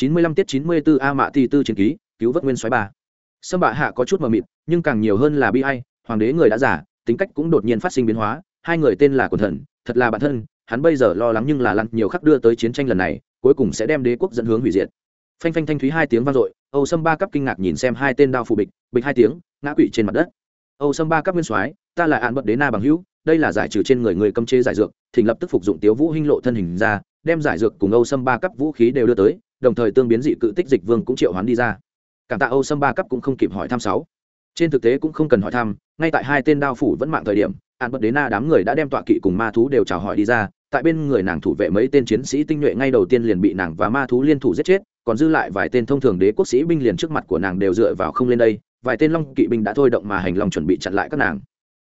chín mươi lăm tiết chín mươi 94 a mạ ti tư chiến ký, cứu vớt nguyên soái ba. Sâm bạ hạ có chút mờ mịt, nhưng càng nhiều hơn là bi ai, hoàng đế người đã giả tính cách cũng đột nhiên phát sinh biến hóa, hai người tên là quần thần, thật là bản thân, hắn bây giờ lo lắng nhưng là lăn nhiều khắc đưa tới chiến tranh lần này, cuối cùng sẽ đem đế quốc dẫn hướng hủy diệt. Phanh phanh thanh thúy hai tiếng vang dội, âu sâm ba cấp kinh ngạc nhìn xem hai tên đao phủ bịch bịch hai tiếng, ngã quỵ trên mặt đất. Âu sâm ba cấp nguyên soái, ta là án bật đế na bằng hữu, đây là giải trừ trên người người cấm chế giải dược, thỉnh lập tức phục dụng tiếu vũ hinh lộ thân hình ra, đem giải dược cùng âu sâm ba cấp vũ khí đều đưa tới đồng thời tương biến dị cự tích dịch vương cũng triệu hoán đi ra. Cảm tạ âu sâm ba cấp cũng không kịp hỏi thăm sáu. Trên thực tế cũng không cần hỏi thăm, ngay tại hai tên đao phủ vẫn mạng thời điểm, an bất đế na đám người đã đem tọa kỵ cùng ma thú đều chào hỏi đi ra, tại bên người nàng thủ vệ mấy tên chiến sĩ tinh nhuệ ngay đầu tiên liền bị nàng và ma thú liên thủ giết chết, còn dư lại vài tên thông thường đế quốc sĩ binh liền trước mặt của nàng đều dựa vào không lên đây, vài tên long kỵ binh đã thôi động mà hành long chuẩn bị chặn lại các nàng.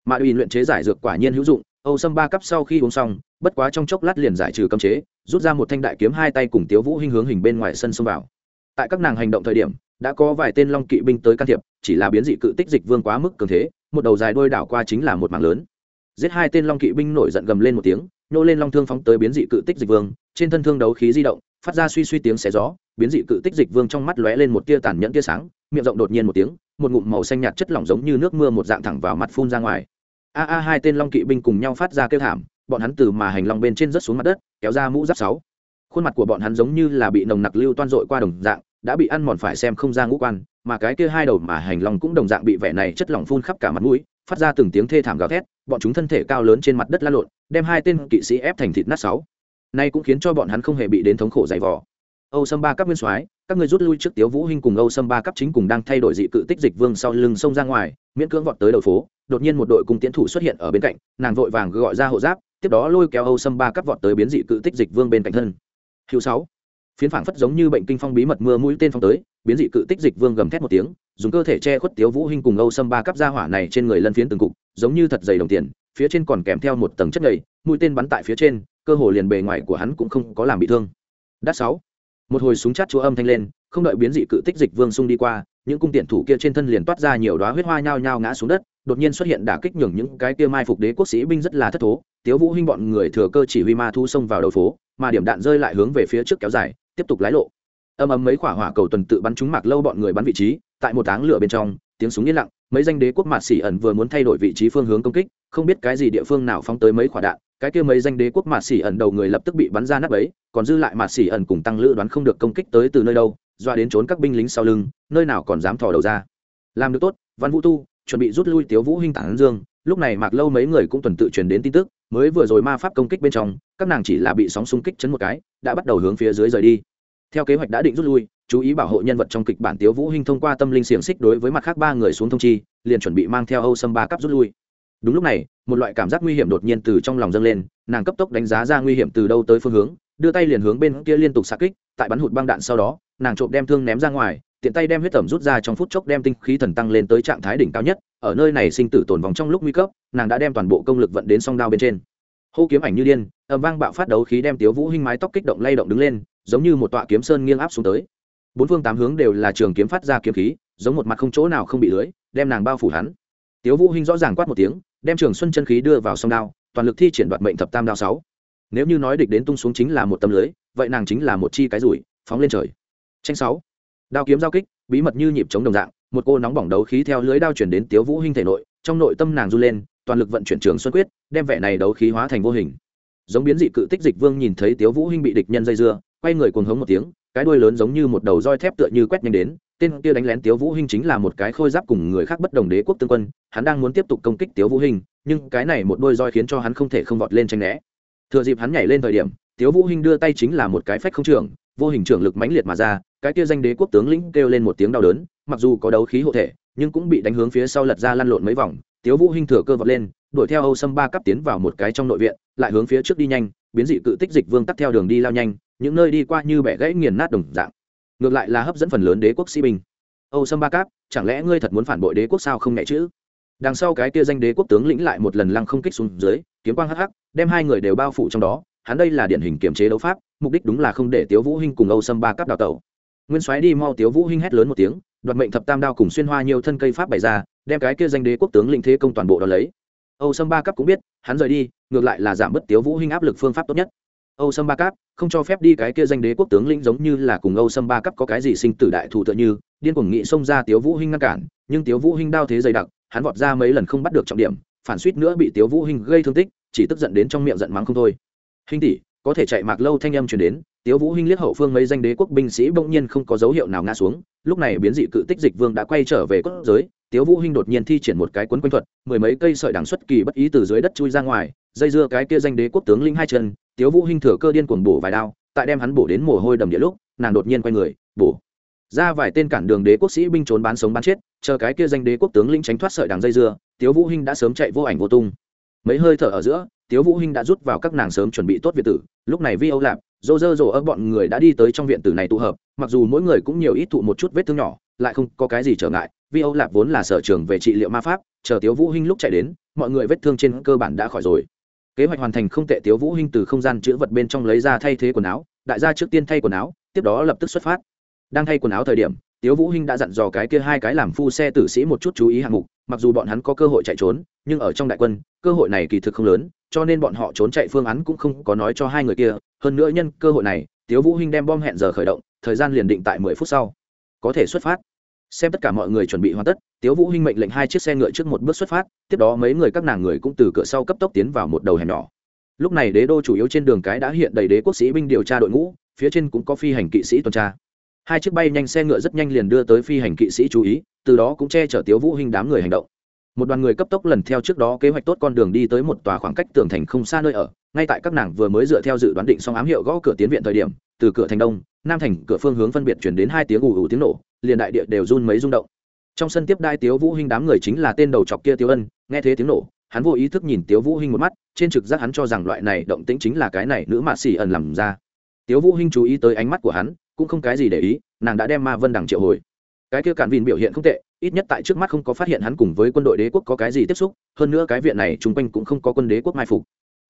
Mà uy luyện chế giải dược quả nhiên hữu dụng, âu sâm ba cấp sau khi uống xong bất quá trong chốc lát liền giải trừ cấm chế, rút ra một thanh đại kiếm hai tay cùng tiếu vũ hinh hướng hình bên ngoài sân xông vào. Tại các nàng hành động thời điểm, đã có vài tên long kỵ binh tới can thiệp, chỉ là biến dị cự tích dịch vương quá mức cường thế, một đầu dài đôi đảo qua chính là một mảng lớn. Giết hai tên long kỵ binh nổi giận gầm lên một tiếng, nhô lên long thương phóng tới biến dị cự tích dịch vương, trên thân thương đấu khí di động, phát ra suy suy tiếng xé gió, biến dị cự tích dịch vương trong mắt lóe lên một tia tàn nhẫn tia sáng, miệng rộng đột nhiên một tiếng, một ngụm màu xanh nhạt chất lỏng giống như nước mưa một dạng thẳng vào mặt phun ra ngoài. A a, hai tên long kỵ binh cùng nhau phát ra kêu thảm bọn hắn từ mà hành long bên trên rớt xuống mặt đất, kéo ra mũ giáp sáu. Khuôn mặt của bọn hắn giống như là bị nồng nặc lưu toan dội qua đồng dạng, đã bị ăn mòn phải xem không ra ngũ quan, mà cái kia hai đầu mà hành long cũng đồng dạng bị vẻ này chất lỏng phun khắp cả mặt mũi, phát ra từng tiếng thê thảm gào thét, bọn chúng thân thể cao lớn trên mặt đất la lộn, đem hai tên kỵ sĩ ép thành thịt nát sáu. Nay cũng khiến cho bọn hắn không hề bị đến thống khổ dày vò. Âu sâm ba cấp nguyên soái, các người rút lui trước tiếu vũ hinh cùng âu sâm ba cấp chính cùng đang thay đổi dị cự tích dịch vương sau lưng sông ra ngoài, miễn cưỡng vọt tới đầu phố, đột nhiên một đội cung tiến thủ xuất hiện ở bên cạnh, nàng vội vàng gọi ra hộ giáp tiếp đó lôi kéo âu sâm ba cấp vọt tới biến dị cự tích dịch vương bên cạnh thân. Hiệu sáu, phiến phảng phất giống như bệnh kinh phong bí mật mưa mũi tên phong tới, biến dị cự tích dịch vương gầm thét một tiếng, dùng cơ thể che khuất tiếu vũ hinh cùng âu sâm ba cấp gia hỏa này trên người lân phiến từng cục, giống như thật dày đồng tiền, phía trên còn kèm theo một tầng chất nhầy, mũi tên bắn tại phía trên, cơ hồ liền bề ngoài của hắn cũng không có làm bị thương. Đắt sáu, một hồi súng chát chúa âm thanh lên, không đợi biến dị cự tích dịch vương xung đi qua, những cung tiện thủ kia trên thân liền toát ra nhiều đóa huyết hoa nhao nhao ngã xuống đất đột nhiên xuất hiện đả kích nhường những cái kia mai phục đế quốc sĩ binh rất là thất thố, tiếu vũ huynh bọn người thừa cơ chỉ huy ma thu xông vào đầu phố, mà điểm đạn rơi lại hướng về phía trước kéo dài, tiếp tục lái lộ. Âm ầm mấy quả hỏa cầu tuần tự bắn trúng mạc lâu bọn người bắn vị trí, tại một áng lửa bên trong, tiếng súng yên lặng, mấy danh đế quốc mạt xỉ ẩn vừa muốn thay đổi vị trí phương hướng công kích, không biết cái gì địa phương nào phóng tới mấy quả đạn, cái kia mấy danh đế quốc mạt xỉ ẩn đầu người lập tức bị bắn ra nắp ấy còn dư lại mạt xỉ ẩn cùng tăng lữ đoán không được công kích tới từ nơi đâu doa đến trốn các binh lính sau lưng, nơi nào còn dám thò đầu ra. Làm được tốt, văn vũ tu chuẩn bị rút lui tiếu vũ hinh tản dương. Lúc này mạc lâu mấy người cũng tuần tự truyền đến tin tức, mới vừa rồi ma pháp công kích bên trong, các nàng chỉ là bị sóng xung kích chấn một cái, đã bắt đầu hướng phía dưới rời đi. Theo kế hoạch đã định rút lui, chú ý bảo hộ nhân vật trong kịch bản tiếu vũ hinh thông qua tâm linh xiềng xích đối với mặt khác ba người xuống thông chi, liền chuẩn bị mang theo âu sâm ba cấp rút lui. Đúng lúc này, một loại cảm giác nguy hiểm đột nhiên từ trong lòng dâng lên, nàng cấp tốc đánh giá ra nguy hiểm từ đâu tới phương hướng, đưa tay liền hướng bên kia liên tục xạ kích, tại bắn hụt băng đạn sau đó, nàng trộm đem thương ném ra ngoài tiện tay đem huyết tẩm rút ra trong phút chốc đem tinh khí thần tăng lên tới trạng thái đỉnh cao nhất, ở nơi này sinh tử tồn vòng trong lúc nguy cấp, nàng đã đem toàn bộ công lực vận đến song đao bên trên. Hô kiếm ảnh như điên, ầm vang bạo phát đấu khí đem tiếu vũ hinh mái tóc kích động lay động đứng lên, giống như một tọa kiếm sơn nghiêng áp xuống tới. Bốn phương tám hướng đều là trường kiếm phát ra kiếm khí, giống một mặt không chỗ nào không bị lưới, đem nàng bao phủ hắn. Tiếu vũ hinh rõ ràng quát một tiếng, đem trường xuân chân khí đưa vào song đao, toàn lực thi triển đoạt mệnh thập tam đao sáu. Nếu như nói địch đến tung xuống chính là một tấm lưới, vậy nàng chính là một chi cái rủi, phóng lên trời. Tranh sáu đao kiếm giao kích, bí mật như nhịp chống đồng dạng, một cô nóng bỏng đấu khí theo lưới đao chuyển đến tiếu vũ hinh thể nội, trong nội tâm nàng du lên, toàn lực vận chuyển trường xuân quyết, đem vẻ này đấu khí hóa thành vô hình. Giống biến dị cự tích dịch vương nhìn thấy tiếu vũ hinh bị địch nhân dây dưa, quay người cuồng hống một tiếng, cái đuôi lớn giống như một đầu roi thép tựa như quét nhanh đến, tên kia đánh lén tiếu vũ hinh chính là một cái khôi giáp cùng người khác bất đồng đế quốc tương quân, hắn đang muốn tiếp tục công kích tiếu vũ hinh, nhưng cái này một đôi roi khiến cho hắn không thể không vọt lên tranh né. Thừa dịp hắn nhảy lên thời điểm, tiếu vũ hinh đưa tay chính là một cái phách không trưởng vô hình trưởng lực mãnh liệt mà ra cái kia danh đế quốc tướng lĩnh kêu lên một tiếng đau đớn, mặc dù có đấu khí hộ thể, nhưng cũng bị đánh hướng phía sau lật ra lăn lộn mấy vòng, tiếu vũ hinh thừa cơ vọt lên, đuổi theo âu sâm ba cấp tiến vào một cái trong nội viện, lại hướng phía trước đi nhanh, biến dị cự tích dịch vương tắt theo đường đi lao nhanh, những nơi đi qua như bẻ gãy nghiền nát đồng dạng. Ngược lại là hấp dẫn phần lớn đế quốc sĩ binh. Âu sâm ba cáp, chẳng lẽ ngươi thật muốn phản bội đế quốc sao không nhẹ chứ? đằng sau cái kia danh đế quốc tướng lĩnh lại một lần lăng không kích xuống dưới, kiếm quang hắc hắc, đem hai người đều bao phủ trong đó, hắn đây là điển hình kiểm chế đấu pháp, mục đích đúng là không để tiếu vũ hinh cùng âu sâm ba cáp đào tẩu nguyên soái đi mau tiếu vũ hinh hét lớn một tiếng, đoạt mệnh thập tam đao cùng xuyên hoa nhiều thân cây pháp bày ra, đem cái kia danh đế quốc tướng lĩnh thế công toàn bộ đó lấy. Âu sâm ba cấp cũng biết, hắn rời đi, ngược lại là giảm bớt tiếu vũ hinh áp lực phương pháp tốt nhất. Âu sâm ba cáp không cho phép đi cái kia danh đế quốc tướng lĩnh giống như là cùng âu sâm ba cấp có cái gì sinh tử đại thủ tựa như, điên cuồng nghị xông ra tiếu vũ hinh ngăn cản, nhưng tiếu vũ hinh đao thế dày đặc, hắn vọt ra mấy lần không bắt được trọng điểm, phản suýt nữa bị tiếu vũ hinh gây thương tích, chỉ tức giận đến trong miệng giận mắng không thôi. Hinh tỷ có thể chạy mạc lâu thanh âm truyền đến, tiếu vũ hinh liếc hậu phương mấy danh đế quốc binh sĩ bỗng nhiên không có dấu hiệu nào ngã xuống, lúc này biến dị cự tích dịch vương đã quay trở về cốt giới, tiếu vũ hinh đột nhiên thi triển một cái cuốn quanh thuật, mười mấy cây sợi đằng xuất kỳ bất ý từ dưới đất chui ra ngoài, dây dưa cái kia danh đế quốc tướng linh hai chân, tiếu vũ hinh thừa cơ điên cuồng bổ vài đao, tại đem hắn bổ đến mồ hôi đầm địa lúc, nàng đột nhiên quay người, bổ. Ra vài tên cản đường đế quốc sĩ binh trốn bán sống bán chết, chờ cái kia danh đế quốc tướng linh tránh thoát sợi đằng dây dưa, tiếu vũ hinh đã sớm chạy vô ảnh vô tung mấy hơi thở ở giữa, tiếu vũ hinh đã rút vào các nàng sớm chuẩn bị tốt viện tử. Lúc này vi âu lạp dô dơ dồ ấp bọn người đã đi tới trong viện tử này tụ hợp. Mặc dù mỗi người cũng nhiều ít thụ một chút vết thương nhỏ, lại không có cái gì trở ngại. Vi âu lạp vốn là sở trường về trị liệu ma pháp, chờ tiếu vũ hinh lúc chạy đến, mọi người vết thương trên cơ bản đã khỏi rồi. Kế hoạch hoàn thành không tệ, tiếu vũ hinh từ không gian chứa vật bên trong lấy ra thay thế quần áo, đại gia trước tiên thay quần áo, tiếp đó lập tức xuất phát. Đang thay quần áo thời điểm tiếu vũ hinh đã dặn dò cái kia hai cái làm phu xe tử sĩ một chút chú ý hạng mục, mặc dù bọn hắn có cơ hội chạy trốn, nhưng ở trong đại quân, cơ hội này kỳ thực không lớn, cho nên bọn họ trốn chạy phương án cũng không có nói cho hai người kia. Hơn nữa nhân cơ hội này, tiếu vũ hinh đem bom hẹn giờ khởi động, thời gian liền định tại mười phút sau. Có thể xuất phát. Xem tất cả mọi người chuẩn bị hoàn tất, tiếu vũ hinh mệnh lệnh hai chiếc xe ngựa trước một bước xuất phát, tiếp đó mấy người các nàng người cũng từ cửa sau cấp tốc tiến vào một đầu hẻm nhỏ. Lúc này đế đô chủ yếu trên đường cái đã hiện đầy đế quốc sĩ binh điều tra đội ngũ, phía trên cũng có phi hành kỵ sĩ tuần tra hai chiếc bay nhanh xe ngựa rất nhanh liền đưa tới phi hành kỵ sĩ chú ý, từ đó cũng che chở tiếu vũ hinh đám người hành động. Một đoàn người cấp tốc lần theo trước đó kế hoạch tốt con đường đi tới một tòa khoảng cách tường thành không xa nơi ở, ngay tại các nàng vừa mới dựa theo dự đoán định xong ám hiệu gõ cửa tiến viện thời điểm, từ cửa thành đông, nam thành cửa phương hướng phân biệt chuyển đến hai tiếng ù ù tiếng nổ, liền đại địa đều run mấy rung động. Trong sân tiếp đai tiếu vũ hinh đám người chính là tên đầu chọc kia tiếu ân, nghe thế tiếng nổ, hắn vô ý thức nhìn tiếu vũ hinh một mắt, trên trực giác hắn cho rằng loại này động tĩnh chính là cái này nữ mạ xỉ ẩn làm ra. Tiếu vũ hinh chú ý tới ánh mắt của hắn cũng không cái gì để ý, nàng đã đem ma vân đằng triệu hồi. Cái kia cản vìn biểu hiện không tệ, ít nhất tại trước mắt không có phát hiện hắn cùng với quân đội đế quốc có cái gì tiếp xúc, hơn nữa cái viện này chung quanh cũng không có quân đế quốc mai phục.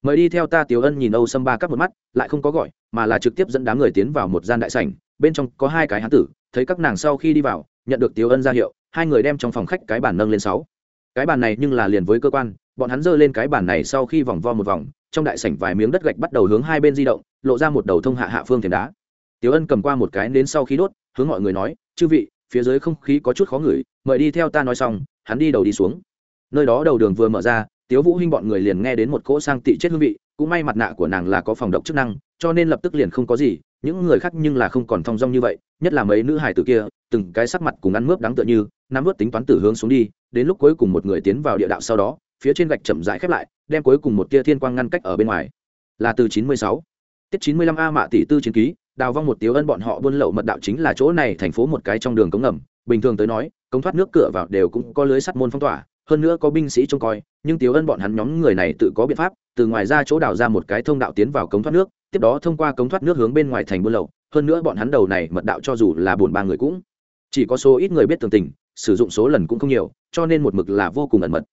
Mời đi theo ta tiểu ân nhìn âu sâm ba cắp một mắt, lại không có gọi, mà là trực tiếp dẫn đám người tiến vào một gian đại sảnh, bên trong có hai cái hán tử, thấy các nàng sau khi đi vào, nhận được tiểu ân ra hiệu, hai người đem trong phòng khách cái bàn nâng lên sáu. Cái bàn này nhưng là liền với cơ quan, bọn hắn giơ lên cái bàn này sau khi vòng vo một vòng, trong đại sảnh vài miếng đất gạch bắt đầu hướng hai bên di động, lộ ra một đầu thông hạ hạ phương thềm đá tiểu ân cầm qua một cái đến sau khi đốt, hướng mọi người nói, chư vị, phía dưới không khí có chút khó ngửi, mời đi theo ta nói xong, hắn đi đầu đi xuống. Nơi đó đầu đường vừa mở ra, tiếu vũ hinh bọn người liền nghe đến một cỗ sang tị chết hương vị, cũng may mặt nạ của nàng là có phòng độc chức năng, cho nên lập tức liền không có gì, những người khác nhưng là không còn thong dong như vậy, nhất là mấy nữ hài tử kia, từng cái sắc mặt cùng ăn mướp đáng tựa như, nắm vớt tính toán tử hướng xuống đi, đến lúc cuối cùng một người tiến vào địa đạo sau đó, phía trên gạch chậm rãi khép lại, đem cuối cùng một tia thiên quang ngăn cách ở bên ngoài. Là từ 96 tiết 95 a mạ tỷ tư chiến ký đào vong một tiếu ân bọn họ buôn lậu mật đạo chính là chỗ này, thành phố một cái trong đường cống ngầm. Bình thường tới nói, cống thoát nước cửa vào đều cũng có lưới sắt môn phong tỏa, hơn nữa có binh sĩ trông coi, nhưng tiếu ân bọn hắn nhóm người này tự có biện pháp, từ ngoài ra chỗ đào ra một cái thông đạo tiến vào cống thoát nước, tiếp đó thông qua cống thoát nước hướng bên ngoài thành buôn lậu. Hơn nữa bọn hắn đầu này mật đạo cho dù là buồn ba người cũng chỉ có số ít người biết tường tình, sử dụng số lần cũng không nhiều, cho nên một mực là vô cùng ẩn mật.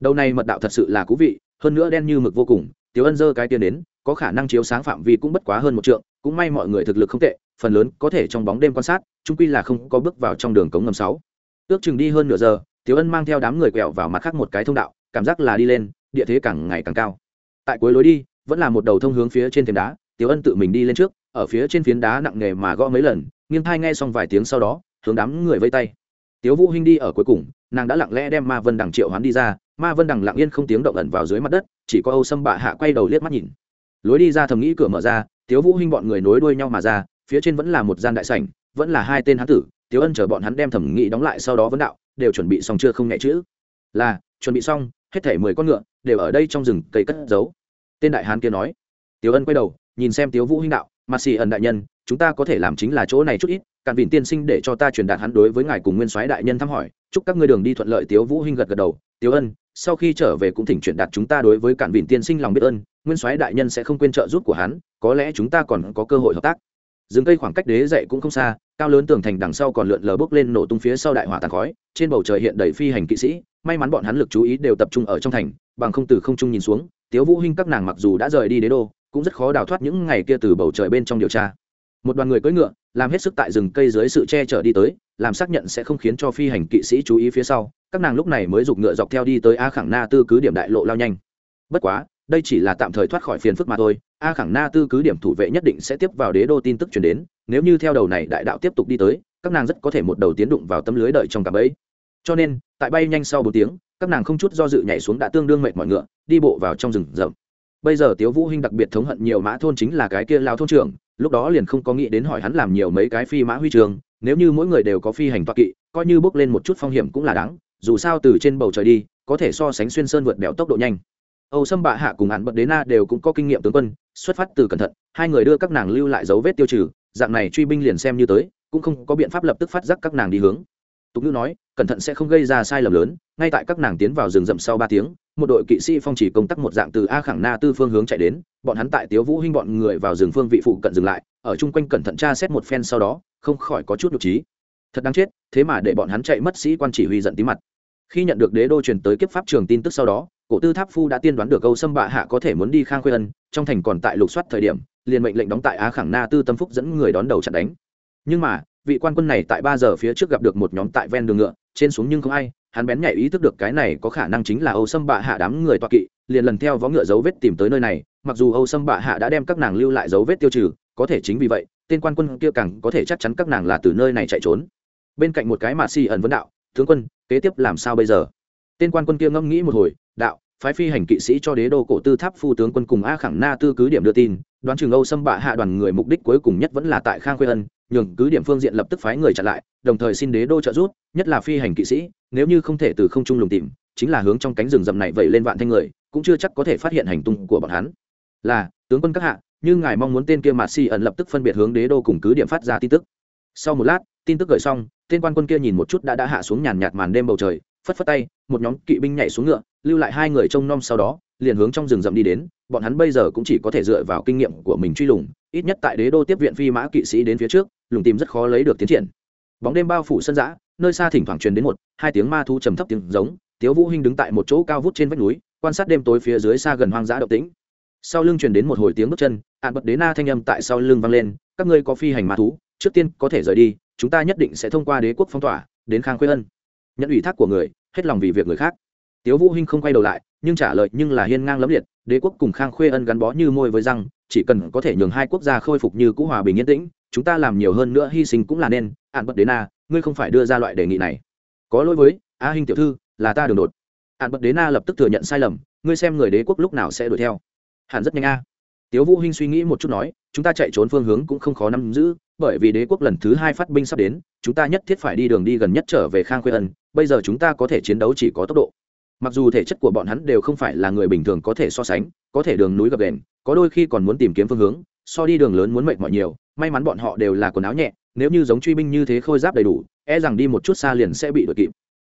Đầu này mật đạo thật sự là cú vị, hơn nữa đen như mực vô cùng tiếu ân dơ cái tiền đến, có khả năng chiếu sáng phạm vi cũng bất quá hơn một trượng, cũng may mọi người thực lực không tệ, phần lớn có thể trong bóng đêm quan sát trung quy là không có bước vào trong đường cống ngầm sáu. Ước chừng đi hơn nửa giờ tiếu ân mang theo đám người quẹo vào mặt khác một cái thông đạo, cảm giác là đi lên, địa thế càng ngày càng cao. Tại cuối lối đi, vẫn là một đầu thông hướng phía trên thềm đá tiếu ân tự mình đi lên trước, ở phía trên phiến đá nặng nề mà gõ mấy lần, nghiêng thai nghe xong vài tiếng sau đó, hướng đám người vây tay. Tiếu vũ hinh đi ở cuối cùng, nàng đã lặng lẽ đem ma vân đằng triệu hoán đi ra ma vân đằng lặng yên không tiếng động ẩn vào dưới mặt đất, chỉ có âu sâm bạ hạ quay đầu liếc mắt nhìn. Lối đi ra thầm nghĩ cửa mở ra, tiếu vũ hinh bọn người nối đuôi nhau mà ra, phía trên vẫn là một gian đại sảnh, vẫn là hai tên hán tử, tiếu ân chờ bọn hắn đem thẩm nghị đóng lại sau đó vấn đạo, đều chuẩn bị xong chưa không nhẹ chữ? Là, chuẩn bị xong, hết thảy mười con ngựa, đều ở đây trong rừng, cây cất giấu. Tên đại hán kia nói. Tiếu ân quay đầu, nhìn xem tiếu vũ hinh đạo mặt xì ẩn đại nhân, chúng ta có thể làm chính là chỗ này chút ít cản vịn tiên sinh để cho ta truyền đạt hắn đối với ngài cùng nguyên soái đại nhân thăm hỏi, chúc các ngươi đường đi thuận lợi. Tiếu vũ hinh gật gật đầu, tiếu ân sau khi trở về cũng thỉnh chuyển đạt chúng ta đối với cản vịn tiên sinh lòng biết ơn, nguyên soái đại nhân sẽ không quên trợ giúp của hắn, có lẽ chúng ta còn có cơ hội hợp tác. Rừng cây khoảng cách đế dậy cũng không xa, cao lớn tường thành đằng sau còn lượn lờ bước lên nổ tung phía sau đại hỏa tàn khói, trên bầu trời hiện đầy phi hành kỵ sĩ, may mắn bọn hắn lực chú ý đều tập trung ở trong thành, bằng không từ không trung nhìn xuống, tiếu vũ hinh các nàng mặc dù đã rời đi đế đô, cũng rất khó đào thoát những ngày kia từ bầu trời bên trong điều tra. Một đoàn người cưỡi ngựa, làm hết sức tại rừng cây dưới sự che chở đi tới, làm xác nhận sẽ không khiến cho phi hành kỵ sĩ chú ý phía sau các nàng lúc này mới giục ngựa dọc theo đi tới a khẳng na tư cứ điểm đại lộ lao nhanh. Bất quá, đây chỉ là tạm thời thoát khỏi phiền phức mà thôi, a khẳng na tư cứ điểm thủ vệ nhất định sẽ tiếp vào đế đô tin tức chuyển đến, nếu như theo đầu này đại đạo tiếp tục đi tới, các nàng rất có thể một đầu tiến đụng vào tấm lưới đợi trong cả bẫy. Cho nên, tại bay nhanh sau bốn tiếng, các nàng không chút do dự nhảy xuống đã tương đương mệt mọi ngựa, đi bộ vào trong rừng rậm. Bây giờ tiếu vũ hinh đặc biệt thống hận nhiều mã thôn chính là cái kia lao thôn trưởng, lúc đó liền không có nghĩ đến hỏi hắn làm nhiều mấy cái phi mã huy trường, nếu như mỗi người đều có phi hành toa kỵ, coi như bước lên một chút phong hiểm cũng là đáng dù sao từ trên bầu trời đi, có thể so sánh xuyên sơn vượt đèo tốc độ nhanh. Âu sâm bạ hạ cùng hạn bật đế na đều cũng có kinh nghiệm tướng quân, xuất phát từ cẩn thận, hai người đưa các nàng lưu lại dấu vết tiêu trừ, dạng này truy binh liền xem như tới, cũng không có biện pháp lập tức phát giác các nàng đi hướng. Tục ngữ nói, cẩn thận sẽ không gây ra sai lầm lớn, ngay tại các nàng tiến vào rừng rậm sau ba tiếng, một đội kỵ sĩ phong chỉ công tác một dạng từ a khẳng na tư phương hướng chạy đến, bọn hắn tại tiếu vũ hinh bọn người vào rừng phương vị phụ cận dừng lại, ở chung quanh cẩn thận tra xét một phen sau đó, không khỏi có chút nhục trí thật đáng chết, thế mà để bọn hắn chạy mất sĩ quan chỉ huy giận tí mặt khi nhận được đế đô truyền tới kiếp pháp trường tin tức sau đó, cổ tư tháp phu đã tiên đoán được âu sâm bạ hạ có thể muốn đi khang khuê ân, trong thành còn tại lục soát thời điểm, liền mệnh lệnh đóng tại á khẳng na tư tâm phúc dẫn người đón đầu chặn đánh. Nhưng mà, vị quan quân này tại ba giờ phía trước gặp được một nhóm tại ven đường ngựa, trên xuống nhưng không ai, hắn bén nhạy ý thức được cái này có khả năng chính là âu sâm bạ hạ đám người toa kỵ, liền lần theo vó ngựa dấu vết tìm tới nơi này, mặc dù âu sâm bạ hạ đã đem các nàng lưu lại dấu vết tiêu trừ, có thể chính vì vậy, tên quan quân kia càng có thể chắc chắn các nàng là từ nơi này chạy trốn. Bên cạnh một cái mà si ẩn vấn đạo, tướng quân kế tiếp làm sao bây giờ? Tên quan quân kia ngẫm nghĩ một hồi, đạo, phái phi hành kỵ sĩ cho đế đô cổ tư tháp phu tướng quân cùng a khẳng na tư cứ điểm đưa tin, đoán trường âu xâm bạ hạ đoàn người mục đích cuối cùng nhất vẫn là tại khang khuê ân, nhường cứ điểm phương diện lập tức phái người chặn lại, đồng thời xin đế đô trợ giúp, nhất là phi hành kỵ sĩ, nếu như không thể từ không trung lùng tìm, chính là hướng trong cánh rừng rậm này vậy lên vạn thanh người, cũng chưa chắc có thể phát hiện hành tung của bọn hắn. Là, tướng quân các hạ, như ngài mong muốn tên kia mà si ẩn lập tức phân biệt hướng đế đô cùng cứ điểm phát ra tin tức. Sau một lát, tin tức gửi xong tên quan quân kia nhìn một chút đã đã hạ xuống nhàn nhạt màn đêm bầu trời, phất phất tay, một nhóm kỵ binh nhảy xuống ngựa, lưu lại hai người trông nom sau đó, liền hướng trong rừng rậm đi đến. Bọn hắn bây giờ cũng chỉ có thể dựa vào kinh nghiệm của mình truy lùng, ít nhất tại đế đô tiếp viện phi mã kỵ sĩ đến phía trước, lùng tìm rất khó lấy được tiến triển. Bóng đêm bao phủ sân giã nơi xa thỉnh thoảng truyền đến một, hai tiếng ma thu trầm thấp tiếng giống. Tiếu vũ hinh đứng tại một chỗ cao vút trên vách núi, quan sát đêm tối phía dưới xa gần hoang dã động tĩnh. Sau lưng truyền đến một hồi tiếng bước chân, ạn bật đế na thanh âm tại sau lưng vang lên, các ngươi có phi hành ma thú? Trước tiên có thể rời đi, chúng ta nhất định sẽ thông qua đế quốc phong tỏa, đến khang khuê ân. Nhận ủy thác của người, hết lòng vì việc người khác. Tiếu vũ hinh không quay đầu lại, nhưng trả lời nhưng là hiên ngang lẫm liệt, đế quốc cùng khang khuê ân gắn bó như môi với răng, chỉ cần có thể nhường hai quốc gia khôi phục như cũ hòa bình yên tĩnh, chúng ta làm nhiều hơn nữa hy sinh cũng là nên ạn bật đến na ngươi không phải đưa ra loại đề nghị này. Có lỗi với, a hinh tiểu thư, là ta đường đột. Ạn bật đến na lập tức thừa nhận sai lầm, ngươi xem người đế quốc lúc nào sẽ đuổi theo. Hẳn rất nhanh a. Tiếu vũ hinh suy nghĩ một chút nói, chúng ta chạy trốn phương hướng cũng không khó nắm giữ bởi vì đế quốc lần thứ hai phát binh sắp đến, chúng ta nhất thiết phải đi đường đi gần nhất trở về khang khuê ân, bây giờ chúng ta có thể chiến đấu chỉ có tốc độ. Mặc dù thể chất của bọn hắn đều không phải là người bình thường có thể so sánh, có thể đường núi gập đền có đôi khi còn muốn tìm kiếm phương hướng, so đi đường lớn muốn mệt mỏi nhiều, may mắn bọn họ đều là quần áo nhẹ, nếu như giống truy binh như thế khôi giáp đầy đủ e rằng đi một chút xa liền sẽ bị đuổi kịp.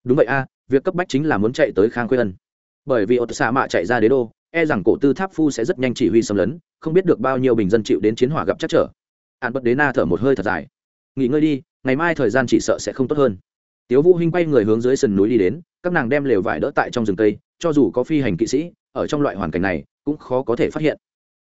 Đúng vậy a, việc cấp bách chính là muốn chạy tới khang khuê ân. Bởi vì ột xạ mạ chạy ra đế đô e rằng cổ tư tháp phu sẽ rất nhanh chỉ huy xâm lấn, không biết được bao nhiêu bình dân chịu đến chiến hỏa gặp chắc trở an bất đế na thở một hơi thật dài. Nghỉ ngơi đi, ngày mai thời gian chỉ sợ sẽ không tốt hơn. Tiếu vũ hinh quay người hướng dưới sườn núi đi đến, các nàng đem lều vải đỡ tại trong rừng cây. cho dù có phi hành kỵ sĩ, ở trong loại hoàn cảnh này, cũng khó có thể phát hiện.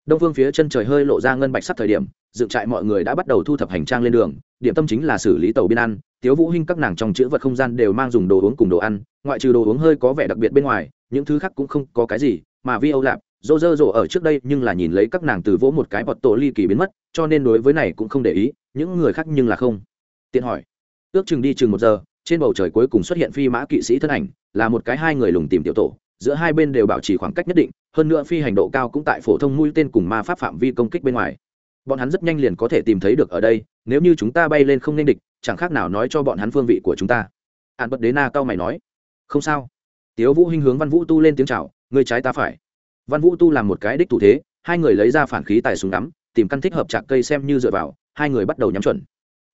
Đông phương phía chân trời hơi lộ ra ngân bạch sắp thời điểm, dựng trại mọi người đã bắt đầu thu thập hành trang lên đường, điểm tâm chính là xử lý tàu biên ăn. Tiếu vũ hinh các nàng trong chữ vật không gian đều mang dùng đồ uống cùng đồ ăn, ngoại trừ đồ uống hơi có vẻ đặc biệt bên ngoài, những thứ khác cũng không có cái gì, mà vi âu lạp dô dơ dỗ ở trước đây nhưng là nhìn lấy các nàng từ vỗ một cái bọt tổ ly kỳ biến mất, cho nên đối với này cũng không để ý, những người khác nhưng là không. Tiện hỏi, ước chừng đi chừng một giờ, trên bầu trời cuối cùng xuất hiện phi mã kỵ sĩ thân ảnh, là một cái hai người lùng tìm tiểu tổ, giữa hai bên đều bảo trì khoảng cách nhất định, hơn nữa phi hành độ cao cũng tại phổ thông mũi tên cùng ma pháp phạm vi công kích bên ngoài. Bọn hắn rất nhanh liền có thể tìm thấy được ở đây, nếu như chúng ta bay lên không nên địch, chẳng khác nào nói cho bọn hắn phương vị của chúng ta. An bất đế na cao mày nói. Không sao. Tiếu vũ hinh hướng văn vũ tu lên tiếng chào người trái ta phải văn vũ tu làm một cái đích thủ thế, hai người lấy ra phản khí tài súng đắm tìm căn thích hợp chạc cây xem như dựa vào, hai người bắt đầu nhắm chuẩn.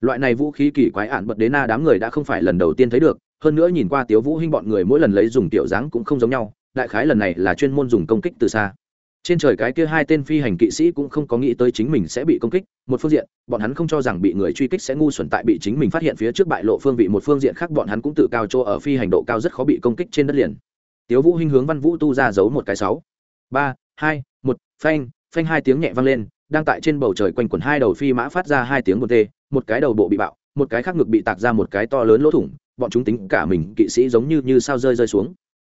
Loại này vũ khí kỳ quái ạn bật đế na đám người đã không phải lần đầu tiên thấy được, hơn nữa nhìn qua tiếu vũ hinh bọn người mỗi lần lấy dùng tiểu dáng cũng không giống nhau, đại khái lần này là chuyên môn dùng công kích từ xa. Trên trời cái kia hai tên phi hành kỵ sĩ cũng không có nghĩ tới chính mình sẽ bị công kích, một phương diện, bọn hắn không cho rằng bị người truy kích sẽ ngu xuẩn tại bị chính mình phát hiện phía trước bại lộ phương vị, một phương diện khác bọn hắn cũng tự cao chỗ ở phi hành độ cao rất khó bị công kích trên đất liền. Tiếu vũ hinh hướng văn vũ tu ra giấu một cái sáu ba, hai, một, phanh phanh hai tiếng nhẹ vang lên, đang tại trên bầu trời quanh quẩn hai đầu phi mã phát ra hai tiếng một tê, một cái đầu bộ bị bạo, một cái khác ngực bị tạc ra một cái to lớn lỗ thủng, bọn chúng tính cả mình kỵ sĩ giống như như sao rơi rơi xuống.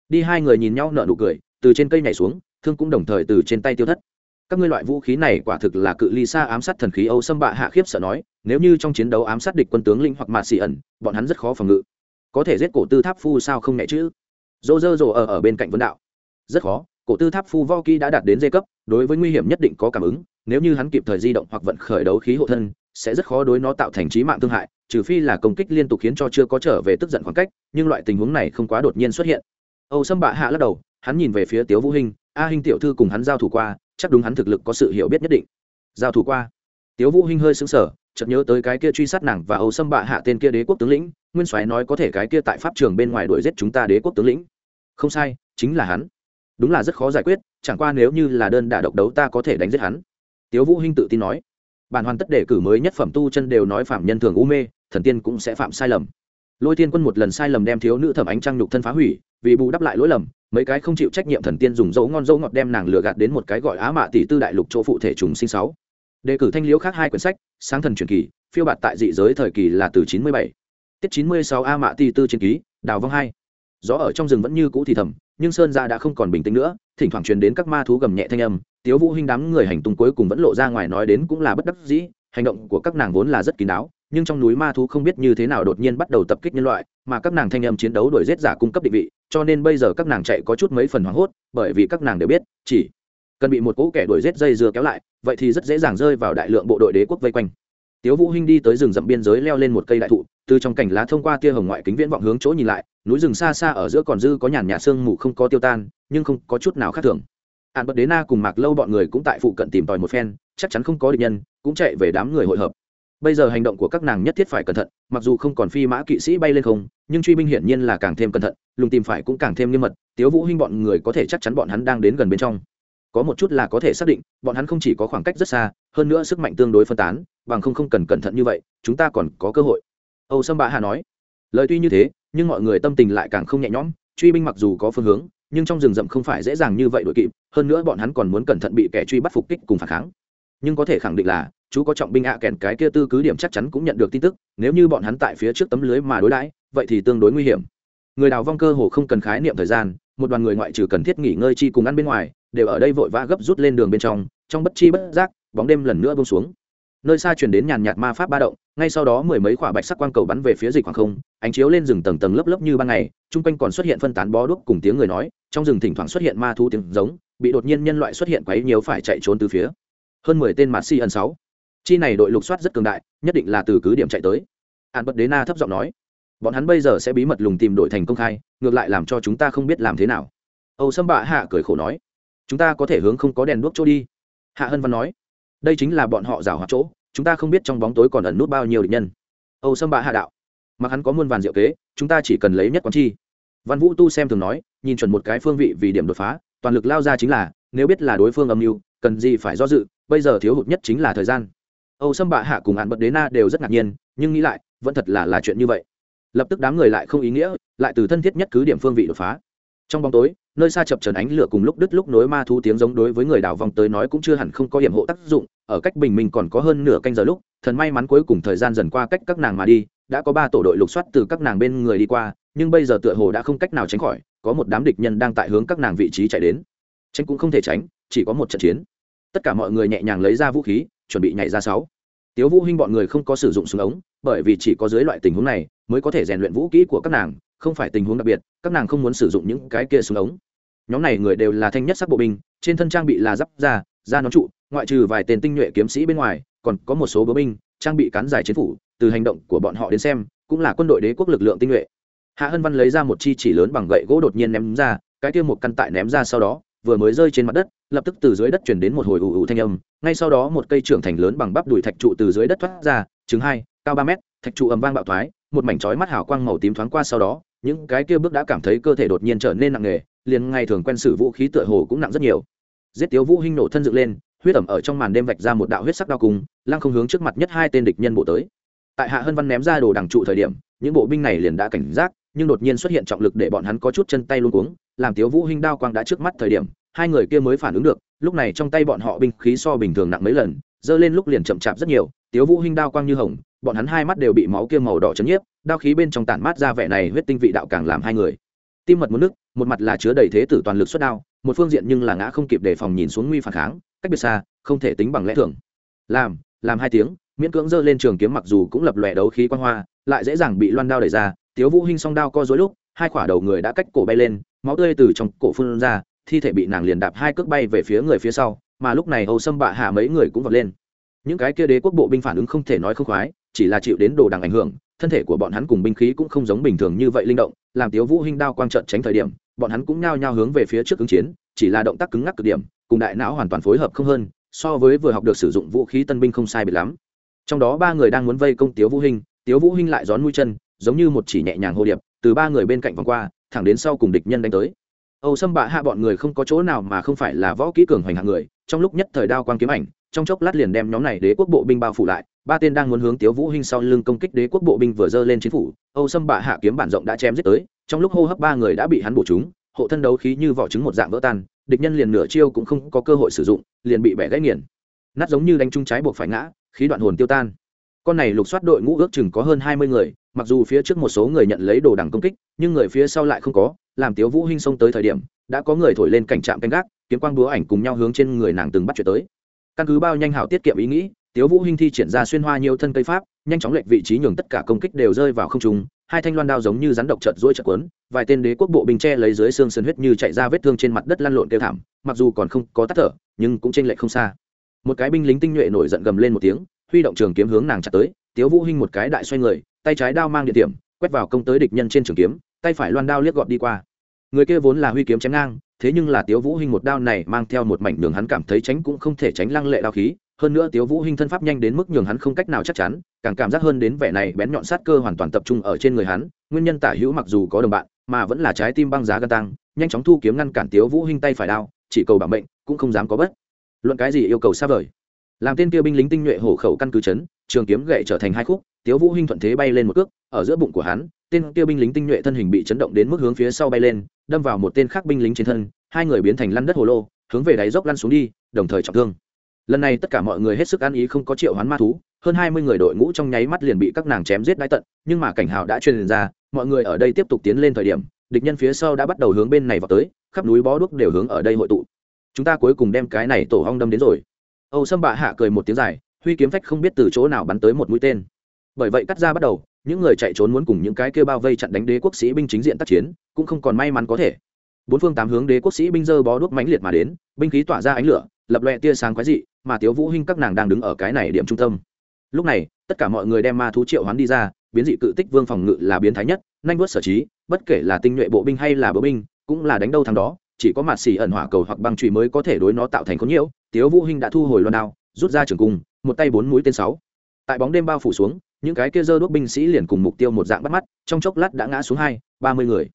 Đi hai người nhìn nhau nở nụ cười, từ trên cây nhảy xuống, thương cũng đồng thời từ trên tay tiêu thất. Các ngươi loại vũ khí này quả thực là cự ly xa ám sát thần khí âu xâm bạ hạ khiếp sợ nói, nếu như trong chiến đấu ám sát địch quân tướng linh hoặc mạ xì ẩn, bọn hắn rất khó phòng ngự. Có thể giết cổ tư tháp phu sao không nhẹ chứ? Dô dơ dồ ở ở bên cạnh vấn đạo. Rất khó cổ tư tháp phu vo kỹ đã đạt đến dây cấp, đối với nguy hiểm nhất định có cảm ứng, nếu như hắn kịp thời di động hoặc vận khởi đấu khí hộ thân, sẽ rất khó đối nó tạo thành trí mạng thương hại, trừ phi là công kích liên tục khiến cho chưa có trở về tức giận khoảng cách, nhưng loại tình huống này không quá đột nhiên xuất hiện. Âu sâm bạ hạ lắc đầu, hắn nhìn về phía tiếu vũ hinh, a hinh tiểu thư cùng hắn giao thủ qua, chắc đúng hắn thực lực có sự hiểu biết nhất định. Giao thủ qua? Tiếu vũ hinh hơi sững sờ, chợt nhớ tới cái kia truy sát nàng và âu sâm bạ hạ tên kia đế quốc tướng lĩnh, nguyên soái nói có thể cái kia tại pháp trường bên ngoài đuổi giết chúng ta đế quốc tướng lĩnh. Không sai, chính là hắn đúng là rất khó giải quyết, chẳng qua nếu như là đơn đả độc đấu ta có thể đánh giết hắn. Tiếu vũ hinh tự tin nói. Bản hoàn tất đề cử mới nhất phẩm tu chân đều nói phạm nhân thường u mê, thần tiên cũng sẽ phạm sai lầm. Lôi thiên quân một lần sai lầm đem thiếu nữ thẩm ánh trăng nhục thân phá hủy, vì bù đắp lại lỗi lầm, mấy cái không chịu trách nhiệm thần tiên dùng dấu ngon dấu ngọt đem nàng lừa gạt đến một cái gọi á mạ tỷ tư đại lục chỗ phụ thể trùng sinh sáu. Đề cử thanh liễu khác hai quyển sách, sáng thần truyền kỳ, phiêu bạt tại dị giới thời kỳ là từ chín mươi bảy. Tiết chín mươi sáu a mạ tỷ tư chiến ký, đào vong hai gió ở trong rừng vẫn như cũ thì thầm, nhưng sơn gia đã không còn bình tĩnh nữa, thỉnh thoảng truyền đến các ma thú gầm nhẹ thanh âm, tiếu vũ hinh đám người hành tung cuối cùng vẫn lộ ra ngoài nói đến cũng là bất đắc dĩ, hành động của các nàng vốn là rất kín đáo, nhưng trong núi ma thú không biết như thế nào đột nhiên bắt đầu tập kích nhân loại, mà các nàng thanh âm chiến đấu đuổi giết giả cung cấp định vị, cho nên bây giờ các nàng chạy có chút mấy phần hoảng hốt, bởi vì các nàng đều biết, chỉ cần bị một cỗ kẻ đuổi giết dây dưa kéo lại, vậy thì rất dễ dàng rơi vào đại lượng bộ đội đế quốc vây quanh tiếu vũ hinh đi tới rừng rậm biên giới leo lên một cây đại thụ, từ trong cảnh lá thông qua tia hồng ngoại kính viễn vọng hướng chỗ nhìn lại, núi rừng xa xa ở giữa còn dư có nhàn nhạt sương mù không có tiêu tan, nhưng không có chút nào khác thường. Ạn bật đế na cùng mạc lâu bọn người cũng tại phụ cận tìm tòi một phen, chắc chắn không có địch nhân, cũng chạy về đám người hội hợp. Bây giờ hành động của các nàng nhất thiết phải cẩn thận, mặc dù không còn phi mã kỵ sĩ bay lên không, nhưng truy binh hiển nhiên là càng thêm cẩn thận, lùng tìm phải cũng càng thêm nghiêm mật, tiếu vũ hinh bọn người có thể chắc chắn bọn hắn đang đến gần bên trong có một chút là có thể xác định, bọn hắn không chỉ có khoảng cách rất xa, hơn nữa sức mạnh tương đối phân tán, bằng không không cần cẩn thận như vậy, chúng ta còn có cơ hội. Âu sâm bá hà nói. Lời tuy như thế, nhưng mọi người tâm tình lại càng không nhẹ nhõm, truy binh mặc dù có phương hướng, nhưng trong rừng rậm không phải dễ dàng như vậy đội kịp, hơn nữa bọn hắn còn muốn cẩn thận bị kẻ truy bắt phục kích cùng phản kháng. Nhưng có thể khẳng định là, chú có trọng binh ạ kèn cái kia tư cứ điểm chắc chắn cũng nhận được tin tức, nếu như bọn hắn tại phía trước tấm lưới mà đối đãi, vậy thì tương đối nguy hiểm. Người đào vong cơ hồ không cần khái niệm thời gian, một đoàn người ngoại trừ cần thiết nghỉ ngơi chi cùng ăn bên ngoài đều ở đây vội vã gấp rút lên đường bên trong trong bất chi bất giác, bóng đêm lần nữa bông xuống. Nơi xa chuyển đến nhàn nhạt ma pháp ba động, ngay sau đó mười mấy quả bạch sắc quang cầu bắn về phía dịch khoảng không, ánh chiếu lên rừng tầng tầng lớp lớp như ban ngày, chung quanh còn xuất hiện phân tán bó đuốc cùng tiếng người nói, trong rừng thỉnh thoảng xuất hiện ma thu tiếng giống, bị đột nhiên nhân loại xuất hiện quấy nhiều phải chạy trốn từ phía. Hơn mười tên mạt si ẩn sáu. Chi này đội lục soát rất cường đại, nhất định là từ cứ điểm chạy tới. An bất đế na thấp giọng nói, bọn hắn bây giờ sẽ bí mật lùng tìm đội thành công khai, ngược lại làm cho chúng ta không biết làm thế nào. Âu sâm bạ hạ cười khổ nói chúng ta có thể hướng không có đèn đuốc chỗ đi. Hạ hân văn nói. Đây chính là bọn họ rào hoạt chỗ, chúng ta không biết trong bóng tối còn ẩn nút bao nhiêu địch nhân. Âu sâm bạ hạ đạo. Mặc hắn có muôn vàn diệu kế, chúng ta chỉ cần lấy nhất quán chi. Văn vũ tu xem thường nói, nhìn chuẩn một cái phương vị vì điểm đột phá, toàn lực lao ra chính là, nếu biết là đối phương âm mưu, cần gì phải do dự, bây giờ thiếu hụt nhất chính là thời gian. Âu sâm bạ hạ cùng hạn bật đế na đều rất ngạc nhiên, nhưng nghĩ lại, vẫn thật là là chuyện như vậy. Lập tức đám người lại không ý nghĩa, lại từ thân thiết nhất cứ điểm phương vị đột phá. Trong bóng tối nơi xa chập trần ánh lửa cùng lúc đứt lúc nối ma thu tiếng giống đối với người đảo vòng tới nói cũng chưa hẳn không có hiểm hộ tác dụng, ở cách bình minh còn có hơn nửa canh giờ lúc, thần may mắn cuối cùng thời gian dần qua cách các nàng mà đi, đã có ba tổ đội lục soát từ các nàng bên người đi qua, nhưng bây giờ tựa hồ đã không cách nào tránh khỏi, có một đám địch nhân đang tại hướng các nàng vị trí chạy đến. Tránh cũng không thể tránh, chỉ có một trận chiến. Tất cả mọi người nhẹ nhàng lấy ra vũ khí, chuẩn bị nhảy ra sáu. Tiếu vũ hinh bọn người không có sử dụng súng ống, bởi vì chỉ có dưới loại tình huống này mới có thể rèn luyện vũ kỹ của các nàng, không phải tình huống đặc biệt, các nàng không muốn sử dụng những cái kia súng ống nhóm này người đều là thanh nhất sắc bộ binh, trên thân trang bị là giáp da da nón trụ, ngoại trừ vài tên tinh nhuệ kiếm sĩ bên ngoài, còn có một số bố binh, trang bị cán dài chiến phủ, từ hành động của bọn họ đến xem, cũng là quân đội đế quốc lực lượng tinh nhuệ. Hạ hân văn lấy ra một chi chỉ lớn bằng gậy gỗ đột nhiên ném ra, cái kia một căn tại ném ra sau đó, vừa mới rơi trên mặt đất, lập tức từ dưới đất chuyển đến một hồi ủ ủ thanh âm, ngay sau đó một cây trưởng thành lớn bằng bắp đùi thạch trụ từ dưới đất thoát ra chứng hai, cao ba mét, thạch trụ ầm vang bạo thoái, một mảnh chói mắt hào quang màu tím thoáng qua sau đó, những cái kia bước đã cảm thấy cơ thể đột nhiên trở nên nặng nề liền ngày thường quen sử vũ khí tựa hồ cũng nặng rất nhiều. Giết tiếu vũ hinh nổ thân dựng lên, huyết ẩm ở trong màn đêm vạch ra một đạo huyết sắc đao cùng, lăng không hướng trước mặt nhất hai tên địch nhân bộ tới. Tại hạ hân văn ném ra đồ đằng trụ thời điểm, những bộ binh này liền đã cảnh giác, nhưng đột nhiên xuất hiện trọng lực để bọn hắn có chút chân tay luống cuống, làm tiếu vũ hinh đao quang đã trước mắt thời điểm, hai người kia mới phản ứng được, lúc này trong tay bọn họ binh khí so bình thường nặng mấy lần dơ lên lúc liền chậm chạp rất nhiều, tiếu vũ hinh đao quang như hồng, bọn hắn hai mắt đều bị máu kia màu đỏ chấn nhiếp, đao khí bên trong tản mát ra vẻ này huyết tinh vị đạo càng làm hai người. Tim mật muốn nước một mặt là chứa đầy thế tử toàn lực xuất đao, một phương diện nhưng là ngã không kịp đề phòng nhìn xuống nguy phản kháng, cách biệt xa, không thể tính bằng lẽ thường. Làm làm hai tiếng, miễn cưỡng giơ lên trường kiếm mặc dù cũng lập lòe đấu khí quan hoa, lại dễ dàng bị loan đao đẩy ra, tiếu vũ hinh song đao co dối lúc, hai khỏa đầu người đã cách cổ bay lên, máu tươi từ trong cổ phun ra, thi thể bị nàng liền đạp hai cước bay về phía người phía sau, mà lúc này âu sâm bạ hạ mấy người cũng vọt lên. Những cái kia đế quốc bộ binh phản ứng không thể nói không khoái, chỉ là chịu đến đồ đằng ảnh hưởng, thân thể của bọn hắn cùng binh khí cũng không giống bình thường như vậy linh động, làm tiếu vũ hinh đao quang trận tránh thời điểm bọn hắn cũng nhao nhao hướng về phía trước ứng chiến, chỉ là động tác cứng ngắc cực điểm, cùng đại não hoàn toàn phối hợp không hơn, so với vừa học được sử dụng vũ khí tân binh không sai biệt lắm. Trong đó ba người đang muốn vây công tiếu vũ hinh, tiếu vũ hinh lại gión mũi chân, giống như một chỉ nhẹ nhàng hô điệp, từ ba người bên cạnh vòng qua, thẳng đến sau cùng địch nhân đánh tới. Âu sâm bạ hạ bọn người không có chỗ nào mà không phải là võ kỹ cường hoành hạng người trong lúc nhất thời đao quang kiếm ảnh, trong chốc lát liền đem nhóm này đế quốc bộ binh bao phủ lại, ba tên đang muốn hướng tiếu vũ hinh sau lưng công kích đế quốc bộ binh vừa dơ lên chiến phủ, âu sâm bạ hạ kiếm bản rộng đã chém giết tới, trong lúc hô hấp ba người đã bị hắn bổ trúng hộ thân đấu khí như vỏ trứng một dạng vỡ tan, địch nhân liền nửa chiêu cũng không có cơ hội sử dụng, liền bị bẻ gãy nghiền. Nát giống như đánh trung trái buộc phải ngã, khí đoạn hồn tiêu tan. Con này lục soát đội ngũ ước chừng có hơn hai mươi người, mặc dù phía trước một số người nhận lấy đồ đằng công kích, nhưng người phía sau lại không có, làm tiếu vũ hinh xông tới thời điểm, đã có người thổi lên cảnh trạm canh gác kiếm quang búa ảnh cùng nhau hướng trên người nàng từng bắt chuyện tới. Căn cứ bao nhanh hảo tiết kiệm ý nghĩ, tiếu vũ hinh thi triển ra xuyên hoa nhiều thân cây pháp, nhanh chóng lệch vị trí nhường tất cả công kích đều rơi vào không trung, hai thanh loan đao giống như rắn độc chợt duỗi chợt cuốn, vài tên đế quốc bộ binh che lấy dưới xương sườn huyết như chạy ra vết thương trên mặt đất lăn lộn kêu thảm, mặc dù còn không có tắt thở, nhưng cũng trên lệch không xa. Một cái binh lính tinh nhuệ nổi giận gầm lên một tiếng, huy động trường kiếm hướng nàng chặt tới, tiếu vũ hinh một cái đại xoay người, tay trái đao mang địa điểm, quét vào công tới địch nhân trên trường kiếm, tay phải loan đao liếc gọt đi qua. Người kia vốn là huy kiếm chém ngang thế nhưng là tiếu vũ hinh một đao này mang theo một mảnh đường hắn cảm thấy tránh cũng không thể tránh lăng lệ đao khí, hơn nữa tiếu vũ hinh thân pháp nhanh đến mức nhường hắn không cách nào chắc chắn, càng cảm giác hơn đến vẻ này bén nhọn sát cơ hoàn toàn tập trung ở trên người hắn, nguyên nhân tả hữu mặc dù có đồng bạn, mà vẫn là trái tim băng giá gan tăng, nhanh chóng thu kiếm ngăn cản tiếu vũ hinh tay phải đao, chỉ cầu bảo mệnh, cũng không dám có bất. Luận cái gì yêu cầu xa vời. Làm tên kia binh lính tinh nhuệ hổ khẩu căn cứ chấn, trường kiếm gậy trở thành hai khúc, tiếu vũ hinh thuận thế bay lên một cước, ở giữa bụng của hắn tên kia binh lính tinh nhuệ thân hình bị chấn động đến mức hướng phía sau bay lên, đâm vào một tên khác binh lính trên thân, hai người biến thành lăn đất hồ lô, hướng về đáy dốc lăn xuống đi, đồng thời trọng thương. Lần này tất cả mọi người hết sức ăn ý không có triệu hoán ma thú, hơn hai mươi người đội ngũ trong nháy mắt liền bị các nàng chém giết đái tận, nhưng mà cảnh hào đã truyền ra, mọi người ở đây tiếp tục tiến lên thời điểm, địch nhân phía sau đã bắt đầu hướng bên này vào tới, khắp núi bó đuốc đều hướng ở đây hội tụ. Chúng ta cuối cùng đem cái này tổ hong đâm đến rồi. Âu sâm bạ hạ cười một tiếng dài, huy kiếm phách không biết từ chỗ nào bắn tới một mũi tên. Bởi vậy cắt ra bắt đầu những người chạy trốn muốn cùng những cái kêu bao vây chặn đánh đế quốc sĩ binh chính diện tác chiến, cũng không còn may mắn có thể. Bốn phương tám hướng đế quốc sĩ binh dơ bó đuốc mãnh liệt mà đến, binh khí tỏa ra ánh lửa, lập loẹ tia sáng quái dị, mà tiếu vũ hinh các nàng đang đứng ở cái này điểm trung tâm. Lúc này, tất cả mọi người đem ma thú triệu hoán đi ra, biến dị cự tích vương phòng ngự là biến thái nhất, nhanh vớt sở trí, bất kể là tinh nhuệ bộ binh hay là bộ binh, cũng là đánh đâu thằng đó, chỉ có mặt xỉ ẩn hỏa cầu hoặc băng trụ mới có thể đối nó tạo thành khốn nhiễu. Tiếu vũ hinh đã thu hồi loan đao, rút ra trường cung, một tay bốn mũi tên sáu. Tại bóng đêm bao phủ xuống những cái kia dơ đuốc binh sĩ liền cùng mục tiêu một dạng bắt mắt, trong chốc lát đã ngã xuống hai, ba mươi người.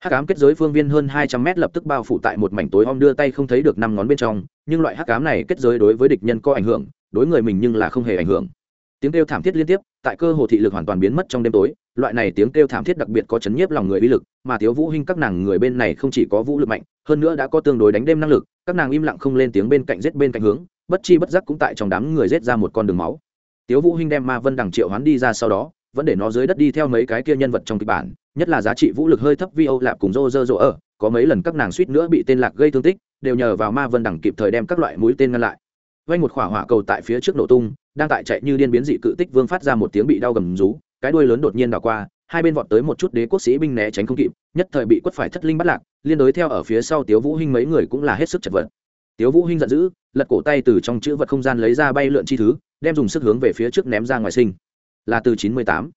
Hắc ám kết giới phương viên hơn hai trăm mét lập tức bao phủ tại một mảnh tối om đưa tay không thấy được năm ngón bên trong, nhưng loại hắc ám này kết giới đối với địch nhân có ảnh hưởng, đối người mình nhưng là không hề ảnh hưởng. Tiếng kêu thảm thiết liên tiếp, tại cơ hồ thị lực hoàn toàn biến mất trong đêm tối, loại này tiếng kêu thảm thiết đặc biệt có chấn nhiếp lòng người uy lực, mà thiếu vũ hinh các nàng người bên này không chỉ có vũ lực mạnh, hơn nữa đã có tương đối đánh đêm năng lực, các nàng im lặng không lên tiếng bên cạnh giết bên cạnh hướng, bất chi bất giác cũng tại trong đám người giết ra một con đường máu tiếu vũ hinh đem ma vân đằng triệu hoán đi ra sau đó, vẫn để nó dưới đất đi theo mấy cái kia nhân vật trong kịch bản, nhất là giá trị vũ lực hơi thấp vi âu lạp cùng rô rơ rô ở, có mấy lần các nàng suýt nữa bị tên lạc gây thương tích, đều nhờ vào ma vân đằng kịp thời đem các loại mũi tên ngăn lại. Vay một khỏa hỏa cầu tại phía trước nổ tung, đang tại chạy như điên biến dị cự tích vương phát ra một tiếng bị đau gầm rú, cái đuôi lớn đột nhiên đảo qua, hai bên vọt tới một chút đế quốc sĩ binh né tránh không kịp, nhất thời bị quất phải thất linh bắt lạc, liên đối theo ở phía sau tiếu vũ hinh mấy người cũng là hết sức chật vật. Tiếu vũ hinh giận dữ lật cổ tay từ trong chữ vật không gian lấy ra bay lượn chi thứ, đem dùng sức hướng về phía trước ném ra ngoài sinh. Là từ chín mươi tám.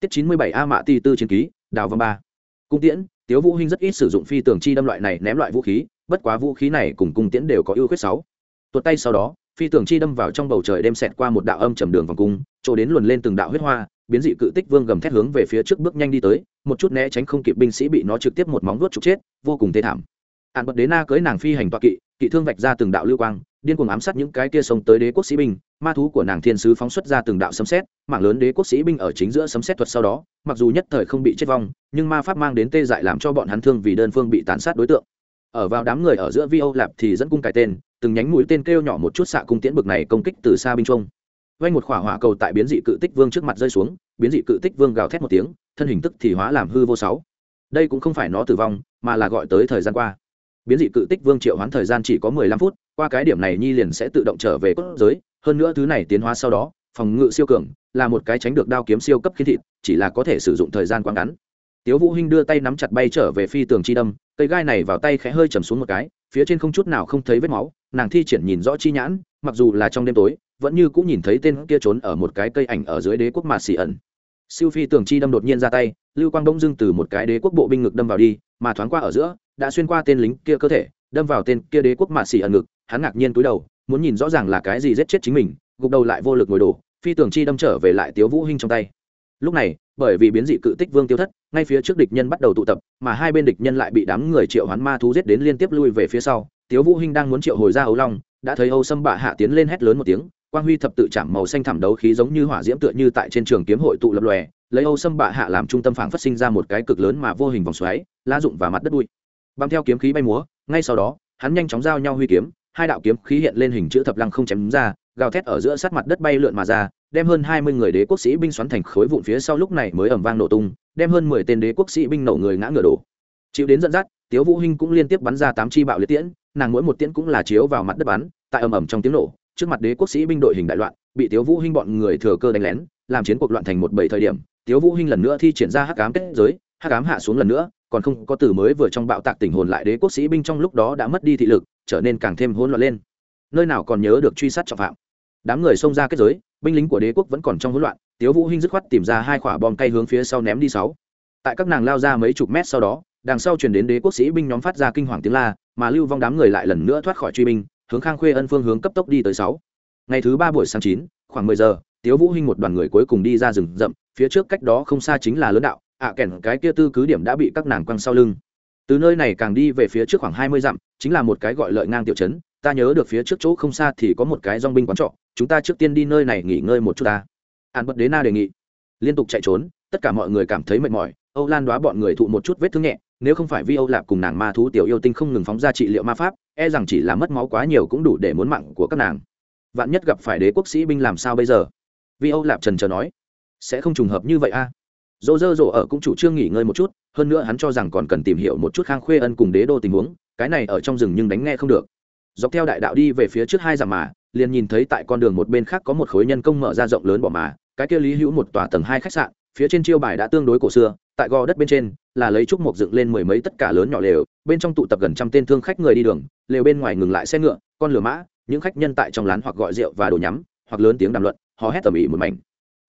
Tiết chín mươi bảy a mạ ti tư chiến ký, đào vân ba. Cung tiễn, tiếu vũ hinh rất ít sử dụng phi tường chi đâm loại này ném loại vũ khí, bất quá vũ khí này cùng cung tiễn đều có ưu khuyết sáu. Tuột tay sau đó, phi tường chi đâm vào trong bầu trời đem xẹt qua một đạo âm trầm đường vòng cung, chỗ đến luồn lên từng đạo huyết hoa, biến dị cự tích vương gầm thét hướng về phía trước bước nhanh đi tới, một chút né tránh không kịp binh sĩ bị nó trực tiếp một móng vuốt trục chết, vô cùng thê thảm. Ạn bật đế na cưới nàng phi hành toa kỵ kỵ thương vạch ra từng đạo lưu quang điên cuồng ám sát những cái kia sông tới đế quốc sĩ binh, ma thú của nàng thiên sứ phóng xuất ra từng đạo sấm xét mạng lớn đế quốc sĩ binh ở chính giữa sấm xét thuật sau đó, mặc dù nhất thời không bị chết vong, nhưng ma pháp mang đến tê dại làm cho bọn hắn thương vì đơn phương bị tàn sát đối tượng. Ở vào đám người ở giữa vi âu lạp thì dẫn cung cái tên, từng nhánh mũi tên kêu nhỏ một chút xạ cung tiễn bực này công kích từ xa binh trung vay một khỏa hỏa cầu tại biến dị cự tích vương trước mặt rơi xuống, biến dị cự tích vương gào thét một tiếng, thân hình tức thì hóa làm hư vô sáu. Đây cũng không phải nó tử vong, mà là gọi tới thời gian qua. Biến dị cự tích vương triệu hoán thời gian chỉ có mười lăm phút qua cái điểm này nhi liền sẽ tự động trở về cốt giới, hơn nữa thứ này tiến hóa sau đó, phòng ngự siêu cường, là một cái tránh được đao kiếm siêu cấp khiến thịt, chỉ là có thể sử dụng thời gian quá ngắn. Tiếu vũ hinh đưa tay nắm chặt bay trở về phi tường chi đâm, cây gai này vào tay khẽ hơi chầm xuống một cái, phía trên không chút nào không thấy vết máu, nàng thi triển nhìn rõ chi nhãn, mặc dù là trong đêm tối, vẫn như cũng nhìn thấy tên kia trốn ở một cái cây ảnh ở dưới đế quốc mà xì ẩn. Siêu phi tường chi đâm đột nhiên ra tay, lưu quang đông dưng từ một cái đế quốc bộ binh ngực đâm vào đi, mà thoáng qua ở giữa, đã xuyên qua tên lính kia cơ thể, đâm vào tên kia đế quốc mà xỉ ẩn ngực hắn ngạc nhiên cúi đầu, muốn nhìn rõ ràng là cái gì giết chết chính mình, gục đầu lại vô lực ngồi đổ, phi tường chi đâm trở về lại tiếu vũ hinh trong tay. Lúc này, bởi vì biến dị cự tích vương tiêu thất, ngay phía trước địch nhân bắt đầu tụ tập, mà hai bên địch nhân lại bị đám người triệu hoán ma thú giết đến liên tiếp lui về phía sau. Tiếu vũ hinh đang muốn triệu hồi ra ấu long, đã thấy âu sâm bạ hạ tiến lên hét lớn một tiếng, quang huy thập tự chạm màu xanh thẳm đấu khí giống như hỏa diễm tựa như tại trên trường kiếm hội tụ lập lòe, lấy âu sâm bạ hạ làm trung tâm phảng phát sinh ra một cái cực lớn mà vô hình vòng xoáy la dụng và mặt đất bụi. Bám theo kiếm khí bay múa, ngay sau đó, hắn nhanh chóng giao nhau huy kiếm hai đạo kiếm khí hiện lên hình chữ thập lăng không chém ra, gào thét ở giữa sát mặt đất bay lượn mà ra, đem hơn hai mươi người đế quốc sĩ binh xoắn thành khối vụn phía sau lúc này mới ầm vang nổ tung, đem hơn mười tên đế quốc sĩ binh nổ người ngã ngựa đổ. Chịu đến dẫn dắt, tiếu vũ hinh cũng liên tiếp bắn ra tám chi bạo liệt tiễn, nàng mỗi một tiễn cũng là chiếu vào mặt đất bắn, tại ầm ầm trong tiếng nổ, trước mặt đế quốc sĩ binh đội hình đại loạn, bị tiếu vũ hinh bọn người thừa cơ đánh lén, làm chiến cuộc loạn thành một bảy thời điểm, tiếu vũ hinh lần nữa thi triển ra hắc ám kết giới, hắc ám hạ xuống lần nữa, còn không có từ mới vừa trong bạo tạc tình hồn lại đế quốc sĩ binh trong lúc đó đã mất đi thị lực trở nên càng thêm hỗn loạn lên. Nơi nào còn nhớ được truy sát trọng phạm. Đám người xông ra kết giới binh lính của đế quốc vẫn còn trong hỗn loạn tiếu vũ hinh dứt khoát tìm ra hai quả bom cây hướng phía sau ném đi sáu. Tại các nàng lao ra mấy chục mét sau đó đằng sau truyền đến đế quốc sĩ binh nhóm phát ra kinh hoàng tiếng la mà lưu vong đám người lại lần nữa thoát khỏi truy binh hướng khang khuê ân phương hướng cấp tốc đi tới sáu. Ngày thứ ba buổi sáng chín khoảng mười giờ tiếu vũ hinh một đoàn người cuối cùng đi ra rừng rậm phía trước cách đó không xa chính là lớn đạo ạ à, kèn cái kia tư cứ điểm đã bị các nàng quăng sau lưng từ nơi này càng đi về phía trước khoảng hai mươi dặm, chính là một cái gọi lợi ngang tiểu trấn. Ta nhớ được phía trước chỗ không xa thì có một cái dong binh quán trọ. Chúng ta trước tiên đi nơi này nghỉ ngơi một chút ta. An bật đế na đề nghị. Liên tục chạy trốn, tất cả mọi người cảm thấy mệt mỏi. Âu lan đoá bọn người thụ một chút vết thương nhẹ, nếu không phải vi âu lạp cùng nàng ma thú tiểu yêu tinh không ngừng phóng ra trị liệu ma pháp e rằng chỉ là mất máu quá nhiều cũng đủ để muốn mạng của các nàng. Vạn nhất gặp phải đế quốc sĩ binh làm sao bây giờ? Vi âu lạp trần trờ nói. Sẽ không trùng hợp như vậy a dỗ dơ dỗ ở cũng chủ trương nghỉ ngơi một chút, hơn nữa hắn cho rằng còn cần tìm hiểu một chút khang khuê ân cùng đế đô tình huống, cái này ở trong rừng nhưng đánh nghe không được. Dọc theo đại đạo đi về phía trước hai dặm mà, liền nhìn thấy tại con đường một bên khác có một khối nhân công mở ra rộng lớn bỏ mà, cái kia lý hữu một tòa tầng hai khách sạn, phía trên chiêu bài đã tương đối cổ xưa, tại gò đất bên trên, là lấy trúc mộc dựng lên mười mấy tất cả lớn nhỏ lều, bên trong tụ tập gần trăm tên thương khách người đi đường, lều bên ngoài ngừng lại xe ngựa, con lửa mã, những khách nhân tại trong lán hoặc gọi rượu và đồ nhắm, hoặc lớn tiếng đàm luận họ hét tầm ĩ một mảnh.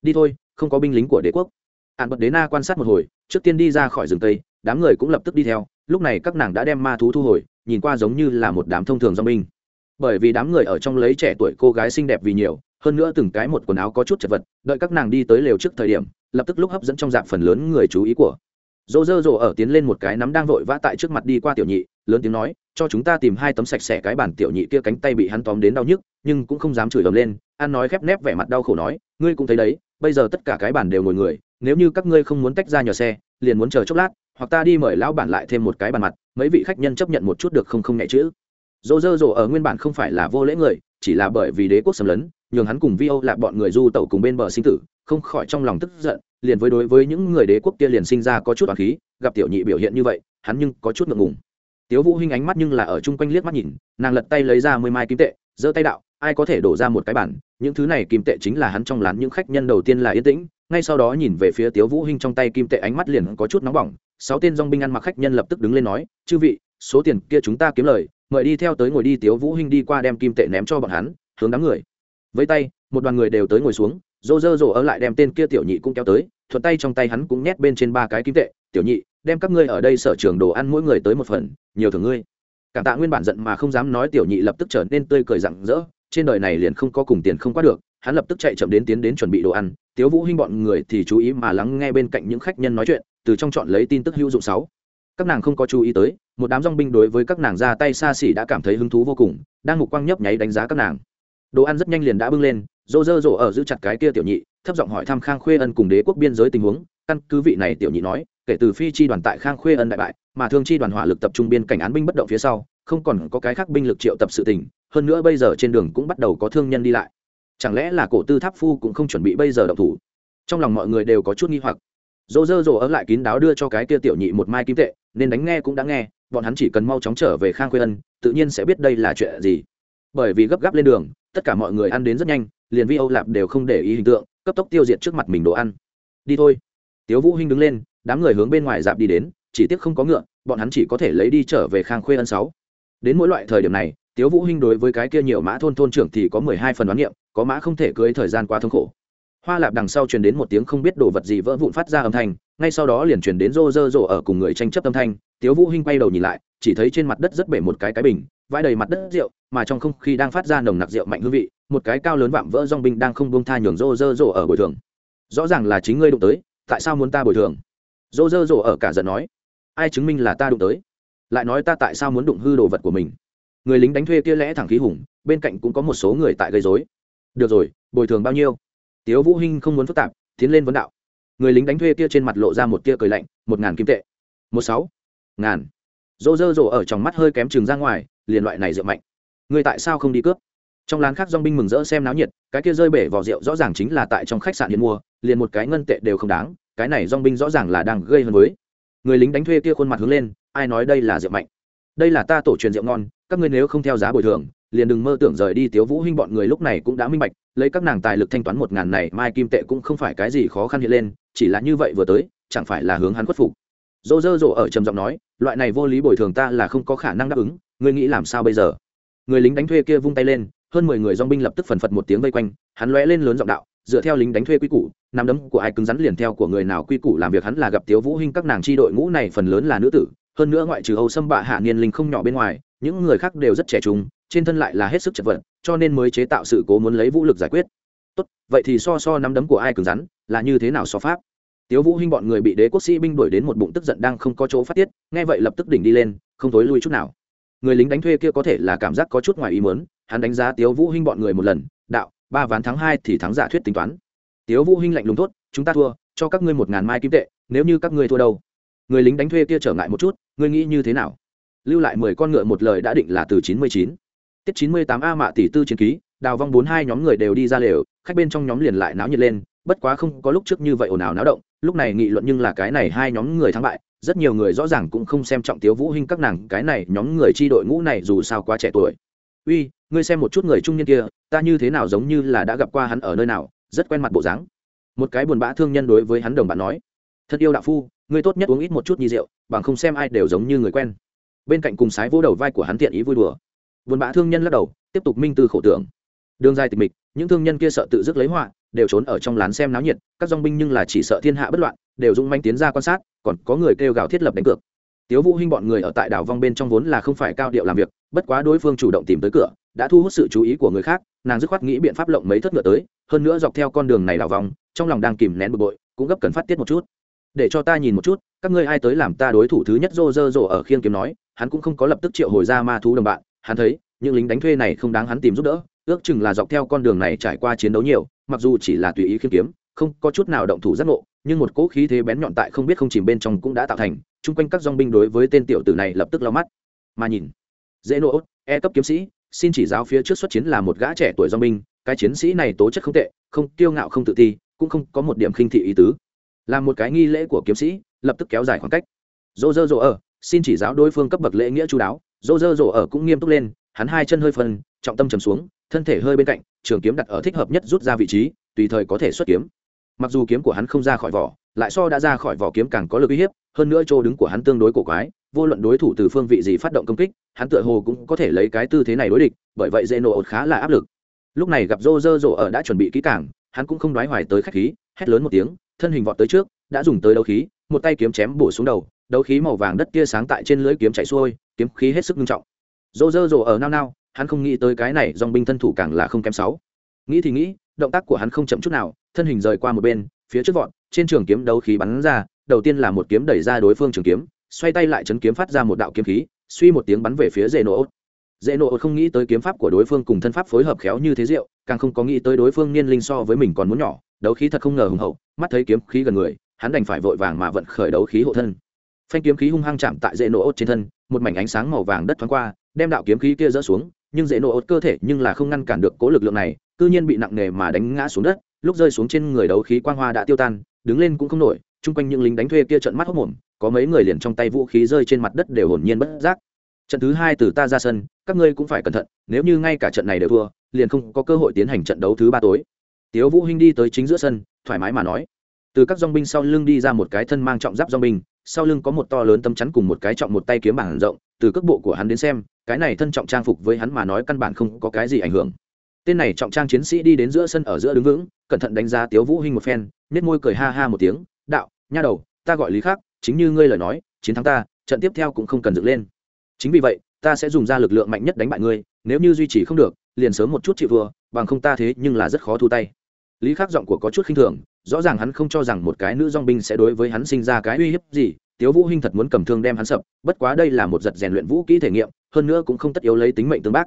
Đi thôi, không có binh lính của đế quốc ạn bật đế na quan sát một hồi, trước tiên đi ra khỏi rừng tây, đám người cũng lập tức đi theo, lúc này các nàng đã đem ma thú thu hồi, nhìn qua giống như là một đám thông thường do binh bởi vì đám người ở trong lấy trẻ tuổi cô gái xinh đẹp vì nhiều, hơn nữa từng cái một quần áo có chút chật vật, đợi các nàng đi tới lều trước thời điểm, lập tức lúc hấp dẫn trong dạng phần lớn người chú ý của dỗ dơ dỗ ở tiến lên một cái nắm đang vội vã tại trước mặt đi qua tiểu nhị, lớn tiếng nói, cho chúng ta tìm hai tấm sạch sẽ cái bản tiểu nhị kia cánh tay bị hắn tóm đến đau nhức, nhưng cũng không dám chửi ầm lên. Ăn nói khép nép vẻ mặt đau khổ nói, ngươi cũng thấy đấy, bây giờ tất cả cái bản đều ngồi người nếu như các ngươi không muốn tách ra nhờ xe, liền muốn chờ chốc lát, hoặc ta đi mời lão bản lại thêm một cái bàn mặt, mấy vị khách nhân chấp nhận một chút được không không nhẹ chữ dỗ dơ dỗ ở nguyên bản không phải là vô lễ người, chỉ là bởi vì đế quốc xâm lấn, nhường hắn cùng vi âu là bọn người du tẩu cùng bên bờ sinh tử, không khỏi trong lòng tức giận, liền với đối với những người đế quốc kia liền sinh ra có chút toàn khí, gặp tiểu nhị biểu hiện như vậy, hắn nhưng có chút ngượng ngùng. Tiếu vũ hinh ánh mắt nhưng là ở chung quanh liếc mắt nhìn, nàng lật tay lấy ra mười mai kim tệ, giơ tay đạo, ai có thể đổ ra một cái bản, những thứ này kim tệ chính là hắn trong lán những khách nhân đầu tiên là yên tĩnh ngay sau đó nhìn về phía tiếu vũ hinh trong tay kim tệ ánh mắt liền có chút nóng bỏng, sáu tên dòng binh ăn mặc khách nhân lập tức đứng lên nói, chư vị, số tiền kia chúng ta kiếm lời, mời đi theo tới ngồi đi. Tiếu vũ hinh đi qua đem kim tệ ném cho bọn hắn, hướng đám người. Với tay, một đoàn người đều tới ngồi xuống dô dơ dỗ ở lại đem tên kia tiểu nhị cũng kéo tới, thuận tay trong tay hắn cũng nhét bên trên ba cái kim tệ, tiểu nhị, đem các ngươi ở đây sở trường đồ ăn mỗi người tới một phần, nhiều thưởng ngươi. Cảm tạ nguyên bản giận mà không dám nói tiểu nhị lập tức trở nên tươi cười rạng rỡ, trên đời này liền không có cùng tiền không qua được hắn lập tức chạy chậm đến tiến đến chuẩn bị đồ ăn, tiếu vũ hinh bọn người thì chú ý mà lắng nghe bên cạnh những khách nhân nói chuyện, từ trong chọn lấy tin tức hữu dụng sáu. Các nàng không có chú ý tới, một đám dong binh đối với các nàng ra tay xa xỉ đã cảm thấy hứng thú vô cùng, đang mục quang nhấp nháy đánh giá các nàng. Đồ ăn rất nhanh liền đã bưng lên, rô rơ rổ ở giữ chặt cái kia tiểu nhị, thấp giọng hỏi thăm khang khuê ân cùng đế quốc biên giới tình huống. Căn cứ vị này tiểu nhị nói, kể từ phi chi đoàn tại khang khuê ân đại bại, mà thương chi đoàn hỏa lực tập trung biên cảnh án binh bất động phía sau, không còn có cái khác binh lực triệu tập sự tình. Hơn nữa bây giờ trên đường cũng bắt đầu có thương nhân đi lại chẳng lẽ là cổ tư tháp phu cũng không chuẩn bị bây giờ động thủ? Trong lòng mọi người đều có chút nghi hoặc. Dỗ dơ dỗ ớ lại kín đáo đưa cho cái kia tiểu nhị một mai kim tệ, nên đánh nghe cũng đã nghe, bọn hắn chỉ cần mau chóng trở về khang khuê ân, tự nhiên sẽ biết đây là chuyện gì. Bởi vì gấp gáp lên đường, tất cả mọi người ăn đến rất nhanh, liền vi âu lạp đều không để ý hình tượng, cấp tốc tiêu diệt trước mặt mình đồ ăn. Đi thôi. Tiếu vũ hinh đứng lên, đám người hướng bên ngoài dạp đi đến, chỉ tiếc không có ngựa, bọn hắn chỉ có thể lấy đi trở về khang khuê ân sáu. Đến mỗi loại thời điểm này, tiếu vũ hinh đối với cái kia nhiều mã thôn thôn trưởng thì có mười hai phần đoán niệm có mã không thể cưới thời gian quá thống khổ. Hoa lạp đằng sau truyền đến một tiếng không biết đồ vật gì vỡ vụn phát ra âm thanh, ngay sau đó liền truyền đến rô rơ rộ ở cùng người tranh chấp âm thanh. Tiếu vũ hinh quay đầu nhìn lại, chỉ thấy trên mặt đất rất bể một cái cái bình, vãi đầy mặt đất rượu, mà trong không khí đang phát ra nồng nặc rượu mạnh hương vị, một cái cao lớn vạm vỡ rong binh đang không buông tha nhường rô rơ rộ ở bồi thường. Rõ ràng là chính ngươi đụng tới, tại sao muốn ta bồi thường? Rô rơ rộ ở cả giận nói, ai chứng minh là ta đụng tới? Lại nói ta tại sao muốn đụng hư đồ vật của mình? Người lính đánh thuê kia lẽ thẳng khí hùng, bên cạnh cũng có một số người tại gây dối được rồi, bồi thường bao nhiêu? Tiếu vũ hinh không muốn phức tạp, tiến lên vấn đạo. Người lính đánh thuê kia trên mặt lộ ra một tia cười lạnh, một ngàn kim tệ. Một sáu ngàn. Rô rơ dỗ ở trong mắt hơi kém chừng ra ngoài, liền loại này rượu mạnh. Người tại sao không đi cướp? Trong lán khác dong binh mừng rỡ xem náo nhiệt, cái kia rơi bể vỏ rượu rõ ràng chính là tại trong khách sạn hiện mua, liền một cái ngân tệ đều không đáng, cái này dong binh rõ ràng là đang gây hơn với. Người lính đánh thuê kia khuôn mặt hướng lên, ai nói đây là rượu mạnh? Đây là ta tổ truyền rượu ngon, các ngươi nếu không theo giá bồi thường liền đừng mơ tưởng rời đi tiếu vũ hinh, bọn người lúc này cũng đã minh bạch, lấy các nàng tài lực thanh toán một ngàn này, mai kim tệ cũng không phải cái gì khó khăn hiện lên, chỉ là như vậy vừa tới, chẳng phải là hướng hắn khuất phục. Dô dơ dỗ ở trầm giọng nói, loại này vô lý bồi thường ta là không có khả năng đáp ứng, ngươi nghĩ làm sao bây giờ? Người lính đánh thuê kia vung tay lên, hơn mười người dong binh lập tức phần phật một tiếng vây quanh, hắn lóe lên lớn giọng đạo, dựa theo lính đánh thuê quy củ, nắm đấm của ai cứng rắn liền theo của người nào quy củ làm việc, hắn là gặp tiếu vũ hinh các nàng chi đội ngũ này phần lớn là nữ tử, hơn nữa ngoại trừ âu sâm bạ hạ niên linh không nhỏ bên ngoài, những người khác đều rất trẻ trung trên thân lại là hết sức chật vật, cho nên mới chế tạo sự cố muốn lấy vũ lực giải quyết. Tốt, vậy thì so so nắm đấm của ai cứng rắn, là như thế nào so pháp? Tiếu vũ hinh bọn người bị đế quốc sĩ binh đuổi đến một bụng tức giận đang không có chỗ phát tiết, nghe vậy lập tức đỉnh đi lên, không tối lui chút nào. Người lính đánh thuê kia có thể là cảm giác có chút ngoài ý muốn, hắn đánh giá tiếu vũ hinh bọn người một lần, đạo, ba ván thắng hai thì thắng giả thuyết tính toán. Tiếu vũ hinh lạnh lùng tốt chúng ta thua, cho các ngươi một ngàn mai kim tệ, nếu như các ngươi thua đâu? Người lính đánh thuê kia trở ngại một chút, ngươi nghĩ như thế nào? Lưu lại mười con ngựa một lời đã định là từ chín mươi chín tiết chín mươi tám a mạ tỷ tư chiến ký, đào vong bốn hai nhóm người đều đi ra lều, khách bên trong nhóm liền lại náo nhiệt lên, bất quá không có lúc trước như vậy ồn ào náo động, lúc này nghị luận nhưng là cái này hai nhóm người thắng bại, rất nhiều người rõ ràng cũng không xem trọng tiếu vũ hinh các nàng, cái này nhóm người chi đội ngũ này dù sao quá trẻ tuổi. Uy, ngươi xem một chút người trung niên kia, ta như thế nào giống như là đã gặp qua hắn ở nơi nào, rất quen mặt bộ dáng. Một cái buồn bã thương nhân đối với hắn đồng bạn nói, thật yêu đạo phu, ngươi tốt nhất uống ít một chút nhi rượu, bằng không xem ai đều giống như người quen. Bên cạnh cùng sái vỗ đầu vai của hắn tiện ý vui đùa buồn bã thương nhân lắc đầu, tiếp tục minh tư khổ tưởng. Đường dài tịch mịch, những thương nhân kia sợ tự dứt lấy họa, đều trốn ở trong lán xem náo nhiệt, các dong binh nhưng là chỉ sợ thiên hạ bất loạn, đều dũng manh tiến ra quan sát, còn có người kêu gào thiết lập đánh cược. Tiếu vũ hinh bọn người ở tại đảo vong bên trong vốn là không phải cao điệu làm việc, bất quá đối phương chủ động tìm tới cửa, đã thu hút sự chú ý của người khác, nàng dứt khoát nghĩ biện pháp lộng mấy thất ngựa tới, hơn nữa dọc theo con đường này đảo vòng, trong lòng đang kìm nén bực bội, cũng gấp cần phát tiết một chút. Để cho ta nhìn một chút, các ngươi ai tới làm ta đối thủ thứ nhất? Rô rơ rổ ở khiên kiếm nói, hắn cũng không có lập tức triệu hồi ra ma thú đồng bạn hắn thấy, những lính đánh thuê này không đáng hắn tìm giúp đỡ, ước chừng là dọc theo con đường này trải qua chiến đấu nhiều, mặc dù chỉ là tùy ý khiêm kiếm, không có chút nào động thủ giác ngộ, nhưng một cỗ khí thế bén nhọn tại không biết không chìm bên trong cũng đã tạo thành, chung quanh các dong binh đối với tên tiểu tử này lập tức lau mắt. Mà nhìn, dễ nỗ e cấp kiếm sĩ, xin chỉ giáo phía trước xuất chiến là một gã trẻ tuổi dong binh, cái chiến sĩ này tố chất không tệ, không kiêu ngạo không tự ti, cũng không có một điểm khinh thị ý tứ. Là một cái nghi lễ của kiếm sĩ, lập tức kéo dài khoảng cách. Dô dơ dỗ ở, xin chỉ giáo đối phương cấp bậc lễ nghĩa chú đáo. Rô rơ rổ ở cũng nghiêm túc lên hắn hai chân hơi phân trọng tâm trầm xuống thân thể hơi bên cạnh trường kiếm đặt ở thích hợp nhất rút ra vị trí tùy thời có thể xuất kiếm. Mặc dù kiếm của hắn không ra khỏi vỏ lại so đã ra khỏi vỏ kiếm càng có lực uy hiếp hơn nữa chỗ đứng của hắn tương đối cổ quái vô luận đối thủ từ phương vị gì phát động công kích hắn tựa hồ cũng có thể lấy cái tư thế này đối địch bởi vậy dễ nổ ột khá là áp lực. Lúc này gặp rô rơ rổ ở đã chuẩn bị kỹ càng, hắn cũng không đoái hoài tới khách khí hét lớn một tiếng thân hình vọt tới trước đã dùng tới đấu khí một tay kiếm chém bổ xuống đầu đấu khí màu vàng đất tia sáng tại trên lưới kiếm chạy xuôi, kiếm khí hết sức nghiêm trọng. Dô rơ dồ ở nao nao, hắn không nghĩ tới cái này dòng binh thân thủ càng là không kém sáu. Nghĩ thì nghĩ, động tác của hắn không chậm chút nào, thân hình rời qua một bên, phía trước vọt, trên trường kiếm đấu khí bắn ra, đầu tiên là một kiếm đẩy ra đối phương trường kiếm, xoay tay lại chấn kiếm phát ra một đạo kiếm khí, suy một tiếng bắn về phía dễ nổ dễ nổ không nghĩ tới kiếm pháp của đối phương cùng thân pháp phối hợp khéo như thế diệu, càng không có nghĩ tới đối phương niên linh so với mình còn muốn nhỏ, đấu khí thật không ngờ hùng hậu, mắt thấy kiếm khí gần người, hắn đành phải vội vàng mà vận khởi đấu khí hộ thân phanh kiếm khí hung hăng chạm tại dễ nổ ốt trên thân, một mảnh ánh sáng màu vàng đất thoáng qua, đem đạo kiếm khí kia rỡ xuống, nhưng dễ nổ ốt cơ thể nhưng là không ngăn cản được cố lực lượng này, cư nhiên bị nặng nề mà đánh ngã xuống đất, lúc rơi xuống trên người đấu khí quang hoa đã tiêu tan, đứng lên cũng không nổi, chung quanh những lính đánh thuê kia trợn mắt hốc mồm có mấy người liền trong tay vũ khí rơi trên mặt đất đều hồn nhiên bất giác. Trận thứ hai từ ta ra sân, các ngươi cũng phải cẩn thận, nếu như ngay cả trận này đều thua, liền không có cơ hội tiến hành trận đấu thứ ba tối. Tiếu vũ hinh đi tới chính giữa sân, thoải mái mà nói. Từ các dòng binh sau lưng đi ra một cái thân mang trọng giáp dòng binh sau lưng có một to lớn tấm chắn cùng một cái trọng một tay kiếm bảng rộng, từ cước bộ của hắn đến xem, cái này thân trọng trang phục với hắn mà nói căn bản không có cái gì ảnh hưởng. Tên này trọng trang chiến sĩ đi đến giữa sân ở giữa đứng vững, cẩn thận đánh giá tiếu vũ hinh một phen nét môi cười ha ha một tiếng, đạo, nha đầu, ta gọi lý khác chính như ngươi lời nói, chiến thắng ta, trận tiếp theo cũng không cần dựng lên. Chính vì vậy, ta sẽ dùng ra lực lượng mạnh nhất đánh bại ngươi, nếu như duy trì không được, liền sớm một chút chịu vừa, bằng không ta thế nhưng là rất khó thu tay. Lý khắc giọng của có chút khinh thường rõ ràng hắn không cho rằng một cái nữ dong binh sẽ đối với hắn sinh ra cái uy hiếp gì, tiếu vũ hinh thật muốn cầm thương đem hắn sập, bất quá đây là một giật rèn luyện vũ kỹ thể nghiệm, hơn nữa cũng không tất yếu lấy tính mệnh tương bác.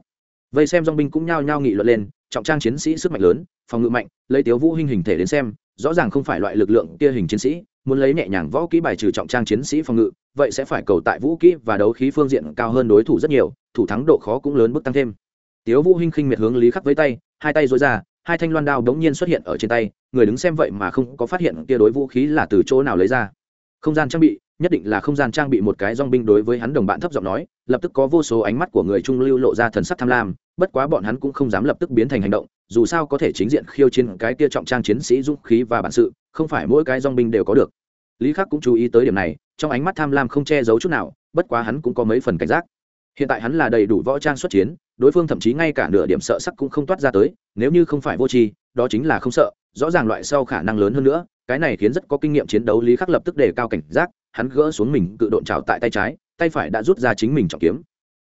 Vậy xem dong binh cũng nhao nhao nghị luận lên, trọng trang chiến sĩ sức mạnh lớn, phòng ngự mạnh, lấy tiếu vũ hinh hình thể đến xem, rõ ràng không phải loại lực lượng kia hình chiến sĩ, muốn lấy nhẹ nhàng võ kỹ bài trừ trọng trang chiến sĩ phòng ngự, vậy sẽ phải cầu tại vũ kỹ và đấu khí phương diện cao hơn đối thủ rất nhiều, thủ thắng độ khó cũng lớn bước tăng thêm. Tiếu vũ hinh khinh miệt hướng lý khắc với tay, hai tay dối ra hai thanh loan đao đống nhiên xuất hiện ở trên tay, người đứng xem vậy mà không có phát hiện kia đối vũ khí là từ chỗ nào lấy ra. Không gian trang bị, nhất định là không gian trang bị một cái dong binh đối với hắn đồng bạn thấp giọng nói, lập tức có vô số ánh mắt của người trung lưu lộ ra thần sắc tham lam, bất quá bọn hắn cũng không dám lập tức biến thành hành động, dù sao có thể chính diện khiêu chiến cái kia trọng trang chiến sĩ dũng khí và bản sự, không phải mỗi cái dong binh đều có được. Lý khắc cũng chú ý tới điểm này, trong ánh mắt tham lam không che giấu chút nào, bất quá hắn cũng có mấy phần cảnh giác. Hiện tại hắn là đầy đủ võ trang xuất chiến đối phương thậm chí ngay cả nửa điểm sợ sắc cũng không toát ra tới, nếu như không phải vô tri, đó chính là không sợ, rõ ràng loại sau khả năng lớn hơn nữa, cái này khiến rất có kinh nghiệm chiến đấu lý khắc lập tức đề cao cảnh giác, hắn gỡ xuống mình, cự độn trào tại tay trái, tay phải đã rút ra chính mình trọng kiếm.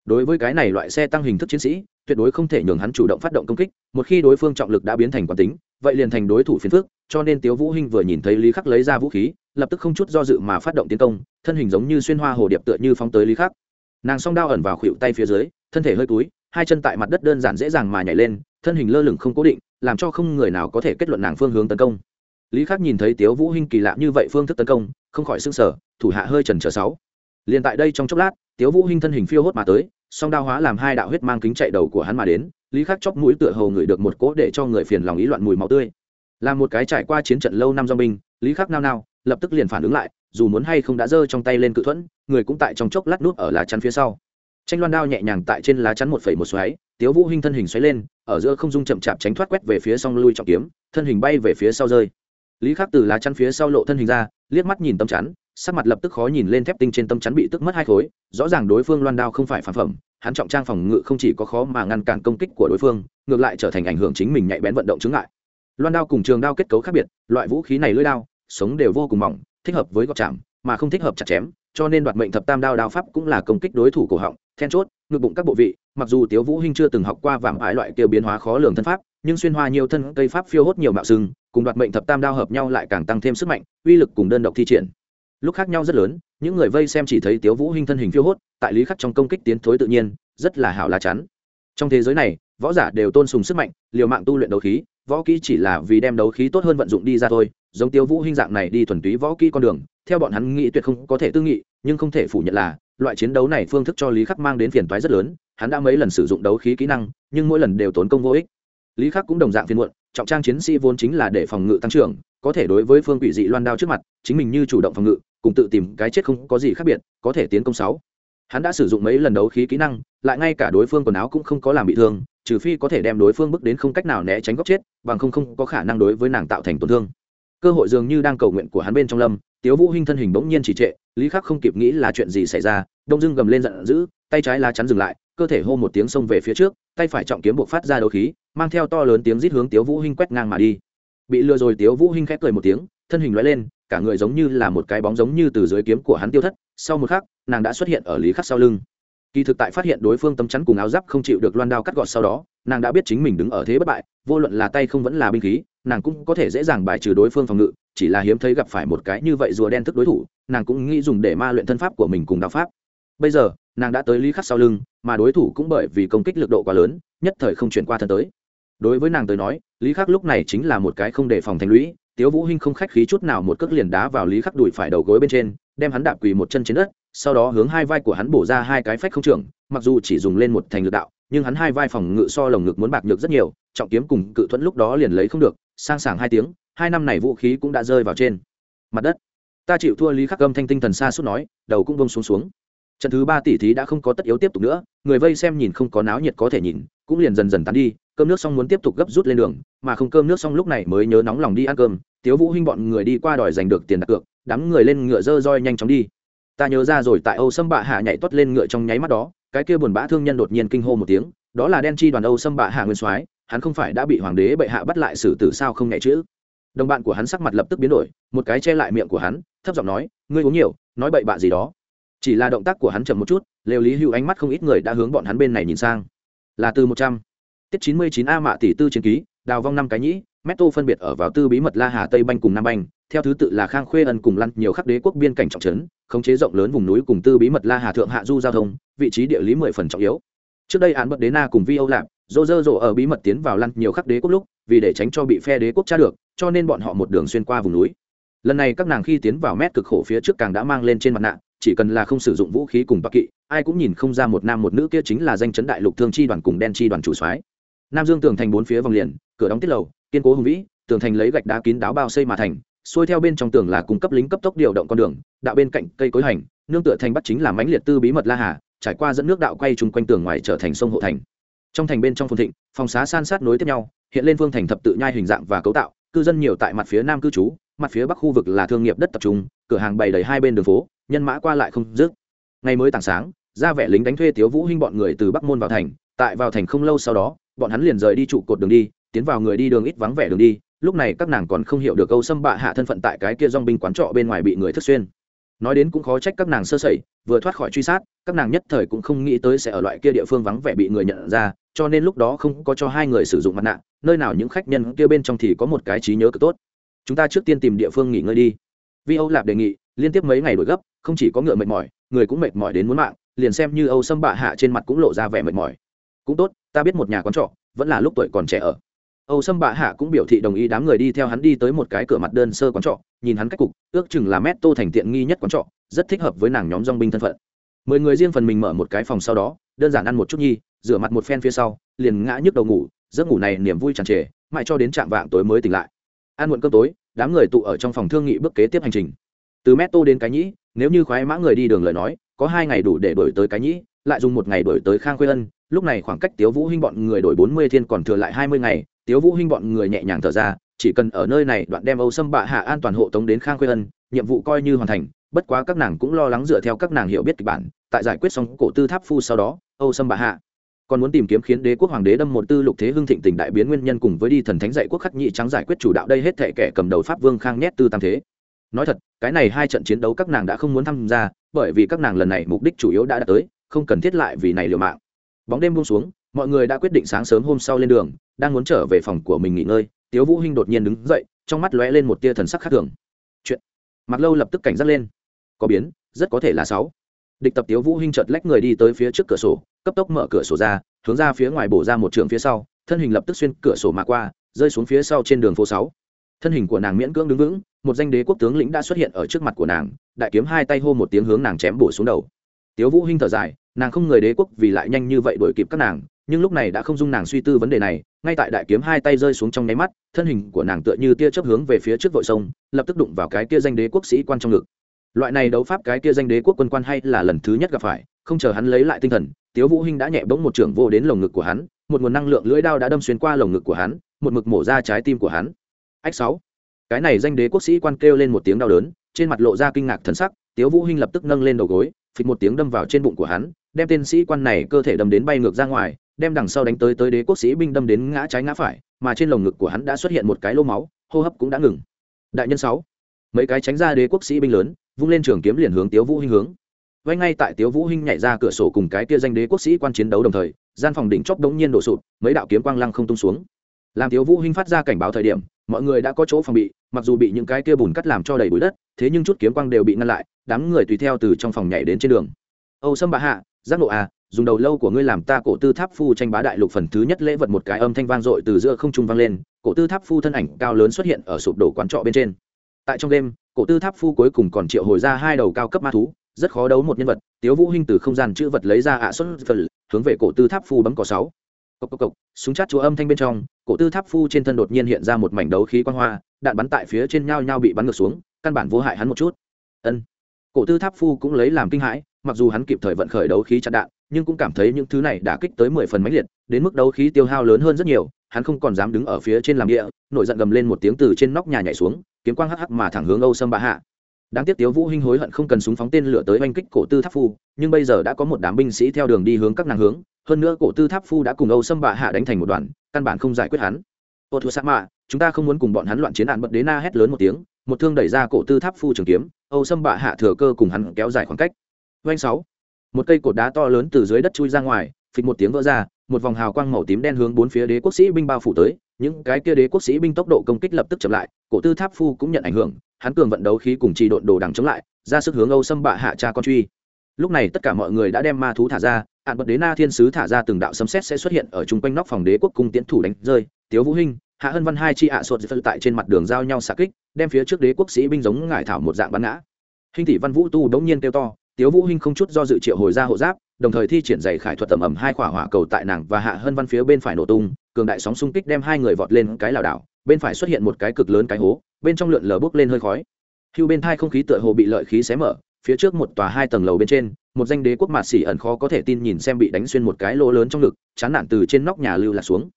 Đối với cái này loại xe tăng hình thức chiến sĩ, tuyệt đối không thể nhường hắn chủ động phát động công kích, một khi đối phương trọng lực đã biến thành quán tính, vậy liền thành đối thủ phiền phước cho nên tiếu vũ hinh vừa nhìn thấy lý khắc lấy ra vũ khí, lập tức không chút do dự mà phát động tiến công, thân hình giống như xuyên hoa hồ điệp tựa như phóng tới lý khắc. Nàng song đao ẩn vào khuỷu tay phía dưới, thân thể hơi cúi hai chân tại mặt đất đơn giản dễ dàng mà nhảy lên, thân hình lơ lửng không cố định, làm cho không người nào có thể kết luận nàng phương hướng tấn công. Lý khắc nhìn thấy tiếu vũ hinh kỳ lạ như vậy phương thức tấn công, không khỏi sưng sở thủ hạ hơi trần trở sáu. Liền tại đây trong chốc lát, tiếu vũ hinh thân hình phiêu hốt mà tới, song đao hóa làm hai đạo huyết mang kính chạy đầu của hắn mà đến, lý khắc chóp mũi tựa hầu người được một cỗ để cho người phiền lòng ý loạn mùi máu tươi. Là một cái trải qua chiến trận lâu năm do binh, lý khắc nao nao, lập tức liền phản ứng lại, dù muốn hay không đã giơ trong tay lên cự thuẫn, người cũng tại trong chốc lát nút ở lá chắn phía sau tranh loan đao nhẹ nhàng tại trên lá chắn một phẩy một xoáy, tiếu vũ hinh thân hình xoáy lên, ở giữa không dung chậm chạp tránh thoát quét về phía song lui trọng kiếm, thân hình bay về phía sau rơi. Lý khắc từ lá chắn phía sau lộ thân hình ra, liếc mắt nhìn tâm chắn, sắc mặt lập tức khó nhìn lên thép tinh trên tâm chắn bị tức mất hai khối, rõ ràng đối phương loan đao không phải phản phẩm, hắn trọng trang phòng ngự không chỉ có khó mà ngăn cản công kích của đối phương, ngược lại trở thành ảnh hưởng chính mình nhạy bén vận động chứng ngại. Loan đao cùng trường đao kết cấu khác biệt, loại vũ khí này lưỡi đao, sống đều vô cùng mỏng, thích hợp với gọt chạm, mà không thích hợp chặt chém, cho nên đoạt mệnh thập tam đao đao pháp cũng là công kích đối thủ cổ họng then chốt, ngực bụng các bộ vị, mặc dù tiếu vũ hinh chưa từng học qua vàng ái loại kia biến hóa khó lường thân pháp, nhưng xuyên hoa nhiều thân, cây pháp phiêu hốt nhiều mạo sừng, cùng đoạt mệnh thập tam đao hợp nhau lại càng tăng thêm sức mạnh, uy lực cùng đơn độc thi triển. Lúc khác nhau rất lớn, những người vây xem chỉ thấy tiếu vũ hinh thân hình phiêu hốt, tại lý khắc trong công kích tiến thối tự nhiên, rất là hảo lá chắn. Trong thế giới này, võ giả đều tôn sùng sức mạnh, liều mạng tu luyện đấu khí, võ kỹ chỉ là vì đem đấu khí tốt hơn vận dụng đi ra thôi, giống tiêu vũ hinh dạng này đi thuần túy võ kỹ con đường, theo bọn hắn nghĩ tuyệt không có thể tư nghị, nhưng không thể phủ nhận là loại chiến đấu này phương thức cho lý khắc mang đến phiền toái rất lớn, hắn đã mấy lần sử dụng đấu khí kỹ năng, nhưng mỗi lần đều tốn công vô ích. Lý khắc cũng đồng dạng phiền muộn, trọng trang chiến sĩ vốn chính là để phòng ngự tăng trưởng, có thể đối với phương quỷ dị loan đao trước mặt, chính mình như chủ động phòng ngự, cùng tự tìm cái chết không có gì khác biệt, có thể tiến công sáu. Hắn đã sử dụng mấy lần đấu khí kỹ năng, lại ngay cả đối phương quần áo cũng không có làm bị thương, trừ phi có thể đem đối phương bước đến không cách nào né tránh góc chết, bằng không không có khả năng đối với nàng tạo thành tổn thương cơ hội dường như đang cầu nguyện của hắn bên trong lâm, tiếu vũ hinh thân hình bỗng nhiên chỉ trệ, lý khắc không kịp nghĩ là chuyện gì xảy ra, đông dưng gầm lên giận dữ, tay trái lá chắn dừng lại, cơ thể hô một tiếng xông về phía trước, tay phải trọng kiếm buộc phát ra đấu khí, mang theo to lớn tiếng rít hướng tiếu vũ hinh quét ngang mà đi. Bị lừa rồi, tiếu vũ hinh khép cười một tiếng, thân hình lóe lên, cả người giống như là một cái bóng giống như từ dưới kiếm của hắn tiêu thất, sau một khắc, nàng đã xuất hiện ở lý khắc sau lưng. Kỳ thực tại phát hiện đối phương tấm chắn cùng áo giáp không chịu được loan đao cắt gọt sau đó, nàng đã biết chính mình đứng ở thế bất bại, vô luận là tay không vẫn là binh khí nàng cũng có thể dễ dàng bài trừ đối phương phòng ngự, chỉ là hiếm thấy gặp phải một cái như vậy rùa đen thức đối thủ, nàng cũng nghĩ dùng để ma luyện thân pháp của mình cùng đạo pháp. Bây giờ, nàng đã tới lý khắc sau lưng, mà đối thủ cũng bởi vì công kích lực độ quá lớn, nhất thời không chuyển qua thân tới. Đối với nàng tới nói, lý khắc lúc này chính là một cái không đề phòng thành lũy, tiếu vũ hinh không khách khí chút nào một cước liền đá vào lý khắc đùi phải đầu gối bên trên, đem hắn đạp quỳ một chân trên đất, sau đó hướng hai vai của hắn bổ ra hai cái phách không trưởng, mặc dù chỉ dùng lên một thành lực đạo, nhưng hắn hai vai phòng ngự so lồng ngực muốn bạc nhược rất nhiều, trọng kiếm cùng cự thuẫn lúc đó liền lấy không được sang sảng hai tiếng, hai năm này vũ khí cũng đã rơi vào trên mặt đất. Ta chịu thua lý khắc âm thanh tinh thần xa suốt nói, đầu cũng bông xuống xuống. Trận thứ ba tỷ thí đã không có tất yếu tiếp tục nữa, người vây xem nhìn không có náo nhiệt có thể nhìn, cũng liền dần dần tán đi, cơm nước xong muốn tiếp tục gấp rút lên đường, mà không cơm nước xong lúc này mới nhớ nóng lòng đi ăn cơm, tiếu vũ huynh bọn người đi qua đòi giành được tiền đặt cược, đám người lên ngựa dơ roi nhanh chóng đi. Ta nhớ ra rồi tại âu sâm bạ hạ nhảy tuất lên ngựa trong nháy mắt đó, cái kia buồn bã thương nhân đột nhiên kinh hô một tiếng đó là đen chi đoàn âu xâm bạ hạ nguyên soái hắn không phải đã bị hoàng đế bệ hạ bắt lại xử tử sao không nghe chữ? Đồng bạn của hắn sắc mặt lập tức biến đổi một cái che lại miệng của hắn thấp giọng nói ngươi uống nhiều nói bậy bạ gì đó. Chỉ là động tác của hắn chậm một chút lều lý hữu ánh mắt không ít người đã hướng bọn hắn bên này nhìn sang. Là từ một trăm tiết chín mươi chín a mạ tỷ tư chiến ký đào vong năm cái nhĩ mét tô phân biệt ở vào tư bí mật La Hà Tây Banh cùng Nam Banh, theo thứ tự là Khang Khuê Ân cùng lăn nhiều khắc đế quốc biên cảnh trọng trấn, khống chế rộng lớn vùng núi cùng tư bí mật La Hà thượng hạ du giao thông, vị trí địa lý mười phần trọng yếu. Trước đây án bật đế na cùng Vi Âu Lạp, dô dơ dỗ ở bí mật tiến vào lăn nhiều khắc đế quốc lúc, vì để tránh cho bị phe đế quốc tra được, cho nên bọn họ một đường xuyên qua vùng núi. Lần này các nàng khi tiến vào mét cực khổ phía trước càng đã mang lên trên mặt nạ, chỉ cần là không sử dụng vũ khí cùng bạc kỵ, ai cũng nhìn không ra một nam một nữ kia chính là danh chấn đại lục thương chi đoàn cùng đen chi đoàn chủ soái. Nam Dương tường thành bốn phía vòng liền, cửa đóng tiết lầu, kiên cố hùng vĩ, tường thành lấy gạch đá kín đáo bao xây mà thành xuôi theo bên trong tường là cung cấp lính cấp tốc điều động con đường đạo bên cạnh cây cối hành nương tựa thành bắt chính là mãnh liệt tư bí mật la hà trải qua dẫn nước đạo quay chung quanh tường ngoài trở thành sông hộ thành. Trong thành bên trong phồn thịnh, phòng xá san sát nối tiếp nhau, hiện lên vương thành thập tự nhai hình dạng và cấu tạo, cư dân nhiều tại mặt phía nam cư trú, mặt phía bắc khu vực là thương nghiệp đất tập trung, cửa hàng bày đầy hai bên đường phố, nhân mã qua lại không dứt. Ngày mới tảng sáng, ra vẻ lính đánh thuê tiếu vũ hinh bọn người từ bắc môn vào thành, tại vào thành không lâu sau đó, bọn hắn liền rời đi trụ cột đường đi, tiến vào người đi đường ít vắng vẻ đường đi, lúc này các nàng còn không hiểu được câu xâm bạ hạ thân phận tại cái kia dong binh quán trọ bên ngoài bị người thức xuyên nói đến cũng khó trách các nàng sơ sẩy, vừa thoát khỏi truy sát, các nàng nhất thời cũng không nghĩ tới sẽ ở loại kia địa phương vắng vẻ bị người nhận ra, cho nên lúc đó không có cho hai người sử dụng mặt nạ, nơi nào những khách nhân kia bên trong thì có một cái trí nhớ cực tốt. Chúng ta trước tiên tìm địa phương nghỉ ngơi đi. Vi âu lạp đề nghị, liên tiếp mấy ngày đổi gấp, không chỉ có ngựa mệt mỏi, người cũng mệt mỏi đến muốn mạng, liền xem như âu xâm bạ hạ trên mặt cũng lộ ra vẻ mệt mỏi. Cũng tốt, ta biết một nhà quán trọ, vẫn là lúc tuổi còn trẻ ở âu sâm bạ hạ cũng biểu thị đồng ý đám người đi theo hắn đi tới một cái cửa mặt đơn sơ quán trọ, nhìn hắn cách cục, ước chừng là mét tô thành tiện nghi nhất quán trọ, rất thích hợp với nàng nhóm dong binh thân phận. Mười người riêng phần mình mở một cái phòng sau đó, đơn giản ăn một chút nhi, rửa mặt một phen phía sau, liền ngã nhức đầu ngủ, giấc ngủ này niềm vui tràn trề, mãi cho đến trạm vạng tối mới tỉnh lại. Ăn muộn cơm tối, đám người tụ ở trong phòng thương nghị bước kế tiếp hành trình. Từ mét tô đến cái nhĩ, nếu như khoái mã người đi đường lời nói, có hai ngày đủ để đổi tới cái nhĩ, lại dùng một ngày đổi tới khang khuê ân, lúc này khoảng cách tiếu vũ hinh bọn người đổi bốn mươi thiên còn thừa lại hai mươi ngày tiếu vũ hinh bọn người nhẹ nhàng thở ra, chỉ cần ở nơi này đoạn đem âu sâm bạ hạ an toàn hộ tống đến khang khuê ân, nhiệm vụ coi như hoàn thành, bất quá các nàng cũng lo lắng dựa theo các nàng hiểu biết kịch bản, tại giải quyết xong cổ tư tháp phu sau đó, âu sâm bạ hạ còn muốn tìm kiếm khiến đế quốc hoàng đế đâm một tư lục thế hưng thịnh tình đại biến nguyên nhân cùng với đi thần thánh dạy quốc khắc nhị trắng giải quyết chủ đạo đây hết thệ kẻ cầm đầu pháp vương khang nhét tư tam thế. Nói thật, cái này hai trận chiến đấu các nàng đã không muốn tham gia, bởi vì các nàng lần này mục đích chủ yếu đã đạt tới, không cần thiết lại vì này liều mạng. Bóng đêm buông xuống mọi người đã quyết định sáng sớm hôm sau lên đường, đang muốn trở về phòng của mình nghỉ ngơi, tiếu vũ hinh đột nhiên đứng dậy, trong mắt lóe lên một tia thần sắc khác thường. Chuyện. Mặc lâu lập tức cảnh giác lên. Có biến, rất có thể là sáu. Địch tập tiếu vũ hinh chợt lách người đi tới phía trước cửa sổ, cấp tốc mở cửa sổ ra, hướng ra phía ngoài bổ ra một trường phía sau, thân hình lập tức xuyên cửa sổ mà qua, rơi xuống phía sau trên đường phố sáu. Thân hình của nàng miễn cưỡng đứng vững, một danh đế quốc tướng lĩnh đã xuất hiện ở trước mặt của nàng, đại kiếm hai tay hô một tiếng hướng nàng chém bổ xuống đầu. Tiếu vũ hinh thở dài, nàng không người đế quốc vì lại nhanh như vậy đuổi kịp các nàng nhưng lúc này đã không dung nàng suy tư vấn đề này, ngay tại đại kiếm hai tay rơi xuống trong nháy mắt, thân hình của nàng tựa như tia chớp hướng về phía trước vội sông, lập tức đụng vào cái tia danh đế quốc sĩ quan trong ngực. Loại này đấu pháp cái tia danh đế quốc quân quan hay là lần thứ nhất gặp phải, không chờ hắn lấy lại tinh thần, tiếu vũ hinh đã nhẹ bỗng một trưởng vô đến lồng ngực của hắn, một nguồn năng lượng lưỡi đao đã đâm xuyên qua lồng ngực của hắn, một mực mổ ra trái tim của hắn. Ách sáu. Cái này danh đế quốc sĩ quan kêu lên một tiếng đau đớn, trên mặt lộ ra kinh ngạc thần sắc, tiếu vũ hinh lập tức nâng lên đầu gối, phịch một tiếng đâm vào trên bụng của hắn, đem tên sĩ quan này cơ thể đâm đến bay ngược ra ngoài đem đằng sau đánh tới tới đế quốc sĩ binh đâm đến ngã trái ngã phải, mà trên lồng ngực của hắn đã xuất hiện một cái lô máu, hô hấp cũng đã ngừng. Đại nhân sáu, mấy cái tránh ra đế quốc sĩ binh lớn, vung lên trường kiếm liền hướng tiếu vũ hinh hướng. Vay ngay tại tiếu vũ hinh nhảy ra cửa sổ cùng cái kia danh đế quốc sĩ quan chiến đấu đồng thời, gian phòng đỉnh chóp đống nhiên đổ sụp, mấy đạo kiếm quang lăng không tung xuống. Làm tiếu vũ hinh phát ra cảnh báo thời điểm, mọi người đã có chỗ phòng bị, mặc dù bị những cái kia bùn cắt làm cho đầy bụi đất, thế nhưng chút kiếm quang đều bị ngăn lại, đám người tùy theo từ trong phòng nhảy đến trên đường. Âu sâm bà hạ, giác nộ à dùng đầu lâu của ngươi làm ta cổ tư tháp phu tranh bá đại lục phần thứ nhất lễ vật một cái âm thanh vang dội từ giữa không trung vang lên, cổ tư tháp phu thân ảnh cao lớn xuất hiện ở sụp đổ quán trọ bên trên. Tại trong đêm, cổ tư tháp phu cuối cùng còn triệu hồi ra hai đầu cao cấp ma thú, rất khó đấu một nhân vật, tiếu vũ hinh từ không gian chữ vật lấy ra ạ xuất phần hướng về cổ tư tháp phu bấm cỏ sáu. Cộc cộc cộc, súng chát chúa âm thanh bên trong, cổ tư tháp phu trên thân đột nhiên hiện ra một mảnh đấu khí quang hoa, đạn bắn tại phía trên nhau nhau bị bắn ngược xuống, căn bản vô hại hắn một chút. Ân. Cổ tư tháp phu cũng lấy làm kinh hãi, mặc dù hắn kịp thời vận khởi đấu khí chặn đạn nhưng cũng cảm thấy những thứ này đã kích tới mười phần mãnh liệt, đến mức đấu khí tiêu hao lớn hơn rất nhiều, hắn không còn dám đứng ở phía trên làm địa, nổi giận gầm lên một tiếng từ trên nóc nhà nhảy xuống, kiếm quang hắc hắc mà thẳng hướng âu sâm bạ hạ. Đáng tiếc tiếu vũ hinh hối hận không cần súng phóng tên lửa tới oanh kích cổ tư tháp phu, nhưng bây giờ đã có một đám binh sĩ theo đường đi hướng các nàng hướng, hơn nữa cổ tư tháp phu đã cùng âu sâm bạ hạ đánh thành một đoàn, căn bản không giải quyết hắn. Ô thua sát mạ, chúng ta không muốn cùng bọn hắn loạn chiến đạn bật đế na hét lớn một tiếng, một thương đẩy ra cổ tư tháp phu trường kiếm, âu sâm bạ hạ thừa cơ cùng hắn kéo dài khoảng cách. Oanh sáu một cây cột đá to lớn từ dưới đất chui ra ngoài, phịch một tiếng vỡ ra, một vòng hào quang màu tím đen hướng bốn phía đế quốc sĩ binh bao phủ tới, những cái kia đế quốc sĩ binh tốc độ công kích lập tức chậm lại, cổ tư tháp phu cũng nhận ảnh hưởng, hắn cường vận đấu khí cùng trì độn đồ đằng chống lại, ra sức hướng âu xâm bạ hạ cha con truy. Lúc này tất cả mọi người đã đem ma thú thả ra, hạn bật đế na thiên sứ thả ra từng đạo sấm xét sẽ xuất hiện ở chung quanh nóc phòng đế quốc cung tiến thủ đánh rơi, tiếu vũ hinh, hạ hân văn hai chi ạ à sột phân tại trên mặt đường giao nhau xạ kích, đem phía trước đế quốc sĩ binh giống ngải thảo một dạng bắn ngã. Hình thị văn vũ tu đống nhiên kêu to tiếu vũ hinh không chút do dự triệu hồi ra hộ giáp, đồng thời thi triển dày khải thuật tầm ẩm hai quả hỏa cầu tại nàng và hạ hân văn phía bên phải nổ tung, cường đại sóng xung kích đem hai người vọt lên cái lảo đảo, bên phải xuất hiện một cái cực lớn cái hố, bên trong lượn lờ bốc lên hơi khói. Hưu bên thai không khí tựa hồ bị lợi khí xé mở, phía trước một tòa hai tầng lầu bên trên, một danh đế quốc mạt xỉ ẩn khó có thể tin nhìn xem bị đánh xuyên một cái lỗ lớn trong ngực, chán nản từ trên nóc nhà lưu lạc xuống.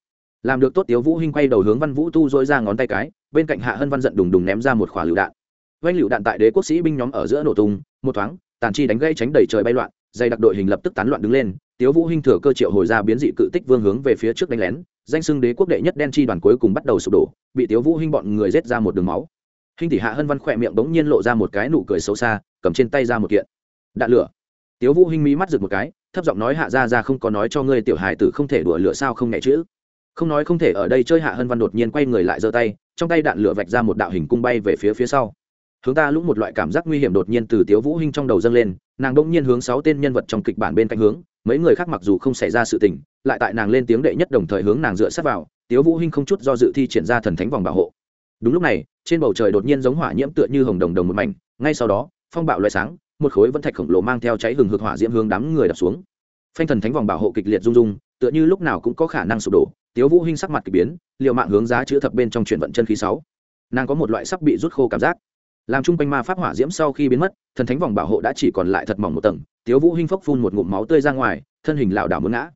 Làm được tốt tiếu vũ hinh quay đầu hướng văn vũ tu dỗi ra ngón tay cái, bên cạnh hạ hân văn giận đùng đùng ném ra một khỏa lựu đạn. Vanh lựu đạn tại đế quốc sĩ binh nhóm ở giữa nổ tung, một thoáng tàn chi đánh gây tránh đẩy trời bay loạn dây đặc đội hình lập tức tán loạn đứng lên, tiếu vũ hinh thừa cơ triệu hồi ra biến dị cự tích vương hướng về phía trước đánh lén, danh sưng đế quốc đệ nhất đen chi đoàn cuối cùng bắt đầu sụp đổ, bị tiếu vũ hinh bọn người giết ra một đường máu. Hinh tỷ hạ hân văn khỏe miệng bỗng nhiên lộ ra một cái nụ cười xấu xa, cầm trên tay ra một kiện. Đạn lửa. Tiếu vũ hinh mí mắt rực một cái, thấp giọng nói, hạ ra ra không có nói cho ngươi tiểu hài tử không thể đùa lửa sao không nhẹ chữ. Không nói không thể, ở đây chơi hạ hân văn đột nhiên quay người lại giơ tay, trong tay đạn lửa vạch ra một đạo hình cung bay về phía phía sau hướng ta lũng một loại cảm giác nguy hiểm đột nhiên từ tiếu vũ hinh trong đầu dâng lên, nàng đông nhiên hướng sáu tên nhân vật trong kịch bản bên cạnh hướng, mấy người khác mặc dù không xảy ra sự tình, lại tại nàng lên tiếng đệ nhất đồng thời hướng nàng dựa sát vào, tiếu vũ hinh không chút do dự thi triển ra thần thánh vòng bảo hộ. Đúng lúc này, trên bầu trời đột nhiên giống hỏa nhiễm tựa như hồng đồng đồng một mảnh, ngay sau đó, phong bạo loé sáng, một khối vân thạch khổng lồ mang theo cháy hừng hực hỏa diễm hướng đám người đập xuống. Phanh thần thánh vòng bảo hộ kịch liệt rung rung, tựa như lúc nào cũng có khả năng sụp đổ, tiếu vũ hinh sắc mặt kỳ biến, liều mạng hướng giá chữa thập bên trong chuyển vận chân khí sáu. Nàng có một loại sắp bị rút khô cảm giác làm chung quanh ma pháp hỏa diễm sau khi biến mất thần thánh vòng bảo hộ đã chỉ còn lại thật mỏng một tầng tiếu vũ hinh phốc phun một ngụm máu tươi ra ngoài thân hình lảo đảo muốn ngã.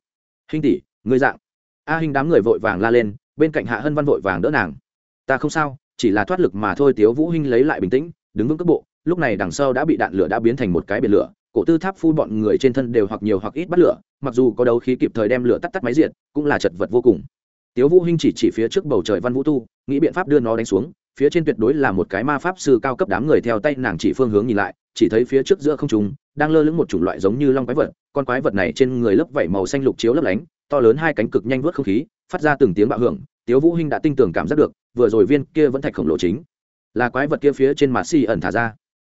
Hinh tỷ người dạng. A hinh đám người vội vàng la lên bên cạnh hạ hân văn vội vàng đỡ nàng. Ta không sao chỉ là thoát lực mà thôi. Tiếu vũ hinh lấy lại bình tĩnh đứng vững cước bộ lúc này đằng sau đã bị đạn lửa đã biến thành một cái biển lửa cổ tư tháp phu bọn người trên thân đều hoặc nhiều hoặc ít bắt lửa mặc dù có đấu khí kịp thời đem lửa tắt tắt máy diệt, cũng là chật vật vô cùng. Tiếu vũ hinh chỉ chỉ phía trước bầu trời văn vũ tu nghĩ biện pháp đưa nó đánh xuống phía trên tuyệt đối là một cái ma pháp sư cao cấp đám người theo tay nàng chỉ phương hướng nhìn lại, chỉ thấy phía trước giữa không trung, đang lơ lửng một chủng loại giống như long quái vật, con quái vật này trên người lớp vảy màu xanh lục chiếu lấp lánh, to lớn hai cánh cực nhanh vớt không khí, phát ra từng tiếng bạo hưởng, tiếu vũ hinh đã tinh tường cảm giác được, vừa rồi viên kia vẫn thạch khổng lồ chính. Là quái vật kia phía trên mặt xì ẩn thả ra.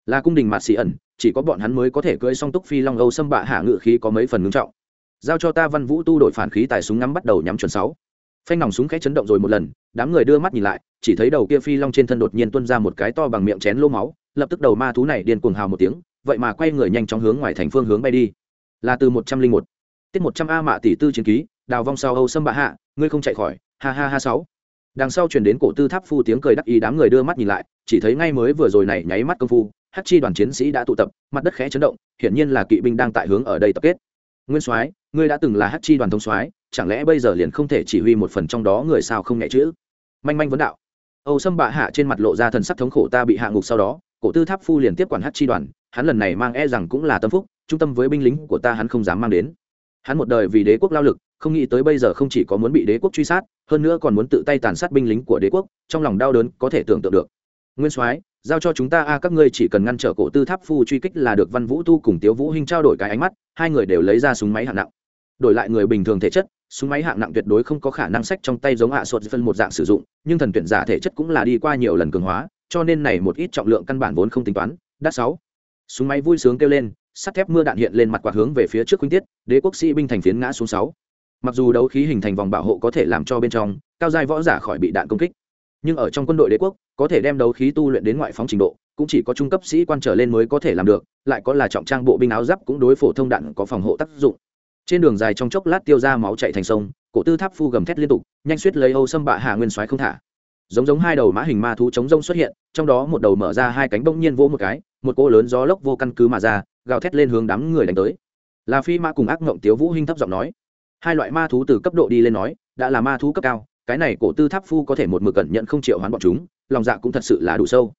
Là cung đình mặt xì ẩn, chỉ có bọn hắn mới có thể cưỡi song túc phi long âu xâm bạ hạ ngự khí có mấy phần ngưng trọng. Giao cho ta văn vũ tu đổi phản khí tài súng ngắm bắt đầu nhắm chuẩn sáu phanh nòng súng khẽ chấn động rồi một lần, đám người đưa mắt nhìn lại, chỉ thấy đầu kia phi long trên thân đột nhiên tuôn ra một cái to bằng miệng chén lô máu, lập tức đầu ma thú này điên cuồng hào một tiếng, vậy mà quay người nhanh chóng hướng ngoài thành phương hướng bay đi. Là từ một trăm linh một. Tiết một trăm a mạ tỷ tư chiến ký, đào vong sau âu xâm bạ hạ, ngươi không chạy khỏi, ha ha ha sáu. Đằng sau truyền đến cổ tư tháp phu tiếng cười đắc ý đám người đưa mắt nhìn lại, chỉ thấy ngay mới vừa rồi này nháy mắt công phu hát chi đoàn chiến sĩ đã tụ tập, mặt đất khẽ chấn động, hiển nhiên là kỵ binh đang tại hướng ở đây tập kết. Nguyên soái ngươi đã từng là hát chi đoàn thông soái, chẳng lẽ bây giờ liền không thể chỉ huy một phần trong đó người sao không nhẹ chữ manh manh vấn đạo. Âu sâm bạ hạ trên mặt lộ ra thần sắc thống khổ ta bị hạ ngục sau đó, cổ tư tháp phu liền tiếp quản hát chi đoàn, hắn lần này mang e rằng cũng là tâm phúc, trung tâm với binh lính của ta hắn không dám mang đến. Hắn một đời vì đế quốc lao lực, không nghĩ tới bây giờ không chỉ có muốn bị đế quốc truy sát, hơn nữa còn muốn tự tay tàn sát binh lính của đế quốc, trong lòng đau đớn có thể tưởng tượng được. Nguyên soái, giao cho chúng ta a, các ngươi chỉ cần ngăn trở cổ tư tháp phu truy kích là được, văn vũ tu cùng tiếu vũ hinh trao đổi cái ánh mắt, hai người đều lấy ra súng máy hạng nặng đổi lại người bình thường thể chất, súng máy hạng nặng tuyệt đối không có khả năng sách trong tay giống hạ sột phân một dạng sử dụng, nhưng thần tuyển giả thể chất cũng là đi qua nhiều lần cường hóa, cho nên này một ít trọng lượng căn bản vốn không tính toán. Đắt sáu. Súng máy vui sướng kêu lên, sắt thép mưa đạn hiện lên mặt quạt hướng về phía trước khuynh tiết, đế quốc sĩ binh thành phiến ngã xuống sáu. Mặc dù đấu khí hình thành vòng bảo hộ có thể làm cho bên trong, cao giai võ giả khỏi bị đạn công kích, nhưng ở trong quân đội đế quốc, có thể đem đấu khí tu luyện đến ngoại phóng trình độ, cũng chỉ có trung cấp sĩ quan trở lên mới có thể làm được, lại có là trọng trang bộ binh áo giáp cũng đối phổ thông đạn có phòng hộ tác dụng trên đường dài trong chốc lát tiêu ra máu chạy thành sông, cổ tư tháp phu gầm thét liên tục, nhanh suýt lấy âu xâm bạ hạ nguyên soái không thả. Giống giống hai đầu mã hình ma thú chống rông xuất hiện, trong đó một đầu mở ra hai cánh bỗng nhiên vỗ một cái, một cỗ lớn gió lốc vô căn cứ mà ra, gào thét lên hướng đám người đánh tới. Là phi ma cùng ác ngộng tiếu vũ hinh thấp giọng nói. Hai loại ma thú từ cấp độ đi lên nói, đã là ma thú cấp cao, cái này cổ tư tháp phu có thể một mực cẩn nhận không chịu hoán bọn chúng, lòng dạ cũng thật sự là đủ sâu.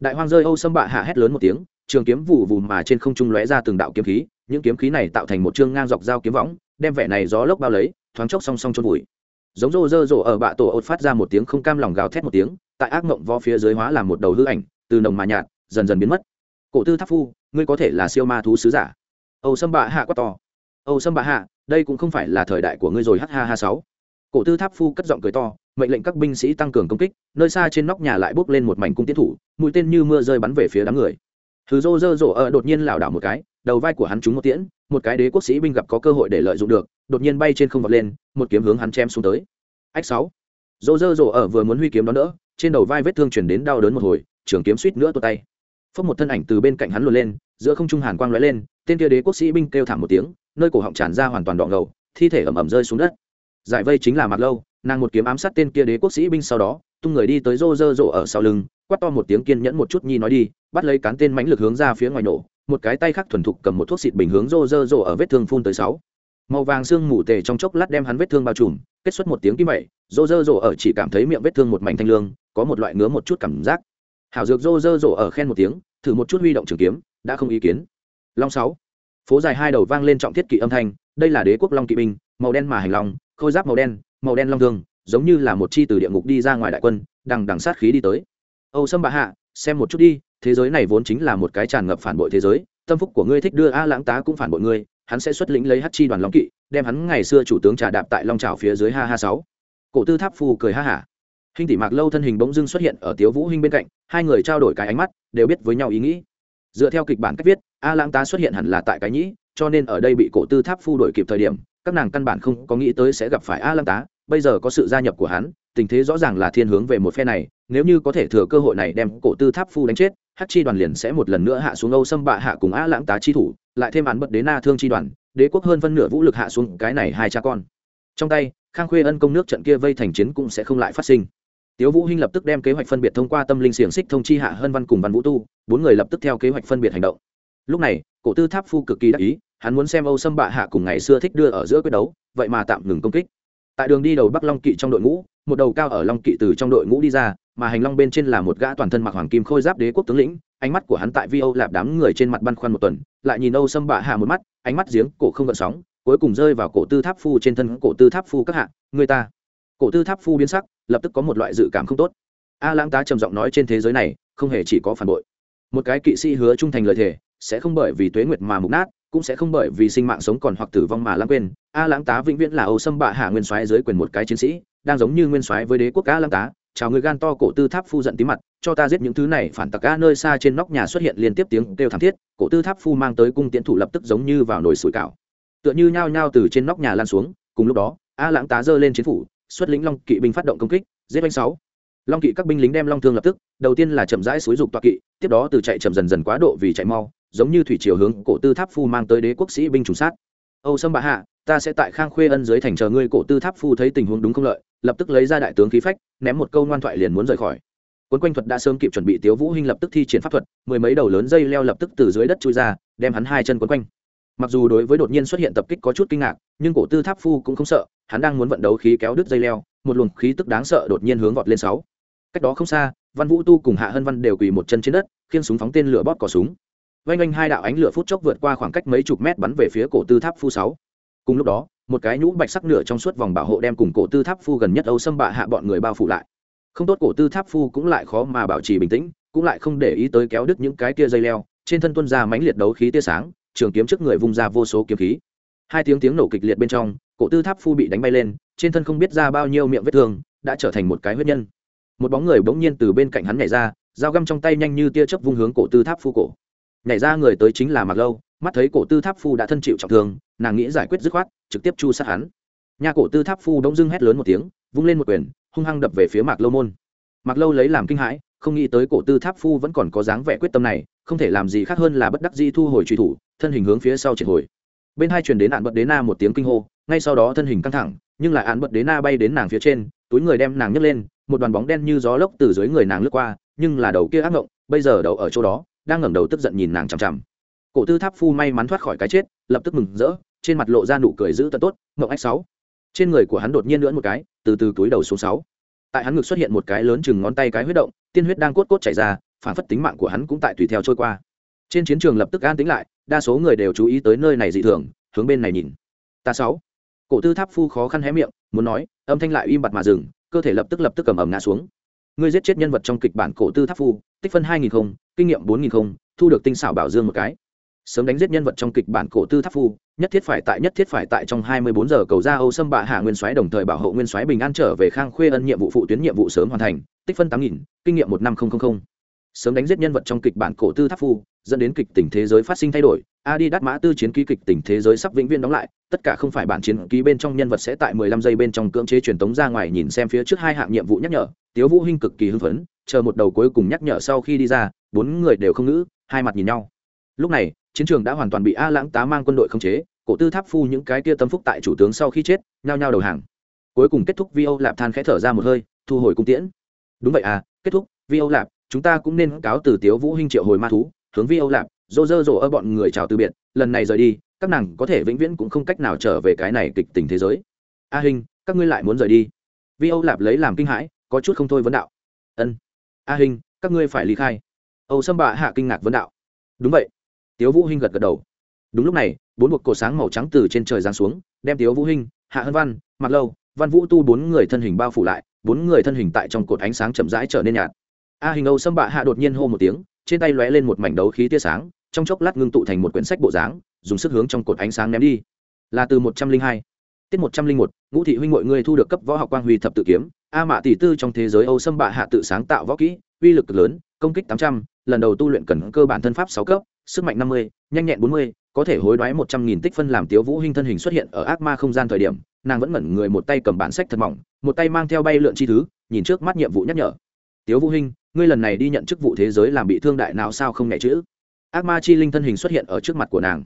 Đại hoang rơi âu xâm bạ hạ hét lớn một tiếng, trường kiếm vụ vù mà trên không trung lóe ra từng đạo kiếm khí những kiếm khí này tạo thành một chương ngang dọc dao kiếm võng, đem vẻ này gió lốc bao lấy, thoáng chốc song song trôn vùi. Giống rô rơ rộ ở bạ tổ ột phát ra một tiếng không cam lòng gào thét một tiếng, tại ác mộng vo phía dưới hóa làm một đầu hư ảnh, từ nồng mà nhạt, dần dần biến mất. Cổ tư tháp phu, ngươi có thể là siêu ma thú sứ giả. Âu sâm bạ hạ quá to. Âu sâm bạ hạ, đây cũng không phải là thời đại của ngươi rồi h h ha sáu. Cổ tư tháp phu cất giọng cười to, mệnh lệnh các binh sĩ tăng cường công kích, nơi xa trên nóc nhà lại bốc lên một mảnh cung tiến thủ, mũi tên như mưa rơi bắn về phía đám người thứ rô rơ rộ ở đột nhiên lảo đảo một cái, đầu vai của hắn trúng một tiễn, một cái đế quốc sĩ binh gặp có cơ hội để lợi dụng được, đột nhiên bay trên không vọt lên, một kiếm hướng hắn chém xuống tới. Ách sáu. Rô rơ rộ ở vừa muốn huy kiếm đó nữa trên đầu vai vết thương chuyển đến đau đớn một hồi, trường kiếm suýt nữa tuột tay. Phốc một thân ảnh từ bên cạnh hắn luồn lên, giữa không trung hàn quang lóe lên, tên kia đế quốc sĩ binh kêu thảm một tiếng, nơi cổ họng tràn ra hoàn toàn đọng ngầu, thi thể ẩm ẩm rơi xuống đất. Giải vây chính là mặt lâu, nàng một kiếm ám sát tên kia đế quốc sĩ binh sau đó, tung người đi tới rô rơ rộ ở sau lưng quát to một tiếng kiên nhẫn một chút nhi nói đi, bắt lấy cán tên mãnh lực hướng ra phía ngoài nổ, một cái tay khác thuần thục cầm một thuốc xịt bình hướng rô rơ rộ ở vết thương phun tới sáu. Màu vàng xương mù tề trong chốc lát đem hắn vết thương bao trùm, kết xuất một tiếng kim vậy, rô rơ rộ ở chỉ cảm thấy miệng vết thương một mảnh thanh lương, có một loại ngứa một chút cảm giác. Hảo dược rô rơ rộ ở khen một tiếng, thử một chút huy động trường kiếm, đã không ý kiến. Long sáu. Phố dài hai đầu vang lên trọng thiết kỵ âm thanh, đây là đế quốc long kỵ binh, màu đen mà hành long, khôi giáp màu đen màu đen long thương, giống như là một chi từ địa ngục đi ra ngoài đại quân, đằng đằng sát khí đi tới âu sâm bà hạ, xem một chút đi, thế giới này vốn chính là một cái tràn ngập phản bội thế giới, tâm phúc của ngươi thích đưa a lãng tá cũng phản bội ngươi, hắn sẽ xuất lĩnh lấy hát chi đoàn long kỵ, đem hắn ngày xưa chủ tướng trà đạp tại long trào phía dưới ha ha sáu. Cổ tư tháp phù cười ha hả. Hình tỷ mạc lâu thân hình bỗng dưng xuất hiện ở tiếu vũ hinh bên cạnh, hai người trao đổi cái ánh mắt, đều biết với nhau ý nghĩ. Dựa theo kịch bản cách viết, a lãng tá xuất hiện hẳn là tại cái nhĩ, cho nên ở đây bị cổ tư tháp phu đổi kịp thời điểm, các nàng căn bản không có nghĩ tới sẽ gặp phải a lãng tá, bây giờ có sự gia nhập của hắn tình thế rõ ràng là thiên hướng về một phe này, nếu như có thể thừa cơ hội này đem cổ tư tháp phu đánh chết hát chi đoàn liền sẽ một lần nữa hạ xuống âu xâm bạ hạ cùng a lãng tá chi thủ, lại thêm án bật đế na thương chi đoàn, đế quốc hơn phân nửa vũ lực hạ xuống cái này hai cha con. Trong tay, khang khuê ân công nước trận kia vây thành chiến cũng sẽ không lại phát sinh. Tiếu vũ hinh lập tức đem kế hoạch phân biệt thông qua tâm linh xiềng xích thông chi hạ hơn văn cùng văn vũ tu, bốn người lập tức theo kế hoạch phân biệt hành động. Lúc này, cổ tư tháp phu cực kỳ đắc ý, hắn muốn xem âu xâm bạ hạ cùng ngày xưa thích đưa ở giữa quyết đấu, vậy mà tạm ngừng công kích tại đường đi đầu bắc long kỵ trong đội ngũ, một đầu cao ở long kỵ từ trong đội ngũ đi ra, mà hành long bên trên là một gã toàn thân mặc hoàng kim khôi giáp đế quốc tướng lĩnh, ánh mắt của hắn tại vi âu lạp đám người trên mặt băn khoăn một tuần, lại nhìn âu xâm bạ hạ một mắt, ánh mắt giếng, cổ không gợn sóng, cuối cùng rơi vào cổ tư tháp phu trên thân cổ tư tháp phu các hạ, người ta. Cổ tư tháp phu biến sắc, lập tức có một loại dự cảm không tốt. A lãng tá trầm giọng nói trên thế giới này, không hề chỉ có phản bội. Một cái kỵ sĩ hứa trung thành lời thề, sẽ không bởi vì tuế nguyệt mà mục nát cũng sẽ không bởi vì sinh mạng sống còn hoặc tử vong mà lãng quên. A lãng tá vĩnh viễn là âu xâm bạ hạ nguyên soái dưới quyền một cái chiến sĩ, đang giống như nguyên soái với đế quốc a lãng tá. Chào người gan to cổ tư tháp phu giận tí mặt, cho ta giết những thứ này, phản tặc a nơi xa trên nóc nhà xuất hiện liên tiếp tiếng kêu thảm thiết, cổ tư tháp phu mang tới cung tiến thủ lập tức giống như vào nồi sủi cảo. Tựa như nhao nhao từ trên nóc nhà lan xuống, cùng lúc đó, a lãng tá giơ lên chiến phủ, xuất lĩnh long kỵ binh phát động công kích, giết anh sáu. Long kỵ các binh lính đem long thương lập tức, đầu tiên là chậm rãi xúi dục toa kỵ, tiếp đó từ chạy chậm dần dần quá độ vì chạy mau giống như thủy chiều hướng cổ tư tháp phu mang tới đế quốc sĩ binh trùng sát. Âu sâm bà hạ, ta sẽ tại khang khuê ân dưới thành chờ ngươi cổ tư tháp phu thấy tình huống đúng không lợi, lập tức lấy ra đại tướng khí phách, ném một câu ngoan thoại liền muốn rời khỏi. Quân quanh thuật đã sớm kịp chuẩn bị tiếu vũ hinh lập tức thi triển pháp thuật, mười mấy đầu lớn dây leo lập tức từ dưới đất chui ra, đem hắn hai chân quấn quanh. Mặc dù đối với đột nhiên xuất hiện tập kích có chút kinh ngạc, nhưng cổ tư tháp phu cũng không sợ, hắn đang muốn vận đấu khí kéo đứt dây leo, một luồng khí tức đáng sợ đột nhiên hướng vọt lên sáu. Cách đó không xa, văn vũ tu cùng hạ hân văn đều quỳ một chân trên đất, khiêng súng phóng tên lửa bóp cò súng vanh oanh hai đạo ánh lửa phút chốc vượt qua khoảng cách mấy chục mét bắn về phía cổ tư tháp phu sáu. Cùng lúc đó, một cái nhũ bạch sắc nửa trong suốt vòng bảo hộ đem cùng cổ tư tháp phu gần nhất âu xâm bạ hạ bọn người bao phủ lại. Không tốt cổ tư tháp phu cũng lại khó mà bảo trì bình tĩnh, cũng lại không để ý tới kéo đứt những cái tia dây leo, trên thân tuân ra mãnh liệt đấu khí tia sáng, trường kiếm trước người vung ra vô số kiếm khí. Hai tiếng tiếng nổ kịch liệt bên trong, cổ tư tháp phu bị đánh bay lên, trên thân không biết ra bao nhiêu miệng vết thương, đã trở thành một cái huyết nhân. Một bóng người bỗng nhiên từ bên cạnh hắn nhảy ra, dao găm trong tay nhanh như tia chớp vung hướng cổ tư tháp phu cổ nhảy ra người tới chính là Mặc lâu, mắt thấy cổ tư tháp phu đã thân chịu trọng thương, nàng nghĩ giải quyết dứt khoát, trực tiếp chu sát hắn. Nhà cổ tư tháp phu đông dưng hét lớn một tiếng, vung lên một quyền, hung hăng đập về phía mạc lâu môn. Mạc lâu lấy làm kinh hãi, không nghĩ tới cổ tư tháp phu vẫn còn có dáng vẻ quyết tâm này, không thể làm gì khác hơn là bất đắc di thu hồi truy thủ, thân hình hướng phía sau triệt hồi. Bên hai truyền đến ạn bật đế na một tiếng kinh hô, ngay sau đó thân hình căng thẳng, nhưng lại ạn bật đế na bay đến nàng phía trên, túi người đem nàng nhấc lên, một đoàn bóng đen như gió lốc từ dưới người nàng lướt qua, nhưng là đầu kia ác ngộng, bây giờ đầu ở chỗ đó đang ngẩng đầu tức giận nhìn nàng chằm chằm. Cổ tư tháp phu may mắn thoát khỏi cái chết, lập tức mừng rỡ, trên mặt lộ ra nụ cười giữ tận tốt ngộng ách sáu. Trên người của hắn đột nhiên lưỡn một cái, từ từ túi đầu xuống sáu. Tại hắn ngực xuất hiện một cái lớn chừng ngón tay cái huyết động, tiên huyết đang cốt cốt chảy ra, phản phất tính mạng của hắn cũng tại tùy theo trôi qua. Trên chiến trường lập tức an tính lại, đa số người đều chú ý tới nơi này dị thường, hướng bên này nhìn. Ta sáu. Cổ tư tháp phu khó khăn hé miệng, muốn nói, âm thanh lại im bặt mà dừng, cơ thể lập tức lập tức cầm ẩm ngã xuống. Ngươi giết chết nhân vật trong kịch bản cổ tư tháp phu, tích phân hai nghìn không kinh nghiệm bốn nghìn không, thu được tinh xảo bảo dương một cái. Sớm đánh giết nhân vật trong kịch bản cổ tư tháp phu, nhất thiết phải tại nhất thiết phải tại trong hai mươi bốn giờ cầu ra âu xâm bạ hạ nguyên soái đồng thời bảo hộ nguyên soái bình an trở về khang khuê ân nhiệm vụ phụ tuyến nhiệm vụ sớm hoàn thành, tích phân tám nghìn, kinh nghiệm một năm nghìn sớm đánh giết nhân vật trong kịch bản cổ tư tháp phu, dẫn đến kịch tình thế giới phát sinh thay đổi adi đắt mã tư chiến ký kịch tình thế giới sắp vĩnh viễn đóng lại, tất cả không phải bản chiến ký bên trong nhân vật sẽ tại mười lăm giây bên trong cưỡng chế truyền tống ra ngoài nhìn xem phía trước hai hạng nhiệm vụ nhắc nhở, tiếu vũ hinh cực kỳ hưng phấn chờ một đầu cuối cùng nhắc nhở sau khi đi ra, bốn người đều không ngữ, hai mặt nhìn nhau. Lúc này, chiến trường đã hoàn toàn bị a lãng tá mang quân đội khống chế, cổ tư tháp phu những cái kia tâm phúc tại chủ tướng sau khi chết, nhao nhao đầu hàng. Cuối cùng kết thúc vi âu lạp than khẽ thở ra một hơi, thu hồi cung tiễn. Đúng vậy à kết thúc vi âu lạp, chúng ta cũng nên cáo từ tiếu vũ hinh triệu hồi ma thú, hướng vi âu lạp dô dơ dỗ ở bọn người chào từ biệt, lần này rời đi, các nàng có thể vĩnh viễn cũng không cách nào trở về cái này kịch tình thế giới. A hình các ngươi lại muốn rời đi. Vi âu lạp lấy làm kinh hãi, có chút không thôi vấn đạo. Ân a hình các ngươi phải ly khai. Âu sâm bạ hạ kinh ngạc vấn đạo. Đúng vậy. Tiếu vũ hinh gật gật đầu. Đúng lúc này, bốn buộc cổ sáng màu trắng từ trên trời giáng xuống, đem tiếu vũ hinh, hạ hân văn mặc lâu, văn vũ tu bốn người thân hình bao phủ lại, bốn người thân hình tại trong cột ánh sáng chậm rãi trở nên nhạt. A hình âu sâm bạ hạ đột nhiên hô một tiếng, trên tay lóe lên một mảnh đấu khí tia sáng, trong chốc lát ngưng tụ thành một quyển sách bộ dáng, dùng sức hướng trong cột ánh sáng ném đi. Là từ một trăm linh hai, tiết một trăm linh một, ngũ thị huynh mọi người thu được cấp võ học quang huy thập tự kiếm a mạ tỷ tư trong thế giới âu Xâm bạ hạ tự sáng tạo võ kỹ, uy lực cực lớn, công kích tám trăm, lần đầu tu luyện cần cơ bản thân pháp sáu cấp, sức mạnh năm mươi, nhanh nhẹn bốn mươi, có thể hối đoái một trăm nghìn tích phân làm tiếu vũ hinh thân hình xuất hiện ở ác ma không gian thời điểm, nàng vẫn ngẩn người một tay cầm bản sách thật mỏng, một tay mang theo bay lượn chi thứ, nhìn trước mắt nhiệm vụ nhắc nhở. Tiếu vũ hinh, ngươi lần này đi nhận chức vụ thế giới làm bị thương đại nào sao không nhẹ chữ? Ác ma chi linh thân hình xuất hiện ở trước mặt của nàng.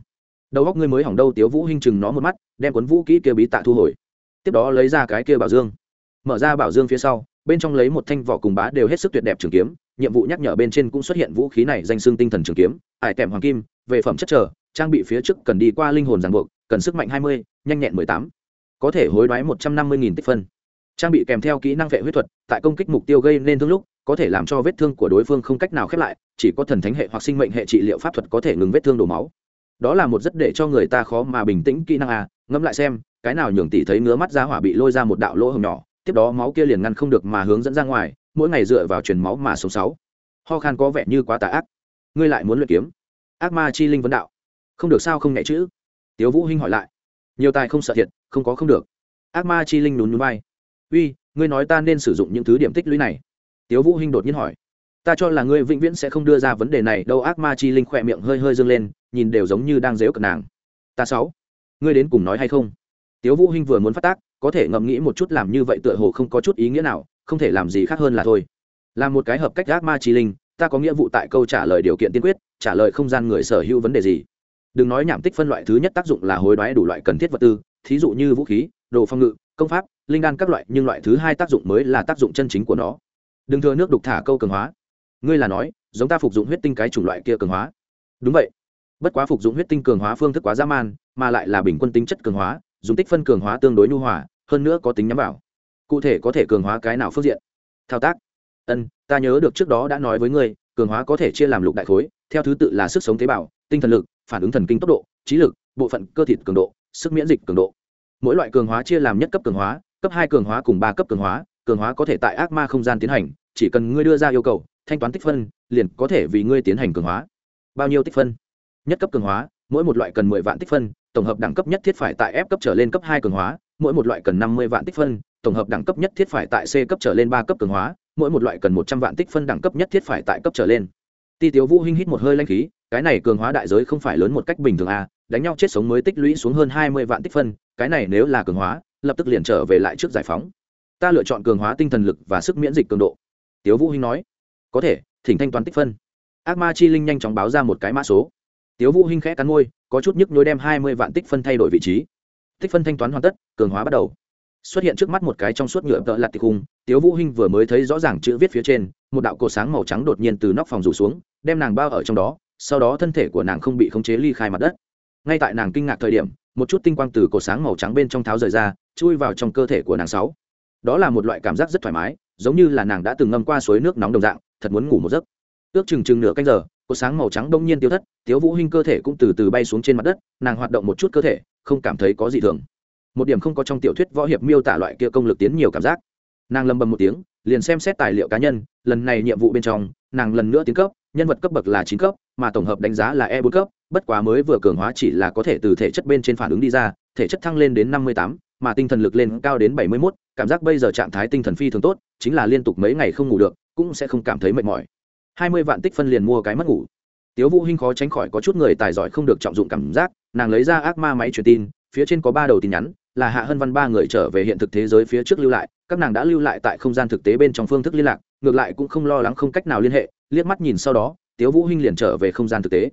Đầu góc ngươi mới hỏng đâu, tiếu vũ hinh chừng nó một mắt, đem cuốn vũ kỹ kia bí tạ thu hồi. Tiếp đó lấy ra cái kia bảo dương mở ra bảo dương phía sau, bên trong lấy một thanh vỏ cùng bá đều hết sức tuyệt đẹp trường kiếm, nhiệm vụ nhắc nhở bên trên cũng xuất hiện vũ khí này danh xương tinh thần trường kiếm, ải tèm hoàng kim, về phẩm chất trở, trang bị phía trước cần đi qua linh hồn ràng buộc, cần sức mạnh hai mươi, nhanh nhẹn mười tám, có thể hối đoái một trăm năm mươi tích phân. Trang bị kèm theo kỹ năng vệ huyết thuật, tại công kích mục tiêu gây nên thương lúc, có thể làm cho vết thương của đối phương không cách nào khép lại, chỉ có thần thánh hệ hoặc sinh mệnh hệ trị liệu pháp thuật có thể ngừng vết thương đổ máu. Đó là một rất để cho người ta khó mà bình tĩnh kỹ năng à ngẫm lại xem, cái nào nhường tỷ thấy ngứa mắt ra hỏa bị lôi ra một đạo lỗ hồng nhỏ tiếp đó máu kia liền ngăn không được mà hướng dẫn ra ngoài, mỗi ngày dựa vào truyền máu mà sống sáu. Ho khan có vẻ như quá tà ác. Ngươi lại muốn luyện kiếm? Ác ma chi linh vấn đạo. Không được sao không nhẹ chữ? Tiếu vũ hinh hỏi lại. Nhiều tài không sợ thiệt, không có không được. Ác ma chi linh nún nhún bay uy, ngươi nói ta nên sử dụng những thứ điểm tích lũy này. Tiếu vũ hinh đột nhiên hỏi. Ta cho là ngươi vĩnh viễn sẽ không đưa ra vấn đề này, đâu ác ma chi linh khỏe miệng hơi hơi dương lên, nhìn đều giống như đang dếu cận nàng. Ta sáu. Ngươi đến cùng nói hay không? Tiếu vũ hinh vừa muốn phát tác có thể ngẫm nghĩ một chút làm như vậy tựa hồ không có chút ý nghĩa nào, không thể làm gì khác hơn là thôi. Làm một cái hợp cách ác ma chi linh, ta có nghĩa vụ tại câu trả lời điều kiện tiên quyết, trả lời không gian người sở hữu vấn đề gì. Đừng nói nhảm tích phân loại thứ nhất tác dụng là hối đoái đủ loại cần thiết vật tư, thí dụ như vũ khí, đồ phong ngự, công pháp, linh đan các loại, nhưng loại thứ hai tác dụng mới là tác dụng chân chính của nó. Đừng thừa nước đục thả câu cường hóa. Ngươi là nói, giống ta phục dụng huyết tinh cái chủng loại kia cường hóa. Đúng vậy. Bất quá phục dụng huyết tinh cường hóa phương thức quá dã man, mà lại là bình quân tính chất cường hóa dùng tích phân cường hóa tương đối nhu hòa, hơn nữa có tính nhắm vào. Cụ thể có thể cường hóa cái nào phương diện? Thao tác. Ân, ta nhớ được trước đó đã nói với ngươi, cường hóa có thể chia làm lục đại khối, theo thứ tự là sức sống tế bào, tinh thần lực, phản ứng thần kinh tốc độ, trí lực, bộ phận cơ thịt cường độ, sức miễn dịch cường độ. Mỗi loại cường hóa chia làm nhất cấp cường hóa, cấp hai cường hóa cùng ba cấp cường hóa cường hóa có thể tại ác ma không gian tiến hành, chỉ cần ngươi đưa ra yêu cầu, thanh toán tích phân, liền có thể vì ngươi tiến hành cường hóa. Bao nhiêu tích phân? Nhất cấp cường hóa mỗi một loại cần mười vạn tích phân, tổng hợp đẳng cấp nhất thiết phải tại f cấp trở lên cấp hai cường hóa, mỗi một loại cần năm mươi vạn tích phân, tổng hợp đẳng cấp nhất thiết phải tại c cấp trở lên ba cấp cường hóa, mỗi một loại cần một trăm vạn tích phân đẳng cấp nhất thiết phải tại cấp trở lên. Ti tiếu vũ hinh hít một hơi lanh khí, cái này cường hóa đại giới không phải lớn một cách bình thường à đánh nhau chết sống mới tích lũy xuống hơn hai mươi vạn tích phân, cái này nếu là cường hóa, lập tức liền trở về lại trước giải phóng. Ta lựa chọn cường hóa tinh thần lực và sức miễn dịch cường độ. Tiếu vũ hinh nói. Có thể, thỉnh thanh toán tích phân. Ác ma chi linh nhanh chóng báo ra một cái mã số tiếu vũ hinh khẽ cắn môi, có chút nhức nhối đem hai mươi vạn tích phân thay đổi vị trí. Tích phân thanh toán hoàn tất, cường hóa bắt đầu. Xuất hiện trước mắt một cái trong suốt nhựa tợ lặt tịch khung, tiếu vũ hinh vừa mới thấy rõ ràng chữ viết phía trên, một đạo cổ sáng màu trắng đột nhiên từ nóc phòng rủ xuống, đem nàng bao ở trong đó, sau đó thân thể của nàng không bị khống chế ly khai mặt đất. Ngay tại nàng kinh ngạc thời điểm, một chút tinh quang từ cổ sáng màu trắng bên trong tháo rời ra, chui vào trong cơ thể của nàng sáu. Đó là một loại cảm giác rất thoải mái, giống như là nàng đã từng ngâm qua suối nước nóng đồng dạng, thật muốn ngủ một giấc ước chừng chừng nửa canh giờ, có sáng màu trắng đông nhiên tiêu thất, tiếu vũ hinh cơ thể cũng từ từ bay xuống trên mặt đất, nàng hoạt động một chút cơ thể, không cảm thấy có gì thường. Một điểm không có trong tiểu thuyết võ hiệp miêu tả loại kia công lực tiến nhiều cảm giác. Nàng lầm bầm một tiếng, liền xem xét tài liệu cá nhân, lần này nhiệm vụ bên trong, nàng lần nữa tiến cấp, nhân vật cấp bậc là chín cấp, mà tổng hợp đánh giá là e bốn cấp, bất quá mới vừa cường hóa chỉ là có thể từ thể chất bên trên phản ứng đi ra, thể chất thăng lên đến năm mươi tám, mà tinh thần lực lên cao đến bảy mươi mốt, cảm giác bây giờ trạng thái tinh thần phi thường tốt, chính là liên tục mấy ngày không ngủ được, cũng sẽ không cảm thấy mệt mỏi hai mươi vạn tích phân liền mua cái mất ngủ. Tiếu vũ hinh khó tránh khỏi có chút người tài giỏi không được trọng dụng cảm giác, nàng lấy ra ác ma máy truyền tin, phía trên có ba đầu tin nhắn, là hạ hân văn ba người trở về hiện thực thế giới phía trước lưu lại, các nàng đã lưu lại tại không gian thực tế bên trong phương thức liên lạc, ngược lại cũng không lo lắng không cách nào liên hệ, liếc mắt nhìn sau đó, tiếu vũ hinh liền trở về không gian thực tế.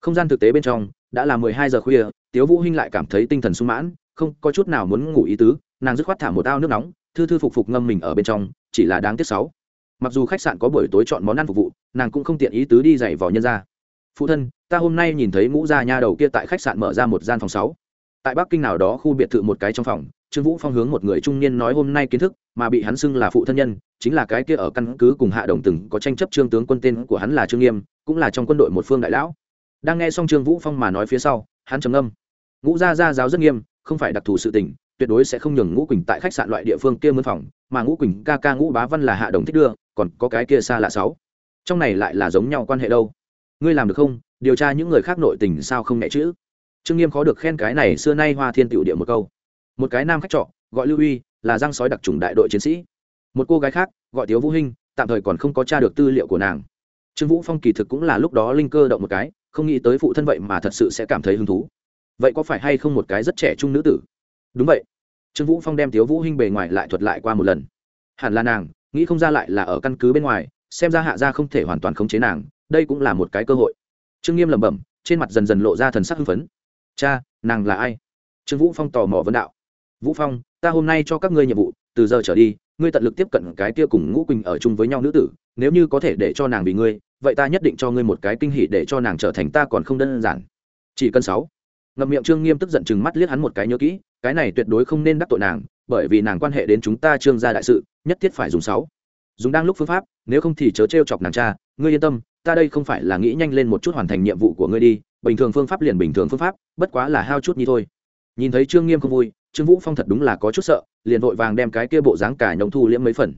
Không gian thực tế bên trong, đã là mười hai giờ khuya, tiếu vũ hinh lại cảm thấy tinh thần sung mãn, không có chút nào muốn ngủ ý tứ, nàng dứt khoát thả một ao nước nóng, thư thư phục phục ngâm mình ở bên trong, chỉ là đáng tiếc sáu. Mặc dù khách sạn có buổi tối chọn món ăn phục vụ nàng cũng không tiện ý tứ đi dạy vào nhân ra. Phụ thân, ta hôm nay nhìn thấy ngũ gia nha đầu kia tại khách sạn mở ra một gian phòng sáu. Tại bắc kinh nào đó khu biệt thự một cái trong phòng, trương vũ phong hướng một người trung niên nói hôm nay kiến thức, mà bị hắn xưng là phụ thân nhân, chính là cái kia ở căn cứ cùng hạ đồng từng có tranh chấp trương tướng quân tên của hắn là trương nghiêm, cũng là trong quân đội một phương đại lão. Đang nghe xong trương vũ phong mà nói phía sau, hắn trầm âm ngũ gia gia giáo rất nghiêm, không phải đặc thù sự tình, tuyệt đối sẽ không nhường ngũ quỳnh tại khách sạn loại địa phương kia mướn phòng, mà ngũ quỳnh ca ca ngũ bá văn là hạ đồng thích đưa, còn có cái kia xa lạ sáu trong này lại là giống nhau quan hệ đâu. Ngươi làm được không? Điều tra những người khác nội tình sao không nhẹ chữ? Trương nghiêm khó được khen cái này xưa nay hoa thiên tiểu địa một câu. Một cái nam khách trọ, gọi lưu uy, là răng sói đặc trùng đại đội chiến sĩ. Một cô gái khác, gọi tiếu vũ hinh, tạm thời còn không có tra được tư liệu của nàng. Trương vũ phong kỳ thực cũng là lúc đó linh cơ động một cái, không nghĩ tới phụ thân vậy mà thật sự sẽ cảm thấy hứng thú. Vậy có phải hay không một cái rất trẻ trung nữ tử? Đúng vậy. Trương vũ phong đem tiếu vũ hinh bề ngoài lại thuật lại qua một lần. Hẳn là nàng, nghĩ không ra lại là ở căn cứ bên ngoài xem ra hạ gia không thể hoàn toàn khống chế nàng, đây cũng là một cái cơ hội. Trương nghiêm lẩm bẩm, trên mặt dần dần lộ ra thần sắc hưng phấn. Cha, nàng là ai? Trương vũ phong tò mò vấn đạo. Vũ phong, ta hôm nay cho các ngươi nhiệm vụ, từ giờ trở đi, ngươi tận lực tiếp cận cái kia cùng ngũ quỳnh ở chung với nhau nữ tử, nếu như có thể để cho nàng vì ngươi, vậy ta nhất định cho ngươi một cái kinh hỉ để cho nàng trở thành ta còn không đơn giản. Chỉ cần sáu. Ngậm miệng trương nghiêm tức giận chừng mắt liếc hắn một cái nhớ kỹ, cái này tuyệt đối không nên đắc tội nàng, bởi vì nàng quan hệ đến chúng ta trương gia đại sự, nhất thiết phải dùng sáu dùng đang lúc phương pháp, nếu không thì chớ trêu chọc nàng cha, ngươi yên tâm, ta đây không phải là nghĩ nhanh lên một chút hoàn thành nhiệm vụ của ngươi đi, bình thường phương pháp liền bình thường phương pháp, bất quá là hao chút như thôi. Nhìn thấy trương nghiêm không vui, trương vũ phong thật đúng là có chút sợ, liền vội vàng đem cái kia bộ dáng cả nhông thu liễm mấy phần.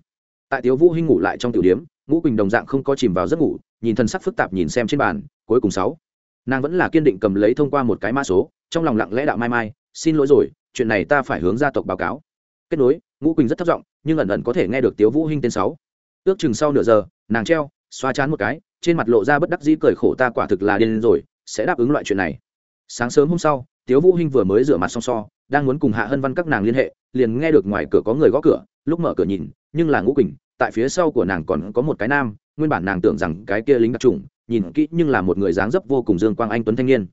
Tại tiếu vũ hinh ngủ lại trong tiểu điếm ngũ quỳnh đồng dạng không có chìm vào giấc ngủ, nhìn thân sắc phức tạp nhìn xem trên bàn, cuối cùng sáu. Nàng vẫn là kiên định cầm lấy thông qua một cái mã số, trong lòng lặng lẽ đạo mai mai, xin lỗi rồi, chuyện này ta phải hướng gia tộc báo cáo. Kết nối, ngũ quỳnh rất thất vọng nhưng ẩn ẩn có thể nghe được tiếu vũ hinh tên sáu ước chừng sau nửa giờ, nàng treo xoa chán một cái, trên mặt lộ ra bất đắc dĩ cười khổ ta quả thực là điên rồi, sẽ đáp ứng loại chuyện này. Sáng sớm hôm sau, tiếu vũ hinh vừa mới rửa mặt xong so, đang muốn cùng hạ hân văn các nàng liên hệ, liền nghe được ngoài cửa có người gõ cửa, lúc mở cửa nhìn, nhưng là ngũ quỳnh, tại phía sau của nàng còn có một cái nam, nguyên bản nàng tưởng rằng cái kia lính đặc trùng, nhìn kỹ nhưng là một người dáng dấp vô cùng dương quang anh tuấn thanh niên.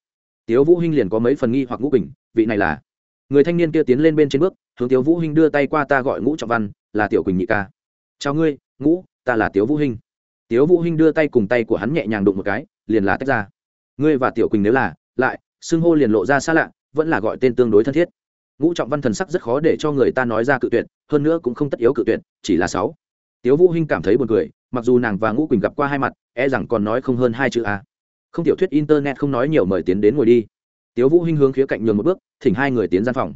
Tiếu vũ hinh liền có mấy phần nghi hoặc ngũ quỳnh, vị này là? Người thanh niên kia tiến lên bên trên bước, hướng tiếu vũ hinh đưa tay qua ta gọi ngũ trọng văn, là tiểu quỳnh nhị ca. Chào ngươi ngũ, ta là tiếu vũ hinh. Tiếu vũ hinh đưa tay cùng tay của hắn nhẹ nhàng đụng một cái, liền là tách ra. Ngươi và tiểu quỳnh nếu là, lại, xưng hô liền lộ ra xa lạ, vẫn là gọi tên tương đối thân thiết. Ngũ trọng văn thần sắc rất khó để cho người ta nói ra cự tuyệt, hơn nữa cũng không tất yếu cự tuyệt, chỉ là sáu. Tiếu vũ hinh cảm thấy buồn cười, mặc dù nàng và ngũ quỳnh gặp qua hai mặt e rằng còn nói không hơn hai chữ a. Không tiểu thuyết internet không nói nhiều mời tiến đến ngồi đi. Tiếu vũ hinh hướng phía cạnh nhường một bước, thỉnh hai người tiến gian phòng.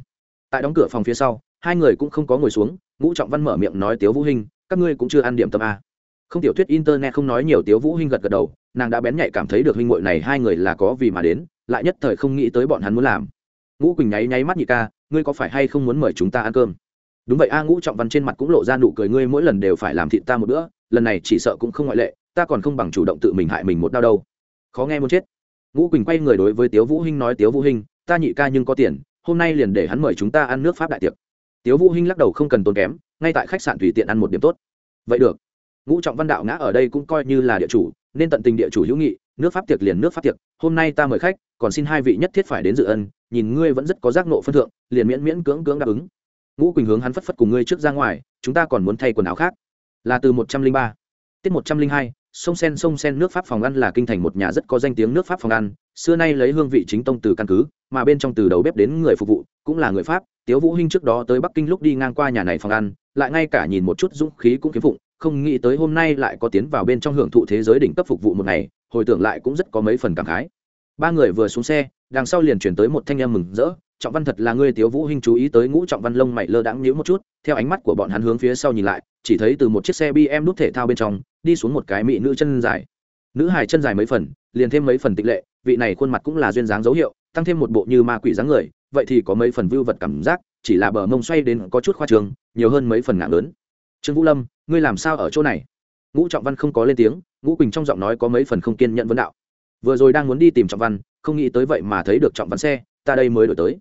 Tại đóng cửa phòng phía sau, hai người cũng không có ngồi xuống, ngũ trọng văn mở miệng nói tiếu vũ hinh các ngươi cũng chưa ăn điểm tâm a không tiểu thuyết internet không nói nhiều, tiếu vũ huynh gật gật đầu, nàng đã bén nhạy cảm thấy được huynh muội này hai người là có vì mà đến, lại nhất thời không nghĩ tới bọn hắn muốn làm. Ngũ quỳnh nháy nháy mắt nhị ca, ngươi có phải hay không muốn mời chúng ta ăn cơm? Đúng vậy a, ngũ trọng văn trên mặt cũng lộ ra nụ cười, ngươi mỗi lần đều phải làm thịt ta một bữa, lần này chỉ sợ cũng không ngoại lệ, ta còn không bằng chủ động tự mình hại mình một đau đâu. Khó nghe muốn chết. Ngũ quỳnh quay người đối với tiếu vũ hinh nói, tiếu vũ hinh, ta nhị ca nhưng có tiền, hôm nay liền để hắn mời chúng ta ăn nước pháp đại tiệc tiếu vũ hinh lắc đầu không cần tốn kém, ngay tại khách sạn tùy tiện ăn một điểm tốt. Vậy được. Ngũ trọng văn đạo ngã ở đây cũng coi như là địa chủ, nên tận tình địa chủ hữu nghị, nước pháp tiệc liền nước pháp tiệc, hôm nay ta mời khách, còn xin hai vị nhất thiết phải đến dự ân, nhìn ngươi vẫn rất có giác nộ phân thượng, liền miễn miễn cưỡng cưỡng đáp ứng. Ngũ quỳnh hướng hắn phất phất cùng ngươi trước ra ngoài, chúng ta còn muốn thay quần áo khác. Là từ một trăm linh ba, tiết một trăm linh hai, sông sen sông sen nước pháp phòng ăn là kinh thành một nhà rất có danh tiếng nước pháp phòng ăn xưa nay lấy hương vị chính tông từ căn cứ, mà bên trong từ đầu bếp đến người phục vụ, cũng là người pháp. Tiếu vũ hinh trước đó tới bắc kinh lúc đi ngang qua nhà này phòng ăn, lại ngay cả nhìn một chút dũng khí cũng kiếm phụng, không nghĩ tới hôm nay lại có tiến vào bên trong hưởng thụ thế giới đỉnh cấp phục vụ một ngày, hồi tưởng lại cũng rất có mấy phần cảm khái. Ba người vừa xuống xe, đằng sau liền chuyển tới một thanh em mừng rỡ, trọng văn thật là ngươi, tiếu vũ hinh chú ý tới ngũ trọng văn lông mày lơ đãng nhíu một chút, theo ánh mắt của bọn hắn hướng phía sau nhìn lại, chỉ thấy từ một chiếc xe bm đút thể thao bên trong, đi xuống một cái mỹ nữ chân dài. Nữ hài chân dài mấy phần liền thêm mấy phần tịch lệ, vị này khuôn mặt cũng là duyên dáng dấu hiệu, tăng thêm một bộ như ma quỷ dáng người, vậy thì có mấy phần vưu vật cảm giác, chỉ là bờ mông xoay đến có chút khoa trường nhiều hơn mấy phần ngạn lớn. Trương vũ lâm, ngươi làm sao ở chỗ này? Ngũ trọng văn không có lên tiếng, ngũ quỳnh trong giọng nói có mấy phần không kiên nhận vấn đạo. Vừa rồi đang muốn đi tìm trọng văn, không nghĩ tới vậy mà thấy được trọng văn xe, ta đây mới đổi tới.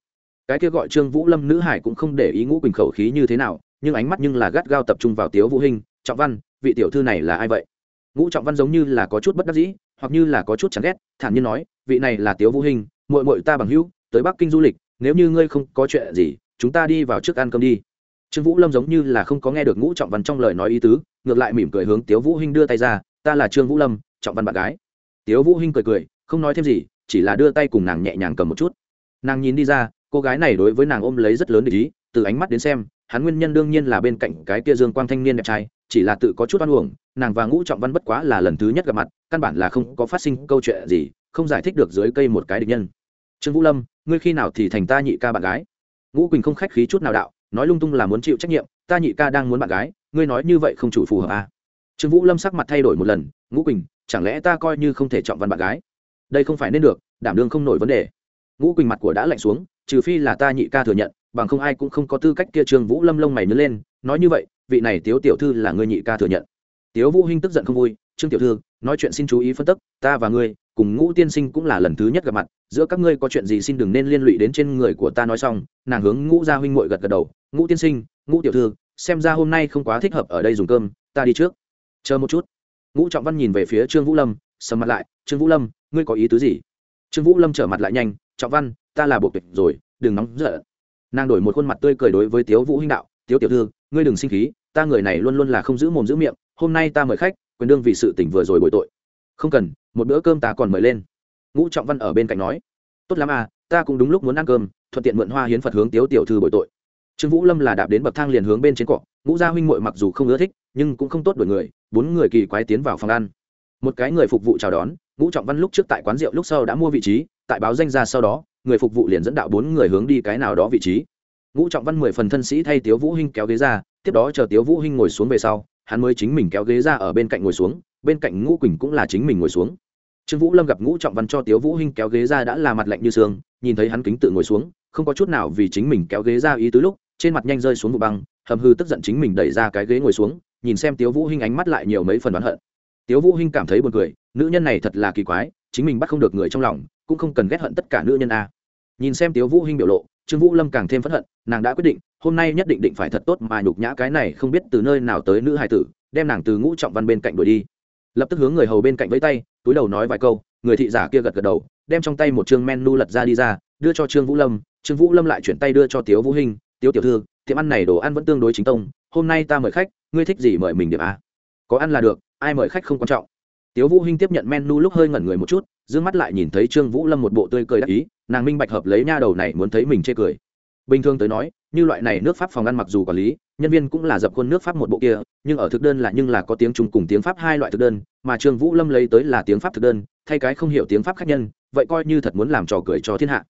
Cái kia gọi trương vũ lâm nữ hải cũng không để ý ngũ quỳnh khẩu khí như thế nào, nhưng ánh mắt nhưng là gắt gao tập trung vào tiếu vũ hình trọng văn, vị tiểu thư này là ai vậy? Ngũ trọng văn giống như là có chút bất đắc dĩ hoặc như là có chút chán ghét, thản nhiên nói, vị này là tiếu vũ hình mội mội ta bằng hữu, tới bắc kinh du lịch, nếu như ngươi không có chuyện gì, chúng ta đi vào trước ăn cơm đi. Trương vũ lâm giống như là không có nghe được ngũ trọng văn trong lời nói ý tứ, ngược lại mỉm cười hướng tiếu vũ hinh đưa tay ra, ta là trương vũ lâm, trọng văn bạn gái. Tiếu vũ hinh cười cười, không nói thêm gì, chỉ là đưa tay cùng nàng nhẹ nhàng cầm một chút. Nàng nhìn đi ra, cô gái này đối với nàng ôm lấy rất lớn để ý, từ ánh mắt đến xem, hắn nguyên nhân đương nhiên là bên cạnh cái kia dương quang thanh niên đẹp trai chỉ là tự có chút oan uổng, nàng và ngũ trọng văn bất quá là lần thứ nhất gặp mặt, căn bản là không có phát sinh câu chuyện gì, không giải thích được dưới cây một cái địch nhân. Trương vũ lâm, ngươi khi nào thì thành ta nhị ca bạn gái? Ngũ quỳnh không khách khí chút nào đạo, nói lung tung là muốn chịu trách nhiệm, ta nhị ca đang muốn bạn gái, ngươi nói như vậy không chủ phù hợp à. trương vũ lâm sắc mặt thay đổi một lần, ngũ quỳnh, chẳng lẽ ta coi như không thể chọn văn bạn gái? Đây không phải nên được, đảm đương không nổi vấn đề. Ngũ quỳnh mặt của đã lạnh xuống, trừ phi là ta nhị ca thừa nhận, bằng không ai cũng không có tư cách kia trương vũ lâm lông mày nứt lên, nói như vậy vị này tiếu tiểu thư là ngươi nhị ca thừa nhận. Tiếu vũ hinh tức giận không vui, trương tiểu thư, nói chuyện xin chú ý phân tích ta và ngươi cùng ngũ tiên sinh cũng là lần thứ nhất gặp mặt, giữa các ngươi có chuyện gì xin đừng nên liên lụy đến trên người của ta nói xong. Nàng hướng ngũ gia huynh muội gật gật đầu, ngũ tiên sinh, ngũ tiểu thư, xem ra hôm nay không quá thích hợp ở đây dùng cơm, ta đi trước. Chờ một chút. Ngũ trọng văn nhìn về phía trương vũ lâm, sầm mặt lại, trương vũ lâm, ngươi có ý tứ gì? Trương vũ lâm trở mặt lại nhanh, trọng văn, ta là bộ tuyệt rồi, đừng nóng giận. Nàng đổi một khuôn mặt tươi cười đối với tiếu vũ hinh đạo, tiếu tiểu thư ngươi đừng sinh khí, ta người này luôn luôn là không giữ mồm giữ miệng, hôm nay ta mời khách, quyền đương vì sự tỉnh vừa rồi bồi tội. Không cần, một bữa cơm ta còn mời lên. Ngũ trọng văn ở bên cạnh nói. Tốt lắm à ta cũng đúng lúc muốn ăn cơm, thuận tiện mượn hoa hiến phật hướng tiếu tiểu thư bồi tội. Trương vũ lâm là đạp đến bậc thang liền hướng bên trên cọ, ngũ gia huynh muội mặc dù không ưa thích, nhưng cũng không tốt đổi người, bốn người kỳ quái tiến vào phòng ăn. Một cái người phục vụ chào đón, ngũ trọng văn lúc trước tại quán rượu lúc sau đã mua vị trí, tại báo danh ra sau đó, người phục vụ liền dẫn đạo bốn người hướng đi cái nào đó vị trí ngũ trọng văn mười phần thân sĩ thay tiếu vũ hinh kéo ghế ra, tiếp đó chờ tiếu vũ hinh ngồi xuống về sau, hắn mới chính mình kéo ghế ra ở bên cạnh ngồi xuống, bên cạnh ngũ quỳnh cũng là chính mình ngồi xuống. Trương vũ lâm gặp ngũ trọng văn cho tiếu vũ hinh kéo ghế ra đã là mặt lạnh như sương nhìn thấy hắn kính tự ngồi xuống, không có chút nào vì chính mình kéo ghế ra ý tứ lúc, trên mặt nhanh rơi xuống vụ băng, hầm hư tức giận chính mình đẩy ra cái ghế ngồi xuống, nhìn xem tiếu vũ hinh ánh mắt lại nhiều mấy phần oán hận. Tiếu vũ hinh cảm thấy buồn cười, nữ nhân này thật là kỳ quái, chính mình bắt không được người trong lòng, cũng không cần ghét hận tất cả nữ nhân a. Nhìn xem tiếu vũ hinh biểu lộ trương vũ lâm càng thêm phẫn hận, nàng đã quyết định, hôm nay nhất định định phải thật tốt mà nhục nhã cái này không biết từ nơi nào tới nữ hài tử, đem nàng từ ngũ trọng văn bên cạnh đuổi đi. Lập tức hướng người hầu bên cạnh vẫy tay, túi đầu nói vài câu, người thị giả kia gật gật đầu, đem trong tay một chương menu lật ra đi ra, đưa cho trương vũ lâm, trương vũ lâm lại chuyển tay đưa cho tiếu vũ hinh, tiếu tiểu thư, tiệm ăn này đồ ăn vẫn tương đối chính tông, hôm nay ta mời khách, ngươi thích gì mời mình điểm a. Có ăn là được, ai mời khách không quan trọng. Tiếu vũ hinh tiếp nhận menu lúc hơi ngẩn người một chút dương mắt lại nhìn thấy trương vũ lâm một bộ tươi cười đắc ý, nàng minh bạch hợp lấy nha đầu này muốn thấy mình chê cười. Bình thường tới nói, như loại này nước pháp phòng ăn mặc dù quản lý, nhân viên cũng là dập khuôn nước pháp một bộ kia, nhưng ở thực đơn là nhưng là có tiếng trung cùng tiếng pháp hai loại thực đơn, mà trương vũ lâm lấy tới là tiếng pháp thực đơn, thay cái không hiểu tiếng pháp khác nhân, vậy coi như thật muốn làm trò cười cho thiên hạ.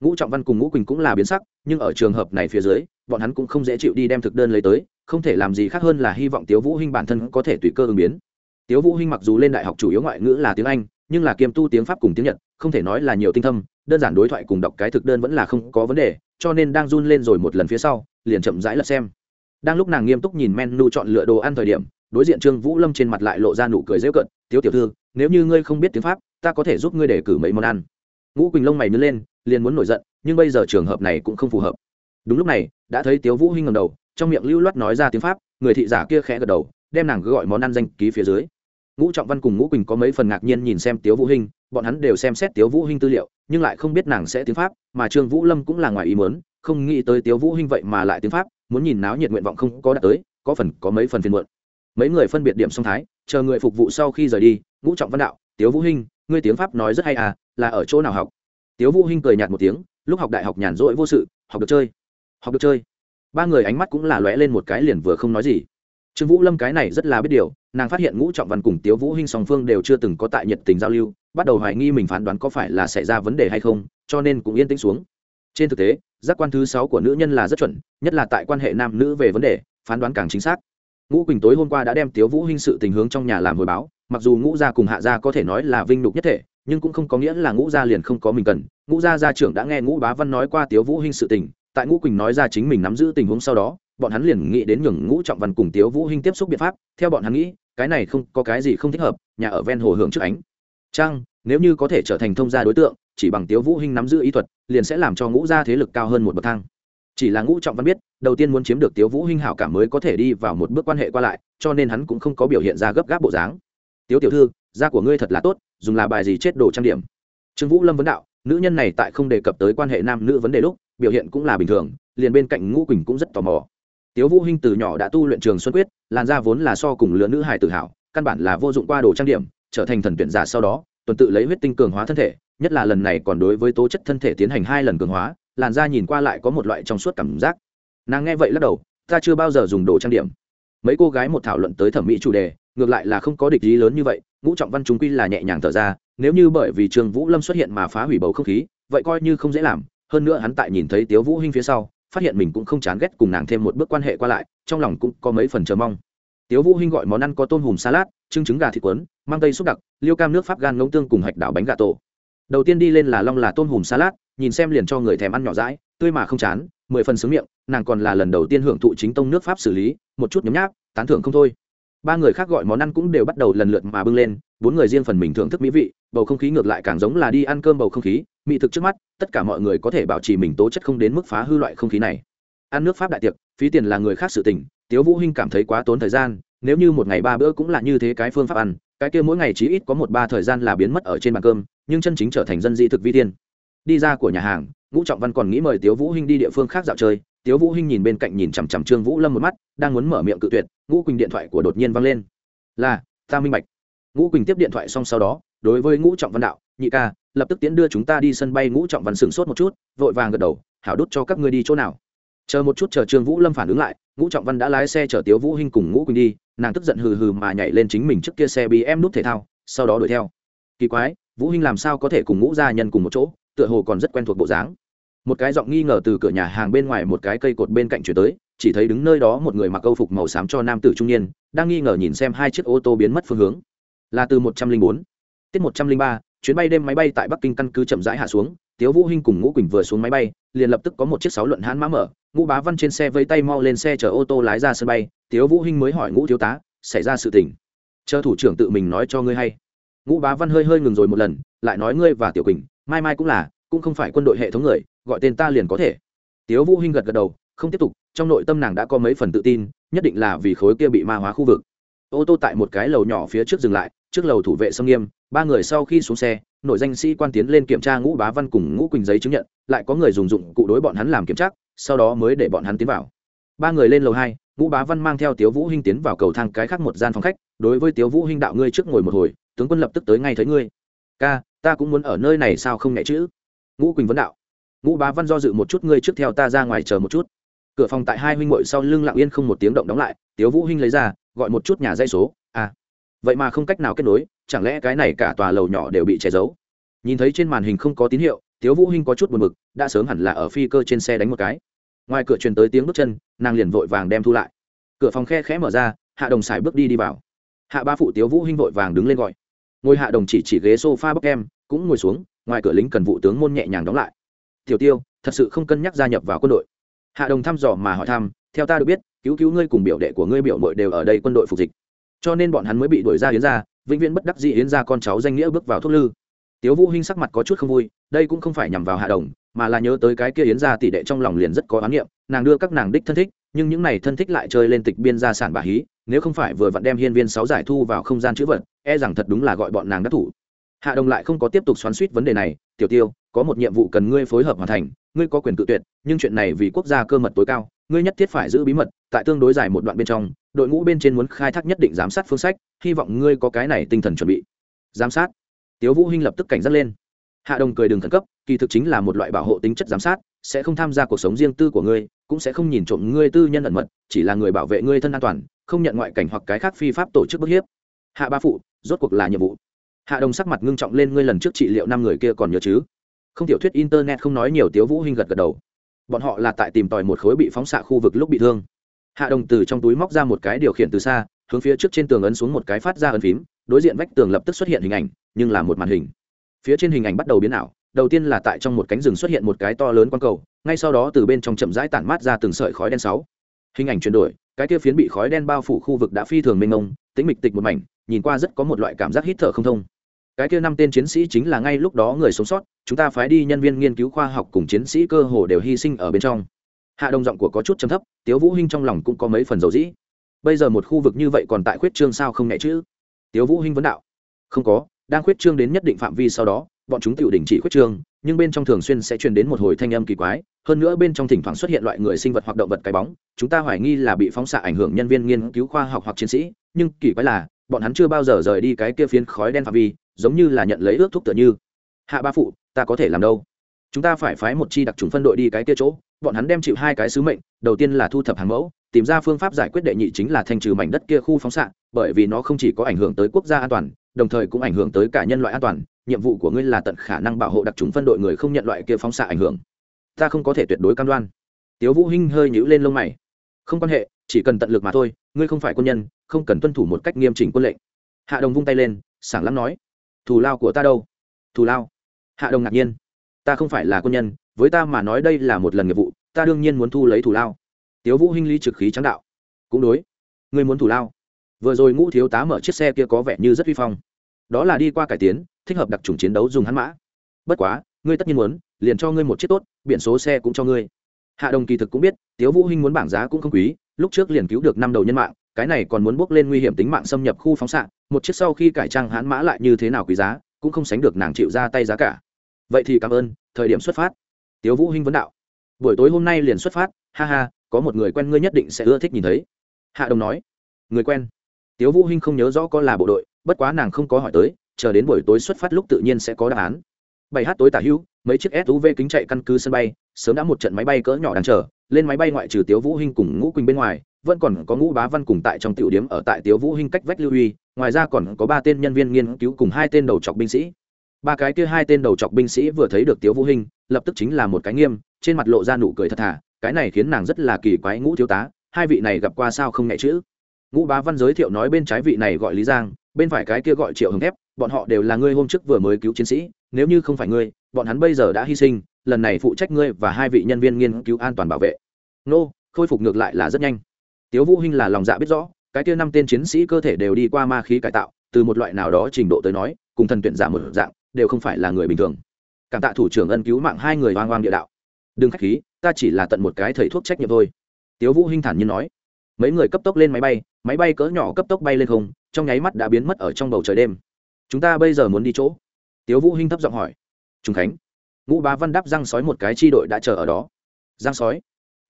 Ngũ trọng văn cùng ngũ quỳnh cũng là biến sắc, nhưng ở trường hợp này phía dưới, bọn hắn cũng không dễ chịu đi đem thực đơn lấy tới, không thể làm gì khác hơn là hy vọng tiếu vũ hinh bản thân có thể tùy cơ ứng biến. Tiếu vũ hinh mặc dù lên đại học chủ yếu ngoại ngữ là tiếng anh nhưng là kiêm tu tiếng pháp cùng tiếng nhật, không thể nói là nhiều tinh thâm, đơn giản đối thoại cùng đọc cái thực đơn vẫn là không có vấn đề, cho nên đang run lên rồi một lần phía sau, liền chậm rãi lật xem. Đang lúc nàng nghiêm túc nhìn menu chọn lựa đồ ăn thời điểm, đối diện trương vũ lâm trên mặt lại lộ ra nụ cười dễ cận tiếu tiểu thư, nếu như ngươi không biết tiếng pháp, ta có thể giúp ngươi để cử mấy món ăn. Ngũ quỳnh lông mày nứt lên, liền muốn nổi giận, nhưng bây giờ trường hợp này cũng không phù hợp. Đúng lúc này, đã thấy tiếu vũ hinh ngẩng đầu, trong miệng lưu loát nói ra tiếng pháp, người thị giả kia khẽ gật đầu, đem nàng gọi món ăn danh ký phía dưới ngũ trọng văn cùng ngũ quỳnh có mấy phần ngạc nhiên nhìn xem tiếu vũ hinh, bọn hắn đều xem xét tiếu vũ hinh tư liệu, nhưng lại không biết nàng sẽ tiếng pháp, mà trương vũ lâm cũng là ngoài ý muốn, không nghĩ tới tiếu vũ hinh vậy mà lại tiếng pháp, muốn nhìn náo nhiệt nguyện vọng không có đạt tới, có phần, có mấy phần phiền muộn. Mấy người phân biệt điểm song thái, chờ người phục vụ sau khi rời đi, ngũ trọng văn đạo, tiếu vũ hinh, ngươi tiếng pháp nói rất hay à là ở chỗ nào học? Tiếu vũ hinh cười nhạt một tiếng, lúc học đại học nhàn rỗi vô sự, học được chơi, học được chơi. Ba người ánh mắt cũng là lóe lên một cái liền vừa không nói gì trương vũ lâm cái này rất là biết điều, nàng phát hiện ngũ trọng văn cùng tiếu vũ hinh song phương đều chưa từng có tại nhiệt tình giao lưu, bắt đầu hoài nghi mình phán đoán có phải là xảy ra vấn đề hay không, cho nên cũng yên tĩnh xuống. Trên thực tế, giác quan thứ sáu của nữ nhân là rất chuẩn, nhất là tại quan hệ nam nữ về vấn đề, phán đoán càng chính xác. Ngũ quỳnh tối hôm qua đã đem tiếu vũ hinh sự tình hướng trong nhà làm hồi báo, mặc dù ngũ gia cùng hạ gia có thể nói là vinh nhục nhất thể, nhưng cũng không có nghĩa là ngũ gia liền không có mình cần. Ngũ gia gia trưởng đã nghe ngũ bá văn nói qua tiếu vũ hinh sự tình, tại ngũ quỳnh nói ra chính mình nắm giữ tình huống sau đó bọn hắn liền nghĩ đến nhường ngũ trọng văn cùng tiếu vũ hinh tiếp xúc biện pháp theo bọn hắn nghĩ cái này không có cái gì không thích hợp nhà ở ven hồ hưởng trước ánh. Trang, nếu như có thể trở thành thông gia đối tượng chỉ bằng tiếu vũ hinh nắm giữ ý thuật liền sẽ làm cho ngũ gia thế lực cao hơn một bậc thang. Chỉ là ngũ trọng văn biết đầu tiên muốn chiếm được tiếu vũ hinh hảo cảm mới có thể đi vào một bước quan hệ qua lại cho nên hắn cũng không có biểu hiện ra gấp gáp bộ dáng. Tiếu tiểu thư da của ngươi thật là tốt dùng là bài gì chết đồ trang điểm. Trương vũ lâm vấn đạo nữ nhân này tại không đề cập tới quan hệ nam nữ vấn đề lúc biểu hiện cũng là bình thường liền bên cạnh ngũ quỳnh cũng rất tò mò tiếu vũ hinh từ nhỏ đã tu luyện trường xuân quyết, làn da vốn là so cùng lứa nữ hài tự hào, căn bản là vô dụng qua đồ trang điểm, trở thành thần tuyển giả sau đó, tuần tự lấy huyết tinh cường hóa thân thể, nhất là lần này còn đối với tố chất thân thể tiến hành hai lần cường hóa, làn da nhìn qua lại có một loại trong suốt cảm giác. Nàng nghe vậy lắc đầu, ta chưa bao giờ dùng đồ trang điểm. Mấy cô gái một thảo luận tới thẩm mỹ chủ đề, ngược lại là không có địch ý lớn như vậy, ngũ trọng văn chúng quy là nhẹ nhàng thở ra, nếu như bởi vì Trường vũ lâm xuất hiện mà phá hủy bầu không khí, vậy coi như không dễ làm, hơn nữa hắn tại nhìn thấy tiếu vũ hinh phía sau phát hiện mình cũng không chán ghét cùng nàng thêm một bước quan hệ qua lại, trong lòng cũng có mấy phần chờ mong. Tiếu vũ hinh gọi món ăn có tôm hùm salad, trứng trứng gà thịt cuốn, mang tây xúc đặc, liêu cam nước pháp gan ngỗng tương cùng hạch đảo bánh gà tổ. Đầu tiên đi lên là long là tôm hùm salad, nhìn xem liền cho người thèm ăn nhỏ dãi, tươi mà không chán, mười phần sướng miệng, nàng còn là lần đầu tiên hưởng thụ chính tông nước pháp xử lý, một chút nhấm nháp, tán thưởng không thôi. Ba người khác gọi món ăn cũng đều bắt đầu lần lượt mà bưng lên bốn người riêng phần mình thưởng thức mỹ vị, bầu không khí ngược lại càng giống là đi ăn cơm bầu không khí, mỹ thực trước mắt, tất cả mọi người có thể bảo trì mình tố chất không đến mức phá hư loại không khí này. Ăn nước pháp đại tiệc, phí tiền là người khác sự tình, tiếu vũ hinh cảm thấy quá tốn thời gian, nếu như một ngày ba bữa cũng là như thế cái phương pháp ăn, cái kia mỗi ngày chí ít có một ba thời gian là biến mất ở trên bàn cơm, nhưng chân chính trở thành dân dị thực vi tiên. Đi ra của nhà hàng, ngũ trọng văn còn nghĩ mời tiếu vũ hinh đi địa phương khác dạo chơi, tiếu vũ hinh nhìn bên cạnh nhìn chằm chằm trương vũ lâm một mắt, đang muốn mở miệng cự tuyệt, ngũ quỳnh điện thoại của đột nhiên vang lên. Là, ta minh bạch ngũ quỳnh tiếp điện thoại xong sau đó, đối với ngũ trọng văn đạo, nhị ca, lập tức tiến đưa chúng ta đi sân bay. Ngũ trọng văn sửng sốt một chút, vội vàng gật đầu, hảo đút cho các ngươi đi chỗ nào. Chờ một chút chờ trương vũ lâm phản ứng lại, ngũ trọng văn đã lái xe chở tiếu vũ hinh cùng ngũ quỳnh đi, nàng tức giận hừ hừ mà nhảy lên chính mình trước kia xe bị em nút thể thao, sau đó đuổi theo. Kỳ quái, vũ hinh làm sao có thể cùng ngũ gia nhân cùng một chỗ, tựa hồ còn rất quen thuộc bộ dáng. Một cái giọng nghi ngờ từ cửa nhà hàng bên ngoài một cái cây cột bên cạnh chuyển tới, chỉ thấy đứng nơi đó một người mặc câu phục màu xám cho nam tử trung niên, đang nghi ngờ nhìn xem hai chiếc ô tô biến mất phương hướng là từ một trăm linh bốn. Tiết một trăm linh ba, chuyến bay đêm máy bay tại bắc kinh căn cứ chậm rãi hạ xuống, tiếu vũ hinh cùng ngũ quỳnh vừa xuống máy bay, liền lập tức có một chiếc sáu luận hãn mã mở, ngũ bá văn trên xe vây tay mau lên xe chở ô tô lái ra sân bay, tiếu vũ hinh mới hỏi ngũ thiếu tá, xảy ra sự tình. Chờ thủ trưởng tự mình nói cho ngươi hay. Ngũ bá văn hơi hơi ngừng rồi một lần, lại nói ngươi và tiểu quỳnh, mai mai cũng là, cũng không phải quân đội hệ thống người, gọi tên ta liền có thể. Tiếu vũ hinh gật gật đầu, không tiếp tục, trong nội tâm nàng đã có mấy phần tự tin, nhất định là vì khối kia bị ma hóa khu vực. Ô tô tại một cái lầu nhỏ phía trước dừng lại trước lầu thủ vệ sông nghiêm, ba người sau khi xuống xe, nội danh sĩ quan tiến lên kiểm tra ngũ bá văn cùng ngũ quỳnh giấy chứng nhận, lại có người dùng dụng cụ đối bọn hắn làm kiểm tra, sau đó mới để bọn hắn tiến vào. Ba người lên lầu hai, ngũ bá văn mang theo tiếu vũ hinh tiến vào cầu thang cái khác một gian phòng khách, đối với tiếu vũ hinh đạo ngươi trước ngồi một hồi, tướng quân lập tức tới ngay thấy ngươi. Ca, ta cũng muốn ở nơi này sao không nhẹ chữ ngũ quỳnh vấn đạo. Ngũ bá văn do dự một chút, ngươi trước theo ta ra ngoài chờ một chút. Cửa phòng tại hai huynh muội sau lưng lặng yên không một tiếng động đóng lại, tiếu vũ hinh lấy ra, gọi một chút nhà dây số. À vậy mà không cách nào kết nối, chẳng lẽ cái này cả tòa lầu nhỏ đều bị che giấu? Nhìn thấy trên màn hình không có tín hiệu, tiếu vũ hinh có chút buồn bực, đã sớm hẳn là ở phi cơ trên xe đánh một cái. Ngoài cửa truyền tới tiếng bước chân, nàng liền vội vàng đem thu lại. Cửa phòng khe khẽ mở ra, hạ đồng xài bước đi đi vào. Hạ ba phụ tiếu vũ hinh vội vàng đứng lên gọi. Ngồi hạ đồng chỉ chỉ ghế sofa bắc em, cũng ngồi xuống, ngoài cửa lính cần vụ tướng môn nhẹ nhàng đóng lại. Tiểu tiêu, thật sự không cân nhắc gia nhập vào quân đội. Hạ đồng thăm dò mà hỏi thăm, theo ta được biết, cứu cứu ngươi cùng biểu đệ của ngươi biểu mội đều ở đây quân đội phục dịch cho nên bọn hắn mới bị đuổi ra Yến ra vĩnh viễn bất đắc dĩ Yến ra con cháu danh nghĩa bước vào thuốc lư. Tiếu vũ hinh sắc mặt có chút không vui, đây cũng không phải nhằm vào hạ đồng, mà là nhớ tới cái kia Yến ra tỷ đệ trong lòng liền rất có oán niệm, nàng đưa các nàng đích thân thích, nhưng những này thân thích lại chơi lên tịch biên gia sản bà hí, nếu không phải vừa vặn đem hiên viên sáu giải thu vào không gian chữ vật e rằng thật đúng là gọi bọn nàng đắc thủ. Hạ đồng lại không có tiếp tục xoắn suýt vấn đề này, tiểu tiêu, có một nhiệm vụ cần ngươi phối hợp hoàn thành, ngươi có quyền tự tuyệt, nhưng chuyện này vì quốc gia cơ mật tối cao ngươi nhất thiết phải giữ bí mật, tại tương đối dài một đoạn bên trong, đội ngũ bên trên muốn khai thác nhất định giám sát phương sách, hy vọng ngươi có cái này tinh thần chuẩn bị. Giám sát. Tiếu vũ hinh lập tức cảnh giác lên. Hạ đồng cười đừng khẩn cấp, kỳ thực chính là một loại bảo hộ tính chất giám sát, sẽ không tham gia cuộc sống riêng tư của ngươi, cũng sẽ không nhìn trộm ngươi tư nhân ẩn mật, chỉ là người bảo vệ ngươi thân an toàn, không nhận ngoại cảnh hoặc cái khác phi pháp tổ chức bức hiếp. Hạ ba phụ, rốt cuộc là nhiệm vụ. Hạ đồng sắc mặt ngưng trọng lên, ngươi lần trước trị liệu năm người kia còn nhớ chứ? Không tiểu thuyết internet không nói nhiều, tiếu vũ hinh gật gật đầu bọn họ là tại tìm tòi một khối bị phóng xạ khu vực lúc bị thương. Hạ đồng từ trong túi móc ra một cái điều khiển từ xa, hướng phía trước trên tường ấn xuống một cái phát ra ấn phím, đối diện vách tường lập tức xuất hiện hình ảnh, nhưng là một màn hình. Phía trên hình ảnh bắt đầu biến ảo, đầu tiên là tại trong một cánh rừng xuất hiện một cái to lớn quang cầu, ngay sau đó từ bên trong chậm rãi tản mát ra từng sợi khói đen sáu. Hình ảnh chuyển đổi, cái kia phiến bị khói đen bao phủ khu vực đã phi thường mênh mông, tính mịch tịch một mảnh, nhìn qua rất có một loại cảm giác hít thở không thông cái kia năm tên chiến sĩ chính là ngay lúc đó người sống sót, chúng ta phái đi nhân viên nghiên cứu khoa học cùng chiến sĩ cơ hồ đều hy sinh ở bên trong. Hạ đồng giọng của có chút chấm thấp, tiếu vũ hinh trong lòng cũng có mấy phần dầu dĩ. Bây giờ một khu vực như vậy còn tại khuyết trương sao không nhẹ chứ? Tiếu vũ hinh vấn đạo. Không có, đang khuyết trương đến nhất định phạm vi sau đó, bọn chúng tự đình chỉ khuyết trương, nhưng bên trong thường xuyên sẽ truyền đến một hồi thanh âm kỳ quái. Hơn nữa bên trong thỉnh thoảng xuất hiện loại người sinh vật hoặc động vật cái bóng, chúng ta hoài nghi là bị phóng xạ ảnh hưởng nhân viên nghiên cứu khoa học hoặc chiến sĩ, nhưng kỳ quái là bọn hắn chưa bao giờ rời đi cái kia phiến khói đen phạm vi, giống như là nhận lấy ước thúc tựa như. Hạ ba phụ, ta có thể làm đâu? Chúng ta phải phái một chi đặc trùng phân đội đi cái kia chỗ, bọn hắn đem chịu hai cái sứ mệnh, đầu tiên là thu thập hàng mẫu, tìm ra phương pháp giải quyết đệ nhị chính là thanh trừ mảnh đất kia khu phóng xạ, bởi vì nó không chỉ có ảnh hưởng tới quốc gia an toàn, đồng thời cũng ảnh hưởng tới cả nhân loại an toàn. Nhiệm vụ của ngươi là tận khả năng bảo hộ đặc trùng phân đội người không nhận loại kia phóng xạ ảnh hưởng. Ta không có thể tuyệt đối cam đoan. Tiếu vũ hinh hơi nhíu lên lông mày. Không quan hệ, chỉ cần tận lực mà thôi, ngươi không phải quân nhân không cần tuân thủ một cách nghiêm chỉnh quân lệnh. Hạ đồng vung tay lên, sảng lắm nói, thù lao của ta đâu? Thù lao? Hạ đồng ngạc nhiên, ta không phải là quân nhân, với ta mà nói đây là một lần nghiệp vụ, ta đương nhiên muốn thu lấy thù lao. Tiếu vũ hinh ly trực khí trắng đạo, cũng đối, ngươi muốn thù lao? Vừa rồi ngũ thiếu tá mở chiếc xe kia có vẻ như rất vi phong. Đó là đi qua cải tiến, thích hợp đặc trùng chiến đấu dùng hắn mã. Bất quá, ngươi tất nhiên muốn, liền cho ngươi một chiếc tốt, biển số xe cũng cho ngươi. Hạ đồng kỳ thực cũng biết, tiếu vũ hinh muốn bảng giá cũng không quý, lúc trước liền cứu được năm đầu nhân mạng cái này còn muốn bước lên nguy hiểm tính mạng xâm nhập khu phóng xạ, một chiếc sau khi cải trang hãn mã lại như thế nào quý giá, cũng không sánh được nàng chịu ra tay giá cả. Vậy thì cảm ơn, thời điểm xuất phát. Tiếu vũ hinh vấn đạo. Buổi tối hôm nay liền xuất phát, ha ha, có một người quen ngươi nhất định sẽ ưa thích nhìn thấy. Hạ đồng nói. Người quen. Tiếu vũ hinh không nhớ rõ có là bộ đội, bất quá nàng không có hỏi tới, chờ đến buổi tối xuất phát lúc tự nhiên sẽ có đáp án. Bảy h tối tả hữu, mấy chiếc suv kính chạy căn cứ sân bay, sớm đã một trận máy bay cỡ nhỏ đang chờ, lên máy bay ngoại trừ tiếu vũ hinh cùng ngũ quỳnh bên ngoài vẫn còn có ngũ bá văn cùng tại trong tiểu điểm ở tại tiếu vũ hinh cách vách lưu huy ngoài ra còn có ba tên nhân viên nghiên cứu cùng hai tên đầu trọc binh sĩ. Ba cái kia hai tên đầu trọc binh sĩ vừa thấy được tiếu vũ hinh, lập tức chính là một cái nghiêm, trên mặt lộ ra nụ cười thật thà, cái này khiến nàng rất là kỳ quái ngũ thiếu tá, hai vị này gặp qua sao không nhẹ chữ. Ngũ bá văn giới thiệu nói bên trái vị này gọi lý giang, bên phải cái kia gọi triệu hồng thép, bọn họ đều là ngươi hôm trước vừa mới cứu chiến sĩ, nếu như không phải ngươi, bọn hắn bây giờ đã hy sinh, lần này phụ trách ngươi và hai vị nhân viên nghiên cứu an toàn bảo vệ. Nô, khôi phục ngược lại là rất nhanh tiếu vũ hinh là lòng dạ biết rõ, cái kia năm tên chiến sĩ cơ thể đều đi qua ma khí cải tạo, từ một loại nào đó trình độ tới nói, cùng thần tuyển giả một dạng, đều không phải là người bình thường. Cảm tạ thủ trưởng ân cứu mạng hai người hoang hoang địa đạo. Đừng khách khí, ta chỉ là tận một cái thầy thuốc trách nhiệm thôi. Tiếu vũ hinh thản nhiên nói. Mấy người cấp tốc lên máy bay máy bay cỡ nhỏ cấp tốc bay lên không, trong nháy mắt đã biến mất ở trong bầu trời đêm. Chúng ta bây giờ muốn đi chỗ? Tiếu vũ hinh thấp giọng hỏi. Trung khánh. Ngũ bá văn đáp giang sói một cái chi đội đã chờ ở đó. Giang sói.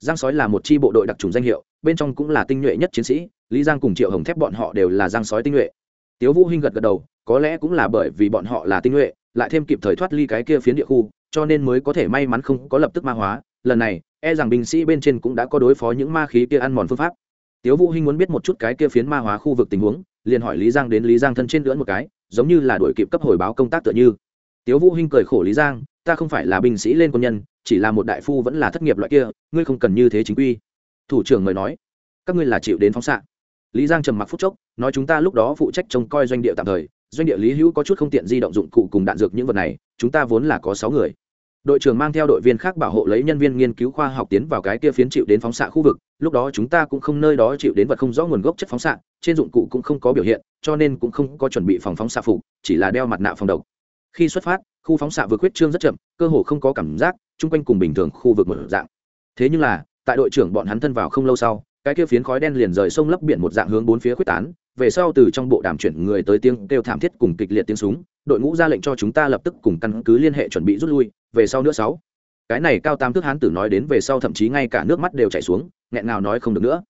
Giang sói là một chi bộ đội đặc trùng danh hiệu bên trong cũng là tinh nhuệ nhất chiến sĩ, lý giang cùng triệu hồng thép bọn họ đều là giang sói tinh nhuệ. Tiếu vũ hinh gật gật đầu, có lẽ cũng là bởi vì bọn họ là tinh nhuệ, lại thêm kịp thời thoát ly cái kia phiến địa khu, cho nên mới có thể may mắn không có lập tức ma hóa. Lần này e rằng binh sĩ bên trên cũng đã có đối phó những ma khí kia ăn mòn phương pháp. Tiếu vũ hinh muốn biết một chút cái kia phiến ma hóa khu vực tình huống, liền hỏi lý giang đến lý giang thân trên lưỡn một cái, giống như là đuổi kịp cấp hồi báo công tác tựa như. Tiếu vũ hinh cười khổ lý giang, ta không phải là binh sĩ lên quân nhân, chỉ là một đại phu vẫn là thất nghiệp loại kia, ngươi không cần như thế chính quy thủ trưởng mời nói, các ngươi là chịu đến phóng xạ. Lý giang trầm mặc phút chốc, nói chúng ta lúc đó phụ trách trông coi doanh địa tạm thời, doanh địa lý hữu có chút không tiện di động dụng cụ cùng đạn dược những vật này, chúng ta vốn là có sáu người. Đội trưởng mang theo đội viên khác bảo hộ lấy nhân viên nghiên cứu khoa học tiến vào cái kia phiến chịu đến phóng xạ khu vực, lúc đó chúng ta cũng không nơi đó chịu đến vật không rõ nguồn gốc chất phóng xạ, trên dụng cụ cũng không có biểu hiện, cho nên cũng không có chuẩn bị phòng phóng xạ phục, chỉ là đeo mặt nạ phòng độc. Khi xuất phát, khu phóng xạ vừa khuyết trương rất chậm, cơ hồ không có cảm giác, chung quanh cùng bình thường khu vực mở dạng. Thế nhưng là tại đội trưởng bọn hắn thân vào không lâu sau, cái kia phiến khói đen liền rời sông lấp biển một dạng hướng bốn phía quyết tán, về sau từ trong bộ đàm chuyển người tới tiếng kêu thảm thiết cùng kịch liệt tiếng súng, đội ngũ ra lệnh cho chúng ta lập tức cùng căn cứ liên hệ chuẩn bị rút lui, về sau nữa sáu. Cái này cao tam thước hán tử nói đến về sau thậm chí ngay cả nước mắt đều chảy xuống, nghẹn ngào nói không được nữa.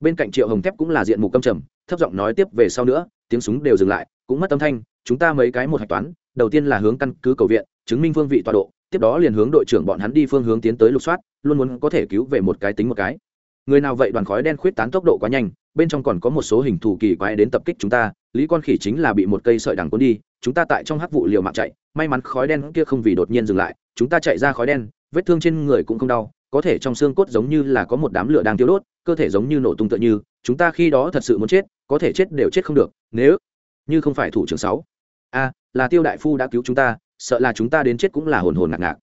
Bên cạnh triệu hồng thép cũng là diện mục câm trầm, thấp giọng nói tiếp về sau nữa, tiếng súng đều dừng lại, cũng mất âm thanh, chúng ta mấy cái một hạch toán, đầu tiên là hướng căn cứ cầu viện, chứng minh phương vị tọa độ tiếp đó liền hướng đội trưởng bọn hắn đi phương hướng tiến tới lục soát, luôn muốn có thể cứu về một cái tính một cái. Người nào vậy? Đoàn khói đen khuyết tán tốc độ quá nhanh, bên trong còn có một số hình thù kỳ quái đến tập kích chúng ta, lý con khỉ chính là bị một cây sợi đằng cuốn đi, chúng ta tại trong hắc vụ liều mạng chạy, may mắn khói đen kia không vì đột nhiên dừng lại, chúng ta chạy ra khói đen, vết thương trên người cũng không đau, có thể trong xương cốt giống như là có một đám lửa đang tiêu đốt, cơ thể giống như nổ tung tựa như, chúng ta khi đó thật sự muốn chết, có thể chết đều chết không được, nếu như không phải thủ trưởng sáu. A, là tiêu đại phu đã cứu chúng ta sợ là chúng ta đến chết cũng là hồn hồn ngạc ngạc.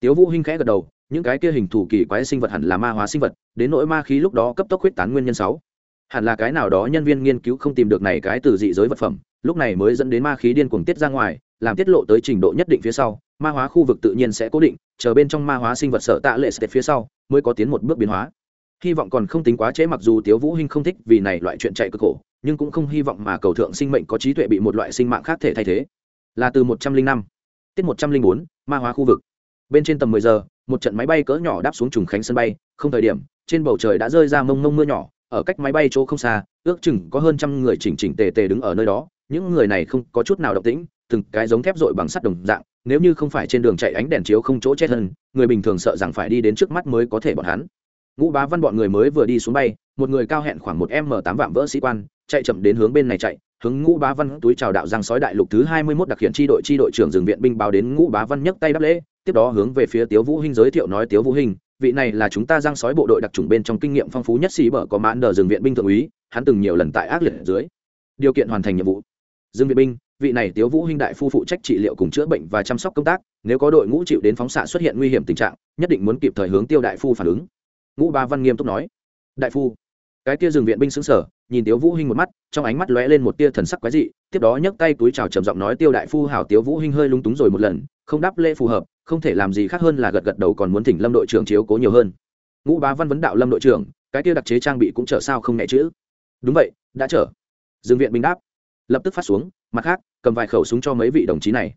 Tiếu vũ hinh khẽ gật đầu, những cái kia hình thủ kỳ quái sinh vật hẳn là ma hóa sinh vật, đến nỗi ma khí lúc đó cấp tốc huyết tán nguyên nhân sáu. Hẳn là cái nào đó nhân viên nghiên cứu không tìm được này cái từ dị giới vật phẩm, lúc này mới dẫn đến ma khí điên cuồng tiết ra ngoài, làm tiết lộ tới trình độ nhất định phía sau, ma hóa khu vực tự nhiên sẽ cố định, chờ bên trong ma hóa sinh vật sở tạ lệ sẽ phía sau, mới có tiến một bước biến hóa. Hy vọng còn không tính quá trễ mặc dù tiếu vũ hinh không thích vì này loại chuyện chạy cực khổ, nhưng cũng không hy vọng mà cầu thượng sinh mệnh có trí tuệ bị một loại sinh mạng khác thể thay thế. Là từ một trăm linh năm tiết một trăm linh bốn, ma hóa khu vực. Bên trên tầm mười giờ, một trận máy bay cỡ nhỏ đáp xuống trùng khánh sân bay. Không thời điểm, trên bầu trời đã rơi ra mông mông mưa nhỏ. Ở cách máy bay chỗ không xa, ước chừng có hơn trăm người chỉnh chỉnh tề tề đứng ở nơi đó. Những người này không có chút nào động tĩnh, từng cái giống thép dội bằng sắt đồng dạng. Nếu như không phải trên đường chạy ánh đèn chiếu không chỗ chết hơn người bình thường sợ rằng phải đi đến trước mắt mới có thể bọn hắn. Ngũ bá văn bọn người mới vừa đi xuống bay, một người cao hẹn khoảng một m tám vạm vỡ sĩ quan, chạy chậm đến hướng bên này chạy hướng ngũ bá văn túi chào đạo giang sói đại lục thứ hai mươi 21 đặc hiện tri đội tri đội trưởng rừng viện binh báo đến ngũ bá văn nhấc tay đáp lễ, tiếp đó hướng về phía tiếu vũ hinh giới thiệu nói, tiếu vũ hinh, vị này là chúng ta giang sói bộ đội đặc trùng bên trong kinh nghiệm phong phú nhất xì bở có mãn đờ rừng viện binh thượng úy, hắn từng nhiều lần tại ác liệt dưới điều kiện hoàn thành nhiệm vụ. Dương viện binh, vị này tiếu vũ hinh đại phu phụ trách trị liệu cùng chữa bệnh và chăm sóc công tác, nếu có đội ngũ chịu đến phóng xạ xuất hiện nguy hiểm tình trạng, nhất định muốn kịp thời hướng tiêu đại phu phản ứng. Ngũ ba văn nghiêm túc nói. Đại phu cái kia rừng viện binh xứng sở, nhìn tiếu vũ hinh một mắt, trong ánh mắt lóe lên một tia thần sắc quái dị, tiếp đó nhấc tay túi chào trầm giọng nói tiêu đại phu hảo tiếu vũ hinh hơi lung túng rồi một lần, không đáp lễ phù hợp, không thể làm gì khác hơn là gật gật đầu còn muốn thỉnh lâm đội trưởng chiếu cố nhiều hơn. Ngũ bá văn vấn đạo lâm đội trưởng, cái kia đặc chế trang bị cũng trở sao không nhẹ chữ đúng vậy, đã trở dừng viện binh đáp. Lập tức phát xuống, mặt khác, cầm vài khẩu súng cho mấy vị đồng chí này.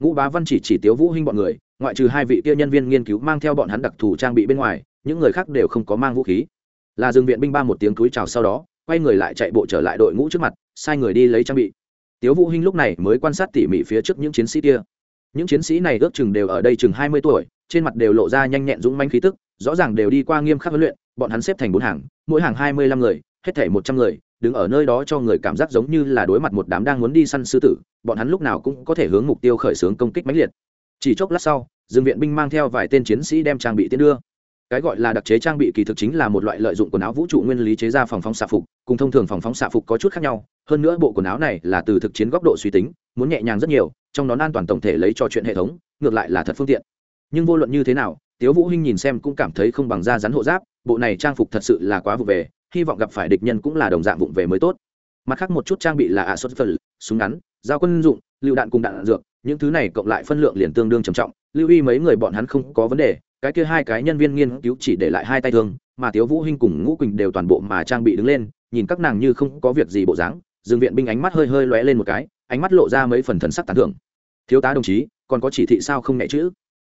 Ngũ bá văn chỉ chỉ tiếu vũ hinh bọn người, ngoại trừ hai vị kia nhân viên nghiên cứu mang theo bọn hắn đặc thù trang bị bên ngoài, những người khác đều không có mang vũ khí là dừng viện binh ba một tiếng cúi chào sau đó, quay người lại chạy bộ trở lại đội ngũ trước mặt, sai người đi lấy trang bị. Tiếu vũ hinh lúc này mới quan sát tỉ mỉ phía trước những chiến sĩ kia. Những chiến sĩ này ước chừng đều ở đây chừng hai mươi tuổi, trên mặt đều lộ ra nhanh nhẹn dũng manh khí tức, rõ ràng đều đi qua nghiêm khắc huấn luyện, bọn hắn xếp thành bốn hàng, mỗi hàng hai mươi lăm người, hết thể một trăm người, đứng ở nơi đó cho người cảm giác giống như là đối mặt một đám đang muốn đi săn sư tử, bọn hắn lúc nào cũng có thể hướng mục tiêu khởi xướng công kích mãnh liệt. Chỉ chốc lát sau, dương viện binh mang theo vài tên chiến sĩ đem trang bị tiến đưa cái gọi là đặc chế trang bị kỳ thực chính là một loại lợi dụng quần áo vũ trụ nguyên lý chế ra phòng phóng xạ phục, cùng thông thường phòng phóng xạ phục có chút khác nhau. Hơn nữa bộ quần áo này là từ thực chiến góc độ suy tính, muốn nhẹ nhàng rất nhiều, trong nón an toàn tổng thể lấy cho chuyện hệ thống, ngược lại là thật phương tiện. Nhưng vô luận như thế nào, tiếu vũ hinh nhìn xem cũng cảm thấy không bằng da rắn hộ giáp, bộ này trang phục thật sự là quá vụ về, hy vọng gặp phải địch nhân cũng là đồng dạng vụng về mới tốt. Mặt khác một chút trang bị là ạ xuất phần súng ngắn, dao quân dụng, lựu đạn cùng đạn dược, những thứ này cộng lại phân lượng liền tương đương trầm trọng, lưu ý mấy người bọn hắn không có vấn đề cái kia hai cái nhân viên nghiên cứu chỉ để lại hai tay thương, mà tiếu vũ hinh cùng ngũ quỳnh đều toàn bộ mà trang bị đứng lên, nhìn các nàng như không có việc gì bộ dáng, dương viện binh ánh mắt hơi hơi lóe lên một cái, ánh mắt lộ ra mấy phần thần sắc tán thưởng. Thiếu tá đồng chí, còn có chỉ thị sao không nhẹ chữ?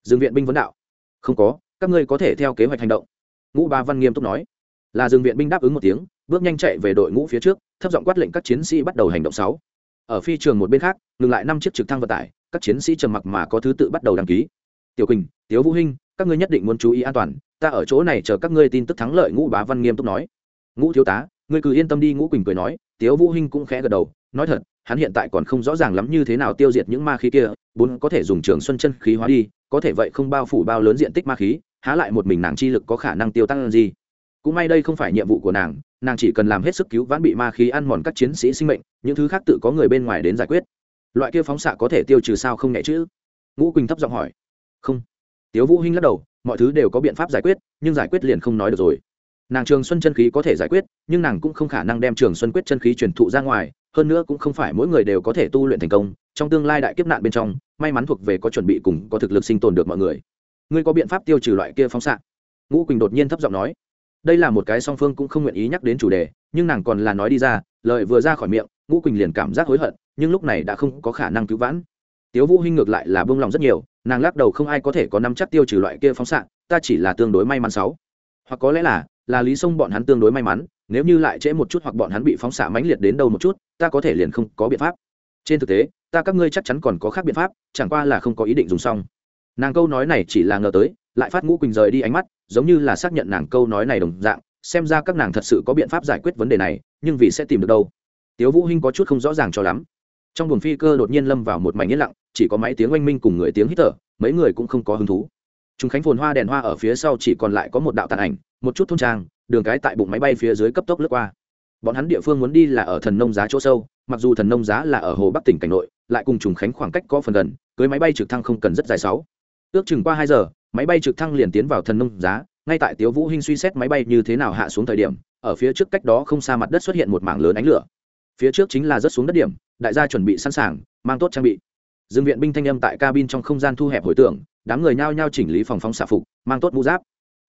Dương viện binh vấn đạo. Không có, các ngươi có thể theo kế hoạch hành động. Ngũ ba văn nghiêm túc nói. Là dương viện binh đáp ứng một tiếng, bước nhanh chạy về đội ngũ phía trước, thấp giọng quát lệnh các chiến sĩ bắt đầu hành động sáu. Ở phi trường một bên khác, ngừng lại năm chiếc trực thăng vận tải, các chiến sĩ trầm mặc mà có thứ tự bắt đầu đăng ký tiểu quỳnh, tiếu vũ hinh, các ngươi nhất định muốn chú ý an toàn, ta ở chỗ này chờ các ngươi tin tức thắng lợi, ngũ bá văn nghiêm túc nói. Ngũ thiếu tá, ngươi cứ yên tâm đi, ngũ quỳnh cười nói, tiếu vũ hinh cũng khẽ gật đầu, nói thật, hắn hiện tại còn không rõ ràng lắm như thế nào tiêu diệt những ma khí kia, bốn có thể dùng trường xuân chân khí hóa đi, có thể vậy không bao phủ bao lớn diện tích ma khí, há lại một mình nàng chi lực có khả năng tiêu tăng gì. Cũng may đây không phải nhiệm vụ của nàng nàng chỉ cần làm hết sức cứu vãn bị ma khí ăn mòn các chiến sĩ sinh mệnh, những thứ khác tự có người bên ngoài đến giải quyết. Loại kia phóng xạ có thể tiêu trừ sao không nhẹ chứ? Ngũ quỳnh thấp giọng hỏi không. Tiếu vũ hinh lắc đầu, mọi thứ đều có biện pháp giải quyết, nhưng giải quyết liền không nói được rồi. Nàng trường xuân chân khí có thể giải quyết, nhưng nàng cũng không khả năng đem trường xuân quyết chân khí truyền thụ ra ngoài, hơn nữa cũng không phải mỗi người đều có thể tu luyện thành công, trong tương lai đại kiếp nạn bên trong, may mắn thuộc về có chuẩn bị cùng có thực lực sinh tồn được mọi người. Ngươi có biện pháp tiêu trừ loại kia phóng xạ? Ngũ quỳnh đột nhiên thấp giọng nói. Đây là một cái song phương cũng không nguyện ý nhắc đến chủ đề, nhưng nàng còn là nói đi ra, lời vừa ra khỏi miệng, ngũ quỳnh liền cảm giác hối hận, nhưng lúc này đã không có khả năng cứu vãn. Tiếu vũ hinh ngược lại là buông lòng rất nhiều nàng lắc đầu không ai có thể có nắm chắc tiêu trừ loại kia phóng xạ, ta chỉ là tương đối may mắn sáu. Hoặc có lẽ là là lý sông bọn hắn tương đối may mắn, nếu như lại trễ một chút hoặc bọn hắn bị phóng xạ mãnh liệt đến đâu một chút, ta có thể liền không có biện pháp. Trên thực tế, ta các ngươi chắc chắn còn có khác biện pháp, chẳng qua là không có ý định dùng xong. Nàng câu nói này chỉ là ngờ tới, lại phát ngũ quỳnh rời đi ánh mắt, giống như là xác nhận nàng câu nói này đồng dạng, xem ra các nàng thật sự có biện pháp giải quyết vấn đề này, nhưng vì sẽ tìm được đâu. Tiếu vũ hinh có chút không rõ ràng cho lắm trong buồng phi cơ đột nhiên lâm vào một mảnh yên lặng, chỉ có máy tiếng oanh minh cùng người tiếng hít thở, mấy người cũng không có hứng thú. Chúng khánh phồn hoa đèn hoa ở phía sau chỉ còn lại có một đạo tàn ảnh, một chút thôn trang, đường cái tại bụng máy bay phía dưới cấp tốc lướt qua. Bọn hắn địa phương muốn đi là ở thần nông giá chỗ sâu, mặc dù thần nông giá là ở hồ bắc tỉnh cảnh nội, lại cùng trùng khánh khoảng cách có phần gần, cưới máy bay trực thăng không cần rất dài sáu. Ước chừng qua hai giờ, máy bay trực thăng liền tiến vào thần nông giá, ngay tại tiếu vũ hinh suy xét máy bay như thế nào hạ xuống thời điểm, ở phía trước cách đó không xa mặt đất xuất hiện một mảng lớn ánh lửa. Phía trước chính là rớt xuống đất điểm đại gia chuẩn bị sẵn sàng, mang tốt trang bị. Dương viện binh thanh âm tại cabin trong không gian thu hẹp hồi tưởng, đám người nhao nhao chỉnh lý phòng phóng xạ phục, mang tốt mũ giáp.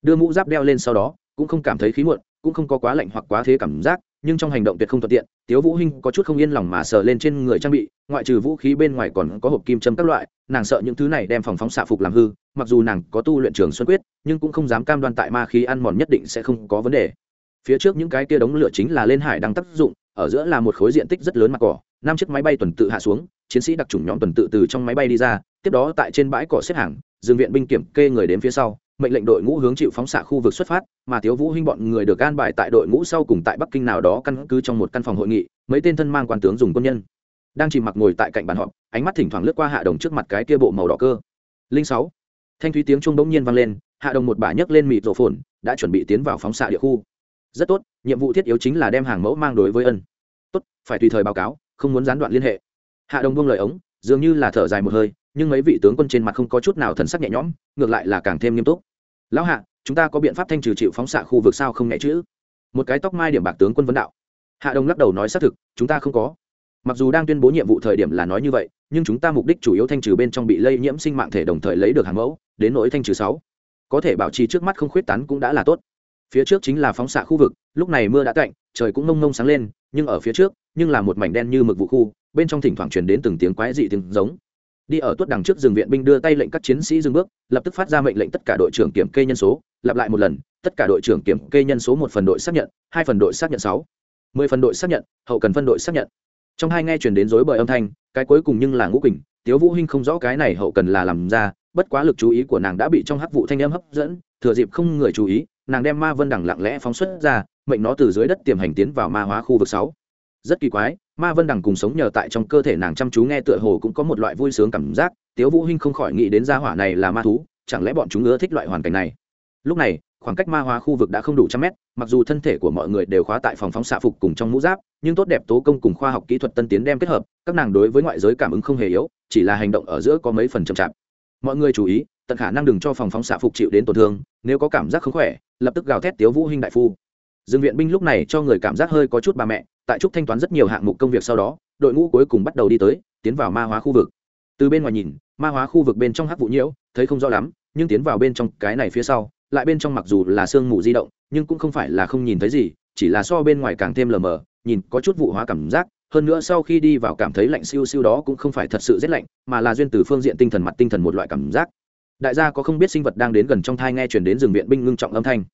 Đưa mũ giáp đeo lên sau đó, cũng không cảm thấy khí muộn, cũng không có quá lạnh hoặc quá thế cảm giác, nhưng trong hành động tuyệt không thuận tiện, tiếu vũ hinh có chút không yên lòng mà sờ lên trên người trang bị, ngoại trừ vũ khí bên ngoài còn có hộp kim châm các loại, nàng sợ những thứ này đem phòng phóng xạ phục làm hư, mặc dù nàng có tu luyện trường xuân quyết, nhưng cũng không dám cam đoan tại ma khí ăn mòn nhất định sẽ không có vấn đề. Phía trước những cái kia đống lửa chính là lên hải đang tác dụng, ở giữa là một khối diện tích rất lớn mặt cỏ năm chiếc máy bay tuần tự hạ xuống, chiến sĩ đặc trùng nhóm tuần tự từ trong máy bay đi ra, tiếp đó tại trên bãi cỏ xếp hàng, dương viện binh kiểm kê người đến phía sau, mệnh lệnh đội ngũ hướng chịu phóng xạ khu vực xuất phát, mà thiếu vũ hinh bọn người được an bài tại đội ngũ sau cùng tại bắc kinh nào đó căn cứ trong một căn phòng hội nghị, mấy tên thân mang quan tướng dùng quân nhân. Đang chìm mặc ngồi tại cạnh bàn họp, ánh mắt thỉnh thoảng lướt qua hạ đồng trước mặt cái kia bộ màu đỏ cơ. Linh sáu. Thanh thúy tiếng trung bỗng nhiên vang lên, hạ đồng một bả nhấc lên mịt rổ phồn, đã chuẩn bị tiến vào phóng xạ địa khu. Rất tốt, nhiệm vụ thiết yếu chính là đem hàng mẫu mang đối với ân. Tốt, phải tùy thời báo cáo không muốn gián đoạn liên hệ. Hạ đồng buông lời ống, dường như là thở dài một hơi, nhưng mấy vị tướng quân trên mặt không có chút nào thần sắc nhẹ nhõm, ngược lại là càng thêm nghiêm túc. Lão hạ, chúng ta có biện pháp thanh trừ chịu phóng xạ khu vực sao không nhẹ chữ một cái tóc mai điểm bạc tướng quân vấn đạo. Hạ đồng lắc đầu nói xác thực, chúng ta không có. Mặc dù đang tuyên bố nhiệm vụ thời điểm là nói như vậy, nhưng chúng ta mục đích chủ yếu thanh trừ bên trong bị lây nhiễm sinh mạng thể đồng thời lấy được hàng mẫu, đến nỗi thanh trừ sáu. Có thể bảo trì trước mắt không khuyết tán cũng đã là tốt. Phía trước chính là phóng xạ khu vực, lúc này mưa đã tạnh, trời cũng mông mông sáng lên, nhưng ở phía trước nhưng là một mảnh đen như mực vụ khu, bên trong thỉnh thoảng truyền đến từng tiếng quái dị tiếng giống. Đi ở tuất đằng trước rừng viện binh đưa tay lệnh các chiến sĩ dừng bước, lập tức phát ra mệnh lệnh tất cả đội trưởng kiểm kê nhân số, lặp lại một lần, tất cả đội trưởng kiểm kê nhân số một phần đội xác nhận, hai phần đội xác nhận sáu. Mười phần đội xác nhận, hậu cần phân đội xác nhận. Trong hai nghe truyền đến dối bời âm thanh, cái cuối cùng nhưng là ngũ quỳnh, tiếu vũ hinh không rõ cái này hậu cần là làm ra, bất quá lực chú ý của nàng đã bị trong hắc vụ thanh âm hấp dẫn, thừa dịp không người chú ý, nàng đem ma vân đằng lặng lẽ phóng xuất ra, mệnh nó từ dưới đất tiềm hành tiến vào ma hóa khu vực sáu rất kỳ quái, ma vân đằng cùng sống nhờ tại trong cơ thể nàng chăm chú nghe tựa hồ cũng có một loại vui sướng cảm giác, tiếu vũ hinh không khỏi nghĩ đến gia hỏa này là ma thú, chẳng lẽ bọn chúng ưa thích loại hoàn cảnh này? Lúc này, khoảng cách ma hóa khu vực đã không đủ trăm mét, mặc dù thân thể của mọi người đều khóa tại phòng phóng xạ phục cùng trong mũ giáp, nhưng tốt đẹp tố công cùng khoa học kỹ thuật tân tiến đem kết hợp, các nàng đối với ngoại giới cảm ứng không hề yếu, chỉ là hành động ở giữa có mấy phần chậm chạp. Mọi người chú ý, tận khả năng đừng cho phòng phóng xạ phục chịu đến tổn thương, nếu có cảm giác không khỏe, lập tức gào thét tiếu vũ hinh đại phu dương viện binh lúc này cho người cảm giác hơi có chút bà mẹ, tại trúc thanh toán rất nhiều hạng mục công việc sau đó, đội ngũ cuối cùng bắt đầu đi tới, tiến vào ma hóa khu vực. Từ bên ngoài nhìn, ma hóa khu vực bên trong hắc vụ nhiễu, thấy không rõ lắm, nhưng tiến vào bên trong cái này phía sau, lại bên trong mặc dù là sương mù di động, nhưng cũng không phải là không nhìn thấy gì, chỉ là so bên ngoài càng thêm lờ mờ, nhìn có chút vụ hóa cảm giác, hơn nữa sau khi đi vào cảm thấy lạnh siêu siêu đó cũng không phải thật sự rét lạnh, mà là duyên từ phương diện tinh thần mặt tinh thần một loại cảm giác. Đại gia có không biết sinh vật đang đến gần trong thai nghe chuyển đến rừng viện binh ngưng trọng âm thanh.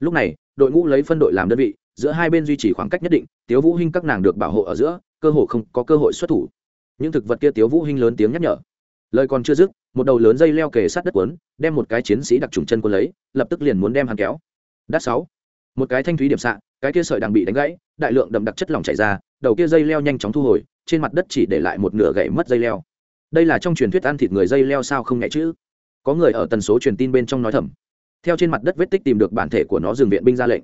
Lúc này đội ngũ lấy phân đội làm đơn vị giữa hai bên duy trì khoảng cách nhất định tiếu vũ hinh các nàng được bảo hộ ở giữa cơ hội không có cơ hội xuất thủ. Những thực vật kia tiếu vũ hinh lớn tiếng nhắc nhở. Lời còn chưa dứt một đầu lớn dây leo kề sát đất cuốn, đem một cái chiến sĩ đặc trùng chân cuốn lấy lập tức liền muốn đem hắn kéo. Đắt sáu. Một cái thanh thúy điểm sạ, cái kia sợi đang bị đánh gãy đại lượng đậm đặc chất lỏng chảy ra đầu kia dây leo nhanh chóng thu hồi trên mặt đất chỉ để lại một nửa gãy mất dây leo. Đây là trong truyền thuyết ăn thịt người dây leo sao không nhẹ chứ? Có người ở tần số truyền tin bên trong nói thầm theo trên mặt đất vết tích tìm được bản thể của nó dừng viện binh ra lệnh.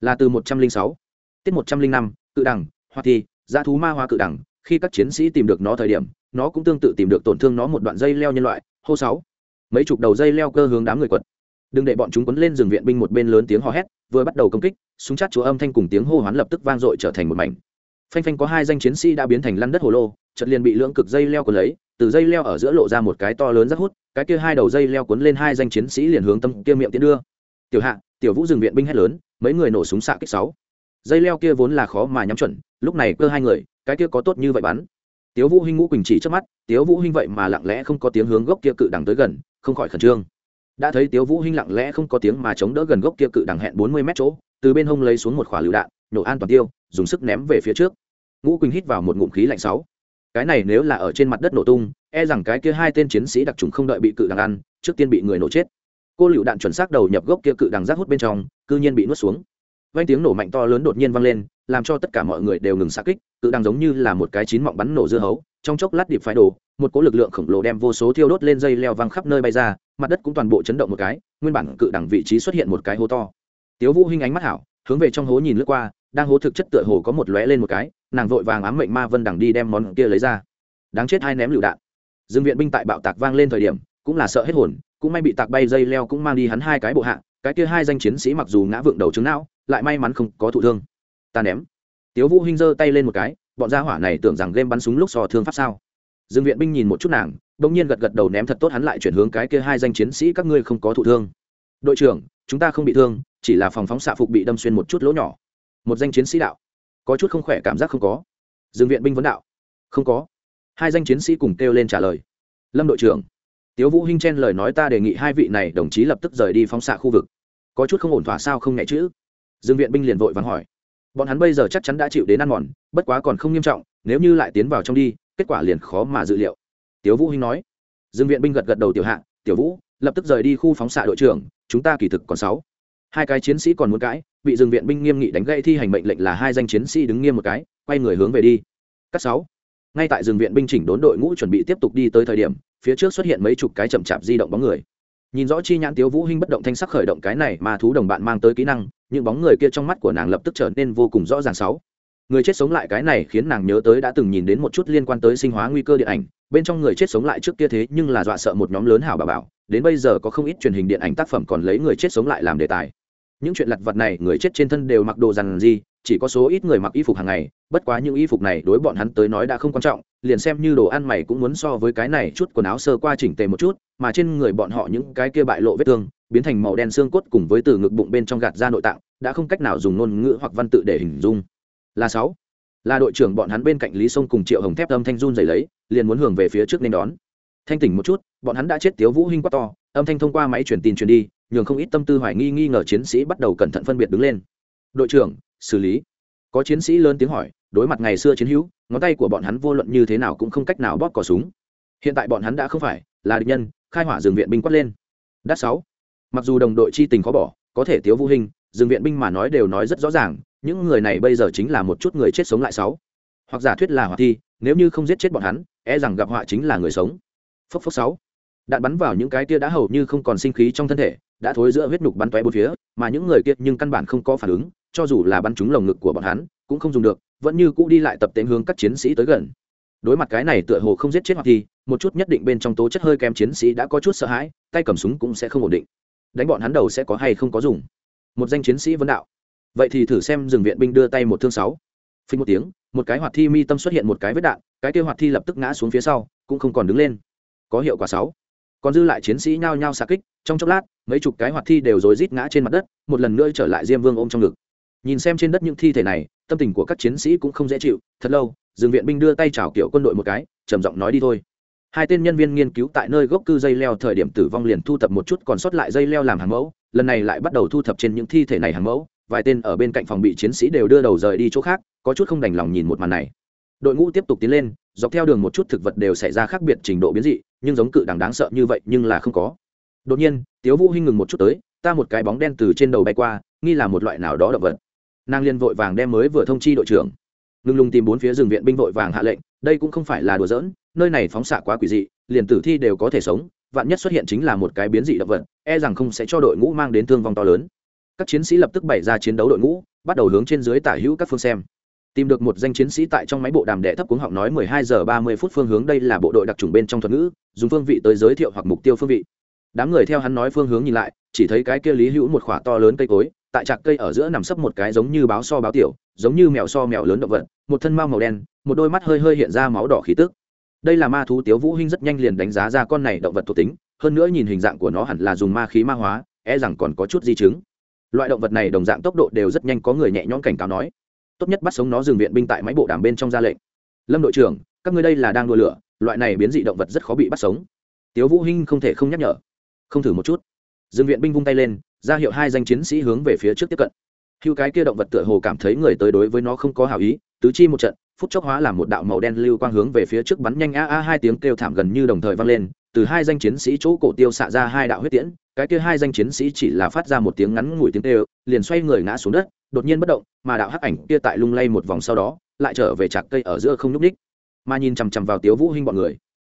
Là từ một trăm linh sáu, tiết một trăm linh năm, cự đằng hoa thi giá thú ma hoa cự đằng khi các chiến sĩ tìm được nó thời điểm, nó cũng tương tự tìm được tổn thương nó một đoạn dây leo nhân loại, hô sáu. Mấy chục đầu dây leo cơ hướng đám người quật. Đừng để bọn chúng quấn lên rừng viện binh một bên lớn tiếng hò hét, vừa bắt đầu công kích, súng chát chúa âm thanh cùng tiếng hô hoán lập tức vang dội trở thành một mảnh. Phanh phanh có hai danh chiến sĩ đã biến thành lăn đất hồ lô, chợt liền bị lưỡng cực dây leo cuốn lấy từ dây leo ở giữa lộ ra một cái to lớn rất hút, cái kia hai đầu dây leo cuốn lên hai danh chiến sĩ liền hướng tâm kia miệng tiến đưa. Tiểu hạ, tiểu vũ dừng viện binh hét lớn, mấy người nổ súng xạ kích sáu. Dây leo kia vốn là khó mà nhắm chuẩn, lúc này cơ hai người, cái kia có tốt như vậy bắn. Tiếu vũ hinh ngũ quỳnh chỉ trước mắt, tiếu vũ hinh vậy mà lặng lẽ không có tiếng hướng gốc kia cự đằng tới gần, không khỏi khẩn trương. Đã thấy tiếu vũ hinh lặng lẽ không có tiếng mà chống đỡ gần gốc kia cự đằng hẹn bốn mươi mét chỗ, từ bên hông lấy xuống một quả lựu đạn, nổ an toàn tiêu, dùng sức ném về phía trước. Ngũ quỳnh hít vào một ngụm khí lạnh sáu cái này nếu là ở trên mặt đất nổ tung e rằng cái kia hai tên chiến sĩ đặc trùng không đợi bị cự đằng ăn, trước tiên bị người nổ chết. Cô lựu đạn chuẩn xác đầu nhập gốc kia cự đằng rác hút bên trong, cư nhiên bị nuốt xuống. Vang tiếng nổ mạnh to lớn đột nhiên vang lên, làm cho tất cả mọi người đều ngừng xa kích, cự đằng giống như là một cái chín mọng bắn nổ dưa hấu, trong chốc lát điệp phái đổ, một cỗ lực lượng khổng lồ đem vô số thiêu đốt lên dây leo văng khắp nơi bay ra, mặt đất cũng toàn bộ chấn động một cái, nguyên bản cự đằng vị trí xuất hiện một cái hố to. Tiếu vũ hinh ánh mắt hảo, hướng về trong hố nhìn lướt qua, đang hố thực chất tựa hồ có một lóe lên một cái nàng vội vàng ám mệnh ma vân đằng đi đem món kia lấy ra. Đáng chết hai ném lựu đạn. Dương viện binh tại bạo tạc vang lên thời điểm, cũng là sợ hết hồn, cũng may bị tạc bay dây leo cũng mang đi hắn hai cái bộ hạ, cái kia hai danh chiến sĩ mặc dù ngã vượng đầu trứng não, lại may mắn không có thụ thương. Ta ném. Tiếu vũ hinh giơ tay lên một cái, bọn gia hỏa này tưởng rằng game bắn súng lúc sò thương pháp sao. Dương viện binh nhìn một chút nàng đ nhiên gật gật đầu ném thật tốt hắn lại chuyển hướng cái kia hai danh chiến sĩ, các ngươi không có thụ thương. Đội trưởng, chúng ta không bị thương, chỉ là phòng phóng xạ phục bị đâm xuyên một chút lỗ nhỏ. Một danh chiến sĩ đạo có chút không khỏe cảm giác không có. Dương viện binh vấn đạo. Không có. Hai danh chiến sĩ cùng kêu lên trả lời. Lâm đội trưởng, tiếu vũ hinh chen lời nói ta đề nghị hai vị này đồng chí lập tức rời đi phóng xạ khu vực. Có chút không ổn thỏa sao không nhẹ chữ? Dương viện binh liền vội vắng hỏi. Bọn hắn bây giờ chắc chắn đã chịu đến ăn mòn, bất quá còn không nghiêm trọng, nếu như lại tiến vào trong đi, kết quả liền khó mà dự liệu. Tiếu vũ hinh nói. Dương viện binh gật gật đầu tiểu hạ, tiểu vũ, lập tức rời đi khu phóng xạ đội trưởng, chúng ta kỳ thực còn sáu hai cái chiến sĩ còn muốn cãi, bị dừng viện binh nghiêm nghị đánh gãy thi hành mệnh lệnh là hai danh chiến sĩ đứng nghiêm một cái, quay người hướng về đi. Cắt sáu. Ngay tại rừng viện binh chỉnh đốn đội ngũ chuẩn bị tiếp tục đi tới thời điểm, phía trước xuất hiện mấy chục cái chậm chạp di động bóng người. Nhìn rõ chi nhãn tiếu vũ hinh bất động thanh sắc khởi động cái này mà thú đồng bạn mang tới kỹ năng, những bóng người kia trong mắt của nàng lập tức trở nên vô cùng rõ ràng sáu. Người chết sống lại cái này khiến nàng nhớ tới đã từng nhìn đến một chút liên quan tới sinh hóa nguy cơ điện ảnh, bên trong người chết sống lại trước kia thế nhưng là dọa sợ một nhóm lớn hảo bà bảo, đến bây giờ có không ít truyền hình điện ảnh tác phẩm còn lấy người chết sống lại làm đề tài những chuyện lặt vặt này, người chết trên thân đều mặc đồ rằng gì, chỉ có số ít người mặc y phục hàng ngày, bất quá những y phục này đối bọn hắn tới nói đã không quan trọng, liền xem như đồ ăn mày cũng muốn so với cái này chút quần áo sơ qua chỉnh tề một chút, mà trên người bọn họ những cái kia bại lộ vết thương, biến thành màu đen xương cốt cùng với từ ngực bụng bên trong gạt ra nội tạng, đã không cách nào dùng ngôn ngữ hoặc văn tự để hình dung. Là sáu. Là đội trưởng bọn hắn bên cạnh lý sông cùng triệu hồng thép âm thanh run dày lấy, liền muốn hưởng về phía trước nên đón. Thanh tỉnh một chút, bọn hắn đã chết tiếu vũ hinh quá to, âm thanh thông qua máy truyền tin truyền đi nhường không ít tâm tư hoài nghi nghi ngờ chiến sĩ bắt đầu cẩn thận phân biệt đứng lên. Đội trưởng, xử lý. Có chiến sĩ lớn tiếng hỏi, đối mặt ngày xưa chiến hữu, ngón tay của bọn hắn vô luận như thế nào cũng không cách nào bóp cò súng. Hiện tại bọn hắn đã không phải là địch nhân, khai hỏa dừng viện binh quát lên. Đắt sáu. Mặc dù đồng đội chi tình khó bỏ, có thể tiếu vũ hình dừng viện binh mà nói đều nói rất rõ ràng, những người này bây giờ chính là một chút người chết sống lại sáu. Hoặc giả thuyết là hỏa thi, nếu như không giết chết bọn hắn e rằng gặp họa chính là người sống. Phốc phốc sáu. Đạn bắn vào những cái tia đã hầu như không còn sinh khí trong thân thể đã thối giữa huyết nhục bắn tóe bốn phía, mà những người kia nhưng căn bản không có phản ứng, cho dù là bắn trúng lồng ngực của bọn hắn, cũng không dùng được, vẫn như cũ đi lại tập tiến hướng các chiến sĩ tới gần. Đối mặt cái này tựa hồ không giết chết hoặc thì, một chút nhất định bên trong tố chất hơi kém chiến sĩ đã có chút sợ hãi, tay cầm súng cũng sẽ không ổn định. Đánh bọn hắn đầu sẽ có hay không có dùng. Một danh chiến sĩ vấn đạo. Vậy thì thử xem rừng viện binh đưa tay một thương sáu. Phình một tiếng, một cái hoạt thi mi tâm xuất hiện một cái vết đạn, cái kia hoạt thi lập tức ngã xuống phía sau, cũng không còn đứng lên. Có hiệu quả sáu còn dư lại chiến sĩ nhao nhao xạ kích, trong chốc lát, mấy chục cái hoạt thi đều rối rít ngã trên mặt đất, một lần nữa trở lại diêm vương ôm trong ngực. Nhìn xem trên đất những thi thể này, tâm tình của các chiến sĩ cũng không dễ chịu, thật lâu dừng viện binh đưa tay chào kiểu quân đội một cái, trầm giọng nói đi thôi. Hai tên nhân viên nghiên cứu tại nơi gốc cư dây leo thời điểm tử vong liền thu thập một chút còn sót lại dây leo làm hàng mẫu, lần này lại bắt đầu thu thập trên những thi thể này hàng mẫu, vài tên ở bên cạnh phòng bị chiến sĩ đều đưa đầu rời đi chỗ khác, có chút không đành lòng nhìn một màn này đội ngũ tiếp tục tiến lên, dọc theo đường một chút thực vật đều xảy ra khác biệt trình độ biến dị, nhưng giống cự đằng đáng sợ như vậy nhưng là không có. Đột nhiên, tiếu vũ hinh ngừng một chút tới, ta một cái bóng đen từ trên đầu bay qua, nghi là một loại nào đó động vật. Nàng liền vội vàng đem mới vừa thông chi đội trưởng. Ngưng lùng tìm bốn phía rừng viện binh vội vàng hạ lệnh, đây cũng không phải là đùa giỡn, nơi này phóng xạ quá quỷ dị, liền tử thi đều có thể sống, vạn nhất xuất hiện chính là một cái biến dị động vật e rằng không sẽ cho đội ngũ mang đến thương vong to lớn. Các chiến sĩ lập tức bày ra chiến đấu đội ngũ, bắt đầu hướng trên dưới tả hữu các phương xem tìm được một danh chiến sĩ tại trong máy bộ đàm đệ thấp cuống họng nói 12 giờ 30 phút phương hướng, đây là bộ đội đặc trùng bên trong thuật ngữ, dùng phương vị tới giới thiệu hoặc mục tiêu phương vị. Đám người theo hắn nói phương hướng nhìn lại, chỉ thấy cái kia lý hữu một khỏa to lớn cây cối, tại trạc cây ở giữa nằm sấp một cái giống như báo so báo tiểu, giống như mèo so mèo lớn động vật, một thân mao màu đen, một đôi mắt hơi hơi hiện ra máu đỏ khí tức. Đây là ma thú tiếu vũ hinh rất nhanh liền đánh giá ra con này động vật thuộc tính, hơn nữa nhìn hình dạng của nó hẳn là dùng ma khí ma hóa e rằng còn có chút di chứng. Loại động vật này đồng dạng tốc độ đều rất nhanh, có người nhẹ nhõm cảnh cáo nói tốt nhất bắt sống nó dừng viện binh tại máy bộ đàm bên trong ra lệnh. Lâm đội trưởng, các ngươi đây là đang đua lửa, loại này biến dị động vật rất khó bị bắt sống. Tiếu vũ hinh không thể không nhắc nhở. Không thử một chút. Dừng viện binh vung tay lên, ra hiệu hai danh chiến sĩ hướng về phía trước tiếp cận. Hưu cái kia động vật tựa hồ cảm thấy người tới đối với nó không có hảo ý, tứ chi một trận, phút chốc hóa làm một đạo màu đen lưu quang hướng về phía trước bắn nhanh a a hai tiếng kêu thảm gần như đồng thời vang lên, từ hai danh chiến sĩ chỗ cổ tiêu xạ ra hai đạo huyết tiễn, cái kia hai danh chiến sĩ chỉ là phát ra một tiếng ngắn ngủi tiếng kêu, liền xoay người ngã xuống đất đột nhiên bất động, mà đạo hắc ảnh kia tại lung lay một vòng sau đó, lại trở về chạc cây ở giữa không nhúc ních mà nhìn chằm chằm vào tiếu vũ hinh bọn người.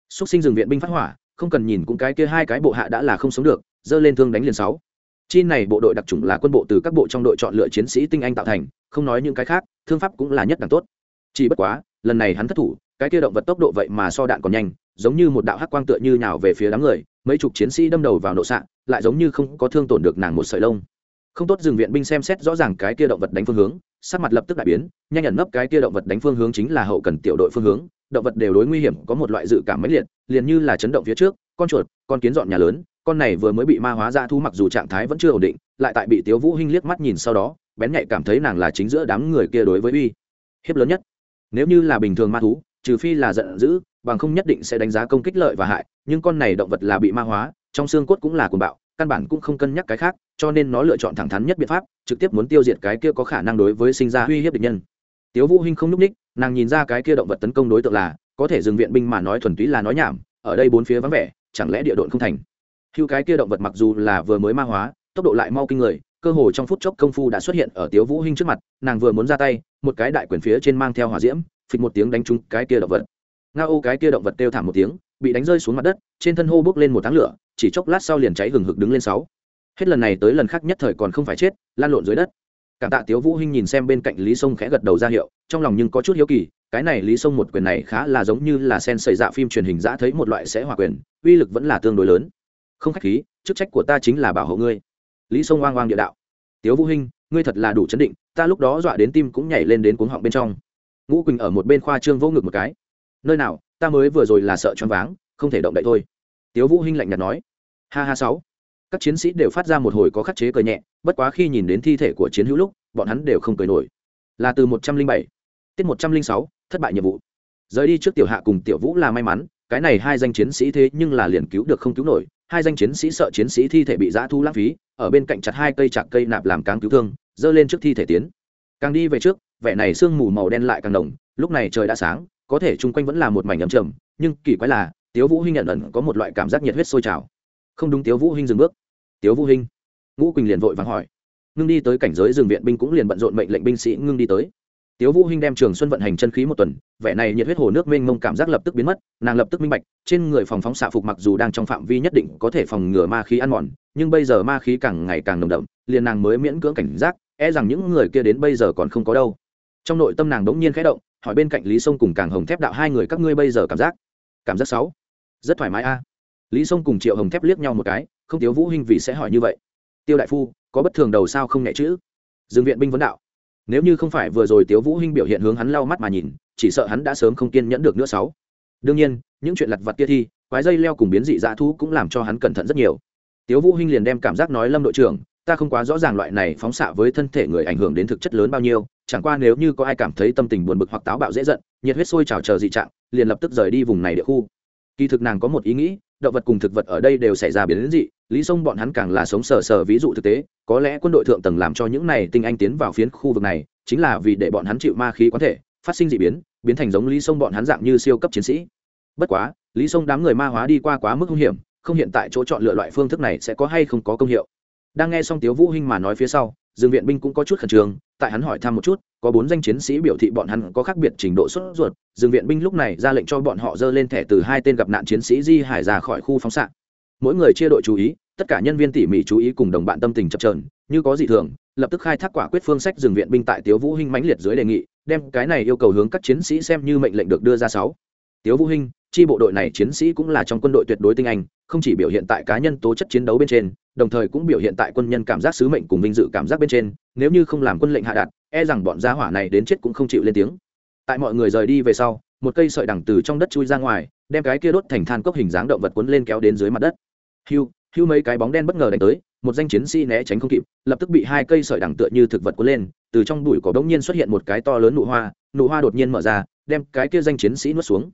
Xuất sinh rừng viện binh phát hỏa, không cần nhìn cũng cái kia hai cái bộ hạ đã là không sống được dơ lên thương đánh liền sáu. Chi này bộ đội đặc trùng là quân bộ từ các bộ trong đội chọn lựa chiến sĩ tinh anh tạo thành, không nói những cái khác, thương pháp cũng là nhất đẳng tốt. Chỉ bất quá, lần này hắn thất thủ, cái kia động vật tốc độ vậy mà so đạn còn nhanh, giống như một đạo hắc quang tựa như nhào về phía đám người, mấy chục chiến sĩ đâm đầu vào nộ sạn lại giống như không có thương tổn được nàng một sợi lông không tốt dừng viện binh xem xét rõ ràng cái kia động vật đánh phương hướng, sắc mặt lập tức đại biến, nhanh nhận nấp cái kia động vật đánh phương hướng chính là hậu cần tiểu đội phương hướng, động vật đều đối nguy hiểm, có một loại dự cảm mãnh liệt, liền như là chấn động phía trước, con chuột, con kiến dọn nhà lớn, con này vừa mới bị ma hóa ra thu mặc dù trạng thái vẫn chưa ổn định, lại tại bị tiếu vũ hinh liếc mắt nhìn sau đó, bén nhạy cảm thấy nàng là chính giữa đám người kia đối với uy hiếp lớn nhất. Nếu như là bình thường ma thú, trừ phi là giận dữ, bằng không nhất định sẽ đánh giá công kích lợi và hại, nhưng con này động vật là bị ma hóa, trong xương cốt cũng là cuồng bạo, căn bản cũng không cân nhắc cái khác cho nên nó lựa chọn thẳng thắn nhất biện pháp, trực tiếp muốn tiêu diệt cái kia có khả năng đối với sinh ra uy hiếp địch nhân. Tiếu vũ hinh không núp ních, nàng nhìn ra cái kia động vật tấn công đối tượng là, có thể dừng viện binh mà nói thuần túy là nói nhảm, ở đây bốn phía vắng vẻ, chẳng lẽ địa độn không thành? Hưu cái kia động vật mặc dù là vừa mới ma hóa, tốc độ lại mau kinh người, cơ hồ trong phút chốc công phu đã xuất hiện ở tiếu vũ hinh trước mặt, nàng vừa muốn ra tay, một cái đại quyền phía trên mang theo hỏa diễm, phịch một tiếng đánh trúng cái kia động vật. Nga ô cái kia động vật kêu thảm một tiếng, bị đánh rơi xuống mặt đất, trên thân hô bốc lên một tháng lửa, chỉ chốc lát sau liền cháy hừng hực đứng lên sáu hết lần này tới lần khác nhất thời còn không phải chết, lan lộn dưới đất. Cảm tạ tiếu vũ hinh nhìn xem bên cạnh lý sông khẽ gật đầu ra hiệu, trong lòng nhưng có chút hiếu kỳ, cái này lý sông một quyền này khá là giống như là sen xảy dạ phim truyền hình dã thấy một loại sẽ hòa quyền, uy lực vẫn là tương đối lớn. Không khách khí, chức trách của ta chính là bảo hộ ngươi. Lý sông oang oang địa đạo. Tiếu vũ hinh, ngươi thật là đủ chấn định, ta lúc đó dọa đến tim cũng nhảy lên đến cuống họng bên trong. Ngũ quỳnh ở một bên khoa trương vỗ ngực một cái. Nơi nào, ta mới vừa rồi là sợ choáng váng, không thể động đậy thôi. Tiếu vũ hinh lạnh nhạt nói. Ha ha sáu các chiến sĩ đều phát ra một hồi có khắc chế cười nhẹ, bất quá khi nhìn đến thi thể của chiến hữu lúc, bọn hắn đều không cười nổi. Là từ một trăm linh bảy, tiết một trăm linh sáu, thất bại nhiệm vụ. Rời đi trước tiểu hạ cùng tiểu vũ là may mắn, cái này hai danh chiến sĩ thế nhưng là liền cứu được không cứu nổi, hai danh chiến sĩ sợ chiến sĩ thi thể bị giã thu lãng phí, ở bên cạnh chặt hai cây chạc cây nạp làm cáng cứu thương dơ lên trước thi thể tiến. Càng đi về trước, vẻ này sương mù màu đen lại càng đồng lúc này trời đã sáng, có thể chung quanh vẫn là một mảnh ấm trầm, nhưng kỳ quái là tiếu vũ hinh nhận ẩn có một loại cảm giác nhiệt huyết sôi trào không đúng tiếu vũ hinh dừng bước tiếu vũ hinh ngũ quỳnh liền vội vàng hỏi ngưng đi tới cảnh giới rừng viện binh cũng liền bận rộn mệnh lệnh binh sĩ ngưng đi tới tiếu vũ hinh đem trường xuân vận hành chân khí một tuần vẻ này nhiệt huyết hồ nước mênh mông cảm giác lập tức biến mất nàng lập tức minh bạch trên người phòng phóng xạ phục mặc dù đang trong phạm vi nhất định có thể phòng ngừa ma khí ăn mòn nhưng bây giờ ma khí càng ngày càng nồng đậm liền nàng mới miễn cưỡng cảnh giác e rằng những người kia đến bây giờ còn không có đâu trong nội tâm nàng đống nhiên khẽ động hỏi bên cạnh lý sông cùng càng hồng thép đạo hai người các ngươi bây giờ cảm giác cảm giác sáu rất thoải mái a lý sông cùng triệu hồng thép liếc nhau một cái, không thiếu vũ hinh vì sẽ hỏi như vậy. Tiêu đại phu, có bất thường đầu sao không nhẹ chữ dương viện binh vấn đạo. Nếu như không phải vừa rồi tiếu vũ hinh biểu hiện hướng hắn lau mắt mà nhìn, chỉ sợ hắn đã sớm không kiên nhẫn được nữa sáu. Đương nhiên, những chuyện lặt vặt kia thi quái dây leo cùng biến dị dã thú cũng làm cho hắn cẩn thận rất nhiều. Tiếu vũ hinh liền đem cảm giác nói lâm đội trưởng, ta không quá rõ ràng loại này phóng xạ với thân thể người ảnh hưởng đến thực chất lớn bao nhiêu, chẳng qua nếu như có ai cảm thấy tâm tình buồn bực hoặc táo bạo dễ giận, nhiệt huyết sôi trào chờ dị trạng, liền lập tức rời đi vùng này địa khu. Kỳ thực nàng có một ý nghĩ động vật cùng thực vật ở đây đều xảy ra biến dị, lý sông bọn hắn càng là sống sờ sờ ví dụ thực tế, có lẽ quân đội thượng tầng làm cho những này tinh anh tiến vào phiến khu vực này, chính là vì để bọn hắn chịu ma khí quán thể, phát sinh dị biến biến thành giống lý sông bọn hắn dạng như siêu cấp chiến sĩ. Bất quá, lý sông đám người ma hóa đi qua quá mức hung hiểm, không hiện tại chỗ chọn lựa loại phương thức này sẽ có hay không có công hiệu. Đang nghe xong tiếu vũ hinh mà nói phía sau, dương viện binh cũng có chút khẩn trương tại hắn hỏi thăm một chút, có bốn danh chiến sĩ biểu thị bọn hắn có khác biệt trình độ sốt ruột, dương viện binh lúc này ra lệnh cho bọn họ dơ lên thẻ từ hai tên gặp nạn chiến sĩ di hải ra khỏi khu phóng xạ. Mỗi người chia đội chú ý, tất cả nhân viên tỉ mỉ chú ý cùng đồng bạn tâm tình chập trờn như có gì thường, lập tức khai thác quả quyết phương sách dừng viện binh tại tiếu vũ hinh mãnh liệt dưới đề nghị, đem cái này yêu cầu hướng các chiến sĩ xem như mệnh lệnh được đưa ra sáu. Tiếu vũ hinh chi bộ đội này chiến sĩ cũng là trong quân đội tuyệt đối tinh anh, không chỉ biểu hiện tại cá nhân tố chất chiến đấu bên trên, đồng thời cũng biểu hiện tại quân nhân cảm giác sứ mệnh cùng vinh dự cảm giác bên trên, nếu như không làm quân lệnh hạ đạt e rằng bọn gia hỏa này đến chết cũng không chịu lên tiếng. Tại mọi người rời đi về sau, một cây sợi đằng từ trong đất chui ra ngoài, đem cái kia đốt thành than cốc hình dáng động vật cuốn lên kéo đến dưới mặt đất. Hưu hưu mấy cái bóng đen bất ngờ đánh tới, một danh chiến sĩ né tránh không kịp, lập tức bị hai cây sợi đằng tựa như thực vật cuốn lên, từ trong bụi cỏ đống nhiên xuất hiện một cái to lớn nụ hoa nụ hoa đột nhiên mở ra, đem cái kia danh chiến sĩ nuốt xuống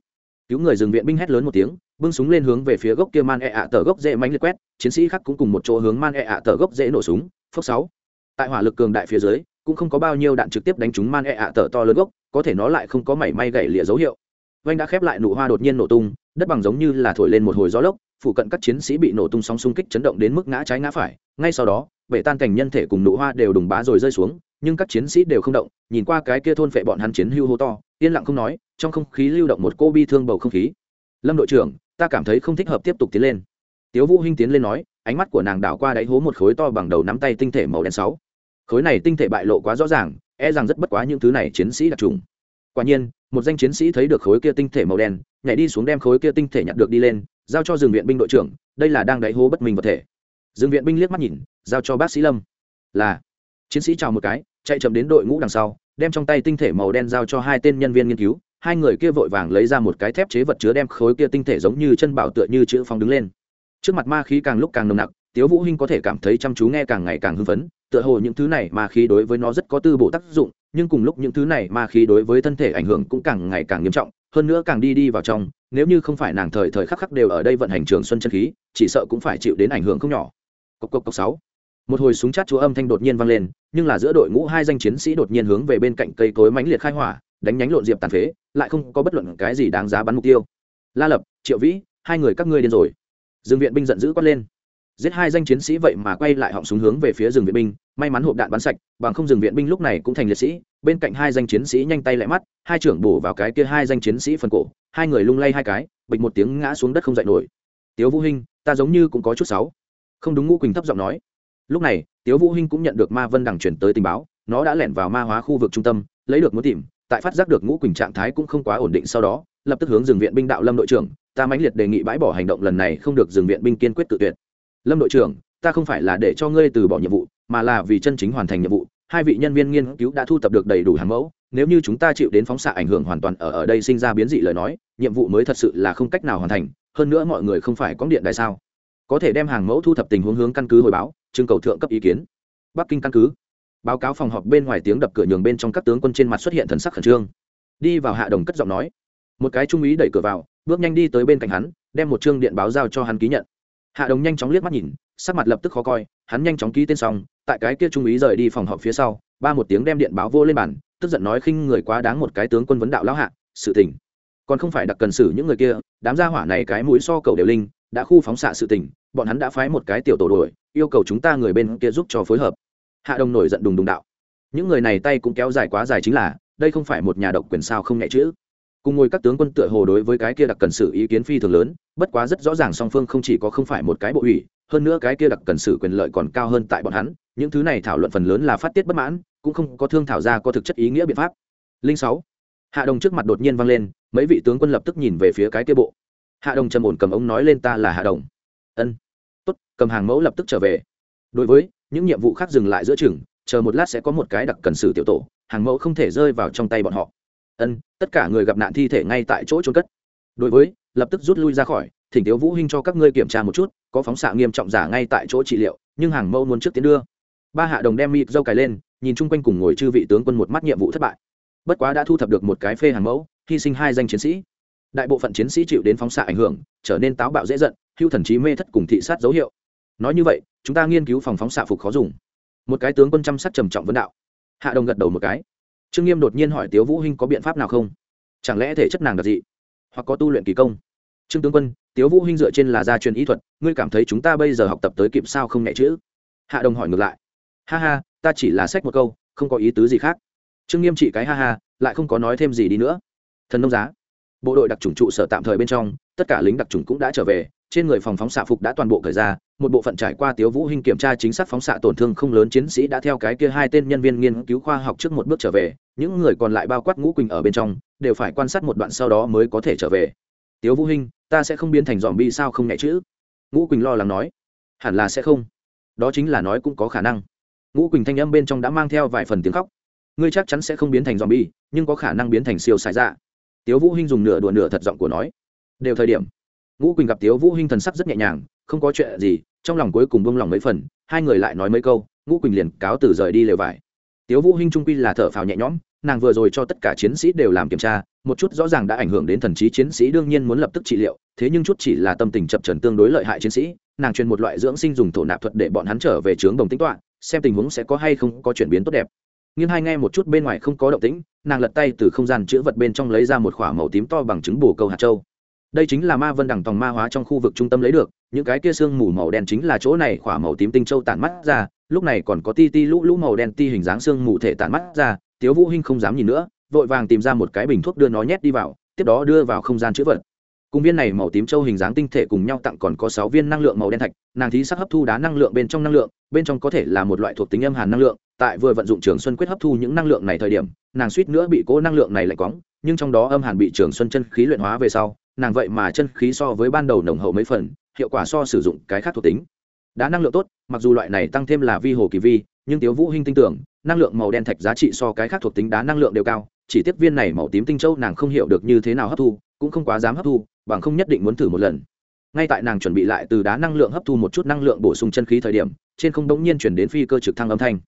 cứu người dừng viện binh hét lớn một tiếng, bưng súng lên hướng về phía gốc kia man e ạ tờ gốc dễ mánh liệt quét, chiến sĩ khác cũng cùng một chỗ hướng man e ạ tờ gốc dễ nổ súng, phốc sáu. Tại hỏa lực cường đại phía dưới, cũng không có bao nhiêu đạn trực tiếp đánh trúng man e ạ tờ to lớn gốc, có thể nó lại không có mảy may gậy lịa dấu hiệu. Vanh đã khép lại nụ hoa đột nhiên nổ tung, đất bằng giống như là thổi lên một hồi gió lốc phụ cận các chiến sĩ bị nổ tung sóng xung kích chấn động đến mức ngã trái ngã phải, ngay sau đó, bể tan cảnh nhân thể cùng nụ hoa đều đùng bá rồi rơi xuống nhưng các chiến sĩ đều không động, nhìn qua cái kia thôn phệ bọn hắn chiến hưu hô to, yên lặng không nói, trong không khí lưu động một cô bi thương bầu không khí. Lâm đội trưởng, ta cảm thấy không thích hợp tiếp tục tiến lên. Tiếu vũ hinh tiến lên nói, ánh mắt của nàng đảo qua đáy hố một khối to bằng đầu nắm tay tinh thể màu đen sáu. Khối này tinh thể bại lộ quá rõ ràng e rằng rất bất quá những thứ này chiến sĩ đặc trùng. Quả nhiên, một danh chiến sĩ thấy được khối kia tinh thể màu đen, nhảy đi xuống đem khối kia tinh thể nhặt được đi lên, giao cho rừng viện binh đội trưởng, đây là đang đáy hố bất minh vật thể. Rừng viện binh liếc mắt nhìn, giao cho bác sĩ lâm. Là. Chiến sĩ chào một cái chạy chậm đến đội ngũ đằng sau, đem trong tay tinh thể màu đen giao cho hai tên nhân viên nghiên cứu, hai người kia vội vàng lấy ra một cái thép chế vật chứa đem khối kia tinh thể giống như chân bảo tựa như chữ phong đứng lên. Trước mặt ma khí càng lúc càng nồng nặc, tiếu vũ hinh có thể cảm thấy chăm chú nghe càng ngày càng hưng phấn, tựa hồ những thứ này ma khí đối với nó rất có tư bổ tác dụng, nhưng cùng lúc những thứ này ma khí đối với thân thể ảnh hưởng cũng càng ngày càng nghiêm trọng, hơn nữa càng đi đi vào trong, nếu như không phải nàng thời thời khắc khắc đều ở đây vận hành trường xuân chân khí, chỉ sợ cũng phải chịu đến ảnh hưởng không nhỏ. Cốc cốc cốc sáu một hồi súng chát chúa âm thanh đột nhiên vang lên, nhưng là giữa đội ngũ hai danh chiến sĩ đột nhiên hướng về bên cạnh cây cối mãnh liệt khai hỏa, đánh nhánh lộn diệp tàn phế, lại không có bất luận cái gì đáng giá bắn mục tiêu. La lập, triệu vĩ, hai người các ngươi điên rồi. Dương viện binh giận dữ quát lên. Giết hai danh chiến sĩ vậy mà quay lại họng súng hướng về phía rừng viện binh, may mắn hộp đạn bắn sạch, bằng không rừng viện binh lúc này cũng thành liệt sĩ, bên cạnh hai danh chiến sĩ nhanh tay lại mắt, hai trưởng bổ vào cái kia hai danh chiến sĩ phần cổ, hai người lung lay hai cái, bịch một tiếng ngã xuống đất không dậy nổi. Tiếu vũ hinh, ta giống như cũng có chút sáu không đúng ngũ quỳnh thấp giọng nói lúc này, tiếu vũ hinh cũng nhận được ma vân đằng chuyển tới tình báo, nó đã lẻn vào ma hóa khu vực trung tâm, lấy được muốn tìm, tại phát giác được ngũ quỳnh trạng thái cũng không quá ổn định sau đó, lập tức hướng dừng viện binh đạo lâm đội trưởng, ta mãnh liệt đề nghị bãi bỏ hành động lần này không được dừng viện binh kiên quyết tự tuyệt. Lâm đội trưởng, ta không phải là để cho ngươi từ bỏ nhiệm vụ, mà là vì chân chính hoàn thành nhiệm vụ, hai vị nhân viên nghiên cứu đã thu thập được đầy đủ hàng mẫu, nếu như chúng ta chịu đến phóng xạ ảnh hưởng hoàn toàn ở ở đây sinh ra biến dị lời nói, nhiệm vụ mới thật sự là không cách nào hoàn thành, hơn nữa mọi người không phải có điện đài sao? Có thể đem hàng mẫu thu thập tình huống hướng căn cứ hồi báo trưng cầu thượng cấp ý kiến. Bắc kinh căn cứ. Báo cáo phòng họp bên ngoài tiếng đập cửa nhường bên trong các tướng quân trên mặt xuất hiện thần sắc khẩn trương. Đi vào hạ đồng cất giọng nói. Một cái trung úy đẩy cửa vào, bước nhanh đi tới bên cạnh hắn, đem một chương điện báo giao cho hắn ký nhận. Hạ đồng nhanh chóng liếc mắt nhìn, sắc mặt lập tức khó coi, hắn nhanh chóng ký tên xong, tại cái kia trung úy rời đi phòng họp phía sau, ba một tiếng đem điện báo vô lên bàn, tức giận nói khinh người quá đáng một cái tướng quân vấn đạo lão hạ, sự tình. Còn không phải đặc cần xử những người kia, đám gia hỏa này cái mũi so cầu đều linh, đã khu phóng xạ sự tình bọn hắn đã phái một cái tiểu tổ đuổi, yêu cầu chúng ta người bên kia giúp cho phối hợp. Hạ đồng nổi giận đùng đùng đạo. Những người này tay cũng kéo dài quá dài chính là, đây không phải một nhà độc quyền sao không nhẹ chữ cùng ngồi các tướng quân tựa hồ đối với cái kia đặc cần sự ý kiến phi thường lớn, bất quá rất rõ ràng song phương không chỉ có không phải một cái bộ ủy, hơn nữa cái kia đặc cần sự quyền lợi còn cao hơn tại bọn hắn, những thứ này thảo luận phần lớn là phát tiết bất mãn, cũng không có thương thảo ra có thực chất ý nghĩa biện pháp. Linh sáu. Hạ đồng trước mặt đột nhiên vang lên, mấy vị tướng quân lập tức nhìn về phía cái kia bộ. Hạ đồng trầm ổn cầm ống nói lên, ta là hạ đồng. Ân cầm hàng mẫu lập tức trở về. Đối với những nhiệm vụ khác dừng lại giữa chừng, chờ một lát sẽ có một cái đặc cần xử tiểu tổ, hàng mẫu không thể rơi vào trong tay bọn họ. Ân, tất cả người gặp nạn thi thể ngay tại chỗ trôn cất. Đối với, lập tức rút lui ra khỏi, thỉnh tiếu vũ hinh cho các ngươi kiểm tra một chút, có phóng xạ nghiêm trọng giả ngay tại chỗ trị liệu, nhưng hàng mẫu muốn trước tiến đưa. Ba hạ đồng đem mịt dâu cài lên, nhìn chung quanh cùng ngồi chư vị tướng quân một mắt nhiệm vụ thất bại. Bất quá đã thu thập được một cái phê hàng mẫu, hy sinh hai danh chiến sĩ. Đại bộ phận chiến sĩ chịu đến phóng xạ ảnh hưởng, trở nên táo bạo dễ giận, hưu thần trí mê thất cùng thị sát dấu hiệu nói như vậy, chúng ta nghiên cứu phòng phóng xạ phục khó dùng. Một cái tướng quân chăm sóc trầm trọng vấn đạo. Hạ đồng gật đầu một cái. Trương nghiêm đột nhiên hỏi tiếu vũ hinh có biện pháp nào không? Chẳng lẽ thể chất nàng đặc dị? Hoặc có tu luyện kỳ công? Trương tướng quân, tiếu vũ hinh dựa trên là gia truyền y thuật, ngươi cảm thấy chúng ta bây giờ học tập tới kịp sao không nhẹ chữ hạ đồng hỏi ngược lại. Ha ha, ta chỉ là sách một câu, không có ý tứ gì khác. Trương nghiêm chỉ cái ha ha, lại không có nói thêm gì đi nữa. Thần nông giá. Bộ đội đặc trùng trụ sở tạm thời bên trong, tất cả lính đặc trùng cũng đã trở về, trên người phòng phóng xạ phục đã toàn bộ cởi ra một bộ phận trải qua tiếu vũ hinh kiểm tra chính xác phóng xạ tổn thương không lớn chiến sĩ đã theo cái kia hai tên nhân viên nghiên cứu khoa học trước một bước trở về, những người còn lại bao quát ngũ quỳnh ở bên trong, đều phải quan sát một đoạn sau đó mới có thể trở về. Tiếu vũ hinh, ta sẽ không biến thành dòm bi sao không nhẹ chữ? Ngũ quỳnh lo lắng nói. Hẳn là sẽ không. Đó chính là nói cũng có khả năng. Ngũ quỳnh thanh âm bên trong đã mang theo vài phần tiếng khóc. Ngươi chắc chắn sẽ không biến thành dòm bi nhưng có khả năng biến thành siêu xài dạ. Tiếu vũ hinh dùng nửa đùa nửa thật giọng của nói. Đều thời điểm. Ngũ quỳnh gặp tiếu vũ hinh thần sắc rất nhẹ nhàng, không có chuyện gì trong lòng cuối cùng bông lòng mấy phần, hai người lại nói mấy câu, ngũ quỳnh liền cáo từ rời đi lều vải. Tiếu vũ hinh trung quy là thở phào nhẹ nhõm, nàng vừa rồi cho tất cả chiến sĩ đều làm kiểm tra, một chút rõ ràng đã ảnh hưởng đến thần trí chiến sĩ đương nhiên muốn lập tức trị liệu, thế nhưng chút chỉ là tâm tình chập trần tương đối lợi hại chiến sĩ, nàng truyền một loại dưỡng sinh dùng thổ nạp thuật để bọn hắn trở về trướng đồng tính toán xem tình huống sẽ có hay không có chuyển biến tốt đẹp. Nghiêng hai nghe một chút bên ngoài không có động tĩnh, nàng lật tay từ không gian chữ vật bên trong lấy ra một k màu tím to bằng trứng bù câu hạt châu đây chính là ma vân đẳng tòng ma hóa trong khu vực trung tâm lấy được, những cái kia sương mù màu đen chính là chỗ này khỏa màu tím tinh châu tản mắt ra, lúc này còn có ti ti lũ lũ màu đen ti hình dáng sương mù thể tản mắt ra, tiếu vũ hinh không dám nhìn nữa, vội vàng tìm ra một cái bình thuốc đưa nó nhét đi vào, tiếp đó đưa vào không gian chữ vật. Cùng viên này màu tím châu hình dáng tinh thể cùng nhau tặng còn có sáu viên năng lượng màu đen thạch, nàng thí sắc hấp thu đá năng lượng bên trong năng lượng, bên trong có thể là một loại thuộc tính âm hàn năng lượng, tại vừa vận dụng trường xuân quyết hấp thu những năng lượng này thời điểm, nàng suýt nữa bị cố năng lượng này lạnh quóng nhưng trong đó âm hàn bị trường xuân chân khí luyện hóa về sau nàng vậy mà chân khí so với ban đầu nồng hậu mấy phần, hiệu quả so sử dụng cái khác thuộc tính. Đá năng lượng tốt, mặc dù loại này tăng thêm là vi hồ kỳ vi, nhưng tiếu vũ hinh tin tưởng, năng lượng màu đen thạch giá trị so cái khác thuộc tính đá năng lượng đều cao, chỉ tiếp viên này màu tím tinh châu nàng không hiểu được như thế nào hấp thu, cũng không quá dám hấp thu, bằng không nhất định muốn thử một lần. Ngay tại nàng chuẩn bị lại từ đá năng lượng hấp thu một chút năng lượng bổ sung chân khí thời điểm, trên không đống nhiên chuyển đến phi cơ trực thăng âm thanh.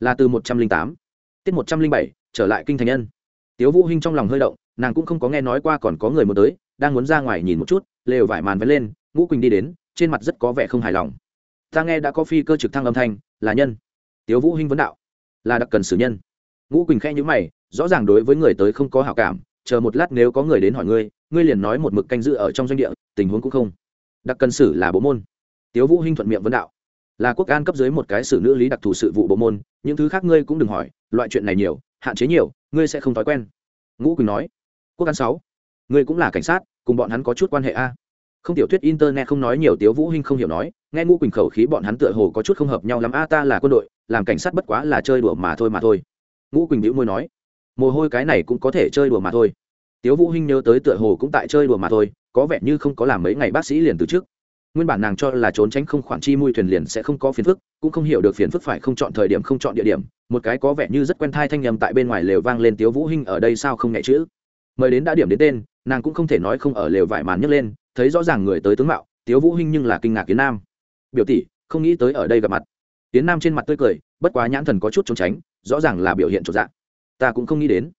Là từ một trăm linh tám, tiết một trăm linh bảy, trở lại kinh thành nhân. Tiếu vũ hinh trong lòng hơi động, nàng cũng không có nghe nói qua còn có người muốn tới đang muốn ra ngoài nhìn một chút, lều vải màn vén lên, ngũ quỳnh đi đến, trên mặt rất có vẻ không hài lòng. Ta nghe đã có phi cơ trực thăng âm thanh, là nhân. Tiếu vũ hinh vấn đạo. Là đặc cần xử nhân. Ngũ quỳnh khẽ nhíu mày, rõ ràng đối với người tới không có hảo cảm, chờ một lát nếu có người đến hỏi ngươi ngươi liền nói một mực canh giữ ở trong doanh địa, tình huống cũng không. Đặc cần sử là bộ môn. Tiếu vũ hinh thuận miệng vấn đạo. Là quốc an cấp dưới một cái xử nữ lý đặc thù sự vụ bộ môn, những thứ khác ngươi cũng đừng hỏi, loại chuyện này nhiều, hạn chế nhiều, ngươi sẽ không thói quen. Ngũ quỳnh nói. Quốc an sáu ngươi cũng là cảnh sát, cùng bọn hắn có chút quan hệ a. Không tiểu thuyết internet không nói nhiều, tiếu vũ hinh không hiểu nói, nghe ngũ quỳnh khẩu khí bọn hắn tựa hồ có chút không hợp nhau lắm. A, ta là quân đội, làm cảnh sát bất quá là chơi đùa mà thôi mà thôi. Ngũ quỳnh bĩu môi nói, mồ hôi cái này cũng có thể chơi đùa mà thôi. Tiếu vũ hinh nhớ tới tựa hồ cũng tại chơi đùa mà thôi, có vẻ như không có làm mấy ngày bác sĩ liền từ trước nguyên bản nàng cho là trốn tránh không khoản chi mui thuyền liền sẽ không có phiền phức, cũng không hiểu được phiền phức phải không chọn thời điểm không chọn địa điểm. Một cái có vẻ như rất quen thai thanh nhầm tại bên ngoài lều vang lên, tiếu vũ hinh, ở đây sao không nhẹ chữ? Mời đến đã điểm đến tên nàng cũng không thể nói không ở lều vải màn nhấc lên, thấy rõ ràng người tới tướng mạo, tiếu vũ hinh nhưng là kinh ngạc kiến nam. Biểu tỷ, không nghĩ tới ở đây gặp mặt. Kiến nam trên mặt tươi cười, bất quá nhãn thần có chút trốn tránh, rõ ràng là biểu hiện trọn dạng ta cũng không nghĩ đến.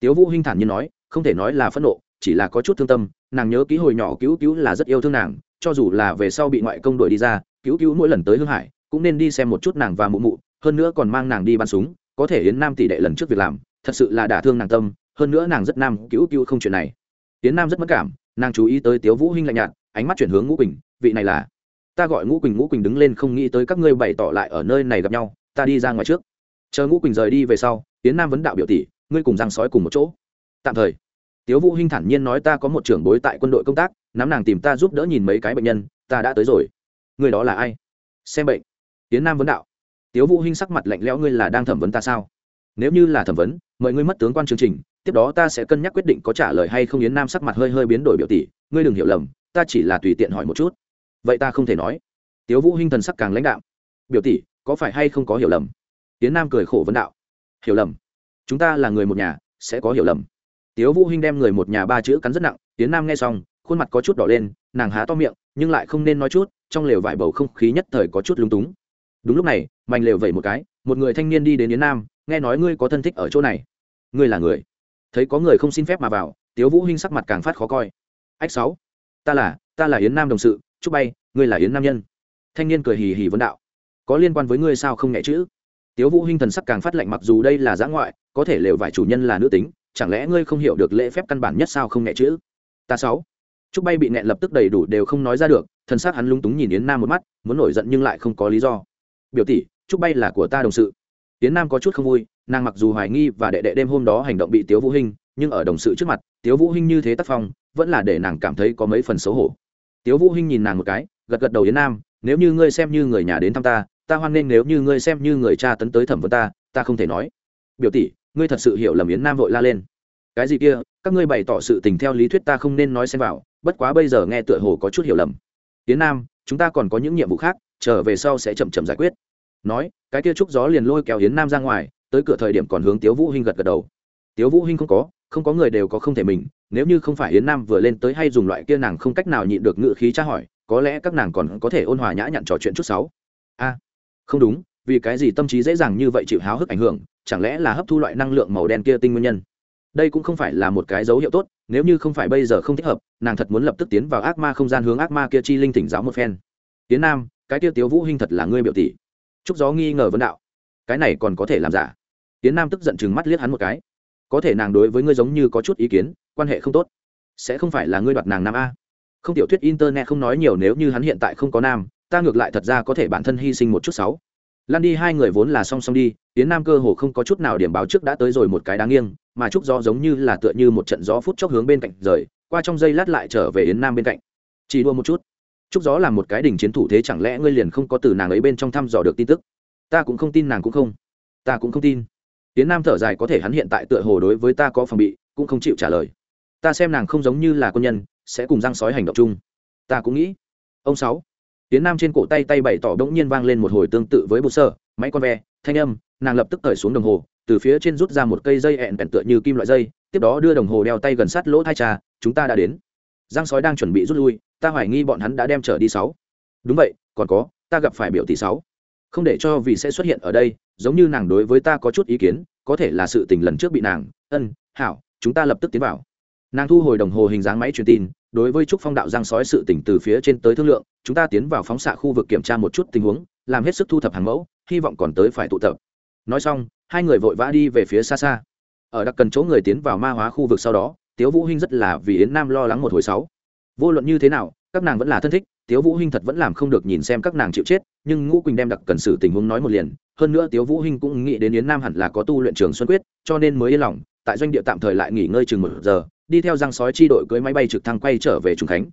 Tiếu vũ hinh thản nhiên nói, không thể nói là phẫn nộ, chỉ là có chút thương tâm, nàng nhớ ký hồi nhỏ cứu cứu là rất yêu thương nàng, cho dù là về sau bị ngoại công đuổi đi ra, cứu cứu mỗi lần tới hương hải, cũng nên đi xem một chút nàng và mụ mụ, hơn nữa còn mang nàng đi bắn súng, có thể yến nam tỷ đệ lần trước việc làm, thật sự là đả thương nàng tâm, hơn nữa nàng rất nam, cứu cứu không chuyện này. Tiến nam rất mất cảm, nàng chú ý tới tiếu vũ hinh lạnh nhạt, ánh mắt chuyển hướng ngũ quỳnh, vị này là? Ta gọi ngũ quỳnh ngũ quỳnh đứng lên không nghĩ tới các ngươi bày tỏ lại ở nơi này gặp nhau, ta đi ra ngoài trước. Chờ ngũ quỳnh rời đi về sau tiến nam vấn đạo biểu tỷ, ngươi cùng giang sói cùng một chỗ. Tạm thời. Tiếu vũ hinh thản nhiên nói, ta có một trưởng bối tại quân đội công tác, nắm nàng tìm ta giúp đỡ nhìn mấy cái bệnh nhân, ta đã tới rồi. Người đó là ai? Xem bệnh. Tiến nam vấn đạo. Tiếu vũ hinh sắc mặt lạnh lẽo, ngươi là đang thẩm vấn ta sao? Nếu như là thẩm vấn, mời ngươi mất tướng quan chương trình, tiếp đó ta sẽ cân nhắc quyết định có trả lời hay không yến nam sắc mặt hơi hơi biến đổi biểu tỷ, ngươi đừng hiểu lầm, ta chỉ là tùy tiện hỏi một chút. Vậy ta không thể nói. Tiếu vũ hinh thần sắc càng lãnh đạm. Biểu tỷ, có phải hay không có hiểu lầm? Yến nam cười khổ vấn đạo. Hiểu lầm. Chúng ta là người một nhà, sẽ có hiểu lầm. Tiếu vũ hinh đem người một nhà ba chữ cắn rất nặng, Yến nam nghe xong, khuôn mặt có chút đỏ lên, nàng há to miệng, nhưng lại không nên nói chút, trong lều vải bầu không khí nhất thời có chút lúng túng. Đúng lúc này mành lều vẩy một cái, một người thanh niên đi đến yến nam nghe nói ngươi có thân thích ở chỗ này. Ngươi là người. Thấy có người không xin phép mà vào, tiếu vũ hinh sắc mặt càng phát khó coi. Ách sáu, ta là ta là yến nam đồng sự, chúc bay, ngươi là yến nam nhân. Thanh niên cười hì hì vấn đạo. Có liên quan với ngươi sao không nhẹ chữ? Tiếu vũ hinh thần sắc càng phát lạnh mặc dù đây là giã ngoại, có thể lều vải chủ nhân là nữ tính, chẳng lẽ ngươi không hiểu được lễ phép căn bản nhất sao không nhẹ chữ? Ta sáu trúc bay bị nẹn lập tức đầy đủ đều không nói ra được, thần sắc hắn lúng túng nhìn yến nam một mắt, muốn nổi giận nhưng lại không có lý do. Biểu tỷ trúc bay là của ta đồng sự. Tiến nam có chút không vui, nàng mặc dù hoài nghi và đệ đệ đêm hôm đó hành động bị tiếu vũ hinh, nhưng ở đồng sự trước mặt, tiếu vũ hinh như thế tác phong, vẫn là để nàng cảm thấy có mấy phần xấu hổ. Tiếu vũ hinh nhìn nàng một cái, gật gật đầu yến nam, nếu như ngươi xem như người nhà đến thăm ta ta hoan nghênh nếu như ngươi xem như người cha tấn tới thẩm vấn ta ta không thể nói. Biểu tỷ, ngươi thật sự hiểu lầm yến nam vội la lên. Cái gì kia, các ngươi bày tỏ sự tình theo lý thuyết ta không nên nói xem vào, bất quá bây giờ nghe tựa hồ có chút hiểu lầm. Yến nam, chúng ta còn có những nhiệm vụ khác, trở về sau sẽ chậm chậm giải quyết nói, cái kia trúc gió liền lôi kéo yến nam ra ngoài, tới cửa thời điểm còn hướng tiếu vũ hinh gật gật đầu. Tiếu vũ hinh không có không có người đều có không thể mình, nếu như không phải yến nam vừa lên tới hay dùng loại kia nàng không cách nào nhịn được ngự khí tra hỏi, có lẽ các nàng còn có thể ôn hòa nhã nhặn trò chuyện chút sáu. A, không đúng, vì cái gì tâm trí dễ dàng như vậy chịu háo hức ảnh hưởng, chẳng lẽ là hấp thu loại năng lượng màu đen kia tinh nguyên nhân? Đây cũng không phải là một cái dấu hiệu tốt, nếu như không phải bây giờ không thích hợp, nàng thật muốn lập tức tiến vào ác ma không gian hướng ác ma kia chi linh thỉnh giáo một phen. Tiến nam, cái kia tiếu vũ hinh thật là ngươi biểu tỷ trúc gió nghi ngờ vấn đạo. Cái này còn có thể làm giả? Tiến nam tức giận chừng mắt liếc hắn một cái. Có thể nàng đối với ngươi giống như có chút ý kiến, quan hệ không tốt. Sẽ không phải là ngươi đoạt nàng nam a. Không tiểu thuyết internet không nói nhiều nếu như hắn hiện tại không có nam, ta ngược lại thật ra có thể bản thân hy sinh một chút sáu. Lan đi, hai người vốn là song song đi tiến nam cơ hồ không có chút nào điểm báo trước đã tới rồi một cái đáng nghiêng, mà trúc gió giống như là tựa như một trận gió phút chốc hướng bên cạnh rời, qua trong giây lát lại trở về yến nam bên cạnh. Chỉ đua một chút trúc gió là một cái đỉnh chiến thủ thế chẳng lẽ ngươi liền không có từ nàng ấy bên trong thăm dò được tin tức? Ta cũng không tin nàng cũng không. Ta cũng không tin. Tiễn nam thở dài có thể hắn hiện tại tựa hồ đối với ta có phòng bị, cũng không chịu trả lời. Ta xem nàng không giống như là quân nhân, sẽ cùng răng sói hành động chung. Ta cũng nghĩ. Ông sáu. Tiến nam trên cổ tay tay bày tỏ đống nhiên vang lên một hồi tương tự với bột sơ, máy con ve, thanh âm, nàng lập tức cởi xuống đồng hồ, từ phía trên rút ra một cây dây ẹn bèn tựa như kim loại dây, tiếp đó đưa đồng hồ đeo tay gần sát lỗ thai trà, chúng ta đã đến giang sói đang chuẩn bị rút lui, ta hoài nghi bọn hắn đã đem trở đi sáu. Đúng vậy, còn có, ta gặp phải biểu tỷ sáu. Không để cho vì sẽ xuất hiện ở đây, giống như nàng đối với ta có chút ý kiến, có thể là sự tình lần trước bị nàng, ân, hảo, chúng ta lập tức tiến vào. Nàng thu hồi đồng hồ hình dáng máy truyền tin, đối với trúc phong đạo giang sói sự tỉnh từ phía trên tới thương lượng, chúng ta tiến vào phóng xạ khu vực kiểm tra một chút tình huống, làm hết sức thu thập hàng mẫu, hy vọng còn tới phải tụ tập. Nói xong, hai người vội vã đi về phía xa xa. Ở đặc cần chỗ người tiến vào ma hóa khu vực sau đó tiếu vũ hinh rất là vì yến nam lo lắng một hồi sáu. Vô luận như thế nào, các nàng vẫn là thân thích, tiếu vũ hinh thật vẫn làm không được nhìn xem các nàng chịu chết, nhưng ngũ quỳnh đem đặc cần xử tình huống nói một liền. Hơn nữa tiếu vũ hinh cũng nghĩ đến yến nam hẳn là có tu luyện trường xuân quyết, cho nên mới yên lòng, tại doanh địa tạm thời lại nghỉ ngơi chừng một giờ, đi theo răng sói chi đội cưới máy bay trực thăng quay trở về trùng khánh.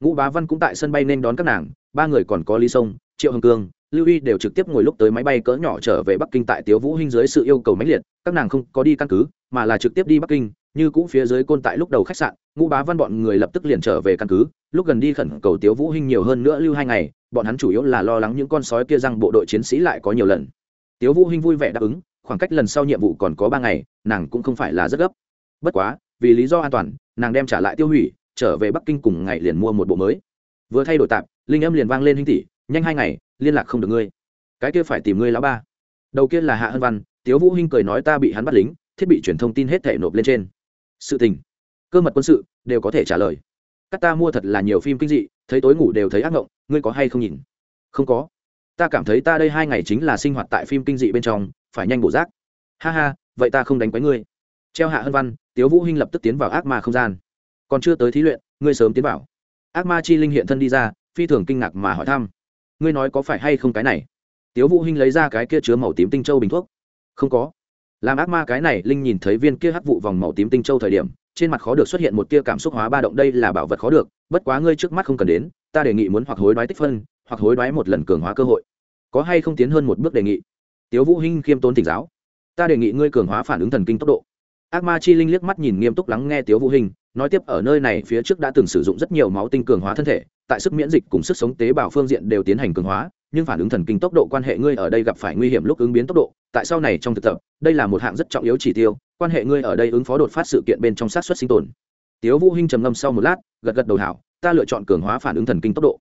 Ngũ bá văn cũng tại sân bay nên đón các nàng, ba người còn có lý sông, triệu hồng cương, lưu y đều trực tiếp ngồi lúc tới máy bay cỡ nhỏ trở về bắc kinh tại tiếu vũ hinh dưới sự yêu cầu mãnh liệt, các nàng không có đi căn cứ, mà là trực tiếp đi bắc kinh như cũ phía dưới côn tại lúc đầu khách sạn, ngũ bá văn bọn người lập tức liền trở về căn cứ, lúc gần đi khẩn cầu tiếu vũ hinh nhiều hơn nữa lưu hai ngày, bọn hắn chủ yếu là lo lắng những con sói kia rằng bộ đội chiến sĩ lại có nhiều lần. Tiếu vũ hinh vui vẻ đáp ứng, khoảng cách lần sau nhiệm vụ còn có ba ngày, nàng cũng không phải là rất gấp. Bất quá, vì lý do an toàn, nàng đem trả lại tiêu hủy, trở về bắc kinh cùng ngày liền mua một bộ mới. Vừa thay đổi tạm linh âm liền vang lên hinh tỷ, nhanh hai ngày, liên lạc không được ngươi. Cái kia phải tìm ngươi lão ba. Đầu kia là hạ hân văn, tiếu vũ hinh cười nói, ta bị hắn bắt lính, thiết bị truyền thông tin hết thể nộp lên trên sự tình. Cơ mật quân sự đều có thể trả lời. Các ta mua thật là nhiều phim kinh dị, thấy tối ngủ đều thấy ác mộng ngươi có hay không nhìn? Không có. Ta cảm thấy ta đây hai ngày chính là sinh hoạt tại phim kinh dị bên trong, phải nhanh bổ rác ha ha, vậy ta không đánh quấy ngươi. Treo hạ hân văn, tiếu vũ hinh lập tức tiến vào ác ma không gian. Còn chưa tới thí luyện, ngươi sớm tiến vào. Ác ma chi linh hiện thân đi ra, phi thường kinh ngạc mà hỏi thăm. Ngươi nói có phải hay không cái này? Tiếu vũ hinh lấy ra cái kia chứa màu tím tinh châu bình thuốc. Không có làm ác ma cái này, linh nhìn thấy viên kia hắc vụ vòng màu tím tinh châu thời điểm, trên mặt khó được xuất hiện một tia cảm xúc hóa ba động, đây là bảo vật khó được, bất quá ngươi trước mắt không cần đến, ta đề nghị muốn hoặc hối đoái tích phân, hoặc hối đoái một lần cường hóa cơ hội. Có hay không tiến hơn một bước đề nghị? Tiếu vũ hinh khiêm tốn thỉnh giáo. Ta đề nghị ngươi cường hóa phản ứng thần kinh tốc độ. Ác ma chi linh liếc mắt nhìn nghiêm túc lắng nghe tiếu vũ Hinh, nói tiếp, ở nơi này phía trước đã từng sử dụng rất nhiều máu tinh cường hóa thân thể, tại sức miễn dịch cùng sức sống tế bào phương diện đều tiến hành cường hóa nhưng phản ứng thần kinh tốc độ quan hệ ngươi ở đây gặp phải nguy hiểm lúc ứng biến tốc độ, tại sau này trong thực tập, đây là một hạng rất trọng yếu chỉ tiêu, quan hệ ngươi ở đây ứng phó đột phát sự kiện bên trong sát xuất sinh tồn. Tiếu vũ hinh trầm ngâm sau một lát, gật gật đầu hảo, ta lựa chọn cường hóa phản ứng thần kinh tốc độ.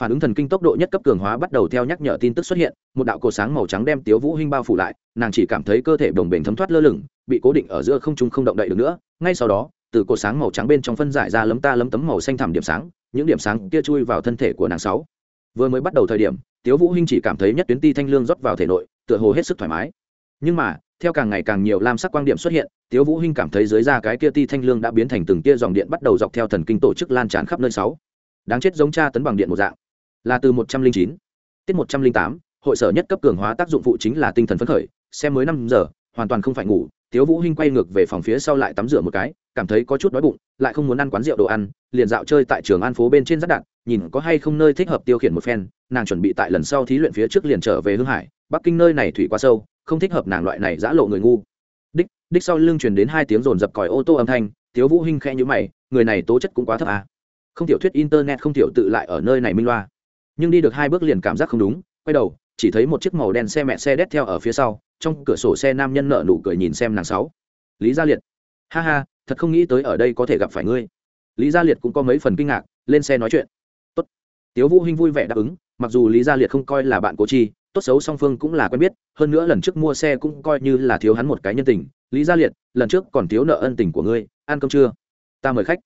Phản ứng thần kinh tốc độ nhất cấp cường hóa bắt đầu theo nhắc nhở tin tức xuất hiện, một đạo cổ sáng màu trắng đem tiếu vũ hinh bao phủ lại, nàng chỉ cảm thấy cơ thể đồng bền thấm thoát lơ lửng, bị cố định ở giữa không trung không động đậy được nữa, ngay sau đó, từ cổ sáng màu trắng bên trong phân giải ra lấm ta lấm tấm màu xanh thẳm điểm sáng, những điểm sáng kia chui vào thân thể của nàng sáu. Vừa mới bắt đầu thời điểm tiếu vũ hinh chỉ cảm thấy nhất tuyến ti thanh lương rót vào thể nội, tựa hồ hết sức thoải mái. Nhưng mà, theo càng ngày càng nhiều lam sắc quang điểm xuất hiện, tiếu vũ hinh cảm thấy dưới da cái kia ti thanh lương đã biến thành từng tia dòng điện bắt đầu dọc theo thần kinh tổ chức lan tràn khắp nơi sáu. Đáng chết giống cha tấn bằng điện một dạng. Là từ một trăm linh chín, tiết một trăm linh tám, hội sở nhất cấp cường hóa tác dụng phụ chính là tinh thần phấn khởi, xem mới năm giờ, hoàn toàn không phải ngủ, tiếu vũ hinh quay ngược về phòng phía sau lại tắm rửa một cái cảm thấy có chút đói bụng, lại không muốn ăn quán rượu đồ ăn, liền dạo chơi tại trường an phố bên trên rất đạn, nhìn có hay không nơi thích hợp tiêu khiển một phen, nàng chuẩn bị tại lần sau thí luyện phía trước liền trở về hương hải, bắc kinh nơi này thủy quá sâu, không thích hợp nàng loại này dã lộ người ngu. Đích đích sau lưng truyền đến hai tiếng rồn dập còi ô tô âm thanh, tiếu vũ hinh khẽ nhíu mày, người này tố chất cũng quá thấp à. Không tiểu thuyết internet không tiểu tự lại ở nơi này minh loa. Nhưng đi được hai bước liền cảm giác không đúng, quay đầu, chỉ thấy một chiếc màu đen xe mẹ xe đét theo ở phía sau, trong cửa sổ xe nam nhân nợ nụ cười nhìn xem nàng sáu. Lý gia liệt. Ha ha thật không nghĩ tới ở đây có thể gặp phải ngươi. Lý gia liệt cũng có mấy phần kinh ngạc, lên xe nói chuyện. Tốt. Tiếu vũ hinh vui vẻ đáp ứng, mặc dù lý gia liệt không coi là bạn cố chi, tốt xấu song phương cũng là quen biết, hơn nữa lần trước mua xe cũng coi như là thiếu hắn một cái nhân tình. Lý gia liệt, lần trước còn thiếu nợ ân tình của ngươi, ăn cơm chưa? Ta mời khách.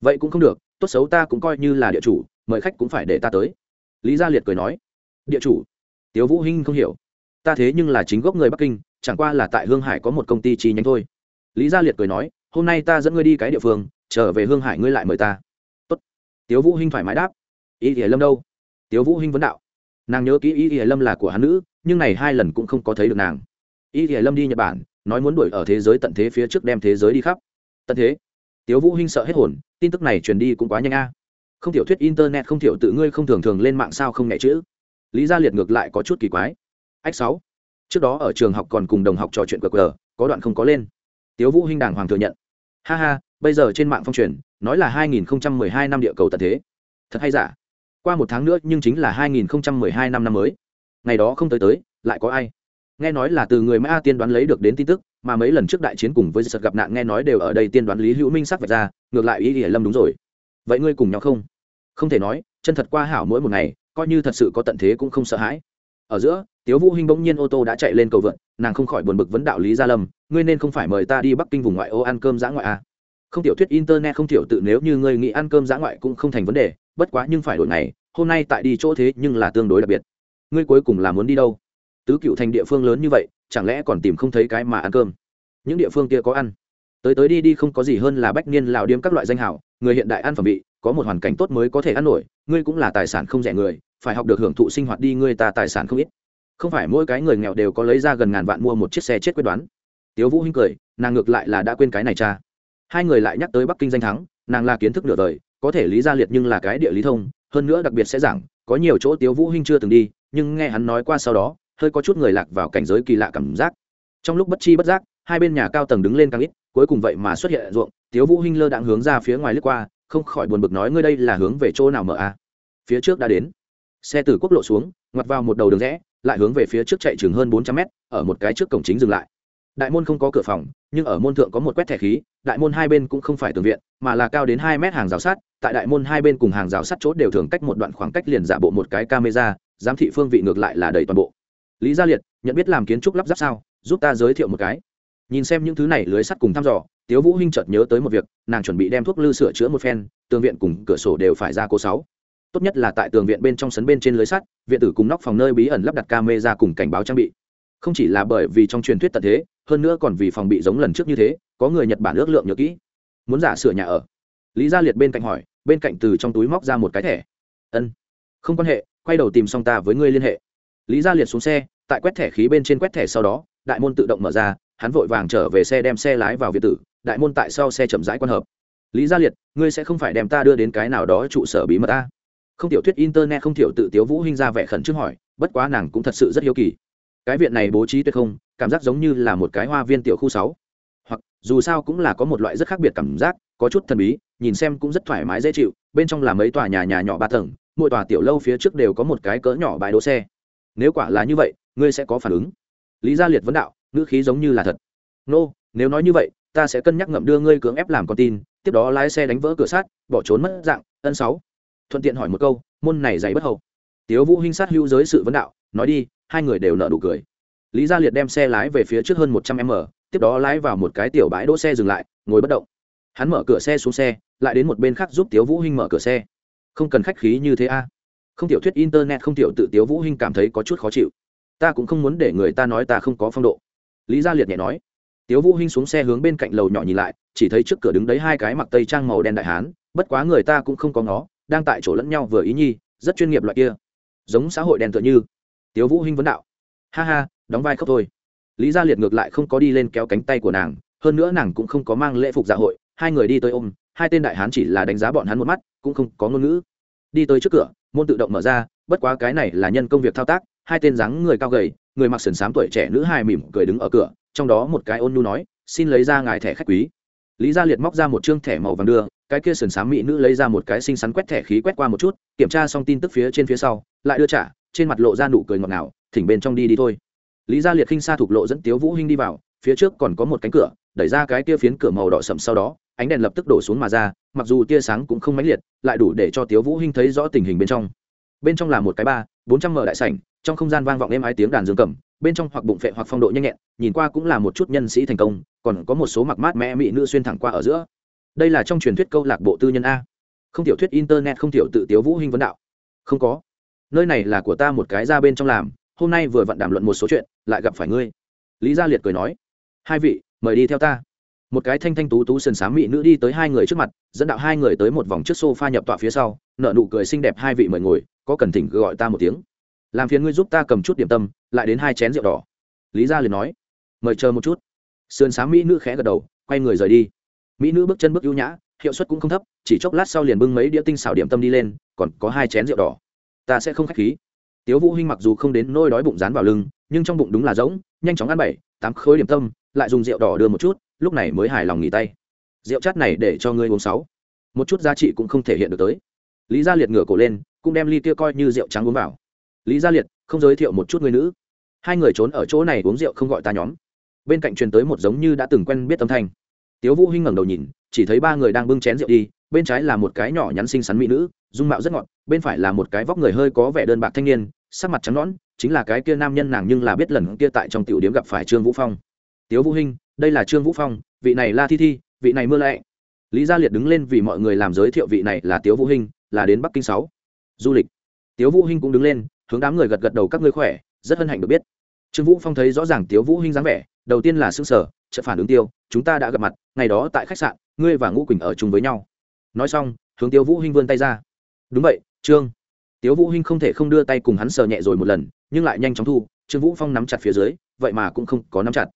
Vậy cũng không được, tốt xấu ta cũng coi như là địa chủ, mời khách cũng phải để ta tới. Lý gia liệt cười nói. Địa chủ? Tiếu vũ hinh không hiểu. Ta thế nhưng là chính gốc người bắc kinh, chẳng qua là tại hương hải có một công ty chi nhánh thôi. Lý gia liệt cười nói hôm nay ta dẫn ngươi đi cái địa phương, trở về hương hải ngươi lại mời ta. Tốt. tiếu vũ hinh thoải mái đáp. Ý thì lâm đâu? Tiếu vũ hinh vấn đạo. Nàng nhớ kỹ ý thì lâm là của hắn nữ, nhưng này hai lần cũng không có thấy được nàng. Ý thì lâm đi nhật bản, nói muốn đuổi ở thế giới tận thế phía trước đem thế giới đi khắp. Tận thế? Tiếu vũ hinh sợ hết hồn, tin tức này truyền đi cũng quá nhanh a. Không tiểu thuyết internet không tiểu tự ngươi không thường thường lên mạng sao không nhẹ chữ. Lý gia liệt ngược lại có chút kỳ quái. Ách sáu. Trước đó ở trường học còn cùng đồng học trò chuyện cờ cờ có đoạn không có lên tiếu vũ hinh đàng hoàng thừa nhận. Ha ha, bây giờ trên mạng phong truyền, nói là 2012 năm địa cầu tận thế. Thật hay giả? Qua một tháng nữa nhưng chính là 2012 năm năm mới. Ngày đó không tới tới, lại có ai? Nghe nói là từ người mã tiên đoán lấy được đến tin tức, mà mấy lần trước đại chiến cùng với giật gặp nạn nghe nói đều ở đây tiên đoán lý hữu minh sắc vạch ra, ngược lại ý nghĩa lâm đúng rồi. Vậy ngươi cùng nhau không? Không thể nói, chân thật qua hảo mỗi một ngày, coi như thật sự có tận thế cũng không sợ hãi. Ở giữa, tiếu vũ hinh bỗng nhiên ô tô đã chạy lên cầu vượt nàng không khỏi buồn bực vấn đạo lý gia lâm, ngươi nên không phải mời ta đi bắc kinh vùng ngoại ô ăn cơm giã ngoại à. không tiểu thuyết internet không tiểu tự nếu như ngươi nghĩ ăn cơm giã ngoại cũng không thành vấn đề, bất quá nhưng phải đổi ngày, hôm nay tại đi chỗ thế nhưng là tương đối đặc biệt. Ngươi cuối cùng là muốn đi đâu? Tứ cựu thành địa phương lớn như vậy, chẳng lẽ còn tìm không thấy cái mà ăn cơm? Những địa phương kia có ăn. Tới tới đi đi không có gì hơn là bách niên lào điếm các loại danh hảo người hiện đại ăn phẩm vị, có một hoàn cảnh tốt mới có thể ăn nổi, ngươi cũng là tài sản không rẻ người, phải học được hưởng thụ sinh hoạt đi, ngươi ta tài sản không ít không phải mỗi cái người nghèo đều có lấy ra gần ngàn vạn mua một chiếc xe chết quyết đoán. Tiếu vũ hinh cười, nàng ngược lại là đã quên cái này cha. Hai người lại nhắc tới bắc kinh danh thắng, nàng là kiến thức nửa đời, có thể lý gia liệt nhưng là cái địa lý thông, hơn nữa đặc biệt sẽ giảng, có nhiều chỗ tiếu vũ hinh chưa từng đi, nhưng nghe hắn nói qua sau đó, hơi có chút người lạc vào cảnh giới kỳ lạ cảm giác. Trong lúc bất chi bất giác, hai bên nhà cao tầng đứng lên càng ít, cuối cùng vậy mà xuất hiện ruộng, tiếu vũ hinh lơ đãng hướng ra phía ngoài lướt qua, không khỏi buồn bực nói ngươi đây là hướng về chỗ nào mở a? À? phía trước đã đến. Xe từ quốc lộ xuống, ngoặt vào một đầu đường rẽ lại hướng về phía trước chạy chừng hơn bốn trăm mét, ở một cái trước cổng chính dừng lại. Đại môn không có cửa phòng, nhưng ở môn thượng có một quét thẻ khí, đại môn hai bên cũng không phải tường viện, mà là cao đến hai mét hàng rào sắt, tại đại môn hai bên cùng hàng rào sắt chốt đều thường cách một đoạn khoảng cách liền giả bộ một cái camera, giám thị phương vị ngược lại là đầy toàn bộ. Lý gia liệt, nhận biết làm kiến trúc lắp ráp sao? Giúp ta giới thiệu một cái. Nhìn xem những thứ này lưới sắt cùng thăm dò, tiếu vũ hinh chợt nhớ tới một việc, nàng chuẩn bị đem thuốc lư sửa chữa một phen, tường viện cùng cửa sổ đều phải ra cố sáu tốt nhất là tại tường viện bên trong sấn bên trên lưới sắt, viện tử cùng nóc phòng nơi bí ẩn lắp đặt camera cùng cảnh báo trang bị. Không chỉ là bởi vì trong truyền thuyết tận thế, hơn nữa còn vì phòng bị giống lần trước như thế, có người nhật bản ước lượng nhớ kỹ. Muốn giả sửa nhà ở. Lý gia liệt bên cạnh hỏi, bên cạnh từ trong túi móc ra một cái thẻ. Ân. Không quan hệ, quay đầu tìm xong ta với ngươi liên hệ. Lý gia liệt xuống xe, tại quét thẻ khí bên trên quét thẻ sau đó, đại môn tự động mở ra, hắn vội vàng trở về xe đem xe lái vào việt tử, đại môn tại sau xe chậm rãi quan hợp. Lý gia liệt, ngươi sẽ không phải đem ta đưa đến cái nào đó trụ sở bí mật ta không tiểu thuyết internet không tiểu tự tiếu vũ hinh ra vẻ khẩn trương hỏi bất quá nàng cũng thật sự rất hiếu kỳ. Cái viện này bố trí tuyệt không cảm giác giống như là một cái hoa viên tiểu khu sáu. Hoặc dù sao cũng là có một loại rất khác biệt cảm giác có chút thần bí nhìn xem cũng rất thoải mái dễ chịu bên trong là mấy tòa nhà nhà nhỏ ba tầng mỗi tòa tiểu lâu phía trước đều có một cái cỡ nhỏ bãi đỗ xe. Nếu quả là như vậy ngươi sẽ có phản ứng. Lý gia liệt vấn đạo ngữ khí giống như là thật. Nô、no, nếu nói như vậy ta sẽ cân nhắc ngậm đưa ngươi cưỡng ép làm con tin tiếp đó lái xe đánh vỡ cửa sát bỏ trốn mất dạng ân sáu thuận tiện hỏi một câu, môn này dày bất hậu tiếu vũ hinh sát hữu giới sự vấn đạo, nói đi, hai người đều nợ đủ cười. Lý gia liệt đem xe lái về phía trước hơn một trăm m, tiếp đó lái vào một cái tiểu bãi đỗ xe dừng lại, ngồi bất động. Hắn mở cửa xe xuống xe, lại đến một bên khác giúp tiếu vũ hinh mở cửa xe. Không cần khách khí như thế a. Không tiểu thuyết internet, không tiểu tự tiếu vũ hinh cảm thấy có chút khó chịu. Ta cũng không muốn để người ta nói ta không có phong độ. Lý gia liệt nhẹ nói. Tiếu vũ hinh xuống xe hướng bên cạnh lầu nhỏ nhìn lại, chỉ thấy trước cửa đứng đấy hai cái mặc tây trang màu đen đại hán, bất quá người ta cũng không có ngó đang tại chỗ lẫn nhau vừa ý nhi, rất chuyên nghiệp loại kia. Giống xã hội đen tựa như. Tiếu vũ hinh vấn đạo. Ha ha, đóng vai khóc thôi. Lý gia liệt ngược lại không có đi lên kéo cánh tay của nàng, hơn nữa nàng cũng không có mang lễ phục dạ hội, hai người đi tới ôm, hai tên đại hán chỉ là đánh giá bọn hắn một mắt, cũng không có ngôn ngữ. Đi tới trước cửa, môn tự động mở ra, bất quá cái này là nhân công việc thao tác, hai tên dáng người cao gầy, người mặc sườn xám tuổi trẻ nữ hài mỉm cười đứng ở cửa, trong đó một cái ôn nhu nói, xin lấy ra ngài thẻ khách quý lý gia liệt móc ra một chương thẻ màu vàng đưa, cái kia sườn xám mỹ nữ lấy ra một cái xinh xắn quét thẻ khí quét qua một chút, kiểm tra xong tin tức phía trên phía sau, lại đưa trả, trên mặt lộ ra nụ cười ngọt ngào, thỉnh bên trong đi đi thôi. Lý gia liệt khinh xa thục lộ dẫn tiếu vũ hinh đi vào, phía trước còn có một cánh cửa, đẩy ra cái kia phiến cửa màu đỏ sậm sau đó, ánh đèn lập tức đổ xuống mà ra, mặc dù tia sáng cũng không mãnh liệt, lại đủ để cho tiếu vũ hinh thấy rõ tình hình bên trong. Bên trong là một cái ba, bốn trăm mở đại sảnh, trong không gian vang vọng êm ái tiếng đàn dương cầm bên trong hoặc bụng phệ hoặc phong độ nhanh nhẹn, nhìn qua cũng là một chút nhân sĩ thành công, còn có một số mặc mát mẽ mỹ nữ xuyên thẳng qua ở giữa. Đây là trong truyền thuyết câu lạc bộ tư nhân a. Không tiểu thuyết internet, không tiểu tự tiếu vũ hinh vấn đạo. Không có. Nơi này là của ta một cái ra bên trong làm, hôm nay vừa vặn đàm luận một số chuyện, lại gặp phải ngươi. Lý gia liệt cười nói. Hai vị, mời đi theo ta. Một cái thanh thanh tú tú sần sám mỹ nữ đi tới hai người trước mặt, dẫn đạo hai người tới một vòng trước sofa nhập tọa phía sau nợ nụ cười xinh đẹp, hai vị mời ngồi, có cần thỉnh gọi ta một tiếng làm phiền ngươi giúp ta cầm chút điểm tâm, lại đến hai chén rượu đỏ. Lý gia liền nói. Mời chờ một chút. Sườn sáng mỹ nữ khẽ gật đầu, quay người rời đi. Mỹ nữ bước chân bước ưu nhã, hiệu suất cũng không thấp, chỉ chốc lát sau liền bưng mấy đĩa tinh xảo điểm tâm đi lên, còn có hai chén rượu đỏ. Ta sẽ không k h á c h khí. Tiếu vũ hinh mặc dù không đến nôi đói bụng rán vào lưng, nhưng trong bụng đúng là rỗng, nhanh chóng ăn bảy, tám khối điểm tâm, lại dùng rượu đỏ đưa một chút, lúc này mới hài lòng nghỉ tay. Rượu chát này để cho ngươi uống sáu. Một chút giá trị cũng không thể hiện được tới. Lý gia liệt ngửa cổ lên, cũng đem ly kia coi như rượu trắng uống vào lý gia liệt, không giới thiệu một chút người nữ. Hai người trốn ở chỗ này uống rượu không gọi ta nhóm. Bên cạnh truyền tới một giống như đã từng quen biết âm thanh. Tiếu vũ hinh ngẩng đầu nhìn, chỉ thấy ba người đang bưng chén rượu đi, bên trái là một cái nhỏ nhắn xinh xắn mỹ nữ, dung mạo rất ngọt, bên phải là một cái vóc người hơi có vẻ đơn bạc thanh niên, sắc mặt trắng nõn, chính là cái kia nam nhân nàng nhưng là biết lần kia tại trong tiểu điếm gặp phải trương vũ phong. Tiếu vũ hinh, đây là trương vũ phong, vị này la thi thi, vị này mưa lệ. Lý gia liệt đứng lên vì mọi người làm giới thiệu vị này là tiếu vũ hinh, là đến bắc kinh sáu. Du lịch. Tiếu vũ hinh cũng đứng lên hướng đám người gật gật đầu, các ngươi khỏe, rất hân hạnh được biết. Trương vũ phong thấy rõ ràng tiếu vũ hinh dáng vẻ, đầu tiên là sững sờ, chợt phản ứng tiêu, chúng ta đã gặp mặt, ngày đó tại khách sạn, ngươi và ngũ quỳnh ở chung với nhau. Nói xong, hướng tiếu vũ hinh vươn tay ra. Đúng vậy, trương. Tiếu vũ hinh không thể không đưa tay cùng hắn sờ nhẹ rồi một lần, nhưng lại nhanh chóng thu, trương vũ phong nắm chặt phía dưới, vậy mà cũng không có nắm chặt.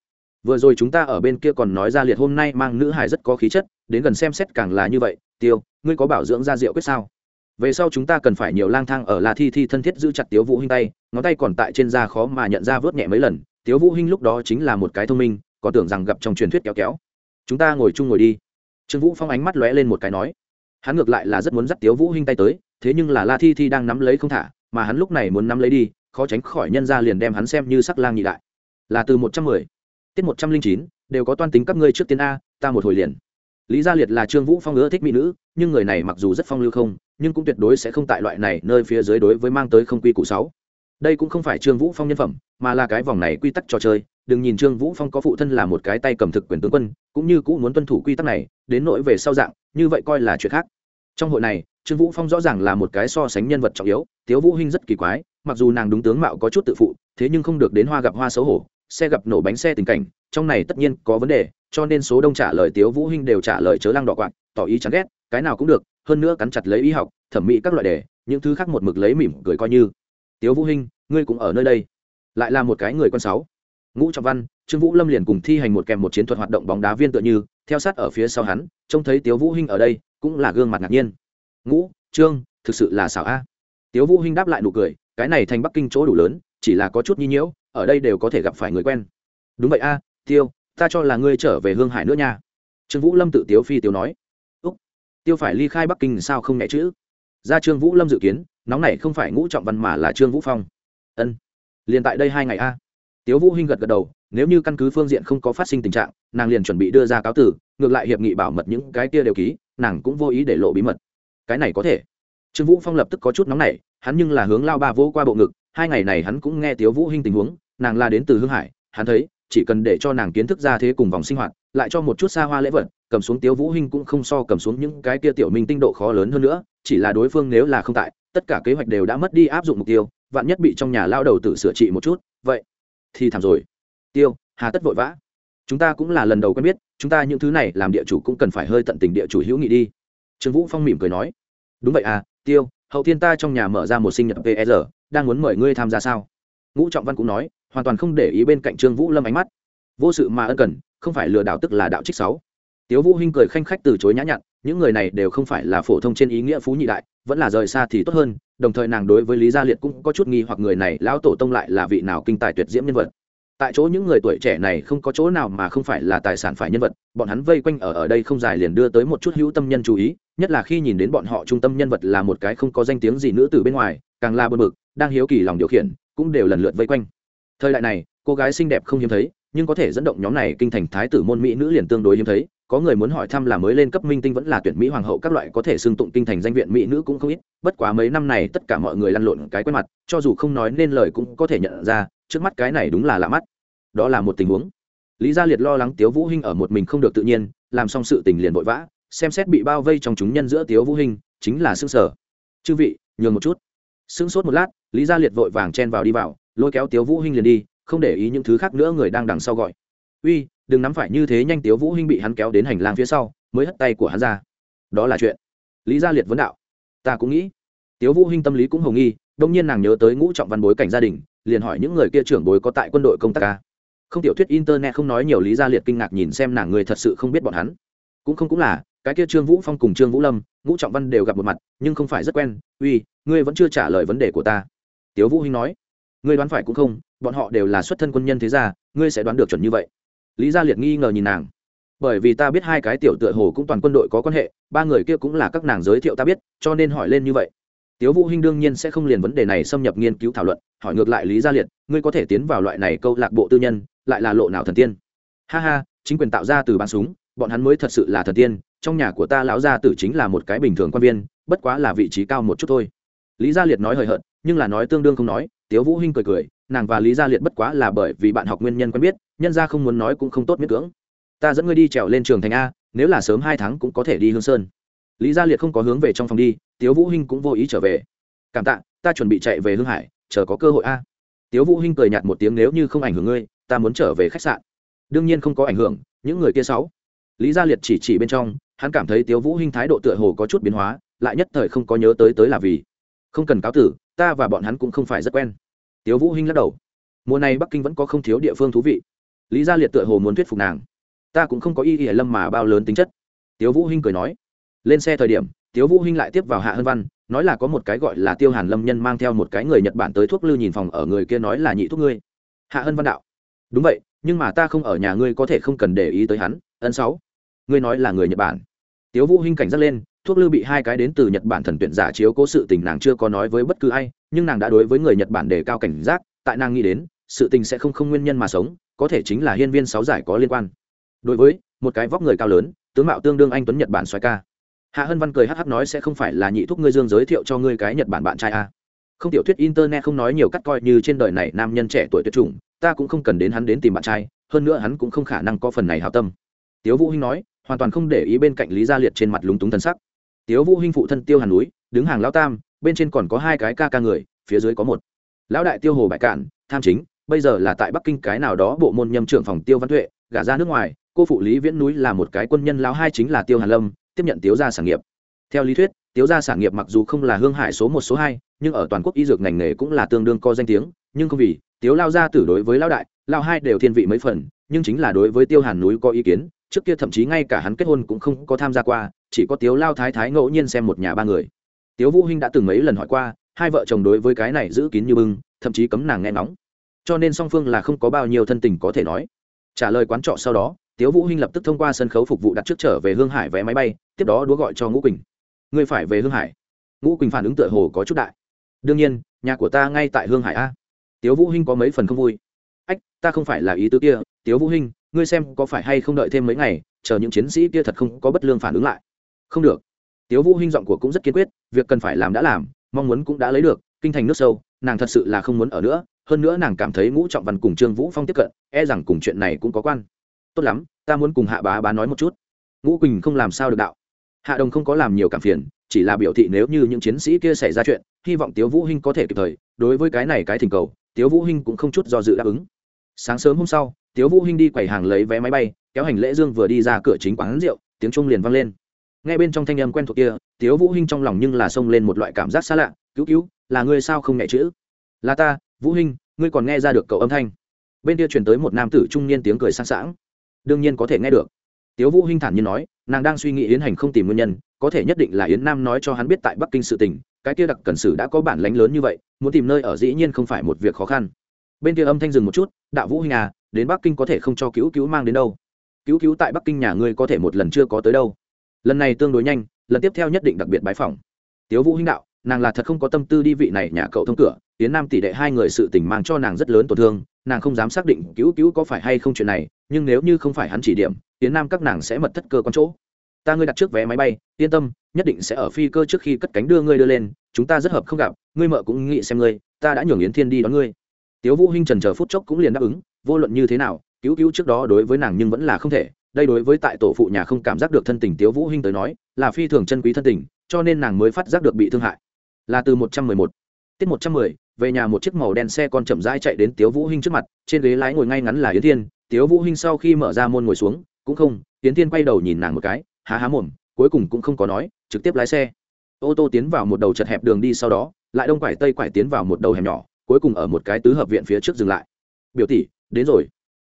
Vừa rồi chúng ta ở bên kia còn nói ra liệt hôm nay mang nữ hải rất có khí chất, đến gần xem xét càng là như vậy, tiêu, ngươi có bảo dưỡng ra rượu quyết sao? Về sau chúng ta cần phải nhiều lang thang ở la thi thi thân thiết giữ chặt tiếu vũ hinh tay, ngón tay còn tại trên da khó mà nhận ra vớt nhẹ mấy lần. Tiếu vũ hinh lúc đó chính là một cái thông minh có tưởng rằng gặp trong truyền thuyết kéo kéo. Chúng ta ngồi chung ngồi đi. Trương vũ phong ánh mắt lóe lên một cái nói. Hắn ngược lại là rất muốn dắt tiếu vũ hinh tay tới, thế nhưng là la thi thi đang nắm lấy không thả, mà hắn lúc này muốn nắm lấy đi, khó tránh khỏi nhân ra liền đem hắn xem như sắc lang nhị đại. Là từ một trăm mười, tiết một trăm linh chín, đều có toan tính các ngươi trước tiên a, ta một hồi liền lý gia liệt là trương vũ phong ưa thích mỹ nữ, nhưng người này mặc dù rất phong lưu không, nhưng cũng tuyệt đối sẽ không tại loại này nơi phía dưới đối với mang tới không quy củ sáu. Đây cũng không phải trương vũ phong nhân phẩm, mà là cái vòng này quy tắc trò chơi, đừng nhìn trương vũ phong có phụ thân là một cái tay cầm thực quyền tướng quân, cũng như cũng muốn tuân thủ quy tắc này, đến nỗi về sau dạng, như vậy coi là chuyện khác. Trong hội này, trương vũ phong rõ ràng là một cái so sánh nhân vật trọng yếu, tiếu vũ hinh rất kỳ quái, mặc dù nàng đúng tướng mạo có chút tự phụ, thế nhưng không được đến hoa gặp hoa xấu hổ, xe gặp nổ bánh xe tình cảnh, trong này tất nhiên có vấn đề cho nên số đông trả lời tiếu vũ hinh đều trả lời chớ lăng đỏ quạt, tỏ ý chán ghét, cái nào cũng được, hơn nữa cắn chặt lấy y học, thẩm mỹ các loại đề, những thứ khác một mực lấy mỉm cười coi như. Tiếu vũ hinh, ngươi cũng ở nơi đây. Lại là một cái người con sáu. Ngũ trọng văn, trương vũ lâm liền cùng thi hành một kèm một chiến thuật hoạt động bóng đá viên tựa như, theo sát ở phía sau hắn, trông thấy tiếu vũ hinh ở đây, cũng là gương mặt ngạc nhiên. Ngũ, trương, thực sự là xảo a. Tiếu vũ hinh đáp lại nụ cười, cái này thành bắc kinh chỗ đủ lớn, chỉ là có chút nhi nhiễu, ở đây đều có thể gặp phải người quen. Đúng vậy a, tiêu ta cho là ngươi trở về hương hải nữa nha. Trương vũ lâm tự tiếu phi tiếu nói. Úc, tiêu phải ly khai bắc kinh sao không nhẹ chữ? Ra trương vũ lâm dự kiến, nóng này không phải ngũ trọng văn mà là trương vũ phong. Ân, liền tại đây hai ngày a. Tiếu vũ hinh gật gật đầu, nếu như căn cứ phương diện không có phát sinh tình trạng, nàng liền chuẩn bị đưa ra cáo tử, ngược lại hiệp nghị bảo mật những cái kia đều ký, nàng cũng vô ý để lộ bí mật. Cái này có thể. Trương vũ phong lập tức có chút nóng nảy, hắn nhưng là hướng lao ba vô qua bộ ngực, hai ngày này hắn cũng nghe tiếu vũ hinh tình huống, nàng là đến từ hương hải, hắn thấy chỉ cần để cho nàng kiến thức ra thế cùng vòng sinh hoạt, lại cho một chút xa hoa lễ vật, cầm xuống tiếu vũ hinh cũng không so cầm xuống những cái kia tiểu minh tinh độ khó lớn hơn nữa, chỉ là đối phương nếu là không tại, tất cả kế hoạch đều đã mất đi áp dụng mục tiêu, vạn nhất bị trong nhà lao đầu tự sửa trị một chút, vậy thì thảm rồi. Tiêu, hà tất vội vã. Chúng ta cũng là lần đầu quen biết, chúng ta những thứ này làm địa chủ cũng cần phải hơi tận tình địa chủ hữu nghị đi. Trương vũ phong mỉm cười nói. Đúng vậy à tiêu, hậu thiên ta trong nhà mở ra một sinh nhật pr đang muốn mời ngươi tham gia sao? Ngũ trọng văn cũng nói hoàn toàn không để ý bên cạnh trương vũ lâm ánh mắt. Vô sự mà ân cần, không phải lừa đảo tức là đạo trích sáu. Tiếu vũ hinh cười khanh khách từ chối nhã nhặn, những người này đều không phải là phổ thông trên ý nghĩa phú nhị đại, vẫn là rời xa thì tốt hơn, đồng thời nàng đối với lý gia liệt cũng có chút nghi hoặc người này lão tổ tông lại là vị nào kinh tài tuyệt diễm nhân vật. Tại chỗ những người tuổi trẻ này không có chỗ nào mà không phải là tài sản phải nhân vật, bọn hắn vây quanh ở ở đây không dài liền đưa tới một chút hữu tâm nhân chú ý, nhất là khi nhìn đến bọn họ trung tâm nhân vật là một cái không có danh tiếng gì nữa từ bên ngoài, càng là bờ bực, đang hiếu kỳ lòng điều khiển, cũng đều lần lượt vây quanh thời đại này, cô gái xinh đẹp không hiếm thấy, nhưng có thể dẫn động nhóm này kinh thành thái tử môn mỹ nữ liền tương đối hiếm thấy. Có người muốn hỏi thăm là mới lên cấp minh tinh vẫn là tuyển mỹ hoàng hậu, các loại có thể xưng tụng kinh thành danh viện mỹ nữ cũng không ít. Bất quá mấy năm này tất cả mọi người lăn lộn cái quen mặt, cho dù không nói nên lời cũng có thể nhận ra, trước mắt cái này đúng là lạ mắt. Đó là một tình huống. Lý gia liệt lo lắng tiếu vũ hinh ở một mình không được tự nhiên, làm xong sự tình liền vội vã, xem xét bị bao vây trong chúng nhân giữa tiếu vũ hinh, chính là sương sở. Chư vị, nhường một chút. Sững sốt một lát, lý gia liệt vội vàng chen vào đi vào lôi kéo tiếu vũ hinh liền đi, không để ý những thứ khác nữa người đang đằng sau gọi. Uy, đừng nắm phải như thế nhanh. Tiếu vũ hinh bị hắn kéo đến hành lang phía sau, mới hất tay của hắn ra. Đó là chuyện. Lý gia liệt vấn đạo. Ta cũng nghĩ. Tiếu vũ hinh tâm lý cũng hồng nghi, đông nhiên nàng nhớ tới ngũ trọng văn bối cảnh gia đình, liền hỏi những người kia trưởng bối có tại quân đội công tác ca không tiểu thuyết internet không nói nhiều, lý gia liệt kinh ngạc nhìn xem nàng người thật sự không biết bọn hắn. Cũng không cũng là, cái kia trương vũ phong cùng trương vũ lâm, ngũ trọng văn đều gặp một mặt, nhưng không phải rất quen. Uy, ngươi vẫn chưa trả lời vấn đề của ta. Tiếu vũ hinh nói ngươi đoán phải cũng không, bọn họ đều là xuất thân quân nhân thế gia, ngươi sẽ đoán được chuẩn như vậy. Lý gia liệt nghi ngờ nhìn nàng. Bởi vì ta biết hai cái tiểu tựa hồ cũng toàn quân đội có quan hệ, ba người kia cũng là các nàng giới thiệu ta biết, cho nên hỏi lên như vậy. Tiếu vũ hinh đương nhiên sẽ không liền vấn đề này xâm nhập nghiên cứu thảo luận, hỏi ngược lại lý gia liệt, ngươi có thể tiến vào loại này câu lạc bộ tư nhân, lại là lộ nào thần tiên? Ha ha, chính quyền tạo ra từ bắn súng, bọn hắn mới thật sự là thần tiên, trong nhà của ta lão gia tử chính là một cái bình thường quan viên, bất quá là vị trí cao một chút thôi. Lý gia liệt nói hời hợt, nhưng là nói tương đương không nói tiếu vũ hinh cười cười, nàng và lý gia liệt bất quá là bởi vì bạn học nguyên nhân quen biết, nhân gia không muốn nói cũng không tốt miễn cưỡng. Ta dẫn ngươi đi trèo lên trường thành a, nếu là sớm hai tháng cũng có thể đi hương sơn. Lý gia liệt không có hướng về trong phòng đi, tiếu vũ hinh cũng vô ý trở về. Cảm tạ, ta chuẩn bị chạy về hương hải, chờ có cơ hội a. Tiếu vũ hinh cười nhạt một tiếng, nếu như không ảnh hưởng ngươi, ta muốn trở về khách sạn. Đương nhiên không có ảnh hưởng, những người kia sáu. Lý gia liệt chỉ chỉ bên trong, hắn cảm thấy tiếu vũ hinh thái độ tựa hồ có chút biến hóa, lại nhất thời không có nhớ tới tới là vì. Không cần cáo tử, ta và bọn hắn cũng không phải rất quen tiếu vũ hinh lắc đầu. Mùa này bắc kinh vẫn có không thiếu địa phương thú vị. Lý gia liệt tựa hồ muốn thuyết phục nàng. Ta cũng không có ý y lâm mà bao lớn tính chất. Tiếu vũ hinh cười nói. Lên xe thời điểm, tiếu vũ hinh lại tiếp vào hạ hân văn, nói là có một cái gọi là tiêu hàn lâm nhân mang theo một cái người nhật bản tới thuốc lư nhìn phòng ở người kia nói là nhị thuốc ngươi. Hạ hân văn đạo. Đúng vậy, nhưng mà ta không ở nhà ngươi có thể không cần để ý tới hắn. Ân sáu. Ngươi nói là người nhật bản. Tiếu vũ hinh cảnh giác lên thuốc lư bị hai cái đến từ nhật bản thần tuyển giả chiếu cố sự tình nàng chưa có nói với bất cứ ai, nhưng nàng đã đối với người nhật bản đề cao cảnh giác, tại nàng nghĩ đến, sự tình sẽ không không nguyên nhân mà sống, có thể chính là hiên viên sáu giải có liên quan. Đối với, một cái vóc người cao lớn, tướng mạo tương đương anh tuấn nhật bản xoài ca. Hạ hân văn cười hh nói sẽ không phải là nhị thúc ngươi dương giới thiệu cho ngươi cái nhật bản bạn trai a không tiểu thuyết internet không nói nhiều cắt coi như trên đời này nam nhân trẻ tuổi tuyệt chủng, ta cũng không cần đến hắn đến tìm bạn trai, hơn nữa hắn cũng không khả năng có phần này hào tâm. Tiếu vũ hinh nói, hoàn toàn không để ý bên cạnh lý gia liệt trên mặt lúng túng thân sắc tiếu vũ hinh phụ thân tiêu hàn núi, đứng hàng lão tam, bên trên còn có hai cái ca ca người, phía dưới có một. Lão đại tiêu hồ bại cạn, tham chính, bây giờ là tại bắc kinh cái nào đó bộ môn nhâm trưởng phòng tiêu văn tuệ, gả ra nước ngoài, cô phụ lý viễn núi là một cái quân nhân lão hai chính là tiêu hàn lâm, tiếp nhận tiếu gia sản nghiệp. Theo lý thuyết, tiếu gia sản nghiệp mặc dù không là hương hải số một, số hai, nhưng ở toàn quốc y dược ngành nghề cũng là tương đương có danh tiếng, nhưng không vì, tiếu lao gia tử đối với lão đại lao hai đều thiên vị mấy phần, nhưng chính là đối với tiêu hàn núi có ý kiến, trước kia thậm chí ngay cả hắn kết hôn cũng không có tham gia qua chỉ có tiếu lao thái thái ngẫu nhiên xem một nhà ba người. Tiếu vũ hinh đã từng mấy lần hỏi qua, hai vợ chồng đối với cái này giữ kín như bưng, thậm chí cấm nàng nghe nóng cho nên song phương là không có bao nhiêu thân tình có thể nói. Trả lời quán trọ sau đó, tiếu vũ hinh lập tức thông qua sân khấu phục vụ đặt trước trở về hương hải vé máy bay, tiếp đó đúa gọi cho ngũ quỳnh. Ngươi phải về hương hải. Ngũ quỳnh phản ứng tựa hồ có chút đại. Đương nhiên, nhà của ta ngay tại hương hải a. Tiếu vũ hinh có mấy phần không vui. Ách, ta không phải là ý tứ kia, tiếu vũ hinh, ngươi xem có phải hay không đợi thêm mấy ngày, chờ những chiến sĩ kia thật không có bất lương phản ứng lại không được. Tiếu vũ hinh giọng của cũng rất kiên quyết, việc cần phải làm đã làm, mong muốn cũng đã lấy được, kinh thành nước sâu, nàng thật sự là không muốn ở nữa, hơn nữa nàng cảm thấy ngũ trọng văn cùng trương vũ phong tiếp cận e rằng cùng chuyện này cũng có quan. Tốt lắm, ta muốn cùng hạ bá bá nói một chút. Ngũ quỳnh không làm sao được đạo. Hạ đồng không có làm nhiều cảm phiền, chỉ là biểu thị nếu như những chiến sĩ kia xảy ra chuyện, hy vọng tiếu vũ hinh có thể kịp thời, đối với cái này cái thỉnh cầu, tiếu vũ hinh cũng không chút do dự đáp ứng. Sáng sớm hôm sau, tiếu vũ hinh đi quầy hàng lấy vé máy bay, kéo hành lễ dương vừa đi ra cửa chính quán rượu, tiếng trung liền vang lên nghe bên trong thanh âm quen thuộc kia, tiếu vũ hinh trong lòng nhưng là xông lên một loại cảm giác xa lạ, cứu cứu, là ngươi sao không nhẹ chữ? Là ta, vũ hinh, ngươi còn nghe ra được cậu âm thanh. Bên kia truyền tới một nam tử trung niên tiếng cười sang sảng. Đương nhiên có thể nghe được. Tiếu vũ hinh thản nhiên nói, nàng đang suy nghĩ yến hành không tìm nguyên nhân, có thể nhất định là yến nam nói cho hắn biết tại bắc kinh sự tình, cái kia đặc cần sử đã có bản lãnh lớn như vậy, muốn tìm nơi ở dĩ nhiên không phải một việc khó khăn. Bên kia âm thanh dừng một chút, đạo vũ hinh à đến bắc kinh có thể không cho cứu cứu mang đến đâu? Cứu cứu tại bắc kinh nhà ngươi có thể một lần chưa có tới đâu? Lần này tương đối nhanh, lần tiếp theo nhất định đặc biệt bái phỏng. Tiếu vũ hinh đạo, nàng là thật không có tâm tư đi vị này nhà cậu thông cửa tiến nam tỷ đệ hai người sự tình mang cho nàng rất lớn tổn thương, nàng không dám xác định cứu cứu có phải hay không chuyện này, nhưng nếu như không phải hắn chỉ điểm tiến nam các nàng sẽ mật thất cơ con chỗ. Ta ngươi đặt trước vé máy bay, yên tâm, nhất định sẽ ở phi cơ trước khi cất cánh đưa ngươi đưa lên, chúng ta rất hợp không gặp, ngươi mợ cũng nghĩ xem ngươi, ta đã nhường yến thiên đi đón ngươi. Tiếu vũ hinh trần chờ phút chốc cũng liền đáp ứng, vô luận như thế nào, cứu cứu trước đó đối với nàng nhưng vẫn là không thể đây đối với tại tổ phụ nhà không cảm giác được thân tình tiếu vũ hinh tới nói, là phi thường chân quý thân tình, cho nên nàng mới phát giác được bị thương hại. Là từ một trăm mười một, tiết một trăm mười, về nhà một chiếc màu đen xe con chậm rãi chạy đến tiếu vũ hinh trước mặt, trên ghế lái ngồi ngay ngắn là yến thiên. Tiếu vũ hinh sau khi mở ra môn ngồi xuống, cũng không, yến thiên quay đầu nhìn nàng một cái, há há mồm, cuối cùng cũng không có nói, trực tiếp lái xe. Ô tô tiến vào một đầu chật hẹp đường đi sau đó, lại đông quải tây quải tiến vào một đầu hẻm nhỏ, cuối cùng ở một cái tứ hợp viện phía trước dừng lại. Biểu tỷ, đến rồi.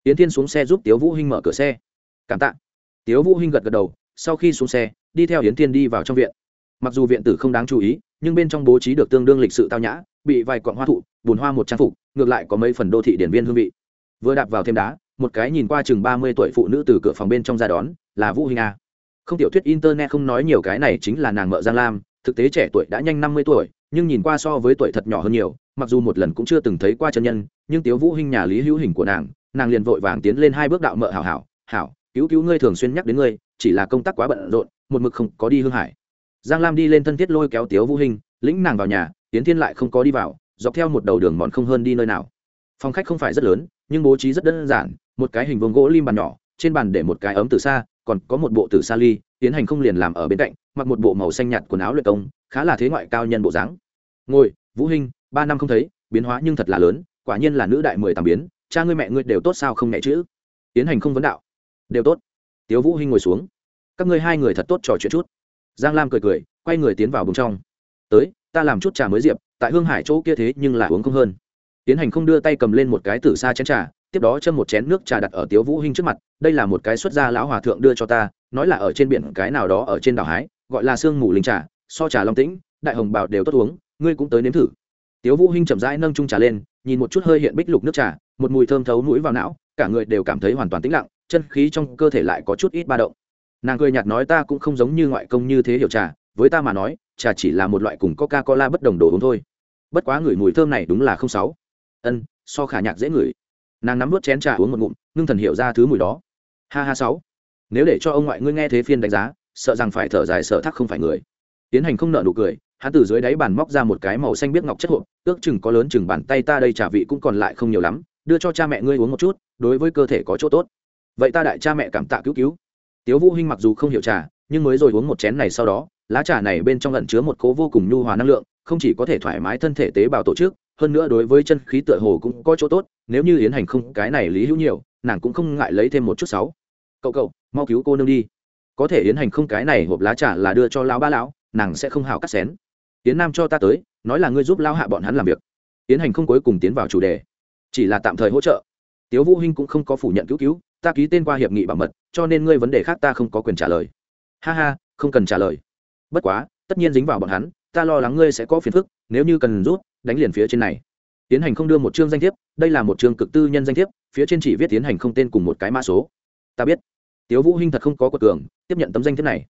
Yến thiên xuống xe giúp tiếu vũ hinh mở cửa xe cảm tạ. Tiếu vũ hinh gật gật đầu, sau khi xuống xe, đi theo yến thiên đi vào trong viện. Mặc dù viện tử không đáng chú ý, nhưng bên trong bố trí được tương đương lịch sự tao nhã, bị vài cọng hoa thụ, bùn hoa một trang phục, ngược lại có mấy phần đô thị điển viên hương vị. Vừa đạp vào thêm đá, một cái nhìn qua chừng ba mươi tuổi phụ nữ từ cửa phòng bên trong ra đón, là vũ hình a. Không tiểu thuyết internet không nói nhiều cái này chính là nàng mợ giang lam, thực tế trẻ tuổi đã nhanh năm mươi tuổi, nhưng nhìn qua so với tuổi thật nhỏ hơn nhiều, mặc dù một lần cũng chưa từng thấy qua chân nhân, nhưng tiếu vũ hình nhà lý hữu hình của nàng nàng liền vội vàng tiến lên hai bước đạo mợ hảo hảo hảo cứu cứu ngươi thường xuyên nhắc đến ngươi, chỉ là công tác quá bận rộn, một mực không có đi hương hải. Giang lam đi lên thân thiết lôi kéo tiếu vũ hình lĩnh nàng vào nhà tiến thiên lại không có đi vào, dọc theo một đầu đường mòn không hơn đi nơi nào. Phòng khách không phải rất lớn, nhưng bố trí rất đơn giản, một cái hình vuông gỗ lim bàn nhỏ, trên bàn để một cái ấm từ xa, còn có một bộ từ xa ly, tiến hành không liền làm ở bên cạnh, mặc một bộ màu xanh nhạt quần áo luyện công, khá là thế ngoại cao nhân bộ dáng. Ngồi, vũ hình ba năm không thấy, biến hóa nhưng thật là lớn, quả nhiên là nữ đại mười tàm biến, cha ngươi mẹ ngươi đều tốt sao không mẹ chữ? Tiến hành không vấn đạo đều tốt. Tiếu vũ hinh ngồi xuống. Các ngươi hai người thật tốt trò chuyện chút. Giang lam cười cười, quay người tiến vào bùng trong. Tới, ta làm chút trà mới diệp, tại hương hải chỗ kia thế nhưng là uống không hơn. Tiến hành không đưa tay cầm lên một cái tử xa chén trà, tiếp đó châm một chén nước trà đặt ở tiếu vũ hinh trước mặt, đây là một cái xuất gia lão hòa thượng đưa cho ta, nói là ở trên biển, cái nào đó ở trên đảo hái, gọi là sương mù linh trà, so trà long tĩnh, đại hồng bảo đều tốt uống, ngươi cũng tới nếm thử. Tiếu vũ hinh chậm rãi nâng chung trà lên, nhìn một chút hơi hiện bích lục nước trà, một mùi thơm thấu mũi vào não, cả người đều cảm thấy hoàn toàn tĩnh lặng chân khí trong cơ thể lại có chút ít ba động. Nàng cười nhạt nói ta cũng không giống như ngoại công như thế hiểu trà, với ta mà nói, trà chỉ là một loại cùng coca cola bất đồng đồ uống thôi. Bất quá ngửi mùi thơm này đúng là không sáu ân, so khả nhạc dễ ngửi. Nàng nắm vớt chén trà uống một ngụm, ngưng thần hiểu ra thứ mùi đó. Ha ha sáu. Nếu để cho ông ngoại ngươi nghe thế phiên đánh giá, sợ rằng phải thở dài sợ thắc không phải người. Tiến hành không nợ nụ cười, hắn từ dưới đáy bàn móc ra một cái màu xanh biết ngọc chất hộp, ước chừng có lớn chừng bàn tay ta đây trà vị cũng còn lại không nhiều lắm, đưa cho cha mẹ ngươi uống một chút, đối với cơ thể có chỗ tốt vậy ta đại cha mẹ cảm tạ cứu cứu. Tiếu vũ hinh mặc dù không hiểu trà, nhưng mới rồi uống một chén này sau đó, lá trà này bên trong ẩn chứa một cố vô cùng nhu hòa năng lượng, không chỉ có thể thoải mái thân thể tế bào tổ chức, hơn nữa đối với chân khí tựa hồ cũng có chỗ tốt, nếu như yến hành không, cái này lý hữu nhiều, nàng cũng không ngại lấy thêm một chút sáu. Cậu cậu, mau cứu cô nương đi. Có thể yến hành không, cái này hộp lá trà là đưa cho lão ba lão, nàng sẽ không hào cắt xén. Yến nam cho ta tới, nói là ngươi giúp lão hạ bọn hắn làm việc. Yến hành không cuối cùng tiến vào chủ đề, chỉ là tạm thời hỗ trợ. Tiếu vũ hinh cũng không có phủ nhận cứu cứu ta ký tên qua hiệp nghị bảo mật, cho nên ngươi vấn đề khác ta không có quyền trả lời. Ha ha, không cần trả lời. Bất quá, tất nhiên dính vào bọn hắn, ta lo lắng ngươi sẽ có phiền phức, nếu như cần rút, đánh liền phía trên này. Tiến hành không đưa một chương danh thiếp, đây là một chương cực tư nhân danh thiếp, phía trên chỉ viết tiến hành không tên cùng một cái mã số. Ta biết. Tiếu vũ hinh thật không có quật cường, tiếp nhận tấm danh thiếp này.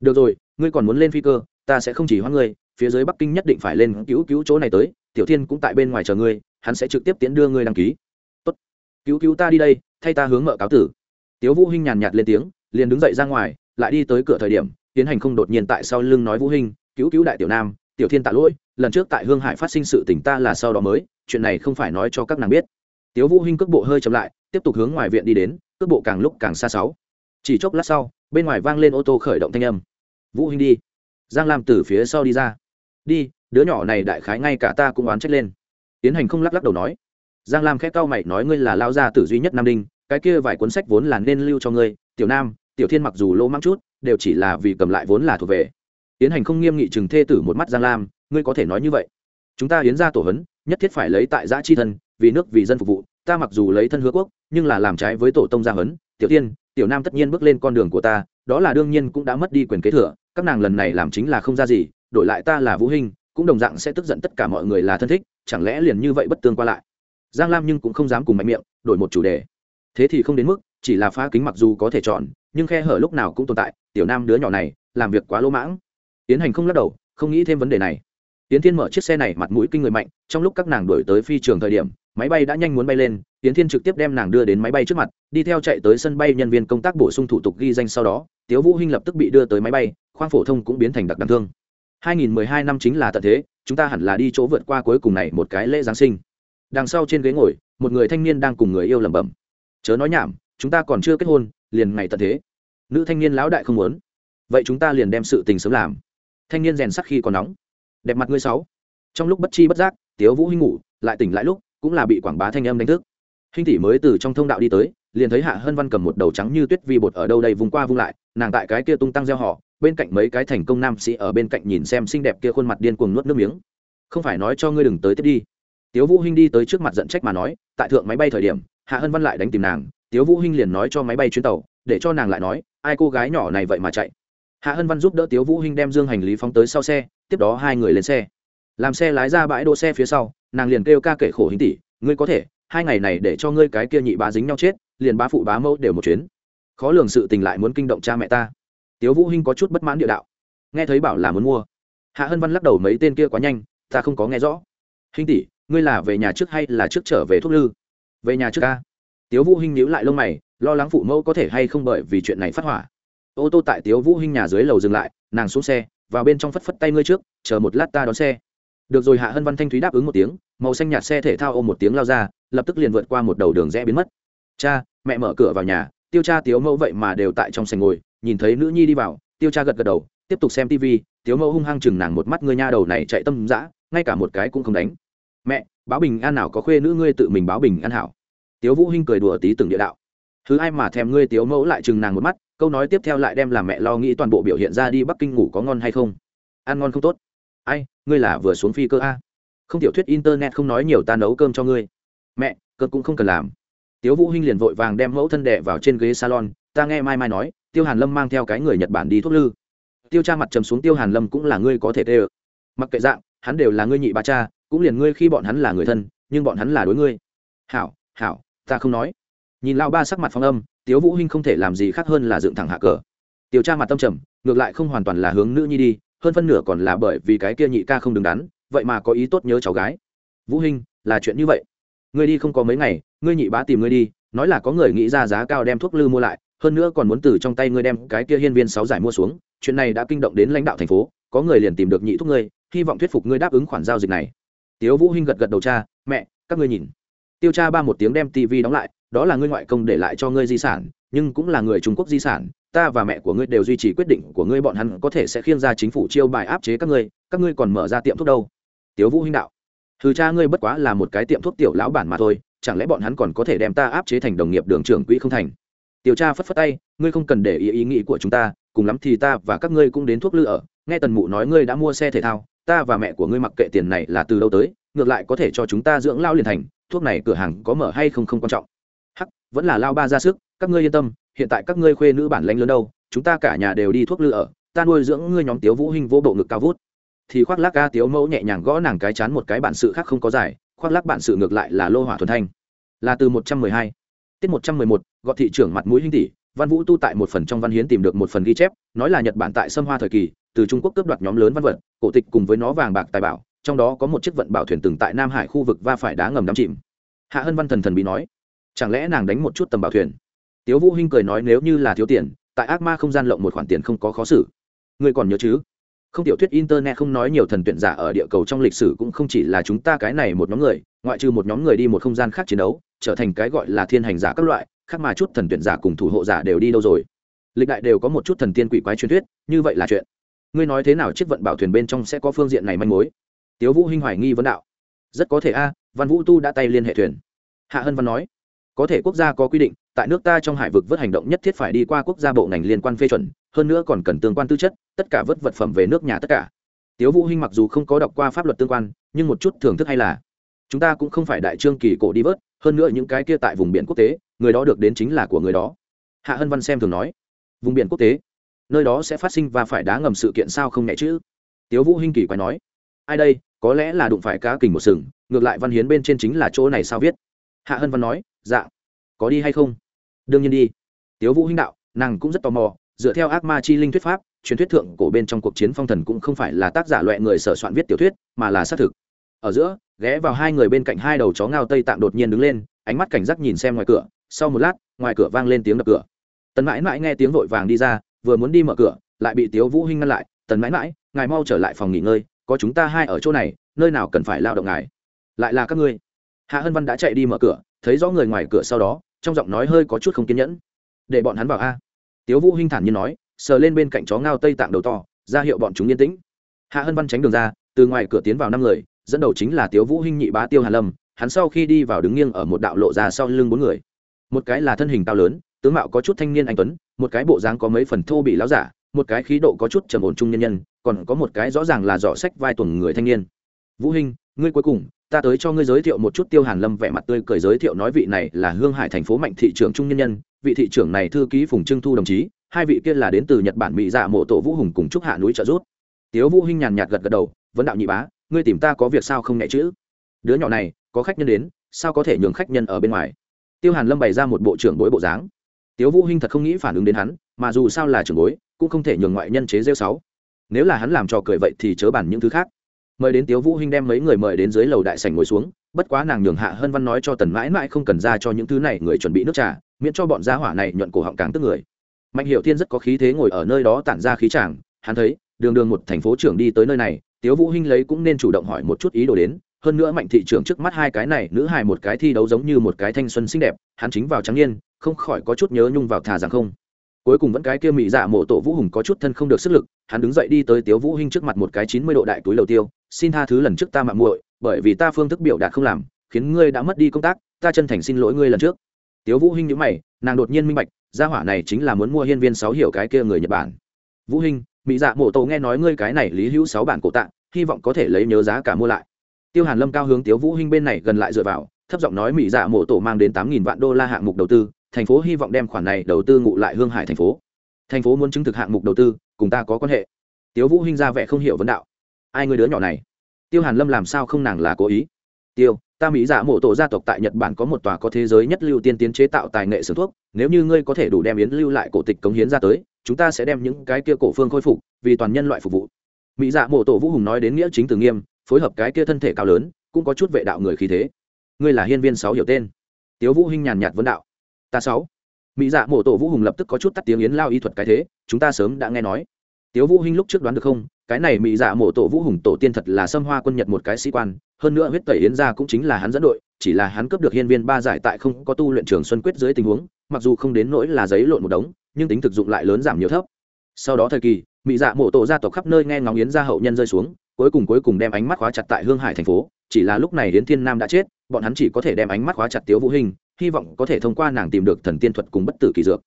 Được rồi, ngươi còn muốn lên phi cơ, ta sẽ không chỉ hoãn ngươi, phía dưới bắc kinh nhất định phải lên cứu cứu chỗ này tới, tiểu thiên cũng tại bên ngoài chờ ngươi, hắn sẽ trực tiếp tiến đưa ngươi đăng ký. Tốt, cứu cứu ta đi đây thay ta hướng mợ cáo tử. Tiếu vũ hinh nhàn nhạt lên tiếng, liền đứng dậy ra ngoài, lại đi tới cửa thời điểm, tiến hành không đột nhiên tại sau lưng nói vũ hinh, cứu cứu đại tiểu nam, tiểu thiên tạ lỗi, lần trước tại hương hải phát sinh sự tình ta là sau đó mới, chuyện này không phải nói cho các nàng biết. Tiếu vũ hinh cước bộ hơi chậm lại, tiếp tục hướng ngoài viện đi đến, cước bộ càng lúc càng xa sáu. Chỉ chốc lát sau, bên ngoài vang lên ô tô khởi động thanh âm. Vũ hinh đi. Giang lam từ phía sau đi ra. Đi, đứa nhỏ này đại khái ngay cả ta cũng oán trách lên. Tiến hành không lắc lắc đầu nói. Giang lam khẽ cau mày nói, ngươi là lao gia tử duy nhất nam đinh cái kia vài cuốn sách vốn là nên lưu cho ngươi, tiểu nam, tiểu thiên mặc dù lỗ mắng chút, đều chỉ là vì cầm lại vốn là thuộc về. Tiến hành không nghiêm nghị chừng thê tử một mắt giang lam, ngươi có thể nói như vậy. Chúng ta yến ra tổ hấn, nhất thiết phải lấy tại giã chi thân, vì nước vì dân phục vụ, ta mặc dù lấy thân hứa quốc, nhưng là làm trái với tổ tông gia hấn, tiểu tiên tiểu nam tất nhiên bước lên con đường của ta, đó là đương nhiên cũng đã mất đi quyền kế thừa, các nàng lần này làm chính là không ra gì, đổi lại ta là vũ hình cũng đồng dạng sẽ tức giận tất cả mọi người là thân thích, chẳng lẽ liền như vậy bất tương qua lại? Giang lam nhưng cũng không dám cùng mạnh miệng, đổi một chủ đề thế thì không đến mức, chỉ là phá kính mặc dù có thể chọn, nhưng khe hở lúc nào cũng tồn tại, tiểu nam đứa nhỏ này, làm việc quá lỗ mãng. Tiến hành không lắc đầu, không nghĩ thêm vấn đề này. Tiến thiên mở chiếc xe này mặt mũi kinh người mạnh, trong lúc các nàng đổi tới phi trường thời điểm, máy bay đã nhanh muốn bay lên tiến thiên trực tiếp đem nàng đưa đến máy bay trước mặt, đi theo chạy tới sân bay nhân viên công tác bổ sung thủ tục ghi danh sau đó, tiếu vũ hinh lập tức bị đưa tới máy bay, khoang phổ thông cũng biến thành đặc đẳng thương. 2012 năm chính là tận thế, chúng ta hẳn là đi chỗ vượt qua cuối cùng này một cái lễ giáng sinh. Đằng sau trên ghế ngồi, một người thanh niên đang cùng người yêu lẩm bẩm chớ nói nhảm, chúng ta còn chưa kết hôn, liền ngày tận thế. Nữ thanh niên lão đại không muốn. Vậy chúng ta liền đem sự tình sớm làm. Thanh niên rèn sắc khi còn nóng. Đẹp mặt ngươi sáu. Trong lúc bất chi bất giác, tiếu vũ hinh ngủ, lại tỉnh lại lúc, cũng là bị quảng bá thanh âm đánh thức. Hinh tỷ mới từ trong thông đạo đi tới, liền thấy hạ hân văn cầm một đầu trắng như tuyết vi bột ở đâu đây vùng qua vung lại, nàng tại cái kia tung tăng gieo họ, bên cạnh mấy cái thành công nam sĩ ở bên cạnh nhìn xem xinh đẹp kia khuôn mặt điên cuồng nuốt nước miếng. Không phải nói cho ngươi đừng tới tiếp đi tiếu vũ hinh đi tới trước mặt giận trách mà nói, tại thượng máy bay thời điểm, hạ hân văn lại đánh tìm nàng, tiếu vũ hinh liền nói cho máy bay chuyến tàu, để cho nàng lại nói, ai cô gái nhỏ này vậy mà chạy? Hạ hân văn giúp đỡ tiếu vũ hinh đem dương hành lý phóng tới sau xe, tiếp đó hai người lên xe. Làm xe lái ra bãi đỗ xe phía sau, nàng liền kêu ca kể khổ hình tỷ, ngươi có thể, hai ngày này để cho ngươi cái kia nhị bá dính nhau chết, liền bá phụ bá mẫu đều một chuyến. Khó lường sự tình lại muốn kinh động cha mẹ ta. Tiếu vũ hinh có chút bất mãn địa đạo. Nghe thấy bảo là muốn mua. Hạ hân văn lắc đầu mấy tên kia quá nhanh, ta không có nghe rõ. Hinh tỷ ngươi là về nhà trước hay là trước trở về thuốc lư? Về nhà trước ca tiếu vũ hinh nhíu lại lông mày, lo lắng phụ mẫu có thể hay không bởi vì chuyện này phát hỏa. Ô tô tại tiếu vũ hinh nhà dưới lầu dừng lại, nàng xuống xe, vào bên trong phất phất tay ngươi trước, chờ một lát ta đón xe. Được rồi hạ hân văn thanh thúy đáp ứng một tiếng, màu xanh nhạt xe thể thao ôm một tiếng lao ra, lập tức liền vượt qua một đầu đường rẽ biến mất. Cha, mẹ mở cửa vào nhà, tiêu cha tiếu mẫu vậy mà đều tại trong sành ngồi, nhìn thấy nữ nhi đi vào, tiêu cha gật gật đầu, tiếp tục xem tv tiếu mẫu hung hăng chừng nàng một mắt, ngươi nha đầu này chạy tâm dã, ngay cả một cái cũng không đánh mẹ, báo bình an nào có khuê nữ ngươi tự mình báo bình an hảo. Tiếu vũ hinh cười đùa tí từng địa đạo. Thứ ai mà thèm ngươi tiếu mẫu lại chừng nàng một mắt, câu nói tiếp theo lại đem làm mẹ lo nghĩ toàn bộ biểu hiện ra đi bắc kinh ngủ có ngon hay không? Ăn ngon không tốt? Ai, ngươi là vừa xuống phi cơ a? Không tiểu thuyết internet không nói nhiều ta nấu cơm cho ngươi. Mẹ, cơm cũng không cần làm. Tiếu vũ hinh liền vội vàng đem mẫu thân đệ vào trên ghế salon, ta nghe mai mai nói, tiêu hàn lâm mang theo cái người nhật bản đi thuốc lư. Tiêu cha mặt trầm xuống, tiêu hàn lâm cũng là ngươi có thể tê mặc kệ dạng, hắn đều là ngươi nhị ba cha cũng liền ngươi khi bọn hắn là người thân, nhưng bọn hắn là đối ngươi. Hảo hảo, ta không nói. Nhìn lao ba sắc mặt phong âm, tiếu vũ hinh không thể làm gì khác hơn là dựng thẳng hạ cờ. Tiểu tra mặt tâm trầm, ngược lại không hoàn toàn là hướng nữ nhi đi, hơn phân nửa còn là bởi vì cái kia nhị ca không đứng đắn, vậy mà có ý tốt nhớ cháu gái. Vũ hinh, là chuyện như vậy. Ngươi đi không có mấy ngày, ngươi nhị bá tìm ngươi đi, nói là có người nghĩ ra giá cao đem thuốc lư mua lại, hơn nữa còn muốn từ trong tay ngươi đem cái kia hiên viên sáu giải mua xuống, chuyện này đã kinh động đến lãnh đạo thành phố, có người liền tìm được nhị thúc ngươi, hy vọng thuyết phục ngươi đáp ứng khoản giao dịch này tiếu vũ hinh gật gật đầu cha, mẹ, các ngươi nhìn. Tiêu cha ba một tiếng đem tivi đóng lại, đó là ngươi ngoại công để lại cho ngươi di sản, nhưng cũng là người trung quốc di sản. Ta và mẹ của ngươi đều duy trì quyết định của ngươi, bọn hắn có thể sẽ khiêng ra chính phủ chiêu bài áp chế các ngươi các ngươi còn mở ra tiệm thuốc đâu? Tiếu vũ hinh đạo thứ cha, ngươi bất quá là một cái tiệm thuốc tiểu lão bản mà thôi, chẳng lẽ bọn hắn còn có thể đem ta áp chế thành đồng nghiệp đường trưởng quỹ không thành? Tiểu cha phất phất tay, ngươi không cần để ý ý nghĩ của chúng ta, cùng lắm thì ta và các ngươi cũng đến thuốc lư ở. Nghe tần mụ nói ngươi đã mua xe thể thao ta và mẹ của ngươi mặc kệ tiền này là từ đâu tới, ngược lại có thể cho chúng ta dưỡng lao liền thành, thuốc này cửa hàng có mở hay không không quan trọng. Hắc, vẫn là lao ba ra sức, các ngươi yên tâm, hiện tại các ngươi khuê nữ bản lãnh lớn đâu, chúng ta cả nhà đều đi thuốc lư ở, ta nuôi dưỡng ngươi nhóm tiếu vũ hình vô bộ ngực cao vút. Thì khoác lác ca tiếu mẫu nhẹ nhàng gõ nàng cái chán một cái bản sự khác không có giải, khoác lác bản sự ngược lại là lô hỏa thuần thanh. Là từ một trăm mười hai. Tiết một trăm mười một, gọi thị trưởng mặt mũi hình tỷ, văn vũ tu tại một phần trong văn hiến tìm được một phần ghi chép, nói là nhật bản tại sâm hoa thời kỳ từ trung quốc cướp đoạt nhóm lớn văn vật, cổ tịch cùng với nó vàng bạc tài bảo, trong đó có một chiếc vận bảo thuyền từng tại nam hải khu vực va phải đá ngầm đắm chìm. Hạ hân văn thần thần bị nói, chẳng lẽ nàng đánh một chút tầm bảo thuyền? Tiếu vũ hinh cười nói, nếu như là thiếu tiền, tại ác ma không gian lộng một khoản tiền không có khó xử. Ngươi còn nhớ chứ? Không tiểu thuyết internet không nói nhiều thần tuyển giả ở địa cầu trong lịch sử cũng không chỉ là chúng ta cái này một nhóm người, ngoại trừ một nhóm người đi một không gian khác chiến đấu, trở thành cái gọi là thiên hành giả các loại, khác mà chút thần tuyển giả cùng thủ hộ giả đều đi đâu rồi. Lịch đại đều có một chút thần tiên quỷ quái truyền thuyết, như vậy là chuyện ngươi nói thế nào chiếc vận bảo thuyền bên trong sẽ có phương diện này manh mối? Tiếu vũ hinh hoài nghi vấn đạo. Rất có thể a, văn vũ tu đã tay liên hệ thuyền. Hạ hân văn nói, có thể quốc gia có quy định, tại nước ta trong hải vực vớt hành động nhất thiết phải đi qua quốc gia bộ ngành liên quan phê chuẩn, hơn nữa còn cần tương quan tư chất, tất cả vớt vật phẩm về nước nhà tất cả. Tiếu vũ hinh mặc dù không có đọc qua pháp luật tương quan, nhưng một chút thưởng thức hay là. Chúng ta cũng không phải đại trương kỳ cổ đi vớt, hơn nữa những cái kia tại vùng biển quốc tế, người đó được đến chính là của người đó. Hạ hân văn xem thường nói, vùng biển quốc tế? Nơi đó sẽ phát sinh và phải đá ngầm sự kiện sao không nhẹ chứ? Tiếu vũ hinh kỳ quái nói. Ai đây, có lẽ là đụng phải cá kình một sừng, ngược lại văn hiến bên trên chính là chỗ này sao viết? Hạ hân văn nói dạ. Có đi hay không? Đương nhiên đi. Tiếu vũ hinh đạo, nàng cũng rất tò mò, dựa theo ác ma chi linh thuyết pháp, truyền thuyết thượng cổ bên trong cuộc chiến phong thần cũng không phải là tác giả loại người sở soạn viết tiểu thuyết, mà là xác thực. Ở giữa, ghé vào hai người bên cạnh hai đầu chó ngao tây tạng đột nhiên đứng lên, ánh mắt cảnh giác nhìn xem ngoài cửa. Sau một lát, ngoài cửa vang lên tiếng đập cửa. Tần mãi mãi nghe tiếng vội vàng đi ra vừa muốn đi mở cửa, lại bị tiếu vũ hinh ngăn lại, tần mãi mãi, ngài mau trở lại phòng nghỉ ngơi, có chúng ta hai ở chỗ này, nơi nào cần phải lao động ngài? Lại là các ngươi. Hạ hân văn đã chạy đi mở cửa, thấy rõ người ngoài cửa sau đó, trong giọng nói hơi có chút không kiên nhẫn. Để bọn hắn vào a. Tiếu vũ hinh thản nhiên nói, sờ lên bên cạnh chó ngao tây tạng đầu to, ra hiệu bọn chúng yên tĩnh. Hạ hân văn tránh đường ra, từ ngoài cửa tiến vào năm người, dẫn đầu chính là tiếu vũ hinh nhị bá tiêu hàn lâm, hắn sau khi đi vào đứng nghiêng ở một đạo lộ ra sau lưng bốn người. Một cái là thân hình cao lớn, tướng mạo có chút thanh niên anh tuấn một cái bộ dáng có mấy phần thô bị láo giả, một cái khí độ có chút trầm ổn trung nhân nhân, còn có một cái rõ ràng là dọ sách vai tuần người thanh niên. Vũ hinh, ngươi cuối cùng, ta tới cho ngươi giới thiệu một chút tiêu hàn lâm vẻ mặt tươi cười giới thiệu nói vị này là hương hải thành phố mạnh thị trưởng trung nhân nhân, vị thị trưởng này thư ký phùng trưng thu đồng chí, hai vị kia là đến từ nhật bản mỹ dạ mộ tổ vũ hùng cùng trúc hạ núi trợ rút tiếu vũ hinh nhàn nhạt gật gật đầu, vấn đạo nhị bá, ngươi tìm ta có việc sao không nhẹ chữ đứa nhỏ này, có khách nhân đến, sao có thể nhường khách nhân ở bên ngoài? Tiêu hàn lâm bày ra một bộ trưởng bối bộ dáng tiếu vũ hinh thật không nghĩ phản ứng đến hắn, mà dù sao là trưởng bối, cũng không thể nhường ngoại nhân chế rêu sáu nếu là hắn làm trò cười vậy thì chớ bàn những thứ khác. Mời đến tiếu vũ hinh đem mấy người mời đến dưới lầu đại sảnh ngồi xuống, bất quá nàng nhường hạ hân văn nói cho tần mãi mãi không cần ra cho những thứ này người chuẩn bị nước trà, miễn cho bọn gia hỏa này nhuận cổ họng càng tức người. Mạnh hiệu thiên rất có khí thế ngồi ở nơi đó tản ra khí tràng, hắn thấy, đường đường một thành phố trưởng đi tới nơi này, tiếu vũ hinh lấy cũng nên chủ động hỏi một chút ý đồ đến, hơn nữa mạnh thị trưởng trước mắt hai cái này, nữ hài một cái thi đấu giống như một cái thanh xuân xinh đẹp, hắn chính vào trắng niên không khỏi có chút nhớ nhung vào thà rằng không. Cuối cùng vẫn cái kia mỹ dạ mộ tổ vũ hùng có chút thân không được sức lực, hắn đứng dậy đi tới tiếu vũ hinh trước mặt một cái chín mươi độ đại túi lầu tiêu, xin tha thứ lần trước ta mạo muội, bởi vì ta phương thức biểu đạt không làm, khiến ngươi đã mất đi công tác, ta chân thành xin lỗi ngươi lần trước. Tiếu vũ hinh nhíu mày, nàng đột nhiên minh bạch, gia hỏa này chính là muốn mua hiên viên sáu hiểu cái kia người nhật bản. Vũ hinh mỹ dạ mộ tổ nghe nói ngươi cái này lý hữu sáu bản cổ tạng, hy vọng có thể lấy nhớ giá cả mua lại. Tiêu hàn lâm cao hướng tiếu vũ hinh bên này gần lại dựa vào, thấp giọng nói mỹ dạ mộ tổ mang đến tám nghìn vạn đô la hạng mục đầu tư thành phố hy vọng đem khoản này đầu tư ngụ lại hương hải thành phố. Thành phố muốn chứng thực hạng mục đầu tư, cùng ta có quan hệ. Tiếu vũ hinh ra vẻ không hiểu vấn đạo. Ai người đứa nhỏ này? Tiêu hàn lâm làm sao không nàng là cố ý? Tiêu, ta mỹ dạ mộ tổ gia tộc tại nhật bản có một tòa có thế giới nhất lưu tiên tiến chế tạo tài nghệ sử thuốc, nếu như ngươi có thể đủ đem yến lưu lại cổ tịch cống hiến ra tới, chúng ta sẽ đem những cái kia cổ phương khôi phục, vì toàn nhân loại phục vụ. Mỹ dạ mộ tổ vũ hùng nói đến nghĩa chính từ nghiêm, phối hợp cái kia thân thể cao lớn, cũng có chút vệ đạo người khí thế. Ngươi là hiên viên sáu hiểu tên. Tiếu vũ hinh nhàn nhạt vấn đạo ta sáu. Mỹ dạ mộ tổ vũ hùng lập tức có chút tắt tiếng yến lao y thuật cái thế, chúng ta sớm đã nghe nói. Tiếu vũ hinh lúc trước đoán được không, cái này mỹ dạ mộ tổ vũ hùng tổ tiên thật là xâm hoa quân nhật một cái sĩ quan, hơn nữa huyết tẩy yến gia cũng chính là hắn dẫn đội, chỉ là hắn cướp được hiên viên ba giải tại không có tu luyện trường xuân quyết dưới tình huống, mặc dù không đến nỗi là giấy lộn một đống, nhưng tính thực dụng lại lớn giảm nhiều thấp. Sau đó thời kỳ, mỹ dạ mộ tổ gia tộc khắp nơi nghe ngóng yến gia hậu nhân rơi xuống, cuối cùng cuối cùng đem ánh mắt khóa chặt tại hương hải thành phố, chỉ là lúc này yến thiên nam đã chết, bọn hắn chỉ có thể đem ánh mắt khóa chặt tiếu vũ hình hy vọng có thể thông qua nàng tìm được thần tiên thuật cùng bất tử kỳ dược.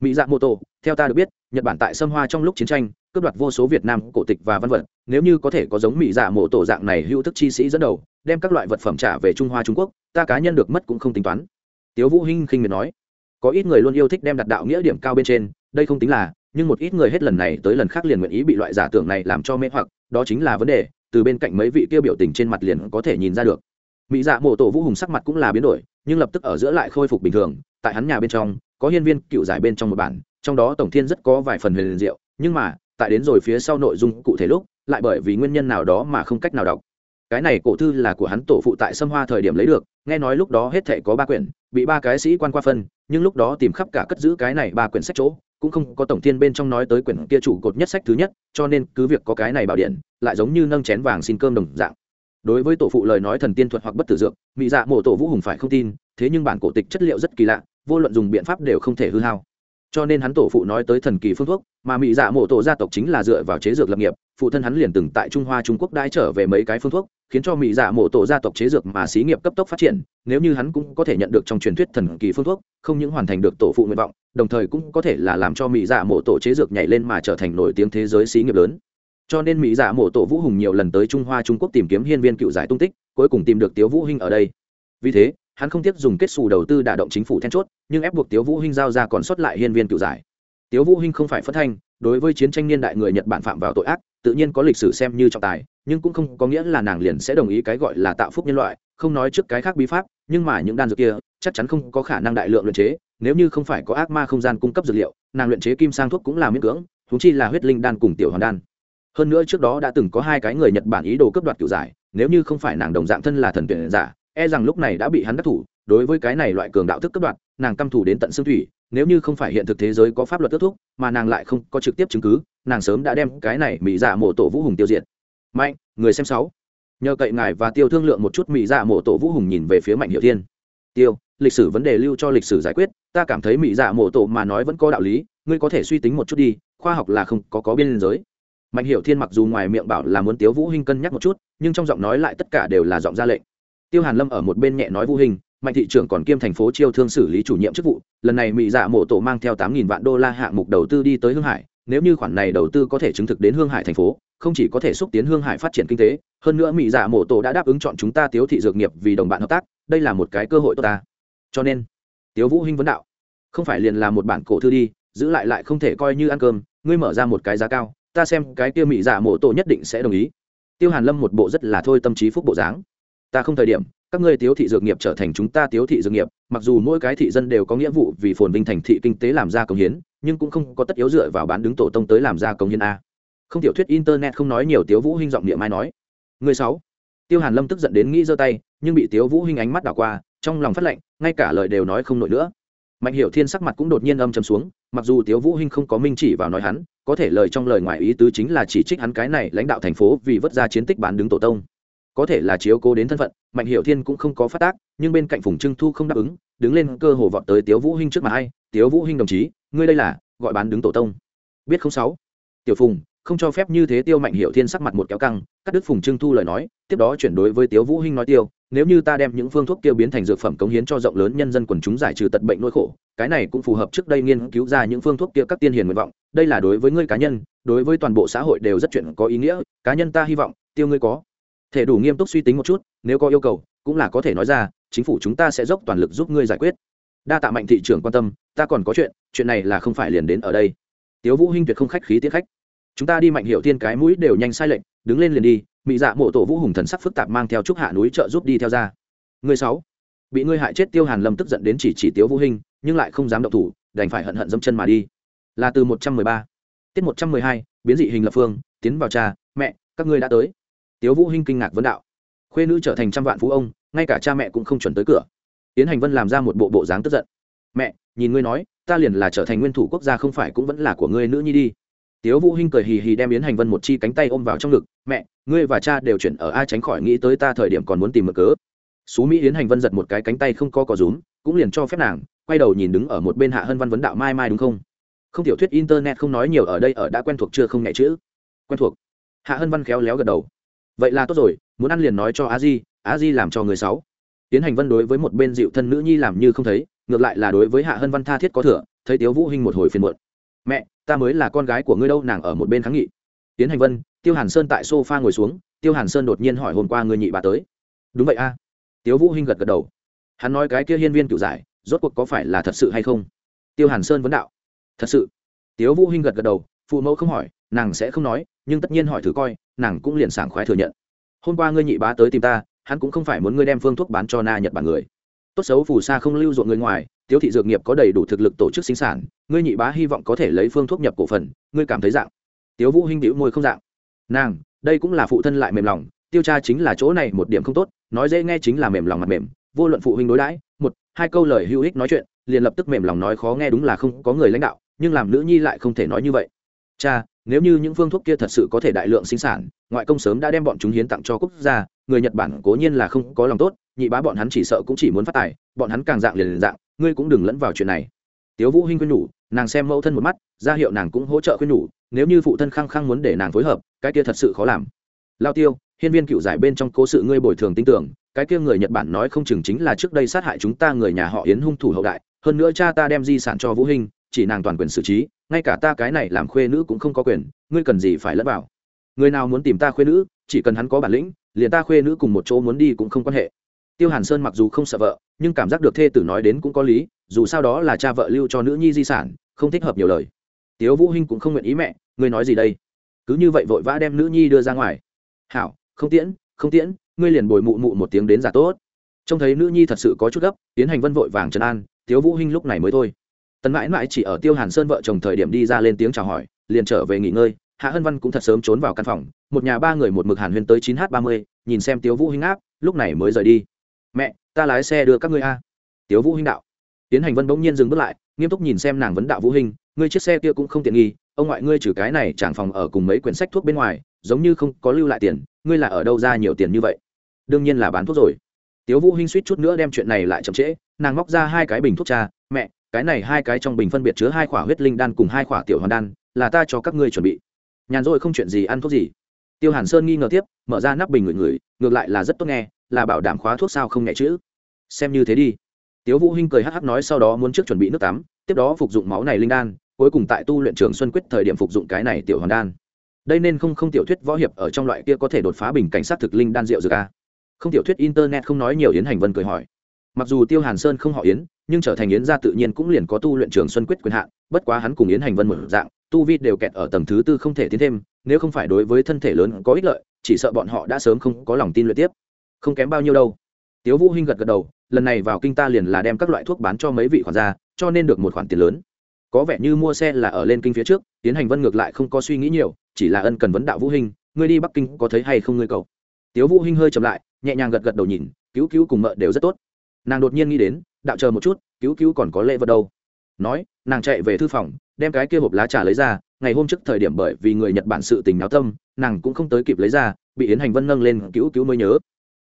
Mỹ dạ mô tô, theo ta được biết, nhật bản tại sâm hoa trong lúc chiến tranh, cướp đoạt vô số việt nam cổ tịch và văn vật, nếu như có thể có giống mỹ dạ mô tổ dạng này hữu thức chi sĩ dẫn đầu, đem các loại vật phẩm trả về trung hoa trung quốc, ta cá nhân được mất cũng không tính toán. Tiếu vũ hinh khinh miệt nói. Có ít người luôn yêu thích đem đặt đạo nghĩa điểm cao bên trên, đây không tính là, nhưng một ít người hết lần này tới lần khác liền nguyện ý bị loại giả tưởng này làm cho mê hoặc, đó chính là vấn đề, từ bên cạnh mấy vị kia biểu tình trên mặt liền có thể nhìn ra được. Mỹ dạ mô tổ vũ hùng sắc mặt cũng là biến đổi nhưng lập tức ở giữa lại khôi phục bình thường. Tại hắn nhà bên trong, có hiên viên cựu giải bên trong một bản, trong đó tổng thiên rất có vài phần huyền diệu, nhưng mà, tại đến rồi phía sau nội dung cụ thể lúc, lại bởi vì nguyên nhân nào đó mà không cách nào đọc. Cái này cổ thư là của hắn tổ phụ tại sâm hoa thời điểm lấy được, nghe nói lúc đó hết thể có ba quyển, bị ba cái sĩ quan qua phân, nhưng lúc đó tìm khắp cả cất giữ cái này ba quyển sách chỗ, cũng không có tổng thiên bên trong nói tới quyển kia chủ cột nhất sách thứ nhất, cho nên cứ việc có cái này bảo điện, lại giống như nâng chén vàng xin cơm đồng dạng đối với tổ phụ lời nói thần tiên thuật hoặc bất tử dược mỹ dạ mộ tổ vũ hùng phải không tin, thế nhưng bản cổ tịch chất liệu rất kỳ lạ, vô luận dùng biện pháp đều không thể hư hao. Cho nên hắn tổ phụ nói tới thần kỳ phương thuốc, mà mỹ dạ mộ tổ gia tộc chính là dựa vào chế dược lập nghiệp, phụ thân hắn liền từng tại trung hoa, trung quốc đãi trở về mấy cái phương thuốc, khiến cho mỹ dạ mộ tổ gia tộc chế dược mà xí nghiệp cấp tốc phát triển, nếu như hắn cũng có thể nhận được trong truyền thuyết thần kỳ phương thuốc, không những hoàn thành được tổ phụ nguyện vọng, đồng thời cũng có thể là làm cho mỹ dạ mộ tổ chế dược nhảy lên mà trở thành nổi tiếng thế giới xí nghiệp lớn cho nên mỹ dạ giả mộ tổ vũ hùng nhiều lần tới trung hoa trung quốc tìm kiếm hiên viên cựu giải tung tích cuối cùng tìm được tiếu vũ hinh ở đây vì thế hắn không tiếc dùng kết xù đầu tư đả động chính phủ then chốt nhưng ép buộc tiếu vũ hinh giao ra còn sót lại hiên viên cựu giải tiếu vũ hinh không phải phất thanh đối với chiến tranh niên đại người nhật bản phạm vào tội ác tự nhiên có lịch sử xem như trọng tài nhưng cũng không có nghĩa là nàng liền sẽ đồng ý cái gọi là tạo phúc nhân loại không nói trước cái khác bí pháp nhưng mà những đan dược kia chắc chắn không có khả năng đại lượng luyện chế nếu như không phải có ác ma không gian cung cấp dược liệu nàng luyện chế kim sang thuốc cũng là miễn cưỡng thúng chi là huyết linh đan cùng tiểu hoàn đan hơn nữa trước đó đã từng có hai cái người nhật bản ý đồ cướp đoạt cựu giải, nếu như không phải nàng đồng dạng thân là thần tuyển giả e rằng lúc này đã bị hắn đắc thủ. Đối với cái này loại cường đạo thức cướp đoạt, nàng căm thủ đến tận xương thủy, nếu như không phải hiện thực thế giới có pháp luật kết thúc, mà nàng lại không có trực tiếp chứng cứ, nàng sớm đã đem cái này mỹ giả mộ tổ vũ hùng tiêu diệt. Mạnh, người xem sáu. Nhờ cậy ngài và tiêu thương lượng một chút mỹ giả mộ tổ vũ hùng nhìn về phía mạnh hiệu thiên. Tiêu, lịch sử vấn đề lưu cho lịch sử giải quyết, ta cảm thấy mỹ dạ mộ tổ mà nói vẫn có đạo lý, ngươi có thể suy tính một chút đi, khoa học là không có có biên giới mạnh hiệu thiên mặc dù ngoài miệng bảo là muốn tiếu vũ hinh cân nhắc một chút, nhưng trong giọng nói lại tất cả đều là giọng ra lệnh. Tiêu hàn lâm ở một bên nhẹ nói vũ hình mạnh thị trưởng còn kiêm thành phố chiêu thương xử lý chủ nhiệm chức vụ, lần này mỹ dạ mộ tổ mang theo tám nghìn vạn đô la hạng mục đầu tư đi tới hương hải, nếu như khoản này đầu tư có thể chứng thực đến hương hải thành phố, không chỉ có thể xúc tiến hương hải phát triển kinh tế, hơn nữa mỹ dạ mộ tổ đã đáp ứng chọn chúng ta tiếu thị dược nghiệp vì đồng bạn hợp tác, đây là một cái cơ hội tốt ta. Cho nên, tiếu vũ hinh vấn đạo, không phải liền là một bản cổ thư đi, giữ lại lại không thể coi như ăn cơm, ngươi mở ra một cái giá cao ta xem cái kia mỹ dạ mộ tổ nhất định sẽ đồng ý. Tiêu hàn lâm một bộ rất là thôi tâm trí phúc bộ dáng. Ta không thời điểm, các ngươi tiếu thị dược nghiệp trở thành chúng ta tiếu thị dược nghiệp, mặc dù mỗi cái thị dân đều có nghĩa vụ vì phồn vinh thành thị kinh tế làm ra công hiến, nhưng cũng không có tất yếu dựa vào bán đứng tổ tông tới làm ra công hiến a. Không tiểu thuyết internet không nói nhiều, tiếu vũ hinh giọng niệm mai nói. Người sáu. Tiêu hàn lâm tức giận đến nghĩ giơ tay, nhưng bị tiếu vũ hinh ánh mắt đảo qua, trong lòng phát lệnh, ngay cả lời đều nói không nổi nữa. Mạnh hiểu thiên sắc mặt cũng đột nhiên âm trầm xuống, mặc dù tiếu vũ hinh không có minh chỉ vào nói hắn có thể lời trong lời ngoài ý tứ chính là chỉ trích hắn cái này lãnh đạo thành phố vì vất ra chiến tích bán đứng tổ tông. Có thể là chiếu cố đến thân phận, mạnh hiệu thiên cũng không có phát tác, nhưng bên cạnh phùng trưng thu không đáp ứng, đứng lên cơ hồ vọt tới tiếu vũ hinh trước mặt ai tiếu vũ hinh đồng chí, ngươi đây là gọi bán đứng tổ tông. Biết không sáu? Tiểu phùng, không cho phép như thế tiêu mạnh hiệu thiên sắc mặt một kéo căng, cắt đứt phùng trưng thu lời nói, tiếp đó chuyển đối với tiếu vũ hinh nói tiêu nếu như ta đem những phương thuốc tiêu biến thành dược phẩm cống hiến cho rộng lớn nhân dân quần chúng giải trừ tật bệnh nỗi khổ, cái này cũng phù hợp trước đây nghiên cứu ra những phương thuốc kia các tiên hiền nguyện vọng. Đây là đối với ngươi cá nhân, đối với toàn bộ xã hội đều rất chuyện có ý nghĩa, cá nhân ta hy vọng, tiêu ngươi có. Thể đủ nghiêm túc suy tính một chút, nếu có yêu cầu, cũng là có thể nói ra, chính phủ chúng ta sẽ dốc toàn lực giúp ngươi giải quyết. Đa tạ mạnh thị trưởng quan tâm, ta còn có chuyện chuyện này là không phải liền đến ở đây. Tiếu vũ hinh tuyệt không khách khí tiết khách. Chúng ta đi mạnh hiệu tiên cái mũi đều nhanh sai lệnh đứng lên liền đi mỹ dạ mộ tổ vũ hùng thần sắc phức tạp mang theo trúc hạ núi trợ giúp đi theo ra. Người sáu, bị ngươi hại chết tiêu hàn lâm tức giận đến chỉ chỉ tiếu vũ hình nhưng lại không dám động thủ, đành phải hận hận dâm chân mà đi. Là từ một trăm mười ba, tiết một trăm mười hai, biến dị hình lập phương, tiến vào cha, mẹ, các ngươi đã tới. Tiếu vũ hình kinh ngạc vấn đạo. Khuê nữ trở thành trăm vạn phú ông, ngay cả cha mẹ cũng không chuẩn tới cửa. Tiến hành vân làm ra một bộ bộ dáng tức giận. Mẹ, nhìn ngươi nói, ta liền là trở thành nguyên thủ quốc gia không phải cũng vẫn là của ngươi nữ nhi đi tiếu vũ hinh cười hì hì đem yến hành vân một chi cánh tay ôm vào trong ngực, mẹ, ngươi và cha đều chuyển ở ai tránh khỏi nghĩ tới ta thời điểm còn muốn tìm mực cớ. Xú mỹ yến hành vân giật một cái cánh tay không có cò rúm, cũng liền cho phép nàng, quay đầu nhìn đứng ở một bên hạ hân văn vấn đạo mai mai đúng không? Không tiểu thuyết internet không nói nhiều ở đây ở đã quen thuộc chưa không nhẹ chữ. Quen thuộc. Hạ hân văn khéo léo gật đầu. Vậy là tốt rồi, muốn ăn liền nói cho a di a di làm cho người sáu tiến hành vân đối với một bên dịu thân nữ nhi làm như không thấy, ngược lại là đối với hạ hân văn tha thiết có thừa, thấy tiếu vũ hinh một hồi phiền muộn. Mẹ ta mới là con gái của ngươi đâu, nàng ở một bên kháng nghị. Tiến hành vân, tiêu hàn sơn tại sofa ngồi xuống, tiêu hàn sơn đột nhiên hỏi hôm qua người nhị bà tới. Đúng vậy a. À. tiếu vũ hinh gật gật đầu. Hắn nói cái kia hiên viên cựu giải, rốt cuộc có phải là thật sự hay không? Tiêu hàn sơn vấn đạo. Thật sự. Tiếu vũ hinh gật gật đầu, phụ mẫu không hỏi, nàng sẽ không nói, nhưng tất nhiên hỏi thử coi, nàng cũng liền sảng khoái thừa nhận. Hôm qua ngươi nhị bá tới tìm ta, hắn cũng không phải muốn ngươi đem phương thuốc bán cho na nhật bản người tốt xấu phù sa không lưu ruộng người ngoài tiêu thị dược nghiệp có đầy đủ thực lực tổ chức sinh sản, ngươi nhị bá hy vọng có thể lấy phương thuốc nhập cổ phần, ngươi cảm thấy dạng? Tiếu vũ hinh đĩu môi không dạng. Nàng, đây cũng là phụ thân lại mềm lòng, tiêu cha chính là chỗ này một điểm không tốt, nói dễ nghe chính là mềm lòng mặt mềm, vô luận phụ huynh đối đãi, một, hai câu lời hữu ích nói chuyện, liền lập tức mềm lòng nói khó nghe đúng là không có người lãnh đạo, nhưng làm nữ nhi lại không thể nói như vậy. Cha, nếu như những phương thuốc kia thật sự có thể đại lượng sinh sản, ngoại công sớm đã đem bọn chúng hiến tặng cho quốc gia, người nhật bản cố nhiên là không có lòng tốt nhị bá bọn hắn chỉ sợ cũng chỉ muốn phát tài, bọn hắn càng dạng liền liền dạng, ngươi cũng đừng lẫn vào chuyện này. Tiếu vũ hinh khuyên nhủ, nàng xem mẫu thân một mắt, ra hiệu nàng cũng hỗ trợ khuyên nhủ, nếu như phụ thân khăng khăng muốn để nàng phối hợp, cái kia thật sự khó làm. Lao tiêu, hiên viên cựu giải bên trong cố sự ngươi bồi thường tin tưởng, cái kia người nhật bản nói không chừng chính là trước đây sát hại chúng ta người nhà họ yến hung thủ hậu đại, hơn nữa cha ta đem di sản cho vũ hinh, chỉ nàng toàn quyền xử trí, ngay cả ta cái này làm khuê nữ cũng không có quyền, ngươi cần gì phải lẫn vào? Người nào muốn tìm ta khuê nữ, chỉ cần hắn có bản lĩnh, liền ta khuê nữ cùng một chỗ muốn đi cũng không quan hệ tiêu hàn sơn mặc dù không sợ vợ, nhưng cảm giác được thê tử nói đến cũng có lý, dù sao đó là cha vợ lưu cho nữ nhi di sản, không thích hợp nhiều lời. Tiếu vũ hinh cũng không nguyện ý mẹ, ngươi nói gì đây? Cứ như vậy vội vã đem nữ nhi đưa ra ngoài. Hảo, không tiễn không tiễn, ngươi liền bồi mụ mụ một tiếng đến giả tốt. Trông thấy nữ nhi thật sự có chút gấp tiến hành vân vội vàng trấn an, tiếu vũ hinh lúc này mới thôi. Tần mãi mãi chỉ ở tiêu hàn sơn vợ chồng thời điểm đi ra lên tiếng chào hỏi, liền trở về nghỉ ngơi. Hạ hân văn cũng thật sớm trốn vào căn phòng, một nhà ba người một mực hàn huyên tới chín h ba mươi, nhìn xem tiếu vũ hinh áp, lúc này mới rời đi mẹ, ta lái xe đưa các ngươi a. Tiếu vũ hinh đạo. Tiến hành vân bỗng nhiên dừng bước lại, nghiêm túc nhìn xem nàng vấn đạo vũ hinh, ngươi chiếc xe kia cũng không tiện nghi, ông ngoại ngươi trừ cái này chẳng phòng ở cùng mấy quyển sách thuốc bên ngoài, giống như không có lưu lại tiền, ngươi là ở đâu ra nhiều tiền như vậy? Đương nhiên là bán thuốc rồi. Tiếu vũ hinh suýt chút nữa đem chuyện này lại chậm trễ, nàng móc ra hai cái bình thuốc trà, mẹ, cái này hai cái trong bình phân biệt chứa hai khỏa huyết linh đan cùng hai khỏa tiểu hoàn đan, là ta cho các ngươi chuẩn bị. Nhàn rỗi không chuyện gì ăn thuốc gì. Tiêu hàn sơn nghi ngờ tiếp, mở ra nắp bình người người ngược lại là rất tốt nghe là bảo đảm khóa thuốc sao không nhẹ chữ xem như thế đi. Tiếu vũ hinh cười hắc hắc nói sau đó muốn trước chuẩn bị nước tắm, tiếp đó phục dụng máu này linh đan, cuối cùng tại tu luyện trường xuân quyết thời điểm phục dụng cái này tiểu hoàn đan. Đây nên không không tiểu thuyết võ hiệp ở trong loại kia có thể đột phá bình cảnh sát thực linh đan rượu dược a. Không tiểu thuyết internet không nói nhiều, yến hành vân cười hỏi. Mặc dù tiêu hàn sơn không họ yến, nhưng trở thành yến gia tự nhiên cũng liền có tu luyện trường xuân quyết quyền hạn, bất quá hắn cùng yến hành vân một dạng, tu vi đều kẹt ở tầng thứ tư không thể tiến thêm, nếu không phải đối với thân thể lớn có ích lợi, chỉ sợ bọn họ đã sớm không có lòng tin luyện tiếp không kém bao nhiêu đâu. Tiếu vũ hinh gật gật đầu, lần này vào kinh ta liền là đem các loại thuốc bán cho mấy vị khoản gia, cho nên được một khoản tiền lớn. Có vẻ như mua xe là ở lên kinh phía trước, tiến hành vân ngược lại không có suy nghĩ nhiều, chỉ là ân cần vấn đạo vũ hinh, ngươi đi bắc kinh có thấy hay không ngươi cậu? Tiếu vũ hinh hơi chậm lại, nhẹ nhàng gật gật đầu nhìn, cứu cứu cùng mợ đều rất tốt. Nàng đột nhiên nghĩ đến, đạo chờ một chút, cứu cứu còn có lễ vật đâu. Nói, nàng chạy về thư phòng, đem cái kia hộp lá trà lấy ra, ngày hôm trước thời điểm bởi vì người nhật bản sự tình náo tâm, nàng cũng không tới kịp lấy ra, bị yến hành vân nâng lên cứu cứu mới nhớ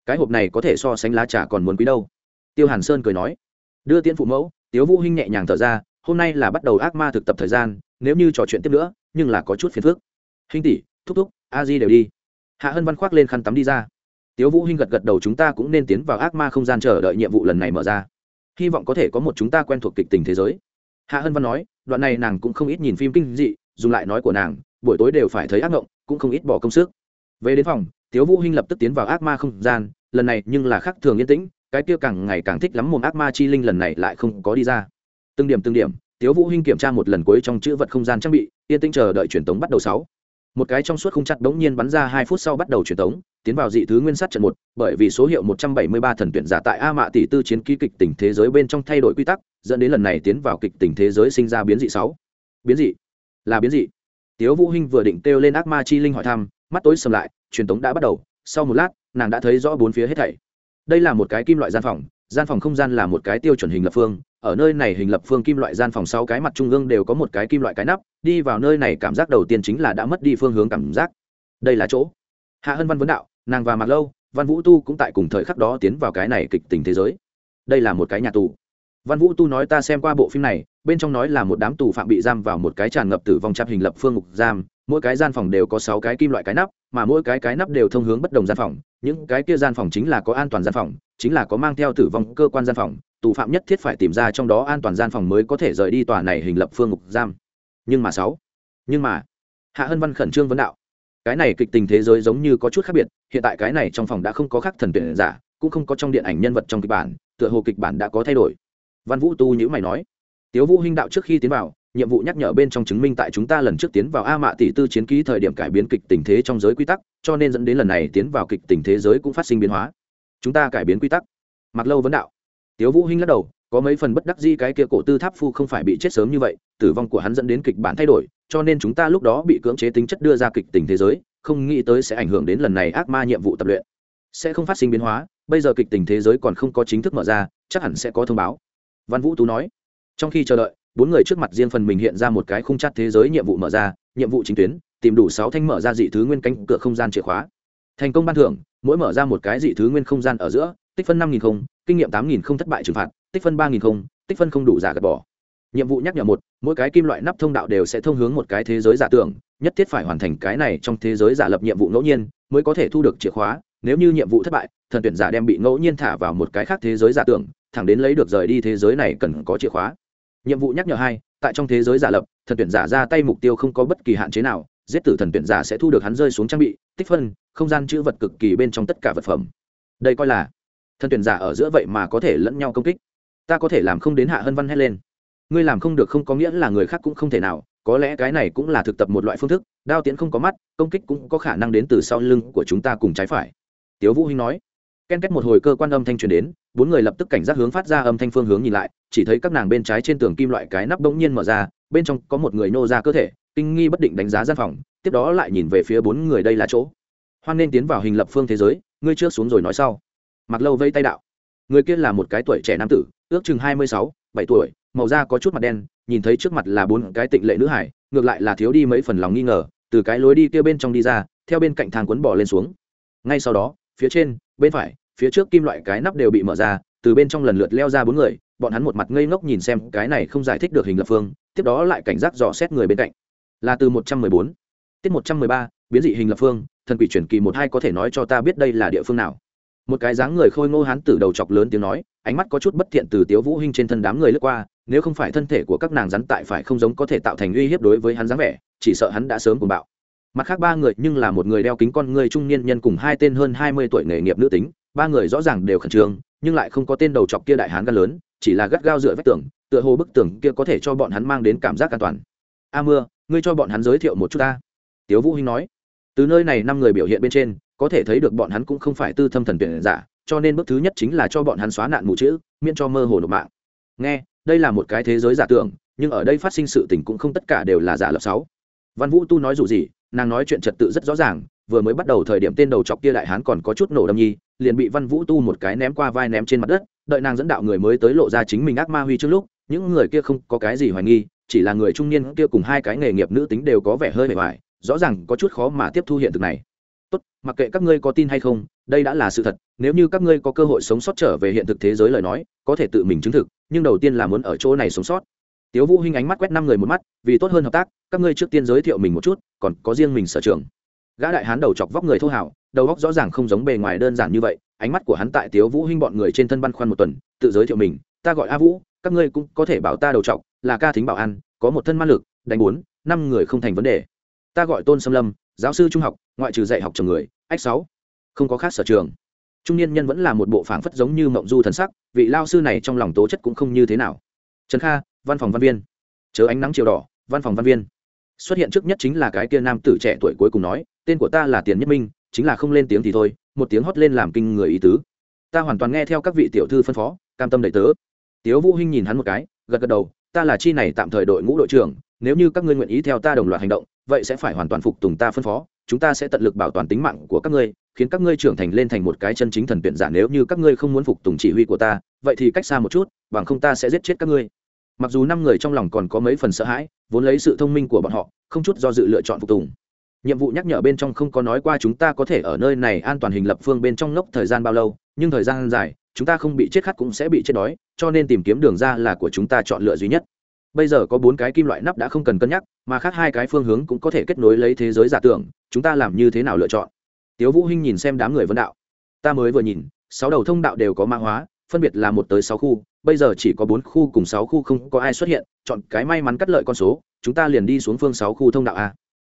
cái hộp này có thể so sánh lá trà còn muốn quý đâu. Tiêu hàn sơn cười nói, đưa tiễn phụ mẫu, tiếu vũ hinh nhẹ nhàng thở ra, hôm nay là bắt đầu ác ma thực tập thời gian, nếu như trò chuyện tiếp nữa, nhưng là có chút phiền phức. Hinh tỷ, thúc thúc, a di đều đi. Hạ hân văn khoác lên khăn tắm đi ra. Tiếu vũ hinh gật gật đầu chúng ta cũng nên tiến vào ác ma không gian chờ đợi nhiệm vụ lần này mở ra. Hy vọng có thể có một chúng ta quen thuộc kịch tình thế giới. Hạ hân văn nói, đoạn này nàng cũng không ít nhìn phim kinh dị, dùng lại nói của nàng, buổi tối đều phải thấy ác ngộng, cũng không ít bỏ công sức. Về đến phòng tiếu vũ hinh lập tức tiến vào ác ma không gian, lần này nhưng là khác thường yên tĩnh, cái kia càng ngày càng thích lắm mồm ác ma chi linh lần này lại không có đi ra. Từng điểm từng điểm, tiếu vũ hinh kiểm tra một lần cuối trong chữ vật không gian trang bị, yên tĩnh chờ đợi truyền tống bắt đầu sáu. Một cái trong suốt không chặt đống nhiên bắn ra hai phút sau bắt đầu truyền tống, tiến vào dị thứ nguyên sát trận một, bởi vì số hiệu 173 thần tuyển giả tại a mạ tỷ tư chiến ký kịch tình thế giới bên trong thay đổi quy tắc, dẫn đến lần này tiến vào kịch tình thế giới sinh ra biến dị sáu. Biến dị? Là biến dị. Tiếu vũ hinh vừa định kêu lên ác ma chi linh hỏi thăm mắt tối sầm lại, truyền tống đã bắt đầu. Sau một lát, nàng đã thấy rõ bốn phía hết thảy. Đây là một cái kim loại gian phòng gian phòng không gian là một cái tiêu chuẩn hình lập phương. Ở nơi này hình lập phương kim loại gian phòng sáu cái mặt trung ương đều có một cái kim loại cái nắp. Đi vào nơi này cảm giác đầu tiên chính là đã mất đi phương hướng cảm giác. Đây là chỗ. Hạ hân văn vấn đạo, nàng và mặt lâu, văn vũ tu cũng tại cùng thời khắc đó tiến vào cái này kịch tình thế giới. Đây là một cái nhà tù văn vũ tu nói ta xem qua bộ phim này, bên trong nói là một đám tù phạm bị giam vào một cái tràn ngập tử vong chạp hình lập phương ngục giam, mỗi cái gian phòng đều có sáu cái kim loại cái nắp, mà mỗi cái cái nắp đều thông hướng bất đồng gian phòng, những cái kia gian phòng chính là có an toàn gian phòng, chính là có mang theo tử vong cơ quan gian phòng, tù phạm nhất thiết phải tìm ra trong đó an toàn gian phòng mới có thể rời đi tòa này hình lập phương ngục giam. Nhưng mà sáu, nhưng mà, hạ hân văn khẩn trương vấn đạo, cái này kịch tình thế giới giống như có chút khác biệt, hiện tại cái này trong phòng đã không có khác thần tuyển giả, cũng không có trong điện ảnh nhân vật trong kịch bản, tựa hồ kịch bản đã có thay đổi văn vũ tu nhữ mày nói, tiếu vũ hinh đạo trước khi tiến vào, nhiệm vụ nhắc nhở bên trong chứng minh tại chúng ta lần trước tiến vào a mạ tỷ tư chiến ký thời điểm cải biến kịch tình thế trong giới quy tắc, cho nên dẫn đến lần này tiến vào kịch tình thế giới cũng phát sinh biến hóa. Chúng ta cải biến quy tắc. Mặc lâu vấn đạo. Tiếu vũ hinh lắc đầu, có mấy phần bất đắc dĩ cái kia cổ tư tháp phu không phải bị chết sớm như vậy, tử vong của hắn dẫn đến kịch bản thay đổi, cho nên chúng ta lúc đó bị cưỡng chế tính chất đưa ra kịch tình thế giới, không nghĩ tới sẽ ảnh hưởng đến lần này ác ma nhiệm vụ tập luyện. Sẽ không phát sinh biến hóa, bây giờ kịch tình thế giới còn không có chính thức mở ra, chắc hẳn sẽ có thông báo văn vũ tú nói. Trong khi chờ đợi, bốn người trước mặt riêng phần mình hiện ra một cái khung chắt thế giới nhiệm vụ mở ra, nhiệm vụ chính tuyến, tìm đủ sáu thanh mở ra dị thứ nguyên cánh cửa không gian chìa khóa. Thành công ban thưởng, mỗi mở ra một cái dị thứ nguyên không gian ở giữa, tích phân năm nghìn không, kinh nghiệm tám nghìn không thất bại trừng phạt, tích phân ba nghìn không, tích phân không đủ giả gạt bỏ. Nhiệm vụ nhắc nhở một, mỗi cái kim loại nắp thông đạo đều sẽ thông hướng một cái thế giới giả tưởng, nhất thiết phải hoàn thành cái này trong thế giới giả lập nhiệm vụ ngẫu nhiên, mới có thể thu được chìa khóa, nếu như nhiệm vụ thất bại, thần tuyển giả đem bị ngẫu nhiên thả vào một cái khác thế giới giả tưởng thẳng đến lấy được rời đi thế giới này cần có chìa khóa. Nhiệm vụ nhắc nhở hai, tại trong thế giới giả lập, thần tuyển giả ra tay mục tiêu không có bất kỳ hạn chế nào, giết tử thần tuyển giả sẽ thu được hắn rơi xuống trang bị, tích phân, không gian chữ vật cực kỳ bên trong tất cả vật phẩm. Đây coi là, thần tuyển giả ở giữa vậy mà có thể lẫn nhau công kích. Ta có thể làm không đến hạ hân văn hét lên. Ngươi làm không được không có nghĩa là người khác cũng không thể nào, có lẽ cái này cũng là thực tập một loại phương thức, đao tiễn không có mắt, công kích cũng có khả năng đến từ sau lưng của chúng ta cùng trái phải. Tiếu vũ hinh nói ken kết một hồi cơ quan âm thanh truyền đến, bốn người lập tức cảnh giác hướng phát ra âm thanh phương hướng nhìn lại, chỉ thấy các nàng bên trái trên tường kim loại cái nắp bỗng nhiên mở ra, bên trong có một người nô ra cơ thể kinh nghi bất định đánh giá gian phòng, tiếp đó lại nhìn về phía bốn người đây là chỗ. Hoan nên tiến vào hình lập phương thế giới, ngươi trước xuống rồi nói sau. Mặc lâu vây tay đạo. Người kia là một cái tuổi trẻ nam tử, ước chừng hai mươi sáu, bảy tuổi, màu da có chút mặt đen, nhìn thấy trước mặt là bốn cái tịnh lệ nữ hải, ngược lại là thiếu đi mấy phần lòng nghi ngờ, từ cái lối đi kia bên trong đi ra, theo bên cạnh thang quấn bỏ lên xuống. Ngay sau đó, phía trên, bên phải phía trước kim loại cái nắp đều bị mở ra, từ bên trong lần lượt leo ra bốn người, bọn hắn một mặt ngây ngốc nhìn xem cái này không giải thích được hình lập phương, tiếp đó lại cảnh giác dò xét người bên cạnh. Là từ một trăm mười bốn, tiết một trăm mười ba, biến dị hình lập phương, thần quỷ truyền kỳ một hai có thể nói cho ta biết đây là địa phương nào. Một cái dáng người khôi ngô hán từ đầu chọc lớn tiếng nói, ánh mắt có chút bất thiện từ tiếu vũ hinh trên thân đám người lướt qua, nếu không phải thân thể của các nàng rắn tại phải không giống có thể tạo thành uy hiếp đối với hắn dáng vẻ, chỉ sợ hắn đã sớm cùng bạo. Mặt khác ba người nhưng là một người đeo kính con người trung niên nhân cùng hai tên hơn hai mươi tuổi nghề nghiệp nữ tính ba người rõ ràng đều khẩn trương, nhưng lại không có tên đầu chọc kia đại hán gan lớn, chỉ là gắt gao dựa vách tường, tựa hồ bức tường kia có thể cho bọn hắn mang đến cảm giác an toàn. A mưa, ngươi cho bọn hắn giới thiệu một chút ta. Tiếu vũ hinh nói. Từ nơi này năm người biểu hiện bên trên, có thể thấy được bọn hắn cũng không phải tư thâm thần tuyển giả, cho nên bước thứ nhất chính là cho bọn hắn xóa nạn mù chữ, miễn cho mơ hồ nộp mạng. Nghe, đây là một cái thế giới giả tưởng, nhưng ở đây phát sinh sự tình cũng không tất cả đều là giả lập sáu. Văn vũ tu nói dù gì, nàng nói chuyện trật tự rất rõ ràng vừa mới bắt đầu thời điểm tên đầu chọc kia đại hán còn có chút nổ đâm nhi, liền bị văn vũ tu một cái ném qua vai ném trên mặt đất, đợi nàng dẫn đạo người mới tới lộ ra chính mình ác ma huy trước lúc, những người kia không có cái gì hoài nghi, chỉ là người trung niên kia cùng hai cái nghề nghiệp nữ tính đều có vẻ hơi bề ngoài, rõ ràng có chút khó mà tiếp thu hiện thực này. Tốt, mặc kệ các ngươi có tin hay không, đây đã là sự thật, nếu như các ngươi có cơ hội sống sót trở về hiện thực thế giới lời nói, có thể tự mình chứng thực, nhưng đầu tiên là muốn ở chỗ này sống sót. Tiếu vũ hinh ánh mắt quét năm người một mắt, vì tốt hơn hợp tác, các ngươi trước tiên giới thiệu mình một chút, còn có riêng mình sở trường gã đại hán đầu chọc vóc người thô hảo, đầu góc rõ ràng không giống bề ngoài đơn giản như vậy, ánh mắt của hắn tại tiếu vũ hinh bọn người trên thân băn khoăn một tuần, tự giới thiệu mình, ta gọi a vũ, các ngươi cũng có thể bảo ta đầu chọc, là ca thính bảo an, có một thân man lực, đánh bốn, năm người không thành vấn đề. Ta gọi tôn sâm lâm, giáo sư trung học, ngoại trừ dạy học trường người, ách sáu, không có khác sở trường. Trung niên nhân vẫn là một bộ phảng phất giống như mộng du thần sắc, vị lao sư này trong lòng tố chất cũng không như thế nào. Trần kha, văn phòng văn viên. Chớ ánh nắng chiều đỏ, văn phòng văn viên. Xuất hiện trước nhất chính là cái kia nam tử trẻ tuổi cuối cùng nói tên của ta là tiền nhất minh, chính là không lên tiếng thì thôi, một tiếng hót lên làm kinh người ý tứ. Ta hoàn toàn nghe theo các vị tiểu thư phân phó, cam tâm đầy tớ. Tiếu vũ hinh nhìn hắn một cái, gật gật đầu, ta là chi này tạm thời đội ngũ đội trưởng, nếu như các ngươi nguyện ý theo ta đồng loạt hành động, vậy sẽ phải hoàn toàn phục tùng ta phân phó, chúng ta sẽ tận lực bảo toàn tính mạng của các ngươi, khiến các ngươi trưởng thành lên thành một cái chân chính thần tuyển giả nếu như các ngươi không muốn phục tùng chỉ huy của ta, vậy thì cách xa một chút, bằng không ta sẽ giết chết các ngươi. Mặc dù năm người trong lòng còn có mấy phần sợ hãi, vốn lấy sự thông minh của bọn họ, không chút do dự lựa chọn phục tùng nhiệm vụ nhắc nhở bên trong không có nói qua chúng ta có thể ở nơi này an toàn hình lập phương bên trong ngốc thời gian bao lâu, nhưng thời gian dài, chúng ta không bị chết khát cũng sẽ bị chết đói, cho nên tìm kiếm đường ra là của chúng ta chọn lựa duy nhất. Bây giờ có bốn cái kim loại nắp đã không cần cân nhắc, mà khác hai cái phương hướng cũng có thể kết nối lấy thế giới giả tưởng, chúng ta làm như thế nào lựa chọn? Tiếu vũ hinh nhìn xem đám người vân đạo. Ta mới vừa nhìn, sáu đầu thông đạo đều có mã hóa, phân biệt là một tới sáu khu, bây giờ chỉ có bốn khu cùng sáu khu không có ai xuất hiện, chọn cái may mắn cắt lợi con số, chúng ta liền đi xuống phương sáu khu thông đạo a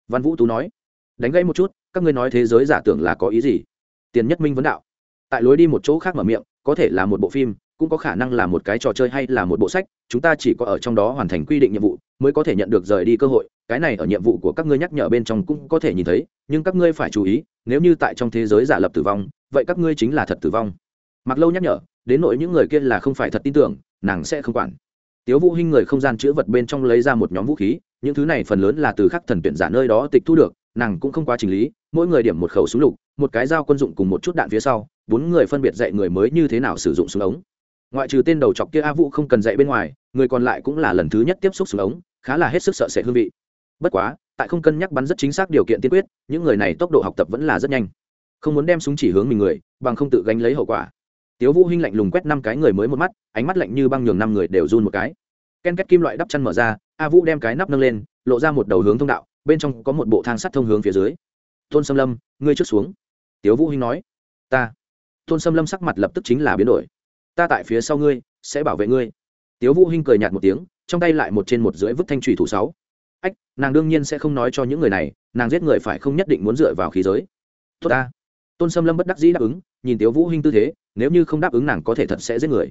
văn vũ tú nói, đánh gây một chút, các ngươi nói thế giới giả tưởng là có ý gì? Tiền nhất minh vấn đạo, tại lối đi một chỗ khác mở miệng, có thể là một bộ phim, cũng có khả năng là một cái trò chơi hay là một bộ sách, chúng ta chỉ có ở trong đó hoàn thành quy định nhiệm vụ mới có thể nhận được rời đi cơ hội. Cái này ở nhiệm vụ của các ngươi nhắc nhở bên trong cũng có thể nhìn thấy, nhưng các ngươi phải chú ý, nếu như tại trong thế giới giả lập tử vong, vậy các ngươi chính là thật tử vong. Mặc lâu nhắc nhở, đến nỗi những người kia là không phải thật tin tưởng, nàng sẽ không quản. Tiếu vũ hinh người không gian chữa vật bên trong lấy ra một nhóm vũ khí những thứ này phần lớn là từ khắc thần tuyển giả nơi đó tịch thu được, nàng cũng không quá trình lý, mỗi người điểm một khẩu súng lục, một cái dao quân dụng cùng một chút đạn phía sau, bốn người phân biệt dạy người mới như thế nào sử dụng súng ống. Ngoại trừ tên đầu chọc kia a vũ không cần dạy bên ngoài, người còn lại cũng là lần thứ nhất tiếp xúc súng ống, khá là hết sức sợ sệt hương vị. Bất quá, tại không cân nhắc bắn rất chính xác điều kiện tiên quyết, những người này tốc độ học tập vẫn là rất nhanh. Không muốn đem súng chỉ hướng mình người, bằng không tự gánh lấy hậu quả. Tiếu vũ hinh lạnh lùng quét năm cái người mới một mắt, ánh mắt lạnh như băng nhường năm người đều run một cái. Ken két kim loại đắp chăn mở ra a vũ đem cái nắp nâng lên, lộ ra một đầu hướng thông đạo, bên trong có một bộ thang sắt thông hướng phía dưới. Tôn sâm lâm, ngươi trước xuống. Tiếu vũ hinh nói. Ta. Tôn sâm lâm sắc mặt lập tức chính là biến đổi. Ta tại phía sau ngươi, sẽ bảo vệ ngươi. Tiếu vũ hinh cười nhạt một tiếng, trong tay lại một trên một rưỡi vứt thanh trùy thủ sáu. Ách, nàng đương nhiên sẽ không nói cho những người này, nàng giết người phải không nhất định muốn dựa vào khí giới. Tốt ta. Tôn sâm lâm bất đắc dĩ đáp ứng, nhìn tiếu vũ hinh tư thế, nếu như không đáp ứng nàng có thể thật sẽ giết người.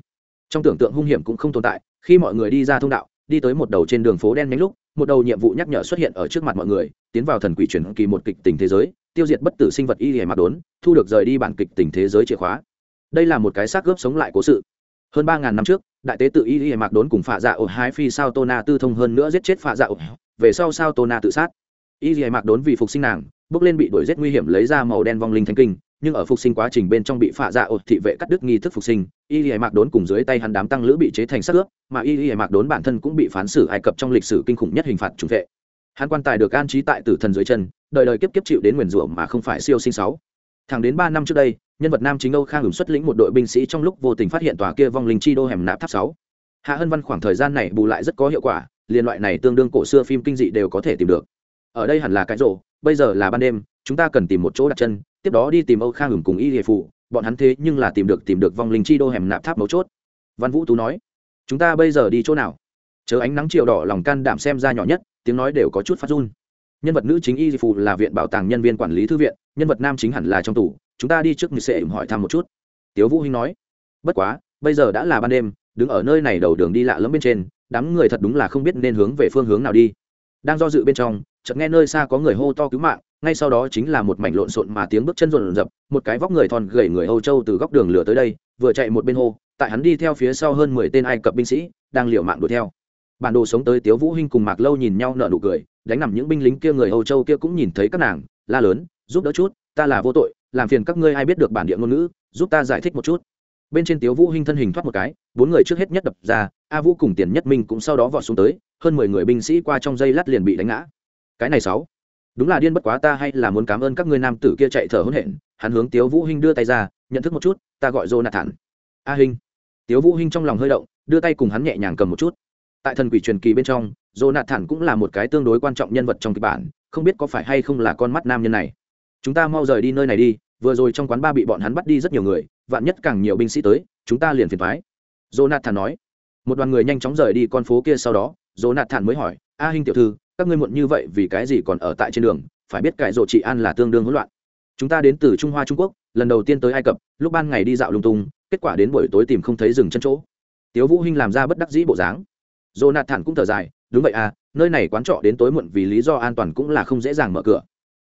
Trong tưởng tượng hung hiểm cũng không tồn tại, khi mọi người đi ra thông đạo đi tới một đầu trên đường phố đen nhánh lúc, một đầu nhiệm vụ nhắc nhở xuất hiện ở trước mặt mọi người, tiến vào thần quỷ chuyển kỳ một kịch tình thế giới, tiêu diệt bất tử sinh vật y hề mặc đốn, thu được rời đi bản kịch tình thế giới chìa khóa. Đây là một cái xác gớp sống lại cố sự. Hơn ba ngàn năm trước, đại tế tự y hề mặc đốn cùng phạ dạ ổ hai phi sao tô na tư thông hơn nữa giết chết phạ dạ ổ. Về sau sao tô na tự sát. Y hề mặc đốn vì phục sinh nàng, bước lên bị đuổi giết nguy hiểm lấy ra màu đen vong linh thanh kinh nhưng ở phục sinh quá trình bên trong bị phạ dạ ột thị vệ cắt đứt nghi thức phục sinh, y lìa mạc đốn cùng dưới tay hắn đám tăng lữ bị chế thành sắc ướp, mà y lìa mạc đốn bản thân cũng bị phán xử ai cập trong lịch sử kinh khủng nhất hình phạt trùng vệ. Hắn quan tài được an trí tại tử thần dưới chân, đời đời kiếp kiếp chịu đến nguyền rủa mà không phải siêu sinh sáu. Thẳng đến ba năm trước đây, nhân vật nam chính âu khang ủng xuất lĩnh một đội binh sĩ trong lúc vô tình phát hiện tòa kia vong linh chi đô hẻm nạp tháp sáu. Hạ hân văn khoảng thời gian này bù lại rất có hiệu quả liên loại này tương đương cổ xưa phim kinh dị đều có thể tìm được. Ở đây hẳn là cái rổ, bây giờ là ban đêm, chúng ta cần tìm một chỗ đặt chân tiếp đó đi tìm âu khang hửng cùng y hệ phụ, bọn hắn thế nhưng là tìm được tìm được vong linh chi đô hẻm nạp tháp mấu chốt. Văn vũ tú nói, chúng ta bây giờ đi chỗ nào? Chớ ánh nắng chiều đỏ lòng can đảm xem ra nhỏ nhất, tiếng nói đều có chút phát run. Nhân vật nữ chính y phụ là viện bảo tàng nhân viên quản lý thư viện, nhân vật nam chính hẳn là trong tủ chúng ta đi trước người sẽ hỏi thăm một chút. Tiếu vũ hinh nói, bất quá, bây giờ đã là ban đêm, đứng ở nơi này đầu đường đi lạ lẫm bên trên, đám người thật đúng là không biết nên hướng về phương hướng nào đi. Đang do dự bên trong chợt nghe nơi xa có người hô to cứu mạng, ngay sau đó chính là một mảnh lộn xộn mà tiếng bước chân rộn rập, một cái vóc người thon gầy người âu châu từ góc đường lửa tới đây, vừa chạy một bên hô, tại hắn đi theo phía sau hơn mười tên ai cập binh sĩ, đang liều mạng đuổi theo. Bản đồ sống tới tiếu vũ hinh cùng mạc lâu nhìn nhau nở nụ cười, đánh nằm những binh lính kia người âu châu kia cũng nhìn thấy các nàng, la lớn, giúp đỡ chút, ta là vô tội, làm phiền các ngươi ai biết được bản địa ngôn ngữ, giúp ta giải thích một chút. Bên trên tiếu vũ hinh thân hình thoát một cái, bốn người trước hết nhất đập ra, a vũ cùng tiền nhất minh cũng sau đó vọt xuống tới, hơn mười người binh sĩ qua trong dây lát liền bị đánh ngã cái này sáu. Đúng là điên bất quá ta hay là muốn cảm ơn các ngươi nam tử kia chạy thở hôn hển, hắn hướng tiếu vũ hinh đưa tay ra, nhận thức một chút, ta gọi jonathan. A hinh. Tiếu vũ hinh trong lòng hơi động, đưa tay cùng hắn nhẹ nhàng cầm một chút. Tại thần quỷ truyền kỳ bên trong, jonathan cũng là một cái tương đối quan trọng nhân vật trong kịch bản, không biết có phải hay không là con mắt nam nhân này. Chúng ta mau rời đi nơi này đi, vừa rồi trong quán ba bị bọn hắn bắt đi rất nhiều người, vạn nhất càng nhiều binh sĩ tới, chúng ta liền phiền thoái jonathan nói. Một đoàn người nhanh chóng rời đi con phố kia sau đó, jonathan mới hỏi, a hinh tiểu thư các ngươi muộn như vậy vì cái gì còn ở tại trên đường, phải biết cải rộ trị an là tương đương hỗn loạn. Chúng ta đến từ trung hoa trung quốc, lần đầu tiên tới ai cập, lúc ban ngày đi dạo lung tung, kết quả đến buổi tối tìm không thấy rừng chân chỗ. Tiếu vũ hinh làm ra bất đắc dĩ bộ dáng. Thản cũng thở dài, đúng vậy à nơi này quán trọ đến tối muộn vì lý do an toàn cũng là không dễ dàng mở cửa.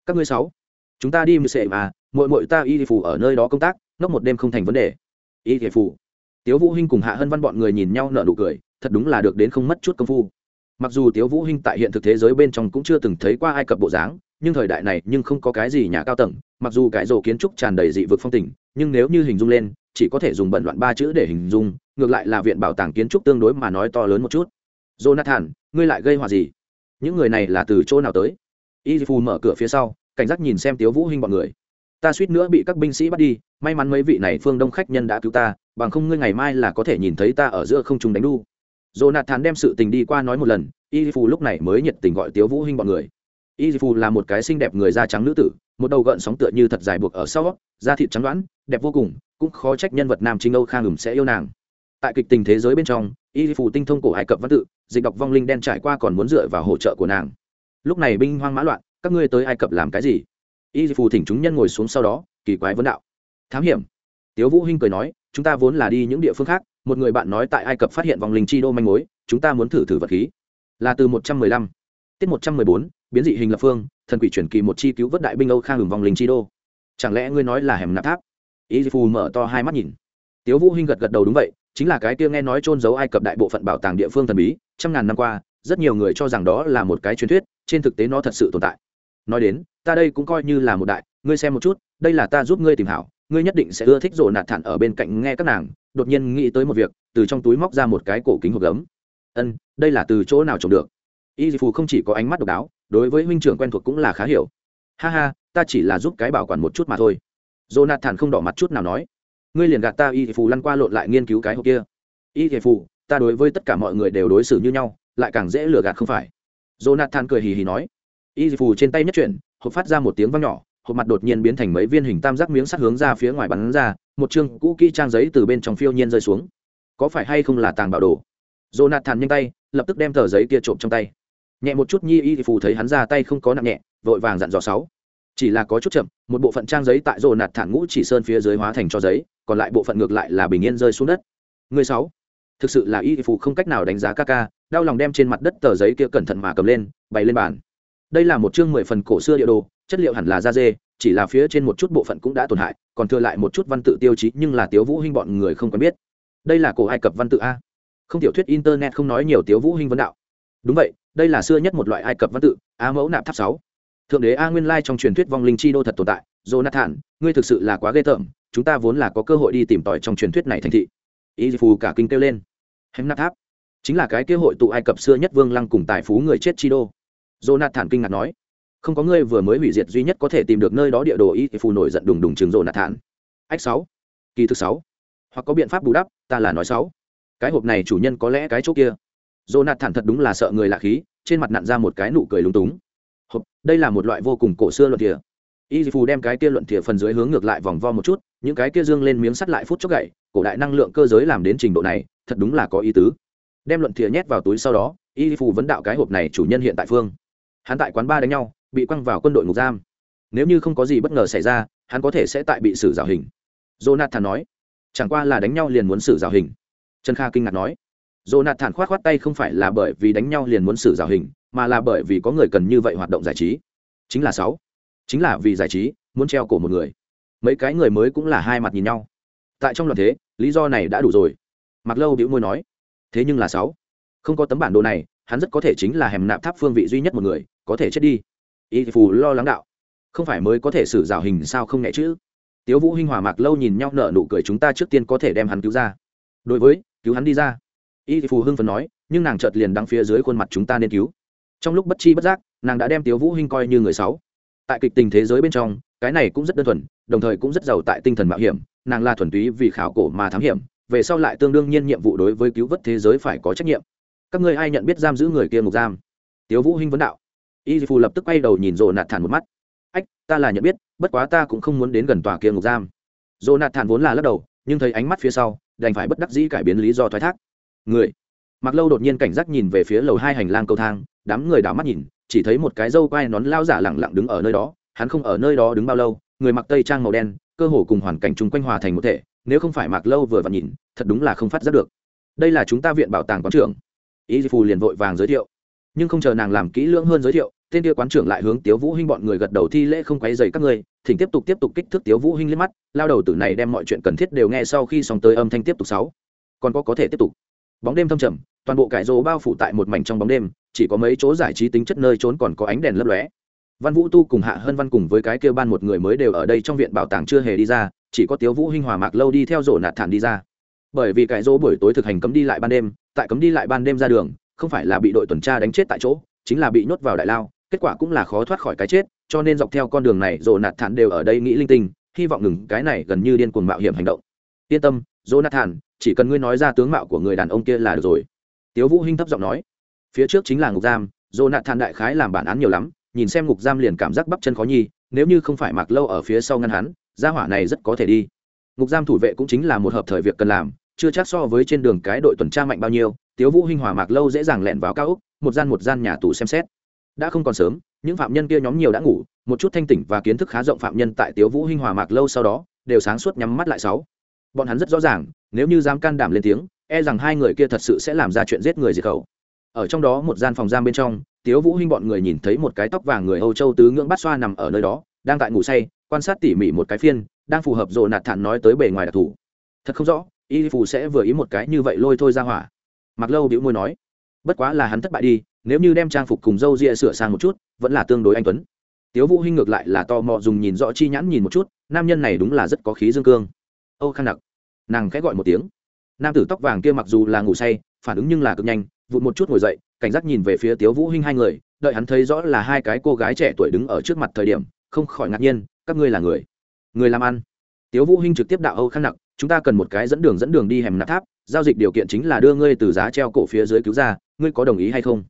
Các ngươi sáu, chúng ta đi mười sệ mà muội muội ta y phủ ở nơi đó công tác, ngốc một đêm không thành vấn đề. Y thể phủ tiếu vũ hinh cùng hạ hân văn bọn người nhìn nhau nở nụ cười, thật đúng là được đến không mất chút công phu mặc dù tiếu vũ hinh tại hiện thực thế giới bên trong cũng chưa từng thấy qua ai cập bộ dáng, nhưng thời đại này nhưng không có cái gì nhà cao tầng, mặc dù cái rổ kiến trúc tràn đầy dị vực phong tình, nhưng nếu như hình dung lên, chỉ có thể dùng bẩn loạn ba chữ để hình dung, ngược lại là viện bảo tàng kiến trúc tương đối mà nói to lớn một chút. Jonathan, ngươi lại gây họa gì? Những người này là từ chỗ nào tới? Y phù mở cửa phía sau, cảnh giác nhìn xem tiếu vũ hinh bọn người. Ta suýt nữa bị các binh sĩ bắt đi, may mắn mấy vị này phương đông khách nhân đã cứu ta, bằng không ngươi ngày mai là có thể nhìn thấy ta ở giữa không trung đánh đu jonathan đem sự tình đi qua nói một lần, y phù lúc này mới nhiệt tình gọi tiếu vũ hinh bọn người. Y phù là một cái xinh đẹp người da trắng nữ tử, một đầu gợn sóng tựa như thật dài buộc ở sau da thịt trắng đoán, đẹp vô cùng, cũng khó trách nhân vật nam chính âu khang ửm sẽ yêu nàng. Tại kịch tình thế giới bên trong, y phù tinh thông cổ hải cập văn tự, dịch đọc vong linh đen trải qua còn muốn dựa vào hỗ trợ của nàng. Lúc này binh hoang mã loạn, các ngươi tới ai cập làm cái gì? Y phù thỉnh chúng nhân ngồi xuống sau đó, kỳ quái vấn đạo. Thám hiểm. Tiếu vũ hinh cười nói, chúng ta vốn là đi những địa phương khác một người bạn nói tại ai cập phát hiện vòng linh chi đô manh mối, chúng ta muốn thử thử vật khí. Là từ một trăm mười lăm, tiết một trăm mười bốn, biến dị hình lập phương, thần quỷ truyền kỳ một chi cứu vớt đại binh âu khang hưởng vòng linh chi đô. Chẳng lẽ ngươi nói là hẻm nạp tháp? Ý phù mở to hai mắt nhìn. Tiếu vũ hinh gật gật đầu đúng vậy, chính là cái kia nghe nói trôn giấu ai cập đại bộ phận bảo tàng địa phương thần bí, trăm ngàn năm qua, rất nhiều người cho rằng đó là một cái truyền thuyết, trên thực tế nó thật sự tồn tại. Nói đến, ta đây cũng coi như là một đại, ngươi xem một chút, đây là ta giúp ngươi tìm hảo ngươi nhất định sẽ ưa thích rộ nạt thản ở bên cạnh nghe các nàng, đột nhiên nghĩ tới một việc, từ trong túi móc ra một cái cổ kính hộp gấm. Ân, đây là từ chỗ nào trồng được? Y phù không chỉ có ánh mắt độc đáo, đối với huynh trưởng quen thuộc cũng là khá hiểu. Ha ha, ta chỉ là giúp cái bảo quản một chút mà thôi. Jonathan không đỏ mặt chút nào nói. Ngươi liền gạt ta, y phù lăn qua lộn lại nghiên cứu cái hộp kia. Y phù, ta đối với tất cả mọi người đều đối xử như nhau, lại càng dễ lừa gạt không phải. Jonathan cười hì hì nói. Y phù trên tay nhất chuyển, hộp phát ra một tiếng vang nhỏ hộp mặt đột nhiên biến thành mấy viên hình tam giác miếng sắt hướng ra phía ngoài bắn ra, một chương cũ kỹ trang giấy từ bên trong phiêu nhiên rơi xuống. Có phải hay không là tàng bảo đồ? Jonathan nhanh tay, lập tức đem tờ giấy kia trộm trong tay. Nhẹ một chút, nhi y phù thấy hắn ra tay không có nặng nhẹ, vội vàng dặn dò sáu. Chỉ là có chút chậm, một bộ phận trang giấy tại rồ nạt thản ngũ chỉ sơn phía dưới hóa thành cho giấy, còn lại bộ phận ngược lại là bình yên rơi xuống đất. Người sáu. Thực sự là y phù không cách nào đánh giá ca ca, đau lòng đem trên mặt đất tờ giấy kia cẩn thận mà cầm lên, bày lên bàn. Đây là một chương mười phần cổ xưa địa đồ chất liệu hẳn là da dê, chỉ là phía trên một chút bộ phận cũng đã tổn hại, còn thừa lại một chút văn tự tiêu chí nhưng là tiếu vũ hinh bọn người không quen biết. Đây là cổ ai cập văn tự a. Không tiểu thuyết internet không nói nhiều tiếu vũ hinh vấn đạo. Đúng vậy, đây là xưa nhất một loại ai cập văn tự, a mẫu nạp tháp sáu. Thượng đế a nguyên lai trong truyền thuyết vong linh chi đô thật tồn tại, jonathan, ngươi thực sự là quá ghê tởm, chúng ta vốn là có cơ hội đi tìm tòi trong truyền thuyết này thành thị. Y phù cả kinh kêu lên. Hém nạp tháp. Chính là cái kế hội tụ ai cập xưa nhất vương lăng cùng tài phú người chết chi đô. Jonathan kinh ngạc nói không có ngươi vừa mới hủy diệt duy nhất có thể tìm được nơi đó địa đồ y phù nổi giận đùng đùng trường thản. ách sáu. Kỳ thứ sáu. Hoặc có biện pháp bù đắp, ta là nói sáu. Cái hộp này chủ nhân có lẽ cái chỗ kia. Jonathan thật đúng là sợ người lạ khí, trên mặt nặn ra một cái nụ cười lúng túng. Hộp, đây là một loại vô cùng cổ xưa luật thìa. Y phù đem cái kia luận thìa phần dưới hướng ngược lại vòng vo một chút, những cái kia dương lên miếng sắt lại phút chốc gậy, cổ đại năng lượng cơ giới làm đến trình độ này, thật đúng là có ý tứ. Đem luận thìa nhét vào túi sau đó, y phù vấn đạo cái hộp này chủ nhân hiện tại phương. Hắn tại quán ba đánh nhau bị quăng vào quân đội ngục giam. Nếu như không có gì bất ngờ xảy ra, hắn có thể sẽ tại bị xử rào hình. Jonathan nói, chẳng qua là đánh nhau liền muốn xử rào hình. Trần kha kinh ngạc nói, jonathan khoát khoát tay không phải là bởi vì đánh nhau liền muốn xử rào hình, mà là bởi vì có người cần như vậy hoạt động giải trí. Chính là sáu. Chính là vì giải trí, muốn treo cổ một người. Mấy cái người mới cũng là hai mặt nhìn nhau. Tại trong loạn thế, lý do này đã đủ rồi. Mặc lâu biểu môi nói, thế nhưng là sáu. Không có tấm bản đồ này, hắn rất có thể chính là hẻm nạp tháp phương vị duy nhất một người, có thể chết đi y phù lo lắng đạo. Không phải mới có thể xử rào hình sao không nhẹ chứ? Tiếu vũ hinh hòa mạc lâu nhìn nhau nở nụ cười chúng ta trước tiên có thể đem hắn cứu ra. Đối với, cứu hắn đi ra. Y phù hưng phấn nói, nhưng nàng chợt liền đăng phía dưới khuôn mặt chúng ta nên cứu. Trong lúc bất chi bất giác, nàng đã đem tiếu vũ hinh coi như người sáu tại kịch tình thế giới bên trong, cái này cũng rất đơn thuần, đồng thời cũng rất giàu tại tinh thần mạo hiểm, nàng là thuần túy vì khảo cổ mà thám hiểm, về sau lại tương đương nhiên nhiệm vụ đối với cứu vớt thế giới phải có trách nhiệm. Các ngươi ai nhận biết giam giữ người kia ngục giam? Tiếu vũ hinh vấn đạo y phù lập tức quay đầu nhìn rồ nạt thản một mắt. Ách, ta là nhận biết, bất quá ta cũng không muốn đến gần tòa kia ngục giam. Rồ nạt thản vốn là lắc đầu, nhưng thấy ánh mắt phía sau, đành phải bất đắc dĩ cải biến lý do thoái thác. Người. Mặc lâu đột nhiên cảnh giác nhìn về phía lầu hai hành lang cầu thang, đám người đảo mắt nhìn, chỉ thấy một cái dâu quai nón lao giả lẳng lặng đứng ở nơi đó, hắn không ở nơi đó đứng bao lâu, người mặc tây trang màu đen, cơ hồ cùng hoàn cảnh chung quanh hòa thành một thể, nếu không phải mặc lâu vừa vặn nhìn, thật đúng là không phát giác được. Đây là chúng ta viện bảo tàng quán trưởng. Ý phù liền vội vàng giới thiệu, nhưng không chờ nàng làm kỹ lưỡng hơn giới thiệu tên kia quán trưởng lại hướng tiếu vũ hinh bọn người gật đầu thi lễ không quấy rầy các ngươi, thỉnh tiếp tục tiếp tục kích thước tiếu vũ hinh liếc mắt, lao đầu tử này đem mọi chuyện cần thiết đều nghe sau khi xong tới âm thanh tiếp tục sáu. Còn có có thể tiếp tục. Bóng đêm thâm trầm, toàn bộ cải rô bao phủ tại một mảnh trong bóng đêm, chỉ có mấy chỗ giải trí tính chất nơi trốn còn có ánh đèn lấp lóe. Văn vũ tu cùng hạ hân văn cùng với cái kêu ban một người mới đều ở đây trong viện bảo tàng chưa hề đi ra, chỉ có tiếu vũ hinh hòa mạc lâu đi theo rổ nạt thản đi ra. Bởi vì cải rô buổi tối thực hành cấm đi lại ban đêm, tại cấm đi lại ban đêm ra đường, không phải là bị đội tuần tra đánh chết tại chỗ, chính là bị nhốt vào đại lao kết quả cũng là khó thoát khỏi cái chết, cho nên dọc theo con đường này dồ nạt thản đều ở đây nghĩ linh tinh, hy vọng ngừng cái này gần như điên cuồng mạo hiểm hành động. Yên tâm, jonathan, chỉ cần ngươi nói ra tướng mạo của người đàn ông kia là được rồi. Tiếu vũ hinh thấp giọng nói. Phía trước chính là ngục giam, jonathan đại khái làm bản án nhiều lắm, nhìn xem ngục giam liền cảm giác bắp chân khó nhi nếu như không phải mặc lâu ở phía sau ngăn hắn, gia hỏa này rất có thể đi. Ngục giam thủ vệ cũng chính là một hợp thời việc cần làm, chưa chắc so với trên đường cái đội tuần tra mạnh bao nhiêu, tiếu vũ hinh hòa mạc lâu dễ dàng lẹn vào cao ốc, một gian một gian nhà tù xem xét đã không còn sớm, những phạm nhân kia nhóm nhiều đã ngủ, một chút thanh tỉnh và kiến thức khá rộng phạm nhân tại tiếu vũ hinh hòa mạc lâu sau đó, đều sáng suốt nhắm mắt lại sáu. Bọn hắn rất rõ ràng, nếu như dám can đảm lên tiếng e rằng hai người kia thật sự sẽ làm ra chuyện giết người diệt khẩu. Ở trong đó một gian phòng giam bên trong, tiếu vũ hinh bọn người nhìn thấy một cái tóc vàng người âu châu tứ ngưỡng bát xoa nằm ở nơi đó, đang tại ngủ say, quan sát tỉ mỉ một cái phiên, đang phù hợp rồi nạt thản nói tới bề ngoài đặc thù. Thật không rõ, y phù sẽ vừa ý một cái như vậy lôi thôi ra hỏa. Mặc lâu bĩu môi nói bất quá là hắn thất bại đi, nếu như đem trang phục cùng dâu ria sửa sang một chút, vẫn là tương đối anh tuấn. Tiếu vũ hinh ngược lại là to mò dùng nhìn rõ chi nhãn nhìn một chút, nam nhân này đúng là rất có khí dương cương. Âu khang nặc. Nàng khẽ gọi một tiếng. Nam tử tóc vàng kia mặc dù là ngủ say, phản ứng nhưng là cực nhanh, vụt một chút ngồi dậy, cảnh giác nhìn về phía tiếu vũ hinh hai người, đợi hắn thấy rõ là hai cái cô gái trẻ tuổi đứng ở trước mặt thời điểm, không khỏi ngạc nhiên, các ngươi là người. Người làm ăn. Tiếu vũ hinh trực tiếp đạo âu khang nặc, chúng ta cần một cái dẫn đường dẫn đường đi hẻm nạp tháp, giao dịch điều kiện chính là đưa ngươi từ giá treo cổ phía dưới cứu ra ngươi có đồng ý hay không?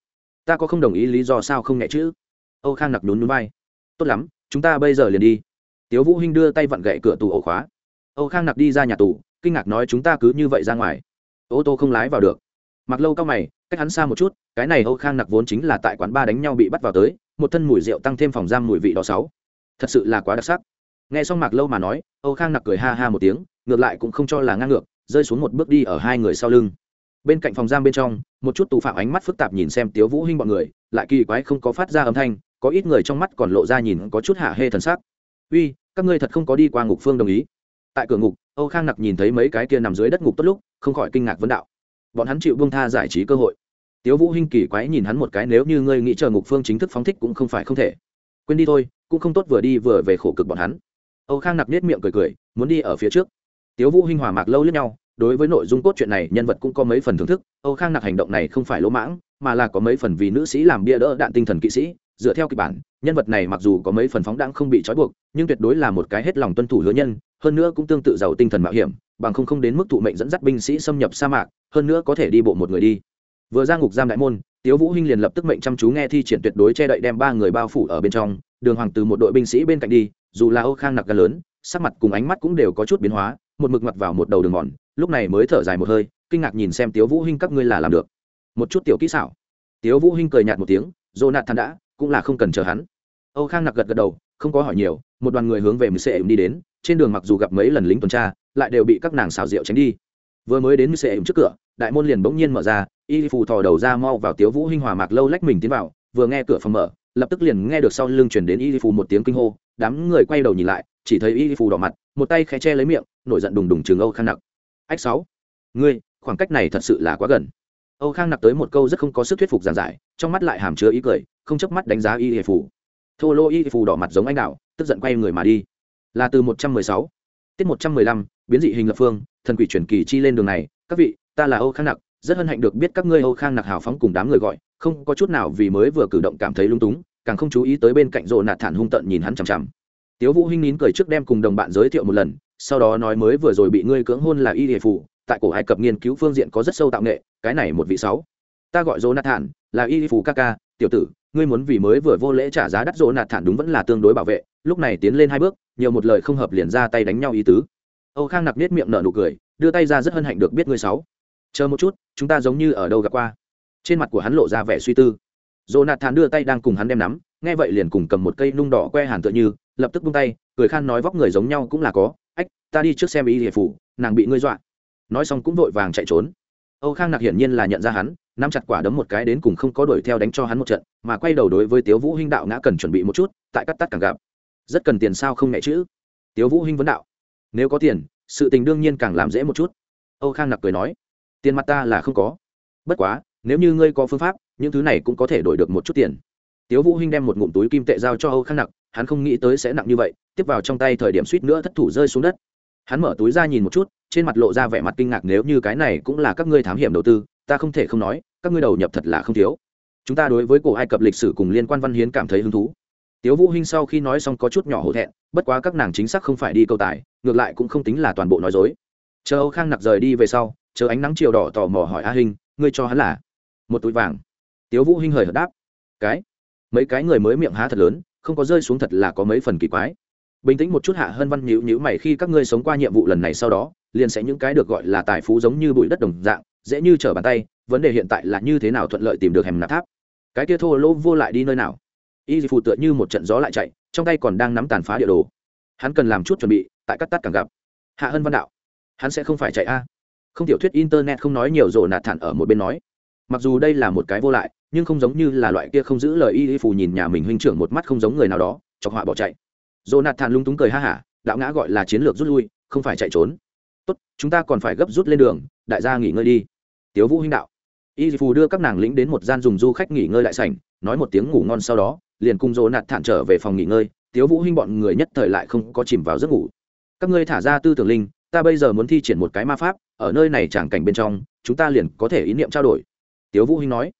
Ta có không đồng ý lý do sao không nhẹ chữ? âu khang nặc nhún núi bay tốt lắm, chúng ta bây giờ liền đi. Tiếu vũ hinh đưa tay vặn gậy cửa tù ổ khóa. Âu khang nặc đi ra nhà tù, kinh ngạc nói chúng ta cứ như vậy ra ngoài. Ô tô không lái vào được. Mặc lâu cao mày, cách hắn xa một chút, cái này âu khang nặc vốn chính là tại quán ba đánh nhau bị bắt vào tới, một thân mùi rượu tăng thêm phòng giam mùi vị đó sáu. Thật sự là quá đặc sắc. Nghe xong mặc lâu mà nói, âu khang nặc cười ha ha một tiếng, ngược lại cũng không cho là ngang ngược, rơi xuống một bước đi ở hai người sau lưng bên cạnh phòng giam bên trong, một chút tù phạm ánh mắt phức tạp nhìn xem tiếu vũ hinh bọn người, lại kỳ quái không có phát ra âm thanh, có ít người trong mắt còn lộ ra nhìn có chút hạ hê thần sắc. Uy, các ngươi thật không có đi qua ngục phương đồng ý. Tại cửa ngục, âu khang nặc nhìn thấy mấy cái kia nằm dưới đất ngục tốt lúc, không khỏi kinh ngạc vấn đạo. Bọn hắn chịu buông tha giải trí cơ hội. Tiếu vũ hinh kỳ quái nhìn hắn một cái, nếu như ngươi nghĩ chờ ngục phương chính thức phóng thích cũng không phải không thể. Quên đi thôi, cũng không tốt vừa đi vừa về khổ cực bọn hắn. Âu khang nặc nết miệng cười cười, muốn đi ở phía trước. Tiếu vũ hinh hòa mạc lâu lướt nhau đối với nội dung cốt truyện này, nhân vật cũng có mấy phần thưởng thức. Âu khang nặc hành động này không phải lỗ mãng, mà là có mấy phần vì nữ sĩ làm bia đỡ đạn tinh thần kỵ sĩ. Dựa theo kịch bản, nhân vật này mặc dù có mấy phần phóng đãng không bị trói buộc, nhưng tuyệt đối là một cái hết lòng tuân thủ hứa nhân, hơn nữa cũng tương tự giàu tinh thần mạo hiểm, bằng không không đến mức thụ mệnh dẫn dắt binh sĩ xâm nhập sa mạc, hơn nữa có thể đi bộ một người đi. Vừa ra ngục giam đại môn, tiếu vũ hinh liền lập tức mệnh chăm chú nghe thi triển tuyệt đối che đậy đem ba người bao phủ ở bên trong. Đường hoàng từ một đội binh sĩ bên cạnh đi, dù là âu khang nặc gần lớn, sắc mặt cùng ánh mắt cũng đều có chút biến hóa một mực mặt vào một đầu đường mòn, lúc này mới thở dài một hơi, kinh ngạc nhìn xem tiếu vũ hinh các ngươi là làm được. Một chút tiểu kỹ xảo. Tiếu vũ hinh cười nhạt một tiếng dô nạt than đã, cũng là không cần chờ hắn. Âu khang nặc gật gật đầu, không có hỏi nhiều, một đoàn người hướng về mười xe đi đến, trên đường mặc dù gặp mấy lần lính tuần tra, lại đều bị các nàng xào rượu tránh đi. Vừa mới đến mười xe trước cửa, đại môn liền bỗng nhiên mở ra, y phù thò đầu ra mau vào tiếu vũ hinh hòa mạc lâu lách mình tiến vào, vừa nghe cửa phòng mở, lập tức liền nghe được sau lưng truyền đến y phù một tiếng kinh hô, đám người quay đầu nhìn lại chỉ thấy y phù đỏ mặt, một tay khẽ che lấy miệng, nổi giận đùng đùng trường âu khang nặc. Ách sáu, ngươi, khoảng cách này thật sự là quá gần. Âu khang nặc tới một câu rất không có sức thuyết phục giản giải, trong mắt lại hàm chứa ý cười, không chớp mắt đánh giá y phù. Thô lô y phù đỏ mặt giống anh đạo, tức giận quay người mà đi. Là từ một trăm mười sáu, tiết một trăm mười lăm, biến dị hình lập phương, thần quỷ truyền kỳ chi lên đường này. Các vị, ta là âu khang nặc, rất hân hạnh được biết các ngươi âu khang nặc hào phóng cùng đám người gọi, không có chút nào vì mới vừa cử động cảm thấy lung túng, càng không chú ý tới bên cạnh rộ nạt thản hung tận nhìn hắn chằm chằm tiếu vũ hinh nín cười trước đem cùng đồng bạn giới thiệu một lần sau đó nói mới vừa rồi bị ngươi cưỡng hôn là y địa phủ tại cổ ai cập nghiên cứu phương diện có rất sâu tạo nghệ cái này một vị sáu. Ta gọi dỗ nạt thản là y phủ ca ca tiểu tử ngươi muốn vì mới vừa vô lễ trả giá đắt dỗ nạt thản đúng vẫn là tương đối bảo vệ lúc này tiến lên hai bước nhiều một lời không hợp liền ra tay đánh nhau ý tứ. Âu khang nặc nết miệng nở nụ cười đưa tay ra rất hân hạnh được biết ngươi sáu. Chờ một chút chúng ta giống như ở đâu gặp qua. Trên mặt của hắn lộ ra vẻ suy tư. Dỗ Na Thản đưa tay đang cùng hắn đem nắm, nghe vậy liền cùng cầm một cây nung đỏ que hàn tựa như, lập tức buông tay, cười khan nói vóc người giống nhau cũng là có, "Ách, ta đi trước xem y hiệp phủ, nàng bị ngươi dọa." Nói xong cũng vội vàng chạy trốn. Âu Khang Nặc hiển nhiên là nhận ra hắn, nắm chặt quả đấm một cái đến cùng không có đuổi theo đánh cho hắn một trận, mà quay đầu đối với Tiếu Vũ Hinh đạo ngã cần chuẩn bị một chút, tại cắt tắt càng gặp. Rất cần tiền sao không nhẹ chữ. Tiếu Vũ Hinh vấn đạo. Nếu có tiền, sự tình đương nhiên càng làm dễ một chút. Âu Khang Nặc cười nói, tiền mặt ta là không có. Bất quá, nếu như ngươi có phương pháp, những thứ này cũng có thể đổi được một chút tiền tiếu vũ hinh đem một ngụm túi kim tệ giao cho âu khang nặc, hắn không nghĩ tới sẽ nặng như vậy, tiếp vào trong tay thời điểm suýt nữa thất thủ rơi xuống đất. Hắn mở túi ra nhìn một chút, trên mặt lộ ra vẻ mặt kinh ngạc nếu như cái này cũng là các ngươi thám hiểm đầu tư, ta không thể không nói, các ngươi đầu nhập thật là không thiếu. Chúng ta đối với cổ ai cập lịch sử cùng liên quan văn hiến cảm thấy hứng thú. Tiếu vũ hinh sau khi nói xong có chút nhỏ hổ thẹn, bất quá các nàng chính xác không phải đi câu tài, ngược lại cũng không tính là toàn bộ nói dối. Chờ âu khang nặc rời đi về sau, chờ ánh nắng chiều đỏ tò mò hỏi a hinh, ngươi cho hắn là? Một túi vàng. Tiếu vũ hinh hời hợt đáp, cái? Mấy cái người mới miệng há thật lớn, không có rơi xuống thật là có mấy phần kỳ quái. Bình tĩnh một chút hạ hơn văn nhữ nhữ mày khi các ngươi sống qua nhiệm vụ lần này sau đó, liền sẽ những cái được gọi là tài phú giống như bụi đất đồng dạng, dễ như trở bàn tay, vấn đề hiện tại là như thế nào thuận lợi tìm được hẻm nạp tháp? Cái kia thô lỗ vô lại đi nơi nào? Y phụ tựa như một trận gió lại chạy, trong tay còn đang nắm tàn phá địa đồ. Hắn cần làm chút chuẩn bị, tại cắt tắt càng gặp. Hạ hân văn đạo, hắn sẽ không phải chạy a. Không tiểu thuyết internet không nói nhiều rồ nạt thản ở một bên nói. Mặc dù đây là một cái vô lại nhưng không giống như là loại kia không giữ lời y y phù nhìn nhà mình huynh trưởng một mắt không giống người nào đó, chọc họa bỏ chạy. Jonathan lung túng cười ha hả, đạo ngã gọi là chiến lược rút lui, không phải chạy trốn. Tốt, chúng ta còn phải gấp rút lên đường, đại gia nghỉ ngơi đi. Tiếu vũ huynh đạo. Y phù đưa các nàng lĩnh đến một gian dùng du khách nghỉ ngơi lại sảnh, nói một tiếng ngủ ngon sau đó, liền cùng dỗ nạt thản trở về phòng nghỉ ngơi. Tiếu vũ huynh bọn người nhất thời lại không có chìm vào giấc ngủ. Các ngươi thả ra tư tưởng linh, ta bây giờ muốn thi triển một cái ma pháp, ở nơi này tràng cảnh bên trong, chúng ta liền có thể ý niệm trao đổi. Tiếu vũ Huynh nói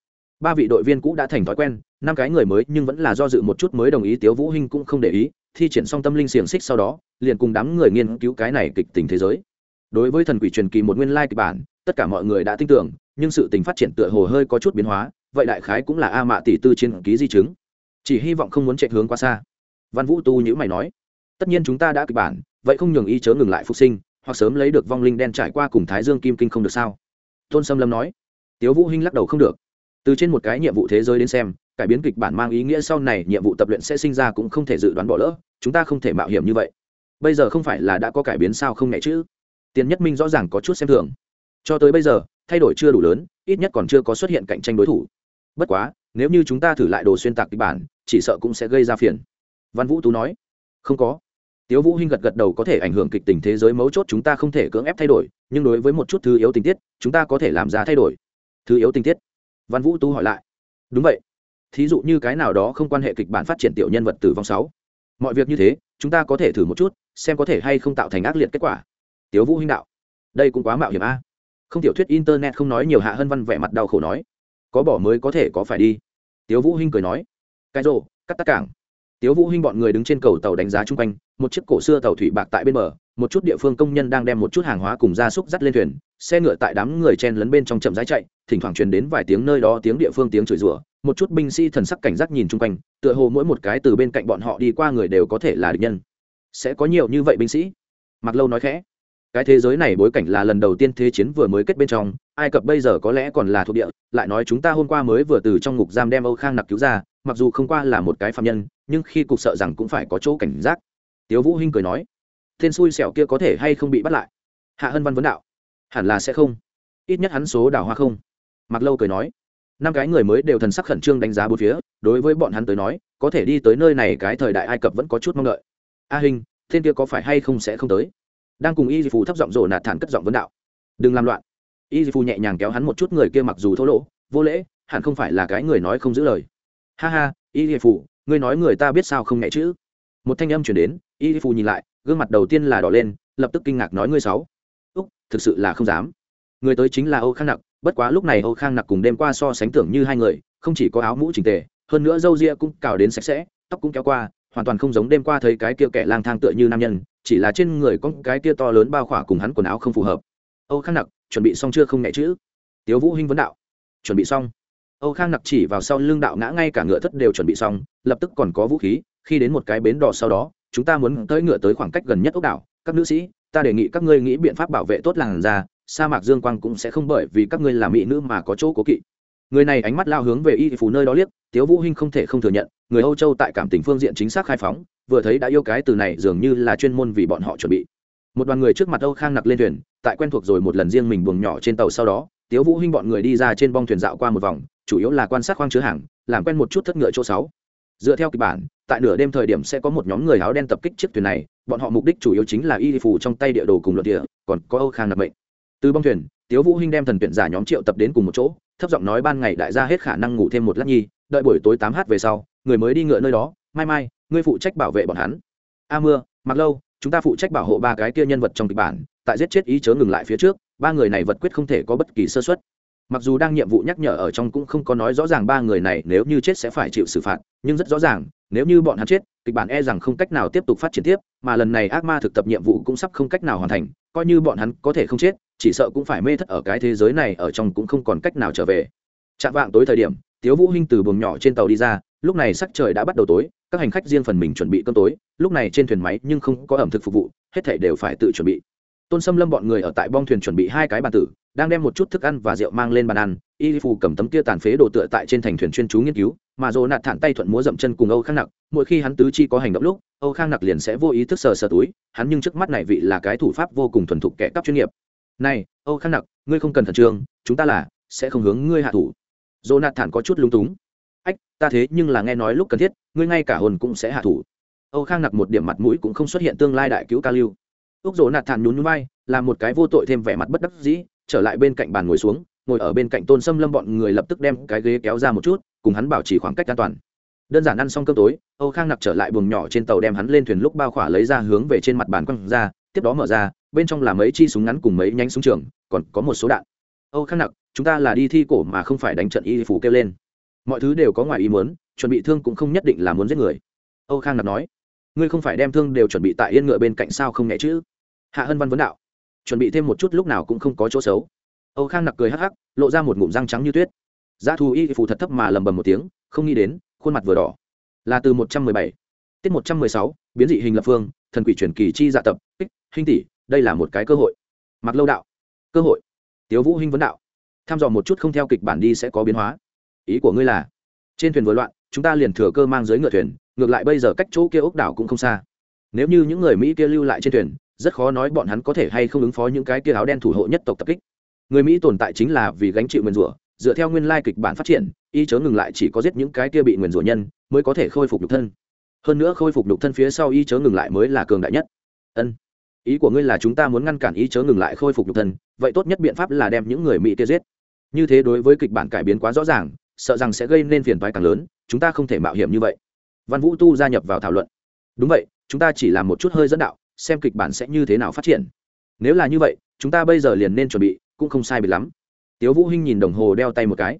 ba vị đội viên cũ đã thành thói quen, năm cái người mới nhưng vẫn là do dự một chút mới đồng ý tiếu vũ hinh cũng không để ý, thi triển xong tâm linh xiềng xích sau đó, liền cùng đám người nghiên cứu cái này kịch tình thế giới. Đối với thần quỷ truyền kỳ một nguyên lai kịch bản, tất cả mọi người đã tin tưởng, nhưng sự tình phát triển tựa hồ hơi có chút biến hóa, vậy đại khái cũng là a mạ tỷ tư trên ký di chứng. Chỉ hy vọng không muốn chạy hướng quá xa. Văn vũ tu nhữ mày nói, tất nhiên chúng ta đã kịch bản, vậy không nhường y chớ ngừng lại phục sinh, hoặc sớm lấy được vong linh đen trải qua cùng thái dương kim kinh không được sao? Tôn sâm lâm nói. Tiếu vũ hinh lắc đầu không được từ trên một cái nhiệm vụ thế giới đến xem, cải biến kịch bản mang ý nghĩa sau này nhiệm vụ tập luyện sẽ sinh ra cũng không thể dự đoán bỏ lỡ, chúng ta không thể mạo hiểm như vậy. Bây giờ không phải là đã có cải biến sao không nhẹ chứ? Tiền nhất minh rõ ràng có chút xem thường. Cho tới bây giờ, thay đổi chưa đủ lớn, ít nhất còn chưa có xuất hiện cạnh tranh đối thủ. Bất quá, nếu như chúng ta thử lại đồ xuyên tạc kịch bản, chỉ sợ cũng sẽ gây ra phiền. Văn vũ tú nói. Không có. Tiếu vũ hinh gật gật đầu có thể ảnh hưởng kịch tình thế giới mấu chốt chúng ta không thể cưỡng ép thay đổi, nhưng đối với một chút thứ yếu tình tiết, chúng ta có thể làm ra thay đổi. Thứ yếu tình tiết văn vũ tu hỏi lại. Đúng vậy. Thí dụ như cái nào đó không quan hệ kịch bản phát triển tiểu nhân vật tử vong sáu. Mọi việc như thế, chúng ta có thể thử một chút, xem có thể hay không tạo thành ác liệt kết quả. Tiếu vũ hinh đạo. Đây cũng quá mạo hiểm a. Không tiểu thuyết internet không nói nhiều hạ hơn văn vẻ mặt đau khổ nói. Có bỏ mới có thể có phải đi. Tiếu vũ hinh cười nói. Cái rồ, cắt tắt cảng. Tiếu vũ hinh bọn người đứng trên cầu tàu đánh giá chung quanh, một chiếc cổ xưa tàu thủy bạc tại bên bờ, một chút địa phương công nhân đang đem một chút hàng hóa cùng gia súc dắt lên thuyền xe ngựa tại đám người chen lấn bên trong chậm rãi chạy, thỉnh thoảng truyền đến vài tiếng nơi đó tiếng địa phương tiếng chửi rủa, một chút binh sĩ thần sắc cảnh giác nhìn chung quanh, tựa hồ mỗi một cái từ bên cạnh bọn họ đi qua người đều có thể là địch nhân. Sẽ có nhiều như vậy binh sĩ? Mặc lâu nói khẽ. Cái thế giới này bối cảnh là lần đầu tiên thế chiến vừa mới kết bên trong, ai cập bây giờ có lẽ còn là thuộc địa, lại nói chúng ta hôm qua mới vừa từ trong ngục giam đem âu khang nặc cứu ra, mặc dù không qua là một cái phạm nhân, nhưng khi cục sợ rằng cũng phải có chỗ cảnh giác. Tiếu vũ hinh cười nói, tên xui xẻo kia có thể hay không bị bắt lại? Hạ hân văn vấn đạo hẳn là sẽ không. Ít nhất hắn số đào hoa không. Mặc lâu cười nói, năm cái người mới đều thần sắc khẩn trương đánh giá bốn phía, đối với bọn hắn tới nói, có thể đi tới nơi này cái thời đại ai cập vẫn có chút mong đợi. A hình tên kia có phải hay không sẽ không tới? Đang cùng y di phù thấp giọng rồ nạt thản cất giọng vấn đạo. Đừng làm loạn. Y di phù nhẹ nhàng kéo hắn một chút người kia mặc dù thô lỗ, vô lễ, hẳn không phải là cái người nói không giữ lời. Ha ha, y di phù, ngươi nói người ta biết sao không nhẹ chứ? một thanh âm chuyển đến, y di phù nhìn lại, gương mặt đầu tiên là đỏ lên, lập tức kinh ngạc nói ngươi sáu thực sự là không dám. Người tới chính là âu khang nặc, bất quá lúc này âu khang nặc cùng đêm qua so sánh tưởng như hai người, không chỉ có áo mũ trình tề, hơn nữa râu ria cũng cào đến sạch sẽ, tóc cũng kéo qua, hoàn toàn không giống đêm qua thấy cái kia kẻ lang thang tựa như nam nhân, chỉ là trên người có cái kia to lớn bao khỏa cùng hắn quần áo không phù hợp. Âu khang nặc, chuẩn bị xong chưa không nhẹ chữ? Tiếu vũ hinh vấn đạo. Chuẩn bị xong. Âu khang nặc chỉ vào sau lưng đạo ngã ngay cả ngựa thất đều chuẩn bị xong, lập tức còn có vũ khí, khi đến một cái bến đò sau đó, chúng ta muốn tới ngựa tới khoảng cách gần nhất ốc đảo, các nữ sĩ ta đề nghị các ngươi nghĩ biện pháp bảo vệ tốt làn da sa mạc dương quang cũng sẽ không bởi vì các ngươi là mỹ nữ mà có chỗ cố kỵ. Người này ánh mắt lao hướng về y phủ nơi đó liếc, tiếu vũ hinh không thể không thừa nhận, người âu châu tại cảm tình phương diện chính xác khai phóng, vừa thấy đã yêu cái từ này dường như là chuyên môn vì bọn họ chuẩn bị. Một đoàn người trước mặt âu khang nặc lên thuyền, tại quen thuộc rồi một lần riêng mình buồng nhỏ trên tàu sau đó, tiếu vũ hinh bọn người đi ra trên bong thuyền dạo qua một vòng, chủ yếu là quan sát khoang chứa hàng, làm quen một chút thất ngựa chỗ sáu dựa theo kịch bản, tại nửa đêm thời điểm sẽ có một nhóm người áo đen tập kích chiếc thuyền này, bọn họ mục đích chủ yếu chính là y phủ trong tay địa đồ cùng luận địa, còn có âu khang nặc mệnh. Từ bong thuyền, tiếu vũ hinh đem thần tuyển giả nhóm triệu tập đến cùng một chỗ, thấp giọng nói ban ngày đại gia hết khả năng ngủ thêm một lát nhi, đợi buổi tối tám h về sau, người mới đi ngựa nơi đó, mai mai, ngươi phụ trách bảo vệ bọn hắn. A mưa mặc lâu, chúng ta phụ trách bảo hộ ba cái kia nhân vật trong kịch bản, tại giết chết ý chớ ngừng lại phía trước, ba người này vật quyết không thể có bất kỳ sơ suất mặc dù đang nhiệm vụ nhắc nhở ở trong cũng không có nói rõ ràng ba người này nếu như chết sẽ phải chịu xử phạt, nhưng rất rõ ràng, nếu như bọn hắn chết, kịch bản e rằng không cách nào tiếp tục phát triển tiếp, mà lần này ác ma thực tập nhiệm vụ cũng sắp không cách nào hoàn thành, coi như bọn hắn có thể không chết, chỉ sợ cũng phải mê thất ở cái thế giới này ở trong cũng không còn cách nào trở về. Chạm vạng tối thời điểm, tiếu vũ hinh từ buồng nhỏ trên tàu đi ra, lúc này sắc trời đã bắt đầu tối, các hành khách riêng phần mình chuẩn bị cơm tối, lúc này trên thuyền máy nhưng không có ẩm thực phục vụ, hết thảy đều phải tự chuẩn bị tôn sâm lâm bọn người ở tại bong thuyền chuẩn bị hai cái bàn tử đang đem một chút thức ăn và rượu mang lên bàn ăn y phù cầm tấm kia tàn phế đồ tựa tại trên thành thuyền chuyên chú nghiên cứu mà dồ nạt thản tay thuận múa dậm chân cùng âu khang nặc mỗi khi hắn tứ chi có hành động lúc âu khang nặc liền sẽ vô ý thức sờ sờ túi hắn nhưng trước mắt này vị là cái thủ pháp vô cùng thuần thục kẻ cấp chuyên nghiệp. Này âu khang nặc ngươi không cần thần trường, chúng ta là sẽ không hướng ngươi hạ thủ. Dồ nạt thản có chút lung túng. Ách ta thế nhưng là nghe nói lúc cần thiết ngươi ngay cả hồn cũng sẽ hạ thủ. Âu khang nặc một điểm mặt mũi cũng không xuất hiện tương lai đại cứu ca lưu úc dồ nạt thản nhún nhún vai làm một cái vô tội thêm vẻ mặt bất đắc dĩ, trở lại bên cạnh bàn ngồi xuống, ngồi ở bên cạnh tôn sâm lâm bọn người lập tức đem cái ghế kéo ra một chút, cùng hắn bảo trì khoảng cách an toàn. Đơn giản ăn xong cơm tối, âu khang nặc trở lại buồng nhỏ trên tàu đem hắn lên thuyền lúc bao khỏa lấy ra hướng về trên mặt bàn quăng ra, tiếp đó mở ra, bên trong là mấy chi súng ngắn cùng mấy nhánh súng trường, còn có một số đạn. Âu khang nặc, chúng ta là đi thi cổ mà không phải đánh trận y phủ kêu lên. Mọi thứ đều có ngoài ý muốn, chuẩn bị thương cũng không nhất định là muốn giết người. Âu khang nặc nói, ngươi không phải đem thương đều chuẩn bị tại yên ngựa bên cạnh sao không nhẹ chứ hạ hân văn vấn đạo. Chuẩn bị thêm một chút lúc nào cũng không có chỗ xấu. Âu khang nặc cười hắc hắc, lộ ra một ngụm răng trắng như tuyết. Giá thù y phù thật thấp mà lầm bầm một tiếng, không nghĩ đến, khuôn mặt vừa đỏ. Là từ một trăm mười bảy, tiết một trăm mười sáu, biến dị hình lập phương, thần quỷ truyền kỳ chi dạ tập, kích, hình tỷ, đây là một cái cơ hội. Mặc lâu đạo. Cơ hội. Tiếu vũ hinh vấn đạo. Tham dò một chút không theo kịch bản đi sẽ có biến hóa. Ý của ngươi là, trên thuyền vừa loạn, chúng ta liền thừa cơ mang dưới ngựa thuyền, ngược lại bây giờ cách chỗ kia ốc đảo cũng không xa. Nếu như những người mỹ kia lưu lại trên thuyền rất khó nói bọn hắn có thể hay không ứng phó những cái kia áo đen thủ hộ nhất tộc tập kích. Người mỹ tồn tại chính là vì gánh chịu nguyên rủa, dựa theo nguyên lai kịch bản phát triển, y chớ ngừng lại chỉ có giết những cái kia bị nguyền rủa nhân mới có thể khôi phục nhục thân. Hơn nữa khôi phục nhục thân phía sau y chớ ngừng lại mới là cường đại nhất. Ân, ý của ngươi là chúng ta muốn ngăn cản y chớ ngừng lại khôi phục nhục thân, vậy tốt nhất biện pháp là đem những người mỹ kia giết. Như thế đối với kịch bản cải biến quá rõ ràng, sợ rằng sẽ gây nên phiền toái càng lớn, chúng ta không thể mạo hiểm như vậy. Văn vũ tu gia nhập vào thảo luận. Đúng vậy, chúng ta chỉ làm một chút hơi dẫn đạo xem kịch bản sẽ như thế nào phát triển. Nếu là như vậy, chúng ta bây giờ liền nên chuẩn bị, cũng không sai biệt lắm. Tiếu vũ hinh nhìn đồng hồ đeo tay một cái.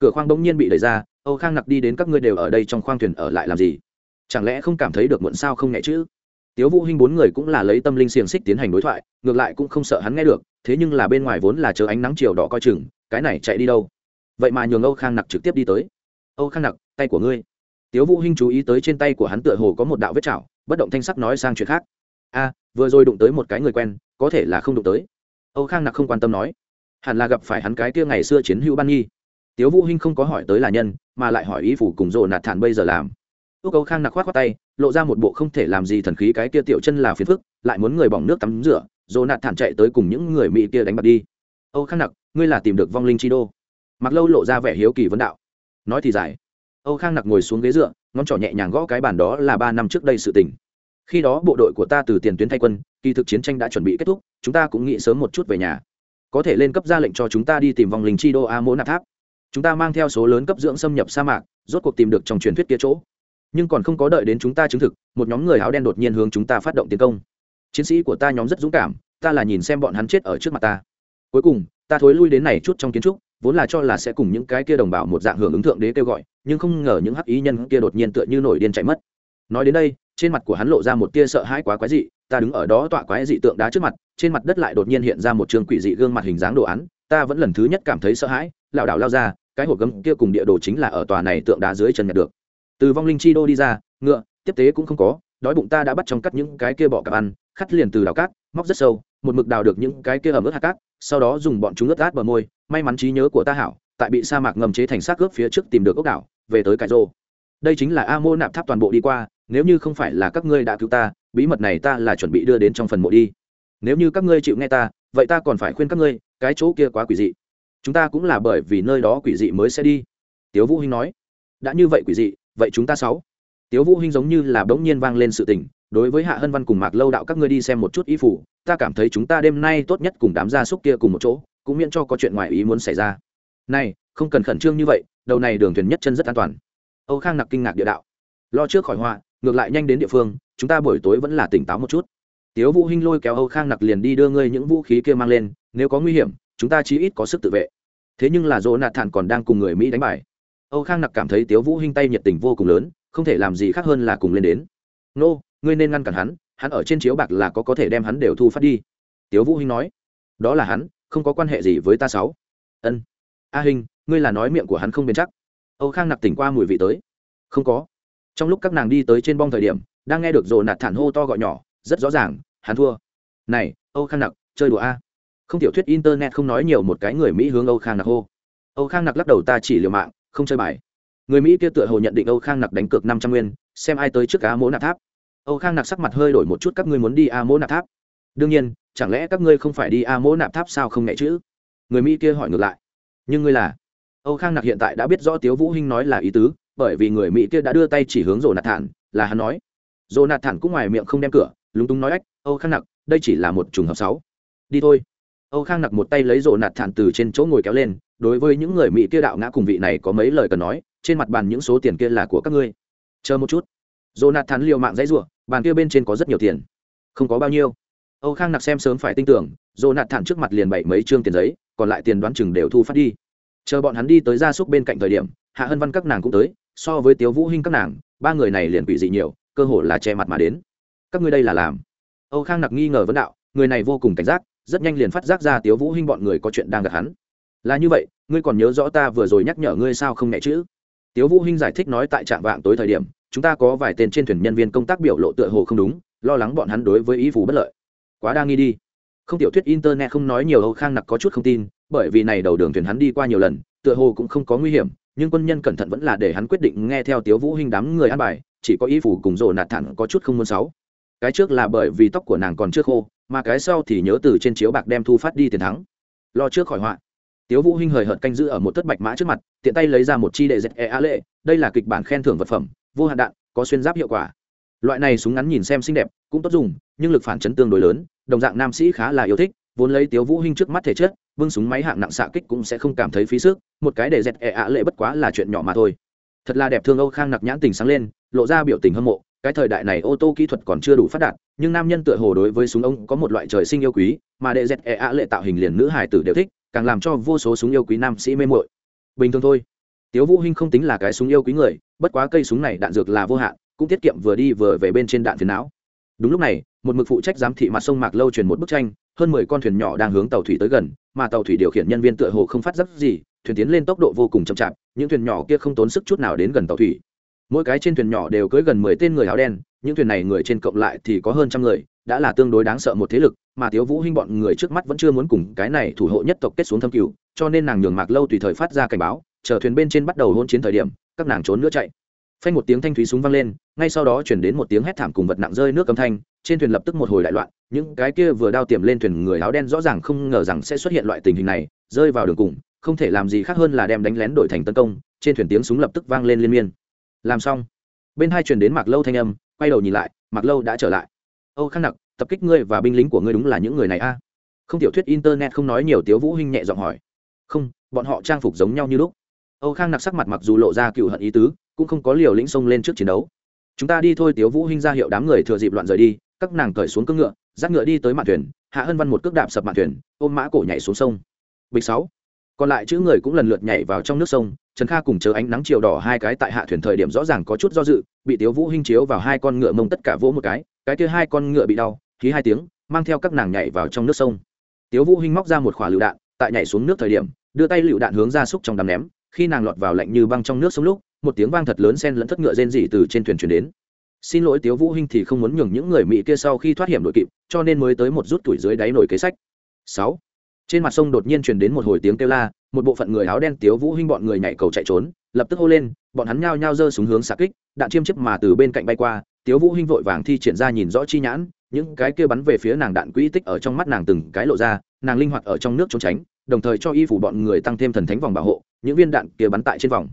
Cửa khoang bỗng nhiên bị đẩy ra, âu khang nặc đi đến các ngươi đều ở đây trong khoang thuyền ở lại làm gì? Chẳng lẽ không cảm thấy được muộn sao không nhẹ chứ? Tiếu vũ hinh bốn người cũng là lấy tâm linh xiềng xích tiến hành đối thoại, ngược lại cũng không sợ hắn nghe được, thế nhưng là bên ngoài vốn là chờ ánh nắng chiều đỏ coi chừng, cái này chạy đi đâu? Vậy mà nhường âu khang nặc trực tiếp đi tới. Âu khang nặc, tay của ngươi. Tiếu vũ hinh chú ý tới trên tay của hắn tựa hồ có một đạo vết chảo, bất động thanh sắc nói sang chuyện khác a vừa rồi đụng tới một cái người quen, có thể là không đụng tới. Âu khang nặc không quan tâm nói. Hẳn là gặp phải hắn cái kia ngày xưa chiến hữu ban nghi. Tiếu vũ hinh không có hỏi tới là nhân, mà lại hỏi ý phủ cùng rồ nạt thản bây giờ làm. Ước âu khang nặc khoát khoát tay, lộ ra một bộ không thể làm gì thần khí cái kia tiểu chân là phiền phức, lại muốn người bỏng nước tắm rửa rồ nạt thản chạy tới cùng những người mỹ kia đánh bạc đi. Âu khang nặc, ngươi là tìm được vong linh chi đô. Mặc lâu lộ ra vẻ hiếu kỳ vấn đạo. Nói thì dài. Âu khang nặc ngồi xuống ghế dựa, ngón trỏ nhẹ nhàng gõ cái bàn đó là ba năm trước đây sự tình khi đó bộ đội của ta từ tiền tuyến thay quân, kỳ thực chiến tranh đã chuẩn bị kết thúc, chúng ta cũng nghĩ sớm một chút về nhà. Có thể lên cấp ra lệnh cho chúng ta đi tìm vòng linh chi đô a mỗ nạp tháp. Chúng ta mang theo số lớn cấp dưỡng xâm nhập sa mạc, rốt cuộc tìm được trong truyền thuyết kia chỗ. Nhưng còn không có đợi đến chúng ta chứng thực, một nhóm người áo đen đột nhiên hướng chúng ta phát động tiến công. Chiến sĩ của ta nhóm rất dũng cảm, ta là nhìn xem bọn hắn chết ở trước mặt ta. Cuối cùng, ta thối lui đến này chút trong kiến trúc, vốn là cho là sẽ cùng những cái kia đồng bào một dạng hưởng ứng thượng đế kêu gọi, nhưng không ngờ những hắc ý nhân kia đột nhiên tựa như nổi điên chạy mất. Nói đến đây trên mặt của hắn lộ ra một tia sợ hãi quá quái dị, ta đứng ở đó tọa quái dị tượng đá trước mặt, trên mặt đất lại đột nhiên hiện ra một trường quỷ dị gương mặt hình dáng đồ án, ta vẫn lần thứ nhất cảm thấy sợ hãi lảo đảo lao ra, cái hộp gấm kia cùng địa đồ chính là ở tòa này tượng đá dưới chân nhặt được. Từ vong linh chi đô đi ra, ngựa, tiếp tế cũng không có, đói bụng ta đã bắt trong cắt những cái kia bọ cạp ăn, khắt liền từ đào cát, móc rất sâu, một mực đào được những cái kia ẩm ướt hạt cát, sau đó dùng bọn chúng ướt át bờ môi, may mắn trí nhớ của ta hảo, tại bị sa mạc ngầm chế thành xác ướp phía trước tìm được ốc đảo, về tới cải rô. Đây chính là a mô nạp tháp toàn bộ đi qua nếu như không phải là các ngươi đã cứu ta, bí mật này ta là chuẩn bị đưa đến trong phần mộ đi. Nếu như các ngươi chịu nghe ta, vậy ta còn phải khuyên các ngươi, cái chỗ kia quá quỷ dị. Chúng ta cũng là bởi vì nơi đó quỷ dị mới sẽ đi. Tiếu vũ hinh nói. Đã như vậy quỷ dị, vậy chúng ta sáu. Tiếu vũ hinh giống như là bỗng nhiên vang lên sự tình, đối với hạ hân văn cùng mạc lâu đạo các ngươi đi xem một chút y phủ, ta cảm thấy chúng ta đêm nay tốt nhất cùng đám gia súc kia cùng một chỗ, cũng miễn cho có chuyện ngoài ý muốn xảy ra. Này, không cần khẩn trương như vậy, đầu này đường thuyền nhất chân rất an toàn. Âu khang nặc kinh ngạc địa đạo. Lo trước khỏi họa ngược lại nhanh đến địa phương, chúng ta buổi tối vẫn là tỉnh táo một chút. Tiếu vũ hinh lôi kéo âu khang nặc liền đi đưa ngươi những vũ khí kia mang lên, nếu có nguy hiểm, chúng ta chí ít có sức tự vệ. Thế nhưng là dỗ nạt thản còn đang cùng người mỹ đánh bài. Âu khang nặc cảm thấy tiếu vũ hinh tay nhiệt tình vô cùng lớn, không thể làm gì khác hơn là cùng lên đến. Nô, ngươi nên ngăn cản hắn hắn ở trên chiếu bạc là có có thể đem hắn đều thu phát đi. Tiếu vũ hinh nói. Đó là hắn, không có quan hệ gì với ta sáu. Ân. A hinh, ngươi là nói miệng của hắn không bền chắc. Âu khang nặc tỉnh qua mùi vị tới. Không có trong lúc các nàng đi tới trên bong thời điểm, đang nghe được rồ nạt thản hô to gọi nhỏ, rất rõ ràng, hắn thua. Này, âu khang nặc, chơi đùa a. Không tiểu thuyết internet không nói nhiều một cái người mỹ hướng âu khang nặc hô. Âu khang nặc lắc đầu ta chỉ liều mạng, không chơi bài. Người mỹ kia tựa hồ nhận định âu khang nặc đánh cược năm trăm nguyên, xem ai tới trước cá mỗ nạp tháp. Âu khang nặc sắc mặt hơi đổi một chút, các ngươi muốn đi a mỗ nạp tháp? Đương nhiên, chẳng lẽ các ngươi không phải đi a mỗ nạp tháp sao không nghe chữ? Người mỹ kia hỏi ngược lại. Nhưng ngươi là? Âu khang nặc hiện tại đã biết rõ tiếu vũ hinh nói là ý tứ bởi vì người mỹ kia đã đưa tay chỉ hướng rồ nạt thản là hắn nói. Rồ nạt thản cũng ngoài miệng không đem cửa, lúng túng nói ách, âu khang nặc, đây chỉ là một trùng hợp sáu. Đi thôi. Âu khang nặc một tay lấy rồ nạt thản từ trên chỗ ngồi kéo lên, đối với những người mỹ kia đạo ngã cùng vị này có mấy lời cần nói, trên mặt bàn những số tiền kia là của các ngươi. Chờ một chút. Rồ nạt thản liều mạng dãy rủa, bàn kia bên trên có rất nhiều tiền. Không có bao nhiêu. Âu khang nặc xem sớm phải tin tưởng rồ nạt thản trước mặt liền bảy mấy trương tiền giấy, còn lại tiền đoán chừng đều thu phát đi. Chờ bọn hắn đi tới gia súc bên cạnh thời điểm, hạ hân văn các nàng cũng tới so với tiếu vũ hinh các nàng, ba người này liền quỷ dị nhiều, cơ hội là che mặt mà đến. Các ngươi đây là làm. Âu khang nặc nghi ngờ vấn đạo, người này vô cùng cảnh giác, rất nhanh liền phát giác ra tiếu vũ hinh bọn người có chuyện đang gặp hắn. Là như vậy, ngươi còn nhớ rõ ta vừa rồi nhắc nhở ngươi sao không nhẹ chữ? Tiếu vũ hinh giải thích nói tại trạm vạng tối thời điểm, chúng ta có vài tên trên thuyền nhân viên công tác biểu lộ tựa hồ không đúng, lo lắng bọn hắn đối với ý phủ bất lợi. Quá đa nghi đi. Không tiểu thuyết internet không nói nhiều, âu khang nặc có chút không tin, bởi vì này đầu đường thuyền hắn đi qua nhiều lần, tựa hồ cũng không có nguy hiểm nhưng quân nhân cẩn thận vẫn là để hắn quyết định nghe theo tiếu vũ hinh đám người ăn bài, chỉ có y phủ cùng rồ nạt thẳng có chút không muốn sáu cái trước là bởi vì tóc của nàng còn chưa khô, mà cái sau thì nhớ từ trên chiếu bạc đem thu phát đi tiền thắng. Lo trước khỏi họa. Tiếu vũ hinh hời hợt canh giữ ở một tất bạch mã trước mặt, tiện tay lấy ra một chi đệ dệt e a lệ, đây là kịch bản khen thưởng vật phẩm, vô hạn đạn, có xuyên giáp hiệu quả. Loại này súng ngắn nhìn xem xinh đẹp, cũng tốt dùng, nhưng lực phản chấn tương đối lớn, đồng dạng nam sĩ khá là yêu thích, vốn lấy tiếu vũ hinh trước mắt thể chất bưng súng máy hạng nặng xạ kích cũng sẽ không cảm thấy phí sức, một cái để dẹt ẹ ạ lệ bất quá là chuyện nhỏ mà thôi. Thật là đẹp thương âu khang nặc nhãn tình sáng lên, lộ ra biểu tình hâm mộ, cái thời đại này ô tô kỹ thuật còn chưa đủ phát đạt, nhưng nam nhân tựa hồ đối với súng ông có một loại trời sinh yêu quý, mà để dẹt ẹ ạ lệ tạo hình liền nữ hải tử đều thích, càng làm cho vô số súng yêu quý nam sĩ mê mội bình thường thôi. Tiếu vũ hinh không tính là cái súng yêu quý người, bất quá cây súng này đạn dược là vô hạn, cũng tiết kiệm vừa đi vừa về bên trên đạn phiến não. Đúng lúc này, một mực phụ trách giám thị mặt sông mạc lâu truyền một bức tranh, hơn mười con thuyền nhỏ đang hướng tàu thủy tới gần mà tàu thủy điều khiển nhân viên tựa hồ không phát giác gì, thuyền tiến lên tốc độ vô cùng chậm chạp, những thuyền nhỏ kia không tốn sức chút nào đến gần tàu thủy. Mỗi cái trên thuyền nhỏ đều cưới gần mười tên người áo đen, những thuyền này người trên cộng lại thì có hơn trăm người, đã là tương đối đáng sợ một thế lực, mà thiếu vũ hinh bọn người trước mắt vẫn chưa muốn cùng cái này thủ hộ nhất tộc kết xuống thâm cửu cho nên nàng nhường mạc lâu tùy thời phát ra cảnh báo, chờ thuyền bên trên bắt đầu hôn chiến thời điểm, các nàng trốn nữa chạy phanh một tiếng thanh thúy súng vang lên, ngay sau đó chuyển đến một tiếng hét thảm cùng vật nặng rơi nước âm thanh, trên thuyền lập tức một hồi đại loạn, những cái kia vừa đao tiềm lên thuyền người áo đen rõ ràng không ngờ rằng sẽ xuất hiện loại tình hình này, rơi vào đường cùng, không thể làm gì khác hơn là đem đánh lén đổi thành tấn công, trên thuyền tiếng súng lập tức vang lên liên miên. Làm xong, bên hai truyền đến mạc lâu thanh âm, quay đầu nhìn lại, mạc lâu đã trở lại. Âu khắc nặc, tập kích ngươi và binh lính của ngươi đúng là những người này a. Không tiểu thuyết internet không nói nhiều, tiếu vũ hinh nhẹ giọng hỏi. Không, bọn họ trang phục giống nhau như lúc. Âu khang nặc sắc mặt mặc dù lộ ra cựu hận ý tứ cũng không có liều lĩnh xông lên trước chiến đấu. Chúng ta đi thôi, tiếu vũ hinh ra hiệu đám người thừa dịp loạn rời đi, các nàng cởi xuống cưỡng ngựa, dắt ngựa đi tới mạn thuyền, hạ hân văn một cước đạp sập mạn thuyền, ôm mã cổ nhảy xuống sông. Bịch sáu. Còn lại chữ người cũng lần lượt nhảy vào trong nước sông, trần kha cùng chờ ánh nắng chiều đỏ hai cái tại hạ thuyền thời điểm rõ ràng có chút do dự, bị tiếu vũ hinh chiếu vào hai con ngựa mông tất cả vỗ một cái cái kia hai con ngựa bị đau khí hai tiếng, mang theo các nàng nhảy vào trong nước sông. Tiếu vũ hinh móc ra một quả lựu đạn, tại nhảy xuống nước thời điểm, đưa tay lựu đạn hướng ra xúc trong đám ném, khi nàng lọt vào lạnh như băng trong nước sông lúc một tiếng vang thật lớn xen lẫn thất ngựa rên rỉ từ trên thuyền truyền đến. Xin lỗi tiếu vũ hinh thì không muốn nhường những người mỹ kia sau khi thoát hiểm đội kịp cho nên mới tới một rút tuổi dưới đáy nổi kế sách. Sáu, trên mặt sông đột nhiên truyền đến một hồi tiếng kêu la một bộ phận người áo đen tiếu vũ hinh bọn người nhảy cầu chạy trốn lập tức hô lên bọn hắn nhao nhao giơ súng hướng xạ kích đạn chiêm chiếp mà từ bên cạnh bay qua tiếu vũ hinh vội vàng thi triển ra nhìn rõ chi nhãn những cái kia bắn về phía nàng đạn quỹ tích ở trong mắt nàng từng cái lộ ra nàng linh hoạt ở trong nước trốn tránh đồng thời cho y phủ bọn người tăng thêm thần thánh vòng bảo hộ những viên đạn kia bắn tại trên vòng.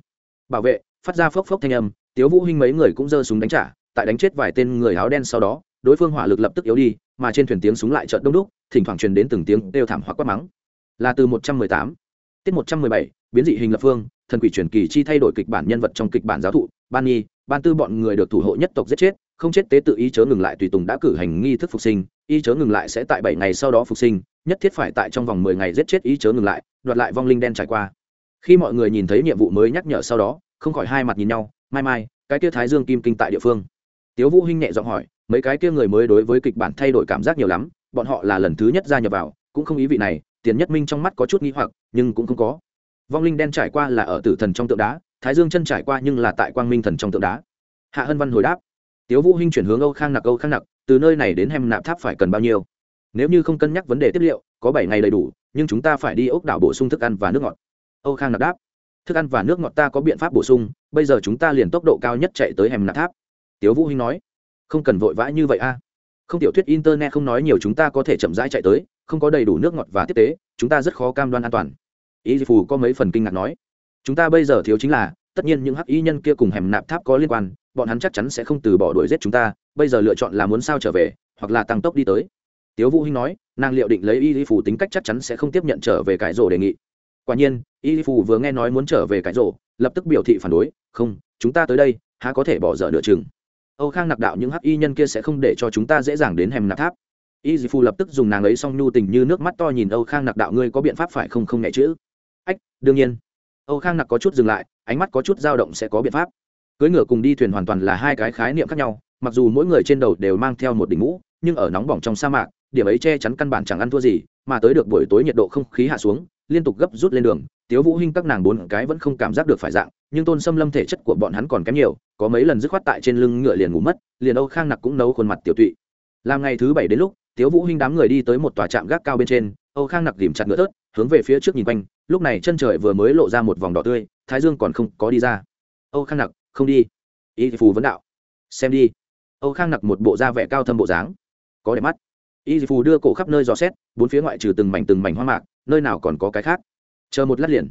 Bảo vệ phát ra phốc phốc thanh âm, tiếu vũ hinh mấy người cũng giơ súng đánh trả, tại đánh chết vài tên người áo đen sau đó, đối phương hỏa lực lập tức yếu đi, mà trên thuyền tiếng súng lại chợt đông đúc, thỉnh thoảng truyền đến từng tiếng đều thảm hoặc quát mắng. Là từ 118 tiết 117 biến dị hình lập phương, thần quỷ truyền kỳ chi thay đổi kịch bản nhân vật trong kịch bản giáo thụ, ban nhi, ban tư bọn người được thủ hộ nhất tộc giết chết, không chết tế tự ý chớ ngừng lại tùy tùng đã cử hành nghi thức phục sinh, ý chớ ngừng lại sẽ tại bảy ngày sau đó phục sinh, nhất thiết phải tại trong vòng mười ngày giết chết ý chớ ngừng lại, đoạt lại vong linh đen trải qua. Khi mọi người nhìn thấy nhiệm vụ mới nhắc nhở sau đó không khỏi hai mặt nhìn nhau, mai mai, cái kia thái dương kim kinh tại địa phương. Tiếu vũ hinh nhẹ giọng hỏi, mấy cái kia người mới đối với kịch bản thay đổi cảm giác nhiều lắm, bọn họ là lần thứ nhất gia nhập vào, cũng không ý vị này, tiền nhất minh trong mắt có chút nghi hoặc, nhưng cũng không có. Vong linh đen trải qua là ở tử thần trong tượng đá, thái dương chân trải qua nhưng là tại quang minh thần trong tượng đá. Hạ hân văn hồi đáp, tiếu vũ hinh chuyển hướng âu khang nặc, âu khang nặc, từ nơi này đến hem nạp tháp phải cần bao nhiêu? Nếu như không cân nhắc vấn đề tiếp liệu, có bảy ngày đầy đủ, nhưng chúng ta phải đi ốc đảo bổ sung thức ăn và nước ngọt. Âu khang nặc đáp thức ăn và nước ngọt ta có biện pháp bổ sung, bây giờ chúng ta liền tốc độ cao nhất chạy tới hẻm nạp tháp. Tiếu vũ hinh nói. Không cần vội vã như vậy a. Không tiểu thuyết internet không nói nhiều chúng ta có thể chậm rãi chạy tới, không có đầy đủ nước ngọt và tiếp tế, chúng ta rất khó cam đoan an toàn. Y phù có mấy phần kinh ngạc nói. Chúng ta bây giờ thiếu chính là, tất nhiên những hắc y nhân kia cùng hẻm nạp tháp có liên quan, bọn hắn chắc chắn sẽ không từ bỏ đuổi giết chúng ta, bây giờ lựa chọn là muốn sao trở về, hoặc là tăng tốc đi tới. Tiếu vũ hinh nói, nàng liệu định lấy y phù tính cách chắc chắn sẽ không tiếp nhận trở về cái rổ đề nghị quả nhiên, y phù vừa nghe nói muốn trở về cãi rổ, lập tức biểu thị phản đối, không, chúng ta tới đây, há có thể bỏ dở nửa chừng. Âu khang nặc đạo những hắc y nhân kia sẽ không để cho chúng ta dễ dàng đến hẻm nạp tháp. Y phù lập tức dùng nàng ấy xong nhu tình như nước mắt to nhìn âu khang nặc đạo, ngươi có biện pháp phải không không nhẹ chữ ách, đương nhiên. Âu khang nặc có chút dừng lại, ánh mắt có chút dao động sẽ có biện pháp. Cưới ngựa cùng đi thuyền hoàn toàn là hai cái khái niệm khác nhau, mặc dù mỗi người trên đầu đều mang theo một đỉnh mũ, nhưng ở nóng bỏng trong sa mạc, điểm ấy che chắn căn bản chẳng ăn thua gì, mà tới được buổi tối nhiệt độ không khí hạ xuống liên tục gấp rút lên đường, tiếu vũ hinh các nàng bốn cái vẫn không cảm giác được phải dạng, nhưng tôn xâm lâm thể chất của bọn hắn còn kém nhiều, có mấy lần dứt khoát tại trên lưng ngựa liền ngủ mất, liền âu khang nặc cũng nấu khuôn mặt tiểu tụy. Làm ngày thứ bảy đến lúc, tiếu vũ hinh đám người đi tới một tòa trạm gác cao bên trên, âu khang nặc tìm chặt ngựa tớt hướng về phía trước nhìn quanh, lúc này chân trời vừa mới lộ ra một vòng đỏ tươi, thái dương còn không có đi ra. Âu khang nặc, không đi. Y phù vấn đạo, xem đi. Âu khang nặc một bộ da vẻ cao thâm bộ dáng, có đẹp mắt. Y phù đưa cổ khắp nơi dò xét, bốn phía ngoại trừ từng mảnh từng mảnh hoa mạc nơi nào còn có cái khác. Chờ một lát liền.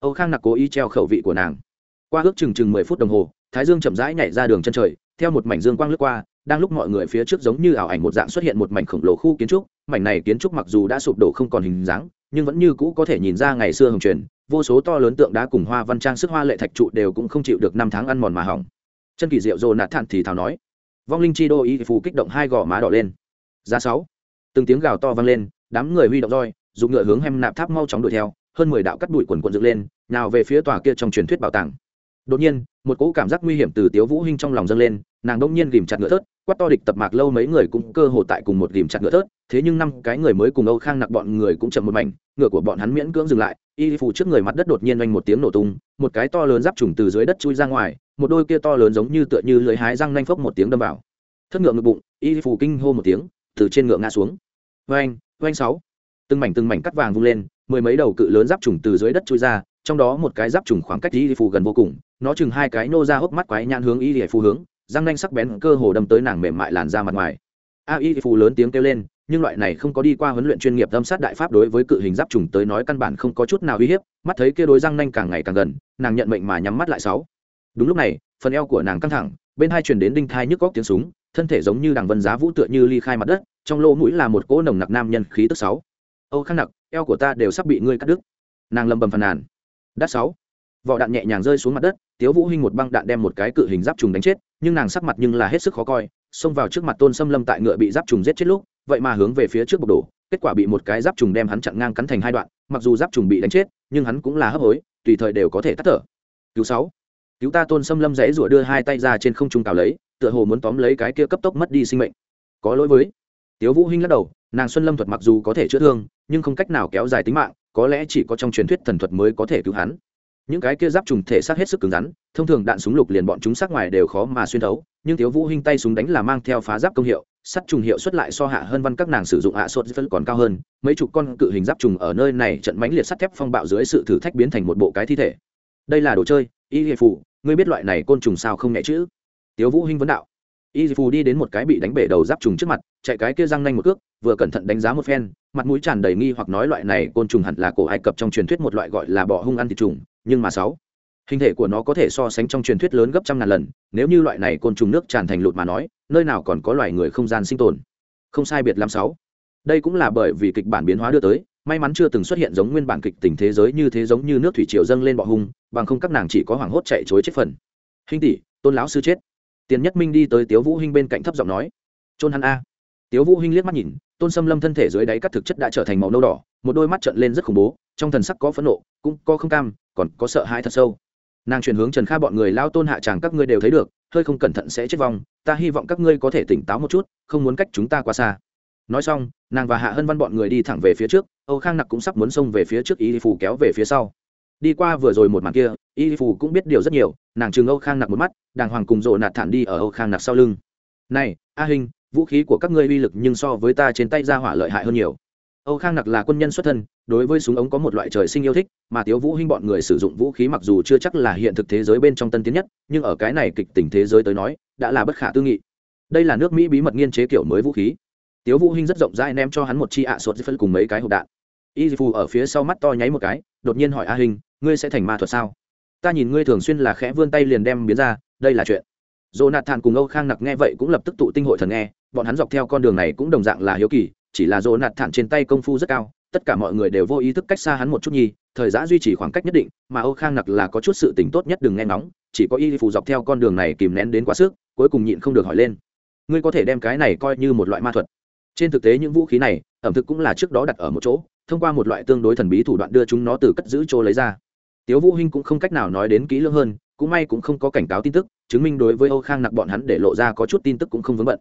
Âu khang nặc cố ý treo khẩu vị của nàng. Qua ước chừng chừng mười phút đồng hồ, thái dương chậm rãi nhảy ra đường chân trời, theo một mảnh dương quang lướt qua, đang lúc mọi người phía trước giống như ảo ảnh một dạng xuất hiện một mảnh khổng lồ khu kiến trúc. Mảnh này kiến trúc mặc dù đã sụp đổ không còn hình dáng, nhưng vẫn như cũ có thể nhìn ra ngày xưa hồng truyền. Vô số to lớn tượng đá cùng hoa văn trang sức hoa lệ thạch trụ đều cũng không chịu được năm tháng ăn mòn mà hỏng. Chân kỳ diệu dồ nạt thản thì thào nói. Vong linh chi đô ý phù kích động hai gò má đỏ lên. Giá sáu. Từng tiếng gào to vang lên, đám người huy động roi dùng ngựa hướng hem nạp tháp mau chóng đuổi theo hơn mười đạo cắt đuổi quần quần dựng lên nào về phía tòa kia trong truyền thuyết bảo tàng. Đột nhiên một cỗ cảm giác nguy hiểm từ tiếu vũ hinh trong lòng dâng lên nàng đông nhiên ghìm chặt ngựa thớt quát to địch tập mạc lâu mấy người cũng cơ hồ tại cùng một ghìm chặt ngựa thớt thế nhưng năm cái người mới cùng âu khang nặc bọn người cũng chậm một mảnh ngựa của bọn hắn miễn cưỡng dừng lại y phủ trước người mặt đất đột nhiên oanh một tiếng nổ tung một cái to lớn giáp trùng từ dưới đất chui ra ngoài một đôi kia to lớn giống như tựa như lưới hái răng nanh phốc một tiếng đâm vào. Thất ngựa ngực bụng y phủ kinh hô một tiếng từ trên ngựa ngã xuống. Vang, vang sáu từng mảnh từng mảnh cắt vàng vung lên, mười mấy đầu cự lớn giáp trùng từ dưới đất trôi ra, trong đó một cái giáp trùng khoảng cách y phù gần vô cùng, nó chừng hai cái nô ra hốc mắt quái nhãn hướng y phù hướng, răng nanh sắc bén cơ hồ đâm tới nàng mềm mại làn ra mặt ngoài. A y phù lớn tiếng kêu lên, nhưng loại này không có đi qua huấn luyện chuyên nghiệp âm sát đại pháp đối với cự hình giáp trùng tới nói căn bản không có chút nào uy hiếp, mắt thấy kia đối răng nanh càng ngày càng gần, nàng nhận mệnh mà nhắm mắt lại sáu. Đúng lúc này, phần eo của nàng căng thẳng, bên hai truyền đến đinh thai nhức góc tiếng súng, thân thể giống như đằng vân giá vũ tựa như ly khai mặt đất, trong lỗ mũi là một cỗ nồng nặc nam nhân khí tức sáu âu khắc nặc, eo của ta đều sắp bị ngươi cắt đứt. Nàng lầm bầm phàn nàn. Đắt sáu. Vỏ đạn nhẹ nhàng rơi xuống mặt đất, tiếu vũ hinh một băng đạn đem một cái cự hình giáp trùng đánh chết, nhưng nàng sắc mặt nhưng là hết sức khó coi, xông vào trước mặt tôn sâm lâm tại ngựa bị giáp trùng giết chết lúc, vậy mà hướng về phía trước bộc đổ, kết quả bị một cái giáp trùng đem hắn chặn ngang cắn thành hai đoạn, mặc dù giáp trùng bị đánh chết, nhưng hắn cũng là hấp hối, tùy thời đều có thể tắt thở. Cứu sáu. Cứu ta tôn sâm lâm dãy rủa đưa hai tay ra trên không trung cào lấy, tựa hồ muốn tóm lấy cái kia cấp tốc mất đi sinh mệnh. Có lỗi với. Tiếu vũ hinh lắc đầu nàng xuân lâm thuật mặc dù có thể chữa thương, nhưng không cách nào kéo dài tính mạng, có lẽ chỉ có trong truyền thuyết thần thuật mới có thể cứu hắn. Những cái kia giáp trùng thể xác hết sức cứng rắn, thông thường đạn súng lục liền bọn chúng sát ngoài đều khó mà xuyên thấu, nhưng thiếu vũ hinh tay súng đánh là mang theo phá giáp công hiệu, sắt trùng hiệu xuất lại so hạ hơn văn các nàng sử dụng hạ sốt vẫn còn cao hơn, mấy chục con cự hình giáp trùng ở nơi này trận mãnh liệt sắt thép phong bạo dưới sự thử thách biến thành một bộ cái thi thể. Đây là đồ chơi, y hệ phụ ngươi biết loại này côn trùng sao không nhẹ chữ tiếu vũ hinh vấn đạo y phù đi đến một cái bị đánh bể đầu giáp trùng trước mặt, chạy cái kia răng nanh một cước, vừa cẩn thận đánh giá một phen, mặt mũi tràn đầy nghi hoặc nói loại này côn trùng hẳn là cổ ai cập trong truyền thuyết một loại gọi là bọ hung ăn thịt trùng, nhưng mà sáu, hình thể của nó có thể so sánh trong truyền thuyết lớn gấp trăm ngàn lần, nếu như loại này côn trùng nước tràn thành lụt mà nói, nơi nào còn có loài người không gian sinh tồn. Không sai biệt lắm sáu. Đây cũng là bởi vì kịch bản biến hóa đưa tới, may mắn chưa từng xuất hiện giống nguyên bản kịch tình thế giới như thế giống như nước thủy triều dâng lên bọ hung, bằng không các nàng chỉ có hoảng hốt chạy chối chết phần. Hình tỷ, tôn lão sư chết tiền nhất minh đi tới tiếu vũ hinh bên cạnh thấp giọng nói trôn hắn a. Tiếu vũ hinh liếc mắt nhìn, tôn sâm lâm thân thể dưới đáy các thực chất đã trở thành màu nâu đỏ, một đôi mắt trợn lên rất khủng bố, trong thần sắc có phẫn nộ, cũng có không cam, còn có sợ hãi thật sâu. Nàng chuyển hướng trần kha bọn người lao tôn hạ tràng các ngươi đều thấy được, hơi không cẩn thận sẽ chết vong, ta hy vọng các ngươi có thể tỉnh táo một chút, không muốn cách chúng ta quá xa. Nói xong, nàng và hạ hân văn bọn người đi thẳng về phía trước, âu khang nặc cũng sắp muốn xông về phía trước y phủ kéo về phía sau đi qua vừa rồi một màn kia, y phủ cũng biết điều rất nhiều, nàng chừng âu khang nặc một mắt, đàng hoàng cùng rộ nạt thản đi ở âu khang nặc sau lưng. Này, a hình vũ khí của các ngươi uy lực nhưng so với ta trên tay ra hỏa lợi hại hơn nhiều. Âu khang nặc là quân nhân xuất thân, đối với súng ống có một loại trời sinh yêu thích, mà tiếu vũ hinh bọn người sử dụng vũ khí mặc dù chưa chắc là hiện thực thế giới bên trong tân tiến nhất, nhưng ở cái này kịch tình thế giới tới nói, đã là bất khả tư nghị. Đây là nước mỹ bí mật nghiên chế kiểu mới vũ khí. Tiếu vũ hinh rất rộng rãi ném cho hắn một chi ạ à sột phân cùng mấy cái hộp đạn. Y phù ở phía sau mắt to nháy một cái đột nhiên hỏi a hình ngươi sẽ thành ma thuật sao ta nhìn ngươi thường xuyên là khẽ vươn tay liền đem biến ra đây là chuyện Jonathan cùng Âu Khang Nặc nghe vậy cũng lập tức tụ tinh hội thần nghe, bọn hắn dọc theo con đường này cũng đồng dạng là hiếu kỳ, chỉ là Jonathan trên tay công phu rất cao, tất cả mọi người đều vô ý thức cách xa hắn một chút nhi, thời gian duy trì khoảng cách nhất định, mà Âu Khang Nặc là có chút sự tỉnh tốt nhất đừng nghe nóng, chỉ có y phù dọc theo con đường này kìm nén đến quá sức, cuối cùng nhịn không được hỏi lên. Ngươi có thể đem cái này coi như một loại ma thuật. Trên thực tế những vũ khí này, ẩm thực cũng là trước đó đặt ở một chỗ, thông qua một loại tương đối thần bí thủ đoạn đưa chúng nó từ cất giữ chỗ lấy ra. Tiếu Vũ Hinh cũng không cách nào nói đến kỹ lưỡng hơn, cũng may cũng không có cảnh cáo tin tức chứng minh đối với âu khang nặc bọn hắn để lộ ra có chút tin tức cũng không vướng bận.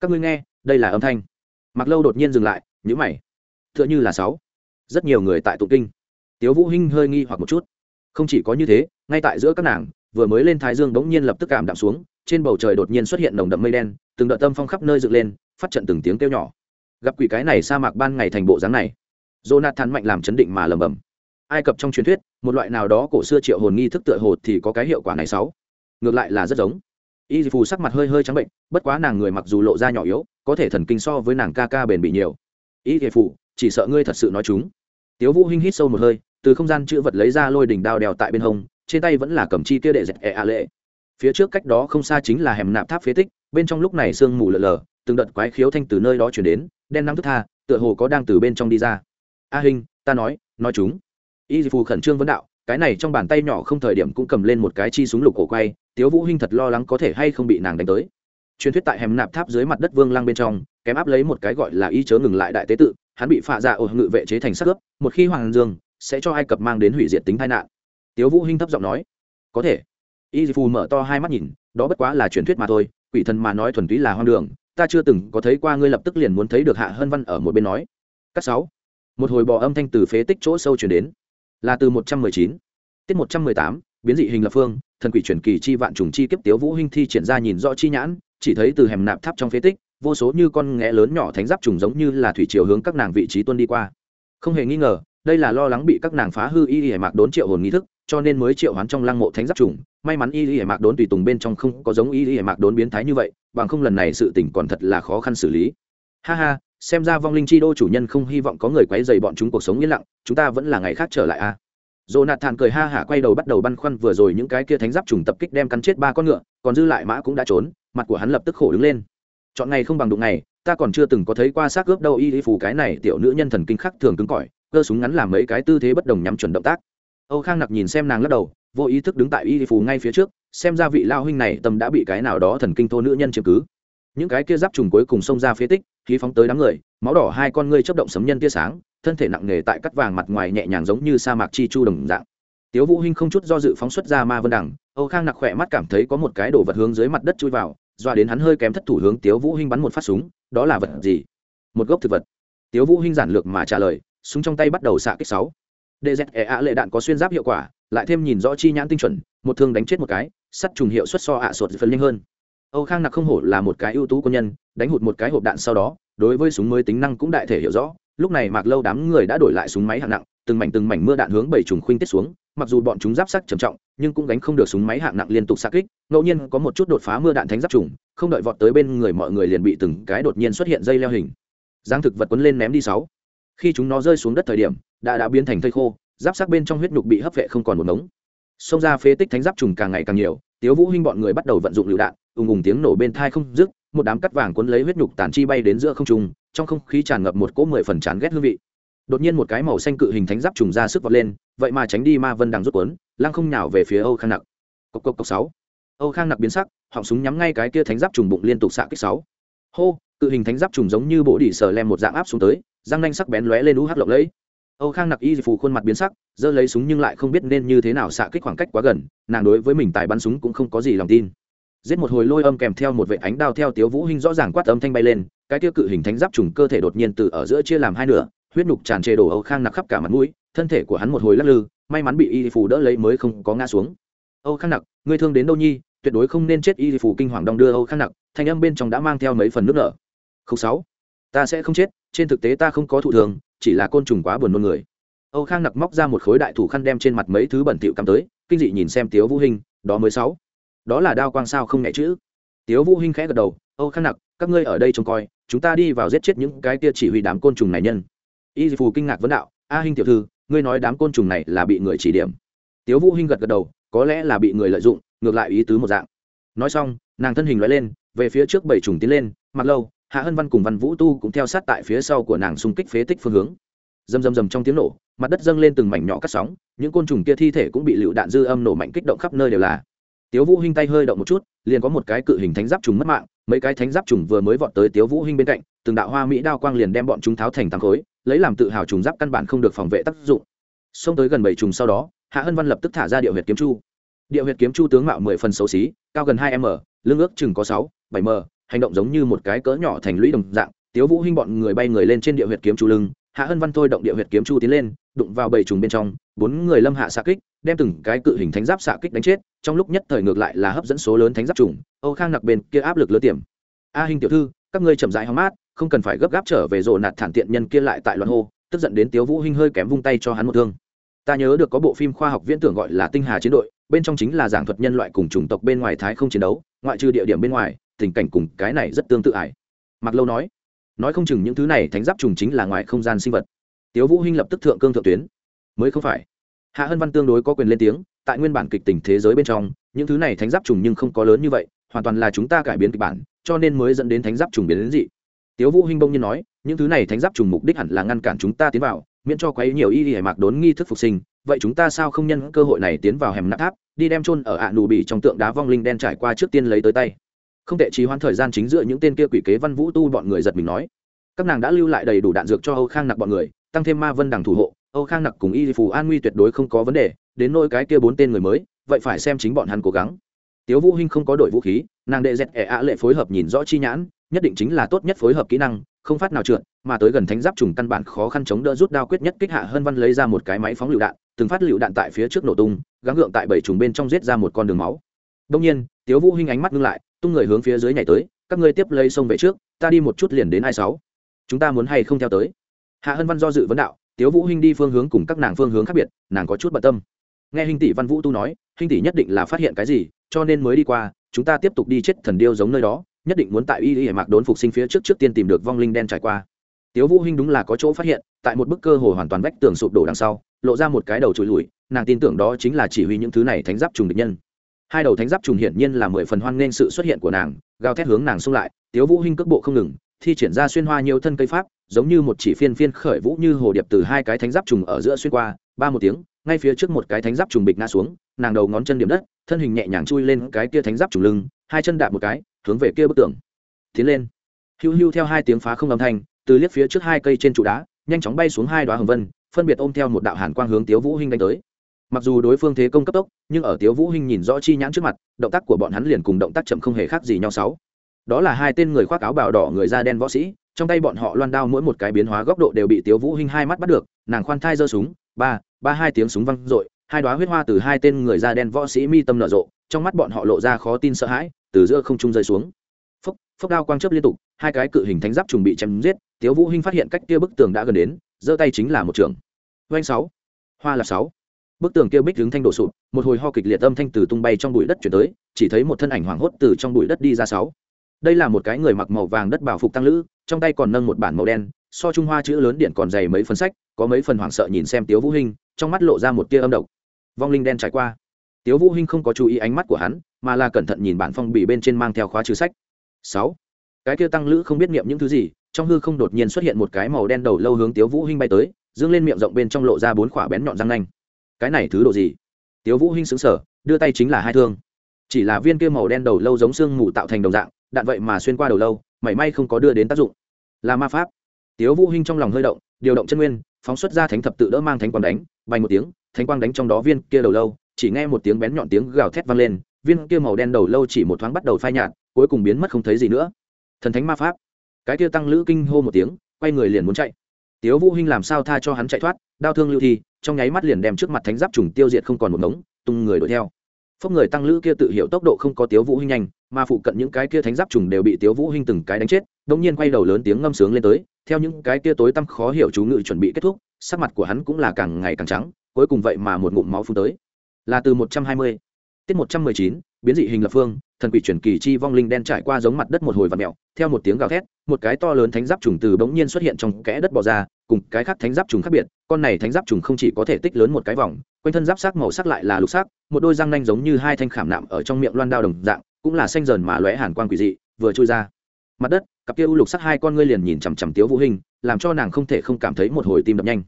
Các ngươi nghe đây là âm thanh. Mặc lâu đột nhiên dừng lại nhíu mày. T như là sáu. Rất nhiều người tại tụng kinh. Tiếu vũ hinh hơi nghi hoặc một chút. Không chỉ có như thế ngay tại giữa các nàng vừa mới lên thái dương bỗng nhiên lập tức cảm đạm xuống trên bầu trời đột nhiên xuất hiện nồng đậm mây đen từng đợt tâm phong khắp nơi dựng lên phát trận từng tiếng kêu nhỏ. Gặp quỷ cái này sa mạc ban ngày thành bộ dáng này jonathan mạnh làm chấn định mà lầm bầm ai cập trong truyền thuyết, một loại nào đó cổ xưa triệu hồn nghi thức tựa hồ thì có cái hiệu quả này sáu. Ngược lại là rất giống. Y phù sắc mặt hơi hơi trắng bệnh, bất quá nàng người mặc dù lộ ra nhỏ yếu, có thể thần kinh so với nàng ca ca bền bị nhiều. Y phù, chỉ sợ ngươi thật sự nói chúng. Tiếu vũ hinh hít sâu một hơi, từ không gian chữ vật lấy ra lôi đỉnh đao đèo tại bên hông, trên tay vẫn là cầm chi kia đệ dẹt e a lệ. Phía trước cách đó không xa chính là hẻm nạp tháp phế tích, bên trong lúc này sương mù lờ lờ từng đợt quái khiếu thanh từ nơi đó chuyển đến, đen nắng thức tha, tựa hồ có đang từ bên trong đi ra a hình ta nói nói chúng. Y phù khẩn trương vấn đạo, cái này trong bàn tay nhỏ không thời điểm cũng cầm lên một cái chi súng lục cổ quay, tiếu vũ hinh thật lo lắng có thể hay không bị nàng đánh tới. Truyền thuyết tại hẻm nạp tháp dưới mặt đất vương lang bên trong, kém áp lấy một cái gọi là y chớ ngừng lại đại tế tự, hắn bị phạ dạ ở ngự vệ chế thành sắc ướp, một khi hoàng dương, sẽ cho ai cập mang đến hủy diệt tính tai nạn. Tiếu vũ hinh thấp giọng nói, có thể. Y phù mở to hai mắt nhìn, đó bất quá là truyền thuyết mà thôi, quỷ thần mà nói thuần túy là hoang đường, ta chưa từng có thấy qua ngươi lập tức liền muốn thấy được hạ hân văn ở một bên nói. Cắt sáu một hồi bò âm thanh từ phế tích chỗ sâu truyền đến. Là từ một trăm mười chín, tiết một trăm mười tám, biến dị hình lập phương, thần quỷ truyền kỳ chi vạn trùng chi kiếp tiếu vũ hinh thi triển ra nhìn rõ chi nhãn, chỉ thấy từ hẻm nạp tháp trong phế tích, vô số như con nghé lớn nhỏ thánh giáp trùng giống như là thủy chiều hướng các nàng vị trí tuân đi qua. Không hề nghi ngờ, đây là lo lắng bị các nàng phá hư y y hải mạc đốn triệu hồn nghi thức, cho nên mới triệu hoán trong lăng mộ thánh giáp trùng. May mắn y y hải mạc đốn tùy tùng bên trong không có giống y y hải mạc đốn biến thái như vậy, bằng không lần này sự tình còn thật là khó khăn xử lý. Ha ha xem ra vong linh chi đô chủ nhân không hy vọng có người quấy dày bọn chúng cuộc sống yên lặng chúng ta vẫn là ngày khác trở lại a Jonathan cười ha hả quay đầu bắt đầu băn khoăn vừa rồi những cái kia thánh giáp trùng tập kích đem cắn chết ba con ngựa, còn dư lại mã cũng đã trốn, mặt của hắn lập tức khổ đứng lên. Chọn ngày không bằng đụng ngày, ta còn chưa từng có thấy qua xác ướp đâu y phù cái này tiểu nữ nhân thần kinh khắc thường cứng cỏi, cơ súng ngắn làm mấy cái tư thế bất đồng nhắm chuẩn động tác. Âu Khang Nặc nhìn xem nàng lắc đầu, vô ý thức đứng tại y y phù ngay phía trước, xem ra vị lao huynh này tâm đã bị cái nào đó thần kinh thô nữ nhân chiếm cứ. Những cái kia giáp trùng cuối cùng xông ra phía tích, khí phóng tới đám người, máu đỏ hai con ngươi chớp động sấm nhân tia sáng, thân thể nặng nề tại cắt vàng mặt ngoài nhẹ nhàng giống như sa mạc chi chu đồng dạng. Tiếu vũ hinh không chút do dự phóng xuất ra ma vân đằng âu khang nặc khỏe mắt cảm thấy có một cái đồ vật hướng dưới mặt đất chui vào doa đến hắn hơi kém thất thủ hướng tiếu vũ hinh bắn một phát súng đó là vật gì? Một gốc thực vật. Tiếu vũ hinh giản lược mà trả lời súng trong tay bắt đầu xạ kích sáu. Dze a lệ đạn có xuyên giáp hiệu quả lại thêm nhìn rõ chi nhãn tinh chuẩn một thương đánh chết một cái sắt trùng hiệu suất so ạ à sột phần nhanh hơn âu khang nặc không hổ là một cái ưu tú quân nhân, đánh hụt một cái hộp đạn sau đó, đối với súng mới tính năng cũng đại thể hiểu rõ. Lúc này mạc lâu đám người đã đổi lại súng máy hạng nặng, từng mảnh từng mảnh mưa đạn hướng bảy trùng khuynh tiết xuống, mặc dù bọn chúng giáp sắc trầm trọng, nhưng cũng gánh không được súng máy hạng nặng liên tục xa kích, ngẫu nhiên có một chút đột phá mưa đạn thánh giáp trùng, không đợi vọt tới bên người mọi người liền bị từng cái đột nhiên xuất hiện dây leo hình. Giáng thực vật quấn lên ném đi sáu. Khi chúng nó rơi xuống đất thời điểm, đã đã biến thành thây khô, giáp sắc bên trong huyết nhục bị hấp vệ không còn một ngống. Xông ra phế tích thánh giáp trùng càng ngày càng nhiều tiếu vũ hinh bọn người bắt đầu vận dụng lựu đạn, ùng ùng tiếng nổ bên thai không dứt, một đám cắt vàng cuốn lấy huyết nhục tàn chi bay đến giữa không trung, trong không khí tràn ngập một cỗ mười phần chán ghét hương vị. Đột nhiên một cái màu xanh cự hình thánh giáp trùng ra sức vọt lên, vậy mà tránh đi ma vân đằng rút cuốn, lăng không nhào về phía âu khang nặc. Cộc cộc cộc sáu. Âu khang nặc biến sắc, họng súng nhắm ngay cái kia thánh giáp trùng bụng liên tục xạ kích sáu. Hô, cự hình thánh giáp trùng giống như bộ đỉ sờ lem một dạng áp xuống tới, răng nanh sắc bén lóe lên u hắc lộng lẫy âu khang nặc y phủ khuôn mặt biến sắc, giơ lấy súng nhưng lại không biết nên như thế nào xạ kích khoảng cách quá gần, nàng đối với mình tài bắn súng cũng không có gì lòng tin. Giết một hồi lôi âm kèm theo một vệ ánh đao theo tiếu vũ hinh rõ ràng quát âm thanh bay lên, cái tiêu cự hình thánh giáp trùng cơ thể đột nhiên từ ở giữa chia làm hai nửa, huyết nục tràn trề đổ âu khang nặc khắp cả mặt mũi, thân thể của hắn một hồi lắc lư, may mắn bị y phủ đỡ lấy mới không có ngã xuống. Âu khang nặc, ngươi thương đến đâu nhi? Tuyệt đối không nên chết, y phủ kinh hoàng đong đưa âu khang nặc, thanh âm bên trong đã mang theo mấy phần nước nở. Không sáu, ta sẽ không chết, trên thực tế ta không có thụ thường chỉ là côn trùng quá buồn nôn người. Âu khang nặc móc ra một khối đại thủ khăn đem trên mặt mấy thứ bẩn thỉu cắm tới kinh dị nhìn xem tiếu vũ Hinh, đó mới sáu. Đó là đao quang sao không nhẹ chữ tiếu vũ hinh khẽ gật đầu âu khang nặc các ngươi ở đây trông coi chúng ta đi vào giết chết những cái kia chỉ huy đám côn trùng này nhân. Y phù kinh ngạc vấn đạo a hinh tiểu thư ngươi nói đám côn trùng này là bị người chỉ điểm. Tiếu vũ hinh gật gật đầu có lẽ là bị người lợi dụng ngược lại ý tứ một dạng. Nói xong nàng thân hình lói lên về phía trước bảy trùng tiến lên mặt lâu hạ hân văn cùng văn vũ tu cũng theo sát tại phía sau của nàng xung kích phế tích phương hướng. Rầm rầm rầm trong tiếng nổ, mặt đất dâng lên từng mảnh nhỏ cắt sóng, những côn trùng kia thi thể cũng bị lựu đạn dư âm nổ mạnh kích động khắp nơi đều là. Tiếu vũ hinh tay hơi động một chút, liền có một cái cự hình thánh giáp trùng mất mạng, mấy cái thánh giáp trùng vừa mới vọt tới tiếu vũ hinh bên cạnh, từng đạo hoa mỹ đao quang liền đem bọn chúng tháo thành tăng khối, lấy làm tự hào trùng giáp căn bản không được phòng vệ tác dụng. Xông tới gần bảy trùng sau đó, hạ hân văn lập tức thả ra địa huyệt kiếm chu. Địa huyệt kiếm chu tướng mạo mười phần xấu xí, cao gần hai m, lưng ước chừng có sáu, bảy m hành động giống như một cái cỡ nhỏ thành lũy đồng dạng, tiếu vũ hinh bọn người bay người lên trên địa huyệt kiếm chu lưng, hạ hân văn thôi động địa huyệt kiếm chu tiến lên, đụng vào bảy trùng bên trong, bốn người lâm hạ xạ kích, đem từng cái cự hình thánh giáp xạ kích đánh chết, trong lúc nhất thời ngược lại là hấp dẫn số lớn thánh giáp trùng, âu khang nặc bên kia áp lực lớn tiềm. A hình tiểu thư, các ngươi chậm rãi hóng mát, không cần phải gấp gáp trở về rộ nạt thản tiện nhân kia lại tại loạn hô. Tức giận đến tiếu vũ hinh hơi kém vung tay cho hắn một thương. Ta nhớ được có bộ phim khoa học viễn tưởng gọi là tinh hà chiến đội, bên trong chính là giảng thuật nhân loại cùng chủng tộc bên ngoài thái không chiến đấu, ngoại trừ địa điểm bên ngoài tình cảnh cùng cái này rất tương tự ải. Mặc lâu nói nói không chừng những thứ này thánh giáp trùng chính là ngoài không gian sinh vật. Tiếu vũ hinh lập tức thượng cương thượng tuyến. Mới không phải. Hạ hân văn tương đối có quyền lên tiếng, tại nguyên bản kịch tình thế giới bên trong, những thứ này thánh giáp trùng nhưng không có lớn như vậy, hoàn toàn là chúng ta cải biến kịch bản, cho nên mới dẫn đến thánh giáp trùng biến đến dị. Tiếu vũ hinh bông nhiên nói, những thứ này thánh giáp trùng mục đích hẳn là ngăn cản chúng ta tiến vào, miễn cho quấy nhiều y y hải mạc đốn nghi thức phục sinh, vậy chúng ta sao không nhân cơ hội này tiến vào hẻm nắp tháp, đi đem chôn ở ạ nụ bị trong tượng đá vong linh đen trải qua trước tiên lấy tới tay không tệ, trì hoãn thời gian chính giữa những tên kia quỷ kế văn vũ tu bọn người giật mình nói. Các nàng đã lưu lại đầy đủ đạn dược cho âu khang nặc bọn người, tăng thêm ma vân đằng thủ hộ. Âu khang nặc cùng y phù an nguy tuyệt đối không có vấn đề, đến nôi cái kia bốn tên người mới, vậy phải xem chính bọn hắn cố gắng. Tiếu vũ hinh không có đổi vũ khí, nàng đệ dẹt ẻ ạ lệ phối hợp nhìn rõ chi nhãn, nhất định chính là tốt nhất phối hợp kỹ năng, không phát nào trượt, mà tới gần thánh giáp trùng căn bản khó khăn chống đỡ rút đao quyết nhất kích hạ hơn văn lấy ra một cái máy phóng lựu đạn, từng phát lựu đạn tại phía trước nổ tung, gắng gượng tại bảy trùng bên trong giết ra một con đường máu. Đông nhiên, tiếu vũ hinh ánh mắt ngưng lại tung người hướng phía dưới nhảy tới, các ngươi tiếp lấy sông về trước, ta đi một chút liền đến hai sáu. Chúng ta muốn hay không theo tới? Hạ hân văn do dự vấn đạo, tiếu vũ hinh đi phương hướng cùng các nàng phương hướng khác biệt, nàng có chút bận tâm. Nghe hình tỷ văn vũ tu nói hình tỷ nhất định là phát hiện cái gì, cho nên mới đi qua, chúng ta tiếp tục đi chết thần điêu giống nơi đó, nhất định muốn tại y y mạc đốn phục sinh phía trước trước tiên tìm được vong linh đen trải qua. Tiếu vũ hinh đúng là có chỗ phát hiện, tại một bức cơ hồ hoàn toàn vách tường sụp đổ đằng sau, lộ ra một cái đầu trụi lùi, nàng tin tưởng đó chính là chỉ huy những thứ này thánh giáp trùng địch nhân hai đầu thánh giáp trùng hiển nhiên là mười phần hoan nghênh sự xuất hiện của nàng, gào thét hướng nàng xung lại, tiếu vũ hinh cước bộ không ngừng, thi triển ra xuyên hoa nhiều thân cây pháp, giống như một chỉ phiên phiên khởi vũ như hồ điệp từ hai cái thánh giáp trùng ở giữa xuyên qua, ba một tiếng, ngay phía trước một cái thánh giáp trùng bịch ngã xuống, nàng đầu ngón chân điểm đất, thân hình nhẹ nhàng chui lên cái kia thánh giáp trùng lưng, hai chân đạp một cái, hướng về kia bức tường. Tiến lên. Hưu hưu theo hai tiếng phá không âm thanh, từ liếc phía trước hai cây trên trụ đá, nhanh chóng bay xuống hai đoá hồng vân, phân biệt ôm theo một đạo hàn quang hướng tiếu vũ hinh đánh tới mặc dù đối phương thế công cấp tốc, nhưng ở tiếu vũ hinh nhìn rõ chi nhãn trước mặt, động tác của bọn hắn liền cùng động tác chậm không hề khác gì nhau sáu. Đó là hai tên người khoác áo bào đỏ người da đen võ sĩ, trong tay bọn họ loan đao mỗi một cái biến hóa góc độ đều bị tiếu vũ hinh hai mắt bắt được, nàng khoan thai giơ súng, ba ba hai tiếng súng vang rội hai đóa huyết hoa từ hai tên người da đen võ sĩ mi tâm nở rộ, trong mắt bọn họ lộ ra khó tin sợ hãi, từ giữa không trung rơi xuống. Phốc phốc đao quang chớp liên tục, hai cái cự hình thánh giáp trùng bị chém giết, tiếu vũ hinh phát hiện cách kia bức tường đã gần đến, giơ tay chính là một trường. Doanh sáu, hoa là sáu bức tường kia bích đứng thanh đổ sụp, một hồi ho kịch liệt âm thanh từ tung bay trong bụi đất chuyển tới, chỉ thấy một thân ảnh hoảng hốt từ trong bụi đất đi ra sáu. Đây là một cái người mặc màu vàng đất bảo phục tăng lữ, trong tay còn nâng một bản màu đen, so trung hoa chữ lớn điện còn dày mấy phần sách, có mấy phần hoảng sợ nhìn xem tiếu vũ hinh, trong mắt lộ ra một tia âm độc. Vong linh đen trải qua. Tiếu vũ hinh không có chú ý ánh mắt của hắn, mà là cẩn thận nhìn bản phong bì bên trên mang theo khóa trừ sách. Sáu. Cái kia tăng lữ không biết niệm những thứ gì, trong hư không đột nhiên xuất hiện một cái màu đen đầu lâu hướng tiếu vũ hinh bay tới, dương lên miệng rộng bên trong lộ ra bốn khỏa bén nhọn răng nanh cái này thứ độ gì? Tiếu vũ hinh sững sờ, đưa tay chính là hai thương. Chỉ là viên kia màu đen đầu lâu giống xương mù tạo thành đồng dạng, đạn vậy mà xuyên qua đầu lâu, mảy may không có đưa đến tác dụng. Là ma pháp. Tiếu vũ hinh trong lòng hơi động, điều động chân nguyên, phóng xuất ra thánh thập tự đỡ mang thánh quang đánh, bay một tiếng, thánh quang đánh trong đó viên kia đầu lâu, chỉ nghe một tiếng bén nhọn tiếng gào thét vang lên, viên kia màu đen đầu lâu chỉ một thoáng bắt đầu phai nhạt, cuối cùng biến mất không thấy gì nữa. Thần thánh ma pháp. Cái kia tăng lữ kinh hô một tiếng, quay người liền muốn chạy. Tiếu vũ hinh làm sao tha cho hắn chạy thoát, đao thương lưu thi trong nháy mắt liền đem trước mặt thánh giáp trùng tiêu diệt không còn một ngống, tung người đuổi theo. Phốc người tăng lữ kia tự hiểu tốc độ không có tiếu vũ hinh nhanh, mà phụ cận những cái kia thánh giáp trùng đều bị tiếu vũ hinh từng cái đánh chết đống nhiên quay đầu lớn tiếng ngâm sướng lên tới, theo những cái kia tối tăm khó hiểu chú ngự chuẩn bị kết thúc, sắc mặt của hắn cũng là càng ngày càng trắng, cuối cùng vậy mà một ngụm máu phun tới. Là từ một trăm hai mươi, tiết một trăm mười chín, biến dị hình lập phương, thần quỷ truyền kỳ chi vong linh đen trải qua giống mặt đất một hồi và mèo, theo một tiếng gào thét, một cái to lớn thánh giáp trùng từ bỗng nhiên xuất hiện trong kẽ đất bò ra, cùng cái khác thánh giáp trùng khác biệt con này thánh giáp trùng không chỉ có thể tích lớn một cái vòng, quanh thân giáp sắc màu sắc lại là lục sắc, một đôi răng nanh giống như hai thanh khảm nạm ở trong miệng loan đao đồng dạng, cũng là xanh dần mà lóe hàn quang quỷ dị, vừa trôi ra. Mặt đất, cặp kia u lục sắc hai con ngươi liền nhìn chằm chằm tiếu vũ hình làm cho nàng không thể không cảm thấy một hồi tim đập nhanh.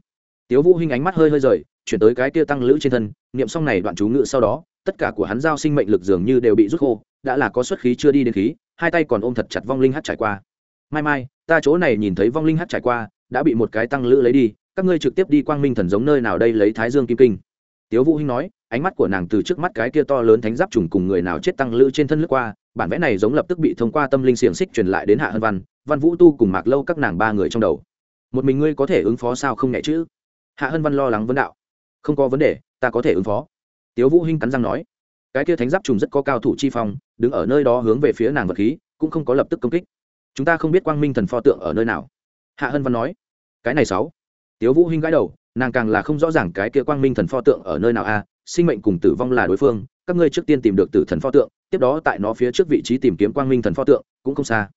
Tiếu vũ hình ánh mắt hơi hơi rời, chuyển tới cái kia tăng lữ trên thân, niệm xong này đoạn chú ngự sau đó, tất cả của hắn giao sinh mệnh lực dường như đều bị rút khô, đã là có xuất khí chưa đi đến khí, hai tay còn ôm thật chặt vong linh hát trải qua. Mai mai, ta chỗ này nhìn thấy vong linh hát trải qua, đã bị một cái tăng lữ lấy đi các ngươi trực tiếp đi quang minh thần giống nơi nào đây lấy thái dương kim kinh tiếu vũ hinh nói ánh mắt của nàng từ trước mắt cái kia to lớn thánh giáp trùng cùng người nào chết tăng lữ trên thân lướt qua bản vẽ này giống lập tức bị thông qua tâm linh xiềng xích truyền lại đến hạ hân văn văn vũ tu cùng mạc lâu các nàng ba người trong đầu một mình ngươi có thể ứng phó sao không nhẹ chứ hạ hân văn lo lắng vấn đạo không có vấn đề ta có thể ứng phó tiếu vũ hinh cắn răng nói cái kia thánh giáp trùng rất có cao thủ chi phong đứng ở nơi đó hướng về phía nàng vật khí cũng không có lập tức công kích chúng ta không biết quang minh thần pho tượng ở nơi nào hạ hân văn nói cái này sáu tiếu vũ hinh gãi đầu nàng càng là không rõ ràng cái kia quang minh thần pho tượng ở nơi nào a sinh mệnh cùng tử vong là đối phương các ngươi trước tiên tìm được tử thần pho tượng tiếp đó tại nó phía trước vị trí tìm kiếm quang minh thần pho tượng cũng không xa.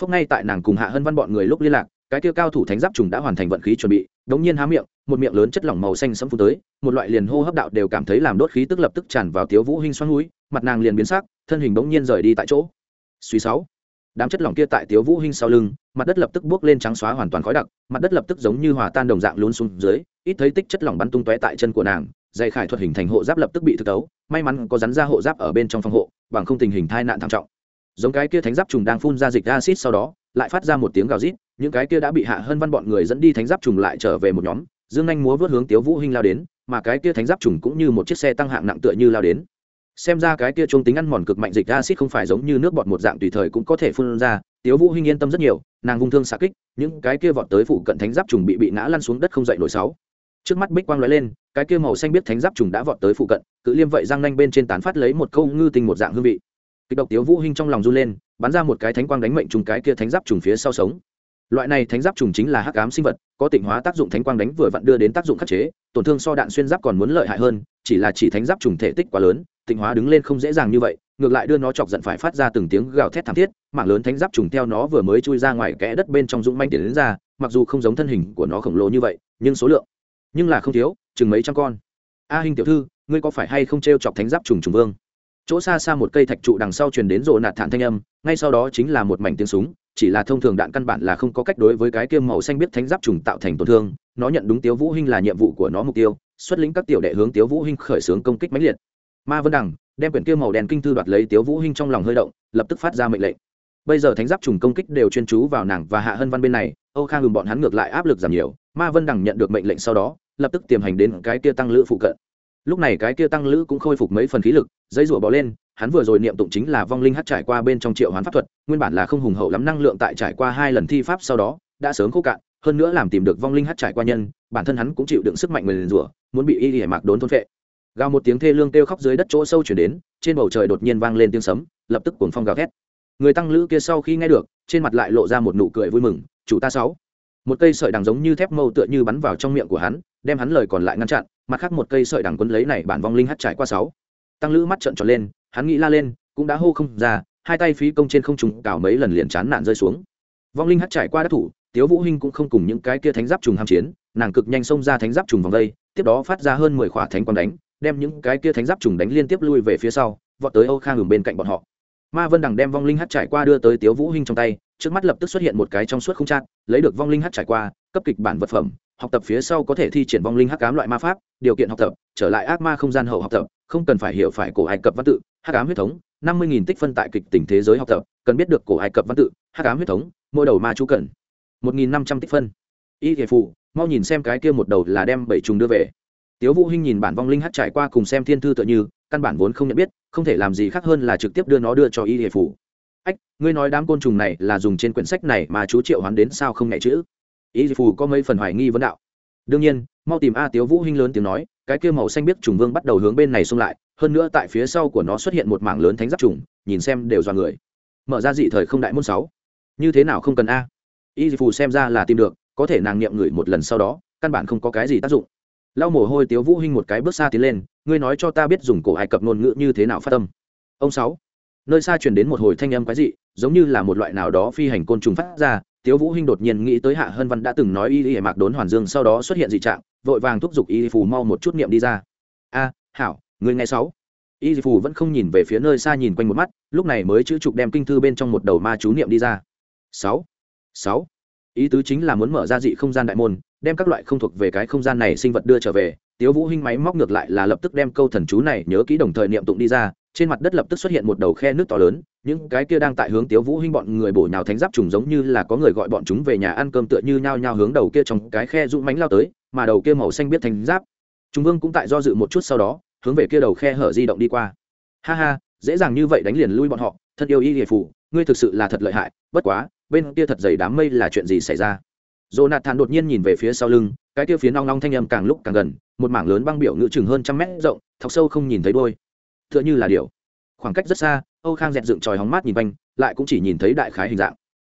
Phúc ngay tại nàng cùng hạ hân văn bọn người lúc liên lạc cái kia cao thủ thánh giáp trùng đã hoàn thành vận khí chuẩn bị đống nhiên há miệng một miệng lớn chất lỏng màu xanh sẫm phun tới một loại liền hô hấp đạo đều cảm thấy làm đốt khí tức lập tức tràn vào tiếu vũ hinh xoắn mũi, mặt nàng liền biến sắc thân hình bỗng nhiên rời đi tại chỗ. Suy sáu đám chất lỏng kia tại tiếu vũ hinh sau lưng mặt đất lập tức bước lên trắng xóa hoàn toàn khói đặc, mặt đất lập tức giống như hòa tan đồng dạng lún xuống dưới, ít thấy tích chất lỏng bắn tung tóe tại chân của nàng, dây khải thuật hình thành hộ giáp lập tức bị thực tấu, may mắn có rắn ra hộ giáp ở bên trong phòng hộ, bằng không tình hình tai nạn thảm trọng. Giống cái kia thánh giáp trùng đang phun ra dịch acid sau đó, lại phát ra một tiếng gào rít, những cái kia đã bị hạ hơn văn bọn người dẫn đi thánh giáp trùng lại trở về một nhóm, dương anh múa vớt hướng tiếu vũ hinh lao đến, mà cái kia thánh giáp trùng cũng như một chiếc xe tăng hạng nặng tựa như lao đến xem ra cái kia trung tính ăn mòn cực mạnh dịch acid không phải giống như nước bọt một dạng tùy thời cũng có thể phun ra. Tiếu vũ hinh yên tâm rất nhiều, nàng vung thương xạ kích, những cái kia vọt tới phụ cận thánh giáp trùng bị bị ngã lăn xuống đất không dậy nổi sáu. Trước mắt bích quang lóe lên, cái kia màu xanh biết thánh giáp trùng đã vọt tới phụ cận, cự liêm vậy răng nanh bên trên tán phát lấy một câu ngư tinh một dạng hương vị. Kịch độc tiếu vũ hinh trong lòng run lên, bắn ra một cái thánh quang đánh mệnh trùng cái kia thánh giáp trùng phía sau sống. Loại này thánh giáp trùng chính là hắc ám sinh vật, có tịnh hóa tác dụng thánh quang đánh vừa vặn đưa đến tác dụng khắc chế, tổn thương so đạn xuyên giáp còn muốn lợi hại hơn chỉ là chỉ thánh giáp trùng thể tích quá lớn, tịnh hóa đứng lên không dễ dàng như vậy, ngược lại đưa nó chọc giận phải phát ra từng tiếng gào thét thảm thiết, mảng lớn thánh giáp trùng theo nó vừa mới chui ra ngoài kẽ đất bên trong dũng manh tiến đến ra, mặc dù không giống thân hình của nó khổng lồ như vậy, nhưng số lượng, nhưng là không thiếu, chừng mấy trăm con. A hình tiểu thư, ngươi có phải hay không t r e o chọc thánh giáp trùng trùng vương? Chỗ xa xa một cây thạch trụ đằng sau truyền đến rộ nạt thản thanh âm, ngay sau đó chính là một mảnh tiếng súng, chỉ là thông thường đạn căn bản là không có cách đối với cái kiêm màu xanh biết thánh giáp trùng tạo thành tổn thương, nó nhận đúng tiếu vũ hinh là nhiệm vụ của nó mục tiêu xuất lĩnh các tiểu đệ hướng tiếu vũ hinh khởi xướng công kích mãnh liệt. Ma vân đằng đem quyển kia màu đen kinh thư đoạt lấy tiếu vũ hinh trong lòng hơi động, lập tức phát ra mệnh lệnh. Bây giờ thánh giáp trùng công kích đều chuyên chú vào nàng và hạ hân văn bên này, âu khang hùng bọn hắn ngược lại áp lực giảm nhiều, ma vân đằng nhận được mệnh lệnh sau đó, lập tức tiềm hành đến cái kia tăng lữ phụ cận. Lúc này cái kia tăng lữ cũng khôi phục mấy phần khí lực dây rủa bỏ lên, hắn vừa rồi niệm tụng chính là vong linh hát trải qua bên trong triệu hoán pháp thuật, nguyên bản là không hùng hậu lắm năng lượng tại trải qua hai lần thi pháp sau đó, đã sớm khô cạn, hơn nữa làm tìm được vong linh hát trải qua nhân, bản thân hắn cũng chịu đựng sức mạnh mình rủa muốn bị y hải mạc đốn thôn phệ. Gào một tiếng thê lương kêu khóc dưới đất chỗ sâu chuyển đến, trên bầu trời đột nhiên vang lên tiếng sấm, lập tức cuồng phong gào thét. Người tăng lữ kia sau khi nghe được, trên mặt lại lộ ra một nụ cười vui mừng, chủ ta sáu. Một cây sợi đằng giống như thép mâu tựa như bắn vào trong miệng của hắn, đem hắn lời còn lại ngăn chặn, mặt khác một cây sợi đằng quấn lấy này bản vong linh hắt trải qua sáu. Tăng lữ mắt trợn tròn lên, hắn nghĩ la lên, cũng đã hô không ra, hai tay phí công trên không trùng cào mấy lần liền chán nạn rơi xuống. Vong linh hắt trải qua đắc thủ, tiếu vũ hinh cũng không cùng những cái kia thánh giáp trùng ham chiến, nàng cực nhanh xông ra thánh giáp trùng vòng đây tiếp đó phát ra hơn mười khỏa thánh quang đánh, đem những cái kia thánh giáp trùng đánh liên tiếp lui về phía sau, vọt tới âu khang ngừng bên cạnh bọn họ. Ma vân đằng đem vong linh hắt trải qua đưa tới tiếu vũ hinh trong tay, trước mắt lập tức xuất hiện một cái trong suốt không chát, lấy được vong linh hắt trải qua, cấp kịch bản vật phẩm, học tập phía sau có thể thi triển vong linh hắc ám loại ma pháp, điều kiện học tập, trở lại ác ma không gian hậu học tập, không cần phải hiểu phải cổ ai cập văn tự, hắc ám huyết thống, năm mươi tích phân tại kịch tỉnh thế giới học tập, cần biết được cổ ai cập văn tự, hắc ám huyết thống, mỗi đầu ma chú cần một nghìn năm trăm tích phân. Y thể phụ mau nhìn xem cái kia một đầu là đem bảy trùng đưa về. Tiếu vũ hinh nhìn bản vong linh hát trải qua cùng xem thiên thư tựa như, căn bản vốn không nhận biết, không thể làm gì khác hơn là trực tiếp đưa nó đưa cho y thể Phủ. ách, ngươi nói đám côn trùng này là dùng trên quyển sách này mà chú triệu hoán đến sao không nhẹ chữ ý Phủ có mấy phần hoài nghi vấn đạo. Đương nhiên, mau tìm a tiếu vũ hinh lớn tiếng nói, cái kia màu xanh biết trùng vương bắt đầu hướng bên này xông lại, hơn nữa tại phía sau của nó xuất hiện một mảng lớn thánh giáp trùng, nhìn xem đều dọa người. Mở ra dị thời không đại môn sáu. Như thế nào không cần a? Y phủ xem ra là tìm được có thể nàng niệm người một lần sau đó, căn bản không có cái gì tác dụng. Lau mồ hôi tiếu vũ hinh một cái bước xa tiến lên, ngươi nói cho ta biết dùng cổ ai cập ngôn ngữ như thế nào phát tâm ông sáu. Nơi xa truyền đến một hồi thanh âm quái dị, giống như là một loại nào đó phi hành côn trùng phát ra, tiếu vũ hinh đột nhiên nghĩ tới hạ hân văn đã từng nói y y mạc đốn hoàn dương sau đó xuất hiện dị trạng, vội vàng thúc giục y phù mau một chút niệm đi ra. A, hảo, ngươi nghe sáu. Y phù vẫn không nhìn về phía nơi xa nhìn quanh một mắt, lúc này mới chữ trục đem kinh thư bên trong một đầu ma chú niệm đi ra. Sáu sáu ý tứ chính là muốn mở ra dị không gian đại môn, đem các loại không thuộc về cái không gian này sinh vật đưa trở về. Tiếu vũ hinh máy móc ngược lại là lập tức đem câu thần chú này nhớ kỹ đồng thời niệm tụng đi ra, trên mặt đất lập tức xuất hiện một đầu khe nước to lớn, những cái kia đang tại hướng tiếu vũ hinh bọn người bổ nhào thánh giáp trùng giống như là có người gọi bọn chúng về nhà ăn cơm tựa như nhao nhao hướng đầu kia trong cái khe dũng mánh lao tới, mà đầu kia màu xanh biết thánh giáp. Trung vương cũng tại do dự một chút sau đó, hướng về kia đầu khe hở di động đi qua. Ha ha, dễ dàng như vậy đánh liền lui bọn họ, thân yêu y hiệp phụ ngươi thực sự là thật lợi hại, bất quá bên kia thật dày đám mây là chuyện gì xảy ra? Jonathan đột nhiên nhìn về phía sau lưng, cái kia phía nong nong thanh âm càng lúc càng gần, một mảng lớn băng biểu ngữ chừng hơn trăm mét rộng, thọc sâu không nhìn thấy đuôi. Tựa như là điều khoảng cách rất xa âu khang dẹt dựng tròi hóng mát nhìn quanh lại cũng chỉ nhìn thấy đại khái hình dạng.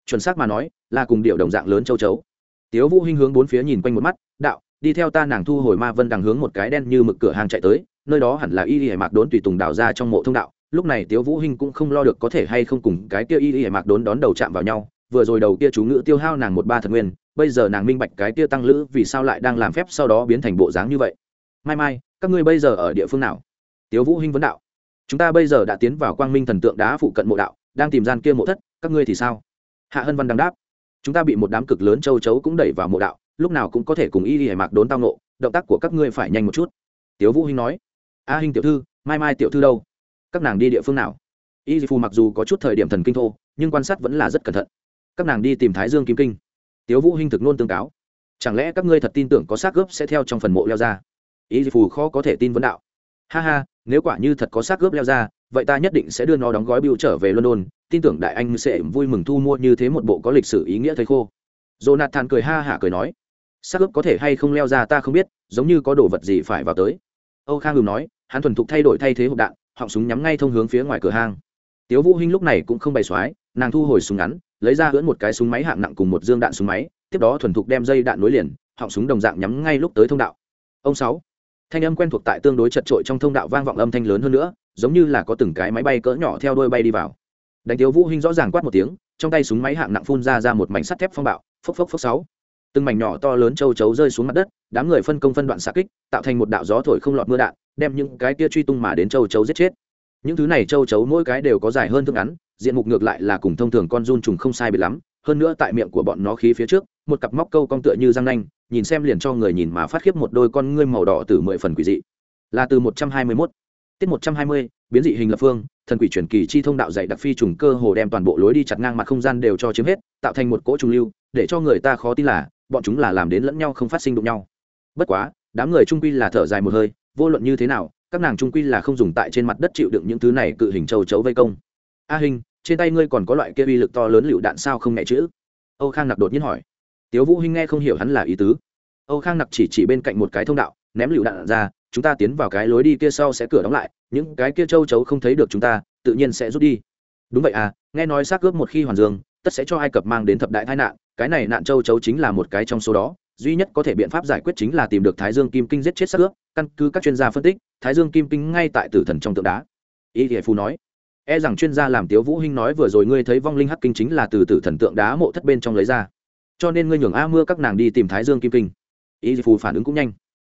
Chuẩn xác mà nói là cùng điệu đồng dạng lớn châu chấu. Tiếu vũ hinh hướng bốn phía nhìn quanh một mắt đạo đi theo ta nàng thu hồi ma vân đằng hướng một cái đen như mực cửa hàng chạy tới nơi đó hẳn là y y hải mạc đốn tùy tùng đào ra trong mộ thông đạo. Lúc này tiếu vũ hinh cũng không lo được có thể hay không cùng cái kia y y hải mạc đốn đón đầu chạm vào nhau vừa rồi đầu kia chú ngữ tiêu hao nàng một ba thật nguyên, bây giờ nàng minh bạch cái kia tăng lữ vì sao lại đang làm phép sau đó biến thành bộ dáng như vậy. Mai mai, các ngươi bây giờ ở địa phương nào? Tiếu vũ hinh vấn đạo. Chúng ta bây giờ đã tiến vào quang minh thần tượng đá phụ cận mộ đạo, đang tìm gian kia mộ thất, các ngươi thì sao? Hạ hân văn đang đáp. Chúng ta bị một đám cực lớn châu chấu cũng đẩy vào mộ đạo, lúc nào cũng có thể cùng y đi hải mạc đốn tao nộ động tác của các ngươi phải nhanh một chút. Tiếu vũ hinh nói. A hinh tiểu thư, mai mai tiểu thư đâu? Các nàng đi địa phương nào? Y di phù mặc dù có chút thời điểm thần kinh thô, nhưng quan sát vẫn là rất cẩn thận các nàng đi tìm thái dương kim kinh. Tiếu vũ hinh thực nôn tương cáo. Chẳng lẽ các ngươi thật tin tưởng có xác gớp sẽ theo trong phần mộ leo ra? Y phù khó có thể tin vấn đạo. Ha ha, nếu quả như thật có xác gớp leo ra, vậy ta nhất định sẽ đưa nó đóng gói biểu trở về london. Tin tưởng đại anh sẽ vui mừng thu mua như thế một bộ có lịch sử ý nghĩa thấy khô. Jonathan cười ha hả cười nói. Xác gớp có thể hay không leo ra ta không biết, giống như có đồ vật gì phải vào tới. Âu khang ngừng nói, hắn thuần thục thay đổi thay thế hộp đạn, họng súng nhắm ngay thông hướng phía ngoài cửa hang. Tiếu vũ hinh lúc này cũng không bày xoái, nàng thu hồi súng ngắn lấy ra hưỡn một cái súng máy hạng nặng cùng một dương đạn súng máy, tiếp đó thuần thục đem dây đạn nối liền, họng súng đồng dạng nhắm ngay lúc tới thông đạo. Ông sáu, thanh âm quen thuộc tại tương đối chật trội trong thông đạo vang vọng âm thanh lớn hơn nữa, giống như là có từng cái máy bay cỡ nhỏ theo đuôi bay đi vào. Đánh tiếu vũ hinh rõ ràng quát một tiếng, trong tay súng máy hạng nặng phun ra ra một mảnh sắt thép phong bạo, phốc phốc phốc sáu. Từng mảnh nhỏ to lớn châu chấu rơi xuống mặt đất, đám người phân công phân đoạn xạ kích, tạo thành một đạo gió thổi không lọt mưa đạn, đem những cái kia truy tung mà đến châu chấu giết chết. Những thứ này châu chấu mỗi cái đều có dài hơn thương ngắn diện mục ngược lại là cùng thông thường con run trùng không sai biệt lắm, hơn nữa tại miệng của bọn nó khí phía trước, một cặp móc câu cong tựa như răng nanh, nhìn xem liền cho người nhìn mà phát khiếp một đôi con ngươi màu đỏ từ mười phần quỷ dị. Là từ một trăm hai mươi mốt, tiết một trăm hai mươi, biến dị hình lập phương, thần quỷ truyền kỳ chi thông đạo dạy đặc phi trùng cơ hồ đem toàn bộ lối đi chặt ngang mặt không gian đều cho chiếm hết, tạo thành một cỗ trùng lưu, để cho người ta khó tin là, bọn chúng là làm đến lẫn nhau không phát sinh đụng nhau. Bất quá, đám người trung quy là thở dài một hơi, vô luận như thế nào, các nàng trung quy là không dùng tại trên mặt đất chịu đựng những thứ này cự hình châu chấu vây công a hình trên tay ngươi còn có loại kia uy lực to lớn lựu đạn sao không nhẹ chữ? Âu khang nặc đột nhiên hỏi. Tiếu vũ hinh nghe không hiểu hắn là ý tứ. Âu khang nặc chỉ chỉ bên cạnh một cái thông đạo, ném lựu đạn ra, chúng ta tiến vào cái lối đi kia sau sẽ cửa đóng lại, những cái kia châu chấu không thấy được chúng ta, tự nhiên sẽ rút đi. Đúng vậy à nghe nói xác cướp một khi hoàn dương, tất sẽ cho ai cập mang đến thập đại tai nạn, cái này nạn châu chấu chính là một cái trong số đó, duy nhất có thể biện pháp giải quyết chính là tìm được thái dương kim kinh giết chết xác ướp, căn cứ các chuyên gia phân tích, thái dương kim kinh ngay tại tử thần trong tượng đá. Y thể phù nói e rằng chuyên gia làm tiếu vũ hinh nói vừa rồi ngươi thấy vong linh hắc kinh chính là từ tử thần tượng đá mộ thất bên trong lấy ra. Cho nên ngươi nhường a mưa các nàng đi tìm thái dương kim kinh. Y phù phản ứng cũng nhanh.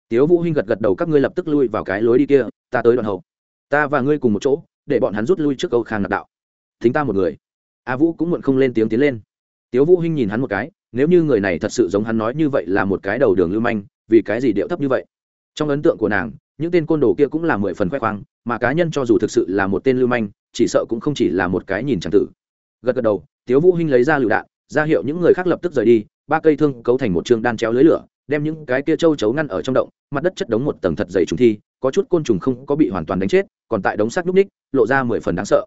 Tiếu vũ hinh gật gật đầu các ngươi lập tức lui vào cái lối đi kia, ta tới đoạn hậu. Ta và ngươi cùng một chỗ, để bọn hắn rút lui trước âu khang nạp đạo. Thính ta một người. A vũ cũng muộn không lên tiếng tiến lên. Tiếu vũ hinh nhìn hắn một cái, nếu như người này thật sự giống hắn nói như vậy là một cái đầu đường lưu manh, vì cái gì điệu thấp như vậy? Trong ấn tượng của nàng những tên côn đồ kia cũng là mười phần khoe khoang, mà cá nhân cho dù thực sự là một tên lưu manh, chỉ sợ cũng không chỉ là một cái nhìn chẳng tử. Gật gật đầu, tiếu vũ hinh lấy ra lựu đạn, ra hiệu những người khác lập tức rời đi, ba cây thương cấu thành một trường đan chéo lưới lửa, đem những cái kia châu chấu ngăn ở trong động, mặt đất chất đống một tầng thật dày trùng thi, có chút côn trùng không có bị hoàn toàn đánh chết, còn tại đống xác núc ních lộ ra mười phần đáng sợ.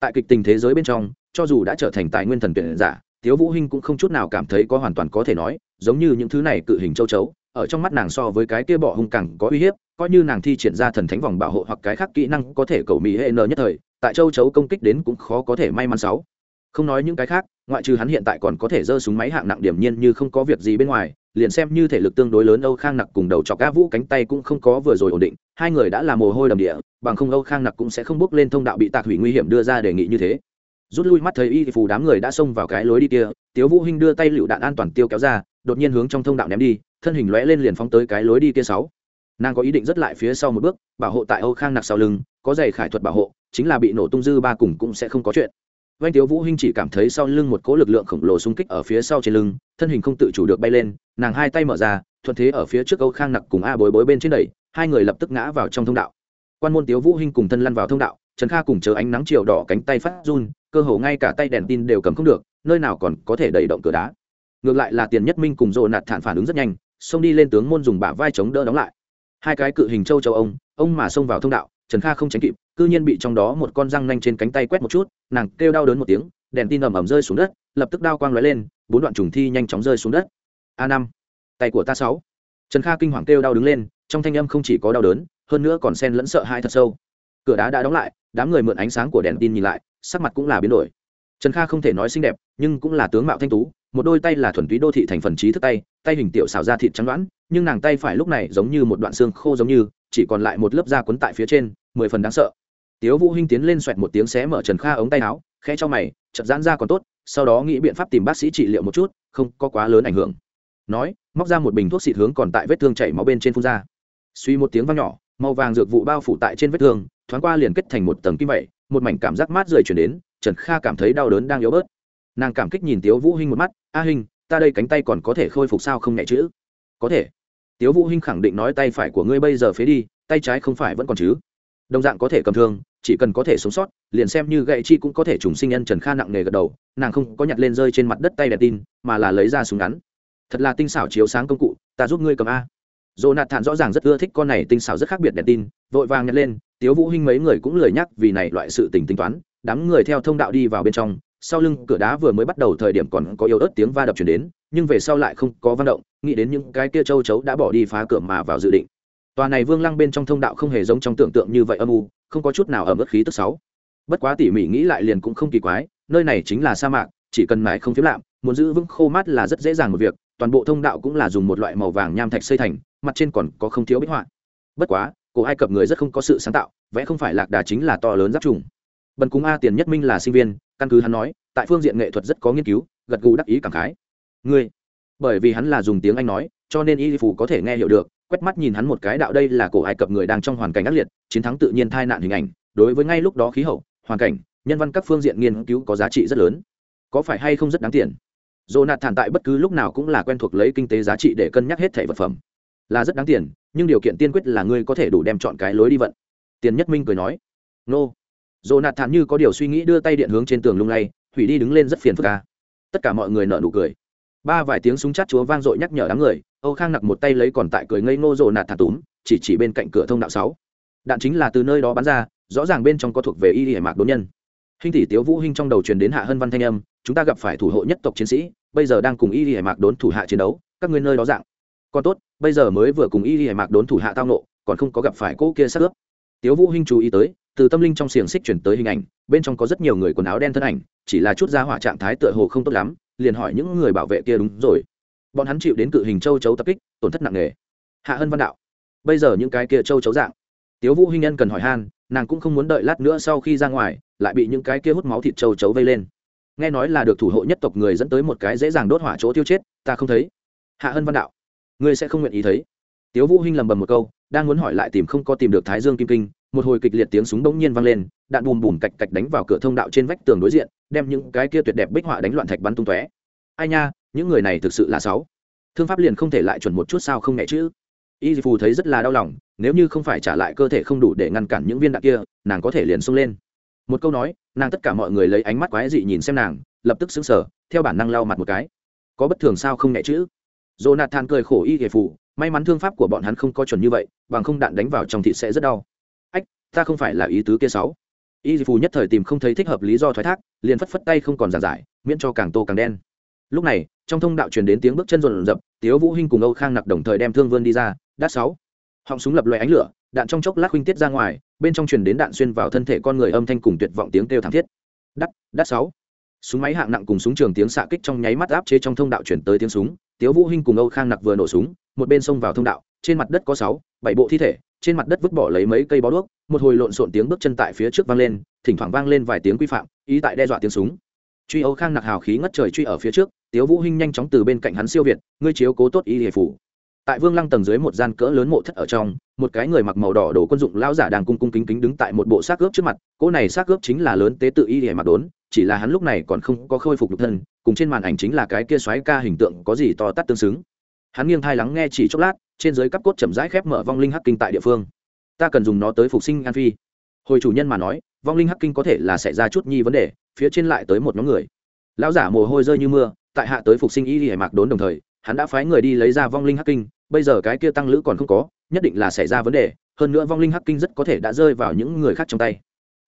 Tại kịch tình thế giới bên trong, cho dù đã trở thành tài nguyên thần tuyển giả, tiếu vũ hinh cũng không chút nào cảm thấy có hoàn toàn có thể nói, giống như những thứ này cự hình châu chấu ở trong mắt nàng so với cái kia bỏ hung càng có uy hiếp, coi như nàng thi triển ra thần thánh vòng bảo hộ hoặc cái khác kỹ năng có thể cầu mỹ hệ n nhất thời, tại châu chấu công kích đến cũng khó có thể may mắn sáu. Không nói những cái khác, ngoại trừ hắn hiện tại còn có thể giơ súng máy hạng nặng điểm nhiên như không có việc gì bên ngoài, liền xem như thể lực tương đối lớn âu khang nặc cùng đầu chọc ca vũ cánh tay cũng không có vừa rồi ổn định, hai người đã là mồ hôi đầm địa, bằng không âu khang nặc cũng sẽ không bước lên thông đạo bị tạc hủy nguy hiểm đưa ra đề nghị như thế. Rút lui mắt thấy y phù đám người đã xông vào cái lối đi kia, tiếu vũ hinh đưa tay lựu đạn an toàn tiêu kéo ra, đột nhiên hướng trong thông đạo ném đi thân hình lóe lên liền phóng tới cái lối đi kia sáu nàng có ý định rất lại phía sau một bước bảo hộ tại âu khang nặc sau lưng có giày khải thuật bảo hộ chính là bị nổ tung dư ba cùng cũng sẽ không có chuyện Vành Tiếu Vũ Hinh chỉ cảm thấy sau lưng một cỗ lực lượng khổng lồ xung kích ở phía sau trên lưng, thân hình không tự chủ được bay lên, nàng hai tay mở ra, thuận thế ở phía trước Âu Khang Nặc cùng A Bối Bối bên trên đẩy, hai người lập tức ngã vào trong thông đạo. Quan môn Tiếu Vũ Hinh cùng thân lăn vào thông đạo, Trần Kha cùng chờ ánh nắng chiều đỏ cánh tay phát run, cơ hồ ngay cả tay đèn tin đều cầm không được, nơi nào còn có thể đẩy động cửa đá. Ngược lại là Tiền Nhất Minh cùng Dỗ Nạt thản phản ứng rất nhanh, xông đi lên tướng môn dùng bả vai chống đỡ đóng lại. Hai cái cự hình châu châu ông, ông mà xông vào thông đạo, Trần Kha không tránh kịp, cư nhiên bị trong đó một con răng nanh trên cánh tay quét một chút, nàng kêu đau đớn một tiếng, đèn tin ầm ầm rơi xuống đất lập tức đao quang lóe lên bốn đoạn trùng thi nhanh chóng rơi xuống đất. A năm tay của ta sáu. Trần kha kinh hoàng kêu đau đứng lên trong thanh âm không chỉ có đau đớn hơn nữa còn xen lẫn sợ hãi thật sâu. Cửa đá đã đóng lại đám người mượn ánh sáng của đèn tin nhìn lại sắc mặt cũng là biến đổi. Trần kha không thể nói xinh đẹp nhưng cũng là tướng mạo thanh tú một đôi tay là thuần túy đô thị thành phần trí thức tay tay hình tiểu xào ra thịt trắng đoán nhưng nàng tay phải lúc này giống như một đoạn xương khô giống như, chỉ còn lại một lớp da quấn tại phía trên, mười phần đáng sợ. Tiếu vũ hinh tiến lên xoẹt một tiếng xé mở trần kha ống tay áo, khẽ cho mày, chợt giãn ra còn tốt, sau đó nghĩ biện pháp tìm bác sĩ trị liệu một chút, không có quá lớn ảnh hưởng. Nói, móc ra một bình thuốc xịt hướng còn tại vết thương chảy máu bên trên phun ra. Suy một tiếng vang nhỏ, màu vàng dược vụ bao phủ tại trên vết thương, thoáng qua liền kết thành một tầng kim vậy, một mảnh cảm giác mát rời chuyển đến, trần kha cảm thấy đau đớn đang yếu bớt nàng cảm kích nhìn tiếu vũ hinh một mắt, a hinh, ta đây cánh tay còn có thể khôi phục sao không nhẹ chữ có thể. Tiếu vũ hinh khẳng định nói, tay phải của ngươi bây giờ phế đi, tay trái không phải vẫn còn chứ? Đồng dạng có thể cầm thương, chỉ cần có thể sống sót, liền xem như gậy chi cũng có thể trùng sinh nhân trần kha nặng nề gật đầu, nàng không có nhặt lên rơi trên mặt đất tay đèn tin, mà là lấy ra súng ngắn. Thật là tinh xảo chiếu sáng công cụ, ta giúp ngươi cầm a. Dồ nạt thản rõ ràng rất ưa thích con này tinh xảo rất khác biệt đèn tin, vội vàng nhặt lên, tiếu vũ hinh mấy người cũng lười nhắc vì này loại sự tình tính toán, đám người theo thông đạo đi vào bên trong sau lưng cửa đá vừa mới bắt đầu thời điểm còn có yếu ớt tiếng va đập chuyển đến, nhưng về sau lại không có văn động, nghĩ đến những cái kia châu chấu đã bỏ đi phá cửa mà vào dự định. Tòa này vương lăng bên trong thông đạo không hề giống trong tưởng tượng như vậy âm u, không có chút nào ở mức khí tức sáu. Bất quá tỉ mỉ nghĩ lại liền cũng không kỳ quái, nơi này chính là sa mạc, chỉ cần mãi không phiếm lạm, muốn giữ vững khô mát là rất dễ dàng một việc, toàn bộ thông đạo cũng là dùng một loại màu vàng nham thạch xây thành, mặt trên còn có không thiếu bích họa. Bất quá, cổ ai cập người rất không có sự sáng tạo, vẽ không phải lạc đà chính là to lớn giáp trùng. Bần cúng a tiền nhất minh là sinh viên căn cứ hắn nói, tại phương diện nghệ thuật rất có nghiên cứu, gật gù đắc ý cảm khái. Ngươi, bởi vì hắn là dùng tiếng anh nói, cho nên y phủ có thể nghe hiểu được, quét mắt nhìn hắn một cái đạo đây là cổ ai cập người đang trong hoàn cảnh ác liệt, chiến thắng tự nhiên tai nạn hình ảnh, đối với ngay lúc đó khí hậu, hoàn cảnh, nhân văn các phương diện nghiên cứu có giá trị rất lớn. Có phải hay không rất đáng tiền? Dồ nạt thản tại bất cứ lúc nào cũng là quen thuộc lấy kinh tế giá trị để cân nhắc hết thẻ vật phẩm. Là rất đáng tiền, nhưng điều kiện tiên quyết là ngươi có thể đủ đem chọn cái lối đi vận. Tiền nhất minh cười nói, nô nạt thản như có điều suy nghĩ đưa tay điện hướng trên tường lung lay, hủy đi đứng lên rất phiền phức ca tất cả mọi người nở nụ cười. Ba vài tiếng súng chát chúa vang dội nhắc nhở đám người, âu khang nặc một tay lấy còn tại cười ngây ngô Jonathan nạt túm, chỉ chỉ bên cạnh cửa thông đạo sáu. Đạn chính là từ nơi đó bắn ra, rõ ràng bên trong có thuộc về y hải mạc đốn nhân. Hình tỷ tiếu vũ hinh trong đầu truyền đến hạ hân văn thanh âm, chúng ta gặp phải thủ hộ nhất tộc chiến sĩ, bây giờ đang cùng y hải mạc đốn thủ hạ chiến đấu, các ngươi nơi đó dạng. Còn tốt, bây giờ mới vừa cùng y hải mạc đốn thủ hạ tao nộ còn không có gặp phải cô kia sát ướp. Tiếu vũ hinh chú ý tới từ tâm linh trong xiềng xích chuyển tới hình ảnh, bên trong có rất nhiều người quần áo đen thân ảnh, chỉ là chút ra hỏa trạng thái tựa hồ không tốt lắm, liền hỏi những người bảo vệ kia đúng rồi. Bọn hắn chịu đến cự hình châu chấu tập kích, tổn thất nặng nề. Hạ hân văn đạo, bây giờ những cái kia châu chấu dạng. Tiếu vũ hinh nhân cần hỏi han, nàng cũng không muốn đợi lát nữa sau khi ra ngoài, lại bị những cái kia hút máu thịt châu chấu vây lên. Nghe nói là được thủ hộ nhất tộc người dẫn tới một cái dễ dàng đốt hỏa chỗ tiêu chết, ta không thấy. Hạ hân văn đạo, ngươi sẽ không nguyện ý thấy. Tiếu vũ hinh lầm bầm một câu, đang muốn hỏi lại tìm không có tìm được thái dương kim kinh một hồi kịch liệt tiếng súng bỗng nhiên vang lên, đạn bùm bùm cạch cạch đánh vào cửa thông đạo trên vách tường đối diện, đem những cái kia tuyệt đẹp bích họa đánh loạn thạch bắn tung tóe. Ai nha, những người này thực sự là sáu. Thương pháp liền không thể lại chuẩn một chút sao không nhẹ chứ? Y phù thấy rất là đau lòng, nếu như không phải trả lại cơ thể không đủ để ngăn cản những viên đạn kia, nàng có thể liền xông lên. Một câu nói, nàng tất cả mọi người lấy ánh mắt quái dị nhìn xem nàng, lập tức xứng sở theo bản năng lau mặt một cái. Có bất thường sao không nhẹ chứ? Jonathan cười khổ y hề phù, may mắn thương pháp của bọn hắn không có chuẩn như vậy, bằng không đạn đánh vào trong thịt sẽ rất đau ta không phải là ý tứ kia sáu. Y phù nhất thời tìm không thấy thích hợp lý do thoái thác, liền phất phất tay không còn giảng giải, miễn cho càng tô càng đen. Lúc này, trong thông đạo truyền đến tiếng bước chân rộn rập, tiếu vũ hinh cùng âu khang nặc đồng thời đem thương vươn đi ra, đát sáu. Họng súng lập loè ánh lửa, đạn trong chốc lát huynh tiết ra ngoài, bên trong truyền đến đạn xuyên vào thân thể con người âm thanh cùng tuyệt vọng tiếng kêu thảm thiết. Đắt đắt sáu. Súng máy hạng nặng cùng súng trường tiếng xạ kích trong nháy mắt áp chế trong thông đạo chuyển tới tiếng súng, tiếu vũ hinh cùng âu khang nặc vừa nổ súng, một bên xông vào thông đạo, trên mặt đất có sáu, bảy bộ thi thể trên mặt đất vứt bỏ lấy mấy cây bó đuốc, một hồi lộn xộn tiếng bước chân tại phía trước vang lên, thỉnh thoảng vang lên vài tiếng quy phạm, ý tại đe dọa tiếng súng. Truy âu khang nặc hào khí ngất trời truy ở phía trước, tiếu vũ hinh nhanh chóng từ bên cạnh hắn siêu việt, ngươi chiếu cố tốt y hề phủ. Tại vương lăng tầng dưới một gian cỡ lớn mộ thất ở trong, một cái người mặc màu đỏ đồ quân dụng lão giả đang cung cung kính kính đứng tại một bộ xác ướp trước mặt cỗ này xác ướp chính là lớn tế tự y hề mặc đốn, chỉ là hắn lúc này còn không có khôi phục nhục thân, cùng trên màn ảnh chính là cái kia xoáy ca hình tượng có gì to tát tương xứng hắn nghiêng thai lắng nghe chỉ chốc lát trên dưới cắp cốt chậm rãi khép mở vong linh hắc kinh tại địa phương. Ta cần dùng nó tới phục sinh an phi. Hồi chủ nhân mà nói vong linh hắc kinh có thể là xảy ra chút nhi vấn đề phía trên lại tới một nhóm người. Lão giả mồ hôi rơi như mưa tại hạ tới phục sinh y hải mạc đốn đồng thời hắn đã phái người đi lấy ra vong linh hắc kinh bây giờ cái kia tăng lữ còn không có nhất định là xảy ra vấn đề hơn nữa vong linh hắc kinh rất có thể đã rơi vào những người khác trong tay.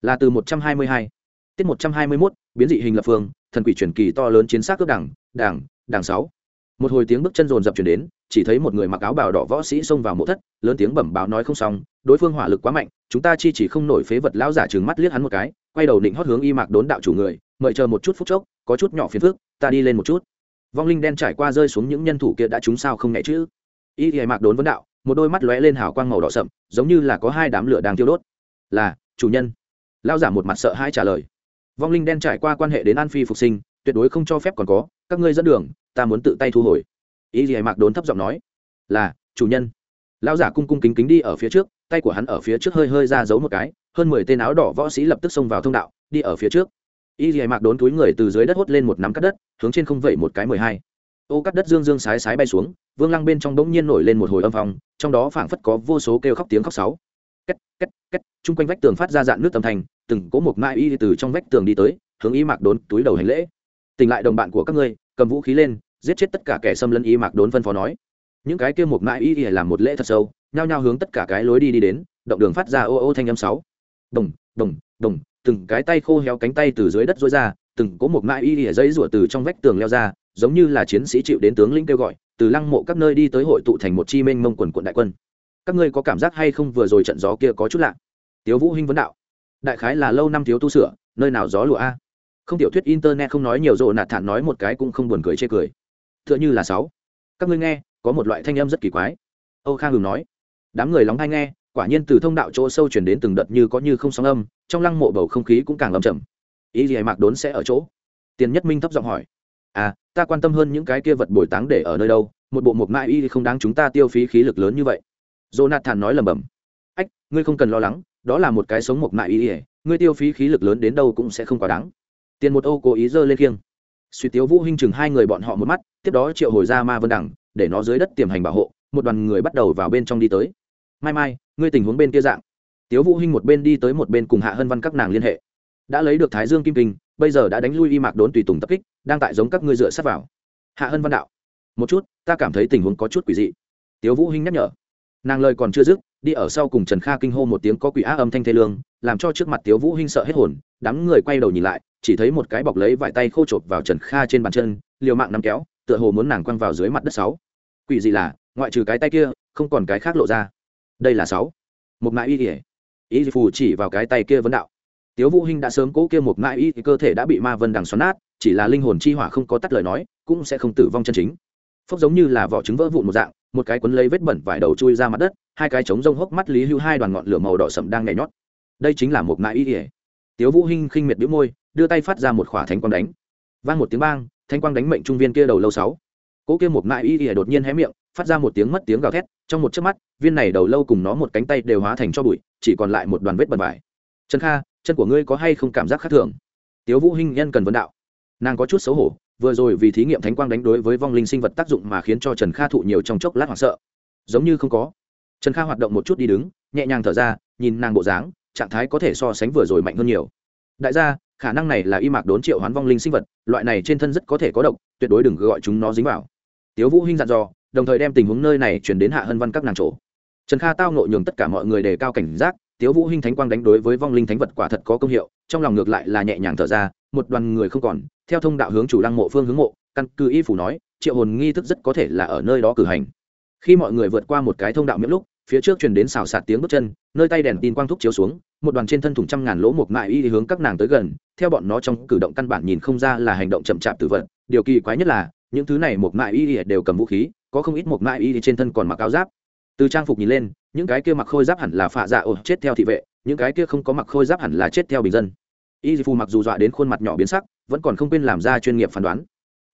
Là từ một trăm hai mươi hai tiết một trăm hai mươi 121, biến dị hình lập phương thần quỷ truyền kỳ to lớn chiến xác cướp đảng đảng đảng sáu một hồi tiếng bước chân rồn rập chuyển đến, chỉ thấy một người mặc áo bào đỏ võ sĩ xông vào mộ thất, lớn tiếng bẩm báo nói không xong, đối phương hỏa lực quá mạnh, chúng ta chi chỉ không nổi phế vật lão giả trừng mắt liếc hắn một cái, quay đầu định hót hướng y mạc đốn đạo chủ người, mời chờ một chút phút chốc, có chút nhỏ phiền phức, ta đi lên một chút. Vong linh đen trải qua rơi xuống những nhân thủ kia đã trúng sao không nhẹ chứ? Y y mạc đốn vấn đạo, một đôi mắt lóe lên hào quang màu đỏ sậm, giống như là có hai đám lửa đang tiêu đốt. Là, chủ nhân. Lão giả một mặt sợ hai trả lời. Vong linh đen trải qua quan hệ đến an phi phục sinh tuyệt đối không cho phép còn có, các ngươi dẫn đường, ta muốn tự tay thu hồi. Y thì mạc đốn thấp giọng nói. Là, chủ nhân. Lão giả cung cung kính kính đi ở phía trước, tay của hắn ở phía trước hơi hơi ra giấu một cái, hơn mười tên áo đỏ võ sĩ lập tức xông vào thông đạo, đi ở phía trước. Y dì mạc đốn túi người từ dưới đất hốt lên một nắm cắt đất, hướng trên không vẩy một cái mười hai. Ô, cắt đất dương dương sái sái bay xuống, vương lăng bên trong bỗng nhiên nổi lên một hồi âm phòng trong đó phảng phất có vô số kêu khóc tiếng khóc sáu. Két két két, chung quanh vách tường phát ra dạn nước âm thanh, từng cố một mai y từ trong vách tường đi tới, hướng y mạc đốn túi đầu hành lễ tỉnh lại đồng bạn của các ngươi, cầm vũ khí lên, giết chết tất cả kẻ xâm lấn y mạc đốn phân phó nói. Những cái kia một mãi y làm một lễ thật sâu, nhao nhao hướng tất cả cái lối đi đi đến, động đường phát ra ô ô thanh âm sáu. Đồng đồng đồng, từng cái tay khô héo cánh tay từ dưới đất rối ra, từng có một mãi y ỉa dây rủa từ trong vách tường leo ra, giống như là chiến sĩ chịu đến tướng lĩnh kêu gọi, từ lăng mộ các nơi đi tới hội tụ thành một chi minh mông quần quận đại quân. Các ngươi có cảm giác hay không vừa rồi trận gió kia có chút lạ? Tiếu vũ hinh vấn đạo. Đại khái là lâu năm thiếu tu sửa, nơi nào gió lụa a? Không tiểu thuyết internet không nói nhiều rộ nạt thản nói một cái cũng không buồn cười chê cười. T h ư ợ n h ư là sáu. Các ngươi nghe, có một loại thanh âm rất kỳ quái. Âu khang ngừng nói. Đám người lóng hay nghe, quả nhiên từ thông đạo chỗ sâu chuyển đến từng đợt như có như không sóng âm, trong lăng mộ bầu không khí cũng càng lầm chậm ý gì mạc đốn sẽ ở chỗ? Tiền nhất minh thấp giọng hỏi. À ta quan tâm hơn những cái kia vật bồi táng để ở nơi đâu, một bộ mộc mại y không đáng chúng ta tiêu phí khí lực lớn như vậy. Jonathan nói lầm bầm ách, ngươi không cần lo lắng, đó là một cái sống mộc mại y, ngươi tiêu phí khí lực lớn đến đâu cũng sẽ không quá đáng tiền một ô cố ý dơ lên kiêng suy tiếu vũ hinh chừng hai người bọn họ một mắt, tiếp đó triệu hồi ra ma vân đẳng để nó dưới đất tiềm hành bảo hộ, một đoàn người bắt đầu vào bên trong đi tới. Mai mai, ngươi tình huống bên kia dạng. Tiếu vũ hinh một bên đi tới một bên cùng hạ hân văn các nàng liên hệ. Đã lấy được thái dương kim kinh, bây giờ đã đánh lui y mạc đốn tùy tùng tập kích, đang tại giống các ngươi dựa sát vào. Hạ hân văn đạo. Một chút, ta cảm thấy tình huống có chút quỷ dị. Tiếu vũ hinh nhắc nhở. Nàng lời còn chưa dứt, đi ở sau cùng trần kha kinh hô một tiếng có quỷ á âm thanh thê lương, làm cho trước mặt tiếu vũ hinh sợ hết hồn, đám người quay đầu nhìn lại chỉ thấy một cái bọc lấy vải tay khô chộp vào trần kha trên bàn chân, liều mạng nắm kéo, tựa hồ muốn nàng quăng vào dưới mặt đất sáu. Quỷ gì là, ngoại trừ cái tay kia, không còn cái khác lộ ra. Đây là sáu. Một mãi y ỉa y phù chỉ vào cái tay kia vấn đạo. Tiếu vũ hinh đã sớm cố kia một mãi y cơ thể đã bị ma vân đằng xoắn nát, chỉ là linh hồn chi hỏa không có tắt lời nói, cũng sẽ không tử vong chân chính. Phốc giống như là vỏ trứng vỡ vụn một dạng, một cái cuốn lấy vết bẩn vải đầu chui ra mặt đất, hai cái trống rông hốc mắt lý hưu hai đoàn ngọn lửa màu đỏ sậm đang nhảy nhót. Đây chính là một mãi y ỉa tiếu vũ hinh khinh miệt bĩu môi, đưa tay phát ra một khỏa thánh quang đánh. Vang một tiếng bang thanh quang đánh mệnh trung viên kia đầu lâu sáu. Cỗ kia một mãi y ỉa đột nhiên hé miệng, phát ra một tiếng mất tiếng gào thét, trong một chớp mắt, viên này đầu lâu cùng nó một cánh tay đều hóa thành cho bụi, chỉ còn lại một đoàn vết bẩn vải. Trần kha, chân của ngươi có hay không cảm giác khác thường? Tiếu vũ hinh nhân cần vấn đạo. Nàng có chút xấu hổ, vừa rồi vì thí nghiệm thánh quang đánh đối với vong linh sinh vật tác dụng mà khiến cho trần kha thụ nhiều trong chốc lát hoảng sợ. Giống như không có. Trần kha hoạt động một chút đi đứng, nhẹ nhàng thở ra, nhìn nàng bộ dáng trạng thái có thể so sánh vừa rồi mạnh hơn nhiều. Đại gia, khả năng này là y mạc đốn triệu hoán vong linh sinh vật, loại này trên thân rất có thể có độc, tuyệt đối đừng gọi chúng nó dính vào. Tiếu vũ hinh dặn dò, đồng thời đem tình huống nơi này chuyển đến hạ hân văn các nàng chỗ. Trần kha tao nội nhường tất cả mọi người đề cao cảnh giác, tiếu vũ hinh thánh quang đánh đối với vong linh thánh vật quả thật có công hiệu, trong lòng ngược lại là nhẹ nhàng thở ra, một đoàn người không còn, theo thông đạo hướng chủ lăng mộ phương hướng mộ, căn cứ y phủ nói, triệu hồn nghi thức rất có thể là ở nơi đó cử hành. Khi mọi người vượt qua một cái thông đạo miễn lúc phía trước truyền đến xào xạc tiếng bước chân, nơi tay đèn tin quang thúc chiếu xuống, một đoàn trên thân thủng trăm ngàn lỗ một mại y hướng các nàng tới gần, theo bọn nó trong cử động căn bản nhìn không ra là hành động chậm chạp tự vận điều kỳ quái nhất là, những thứ này một mại y đều cầm vũ khí, có không ít một mại y trên thân còn mặc áo giáp. Từ trang phục nhìn lên, những cái kia mặc khôi giáp hẳn là phạ dạ ổ, chết theo thị vệ, những cái kia không có mặc khôi giáp hẳn là chết theo bình dân. Y phù mặc dù dọa đến khuôn mặt nhỏ biến sắc, vẫn còn không quên làm ra chuyên nghiệp phán đoán.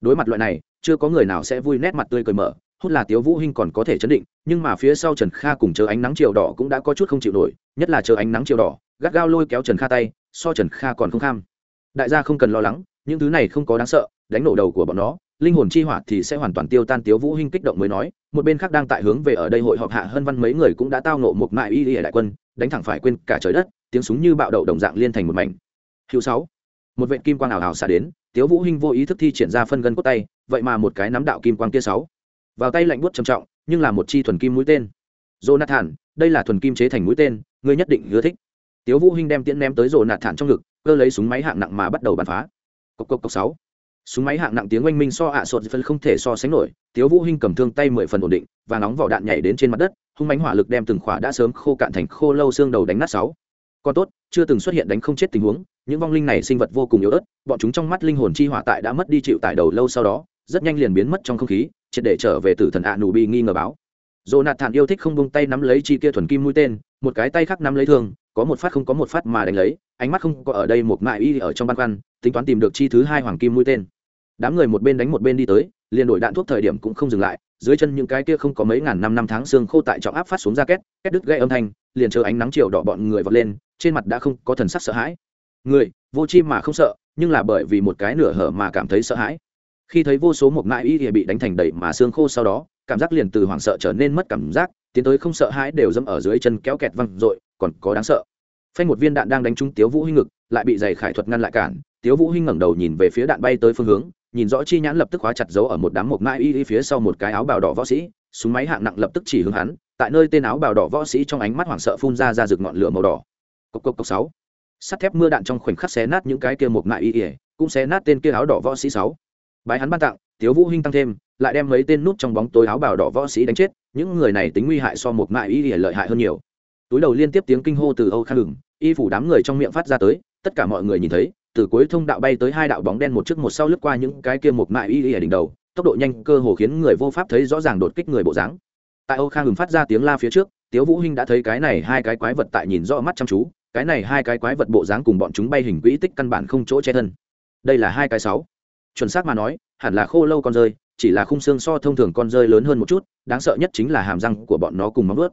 Đối mặt loại này, chưa có người nào sẽ vui nét mặt tươi cười mở hút là tiếu vũ hinh còn có thể chấn định, nhưng mà phía sau trần kha cùng chờ ánh nắng chiều đỏ cũng đã có chút không chịu nổi, nhất là chờ ánh nắng chiều đỏ, gắt gao lôi kéo trần kha tay, so trần kha còn không kham. Đại gia không cần lo lắng, những thứ này không có đáng sợ, đánh nổ đầu của bọn nó, linh hồn chi hỏa thì sẽ hoàn toàn tiêu tan tiếu vũ hinh kích động mới nói, một bên khác đang tại hướng về ở đây hội họp hạ hơn văn mấy người cũng đã tao nộ một mại y y đại quân, đánh thẳng phải quên cả trời đất, tiếng súng như bạo đậu đồng dạng liên thành một mảnh. Hữu sáu, một vệt kim quang ảo ảo xả đến, tiếu vũ hinh vô ý thức thi triển ra phân gân cốt tay, vậy mà một cái nắm đạo kim quang kia sáu vào tay lạnh buốt trầm trọng, nhưng là một chi thuần kim mũi tên. Jonathan, đây là thuần kim chế thành mũi tên, ngươi nhất định ưa thích. Tiếu vũ hinh đem tiễn ném tới jonathan trong ngực, cơ lấy súng máy hạng nặng mà bắt đầu bắn phá. Cộc cộc cộc sáu. Súng máy hạng nặng tiếng oanh minh so ạ à sột phân không thể so sánh nổi, tiếu vũ hinh cầm thương tay mười phần ổn định, và nóng vỏ đạn nhảy đến trên mặt đất, hung mãnh hỏa lực đem từng khỏa đã sớm khô cạn thành khô lâu xương đầu đánh nát sáu. Còn tốt, chưa từng xuất hiện đánh không chết tình huống, những vong linh này sinh vật vô cùng yếu ớt, bọn chúng trong mắt linh hồn chi hỏa tại đã mất đi chịu tải đầu lâu sau đó, rất nhanh liền biến mất trong không khí triệt để trở về tử thần ạ nù bị nghi ngờ báo. Jonathan nạt thản yêu thích không buông tay nắm lấy chi kia thuần kim mũi tên một cái tay khác nắm lấy thương có một phát không có một phát mà đánh lấy ánh mắt không có ở đây một mại y ở trong ban quan, tính toán tìm được chi thứ hai hoàng kim mũi tên. Đám người một bên đánh một bên đi tới liền đổi đạn thuốc thời điểm cũng không dừng lại dưới chân những cái kia không có mấy ngàn năm năm tháng xương khô tại trọng áp phát xuống ra két két đứt gây âm thanh liền chờ ánh nắng chiều đỏ bọn người vọt lên trên mặt đã không có thần sắc sợ hãi. Người vô chi mà không sợ nhưng là bởi vì một cái nửa hở mà cảm thấy sợ hãi khi thấy vô số một mãi y thì bị đánh thành đầy mà xương khô sau đó, cảm giác liền từ hoảng sợ trở nên mất cảm giác, tiến tới không sợ hãi đều dẫm ở dưới chân kéo kẹt văng r còn có đáng sợ. Phanh một viên đạn đang đánh trúng tiếu vũ hinh ngực, lại bị giày khải thuật ngăn lại cản. Tiếu vũ hinh ngẩng đầu nhìn về phía đạn bay tới phương hướng, nhìn rõ chi nhãn lập tức khóa chặt dấu ở một đám một mãi y phía sau một cái áo bào đỏ võ sĩ, súng máy hạng nặng lập tức chỉ hướng hắn, tại nơi tên áo bào đỏ võ sĩ trong ánh mắt hoảng sợ phun ra ra rực ngọn lửa màu đỏ. Cốc cốc cốc sáu. Sắt thép mưa đạn trong khoảnh khắc xé nát những cái kia một mại y ỉa cũng xé nát tên kia áo đỏ võ sĩ sáu bái hắn ban tặng, Tiếu vũ hinh tăng thêm, lại đem mấy tên nút trong bóng tối áo bào đỏ võ sĩ đánh chết, những người này tính nguy hại so một mại y lìa lợi hại hơn nhiều. Túi đầu liên tiếp tiếng kinh hô từ âu khang ngừng y phủ đám người trong miệng phát ra tới, tất cả mọi người nhìn thấy, từ cuối thông đạo bay tới hai đạo bóng đen một trước một sau lướt qua những cái kia một mại y lìa đỉnh đầu, tốc độ nhanh cơ hồ khiến người vô pháp thấy rõ ràng đột kích người bộ dáng. Tại âu khang ngừng phát ra tiếng la phía trước, tiếu vũ hinh đã thấy cái này hai cái quái vật tại nhìn rõ mắt chăm chú, cái này hai cái quái vật bộ dáng cùng bọn chúng bay hình quỹ tích căn bản không chỗ che thân. Đây là hai cái sáu chuẩn xác mà nói, hẳn là khô lâu con rơi, chỉ là khung xương so thông thường con rơi lớn hơn một chút, đáng sợ nhất chính là hàm răng của bọn nó cùng móng vuốt.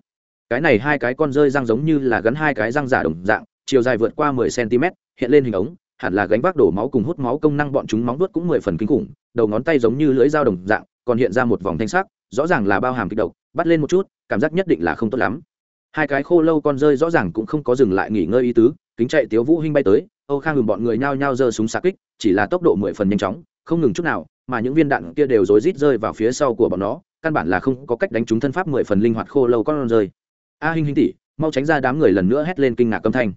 Cái này hai cái con rơi răng giống như là gắn hai cái răng giả đồng dạng, chiều dài vượt qua 10 cm, hiện lên hình ống, hẳn là gánh vác đổ máu cùng hút máu công năng bọn chúng móng vuốt cũng mười phần kinh khủng, đầu ngón tay giống như lưỡi dao đồng dạng, còn hiện ra một vòng thanh sắc, rõ ràng là bao hàm kịch độc, bắt lên một chút, cảm giác nhất định là không tốt lắm. Hai cái khô lâu con rơi rõ ràng cũng không có dừng lại nghỉ ngơi ý tứ, kính chạy tiếu vũ hinh bay tới, âu khang ngừng bọn người nhao nhao giơ súng xạ kích, chỉ là tốc độ mười phần nhanh chóng không ngừng chút nào mà những viên đạn kia đều rối rít rơi vào phía sau của bọn nó căn bản là không có cách đánh trúng thân pháp mười phần linh hoạt khô lâu con rơi. A à, hinh hinh tỷ mau tránh ra đám người lần nữa hét lên kinh ngạc âm thanh.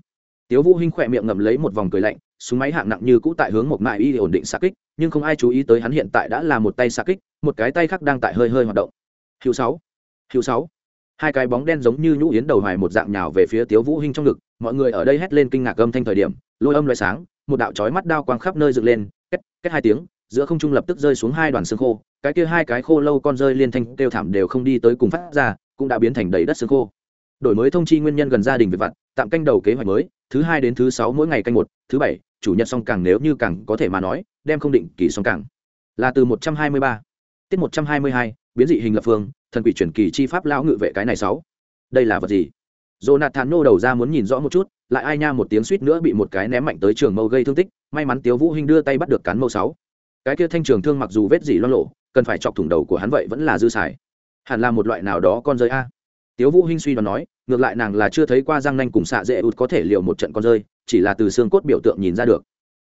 Tiếu vũ hinh khỏe miệng ngậm lấy một vòng cười lạnh súng máy hạng nặng như cũ tại hướng một mại y ổn định xạ kích nhưng không ai chú ý tới hắn hiện tại đã là một tay xạ kích một cái tay khác đang tại hơi hơi hoạt động. Hữu sáu hữu sáu. Hai cái bóng đen giống như nhũ yến đầu hoài một dạng nhào về phía tiếu vũ hinh trong ngực mọi người ở đây hét lên kinh ngạc âm thanh thời điểm lôi âm loại sáng một đạo chói mắt đao quang khắp nơi dựng lên kết kết hai tiếng giữa không trung lập tức rơi xuống hai đoàn xương khô cái kia hai cái khô lâu con rơi liên thanh kêu thảm đều không đi tới cùng phát ra cũng đã biến thành đầy đất xương khô. Đổi mới thông chi nguyên nhân gần gia đình về vặt tạm canh đầu kế hoạch mới thứ hai đến thứ sáu mỗi ngày canh một thứ bảy chủ nhật song càng nếu như càng có thể mà nói đem không định kỳ song càng. Là từ một trăm hai mươi ba tiết một trăm hai mươi hai biến dị hình lập phương thần quỷ chuyển kỳ chi pháp lão ngự vệ cái này sáu. Đây là vật gì? Jonathan nô đầu ra muốn nhìn rõ một chút, lại ai nha một tiếng suýt nữa bị một cái ném mạnh tới trường mâu gây thương tích, may mắn Tiếu Vũ Hinh đưa tay bắt được cán mâu sáu. Cái kia thanh trường thương mặc dù vết gì loang lộ, cần phải chọc thủng đầu của hắn vậy vẫn là dư xài. Hẳn là một loại nào đó con rơi a. Tiếu Vũ Hinh suy đoán nói, ngược lại nàng là chưa thấy qua răng nanh cùng xạ dễ ụt có thể liều một trận con rơi, chỉ là từ xương cốt biểu tượng nhìn ra được.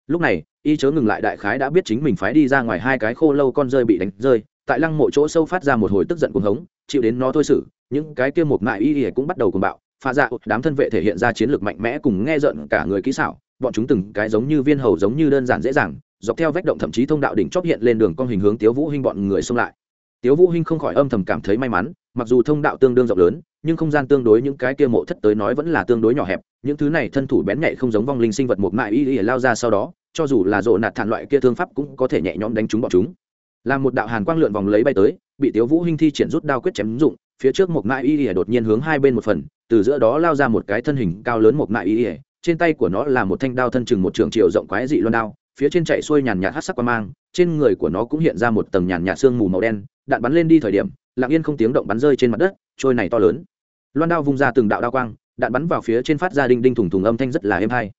Lúc này, y chớ ngừng lại đại khái đã biết chính mình phái đi ra ngoài hai cái khô lâu con rơi bị đánh rơi, tại lăng mộ chỗ sâu phát ra một hồi tức giận cuồng hống, chịu đến nó thôi xử, những cái kia một mại y y cũng bắt đầu cuồng bạo, pha dạ đám thân vệ thể hiện ra chiến lược mạnh mẽ cùng nghe giận cả người kỹ xảo, bọn chúng từng cái giống như viên hầu giống như đơn giản dễ dàng, dọc theo vách động thậm chí thông đạo đỉnh chóp hiện lên đường con hình hướng Tiếu Vũ Hinh bọn người xông lại. Tiếu Vũ Hinh không khỏi âm thầm cảm thấy may mắn, mặc dù thông đạo tương đương rộng lớn, nhưng không gian tương đối những cái kia mộ thất tới nói vẫn là tương đối nhỏ hẹp, những thứ này thân thủ bén nhạy không giống vong linh sinh vật một mại y y lao ra sau đó, cho dù là rộ nạt thản loại kia thương pháp cũng có thể nhẹ nhõm đánh trúng bọn chúng. Làm một đạo hàn quang lượn vòng lấy bay tới, bị Tiếu Vũ Hinh thi triển rút đao quyết chém dụng, phía trước một mại y y đột nhiên hướng hai bên một phần, từ giữa đó lao ra một cái thân hình cao lớn một mại y y, trên tay của nó là một thanh đao thân chừng một trường chiều rộng quái dị loan đao, phía trên chạy xuôi nhàn nhạt hát sắc qua mang, trên người của nó cũng hiện ra một tầng nhàn nhạt xương mù màu đen, đạn bắn lên đi thời điểm, lặng yên không tiếng động bắn rơi trên mặt đất, trôi này to lớn. Loan đao vung ra từng đạo đao quang, đạn bắn vào phía trên phát ra đinh đinh thùng thùng âm thanh rất là êm hay.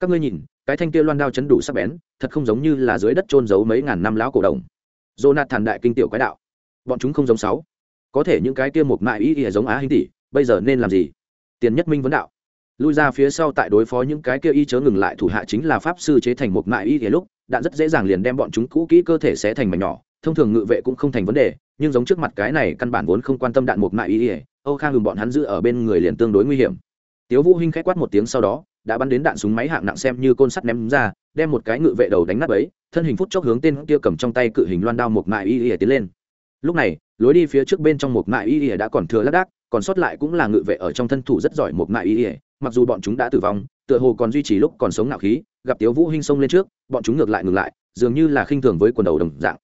Các ngươi nhìn, cái thanh kia loan đao chấn đủ sắc bén, thật không giống như là dưới đất trôn giấu mấy ngàn năm lão cổ đồng. Jonathan đại kinh tiểu quái đạo. Bọn chúng không giống sáu. Có thể những cái kia một mại ý ỉa giống á hình tỷ, bây giờ nên làm gì? Tiền nhất minh vấn đạo lui ra phía sau tại đối phó những cái kia y chớ ngừng lại thủ hạ chính là pháp sư chế thành một mại y thế lúc đạn rất dễ dàng liền đem bọn chúng cũ kỹ cơ thể sẽ thành mảnh nhỏ. Thông thường ngự vệ cũng không thành vấn đề, nhưng giống trước mặt cái này căn bản vốn không quan tâm đạn một mại y ỉa âu khang ngừng bọn hắn giữ ở bên người liền tương đối nguy hiểm. Tiếu vũ hinh khẽ quát một tiếng sau đó, đã bắn đến đạn súng máy hạng nặng xem như côn sắt ném ra, đem một cái ngự vệ đầu đánh nát ấy thân hình phút chốc hướng tên kia cầm trong tay cự hình loan đao một mại y ỉa tiến lên. Lúc này, lối đi phía trước bên trong một mại y ỉa đã còn thừa lác đác, còn sót lại cũng là ngự vệ ở trong thân thủ rất giỏi một mại y ỉa mặc dù bọn chúng đã tử vong, tựa hồ còn duy trì lúc còn sống nạo khí, gặp tiếu vũ hinh xông lên trước, bọn chúng ngược lại ngừng lại, dường như là khinh thường với quần đầu đồng dạng.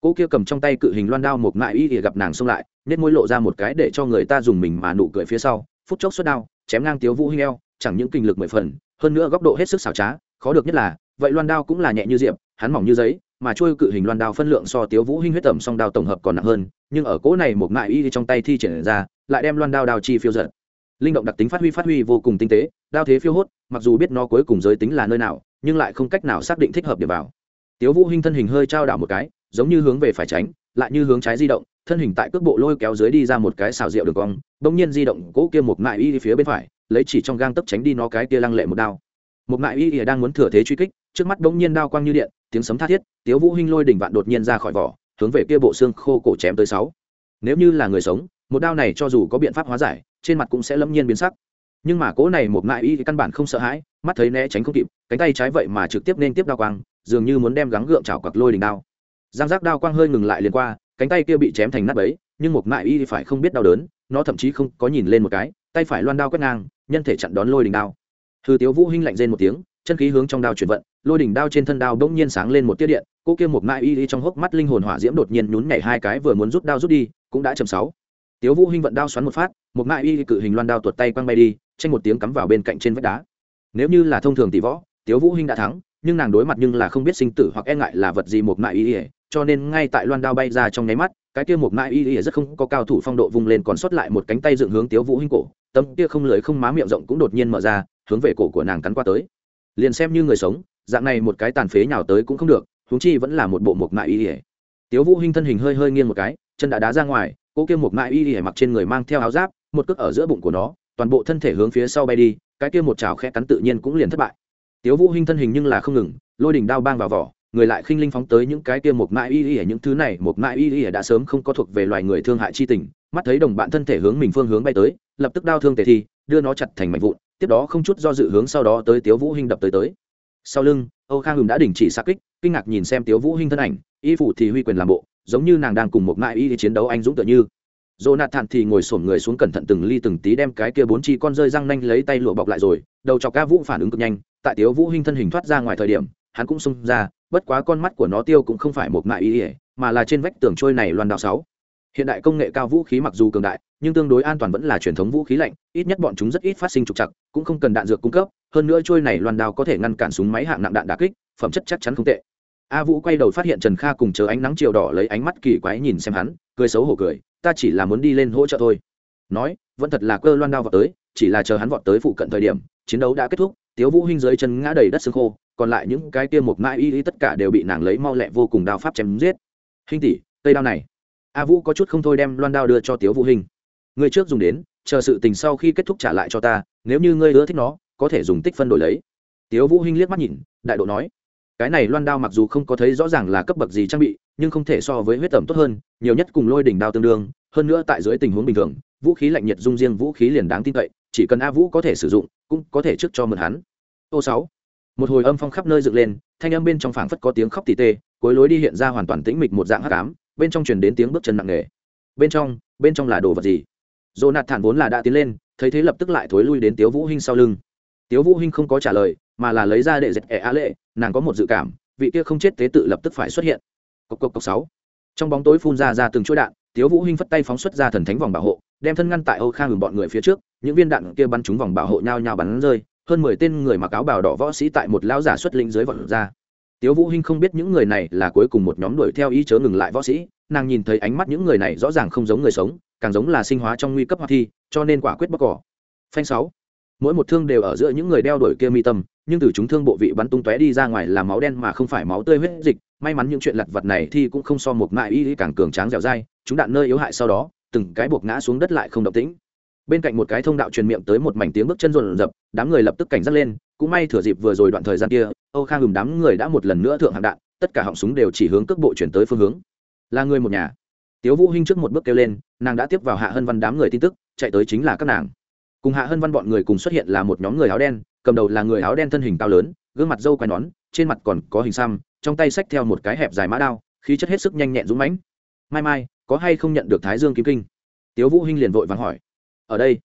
Cô kia cầm trong tay cự hình loan đao một mại y thì gặp nàng xông lại nét môi lộ ra một cái để cho người ta dùng mình mà nụ cười phía sau, phút chốc xuất đao, chém ngang tiếu vũ hinh eo, chẳng những kinh lực mười phần, hơn nữa góc độ hết sức xảo trá, khó được nhất là, vậy loan đao cũng là nhẹ như diệp, hắn mỏng như giấy, mà trôi cự hình loan đao phân lượng so tiếu vũ hinh huyết tẩm song đao tổng hợp còn nặng hơn, nhưng ở cỗ này một mại y trong tay thi triển ra, lại đem loan đao đao chi phiêu giật linh động đặc tính phát huy phát huy vô cùng tinh tế, đao thế phiêu hốt, mặc dù biết nó cuối cùng giới tính là nơi nào, nhưng lại không cách nào xác định thích hợp để vào. Tiếu vũ hinh thân hình hơi trao đảo một cái, giống như hướng về phải tránh, lại như hướng trái di động, thân hình tại cước bộ lôi kéo dưới đi ra một cái xào rượu đường cong, bỗng nhiên di động cỗ kia một ngại y phía bên phải, lấy chỉ trong gang tấp tránh đi nó cái kia lăng lệ một đao. Một ngại y đang muốn thừa thế truy kích, trước mắt bỗng nhiên đao quang như điện, tiếng sấm tha thiết, tiếu vũ hinh lôi đỉnh vạn đột nhiên ra khỏi vỏ, hướng về kia bộ xương khô cổ chém tới sáu. Nếu như là người sống, một đao này cho dù có biện pháp hóa giải trên mặt cũng sẽ lâm nhiên biến sắc. Nhưng mà cỗ này một mại y thì căn bản không sợ hãi, mắt thấy né tránh không kịp, cánh tay trái vậy mà trực tiếp nên tiếp đao quang, dường như muốn đem gắng gượng chảo quặc lôi đỉnh đao. Giang giác đao quang hơi ngừng lại liền qua, cánh tay kia bị chém thành nát bấy, nhưng một mại y thì phải không biết đau đớn, nó thậm chí không có nhìn lên một cái, tay phải loan đao quét ngang, nhân thể chặn đón lôi đỉnh đao. Hư tiếu vũ hinh lạnh rên một tiếng, chân khí hướng trong đao chuyển vận, lôi đỉnh đao trên thân đao bỗng nhiên sáng lên một tiết điện, cô kia một mãi y y trong hốc mắt linh hồn hỏa diễm đột nhiên nhún nhảy hai cái vừa muốn rút đao rút đi, cũng đã chầm sáu tiếu vũ hinh vận đao xoắn một phát, một mại y cự hình loan đao tuột tay quăng bay đi, tranh một tiếng cắm vào bên cạnh trên vách đá. Nếu như là thông thường tỷ võ, tiếu vũ hinh đã thắng, nhưng nàng đối mặt nhưng là không biết sinh tử hoặc e ngại là vật gì một mại y cho nên ngay tại loan đao bay ra trong nháy mắt, cái kia một mại y rất không có cao thủ phong độ vung lên còn sót lại một cánh tay dựng hướng tiếu vũ hinh cổ, tấm kia không lưỡi không má miệng rộng cũng đột nhiên mở ra, hướng về cổ của nàng cắn qua tới. Liền xem như người sống, dạng này một cái tàn phế nhào tới cũng không được, huống chi vẫn là một bộ một mại y. Tiếu vũ hinh thân hình hơi hơi nghiêng một cái, chân đã đá ra ngoài cô kia một mại y y mặc trên người mang theo áo giáp, một cước ở giữa bụng của nó, toàn bộ thân thể hướng phía sau bay đi, cái kia một chảo khẽ cắn tự nhiên cũng liền thất bại. Tiếu vũ hinh thân hình nhưng là không ngừng, lôi đỉnh đao bang vào vỏ, người lại khinh linh phóng tới những cái kia một mại y y những thứ này, một mại y y đã sớm không có thuộc về loài người thương hại chi tình, mắt thấy đồng bạn thân thể hướng mình phương hướng bay tới, lập tức đao thương tề thi, đưa nó chặt thành mảnh vụn, tiếp đó không chút do dự hướng sau đó tới tiếu vũ hinh đập tới tới. Sau lưng, âu khang hùng đã đình chỉ sát kích, kinh ngạc nhìn xem tiếu vũ hinh thân ảnh, y phủ thì huy quyền làm bộ giống như nàng đang cùng một mãi y chiến đấu anh dũng tự như Jonathan thì ngồi xổm người xuống cẩn thận từng ly từng tí đem cái kia bốn chi con rơi răng nanh lấy tay lụa bọc lại rồi, đầu chọc ca vũ phản ứng cực nhanh, tại Tiếu Vũ Hinh thân hình thoát ra ngoài thời điểm, hắn cũng xung ra, bất quá con mắt của nó tiêu cũng không phải một mại y, mà là trên vách tường trôi này loan đạo sáu. Hiện đại công nghệ cao vũ khí mặc dù cường đại, nhưng tương đối an toàn vẫn là truyền thống vũ khí lạnh, ít nhất bọn chúng rất ít phát sinh trục trặc, cũng không cần đạn dược cung cấp, hơn nữa trôi này loan đao có thể ngăn cản súng máy hạng nặng đạn đả kích, phẩm chất chắc chắn không tệ a vũ quay đầu phát hiện trần kha cùng chờ ánh nắng chiều đỏ lấy ánh mắt kỳ quái nhìn xem hắn, cười xấu hổ cười, ta chỉ là muốn đi lên hỗ trợ thôi. Nói, vẫn thật là cơ loan đao vọt tới, chỉ là chờ hắn vọt tới phụ cận thời điểm, chiến đấu đã kết thúc, tiếu vũ hinh dưới chân ngã đầy đất xương khô, còn lại những cái kia một mãi y y tất cả đều bị nàng lấy mau lẹ vô cùng đao pháp chém giết. Hinh tỷ, cây đao này. A vũ có chút không thôi đem loan đao đưa cho tiếu vũ hinh người trước dùng đến, chờ sự tình sau khi kết thúc trả lại cho ta, nếu như ngươi ưa thích nó, có thể dùng tích phân đổi lấy. Tiếu vũ hinh liếc mắt nhìn, đại độ nói cái này loan đao mặc dù không có thấy rõ ràng là cấp bậc gì trang bị, nhưng không thể so với huyết tẩm tốt hơn, nhiều nhất cùng lôi đỉnh đao tương đương. Hơn nữa tại dưới tình huống bình thường, vũ khí lạnh nhiệt dung riêng vũ khí liền đáng tin cậy, chỉ cần a vũ có thể sử dụng, cũng có thể trước cho mượn hắn. Ô sáu. Một hồi âm phong khắp nơi dựng lên, thanh âm bên trong phảng phất có tiếng khóc tỉ tê, cuối lối đi hiện ra hoàn toàn tĩnh mịch một dạng hắc ám, bên trong truyền đến tiếng bước chân nặng nề. Bên trong bên trong là đồ vật gì? Dồn nạt thản vốn là đã tiến lên, thấy thế lập tức lại thối lui đến tiếu vũ hinh sau lưng. Tiếu vũ hinh không có trả lời mà là lấy ra để dệt ẻ á lệ, nàng có một dự cảm, vị kia không chết tế tự lập tức phải xuất hiện. Cộc cộc cộc sáu. Trong bóng tối phun ra ra từng chuỗi đạn, tiếu vũ hinh phất tay phóng xuất ra thần thánh vòng bảo hộ, đem thân ngăn tại âu khang ngừng bọn người phía trước, những viên đạn kia bắn trúng vòng bảo hộ nhau nhau bắn rơi, hơn mười tên người mặc áo bào đỏ võ sĩ tại một lão giả xuất linh dưới vọt ra. Tiếu vũ hinh không biết những người này là cuối cùng một nhóm đuổi theo ý chớ ngừng lại võ sĩ, nàng nhìn thấy ánh mắt những người này rõ ràng không giống người sống, càng giống là sinh hóa trong nguy cấp hoạt thi, cho nên quả quyết bóc cỏ. Phanh sáu. Mỗi một thương đều ở giữa những người đeo đuổi kia mi tâm nhưng từ chúng thương bộ vị bắn tung tóe đi ra ngoài là máu đen mà không phải máu tươi huyết dịch. May mắn những chuyện lặt vật này thì cũng không so một mại y càng cường tráng dẻo dai, chúng đạn nơi yếu hại sau đó, từng cái buộc ngã xuống đất lại không động tĩnh. Bên cạnh một cái thông đạo truyền miệng tới một mảnh tiếng bước chân rộn rập, đám người lập tức cảnh giác lên, cũng may thừa dịp vừa rồi đoạn thời gian kia, âu khang hùm đám người đã một lần nữa thượng hạng đạn, tất cả họng súng đều chỉ hướng cước bộ chuyển tới phương hướng. Là người một nhà. Tiếu vũ hinh trước một bước kêu lên, nàng đã tiếp vào hạ hân văn đám người tin tức, chạy tới chính là các nàng. Cùng hạ hân văn bọn người cùng xuất hiện là một nhóm người áo đen cầm đầu là người áo đen thân hình cao lớn, gương mặt dâu quai nón, trên mặt còn có hình xăm, trong tay xách theo một cái hẹp dài mã đao, khí chất hết sức nhanh nhẹn dũng mãnh. Mai mai, có hay không nhận được thái dương kim kinh? Tiếu vũ hinh liền vội vàng hỏi. Ở đây.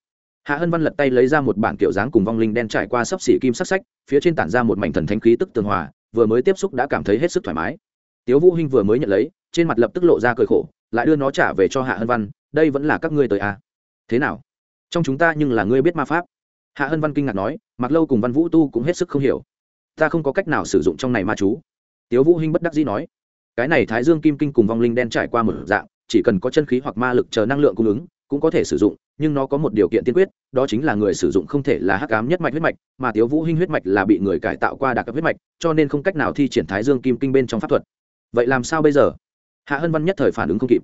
Hạ hân văn lật tay lấy ra một bản kiểu dáng cùng vong linh đen trải qua sấp xỉ kim sắc sách, phía trên tản ra một mảnh thần thánh khí tức tường hòa, vừa mới tiếp xúc đã cảm thấy hết sức thoải mái. Tiếu vũ hinh vừa mới nhận lấy, trên mặt lập tức lộ ra cười khổ, lại đưa nó trả về cho hạ hân văn, đây vẫn là các ngươi tới à? Thế nào? Trong chúng ta nhưng là ngươi biết ma pháp hạ hân văn kinh ngạc nói mặc lâu cùng văn vũ tu cũng hết sức không hiểu. Ta không có cách nào sử dụng trong này ma chú. Tiếu vũ hinh bất đắc dĩ nói, cái này thái dương kim kinh cùng vong linh đen trải qua một dạng, chỉ cần có chân khí hoặc ma lực chờ năng lượng cung ứng, cũng có thể sử dụng, nhưng nó có một điều kiện tiên quyết, đó chính là người sử dụng không thể là hắc ám nhất mạch huyết mạch, mà tiếu vũ hinh huyết mạch là bị người cải tạo qua đặc cấp huyết mạch, cho nên không cách nào thi triển thái dương kim kinh bên trong pháp thuật. Vậy làm sao bây giờ? Hạ hân văn nhất thời phản ứng không kịp.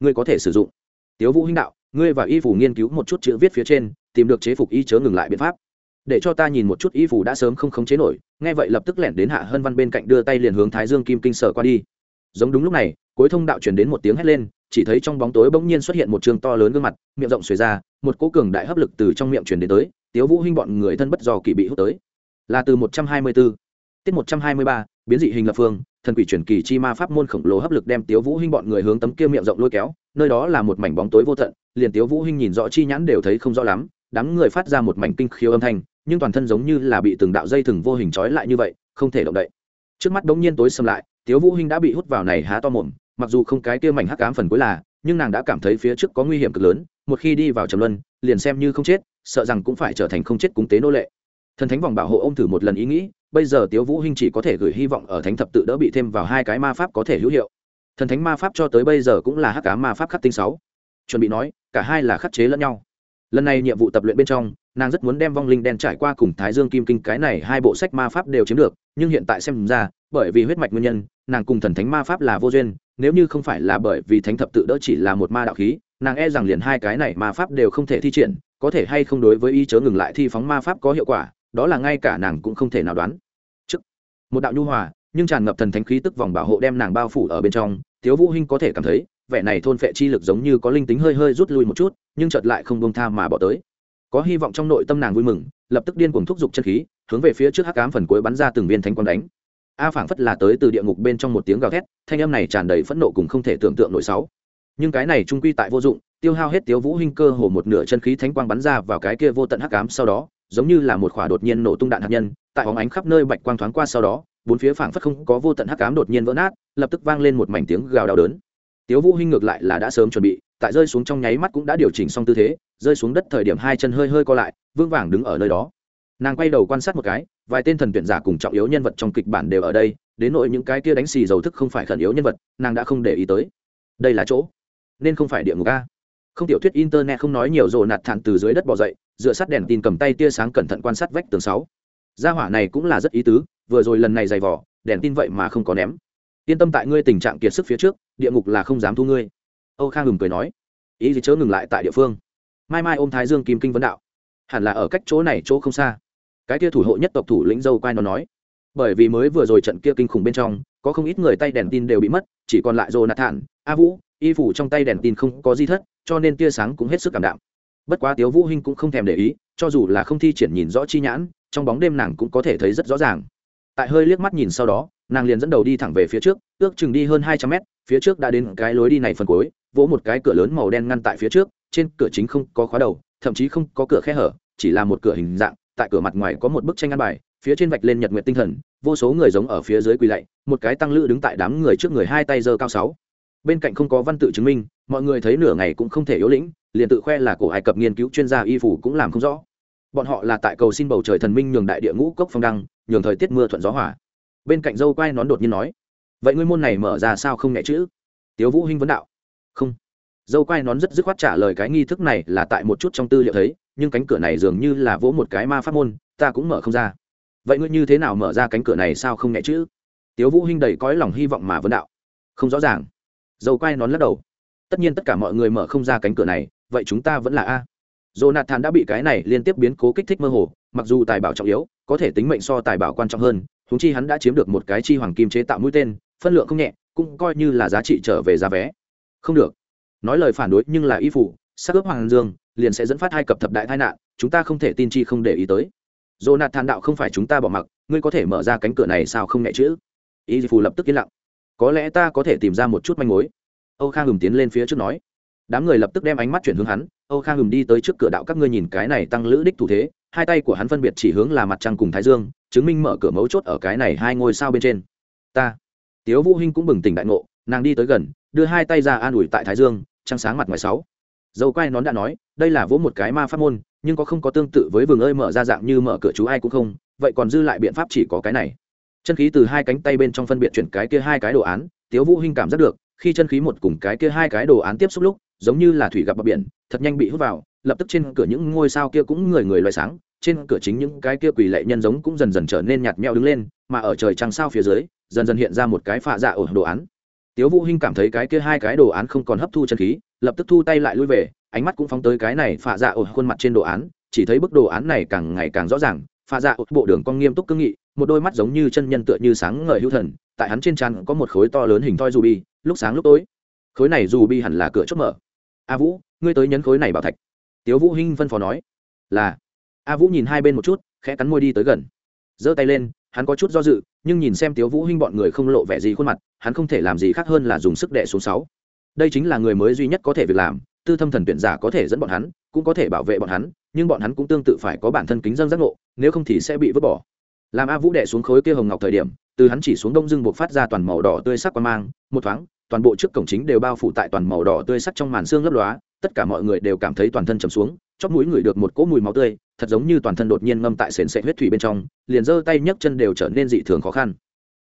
Ngươi có thể sử dụng. Tiếu vũ hinh đạo, ngươi và y phủ nghiên cứu một chút chữ viết phía trên tìm được chế phục y chớ ngừng lại biện pháp. Để cho ta nhìn một chút y phủ đã sớm không khống chế nổi, nghe vậy lập tức lẻn đến hạ hân văn bên cạnh đưa tay liền hướng thái dương kim kinh sở qua đi. Giống đúng lúc này, cuối thông đạo truyền đến một tiếng hét lên, chỉ thấy trong bóng tối bỗng nhiên xuất hiện một trường to lớn gương mặt, miệng rộng xuề ra, một cỗ cường đại hấp lực từ trong miệng truyền đến tới, tiếu vũ hinh bọn người thân bất do kỳ bị hút tới. Là từ một trăm hai mươi 124 tiết một trăm hai mươi ba, biến dị hình lập phương, thần quỷ truyền kỳ chi ma pháp môn khổng lồ hấp lực đem tiếu vũ hinh bọn người hướng tấm kia miệng rộng lôi kéo, nơi đó là một mảnh bóng tối vô tận, liền tiếu vũ hinh nhìn rõ chi nhãn đều thấy không rõ lắm đám người phát ra một mảnh kinh khiếu âm thanh, nhưng toàn thân giống như là bị từng đạo dây thừng vô hình trói lại như vậy, không thể động đậy. Trước mắt đống nhiên tối xâm lại, tiếu vũ hinh đã bị hút vào này há to mồm, mặc dù không cái kia mảnh hắc ám phần cuối là, nhưng nàng đã cảm thấy phía trước có nguy hiểm cực lớn, một khi đi vào trầm luân, liền xem như không chết, sợ rằng cũng phải trở thành không chết cúng tế nô lệ. Thần thánh vòng bảo hộ ôm thử một lần ý nghĩ, bây giờ tiếu vũ hinh chỉ có thể gửi hy vọng ở thánh thập tự đỡ bị thêm vào hai cái ma pháp có thể hữu hiệu. Thần thánh ma pháp cho tới bây giờ cũng là hắc ám ma pháp khắc tinh sáu. Chuẩn bị nói, cả hai là khắc chế lẫn nhau lần này nhiệm vụ tập luyện bên trong, nàng rất muốn đem vong linh đen trải qua cùng thái dương kim kinh cái này hai bộ sách ma pháp đều chiếm được, nhưng hiện tại xem ra, bởi vì huyết mạch nguyên nhân, nàng cùng thần thánh ma pháp là vô duyên, nếu như không phải là bởi vì thánh thập tự đỡ chỉ là một ma đạo khí, nàng e rằng liền hai cái này ma pháp đều không thể thi triển, có thể hay không đối với ý chớ ngừng lại thi phóng ma pháp có hiệu quả, đó là ngay cả nàng cũng không thể nào đoán. Trước, một đạo nhu hòa, nhưng tràn ngập thần thánh khí tức vòng bảo hộ đem nàng bao phủ ở bên trong, Thiếu vũ hinh có thể cảm thấy vẻ này thôn phệ chi lực giống như có linh tính hơi hơi rút lui một chút, nhưng chợt lại không buông tha mà bỏ tới. Có hy vọng trong nội tâm nàng vui mừng, lập tức điên cuồng thúc giục chân khí, hướng về phía trước hắc ám phần cuối bắn ra từng viên thánh quang đánh. A phảng phất là tới từ địa ngục bên trong một tiếng gào thét, thanh âm này tràn đầy phẫn nộ cùng không thể tưởng tượng nổi sáu. Nhưng cái này trung quy tại vô dụng, tiêu hao hết tiếu vũ hinh cơ hồ một nửa chân khí thánh quang bắn ra vào cái kia vô tận hắc ám sau đó, giống như là một quả đột nhiên nổ tung đạn hạt nhân, tại bóng ánh khắp nơi bạch quang thoáng qua sau đó, bốn phía phảng phất không có vô tận hắc ám đột nhiên vỡ nát, lập tức vang lên một mảnh tiếng gào đau đớn tiếu vũ hinh ngược lại là đã sớm chuẩn bị, tại rơi xuống trong nháy mắt cũng đã điều chỉnh xong tư thế, rơi xuống đất thời điểm hai chân hơi hơi co lại vương vàng đứng ở nơi đó. Nàng quay đầu quan sát một cái, vài tên thần tuyển giả cùng trọng yếu nhân vật trong kịch bản đều ở đây, đến nội những cái kia đánh xì dầu thức không phải khẩn yếu nhân vật, nàng đã không để ý tới. Đây là chỗ. Nên không phải địa ngục a. Không tiểu thuyết internet không nói nhiều rồi nạt thản từ dưới đất bò dậy, dựa sát đèn tin cầm tay tia sáng cẩn thận quan sát vách tường sáu. Gia hỏa này cũng là rất ý tứ, vừa rồi lần này dày vỏ đèn tin vậy mà không có ném. Yên tâm tại ngươi tình trạng kiệt sức phía trước địa ngục là không dám thu ngươi. Âu khang ngừng cười nói, ý gì chớ ngừng lại tại địa phương. Mai mai ôm thái dương kim kinh vấn đạo, hẳn là ở cách chỗ này chỗ không xa. Cái kia thủ hộ nhất tộc thủ lĩnh dâu quai nó nói, bởi vì mới vừa rồi trận kia kinh khủng bên trong, có không ít người tay đèn tin đều bị mất, chỉ còn lại rồ nạt thản a vũ, y phủ trong tay đèn tin không có di thất, cho nên tia sáng cũng hết sức cảm đạm. Bất quá tiếu vũ hinh cũng không thèm để ý, cho dù là không thi triển nhìn rõ chi nhãn, trong bóng đêm nàng cũng có thể thấy rất rõ ràng. Tại hơi liếc mắt nhìn sau đó, nàng liền dẫn đầu đi thẳng về phía trước, ước chừng đi hơn hai trăm mét phía trước đã đến cái lối đi này phần cuối, vỗ một cái cửa lớn màu đen ngăn tại phía trước, trên cửa chính không có khóa đầu, thậm chí không có cửa khe hở, chỉ là một cửa hình dạng, tại cửa mặt ngoài có một bức tranh ngăn bài, phía trên vạch lên nhật nguyện tinh thần, vô số người giống ở phía dưới quỳ lạy, một cái tăng lữ đứng tại đám người trước người hai tay giơ cao sáu. Bên cạnh không có văn tự chứng minh, mọi người thấy nửa ngày cũng không thể yếu lĩnh, liền tự khoe là cổ hải cập nghiên cứu chuyên gia y phủ cũng làm không rõ. Bọn họ là tại cầu xin bầu trời thần minh nhường đại địa ngũ cốc phong đăng, nhường thời tiết mưa thuận gió hỏa bên cạnh dâu quai nón đột nhiên nói vậy ngươi môn này mở ra sao không nhẹ chữ? Tiếu vũ hinh vấn đạo. Không. Dâu quai nón rất dứt khoát trả lời cái nghi thức này là tại một chút trong tư liệu thấy, nhưng cánh cửa này dường như là vỗ một cái ma pháp môn, ta cũng mở không ra. Vậy ngươi như thế nào mở ra cánh cửa này sao không nhẹ chữ? Tiếu vũ hinh đầy cõi lòng hy vọng mà vấn đạo. Không rõ ràng. Dâu quai nón lắc đầu. Tất nhiên tất cả mọi người mở không ra cánh cửa này, vậy chúng ta vẫn là a. Jonathan đã bị cái này liên tiếp biến cố kích thích mơ hồ, mặc dù tài bảo trọng yếu, có thể tính mệnh so tài bảo quan trọng hơn, huống chi hắn đã chiếm được một cái chi hoàng kim chế tạo mũi tên phân lượng không nhẹ, cũng coi như là giá trị trở về giá vé. Không được. Nói lời phản đối nhưng là y phủ xác ướp hoàng dương, liền sẽ dẫn phát hai cập thập đại tai nạn, chúng ta không thể tin chi không để ý tới. Jonathan đạo không phải chúng ta bỏ mặc, ngươi có thể mở ra cánh cửa này sao không nhẹ chữ y phủ lập tức yên lặng. Có lẽ ta có thể tìm ra một chút manh mối. Âu khang hùng tiến lên phía trước nói. Đám người lập tức đem ánh mắt chuyển hướng hắn. Âu khang hùng đi tới trước cửa đạo, các ngươi nhìn cái này tăng lữ đích thủ thế. Hai tay của hắn phân biệt chỉ hướng là mặt trăng cùng thái dương, chứng minh mở cửa mấu chốt ở cái này hai ngôi sao bên trên. Ta tiếu vũ hinh cũng bừng tỉnh đại ngộ, nàng đi tới gần, đưa hai tay ra an ủi tại thái dương, trăng sáng mặt ngoài sáu. Dầu quay nón đã nói, đây là vỗ một cái ma pháp môn, nhưng có không có tương tự với vườn ơi mở ra dạng như mở cửa chú ai cũng không, vậy còn dư lại biện pháp chỉ có cái này. Chân khí từ hai cánh tay bên trong phân biệt chuyển cái kia hai cái đồ án, tiếu vũ hinh cảm giác được, khi chân khí một cùng cái kia hai cái đồ án tiếp xúc lúc, giống như là thủy gặp bờ biển, thật nhanh bị hút vào, lập tức trên cửa những ngôi sao kia cũng người người loài sáng, trên cửa chính những cái kia quỷ lệ nhân giống cũng dần dần trở nên nhạt nhẽo đứng lên, mà ở trời trăng sao phía dưới dần dần hiện ra một cái phạ dạ ổ đồ án. Tiếu vũ hinh cảm thấy cái kia hai cái đồ án không còn hấp thu chân khí, lập tức thu tay lại lui về, ánh mắt cũng phóng tới cái này phạ dạ ổ khuôn mặt trên đồ án, chỉ thấy bức đồ án này càng ngày càng rõ ràng, phạ dạ ổ bộ đường cong nghiêm túc cương nghị, một đôi mắt giống như chân nhân tựa như sáng ngời hữu thần, tại hắn trên trán có một khối to lớn hình thoi dù bi, lúc sáng lúc tối. Khối này dù bi hẳn là cửa chốt mở. A vũ, ngươi tới nhấn khối này bảo thạch. Tiếu vũ hinh phân phó nói. Là. A vũ nhìn hai bên một chút, khẽ cắn môi đi tới gần. Giơ tay lên, hắn có chút do dự nhưng nhìn xem tiếu vũ hinh bọn người không lộ vẻ gì khuôn mặt, hắn không thể làm gì khác hơn là dùng sức đè xuống sáu. Đây chính là người mới duy nhất có thể việc làm, tư thâm thần tuyển giả có thể dẫn bọn hắn, cũng có thể bảo vệ bọn hắn, nhưng bọn hắn cũng tương tự phải có bản thân kính dân giác ngộ, nếu không thì sẽ bị vứt bỏ. Làm a vũ đệ xuống khối kia hồng ngọc thời điểm, từ hắn chỉ xuống đông dưng buộc phát ra toàn màu đỏ tươi sắc qua mang, một thoáng, toàn bộ trước cổng chính đều bao phủ tại toàn màu đỏ tươi sắc trong màn xương lấp lóa, tất cả mọi người đều cảm thấy toàn thân chầm xuống, chóp mũi người được một cỗ mùi máu tươi thật giống như toàn thân đột nhiên ngâm tại sền sệ huyết thủy bên trong, liền giơ tay nhấc chân đều trở nên dị thường khó khăn.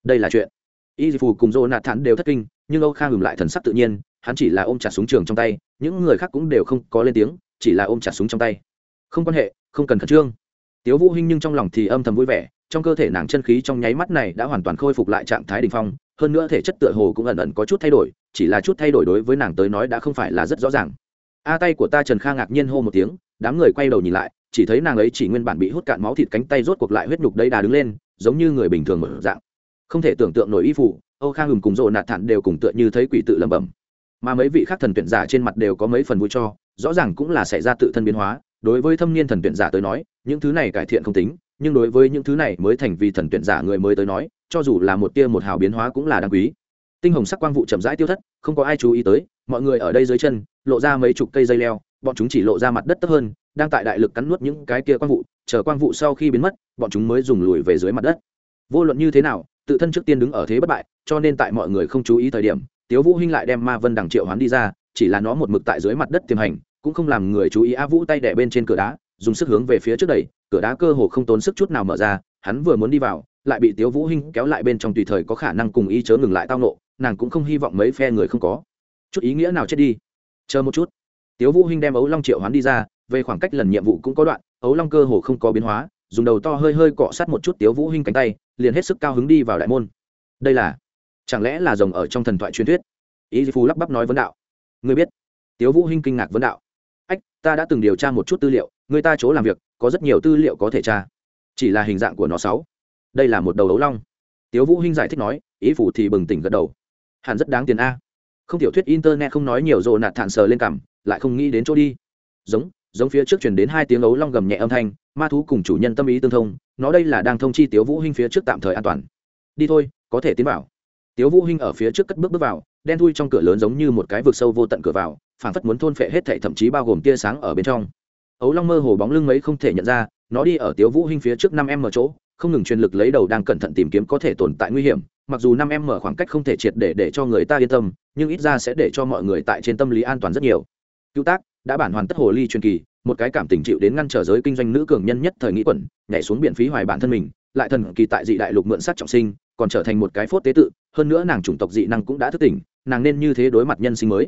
Đây là chuyện. Y phù cùng dô nạt thản đều thất kinh, nhưng âu khang ngừng lại thần sắc tự nhiên, hắn chỉ là ôm chặt súng trường trong tay, những người khác cũng đều không có lên tiếng, chỉ là ôm chặt súng trong tay. Không quan hệ, không cần khẩn trương. Tiếu vũ hinh nhưng trong lòng thì âm thầm vui vẻ, trong cơ thể nàng chân khí trong nháy mắt này đã hoàn toàn khôi phục lại trạng thái đỉnh phong, hơn nữa thể chất tựa hồ cũng ẩn ẩn có chút thay đổi, chỉ là chút thay đổi đối với nàng tới nói đã không phải là rất rõ ràng. A tay của ta trần kha ngạc nhiên hô một tiếng, đám người quay đầu nhìn lại chỉ thấy nàng ấy chỉ nguyên bản bị hút cạn máu thịt cánh tay rốt cuộc lại huyết nhục đây đà đứng lên, giống như người bình thường mở dạng. Không thể tưởng tượng nổi y phụ âu khang hùng cùng rộ nạt thản đều cùng tựa như thấy quỷ tự lẩm bẩm. Mà mấy vị khác thần tuyển giả trên mặt đều có mấy phần vui cho, rõ ràng cũng là xảy ra tự thân biến hóa. Đối với thâm niên thần tuyển giả tới nói, những thứ này cải thiện không tính, nhưng đối với những thứ này mới thành vì thần tuyển giả người mới tới nói, cho dù là một tia một hào biến hóa cũng là đáng quý. Tinh hồng sắc quang vụ chậm rãi tiêu thất, không có ai chú ý tới, mọi người ở đây dưới chân, lộ ra mấy chục cây dây leo, bọn chúng chỉ lộ ra mặt đất thấp hơn đang tại đại lực cắn nuốt những cái kia quang vụ, chờ quang vụ sau khi biến mất, bọn chúng mới dùng lùi về dưới mặt đất. Vô luận như thế nào, tự thân trước tiên đứng ở thế bất bại, cho nên tại mọi người không chú ý thời điểm, tiếu vũ hinh lại đem ma vân đằng triệu hoán đi ra, chỉ là nó một mực tại dưới mặt đất tiềm hành, cũng không làm người chú ý a vũ tay đẻ bên trên cửa đá, dùng sức hướng về phía trước đẩy, cửa đá cơ hồ không tốn sức chút nào mở ra, hắn vừa muốn đi vào, lại bị tiếu vũ hinh kéo lại bên trong tùy thời có khả năng cùng y chớ ngừng lại tao nộ, nàng cũng không hy vọng mấy phe người không có. Chút ý nghĩa nào chết đi. Chờ một chút. Tiếu vũ hinh đem ấu long triệu hoán đi ra về khoảng cách lần nhiệm vụ cũng có đoạn, ấu long cơ hồ không có biến hóa, dùng đầu to hơi hơi cọ sát một chút tiếu vũ hinh cánh tay, liền hết sức cao hứng đi vào đại môn. Đây là, chẳng lẽ là rồng ở trong thần thoại truyền thuyết? Ý phù lắp bắp nói vấn đạo. Ngươi biết. Tiếu vũ hinh kinh ngạc vấn đạo. Ách, ta đã từng điều tra một chút tư liệu, người ta chỗ làm việc, có rất nhiều tư liệu có thể tra. Chỉ là hình dạng của nó sáu. Đây là một đầu ấu long. Tiếu vũ hinh giải thích nói, ý phủ thì bừng tỉnh gật đầu. Hẳn rất đáng tiền a. Không tiểu thuyết internet không nói nhiều rồi nạt thản sờ lên cằm, lại không nghĩ đến chỗ đi. Giống giống phía trước truyền đến hai tiếng ấu long gầm nhẹ âm thanh, ma thú cùng chủ nhân tâm ý tương thông, nó đây là đang thông chi tiếu vũ hinh phía trước tạm thời an toàn. Đi thôi, có thể tiến vào. Tiếu vũ hinh ở phía trước cất bước bước vào, đen thui trong cửa lớn giống như một cái vực sâu vô tận cửa vào, phảng phất muốn thôn phệ hết thảy thậm chí bao gồm tia sáng ở bên trong. Ấu long mơ hồ bóng lưng mấy không thể nhận ra, nó đi ở tiếu vũ hinh phía trước năm em mở chỗ, không ngừng truyền lực lấy đầu đang cẩn thận tìm kiếm có thể tồn tại nguy hiểm, mặc dù năm em mở khoảng cách không thể triệt để để cho người ta yên tâm, nhưng ít ra sẽ để cho mọi người tại trên tâm lý an toàn rất nhiều. Cứu tác đã bản hoàn tất hồ ly truyền kỳ, một cái cảm tình chịu đến ngăn trở giới kinh doanh nữ cường nhân nhất thời nghĩ quẩn, nhảy xuống biển phí hoài bản thân mình, lại thần kỳ tại dị đại lục mượn sát trọng sinh, còn trở thành một cái phốt tế tự, hơn nữa nàng chủng tộc dị năng cũng đã thức tỉnh, nàng nên như thế đối mặt nhân sinh mới.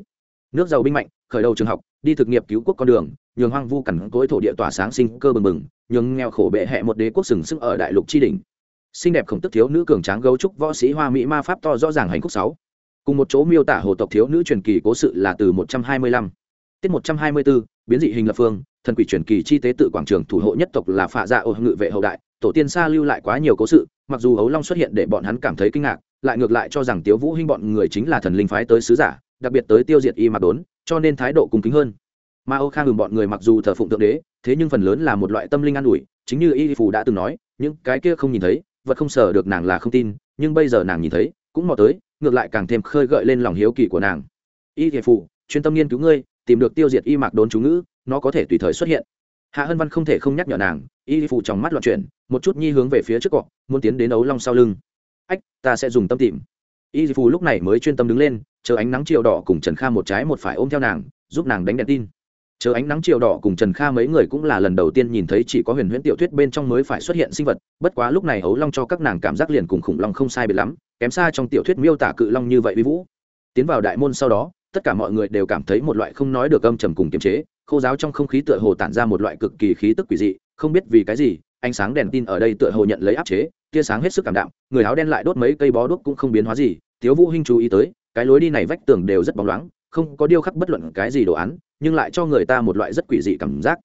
Nước giàu binh mạnh, khởi đầu trường học, đi thực nghiệp cứu quốc con đường, nhường hoang vu cằn cối thổ địa tỏa sáng sinh cơ bừng bừng, nhường nghèo khổ bệ hẹ một đế quốc sừng sững ở đại lục tri đình xinh đẹp khổng tức thiếu nữ cường tráng gấu trúc võ sĩ hoa mỹ ma pháp to rõ ràng hành khúc sáu. Cùng một chỗ miêu tả hồ tộc thiếu nữ truyền kỳ cố sự là từ một trăm hai mươi lăm tiết một trăm hai mươi bốn, biến dị hình lập phương, thần quỷ truyền kỳ chi tế tự quảng trường thủ hộ nhất tộc là phạ dạ ô ngự vệ hậu đại. Tổ tiên xa lưu lại quá nhiều cố sự, mặc dù hấu long xuất hiện để bọn hắn cảm thấy kinh ngạc, lại ngược lại cho rằng tiếu vũ hinh bọn người chính là thần linh phái tới sứ giả, đặc biệt tới tiêu diệt y mà đốn, cho nên thái độ cung kính hơn. Ma âu khang bọn người mặc dù thờ phụng thượng đế, thế nhưng phần lớn là một loại tâm linh an ủi, chính như y phù đã từng nói, những cái kia không nhìn thấy, vật không sở được nàng là không tin, nhưng bây giờ nàng nhìn thấy, cũng mò tới, ngược lại càng thêm khơi gợi lên lòng hiếu kỳ của nàng. Y phù, chuyên tâm nghiên cứu ngươi tìm được tiêu diệt y mạc đốn chú ngữ, nó có thể tùy thời xuất hiện. Hạ hân văn không thể không nhắc nhở nàng, y phụ trong mắt loạn chuyển, một chút nhi hướng về phía trước cọ, muốn tiến đến ấu long sau lưng. Ách, ta sẽ dùng tâm tìm. Y phụ lúc này mới chuyên tâm đứng lên, chờ ánh nắng chiều đỏ cùng trần kha một trái một phải ôm theo nàng, giúp nàng đánh đèn tin. Chờ ánh nắng chiều đỏ cùng trần kha mấy người cũng là lần đầu tiên nhìn thấy chỉ có huyền huyễn tiểu thuyết bên trong mới phải xuất hiện sinh vật, bất quá lúc này ấu long cho các nàng cảm giác liền cùng khủng long không sai biệt lắm, kém xa trong tiểu thuyết miêu tả cự long như vậy uy vũ. Tiến vào đại môn sau đó tất cả mọi người đều cảm thấy một loại không nói được âm trầm cùng kiềm chế, khô giáo trong không khí tựa hồ tản ra một loại cực kỳ khí tức quỷ dị, không biết vì cái gì, ánh sáng đèn tin ở đây tựa hồ nhận lấy áp chế, tia sáng hết sức cảm đạm, người áo đen lại đốt mấy cây bó đuốc cũng không biến hóa gì thiếu vũ hinh chú ý tới, cái lối đi này vách tường đều rất bóng loáng, không có điêu khắc bất luận cái gì đồ án, nhưng lại cho người ta một loại rất quỷ dị cảm giác.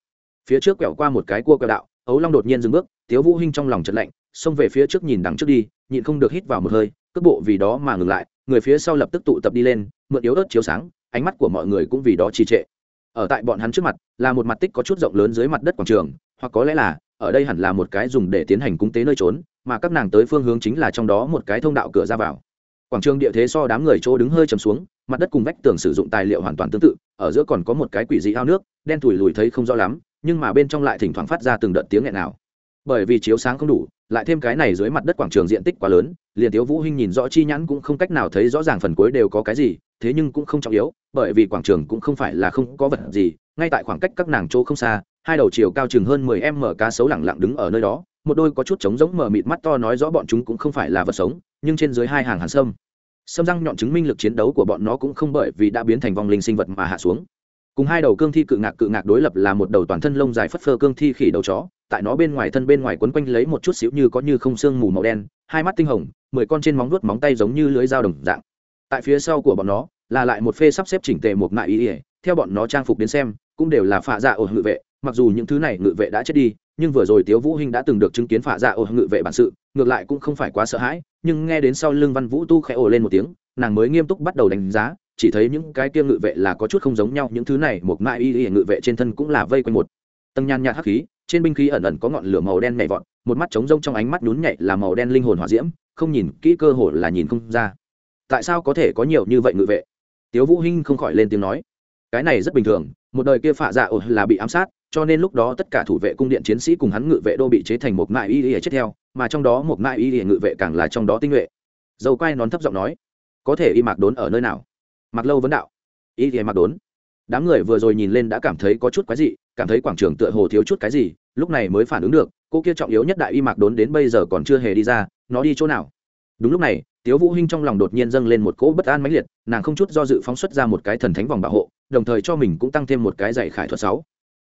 Phía trước quẹo qua một cái cua quẹo đạo, ấu long đột nhiên dừng bước thiếu vũ hinh trong lòng chợt lạnh, xông về phía trước nhìn đằng trước đi, nhịn không được hít vào một hơi cước bộ vì đó mà ngừng lại, người phía sau lập tức tụ tập đi lên, mượn yếu ớt chiếu sáng, ánh mắt của mọi người cũng vì đó trì trệ. Ở tại bọn hắn trước mặt, là một mặt tích có chút rộng lớn dưới mặt đất quảng trường, hoặc có lẽ là, ở đây hẳn là một cái dùng để tiến hành cúng tế nơi trốn, mà các nàng tới phương hướng chính là trong đó một cái thông đạo cửa ra vào. Quảng trường địa thế so đám người chỗ đứng hơi chầm xuống, mặt đất cùng vách tường sử dụng tài liệu hoàn toàn tương tự, ở giữa còn có một cái quỷ dị ao nước, đen thùi lùi thấy không rõ lắm, nhưng mà bên trong lại thỉnh thoảng phát ra từng đợt tiếng nghẹn nào. Bởi vì chiếu sáng không đủ lại thêm cái này dưới mặt đất quảng trường diện tích quá lớn, liền tiếu vũ hinh nhìn rõ chi nhãn cũng không cách nào thấy rõ ràng phần cuối đều có cái gì, thế nhưng cũng không trọng yếu, bởi vì quảng trường cũng không phải là không có vật gì, ngay tại khoảng cách các nàng chỗ không xa, hai đầu chiều cao chừng hơn mười em mở cá sấu lẳng lặng đứng ở nơi đó, một đôi có chút trống giống mở mịt mắt to nói rõ bọn chúng cũng không phải là vật sống, nhưng trên dưới hai hàng hàn sâm. Sâm răng nhọn chứng minh lực chiến đấu của bọn nó cũng không bởi vì đã biến thành vong linh sinh vật mà hạ xuống. Cùng hai đầu cương thi cự ngạc cự ngạc đối lập là một đầu toàn thân lông dài phất phơ cương thi khỉ đầu chó tại nó bên ngoài thân bên ngoài quấn quanh lấy một chút xíu như có như không xương mù màu đen, hai mắt tinh hồng, mười con trên móng vuốt móng tay giống như lưới dao đồng dạng. Tại phía sau của bọn nó, là lại một phê sắp xếp chỉnh tề một mại ý ỉa theo bọn nó trang phục đến xem, cũng đều là phạ dạ ổ ngự vệ, mặc dù những thứ này ngự vệ đã chết đi, nhưng vừa rồi tiếu vũ hinh đã từng được chứng kiến phạ dạ ổ ngự vệ bản sự, ngược lại cũng không phải quá sợ hãi, nhưng nghe đến sau lưng văn vũ tu khẽ ồ lên một tiếng, nàng mới nghiêm túc bắt đầu đánh giá, chỉ thấy những cái kia ngự vệ là có chút không giống nhau, những thứ này một mại y y ngự vệ trên thân cũng là vây quanh một tầng nhàn nhạt hắc khí trên binh khí ẩn ẩn có ngọn lửa màu đen nhảy vọt, một mắt trống rông trong ánh mắt nhún nhảy là màu đen linh hồn hỏa diễm, không nhìn kỹ cơ hồ là nhìn không ra. Tại sao có thể có nhiều như vậy ngự vệ? Tiếu vũ hinh không khỏi lên tiếng nói. Cái này rất bình thường, một đời kia phạ dạ ổ là bị ám sát, cho nên lúc đó tất cả thủ vệ cung điện chiến sĩ cùng hắn ngự vệ đô bị chế thành một mại y y chết theo, mà trong đó một mại y y ngự vệ càng là trong đó tinh nhuệ. Dầu quay nón thấp giọng nói, có thể y mạc đốn ở nơi nào? Mặc lâu vấn đạo. Y y mạc đốn. Đám người vừa rồi nhìn lên đã cảm thấy có chút quái dị, cảm thấy quảng trường tựa hồ thiếu chút cái gì lúc này mới phản ứng được, cô kia trọng yếu nhất đại y mạc đốn đến bây giờ còn chưa hề đi ra, nó đi chỗ nào? Đúng lúc này, tiếu vũ hinh trong lòng đột nhiên dâng lên một cỗ bất an mãnh liệt, nàng không chút do dự phóng xuất ra một cái thần thánh vòng bảo hộ, đồng thời cho mình cũng tăng thêm một cái dạy khải thuật sáu.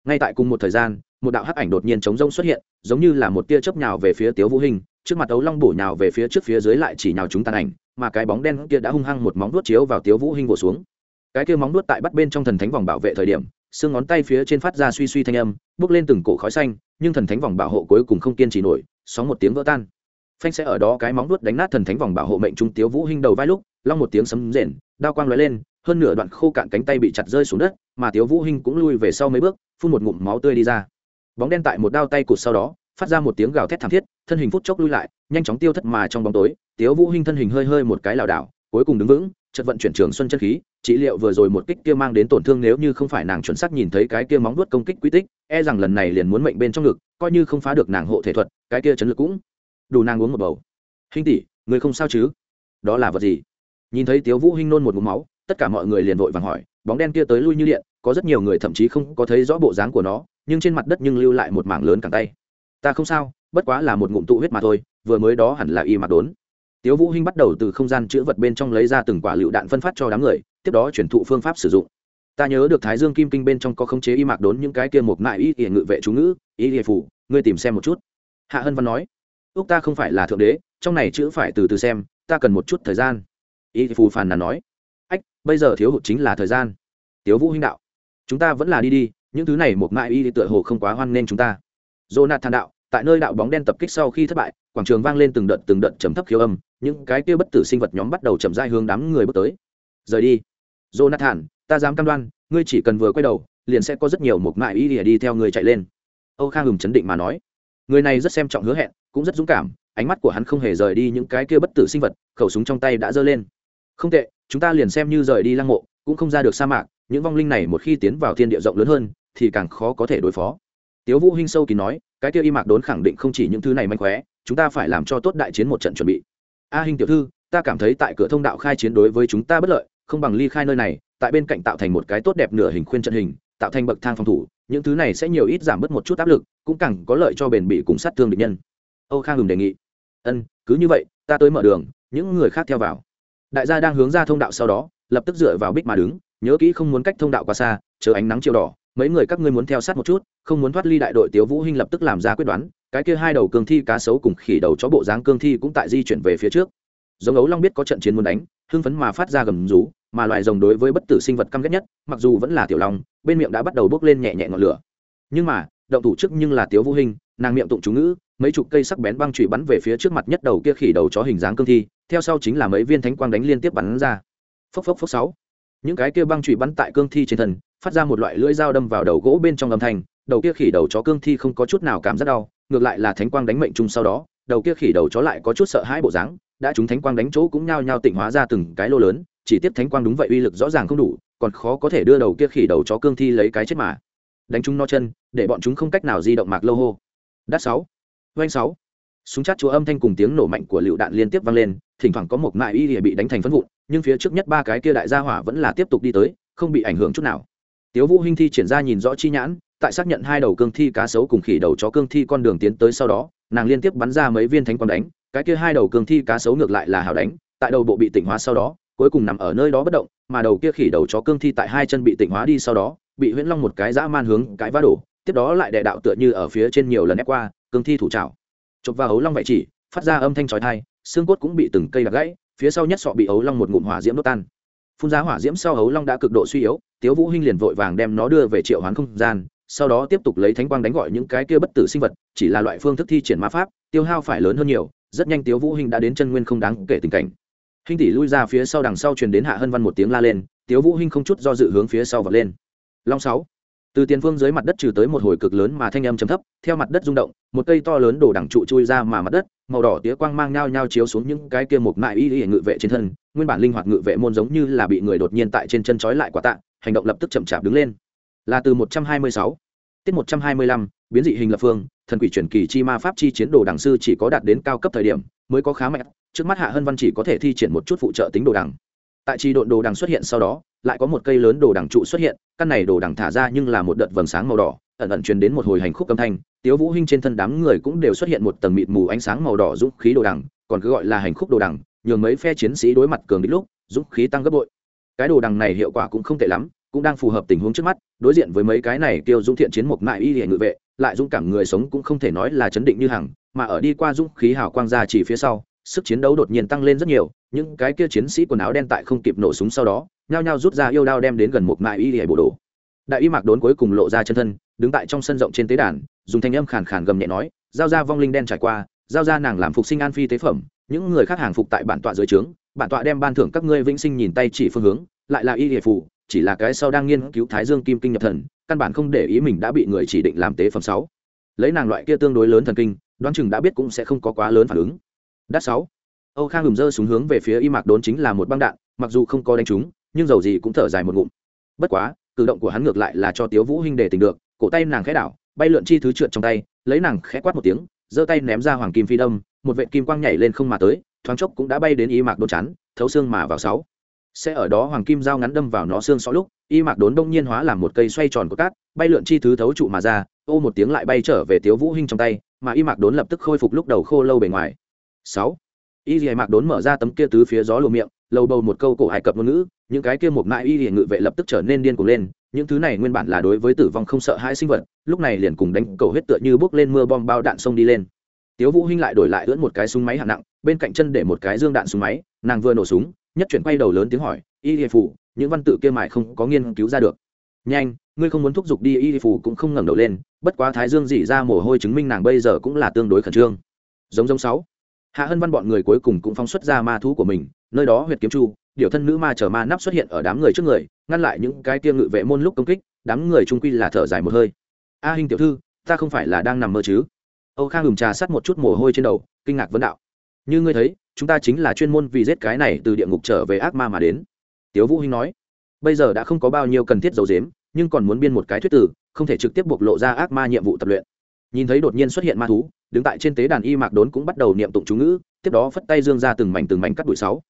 Ngay tại cùng một thời gian, một đạo hắc ảnh đột nhiên chống rông xuất hiện, giống như là một tia chớp nhào về phía tiếu vũ hinh, trước mặt ấu long bổ nhào về phía trước phía dưới lại chỉ nhào chúng tàn ảnh, mà cái bóng đen kia đã hung hăng một móng vuốt chiếu vào tiếu vũ hinh vỗ xuống. Cái kia móng vuốt tại bắt bên trong thần thánh vòng bảo vệ thời điểm xương ngón tay phía trên phát ra suy suy thanh âm bước lên từng cổ khói xanh, nhưng thần thánh vòng bảo hộ cuối cùng không kiên trì nổi, sóng một tiếng vỡ tan. Phanh sẽ ở đó cái móng đuốt đánh nát thần thánh vòng bảo hộ mệnh trung tiếu vũ hinh đầu vai lúc, long một tiếng sấm rền, đao quang lóe lên, hơn nửa đoạn khô cạn cánh tay bị chặt rơi xuống đất, mà tiếu vũ hinh cũng lui về sau mấy bước, phun một ngụm máu tươi đi ra. Bóng đen tại một đao tay cụt sau đó, phát ra một tiếng gào thét thảm thiết, thân hình phút chốc lui lại, nhanh chóng tiêu thất mà trong bóng tối, tiếu vũ hinh thân hình hơi hơi một cái lảo đảo, cuối cùng đứng vững, chợt vận chuyển trường xuân chân khí trị liệu vừa rồi một kích kia mang đến tổn thương nếu như không phải nàng chuẩn xác nhìn thấy cái kia móng vuốt công kích quy tích e rằng lần này liền muốn mệnh bên trong ngực, coi như không phá được nàng hộ thể thuật, cái kia chấn lực cũng đủ nàng uống một bầu. Hinh tỷ, người không sao chứ? Đó là vật gì? Nhìn thấy tiếu vũ hinh nôn một ngụm máu, tất cả mọi người liền vội vàng hỏi, bóng đen kia tới lui như điện, có rất nhiều người thậm chí không có thấy rõ bộ dáng của nó, nhưng trên mặt đất nhưng lưu lại một mảng lớn cẳng tay. Ta không sao, bất quá là một ngụm tụ huyết mà thôi, vừa mới đó hẳn là y mặc đốn tiếu vũ hinh bắt đầu từ không gian chứa vật bên trong lấy ra từng quả lựu đạn phân phát cho đám người, tiếp đó chuyển thụ phương pháp sử dụng. Ta nhớ được thái dương kim kinh bên trong có khống chế y mạc đốn những cái kia một mại y y ngự vệ chú ngữ, y y phủ, ngươi tìm xem một chút. Hạ hân văn nói. Úc ta không phải là thượng đế, trong này chữ phải từ từ xem, ta cần một chút thời gian. Y phù phàn nàn nói. Ách, bây giờ thiếu hụt chính là thời gian. Tiếu vũ Hinh đạo. Chúng ta vẫn là đi đi, những thứ này một mại y tựa hồ không quá hoan nên chúng ta. Jonathan đạo. Tại nơi đạo bóng đen tập kích sau khi thất bại quảng trường vang lên từng đợt từng đợt trầm thấp khiếu âm, những cái kia bất tử sinh vật nhóm bắt đầu chậm rãi hướng đám người bước tới. Rời đi. Jonathan, ta dám cam đoan, ngươi chỉ cần vừa quay đầu, liền sẽ có rất nhiều mục mại y đi theo người chạy lên. Âu khang hùng chấn định mà nói. Người này rất xem trọng hứa hẹn, cũng rất dũng cảm, ánh mắt của hắn không hề rời đi những cái kia bất tử sinh vật, khẩu súng trong tay đã giơ lên. Không tệ, chúng ta liền xem như rời đi lăng mộ, cũng không ra được sa mạc, những vong linh này một khi tiến vào thiên địa rộng lớn hơn, thì càng khó có thể đối phó. Tiếu vũ hinh sâu kín nói, cái kia y mạc đốn khẳng định không chỉ những thứ này manh khóe chúng ta phải làm cho tốt đại chiến một trận chuẩn bị. A à, hình tiểu thư ta cảm thấy tại cửa thông đạo khai chiến đối với chúng ta bất lợi không bằng ly khai nơi này tại bên cạnh tạo thành một cái tốt đẹp nửa hình khuyên trận hình tạo thành bậc thang phòng thủ những thứ này sẽ nhiều ít giảm bớt một chút áp lực cũng càng có lợi cho bền bỉ cùng sát thương địch nhân. Âu khang ngừng đề nghị. Ân cứ như vậy ta tới mở đường những người khác theo vào. Đại gia đang hướng ra thông đạo sau đó lập tức dựa vào bích mà đứng nhớ kỹ không muốn cách thông đạo quá xa chờ ánh nắng chiều đỏ mấy người các ngươi muốn theo sát một chút không muốn thoát ly đại đội tiếu vũ hinh lập tức làm ra quyết đoán cái kia hai đầu cương thi cá sấu cùng khỉ đầu chó bộ dáng cương thi cũng tại di chuyển về phía trước. Giống ấu long biết có trận chiến muốn đánh hưng phấn mà phát ra gầm rú mà loại rồng đối với bất tử sinh vật căm ghét nhất mặc dù vẫn là tiểu long bên miệng đã bắt đầu bốc lên nhẹ nhẹ ngọn lửa. Nhưng mà động thủ trước nhưng là tiếu vũ Hinh, nàng miệng tụng chú ngữ mấy chục cây sắc bén băng chùy bắn về phía trước mặt nhất đầu kia khỉ đầu chó hình dáng cương thi theo sau chính là mấy viên thánh quang đánh liên tiếp bắn ra. Phốc phốc phốc sáu những cái kia băng trụy bắn tại cương thi trên thân, phát ra một loại lưỡi dao đâm vào đầu gỗ bên trong âm thanh, đầu kia khỉ đầu chó cương thi không có chút nào cảm giác đau, ngược lại là thánh quang đánh mệnh chung sau đó, đầu kia khỉ đầu chó lại có chút sợ hãi bộ dáng, đã chúng thánh quang đánh chỗ cũng nhao nhao tịnh hóa ra từng cái lô lớn, chỉ tiếp thánh quang đúng vậy uy lực rõ ràng không đủ, còn khó có thể đưa đầu kia khỉ đầu chó cương thi lấy cái chết mà. Đánh chúng no chân, để bọn chúng không cách nào di động mạc lâu hô. Đắt sáu. Doanh sáu súng chát chúa âm thanh cùng tiếng nổ mạnh của lựu đạn liên tiếp vang lên, thỉnh thoảng có một mại y lìa bị đánh thành phân vụn, nhưng phía trước nhất ba cái kia đại gia hỏa vẫn là tiếp tục đi tới, không bị ảnh hưởng chút nào. Tiếu vũ hinh thi triển ra nhìn rõ chi nhãn, tại xác nhận hai đầu cương thi cá sấu cùng khỉ đầu chó cương thi con đường tiến tới sau đó, nàng liên tiếp bắn ra mấy viên thánh quang đánh, cái kia hai đầu cương thi cá sấu ngược lại là hảo đánh, tại đầu bộ bị tỉnh hóa sau đó, cuối cùng nằm ở nơi đó bất động, mà đầu kia khỉ đầu chó cương thi tại hai chân bị tỉnh hóa đi sau đó, bị huyễn long một cái dã man hướng cãi vã đổ, tiếp đó lại đệ đạo tựa như ở phía trên nhiều lần ép qua, cương thi thủ trào chụp vào ấu long vậy chỉ, phát ra âm thanh chói tai, xương cốt cũng bị từng cây đập gãy, phía sau nhất sọ bị ấu long một ngụm hỏa diễm đốt tan. Phun ra hỏa diễm sau ấu long đã cực độ suy yếu, tiếu vũ hinh liền vội vàng đem nó đưa về triệu hoán không gian, sau đó tiếp tục lấy thánh quang đánh gọi những cái kia bất tử sinh vật, chỉ là loại phương thức thi triển ma pháp, tiêu hao phải lớn hơn nhiều, rất nhanh tiếu vũ hinh đã đến chân nguyên không đáng kể tình cảnh. Hinh tỷ lui ra phía sau đằng sau truyền đến hạ hân văn một tiếng la lên, tiếu vũ hinh không chút do dự hướng phía sau vọt lên. Long sáu từ tiền phương dưới mặt đất trừ tới một hồi cực lớn mà thanh âm trầm thấp, theo mặt đất rung động, một cây to lớn đổ đẳng trụ chui ra mà mặt đất, màu đỏ tía quang mang nhao nhao chiếu xuống những cái kia một mại y y ngự vệ trên thân, nguyên bản linh hoạt ngự vệ môn giống như là bị người đột nhiên tại trên chân trói lại quả tạ, hành động lập tức chậm chạp đứng lên. Là từ 126 tiết 125 biến dị hình lập phương, thần quỷ truyền kỳ chi ma pháp chi chiến đồ đẳng sư chỉ có đạt đến cao cấp thời điểm, mới có khá mạnh, trước mắt hạ hân văn chỉ có thể thi triển một chút phụ trợ tính đồ đẳng tại chi độn đồ đằng xuất hiện sau đó lại có một cây lớn đồ đằng trụ xuất hiện, căn này đồ đằng thả ra nhưng là một đợt vầng sáng màu đỏ, ẩn ẩn truyền đến một hồi hành khúc âm thanh. Tiếu vũ hinh trên thân đám người cũng đều xuất hiện một tầng mịt mù ánh sáng màu đỏ dũng khí đồ đằng, còn cứ gọi là hành khúc đồ đằng, nhường mấy phe chiến sĩ đối mặt cường địch lúc, dũng khí tăng gấp bội. Cái đồ đằng này hiệu quả cũng không tệ lắm, cũng đang phù hợp tình huống trước mắt, đối diện với mấy cái này tiêu dũng thiện chiến một mại y hệ ngự vệ, lại dũng cảm người sống cũng không thể nói là chấn định như hằng, mà ở đi qua dũng khí hào quang ra chỉ phía sau, sức chiến đấu đột nhiên tăng lên rất nhiều, những cái kia chiến sĩ quần áo đen tại không kịp nổ súng sau đó nhao nhao rút ra yêu đao đem đến gần một mại y hề bộ đồ. Đại y mạc đốn cuối cùng lộ ra chân thân đứng tại trong sân rộng trên tế đàn dùng thanh âm khàn khàn gầm nhẹ nói giao ra vong linh đen trải qua giao ra nàng làm phục sinh an phi tế phẩm những người khác hàng phục tại bản tọa dưới trướng bản tọa đem ban thưởng các ngươi vĩnh sinh nhìn tay chỉ phương hướng lại là y hệ phụ, chỉ là cái sau đang nghiên cứu thái dương kim kinh nhập thần căn bản không để ý mình đã bị người chỉ định làm tế phẩm sáu. Lấy nàng loại kia tương đối lớn thần kinh đoán chừng đã biết cũng sẽ không có quá lớn phản ứng. Đắt sáu. Âu khang hùm dơ xuống hướng về phía y mạc đốn chính là một băng đạn mặc dù không có đánh trúng nhưng dầu gì cũng thở dài một ngụm. Bất quá, cử động của hắn ngược lại là cho tiếu vũ hinh để tình được, cổ tay nàng khẽ đảo, bay lượn chi thứ trượt trong tay, lấy nàng khẽ quát một tiếng, giơ tay ném ra hoàng kim phi đâm, một vệt kim quang nhảy lên không mà tới, thoáng chốc cũng đã bay đến y mạc đốn chắn, thấu xương mà vào sáu. Sẽ ở đó hoàng kim dao ngắn đâm vào nó xương xó lúc, y mạc đốn đông nhiên hóa làm một cây xoay tròn của cát, bay lượn chi thứ thấu trụ mà ra, ô một tiếng lại bay trở về tiếu vũ hinh trong tay, mà y mạc đốn lập tức khôi phục lúc đầu khô lâu bề ngoài. Sáu. Y mạc đốn mở ra tấm kia tứ phía gió lùa miệng, lầu bầu một câu cổ hải cập ngôn ngữ những cái kia một mại y hiện ngự vệ lập tức trở nên điên cuồng lên, những thứ này nguyên bản là đối với tử vong không sợ hãi sinh vật, lúc này liền cùng đánh cầu huyết tựa như bước lên mưa bom bao đạn sông đi lên. Tiếu vũ hinh lại đổi lại ưỡn một cái súng máy hạng nặng, bên cạnh chân để một cái dương đạn súng máy, nàng vừa nổ súng, nhất chuyển quay đầu lớn tiếng hỏi, y dì phủ những văn tự kia mài không có nghiên cứu ra được. Nhanh, ngươi không muốn thúc giục đi, y dì phủ cũng không ngẩng đầu lên, bất quá thái dương dỉ ra mồ hôi chứng minh nàng bây giờ cũng là tương đối khẩn trương. Giống giống sáu. Hạ hân văn bọn người cuối cùng cũng phóng xuất ra ma thú của mình, nơi đó huyệt kiếm chu điều thân nữ ma chờ ma nắp xuất hiện ở đám người trước người ngăn lại những cái tiêm ngự vệ môn lúc công kích đám người trung quy là thở dài một hơi. A à, hình tiểu thư ta không phải là đang nằm mơ chứ? Âu khang hùng trà sắt một chút mồ hôi trên đầu kinh ngạc vấn đạo. Như ngươi thấy chúng ta chính là chuyên môn vì giết cái này từ địa ngục trở về ác ma mà đến. Tiếu vũ hinh nói bây giờ đã không có bao nhiêu cần thiết dầu dếm nhưng còn muốn biên một cái thuyết tử không thể trực tiếp bộc lộ ra ác ma nhiệm vụ tập luyện. Nhìn thấy đột nhiên xuất hiện ma thú đứng tại trên tế đàn y mạc đốn cũng bắt đầu niệm tụng chú ngữ tiếp đó phất tay dương ra từng mảnh từng mảnh cắt bụi sáu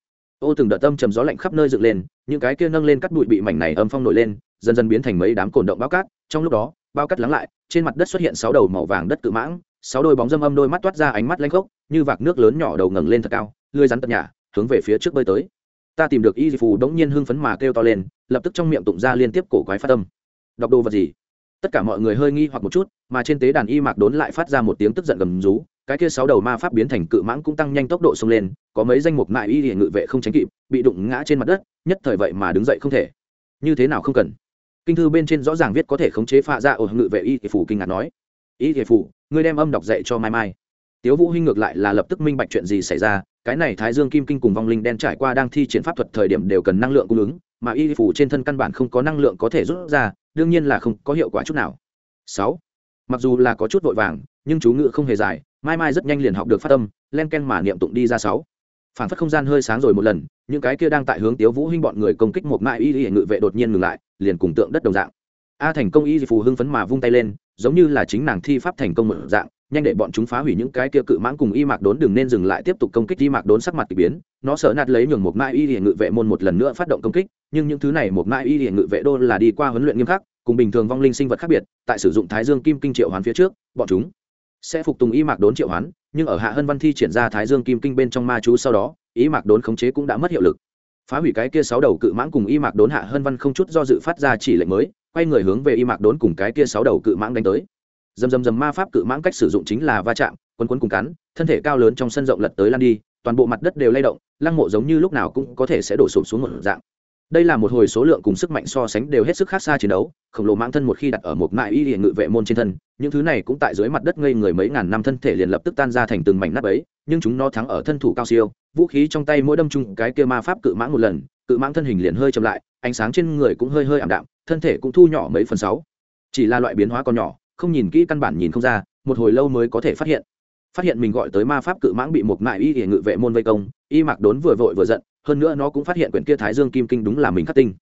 ô từng đợt tâm trầm gió lạnh khắp nơi dựng lên, những cái kia nâng lên cắt bụi bị mảnh này âm phong nổi lên, dần dần biến thành mấy đám cồn động bao cát. Trong lúc đó, bao cát lắng lại, trên mặt đất xuất hiện sáu đầu màu vàng đất cự mãng, sáu đôi bóng dâm âm đôi mắt toát ra ánh mắt lanh khốc, như vạc nước lớn nhỏ đầu ngẩng lên thật cao, lưới rắn tận nhà, hướng về phía trước bơi tới. Ta tìm được y phù đống nhiên hưng phấn mà kêu to lên, lập tức trong miệng tụng ra liên tiếp cổ quái phát tâm đọc đồ vật gì? Tất cả mọi người hơi nghi hoặc một chút, mà trên tế đàn y mạc đốn lại phát ra một tiếng tức giận gầm rú cái kia sáu đầu ma pháp biến thành cự mãng cũng tăng nhanh tốc độ xông lên, có mấy danh mục mại y hiện ngự vệ không tránh kịp, bị đụng ngã trên mặt đất, nhất thời vậy mà đứng dậy không thể. Như thế nào không cần? Kinh thư bên trên rõ ràng viết có thể khống chế phạ dạ ra ở ngự vệ y thể phủ kinh ngạc nói. Y thể phủ, ngươi đem âm đọc dạy cho mai mai. Tiếu vũ hinh ngược lại là lập tức minh bạch chuyện gì xảy ra, cái này thái dương kim kinh cùng vong linh đen trải qua đang thi triển pháp thuật thời điểm đều cần năng lượng cung ứng, mà y phủ trên thân căn bản không có năng lượng có thể rút ra, đương nhiên là không có hiệu quả chút nào. Sáu, mặc dù là có chút vội vàng, nhưng chú ngự không hề dài mai mai rất nhanh liền học được phát âm, len ken mà niệm tụng đi ra sáu. Phản phất không gian hơi sáng rồi một lần, những cái kia đang tại hướng tiếu vũ hinh bọn người công kích một mại y y ngự vệ đột nhiên ngừng lại, liền cùng tượng đất đồng dạng. A thành công y phù hưng phấn mà vung tay lên, giống như là chính nàng thi pháp thành công một dạng, nhanh để bọn chúng phá hủy những cái kia cự mãng cùng y mạc đốn đừng nên dừng lại tiếp tục công kích y mạc đốn sắc mặt kỳ biến. Nó sợ nạt lấy nhường một mại y y ngự vệ môn một lần nữa phát động công kích, nhưng những thứ này một mại y y ngự vệ đô là đi qua huấn luyện nghiêm khắc, cùng bình thường vong linh sinh vật khác biệt, tại sử dụng thái dương kim kinh triệu hoán phía trước, bọn chúng sẽ phục tùng y mạc đốn triệu hoán, nhưng ở hạ hân văn thi triển ra thái dương kim kinh bên trong ma chú sau đó, y mạc đốn khống chế cũng đã mất hiệu lực. Phá hủy cái kia sáu đầu cự mãng cùng y mạc đốn hạ hân văn không chút do dự phát ra chỉ lệnh mới, quay người hướng về y mạc đốn cùng cái kia sáu đầu cự mãng đánh tới. Dầm dầm dầm ma pháp cự mãng cách sử dụng chính là va chạm, quấn quấn cùng cắn, thân thể cao lớn trong sân rộng lật tới lan đi, toàn bộ mặt đất đều lay động, lăng mộ giống như lúc nào cũng có thể sẽ đổ sụp xuống một dạng đây là một hồi số lượng cùng sức mạnh so sánh đều hết sức khác xa chiến đấu, khổng lồ mãng thân một khi đặt ở một mại y hiện ngự vệ môn trên thân, những thứ này cũng tại dưới mặt đất ngây người mấy ngàn năm thân thể liền lập tức tan ra thành từng mảnh nắp ấy nhưng chúng nó thắng ở thân thủ cao siêu, vũ khí trong tay mỗi đâm chung cái kia ma pháp cự mãng một lần, cự mãng thân hình liền hơi chậm lại, ánh sáng trên người cũng hơi hơi ảm đạm, thân thể cũng thu nhỏ mấy phần sáu. Chỉ là loại biến hóa còn nhỏ, không nhìn kỹ căn bản nhìn không ra, một hồi lâu mới có thể phát hiện. Phát hiện mình gọi tới ma pháp cự mãng bị một mại y hiện ngự vệ môn vây công, y mạc đốn vừa vội vừa giận hơn nữa nó cũng phát hiện quyển kia thái dương kim kinh đúng là mình khắc tinh.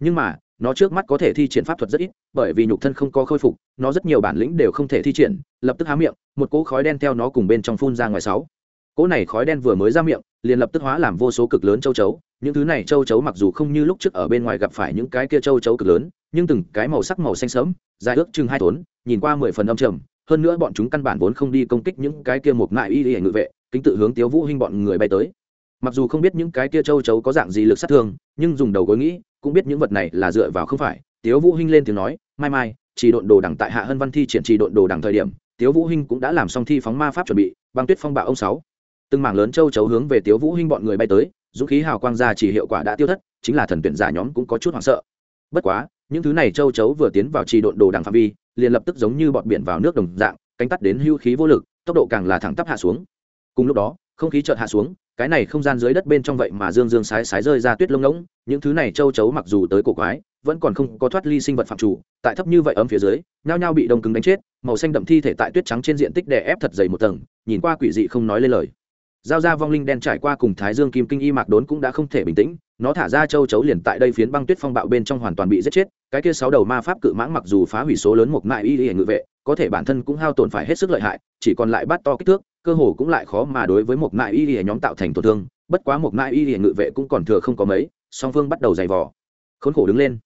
Nhưng mà, nó trước mắt có thể thi triển pháp thuật rất ít, bởi vì nhục thân không có khôi phục, nó rất nhiều bản lĩnh đều không thể thi triển, lập tức há miệng, một cỗ khói đen theo nó cùng bên trong phun ra ngoài sáu. Cỗ này khói đen vừa mới ra miệng, liền lập tức hóa làm vô số cực lớn châu chấu, những thứ này châu chấu mặc dù không như lúc trước ở bên ngoài gặp phải những cái kia châu chấu cực lớn, nhưng từng cái màu sắc màu xanh sớm dài ước chừng hai thốn nhìn qua mười phần âm trầm, hơn nữa bọn chúng căn bản vốn không đi công kích những cái kia một ngại y y ngự vệ, kính tự hướng tiếu vũ hinh bọn người bay tới mặc dù không biết những cái kia châu chấu có dạng gì lực sát thương, nhưng dùng đầu gối nghĩ, cũng biết những vật này là dựa vào không phải. Tiếu vũ hinh lên tiếng nói, mai mai, chỉ độn đồ đẳng tại hạ hân văn thi triển chỉ độn đồ đẳng thời điểm, tiếu vũ hinh cũng đã làm xong thi phóng ma pháp chuẩn bị, băng tuyết phong bạo ông sáu. Từng mảng lớn châu chấu hướng về tiếu vũ hinh bọn người bay tới, dũng khí hào quang ra chỉ hiệu quả đã tiêu thất, chính là thần tuyển giả nhóm cũng có chút hoảng sợ. Bất quá, những thứ này châu chấu vừa tiến vào trì độn đồ đằng phạm vi, liền lập tức giống như bọt biển vào nước đồng dạng, cánh tắt đến hưu khí vô lực, tốc độ càng là thẳng tắp hạ xuống. Cùng lúc đó không khí chợt hạ xuống, cái này không gian dưới đất bên trong vậy mà dương dương sái sái rơi ra tuyết lông ngỗng, những thứ này châu chấu mặc dù tới cổ quái, vẫn còn không có thoát ly sinh vật phạm chủ, tại thấp như vậy ấm phía dưới, nhao nhao bị đông cứng đánh chết, màu xanh đậm thi thể tại tuyết trắng trên diện tích đè ép thật dày một tầng, nhìn qua quỷ dị không nói lên lời. Giao ra vong linh đen trải qua cùng thái dương kim kinh y mạc đốn cũng đã không thể bình tĩnh, nó thả ra châu chấu liền tại đây phiến băng tuyết phong bạo bên trong hoàn toàn bị giết chết, cái kia sáu đầu ma pháp cự mãng mặc dù phá hủy số lớn một mại y y ngự vệ, có thể bản thân cũng hao tổn phải hết sức lợi hại, chỉ còn lại bắt to kích thước cơ hồ cũng lại khó mà đối với một mại y lìa nhóm tạo thành tổn thương, bất quá một mại y lìa ngự vệ cũng còn thừa không có mấy, song phương bắt đầu giày vò. Khốn khổ đứng lên.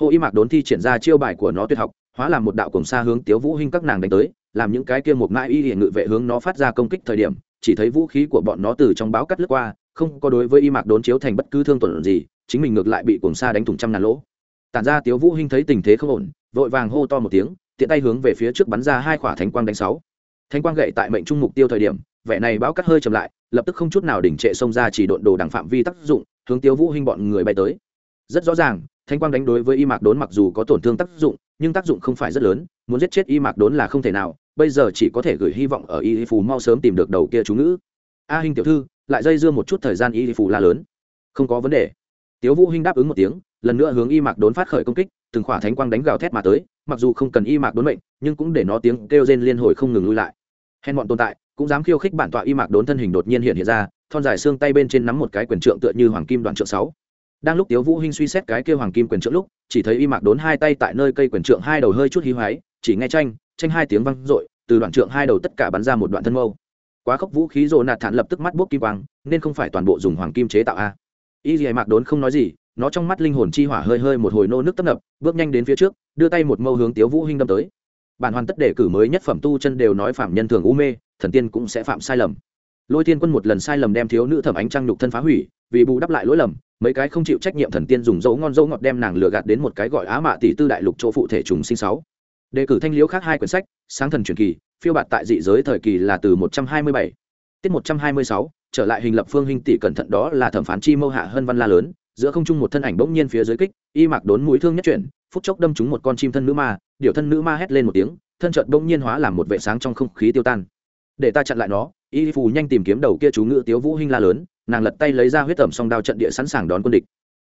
Hồ y mạc đốn thi triển ra chiêu bài của nó tuyệt học, hóa làm một đạo cùng xa hướng tiếu vũ hinh các nàng đánh tới, làm những cái kia một mại y lìa ngự vệ hướng nó phát ra công kích thời điểm, chỉ thấy vũ khí của bọn nó từ trong báo cắt lướt qua, không có đối với y mạc đốn chiếu thành bất cứ thương tổn gì, chính mình ngược lại bị cuồng sa đánh thủng trăm ngàn lỗ. Tản ra tiếu vũ hinh thấy tình thế không ổn, vội vàng hô to một tiếng, tiện tay hướng về phía trước bắn ra hai quả thánh quang đánh sáu thánh quang gậy tại mệnh trung mục tiêu thời điểm, vẻ này báo cắt hơi chậm lại, lập tức không chút nào đỉnh trệ xông ra chỉ độn đồ đằng phạm vi tác dụng, hướng Tiêu vũ hinh bọn người bay tới. Rất rõ ràng, thánh quang đánh đối với y mạc đốn mặc dù có tổn thương tác dụng, nhưng tác dụng không phải rất lớn, muốn giết chết y mạc đốn là không thể nào, bây giờ chỉ có thể gửi hy vọng ở y phù mau sớm tìm được đầu kia chú ngữ. A hình tiểu thư, lại dây dưa một chút thời gian y phù la lớn. Không có vấn đề. Tiếu vũ hinh đáp ứng một tiếng, lần nữa hướng y mạc đốn phát khởi công kích, từng khỏa thánh quang đánh gào thét mà tới, mặc dù không cần y mạc đốn mệnh, nhưng cũng để nó tiếng kêu rên liên hồi không ngừng lui lại hèn bọn tồn tại cũng dám khiêu khích bản tọa y mạc đốn thân hình đột nhiên hiện hiện ra thon dài xương tay bên trên nắm một cái quyền trượng tựa như hoàng kim đoạn trượng sáu. Đang lúc tiếu vũ hinh suy xét cái kia hoàng kim quyền trượng lúc chỉ thấy y mạc đốn hai tay tại nơi cây quyền trượng hai đầu hơi chút hí hoái chỉ nghe tranh tranh hai tiếng vang rội, từ đoạn trượng hai đầu tất cả bắn ra một đoạn thân mâu. Quá khốc vũ khí rồ nạt thản lập tức mắt bốc kim quang nên không phải toàn bộ dùng hoàng kim chế tạo a. Y dì mạc đốn không nói gì nó trong mắt linh hồn chi hỏa hơi hơi một hồi nô nước tấp nập bước nhanh đến phía trước đưa tay một mâu hướng tiếu vũ hinh đâm tới bản hoàn tất đề cử mới nhất phẩm tu chân đều nói phạm nhân thường u mê, thần tiên cũng sẽ phạm sai lầm. Lôi thiên quân một lần sai lầm đem thiếu nữ thẩm ánh trăng nhục thân phá hủy, vì bù đắp lại lỗi lầm, mấy cái không chịu trách nhiệm thần tiên dùng dấu ngon dấu ngọt đem nàng lừa gạt đến một cái gọi á mạ tỷ tư đại lục chỗ phụ thể trùng sinh sáu. Đề cử thanh liễu khác hai quyển sách, sáng thần truyền kỳ, phiêu bạt tại dị giới thời kỳ là từ một trăm hai mươi bảy. Tiết một trăm hai mươi sáu, trở lại hình lập phương hình tỷ cẩn thận đó là thẩm phán chi mâu hạ hơn văn la lớn, giữa không trung một thân ảnh bỗng nhiên phía dưới kích, y mặc đốn mũi thương nhất chuyển phút chốc đâm trúng một con chim thân nữ ma, điều thân nữ ma hét lên một tiếng, thân trợt bỗng nhiên hóa làm một vệ sáng trong không khí tiêu tan. Để ta chặn lại nó, y phù nhanh tìm kiếm đầu kia chú ngự tiếu vũ hinh la lớn, nàng lật tay lấy ra huyết tẩm song đao trận địa sẵn sàng đón quân địch.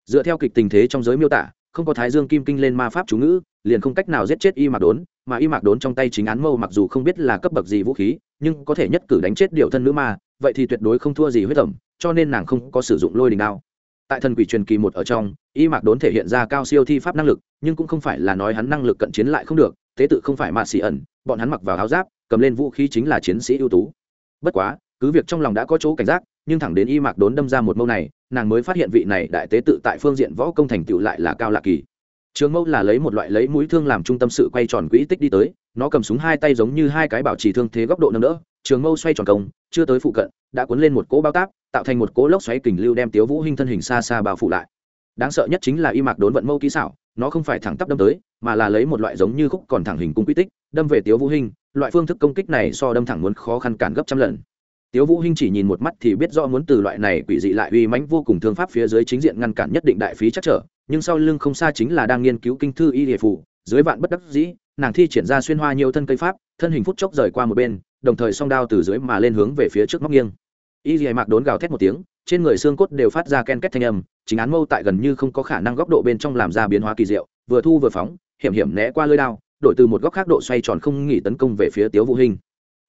Dựa theo kịch tình thế trong giới miêu tả, không có thái dương kim kinh lên ma pháp chú ngữ, liền không cách nào giết chết y mạc đốn, mà y mạc đốn trong tay chính án mâu mặc dù không biết là cấp bậc gì vũ khí, nhưng có thể nhất cử đánh chết điều thân nữ ma, vậy thì tuyệt đối không thua gì huyết tẩm, cho nên nàng không có sử dụng lôi đình đao tại thần quỷ truyền kỳ một ở trong, y mạc đốn thể hiện ra cao siêu thi pháp năng lực, nhưng cũng không phải là nói hắn năng lực cận chiến lại không được tế tự không phải mạ xỉ ẩn, bọn hắn mặc vào áo giáp, cầm lên vũ khí chính là chiến sĩ ưu tú. Bất quá, cứ việc trong lòng đã có chỗ cảnh giác, nhưng thẳng đến y mạc đốn đâm ra một mâu này, nàng mới phát hiện vị này đại tế tự tại phương diện võ công thành tựu lại là cao lạ kỳ. Trường mâu là lấy một loại lấy mũi thương làm trung tâm sự quay tròn quỹ tích đi tới, nó cầm súng hai tay giống như hai cái bảo trì thương thế góc độ nâng đỡ trường mâu xoay tròn công, chưa tới phụ cận, đã cuốn lên một cỗ bao tác tạo thành một cỗ lốc xoáy kình lưu đem tiếu vũ hinh thân hình xa xa bao phủ lại. Đáng sợ nhất chính là y mạc đốn vận mâu kỹ xảo, nó không phải thẳng tắp đâm tới, mà là lấy một loại giống như khúc còn thẳng hình cung quy tích, đâm về tiếu vũ hinh, loại phương thức công kích này so đâm thẳng muốn khó khăn cản gấp trăm lần. Tiếu vũ hinh chỉ nhìn một mắt thì biết rõ muốn từ loại này quỷ dị lại uy mãnh vô cùng thương pháp phía dưới chính diện ngăn cản nhất định đại phí chắc trở, nhưng sau lưng không xa chính là đang nghiên cứu kinh thư y địa phủ, dưới vạn bất đắc dĩ, nàng thi triển ra xuyên hoa nhiều thân cây pháp, thân hình phút chốc rời qua một bên đồng thời song đao từ dưới mà lên hướng về phía trước móc nghiêng. Y dì mạc đốn gào thét một tiếng, trên người xương cốt đều phát ra ken két thanh âm, chính án mâu tại gần như không có khả năng góc độ bên trong làm ra biến hóa kỳ diệu, vừa thu vừa phóng, hiểm hiểm né qua lưỡi đao, đổi từ một góc khác độ xoay tròn không nghỉ tấn công về phía tiếu vũ hinh.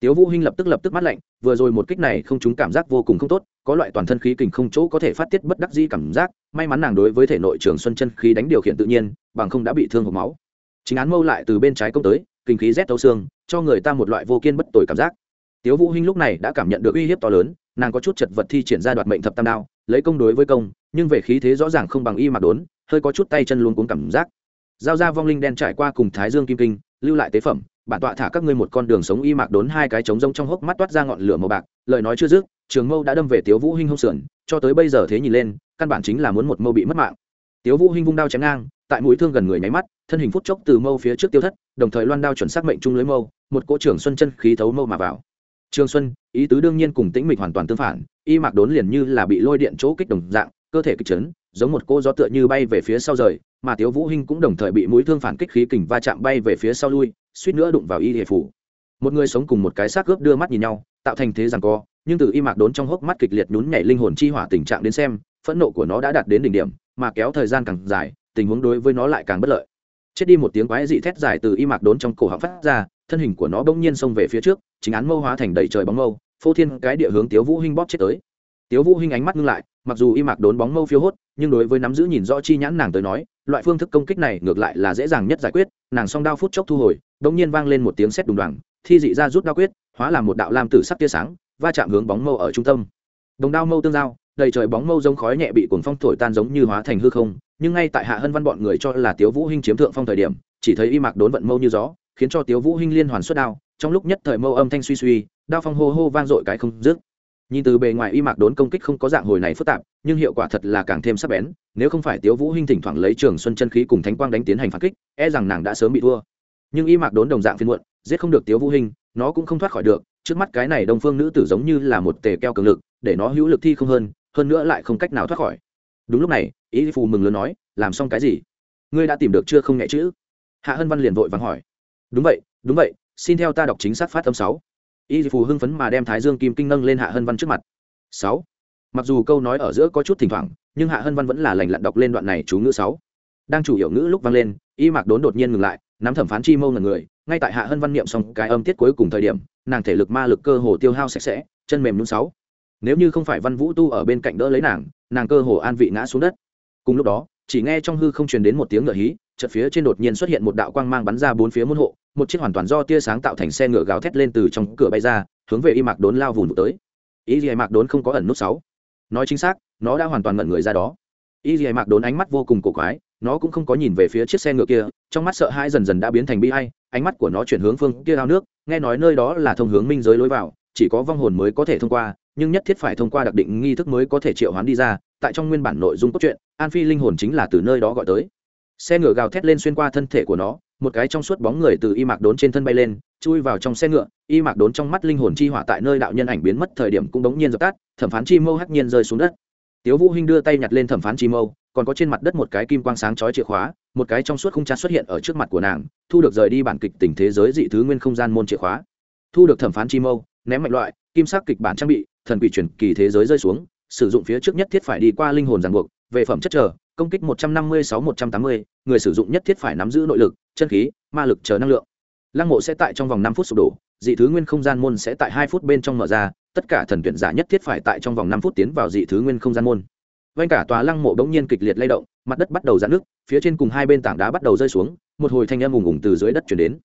Tiếu vũ hinh lập tức lập tức mắt lạnh, vừa rồi một kích này không chúng cảm giác vô cùng không tốt, có loại toàn thân khí kình không chỗ có thể phát tiết bất đắc dĩ cảm giác, may mắn nàng đối với thể nội trường xuân chân khí đánh điều khiển tự nhiên, bằng không đã bị thương hộc máu. Chính án mâu lại từ bên trái công tới kinh khí rét tấu xương, cho người ta một loại vô kiên bất tồi cảm giác. Tiếu vũ hinh lúc này đã cảm nhận được uy hiếp to lớn, nàng có chút chật vật thi triển ra đoạt mệnh thập tam đao, lấy công đối với công, nhưng về khí thế rõ ràng không bằng y mặc đốn, hơi có chút tay chân luôn cuốn cảm giác. Giao ra vong linh đen trải qua cùng thái dương kim kinh, lưu lại tế phẩm, bản tọa thả các ngươi một con đường sống y mạc đốn hai cái trống rông trong hốc mắt toát ra ngọn lửa màu bạc, lời nói chưa dứt, trường mâu đã đâm về tiếu vũ hinh hông sườn, cho tới bây giờ thế nhìn lên, căn bản chính là muốn một mâu bị mất mạng. Tiếu vũ hinh vung đao chém ngang tại mũi thương gần người nháy mắt, thân hình phút chốc từ mâu phía trước tiêu thất, đồng thời loan đao chuẩn xác mệnh trung lưới mâu, một cỗ trưởng xuân chân khí thấu mâu mà vào. Trường xuân, ý tứ đương nhiên cùng tĩnh mịch hoàn toàn tương phản, y mạc đốn liền như là bị lôi điện chỗ kích đồng dạng, cơ thể kích chấn, giống một cô gió tựa như bay về phía sau rời, mà tiếu vũ hinh cũng đồng thời bị mũi thương phản kích khí kình va chạm bay về phía sau lui, suýt nữa đụng vào y hệ phủ. Một người sống cùng một cái xác cướp đưa mắt nhìn nhau, tạo thành thế rằng co, nhưng từ y mạc đốn trong hốc mắt kịch liệt nhún nhảy linh hồn chi hỏa tình trạng đến xem, phẫn nộ của nó đã đạt đến đỉnh điểm, mà kéo thời gian càng dài tình huống đối với nó lại càng bất lợi. Chết đi một tiếng quái dị thét dài từ y mạc đốn trong cổ họng phát ra, thân hình của nó bỗng nhiên xông về phía trước, chính án mâu hóa thành đầy trời bóng mâu, phô thiên cái địa hướng tiếu vũ hinh bóp chết tới. Tiếu vũ hinh ánh mắt ngưng lại, mặc dù y mạc đốn bóng mâu phiêu hốt, nhưng đối với nắm giữ nhìn rõ chi nhãn nàng tới nói, loại phương thức công kích này ngược lại là dễ dàng nhất giải quyết, nàng song đao phút chốc thu hồi đống nhiên vang lên một tiếng sét đùng đoàng, thi dị ra rút đao quyết, hóa làm một đạo lam tử sắc tia sáng, va chạm hướng bóng mâu ở trung tâm. Đồng đao mâu tương giao đầy trời bóng mâu giống khói nhẹ bị cuồng phong thổi tan giống như hóa thành hư không, nhưng ngay tại hạ hân văn bọn người cho là tiếu vũ hinh chiếm thượng phong thời điểm, chỉ thấy y mạc đốn vận mâu như gió, khiến cho tiếu vũ hinh liên hoàn xuất đao, trong lúc nhất thời mâu âm thanh suy suy, đao phong hô hô vang dội cái không dứt. Nhìn từ bề ngoài y mạc đốn công kích không có dạng hồi này phức tạp, nhưng hiệu quả thật là càng thêm sắc bén, nếu không phải tiếu vũ hinh thỉnh thoảng lấy trường xuân chân khí cùng thánh quang đánh tiến hành phản kích e rằng nàng đã sớm bị thua. Nhưng y mạc đốn đồng dạng phiên muộn, giết không được tiếu vũ hinh, nó cũng không thoát khỏi được, trước mắt cái này đông phương nữ tử giống như là một tề keo cường lực, để nó hữu lực thi không hơn hơn nữa lại không cách nào thoát khỏi. Đúng lúc này ý phù mừng lớn nói, làm xong cái gì? Ngươi đã tìm được chưa không nhẹ chữ? Hạ hân văn liền vội vàng hỏi. Đúng vậy đúng vậy, xin theo ta đọc chính xác phát âm sáu. Y phù hưng phấn mà đem thái dương kim kinh nâng lên hạ hân văn trước mặt. Sáu. Mặc dù câu nói ở giữa có chút thỉnh thoảng, nhưng hạ hân văn vẫn là lành lặn đọc lên đoạn này chú ngữ sáu. Đang chủ hiểu ngữ lúc vang lên, y mạc đốn đột nhiên ngừng lại, nắm thẩm phán chi mâu ngần người, ngay tại hạ hân văn niệm xong cái âm tiết cuối cùng thời điểm, nàng thể lực ma lực cơ hồ tiêu hao sạch sẽ, chân mềm nhún sáu nếu như không phải văn vũ tu ở bên cạnh đỡ lấy nàng nàng cơ hồ an vị ngã xuống đất. Cùng lúc đó, chỉ nghe trong hư không truyền đến một tiếng ngựa hí, chợt phía trên đột nhiên xuất hiện một đạo quang mang bắn ra bốn phía môn hộ, một chiếc hoàn toàn do tia sáng tạo thành xe ngựa gào thét lên từ trong cửa bay ra, hướng về y mạc đốn lao vùn tới. Y dì mạc đốn không có ẩn nút sáu. Nói chính xác, nó đã hoàn toàn ngẩn người ra đó. Y dì mạc đốn ánh mắt vô cùng cổ quái, nó cũng không có nhìn về phía chiếc xe ngựa kia, trong mắt sợ hãi dần dần đã biến thành bi hay ánh mắt của nó chuyển hướng phương kia ao nước, nghe nói nơi đó là thông hướng minh giới lối vào, chỉ có vong hồn mới có thể thông qua nhưng nhất thiết phải thông qua đặc định nghi thức mới có thể triệu hoán đi ra, tại trong nguyên bản nội dung cốt truyện, an phi linh hồn chính là từ nơi đó gọi tới. Xe ngựa gào thét lên xuyên qua thân thể của nó, một cái trong suốt bóng người từ y mạc đốn trên thân bay lên, chui vào trong xe ngựa, y mạc đốn trong mắt linh hồn chi hỏa tại nơi đạo nhân ảnh biến mất thời điểm cũng đống nhiên dập tắt, thẩm phán chi mâu hắc nhiên rơi xuống đất. Tiếu vũ hinh đưa tay nhặt lên thẩm phán chi mâu, còn có trên mặt đất một cái kim quang sáng chói chìa khóa, một cái trong suốt không trang xuất hiện ở trước mặt của nàng, thu được rời đi bản kịch tình thế giới dị thứ nguyên không gian môn chìa khóa. Thu được thẩm phán chi mâu, ném mạnh loại, kim sắc kịch bản trang bị thần quỷ truyền kỳ thế giới rơi xuống sử dụng phía trước nhất thiết phải đi qua linh hồn ràng buộc về phẩm chất trở công kích 156-180, người sử dụng nhất thiết phải nắm giữ nội lực chân khí ma lực chờ năng lượng. Lăng mộ sẽ tại trong vòng năm phút sụp đổ dị thứ nguyên không gian môn sẽ tại hai phút bên trong mở ra tất cả thần tuyển giả nhất thiết phải tại trong vòng năm phút tiến vào dị thứ nguyên không gian môn. Vanh cả tòa lăng mộ bỗng nhiên kịch liệt lay động mặt đất bắt đầu giãn nước phía trên cùng hai bên tảng đá bắt đầu rơi xuống một hồi thanh âm ùng ùng từ dưới đất chuyển đến.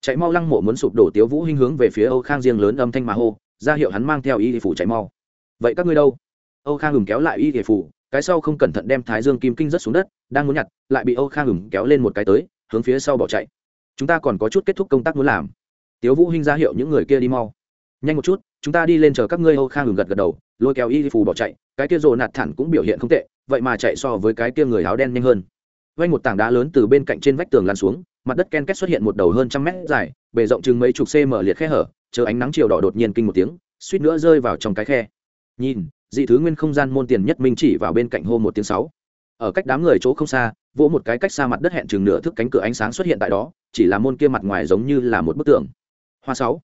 Chạy mau lăng mộ muốn sụp đổ tiếu vũ hinh hướng về phía âu khang riêng lớn âm thanh mà hô ra hiệu hắn mang theo y phủ chạy mau. Vậy các ngươi đâu? Âu khang hùng kéo lại y phủ, cái sau không cẩn thận đem thái dương kim kinh rất xuống đất, đang muốn nhặt, lại bị âu khang hùng kéo lên một cái tới, hướng phía sau bỏ chạy. Chúng ta còn có chút kết thúc công tác muốn làm. Tiếu vũ hinh ra hiệu những người kia đi mau. Nhanh một chút, chúng ta đi lên chờ các ngươi, âu khang ngừng gật gật đầu, lôi kéo y phù bỏ chạy. Cái kia rồ nạt thản cũng biểu hiện không tệ, vậy mà chạy so với cái kia người áo đen nhanh hơn. Vay một tảng đá lớn từ bên cạnh trên vách tường lan xuống, mặt đất ken kết xuất hiện một đầu hơn trăm mét dài, bề rộng chừng mấy chục cm liệt khe hở chờ ánh nắng chiều đỏ đột nhiên kinh một tiếng, suýt nữa rơi vào trong cái khe. Nhìn, dị thứ nguyên không gian môn tiền nhất minh chỉ vào bên cạnh hô một tiếng sáu. Ở cách đám người chỗ không xa, vỗ một cái cách xa mặt đất hẹn chừng nửa thước cánh cửa ánh sáng xuất hiện tại đó, chỉ là môn kia mặt ngoài giống như là một bức tường. Hoa sáu.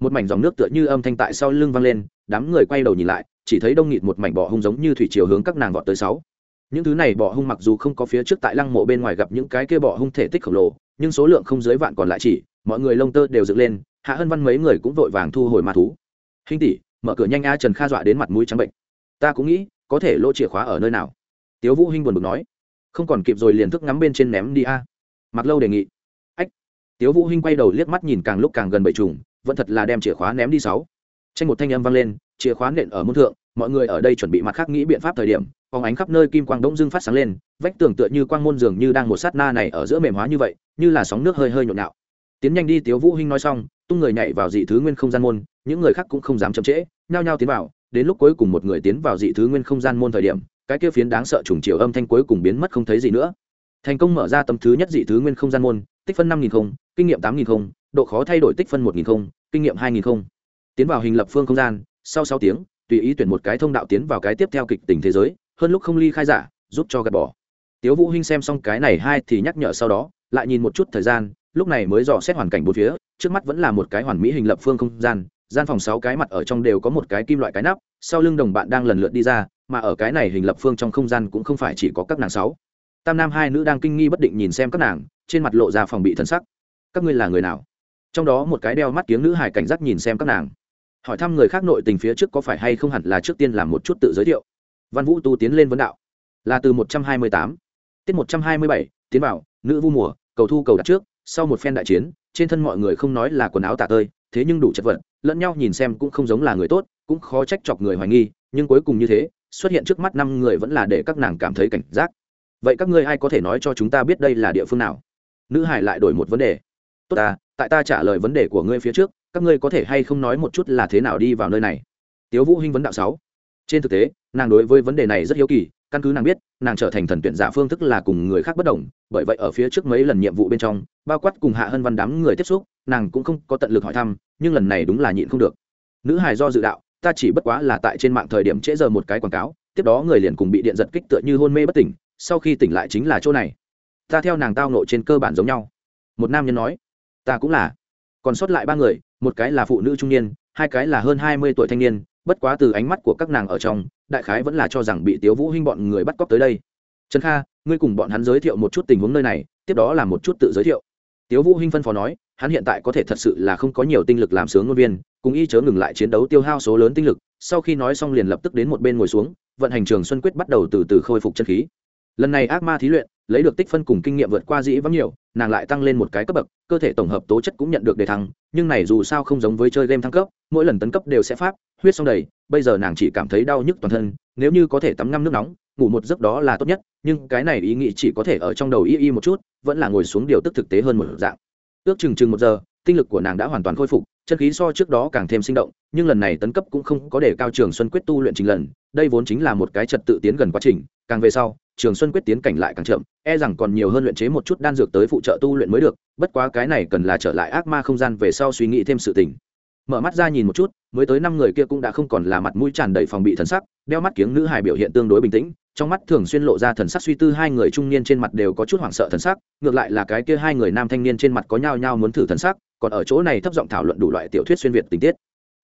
Một mảnh dòng nước tựa như âm thanh tại sau lưng vang lên, đám người quay đầu nhìn lại, chỉ thấy đông nghịt một mảnh bọ hung giống như thủy chiều hướng các nàng vọt tới sáu. Những thứ này bọ hung mặc dù không có phía trước tại lăng mộ bên ngoài gặp những cái kia bọ hung thể tích khổng lồ, nhưng số lượng không dưới vạn còn lại chỉ, mọi người lông tơ đều dựng lên hạ hân văn mấy người cũng vội vàng thu hồi ma thú. Hình tỷ, mở cửa nhanh a, trần kha dọa đến mặt mũi trắng bệnh. Ta cũng nghĩ, có thể lỗ chìa khóa ở nơi nào. Tiếu vũ hinh buồn bực nói. Không còn kịp rồi liền thức ngắm bên trên ném đi a. Mặc lâu đề nghị. Ách. Tiếu vũ hinh quay đầu liếc mắt nhìn càng lúc càng gần bầy trùng, vẫn thật là đem chìa khóa ném đi sáu. Tranh một thanh âm vang lên, chìa khóa nện ở môn thượng, mọi người ở đây chuẩn bị mặt khác nghĩ biện pháp thời điểm phóng ánh khắp nơi kim quang đống dưng phát sáng lên, vách tường tựa như quang môn dường như đang một sát na này ở giữa mềm hóa như vậy, như là sóng nước hơi hơi nhộn nhạo tiến nhanh đi, tiếu vũ hinh nói xong, tung người nhảy vào dị thứ nguyên không gian môn, những người khác cũng không dám chậm trễ, nhao nhao tiến vào. Đến lúc cuối cùng một người tiến vào dị thứ nguyên không gian môn thời điểm, cái kia phiến đáng sợ trùng chiều âm thanh cuối cùng biến mất không thấy gì nữa. Thành công mở ra tấm thứ nhất dị thứ nguyên không gian môn, tích phân năm nghìn không, kinh nghiệm tám nghìn không, độ khó thay đổi tích phân một nghìn không, kinh nghiệm hai nghìn không. Tiến vào hình lập phương không gian, sau sáu tiếng, tùy ý tuyển một cái thông đạo tiến vào cái tiếp theo kịch tình thế giới, hơn lúc không ly khai giả, giúp cho gạt bỏ. Tiếu vũ hinh xem xong cái này hai thì nhắc nhở sau đó, lại nhìn một chút thời gian lúc này mới dò xét hoàn cảnh bốn phía, trước mắt vẫn là một cái hoàn mỹ hình lập phương không gian gian phòng sáu cái mặt ở trong đều có một cái kim loại cái nắp, sau lưng đồng bạn đang lần lượt đi ra, mà ở cái này hình lập phương trong không gian cũng không phải chỉ có các nàng sáu. Tam nam hai nữ đang kinh nghi bất định nhìn xem các nàng, trên mặt lộ ra phòng bị thân sắc. Các ngươi là người nào? Trong đó một cái đeo mắt kiếng nữ hải cảnh giác nhìn xem các nàng. Hỏi thăm người khác nội tình phía trước có phải hay không hẳn là trước tiên làm một chút tự giới thiệu. Văn vũ tu tiến lên vấn đạo. Là từ một trăm hai mươi tám, tiết một trăm hai mươi bảy, tiến vào, nữ vu mùa, cầu thu cầu đặt trước sau một phen đại chiến, trên thân mọi người không nói là quần áo tả tơi, thế nhưng đủ chật vật, lẫn nhau nhìn xem cũng không giống là người tốt, cũng khó trách chọc người hoài nghi, nhưng cuối cùng như thế, xuất hiện trước mắt năm người vẫn là để các nàng cảm thấy cảnh giác. Vậy các ngươi ai có thể nói cho chúng ta biết đây là địa phương nào? Nữ hải lại đổi một vấn đề. Tốt ta tại ta trả lời vấn đề của ngươi phía trước, các ngươi có thể hay không nói một chút là thế nào đi vào nơi này? Tiếu vũ hinh vấn đạo sáu. Trên thực tế, nàng đối với vấn đề này rất hiếu kỳ căn cứ nàng biết, nàng trở thành thần tuyển giả phương thức là cùng người khác bất đồng, bởi vậy ở phía trước mấy lần nhiệm vụ bên trong, bao quát cùng hạ hân văn đám người tiếp xúc, nàng cũng không có tận lực hỏi thăm, nhưng lần này đúng là nhịn không được. Nữ hài do dự đạo, ta chỉ bất quá là tại trên mạng thời điểm trễ giờ một cái quảng cáo, tiếp đó người liền cùng bị điện giật kích tựa như hôn mê bất tỉnh, sau khi tỉnh lại chính là chỗ này. Ta theo nàng tao nộ trên cơ bản giống nhau. Một nam nhân nói, ta cũng là. Còn sót lại ba người, một cái là phụ nữ trung niên, hai cái là hơn hai mươi tuổi thanh niên, bất quá từ ánh mắt của các nàng ở trong đại khái vẫn là cho rằng bị tiếu vũ hinh bọn người bắt cóc tới đây. Trần kha, ngươi cùng bọn hắn giới thiệu một chút tình huống nơi này, tiếp đó là một chút tự giới thiệu. Tiếu vũ hinh phân phó nói, hắn hiện tại có thể thật sự là không có nhiều tinh lực làm sướng ngôn viên, cùng y chớ ngừng lại chiến đấu tiêu hao số lớn tinh lực, sau khi nói xong liền lập tức đến một bên ngồi xuống, vận hành trường xuân quyết bắt đầu từ từ khôi phục chân khí. Lần này ác ma thí luyện, lấy được tích phân cùng kinh nghiệm vượt qua dĩ vắng nhiều, nàng lại tăng lên một cái cấp bậc, cơ thể tổng hợp tố chất cũng nhận được đề thăng, nhưng này dù sao không giống với chơi game thăng cấp, mỗi lần tấn cấp đều sẽ pháp huyết xong đầy, bây giờ nàng chỉ cảm thấy đau nhức toàn thân, nếu như có thể tắm ngâm nước nóng, ngủ một giấc đó là tốt nhất, nhưng cái này ý nghĩ chỉ có thể ở trong đầu y y một chút, vẫn là ngồi xuống điều tức thực tế hơn một dạng. Ước chừng chừng một giờ, tinh lực của nàng đã hoàn toàn khôi phục, chân khí so trước đó càng thêm sinh động, nhưng lần này tấn cấp cũng không có để cao trường xuân quyết tu luyện trình lần, đây vốn chính là một cái trật tự tiến gần quá trình, càng về sau, trường xuân quyết tiến cảnh lại càng chậm e rằng còn nhiều hơn luyện chế một chút đan dược tới phụ trợ tu luyện mới được, bất quá cái này cần là trở lại ác ma không gian về sau suy nghĩ thêm sự tình mở mắt ra nhìn một chút, mới tới năm người kia cũng đã không còn là mặt mũi tràn đầy phòng bị thần sắc, đeo mắt kiếng nữ hài biểu hiện tương đối bình tĩnh, trong mắt thường xuyên lộ ra thần sắc suy tư, hai người trung niên trên mặt đều có chút hoảng sợ thần sắc, ngược lại là cái kia hai người nam thanh niên trên mặt có nhao nhao muốn thử thần sắc, còn ở chỗ này thấp giọng thảo luận đủ loại tiểu thuyết xuyên việt tình tiết.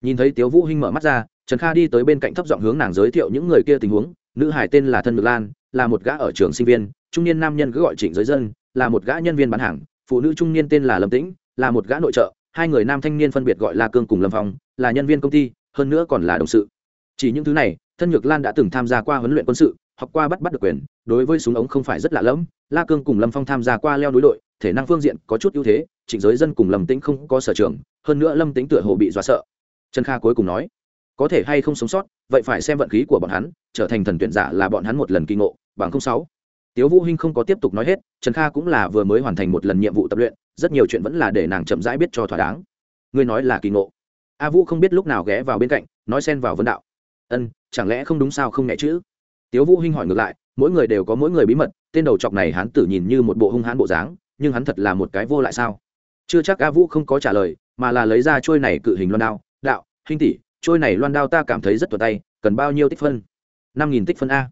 Nhìn thấy tiếu vũ hinh mở mắt ra, trần kha đi tới bên cạnh thấp giọng hướng nàng giới thiệu những người kia tình huống, nữ hải tên là thân ngược lan, là một gã ở trường sinh viên, trung niên nam nhân cứ gọi trịnh giới dân, là một gã nhân viên bán hàng, phụ nữ trung niên tên là lâm tĩnh, là một gã nội trợ hai người nam thanh niên phân biệt gọi là cương cùng lâm phong, là nhân viên công ty, hơn nữa còn là đồng sự. Chỉ những thứ này, thân nhược lan đã từng tham gia qua huấn luyện quân sự, học qua bắt bắt được quyền, đối với súng ống không phải rất lạ lẫm. La cương cùng lâm phong tham gia qua leo núi đội, thể năng phương diện có chút ưu thế, trịnh giới dân cùng lâm tĩnh không có sở trường, hơn nữa lâm tĩnh tựa hồ bị dọa sợ. Trần kha cuối cùng nói, có thể hay không sống sót, vậy phải xem vận khí của bọn hắn, trở thành thần tuyển giả là bọn hắn một lần kỳ ngộ, bằng không sáu tiếu vũ hinh không có tiếp tục nói hết, trần kha cũng là vừa mới hoàn thành một lần nhiệm vụ tập luyện, rất nhiều chuyện vẫn là để nàng chậm rãi biết cho thỏa đáng. Ngươi nói là kỳ ngộ. A vũ không biết lúc nào ghé vào bên cạnh, nói xen vào vấn đạo. Ân, chẳng lẽ không đúng sao không nhẹ chữ tiếu vũ hinh hỏi ngược lại, mỗi người đều có mỗi người bí mật, tên đầu chọc này hắn tử nhìn như một bộ hung hãn bộ dáng, nhưng hắn thật là một cái vô lại sao? Chưa chắc a vũ không có trả lời, mà là lấy ra trôi này cự hình loan đao. Đạo, Hinh tỷ, trôi này loan đao ta cảm thấy rất tuột tay, cần bao nhiêu tích phân? Năm nghìn tích phân a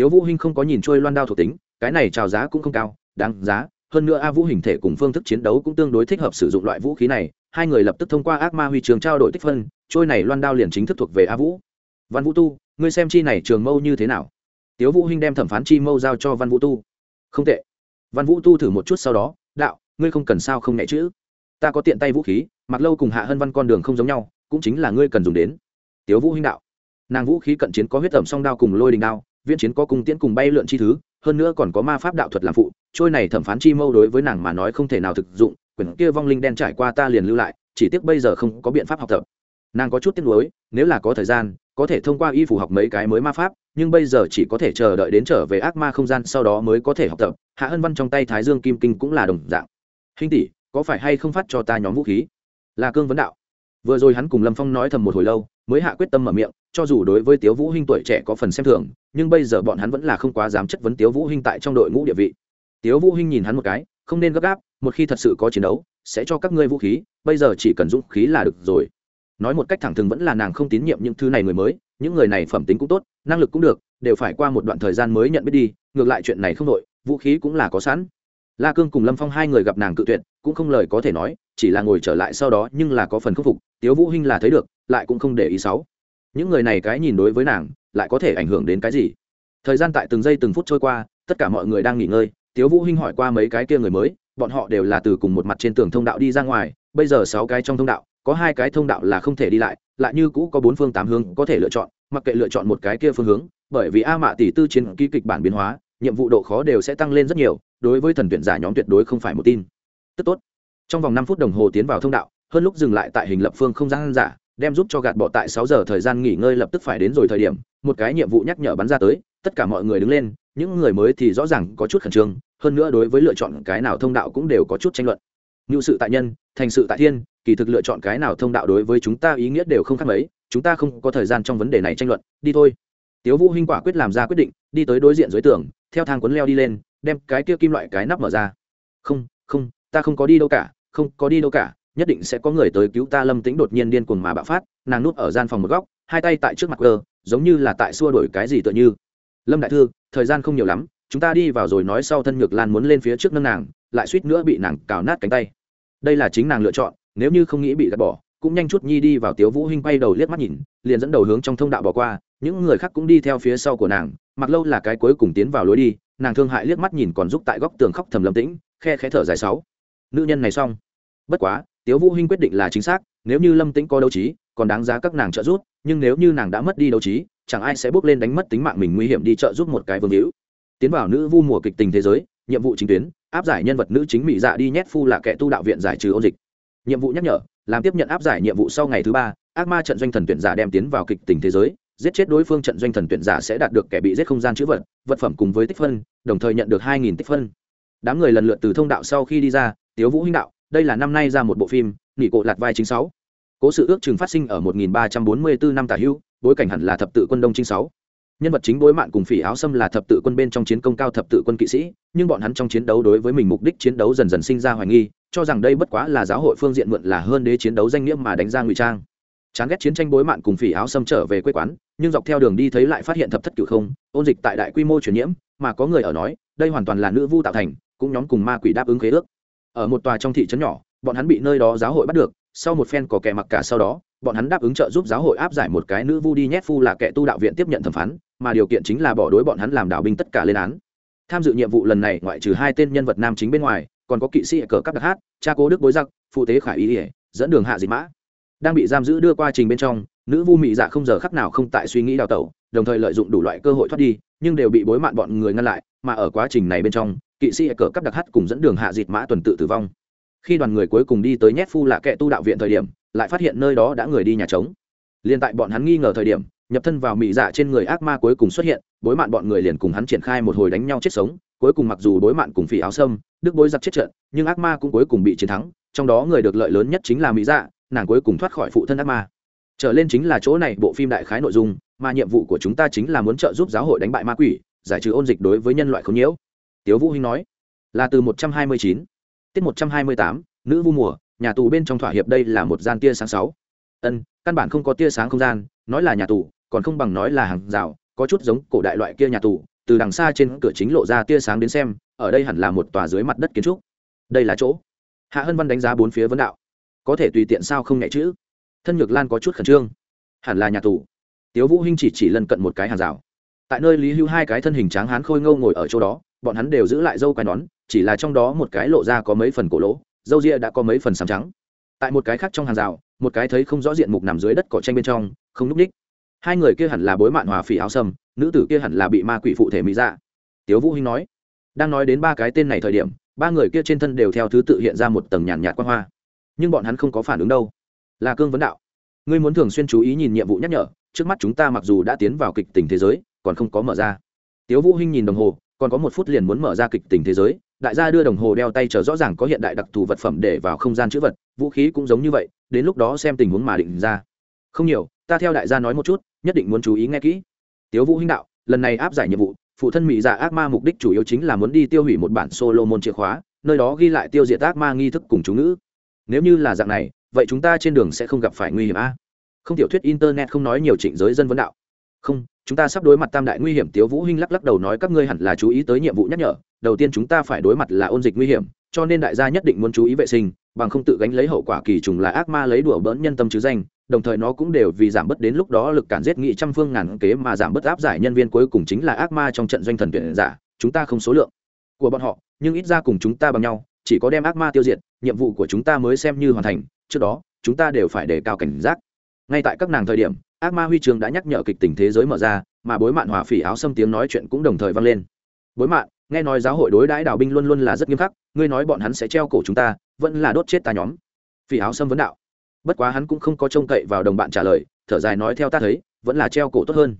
tiếu vũ hinh không có nhìn trôi loan đao thuộc tính, cái này chào giá cũng không cao, đáng giá, hơn nữa a vũ hình thể cùng phương thức chiến đấu cũng tương đối thích hợp sử dụng loại vũ khí này, hai người lập tức thông qua ác ma huy trường trao đổi tích phân, trôi này loan đao liền chính thức thuộc về a vũ. Văn vũ tu, ngươi xem chi này trường mâu như thế nào? Tiếu vũ hinh đem thẩm phán chi mâu giao cho văn vũ tu. Không tệ. Văn vũ tu thử một chút sau đó, đạo, ngươi không cần sao không nhẹ chữ. Ta có tiện tay vũ khí, mặc lâu cùng hạ hân văn con đường không giống nhau, cũng chính là ngươi cần dùng đến. Tiếu vũ hinh đạo. Nàng vũ khí cận chiến có huyết ẩm song đao cùng lôi đình đao viễn chiến có cung tiễn cùng bay lượn chi thứ, hơn nữa còn có ma pháp đạo thuật làm phụ, trôi này thẩm phán chi mâu đối với nàng mà nói không thể nào thực dụng, quyển kia vong linh đen trải qua ta liền lưu lại, chỉ tiếc bây giờ không có biện pháp học tập. Nàng có chút tiếc nuối, nếu là có thời gian, có thể thông qua y phủ học mấy cái mới ma pháp, nhưng bây giờ chỉ có thể chờ đợi đến trở về ác ma không gian, sau đó mới có thể học tập. Hạ ân văn trong tay thái dương kim kinh cũng là đồng dạng. Hình tỷ, có phải hay không phát cho ta nhóm vũ khí? Là cương vấn đạo. Vừa rồi hắn cùng lâm phong nói thầm một hồi lâu, mới hạ quyết tâm mở miệng, cho dù đối với tiếu vũ hinh tuổi trẻ có phần xem thường nhưng bây giờ bọn hắn vẫn là không quá dám chất vấn tiếu vũ hinh tại trong đội ngũ địa vị. Tiếu vũ hinh nhìn hắn một cái, không nên gấp gáp, một khi thật sự có chiến đấu, sẽ cho các ngươi vũ khí, bây giờ chỉ cần dũng khí là được rồi. Nói một cách thẳng thừng vẫn là nàng không tín nhiệm những thứ này người mới, những người này phẩm tính cũng tốt, năng lực cũng được, đều phải qua một đoạn thời gian mới nhận biết đi, ngược lại chuyện này không đội, vũ khí cũng là có sẵn. La cương cùng lâm phong hai người gặp nàng cự tuyệt, cũng không lời có thể nói, chỉ là ngồi trở lại sau đó nhưng là có phần khắc phục, tiếu vũ hinh là thấy được, lại cũng không để ý xấu. Những người này cái nhìn đối với nàng lại có thể ảnh hưởng đến cái gì? Thời gian tại từng giây từng phút trôi qua, tất cả mọi người đang nghỉ ngơi. Tiếu vũ hinh hỏi qua mấy cái kia người mới, bọn họ đều là từ cùng một mặt trên tường thông đạo đi ra ngoài. Bây giờ sáu cái trong thông đạo, có hai cái thông đạo là không thể đi lại lại như cũ có bốn phương tám hướng có thể lựa chọn, mặc kệ lựa chọn một cái kia phương hướng, bởi vì a mạ tỷ tư chiến ký kịch bản biến hóa, nhiệm vụ độ khó đều sẽ tăng lên rất nhiều, đối với thần tuyển giả nhóm tuyệt đối không phải một tin. Tức tốt. Trong vòng năm phút đồng hồ tiến vào thông đạo, hơn lúc dừng lại tại hình lập phương không gian giả, đem giúp cho gạt bỏ tại sáu giờ thời gian nghỉ ngơi lập tức phải đến rồi thời điểm một cái nhiệm vụ nhắc nhở bắn ra tới, tất cả mọi người đứng lên, những người mới thì rõ ràng có chút khẩn trương, hơn nữa đối với lựa chọn cái nào thông đạo cũng đều có chút tranh luận. Ngự sự tại nhân, thành sự tại thiên, kỳ thực lựa chọn cái nào thông đạo đối với chúng ta ý nghĩa đều không khác mấy, chúng ta không có thời gian trong vấn đề này tranh luận, đi thôi. Tiếu vũ hinh quả quyết làm ra quyết định, đi tới đối diện dưới tường, theo thang cuốn leo đi lên, đem cái kia kim loại cái nắp mở ra. Không không, ta không có đi đâu cả, không có đi đâu cả, nhất định sẽ có người tới cứu ta, lâm tĩnh đột nhiên điên cuồng mà bạo phát, nàng núp ở gian phòng một góc, hai tay tại trước mặt cơ giống như là tại xua đổi cái gì tựa như. Lâm đại thư, thời gian không nhiều lắm, chúng ta đi vào rồi nói sau thân nhược lan muốn lên phía trước nâng nàng, lại suýt nữa bị nàng cào nát cánh tay. Đây là chính nàng lựa chọn, nếu như không nghĩ bị gạt bỏ, cũng nhanh chút nhi đi vào tiếu vũ hinh quay đầu liếc mắt nhìn, liền dẫn đầu hướng trong thông đạo bỏ qua, những người khác cũng đi theo phía sau của nàng, mặc lâu là cái cuối cùng tiến vào lối đi, nàng thương hại liếc mắt nhìn còn giúp tại góc tường khóc thầm lâm tĩnh, khe khẽ thở dài sáu. Nữ nhân này xong. Bất quá, tiếu vũ hinh quyết định là chính xác, nếu như lâm tĩnh có đấu trí, còn đáng giá các nàng trợ giúp nhưng nếu như nàng đã mất đi đấu trí, chẳng ai sẽ bước lên đánh mất tính mạng mình nguy hiểm đi trợ giúp một cái vương hữu. Tiến vào nữ vu mùa kịch tình thế giới, nhiệm vụ chính tuyến, áp giải nhân vật nữ chính mỹ dạ đi nhét phu là kẻ tu đạo viện giải trừ ôn dịch. Nhiệm vụ nhắc nhở, làm tiếp nhận áp giải nhiệm vụ sau ngày thứ ba, ác ma trận doanh thần tuyển giả đem tiến vào kịch tình thế giới, giết chết đối phương trận doanh thần tuyển giả sẽ đạt được kẻ bị giết không gian chữ vật vật phẩm cùng với tích phân, đồng thời nhận được hai nghìn tích phân. Đám người lần lượt từ thông đạo sau khi đi ra, tiếu vũ hinh đạo, đây là năm nay ra một bộ phim nghỉ cộ lạt vai chính sáu cố sự ước chừng phát sinh ở 1344 năm tả hữu, bối cảnh hẳn là thập tự quân đông trinh sáu. Nhân vật chính đối mạn cùng phỉ áo xâm là thập tự quân bên trong chiến công cao thập tự quân kỵ sĩ, nhưng bọn hắn trong chiến đấu đối với mình mục đích chiến đấu dần dần sinh ra hoài nghi, cho rằng đây bất quá là giáo hội phương diện mượn là hơn đế chiến đấu danh nghĩa mà đánh ra ngụy trang. Chán ghét chiến tranh bối mạn cùng phỉ áo xâm trở về quê quán, nhưng dọc theo đường đi thấy lại phát hiện thập thất cửu không, ôn dịch tại đại quy mô truyền nhiễm, mà có người ở nói, đây hoàn toàn là nữ vu tạo thành, cũng nhóm cùng ma quỷ đáp ứng khế ước. Ở một tòa trong thị trấn nhỏ, bọn hắn bị nơi đó giáo hội bắt được sau một phen có kẻ mặc cả sau đó, bọn hắn đáp ứng trợ giúp giáo hội áp giải một cái nữ vu đi nhét phu là kẻ tu đạo viện tiếp nhận thẩm phán, mà điều kiện chính là bỏ đối bọn hắn làm đạo binh tất cả lên án. Tham dự nhiệm vụ lần này, ngoại trừ hai tên nhân vật nam chính bên ngoài, còn có kỵ sĩ cờ các đặc hát, cha cố đức bối giặc, phụ tế khải ý ỉa dẫn đường hạ dị mã. Đang bị giam giữ đưa qua trình bên trong, nữ vu mị dạ không giờ khắc nào không tại suy nghĩ đào tẩu, đồng thời lợi dụng đủ loại cơ hội thoát đi, nhưng đều bị bối mạn bọn người ngăn lại, mà ở quá trình này bên trong, kỵ sĩ cờ các đặc hát cùng dẫn đường hạ dịt mã tuần tự tử vong khi đoàn người cuối cùng đi tới nhét phu lạ kệ tu đạo viện thời điểm, lại phát hiện nơi đó đã người đi nhà trống. Liền tại bọn hắn nghi ngờ thời điểm, nhập thân vào mị dạ trên người ác ma cuối cùng xuất hiện, bối mạn bọn người liền cùng hắn triển khai một hồi đánh nhau chết sống, cuối cùng mặc dù bối mạn cùng phỉ áo sâm, đức bối giặc chết trận, nhưng ác ma cũng cuối cùng bị chiến thắng, trong đó người được lợi lớn nhất chính là mỹ dạ nàng cuối cùng thoát khỏi phụ thân ác ma. Trở lên chính là chỗ này bộ phim đại khái nội dung, mà nhiệm vụ của chúng ta chính là muốn trợ giúp giáo hội đánh bại ma quỷ, giải trừ ôn dịch đối với nhân loại không nhiễu. Tiếu vũ hinh nói, là từ 129 tiết 128 nữ vu mùa, nhà tù bên trong thỏa hiệp đây là một gian tia sáng sáu. Ân, căn bản không có tia sáng không gian, nói là nhà tù, còn không bằng nói là hàng rào, có chút giống cổ đại loại kia nhà tù, từ đằng xa trên cửa chính lộ ra tia sáng đến xem, ở đây hẳn là một tòa dưới mặt đất kiến trúc. Đây là chỗ. Hạ hân văn đánh giá bốn phía vấn đạo. Có thể tùy tiện sao không nhẹ chữ thân nhược lan có chút khẩn trương. Hẳn là nhà tù. Tiếu vũ hinh chỉ chỉ lần cận một cái hàng rào. Tại nơi lý hưu hai cái thân hình tráng hán khôi ngâu ngồi ở chỗ đó, bọn hắn đều giữ lại dâu quai nón chỉ là trong đó một cái lộ ra có mấy phần cổ lỗ dâu ria đã có mấy phần sàm trắng. Tại một cái khác trong hàng rào, một cái thấy không rõ diện mục nằm dưới đất cỏ tranh bên trong, không núp ních. Hai người kia hẳn là bối mạn hòa phỉ áo sâm, nữ tử kia hẳn là bị ma quỷ phụ thể mỹ dạ. Tiếu vũ hinh nói, đang nói đến ba cái tên này thời điểm, ba người kia trên thân đều theo thứ tự hiện ra một tầng nhàn nhạt quang hoa. Nhưng bọn hắn không có phản ứng đâu. Là cương vấn đạo. Ngươi muốn thường xuyên chú ý nhìn nhiệm vụ nhắc nhở, trước mắt chúng ta mặc dù đã tiến vào kịch tình thế giới, còn không có mở ra. Tiếu vũ hinh nhìn đồng hồ, còn có một phút liền muốn mở ra kịch tình thế giới đại gia đưa đồng hồ đeo tay chờ rõ ràng có hiện đại đặc thù vật phẩm để vào không gian chữ vật, vũ khí cũng giống như vậy, đến lúc đó xem tình huống mà định ra. Không nhiều, ta theo đại gia nói một chút, nhất định muốn chú ý nghe kỹ. Tiếu vũ hinh đạo, lần này áp giải nhiệm vụ, phụ thân mỹ dạ ác ma mục đích chủ yếu chính là muốn đi tiêu hủy một bản solo môn chìa khóa, nơi đó ghi lại tiêu diệt ác ma nghi thức cùng chú ngữ. Nếu như là dạng này, vậy chúng ta trên đường sẽ không gặp phải nguy hiểm a. Không tiểu thuyết internet không nói nhiều trịnh giới dân vấn đạo không, chúng ta sắp đối mặt tam đại nguy hiểm, tiếu vũ hinh lắc lắc đầu nói các ngươi hẳn là chú ý tới nhiệm vụ nhắc nhở, đầu tiên chúng ta phải đối mặt là ôn dịch nguy hiểm, cho nên đại gia nhất định muốn chú ý vệ sinh, bằng không tự gánh lấy hậu quả kỳ trùng là ác ma lấy đùa bỡn nhân tâm chứ danh, đồng thời nó cũng đều vì giảm bớt đến lúc đó lực cản giết nghị trăm phương ngàn kế mà giảm bớt áp giải nhân viên cuối cùng chính là ác ma trong trận doanh thần tuyển giả, chúng ta không số lượng của bọn họ, nhưng ít ra cùng chúng ta bằng nhau, chỉ có đem ác ma tiêu diệt, nhiệm vụ của chúng ta mới xem như hoàn thành, trước đó, chúng ta đều phải đề cao cảnh giác. Ngay tại các nàng thời điểm ác ma huy trường đã nhắc nhở kịch tình thế giới mở ra, mà bối mạn hòa phỉ áo xâm tiếng nói chuyện cũng đồng thời vang lên. Bối mạn, nghe nói giáo hội đối đãi đào binh luôn luôn là rất nghiêm khắc, ngươi nói bọn hắn sẽ treo cổ chúng ta, vẫn là đốt chết ta nhóm. Phỉ áo xâm vấn đạo. Bất quá hắn cũng không có trông cậy vào đồng bạn trả lời, thở dài nói theo ta thấy, vẫn là treo cổ tốt hơn.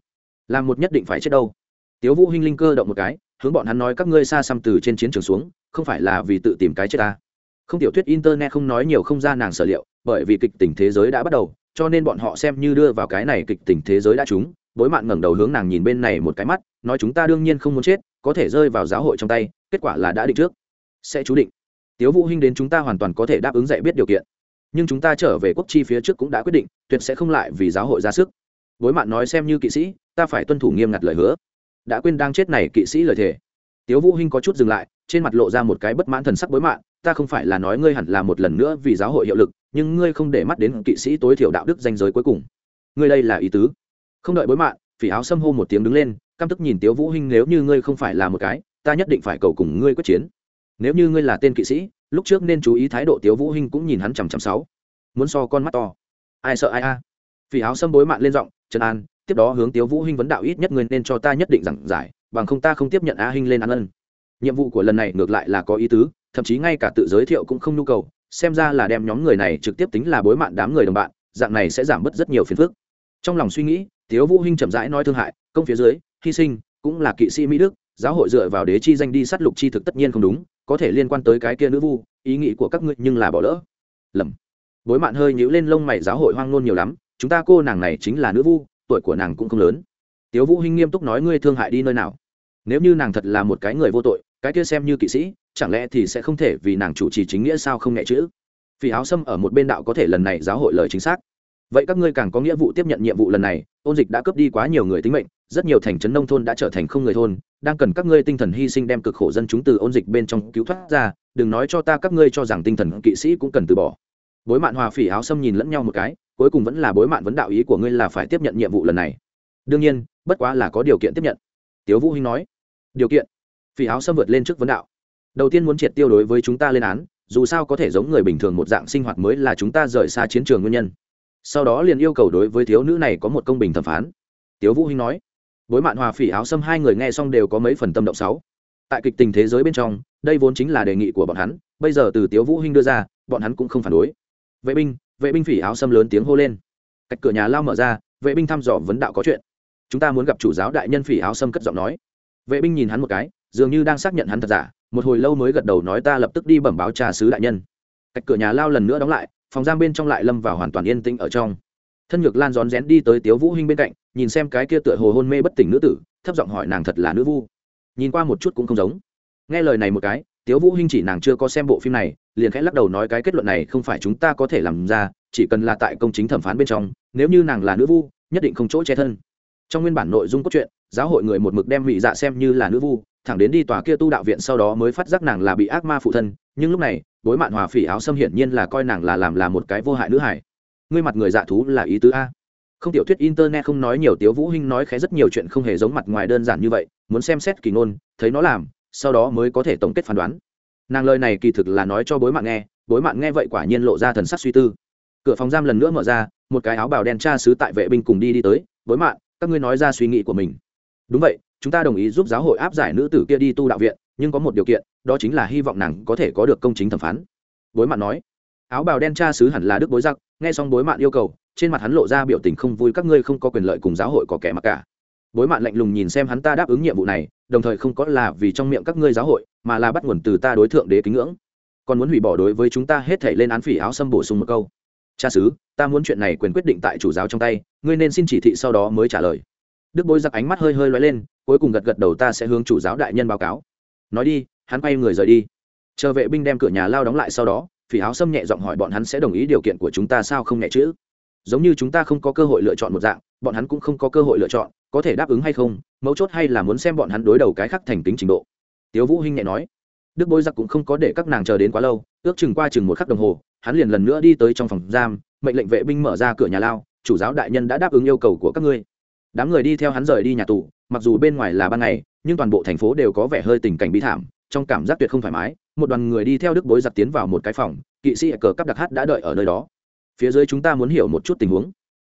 Làm một nhất định phải chết đâu. Tiếu vũ hinh linh cơ động một cái, hướng bọn hắn nói các ngươi xa xăm từ trên chiến trường xuống, không phải là vì tự tìm cái chết ta. Không tiểu thuyết internet không nói nhiều không ra nàng sở liệu, bởi vì kịch tình thế giới đã bắt đầu cho nên bọn họ xem như đưa vào cái này kịch tình thế giới đã chúng bối mạn ngẩng đầu hướng nàng nhìn bên này một cái mắt, nói chúng ta đương nhiên không muốn chết, có thể rơi vào giáo hội trong tay, kết quả là đã định trước. Sẽ chú định. Tiếu vũ hinh đến chúng ta hoàn toàn có thể đáp ứng dạy biết điều kiện. Nhưng chúng ta trở về quốc chi phía trước cũng đã quyết định, tuyệt sẽ không lại vì giáo hội ra sức. Bối mạn nói xem như kỵ sĩ, ta phải tuân thủ nghiêm ngặt lời hứa. Đã quên đang chết này kỵ sĩ lời thề. Tiếu vũ hinh có chút dừng lại, trên mặt lộ ra một cái bất mãn thần sắc bối mạn ta không phải là nói ngươi hẳn là một lần nữa vì giáo hội hiệu lực nhưng ngươi không để mắt đến kỵ sĩ tối thiểu đạo đức danh giới cuối cùng. Ngươi đây là ý tứ. Không đợi bối mạn phỉ áo xâm hô một tiếng đứng lên, căm tức nhìn tiếu vũ hinh nếu như ngươi không phải là một cái, ta nhất định phải cầu cùng ngươi quyết chiến. Nếu như ngươi là tên kỵ sĩ, lúc trước nên chú ý thái độ tiếu vũ hinh cũng nhìn hắn chằm chằm sáu. Muốn so con mắt to. Ai sợ ai a? Phỉ áo xâm bối mạn lên giọng, trần an, tiếp đó hướng tiếu vũ hinh vấn đạo ít nhất ngươi nên cho ta nhất định giảng giải, bằng không ta không tiếp nhận a hinh lên ăn ân. Nhiệm vụ của lần này ngược lại là có ý tứ, thậm chí ngay cả tự giới thiệu cũng không nhu cầu xem ra là đem nhóm người này trực tiếp tính là bối mạn đám người đồng bạn, dạng này sẽ giảm bớt rất nhiều phiền phức. Trong lòng suy nghĩ, tiếu vũ hinh chậm rãi nói thương hại, công phía dưới, hy sinh, cũng là kỵ sĩ mỹ đức, giáo hội dựa vào đế chi danh đi sát lục chi thực tất nhiên không đúng, có thể liên quan tới cái kia nữ vu, ý nghĩ của các ngươi nhưng là bỏ lỡ. Lầm. Bối mạn hơi nhíu lên lông mày giáo hội hoang nôn nhiều lắm, chúng ta cô nàng này chính là nữ vu, tuổi của nàng cũng không lớn. Tiếu vũ hinh nghiêm túc nói, ngươi thương hại đi nơi nào? Nếu như nàng thật là một cái người vô tội, cái kia xem như kỵ sĩ chẳng lẽ thì sẽ không thể vì nàng chủ trì chính nghĩa sao không nghe chữ? Vì áo xâm ở một bên đạo có thể lần này giáo hội lời chính xác. Vậy các ngươi càng có nghĩa vụ tiếp nhận nhiệm vụ lần này, ôn dịch đã cướp đi quá nhiều người tính mệnh, rất nhiều thành trấn nông thôn đã trở thành không người thôn, đang cần các ngươi tinh thần hy sinh đem cực khổ dân chúng từ ôn dịch bên trong cứu thoát ra, đừng nói cho ta các ngươi cho rằng tinh thần kỵ sĩ cũng cần từ bỏ. Bối mạn hòa phỉ áo xâm nhìn lẫn nhau một cái, cuối cùng vẫn là bối mạn vấn đạo ý của ngươi là phải tiếp nhận nhiệm vụ lần này. Đương nhiên, bất quá là có điều kiện tiếp nhận. Tiếu vũ hinh nói. Điều kiện. Phỉ áo xâm vượt lên trước vấn đạo đầu tiên muốn triệt tiêu đối với chúng ta lên án, dù sao có thể giống người bình thường một dạng sinh hoạt mới là chúng ta rời xa chiến trường nguyên nhân. Sau đó liền yêu cầu đối với thiếu nữ này có một công bình thẩm phán. Tiếu vũ hinh nói, bối mạn hòa phỉ áo xâm hai người nghe xong đều có mấy phần tâm động sáu. Tại kịch tình thế giới bên trong, đây vốn chính là đề nghị của bọn hắn, bây giờ từ tiếu vũ hinh đưa ra, bọn hắn cũng không phản đối. Vệ binh vệ binh phỉ áo xâm lớn tiếng hô lên. Cách cửa nhà lao mở ra, vệ binh thăm dò vấn đạo có chuyện. Chúng ta muốn gặp chủ giáo đại nhân phỉ áo xâm cất giọng nói. Vệ binh nhìn hắn một cái, dường như đang xác nhận hắn thật giả một hồi lâu mới gật đầu nói ta lập tức đi bẩm báo trà sứ đại nhân. Cách cửa nhà lao lần nữa đóng lại, phòng giam bên trong lại lâm vào hoàn toàn yên tĩnh ở trong. Thân nhược lan rón rén đi tới tiếu vũ hinh bên cạnh, nhìn xem cái kia tựa hồ hôn mê bất tỉnh nữ tử, thấp giọng hỏi nàng thật là nữ vu. Nhìn qua một chút cũng không giống. Nghe lời này một cái, tiếu vũ hinh chỉ nàng chưa có xem bộ phim này, liền khẽ lắc đầu nói cái kết luận này không phải chúng ta có thể làm ra, chỉ cần là tại công chính thẩm phán bên trong, nếu như nàng là nữ vu, nhất định không chỗ che thân. Trong nguyên bản nội dung cốt truyện, giáo hội người một mực đem mỹ dạ xem như là nữ vu thẳng đến đi tòa kia tu đạo viện sau đó mới phát giác nàng là bị ác ma phụ thân, nhưng lúc này, bối mạn hòa phỉ áo xâm hiển nhiên là coi nàng là làm là một cái vô hại nữ hải ngươi mặt người dạ thú là ý tứ a. Không tiểu thuyết internet không nói nhiều, tiếu vũ hinh nói khé rất nhiều chuyện không hề giống mặt ngoài đơn giản như vậy, muốn xem xét kỳ ngôn, thấy nó làm, sau đó mới có thể tổng kết phán đoán. Nàng lời này kỳ thực là nói cho bối mạng nghe, bối mạng nghe vậy quả nhiên lộ ra thần sắc suy tư. Cửa phòng giam lần nữa mở ra, một cái áo bào đen tra sứ tại vệ binh cùng đi đi tới, bối mạng các ngươi nói ra suy nghĩ của mình. Đúng vậy chúng ta đồng ý giúp giáo hội áp giải nữ tử kia đi tu đạo viện, nhưng có một điều kiện, đó chính là hy vọng nàng có thể có được công chính thẩm phán. Bối mạn nói. Áo bào đen tra sứ hẳn là đức bối giặc, nghe xong bối mạn yêu cầu, trên mặt hắn lộ ra biểu tình không vui, các ngươi không có quyền lợi cùng giáo hội có kẻ mặc cả. Bối mạn lạnh lùng nhìn xem hắn, ta đáp ứng nhiệm vụ này, đồng thời không có là vì trong miệng các ngươi giáo hội, mà là bắt nguồn từ ta đối thượng đế kính ngưỡng. Còn muốn hủy bỏ đối với chúng ta hết thể lên án phỉ áo xâm bổ sung một câu. Cha sứ, ta muốn chuyện này quyền quyết định tại chủ giáo trong tay, ngươi nên xin chỉ thị sau đó mới trả lời. Đức bối giặc ánh mắt hơi hơi loay lên cuối cùng gật gật đầu ta sẽ hướng chủ giáo đại nhân báo cáo. Nói đi, hắn quay người rời đi. Chờ vệ binh đem cửa nhà lao đóng lại sau đó, phỉ áo xâm nhẹ giọng hỏi bọn hắn sẽ đồng ý điều kiện của chúng ta sao không nhẹ chữ giống như chúng ta không có cơ hội lựa chọn một dạng, bọn hắn cũng không có cơ hội lựa chọn, có thể đáp ứng hay không, mấu chốt hay là muốn xem bọn hắn đối đầu cái khác thành tính trình độ. Tiếu vũ hinh nhẹ nói. Đức bối giặc cũng không có để các nàng chờ đến quá lâu, ước chừng qua chừng một khắc đồng hồ, hắn liền lần nữa đi tới trong phòng giam, mệnh lệnh vệ binh mở ra cửa nhà lao, chủ giáo đại nhân đã đáp ứng yêu cầu của các ngươi. Đám người đi theo hắn rời đi nhà tù mặc dù bên ngoài là ban ngày, nhưng toàn bộ thành phố đều có vẻ hơi tình cảnh bi thảm, trong cảm giác tuyệt không thoải mái. Một đoàn người đi theo đức bối giặc tiến vào một cái phòng, kỵ sĩ cờ cắp đặc hát đã đợi ở nơi đó. Phía dưới chúng ta muốn hiểu một chút tình huống.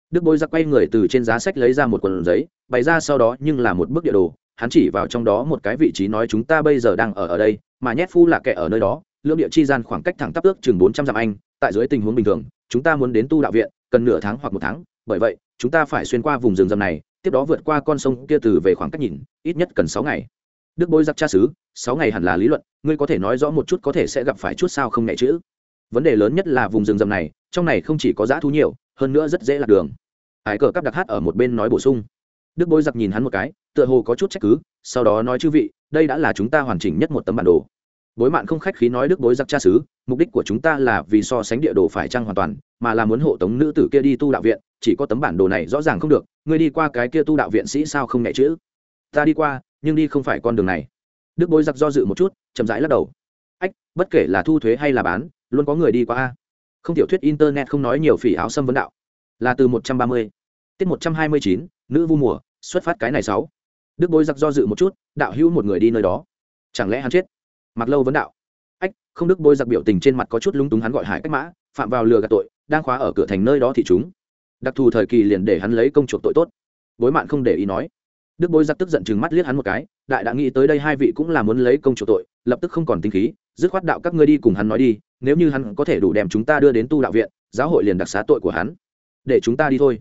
Đức bối giặc quay người từ trên giá sách lấy ra một quần giấy, bày ra sau đó nhưng là một bức địa đồ, hắn chỉ vào trong đó một cái vị trí nói chúng ta bây giờ đang ở ở đây, mà nhét phu là kẻ ở nơi đó, lưỡng địa chi gian khoảng cách thẳng tắp ước chừng bốn trăm dặm anh, tại dưới tình huống bình thường, chúng ta muốn đến tu đạo viện, cần nửa tháng hoặc một tháng, bởi vậy, chúng ta phải xuyên qua vùng rừng rậm này tiếp đó vượt qua con sông kia từ về khoảng cách nhìn, ít nhất cần sáu ngày. Đức bôi giặc cha xứ, sáu ngày hẳn là lý luận, ngươi có thể nói rõ một chút có thể sẽ gặp phải chút sao không nhẹ chữ. Vấn đề lớn nhất là vùng rừng rậm này, trong này không chỉ có dã thú nhiều, hơn nữa rất dễ lạc đường. Ái cờ cắp đặc hát ở một bên nói bổ sung. Đức bôi giặc nhìn hắn một cái, tựa hồ có chút trách cứ, sau đó nói chư vị, đây đã là chúng ta hoàn chỉnh nhất một tấm bản đồ bối mạn không khách khí nói đức bối giặc cha xứ, mục đích của chúng ta là vì so sánh địa đồ phải trăng hoàn toàn, mà là muốn hộ tống nữ tử kia đi tu đạo viện, chỉ có tấm bản đồ này rõ ràng không được, ngươi đi qua cái kia tu đạo viện sĩ sao không nhẹ chữ? Ta đi qua, nhưng đi không phải con đường này. Đức bối giặc do dự một chút, chậm rãi lắc đầu. Ách, bất kể là thu thuế hay là bán, luôn có người đi qua a. Không tiểu thuyết internet không nói nhiều phỉ áo xâm vấn đạo. Là từ một trăm ba mươi, tiết một trăm hai mươi chín, nữ vu mùa, xuất phát cái này sáu. Đức bối giặc do dự một chút, đạo hữu một người đi nơi đó. Chẳng lẽ hắn chết? Mặc lâu vấn đạo. Ách, không đức bôi giặc biểu tình trên mặt có chút lúng túng hắn gọi hải cách mã, phạm vào lừa gạt tội, đang khóa ở cửa thành nơi đó thì chúng. Đặc thù thời kỳ liền để hắn lấy công chuộc tội tốt. Bối mạn không để ý nói. Đức bôi giặc tức giận chừng mắt liếc hắn một cái, đại đã nghĩ tới đây hai vị cũng là muốn lấy công chuộc tội, lập tức không còn tinh khí, dứt khoát đạo các ngươi đi cùng hắn nói đi, nếu như hắn có thể đủ đem chúng ta đưa đến tu đạo viện, giáo hội liền đặc xá tội của hắn. Để chúng ta đi thôi.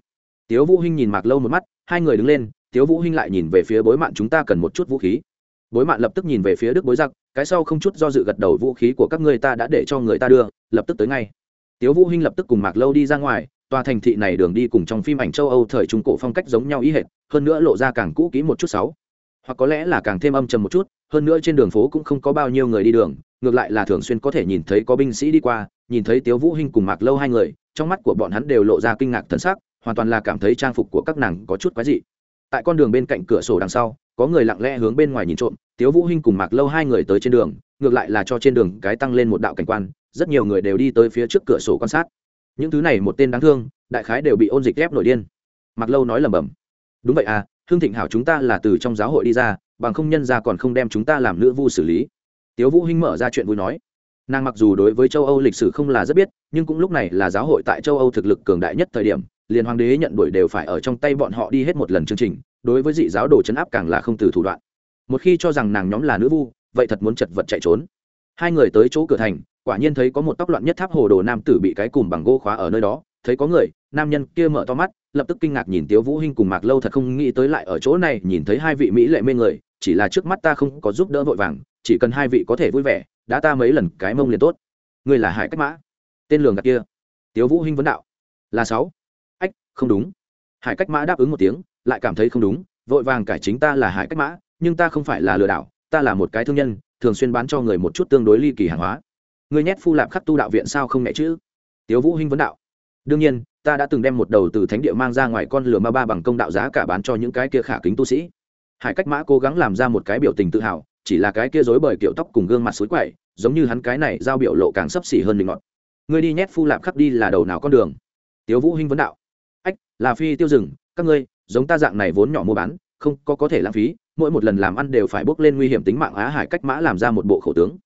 Tiếu vũ hinh nhìn mạc lâu một mắt, hai người đứng lên, tiếu vũ hinh lại nhìn về phía bối mạn chúng ta cần một chút vũ khí bối mạn lập tức nhìn về phía đức bối giặc, cái sau không chút do dự gật đầu, vũ khí của các ngươi ta đã để cho người ta đưa, lập tức tới ngay. Tiếu vũ hinh lập tức cùng mạc lâu đi ra ngoài, tòa thành thị này đường đi cùng trong phim ảnh châu âu thời trung cổ phong cách giống nhau ý hệt, hơn nữa lộ ra càng cũ kỹ một chút sáu. Hoặc có lẽ là càng thêm âm trầm một chút, hơn nữa trên đường phố cũng không có bao nhiêu người đi đường, ngược lại là thường xuyên có thể nhìn thấy có binh sĩ đi qua, nhìn thấy tiếu vũ hinh cùng mạc lâu hai người, trong mắt của bọn hắn đều lộ ra kinh ngạc thần sắc, hoàn toàn là cảm thấy trang phục của các nàng có chút quái dị. Tại con đường bên cạnh cửa sổ đằng sau có người lặng lẽ hướng bên ngoài nhìn trộm, tiếu vũ hinh cùng mạc lâu hai người tới trên đường, ngược lại là cho trên đường cái tăng lên một đạo cảnh quan, rất nhiều người đều đi tới phía trước cửa sổ quan sát. Những thứ này một tên đáng thương, đại khái đều bị ôn dịch ép nổi điên. Mạc lâu nói lẩm bẩm, đúng vậy à hương thịnh hảo chúng ta là từ trong giáo hội đi ra, bằng không nhân ra còn không đem chúng ta làm nữ vu xử lý. Tiếu vũ hinh mở ra chuyện vui nói, nàng mặc dù đối với châu âu lịch sử không là rất biết, nhưng cũng lúc này là giáo hội tại châu âu thực lực cường đại nhất thời điểm, liền hoàng đế nhận đuổi đều phải ở trong tay bọn họ đi hết một lần chương trình đối với dị giáo đồ chấn áp càng là không từ thủ đoạn. Một khi cho rằng nàng nhóm là nữ vu, vậy thật muốn chật vật chạy trốn. Hai người tới chỗ cửa thành, quả nhiên thấy có một tóc loạn nhất tháp hồ đồ nam tử bị cái cùm bằng gỗ khóa ở nơi đó, thấy có người, nam nhân kia mở to mắt, lập tức kinh ngạc nhìn tiếu vũ hinh cùng mạc lâu thật không nghĩ tới lại ở chỗ này, nhìn thấy hai vị mỹ lệ mê người, chỉ là trước mắt ta không có giúp đỡ vội vàng, chỉ cần hai vị có thể vui vẻ, đã ta mấy lần cái mông liền tốt. Ngươi là hải cách mã. Tên lường gạt kia. Tiếu vũ hinh vấn đạo. Là sáu. Ách, không đúng. Hải cách mã đáp ứng một tiếng lại cảm thấy không đúng, vội vàng cải chính ta là hải cách mã, nhưng ta không phải là lừa đảo, ta là một cái thương nhân, thường xuyên bán cho người một chút tương đối ly kỳ hàng hóa. Người nhét phu lạp khắc tu đạo viện sao không nhẹ chứ? Tiếu vũ hinh vấn đạo. Đương nhiên, ta đã từng đem một đầu từ thánh địa mang ra ngoài con lửa ma ba bằng công đạo giá cả bán cho những cái kia khả kính tu sĩ. Hải cách mã cố gắng làm ra một cái biểu tình tự hào, chỉ là cái kia rối bời kiểu tóc cùng gương mặt suối quậy, giống như hắn cái này giao biểu lộ càng sấp xỉ hơn mình ngọt. Ngươi đi nhét phu lạp khắc đi là đầu nào con đường? Tiếu vũ hinh vấn đạo. Ách, là phi tiêu rừng, các ngươi giống ta dạng này vốn nhỏ mua bán, không có có thể lãng phí, mỗi một lần làm ăn đều phải bước lên nguy hiểm tính mạng á hải cách mã làm ra một bộ khẩu tướng.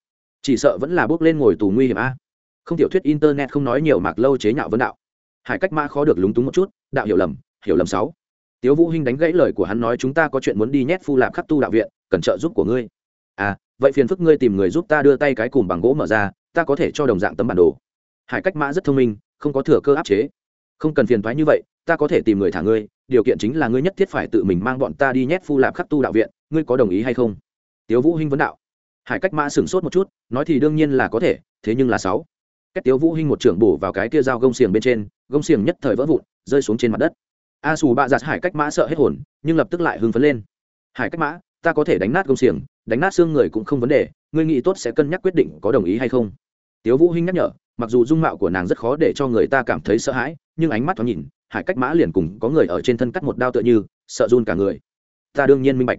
Chỉ sợ vẫn là bước lên ngồi tù nguy hiểm a. Không tiểu thuyết internet không nói nhiều mạc lâu chế nhạo vấn đạo. Hải cách mã khó được lúng túng một chút, đạo hiểu lầm hiểu lầm sáu. Tiếu vũ hinh đánh gãy lời của hắn nói chúng ta có chuyện muốn đi nhét phu lạp khắc tu đạo viện, cần trợ giúp của ngươi. À vậy phiền phức ngươi tìm người giúp ta đưa tay cái cùm bằng gỗ mở ra, ta có thể cho đồng dạng tấm bản đồ. Hải cách mã rất thông minh, không có thừa cơ áp chế. Không cần phiền thoái như vậy, ta có thể tìm người thả ngươi điều kiện chính là ngươi nhất thiết phải tự mình mang bọn ta đi nhét phu lạp khắc tu đạo viện, ngươi có đồng ý hay không? Tiếu vũ hinh vấn đạo. Hải cách mã sửng sốt một chút, nói thì đương nhiên là có thể, thế nhưng là sáu. Cách tiếu vũ hinh một trưởng bổ vào cái kia dao gông xiềng bên trên, gông xiềng nhất thời vỡ vụn, rơi xuống trên mặt đất. A xù bạ giặt hải cách mã sợ hết hồn, nhưng lập tức lại hưng phấn lên. Hải cách mã, ta có thể đánh nát gông xiềng, đánh nát xương người cũng không vấn đề, ngươi nghĩ tốt sẽ cân nhắc quyết định có đồng ý hay không? Tiếu vũ hinh nhắc nhở, mặc dù dung mạo của nàng rất khó để cho người ta cảm thấy sợ hãi, nhưng ánh mắt thoáng nhìn, hải cách mã liền cùng có người ở trên thân cắt một đao tựa như, sợ run cả người. Ta đương nhiên minh bạch.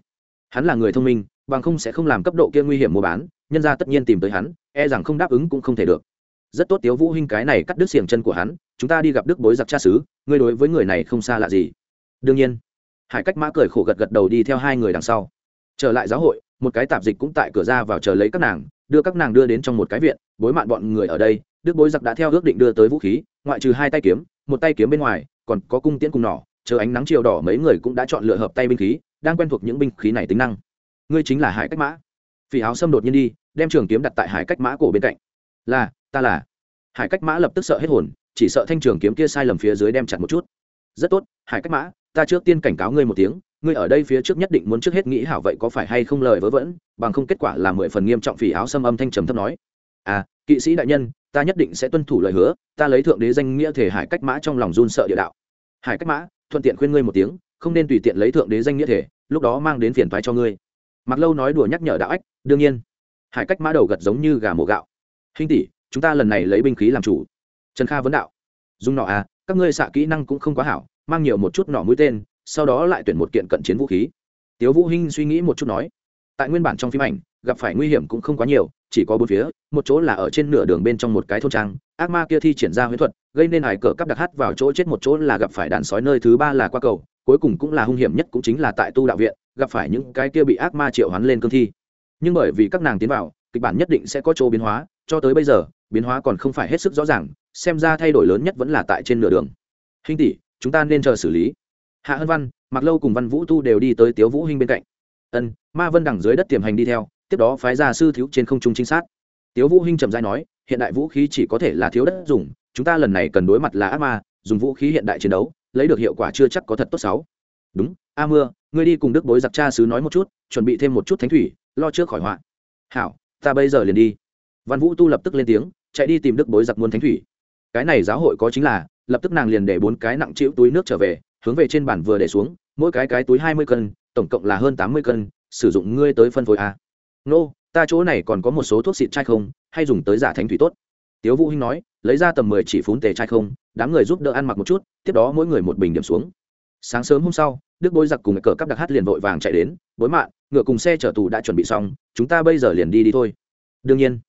Hắn là người thông minh, bằng không sẽ không làm cấp độ kia nguy hiểm mua bán, nhân ra tất nhiên tìm tới hắn e rằng không đáp ứng cũng không thể được. Rất tốt tiếu vũ hinh, cái này cắt đứt xiềng chân của hắn, chúng ta đi gặp đức bối giặc cha xứ, ngươi đối với người này không xa lạ gì. Đương nhiên. Hải cách mã cười khổ gật gật đầu đi theo hai người đằng sau. Trở lại giáo hội, một cái tạp dịch cũng tại cửa ra vào chờ lấy các nàng đưa các nàng đưa đến trong một cái viện, bối mạn bọn người ở đây, đức bối giặc đã theo ước định đưa tới vũ khí, ngoại trừ hai tay kiếm, một tay kiếm bên ngoài, còn có cung tiễn cùng nỏ, chờ ánh nắng chiều đỏ mấy người cũng đã chọn lựa hợp tay binh khí, đang quen thuộc những binh khí này tính năng. Ngươi chính là hải cách mã. Phỉ áo xâm đột nhiên đi, đem trường kiếm đặt tại hải cách mã cổ bên cạnh. Là, ta là. Hải cách mã lập tức sợ hết hồn, chỉ sợ thanh trường kiếm kia sai lầm phía dưới đem chặt một chút. Rất tốt, hải cách mã, ta trước tiên cảnh cáo ngươi một tiếng ngươi ở đây phía trước nhất định muốn trước hết nghĩ hảo vậy có phải hay không lời vớ vẩn, bằng không kết quả là mười phần nghiêm trọng phỉ áo xâm âm thanh trầm thấp nói. À kỵ sĩ đại nhân, ta nhất định sẽ tuân thủ lời hứa, ta lấy thượng đế danh nghĩa thể hải cách mã trong lòng run sợ địa đạo. Hải cách mã, thuận tiện khuyên ngươi một tiếng, không nên tùy tiện lấy thượng đế danh nghĩa thể, lúc đó mang đến phiền toái cho ngươi. Mặc lâu nói đùa nhắc nhở đạo ách, đương nhiên. Hải cách mã đầu gật giống như gà mổ gạo. Hình tỷ, chúng ta lần này lấy binh khí làm chủ. Trần kha vấn đạo. Dung nọ à các ngươi xạ kỹ năng cũng không quá hảo, mang nhiều một chút nọ mũi tên sau đó lại tuyển một kiện cận chiến vũ khí. Tiếu vũ hinh suy nghĩ một chút nói, tại nguyên bản trong phim ảnh, gặp phải nguy hiểm cũng không quá nhiều, chỉ có bốn phía, một chỗ là ở trên nửa đường bên trong một cái thôn trang, ác ma kia thi triển ra huyễn thuật, gây nên hải cờ cắp đặc hát vào chỗ chết một chỗ là gặp phải đàn sói nơi thứ ba là qua cầu, cuối cùng cũng là hung hiểm nhất cũng chính là tại tu đạo viện, gặp phải những cái kia bị ác ma triệu hoán lên cương thi. Nhưng bởi vì các nàng tiến vào, kịch bản nhất định sẽ có chỗ biến hóa, cho tới bây giờ, biến hóa còn không phải hết sức rõ ràng, xem ra thay đổi lớn nhất vẫn là tại trên nửa đường. Hình tỷ, chúng ta nên chờ xử lý hạ hân văn mặc lâu cùng văn vũ tu đều đi tới tiếu vũ hinh bên cạnh. Ân, ma vân đằng dưới đất tiềm hành đi theo, tiếp đó phái ra sư thiếu trên không trung trinh sát. Tiếu vũ hinh trầm dai nói, hiện đại vũ khí chỉ có thể là thiếu đất dùng, chúng ta lần này cần đối mặt là ác ma, dùng vũ khí hiện đại chiến đấu, lấy được hiệu quả chưa chắc có thật tốt xấu. Đúng, a mưa, ngươi đi cùng đức bối giặc cha sứ nói một chút, chuẩn bị thêm một chút thánh thủy, lo trước khỏi họa. Hảo, ta bây giờ liền đi. Văn vũ tu lập tức lên tiếng, chạy đi tìm đức bối giặc muôn thánh thủy. Cái này giáo hội có chính là, lập tức nàng liền để bốn cái nặng chịu túi nước trở về hướng về trên bản vừa để xuống, mỗi cái cái túi hai mươi cân, tổng cộng là hơn tám mươi cân, sử dụng ngươi tới phân phối a nô, ta chỗ này còn có một số thuốc xịt chai không, hay dùng tới giả thánh thủy tốt. Tiếu vũ hinh nói, lấy ra tầm mười chỉ phún tề chai không, đám người giúp đỡ ăn mặc một chút, tiếp đó mỗi người một bình điểm xuống. Sáng sớm hôm sau, đức bối giặc cùng cờ cắp đặc hát liền vội vàng chạy đến, bối mạn, ngựa cùng xe chở tù đã chuẩn bị xong, chúng ta bây giờ liền đi đi thôi. Đương nhiên,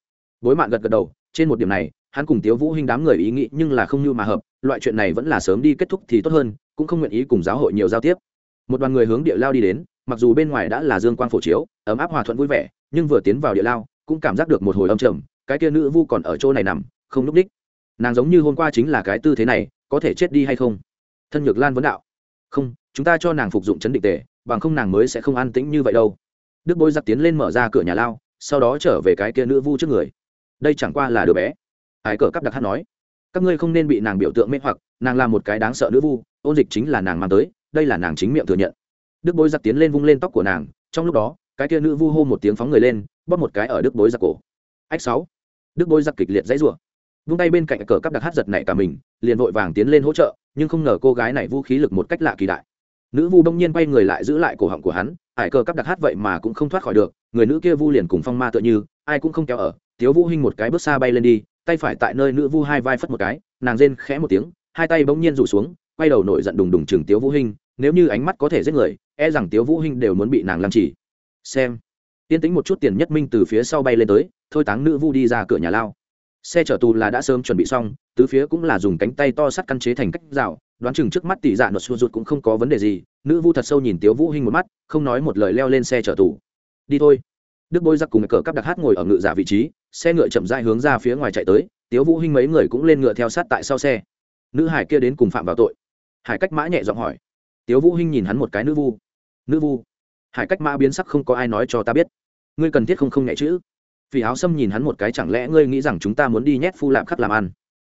bối mạn gật gật đầu, trên một điểm này, hắn cùng tiếu vũ hinh đám người ý nghĩ nhưng là không như mà hợp, loại chuyện này vẫn là sớm đi kết thúc thì tốt hơn cũng không nguyện ý cùng giáo hội nhiều giao tiếp. Một đoàn người hướng địa lao đi đến, mặc dù bên ngoài đã là dương quang phổ chiếu, ấm áp hòa thuận vui vẻ, nhưng vừa tiến vào địa lao, cũng cảm giác được một hồi âm trầm, cái kia nữ vu còn ở chỗ này nằm, không núp đích. Nàng giống như hôm qua chính là cái tư thế này, có thể chết đi hay không? Thân nhược lan vấn đạo. Không, chúng ta cho nàng phục dụng chấn định tề, bằng không nàng mới sẽ không an tĩnh như vậy đâu. Đức bối giặc tiến lên mở ra cửa nhà lao, sau đó trở về cái kia nữ vu trước người. Đây chẳng qua là đứa bé. Ái cờ cắp đặc hát nói các ngươi không nên bị nàng biểu tượng mê hoặc, nàng là một cái đáng sợ nữ vu, ôn dịch chính là nàng mang tới, đây là nàng chính miệng thừa nhận. Đức bối giặc tiến lên vung lên tóc của nàng, trong lúc đó, cái kia nữ vu hô một tiếng phóng người lên, bóp một cái ở đức bối giặc cổ. Ách sáu. Đức bối giặc kịch liệt dãy rủa. Vung tay bên cạnh cờ cắp đặc hát giật này cả mình, liền vội vàng tiến lên hỗ trợ, nhưng không ngờ cô gái này vũ khí lực một cách lạ kỳ đại. Nữ vu đông nhiên quay người lại giữ lại cổ họng của hắn, ải cờ cắp đặc hát vậy mà cũng không thoát khỏi được, người nữ kia vu liền cùng phong ma tựa như, ai cũng không kéo ở, tiếu vũ hinh một cái bước xa bay lên đi tay phải tại nơi nữ vu hai vai phất một cái, nàng rên khẽ một tiếng, hai tay bỗng nhiên rủ xuống, quay đầu nổi giận đùng đùng chừng tiếu vũ hinh, nếu như ánh mắt có thể giết người e rằng tiếu vũ hinh đều muốn bị nàng làm chỉ xem. Tiên tính một chút tiền nhất minh từ phía sau bay lên tới, thôi táng nữ vu đi ra cửa nhà lao. Xe chở tù là đã sớm chuẩn bị xong, tứ phía cũng là dùng cánh tay to sắt căn chế thành cách rào, đoán chừng trước mắt tỷ dạ nột xua rụt cũng không có vấn đề gì, nữ vu thật sâu nhìn tiếu vũ hinh một mắt, không nói một lời leo lên xe chở tù. Đi thôi. Đức bôi giặc cùng cờ cắp đặc hát ngồi ở ngựa giả vị trí xe ngựa chậm rãi hướng ra phía ngoài chạy tới, tiếu vũ hinh mấy người cũng lên ngựa theo sát tại sau xe. Nữ hải kia đến cùng phạm vào tội. Hải cách mã nhẹ giọng hỏi. Tiếu vũ hinh nhìn hắn một cái nữ vu. Nữ vu? Hải cách mã biến sắc không có ai nói cho ta biết. Ngươi cần thiết không không nhẹ chữ. Vì áo xâm nhìn hắn một cái chẳng lẽ ngươi nghĩ rằng chúng ta muốn đi nhét phu lạm khắc làm ăn?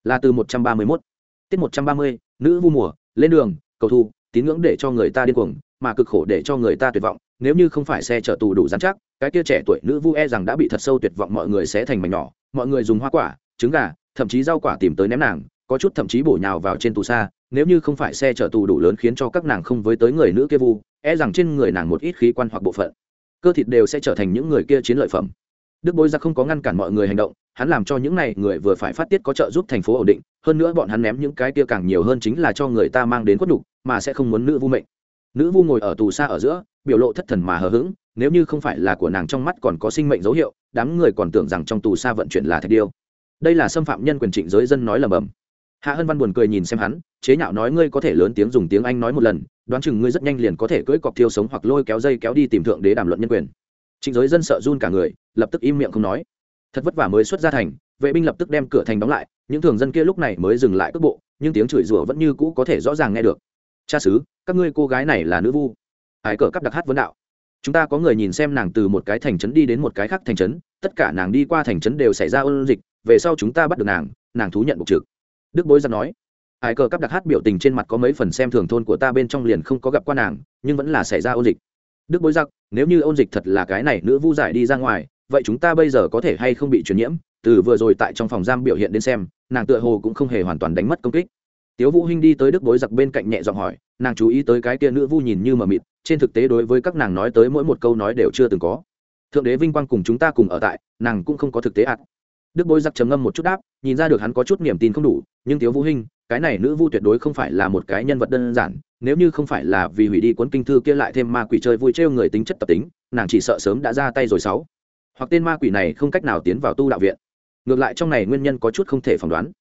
Là từ một trăm ba mươi 131. tiết một trăm ba mươi, nữ vu mùa, lên đường, cầu thu tín ngưỡng để cho người ta điên cuồng, mà cực khổ để cho người ta tuyệt vọng, nếu như không phải xe chở tù đủ dán chắc cái kia trẻ tuổi nữ vu e rằng đã bị thật sâu tuyệt vọng mọi người sẽ thành mảnh nhỏ, mọi người dùng hoa quả, trứng gà, thậm chí rau quả tìm tới ném nàng, có chút thậm chí bổ nhào vào trên tù xa, nếu như không phải xe chở tù đủ lớn khiến cho các nàng không với tới người nữ kia vu e rằng trên người nàng một ít khí quan hoặc bộ phận, cơ thịt đều sẽ trở thành những người kia chiến lợi phẩm. Đức bối ra không có ngăn cản mọi người hành động, hắn làm cho những này người vừa phải phát tiết có trợ giúp thành phố ổn định, hơn nữa bọn hắn ném những cái kia càng nhiều hơn chính là cho người ta mang đến khuất đục mà sẽ không muốn nữ vu mệnh. Nữ vu ngồi ở tù xa ở giữa, biểu lộ thất thần mà hờ hững nếu như không phải là của nàng trong mắt còn có sinh mệnh dấu hiệu, đám người còn tưởng rằng trong tù xa vận chuyển là thạch điêu. Đây là xâm phạm nhân quyền trịnh giới dân nói lầm bầm hạ hân văn buồn cười nhìn xem hắn, chế nhạo nói ngươi có thể lớn tiếng dùng tiếng anh nói một lần, đoán chừng ngươi rất nhanh liền có thể cưỡi cọc thiêu sống hoặc lôi kéo dây kéo đi tìm thượng đế đàm luận nhân quyền. Trịnh giới dân sợ run cả người, lập tức im miệng không nói. Thật vất vả mới xuất ra thành, vệ binh lập tức đem cửa thành đóng lại, những thường dân kia lúc này mới dừng lại cước bộ, nhưng tiếng chửi rủa vẫn như cũ có thể rõ ràng nghe được. Cha xứ, các ngươi cô gái này là nữ vu. Ái cờ cắp đặc hát vấn đạo chúng ta có người nhìn xem nàng từ một cái thành trấn đi đến một cái khác thành trấn, tất cả nàng đi qua thành trấn đều xảy ra ôn dịch, về sau chúng ta bắt được nàng nàng thú nhận bục trực. Đức bối giặt nói. Ai cờ cắp đặc hát biểu tình trên mặt có mấy phần xem thường thôn của ta bên trong liền không có gặp qua nàng, nhưng vẫn là xảy ra ôn dịch. Đức bối giặc, nếu như ôn dịch thật là cái này, nữ vu giải đi ra ngoài, vậy chúng ta bây giờ có thể hay không bị truyền nhiễm? Từ vừa rồi tại trong phòng giam biểu hiện đến xem, nàng tựa hồ cũng không hề hoàn toàn đánh mất công kích tiếu vũ hinh đi tới đức bối giặc bên cạnh nhẹ giọng hỏi, nàng chú ý tới cái kia nữ vu nhìn như mờ mịt, trên thực tế đối với các nàng nói tới mỗi một câu nói đều chưa từng có. Thượng đế vinh quang cùng chúng ta cùng ở tại, nàng cũng không có thực tế ạt đức bối giặc trầm ngâm một chút đáp, nhìn ra được hắn có chút niềm tin không đủ, nhưng tiếu vũ hinh, cái này nữ vu tuyệt đối không phải là một cái nhân vật đơn giản, nếu như không phải là vì hủy đi cuốn kinh thư kia lại thêm ma quỷ chơi vui trêu người tính chất tập tính, nàng chỉ sợ sớm đã ra tay rồi sáu. Hoặc tên ma quỷ này không cách nào tiến vào tu đạo viện. Ngược lại trong này nguyên nhân có chút không thể phỏng đoán.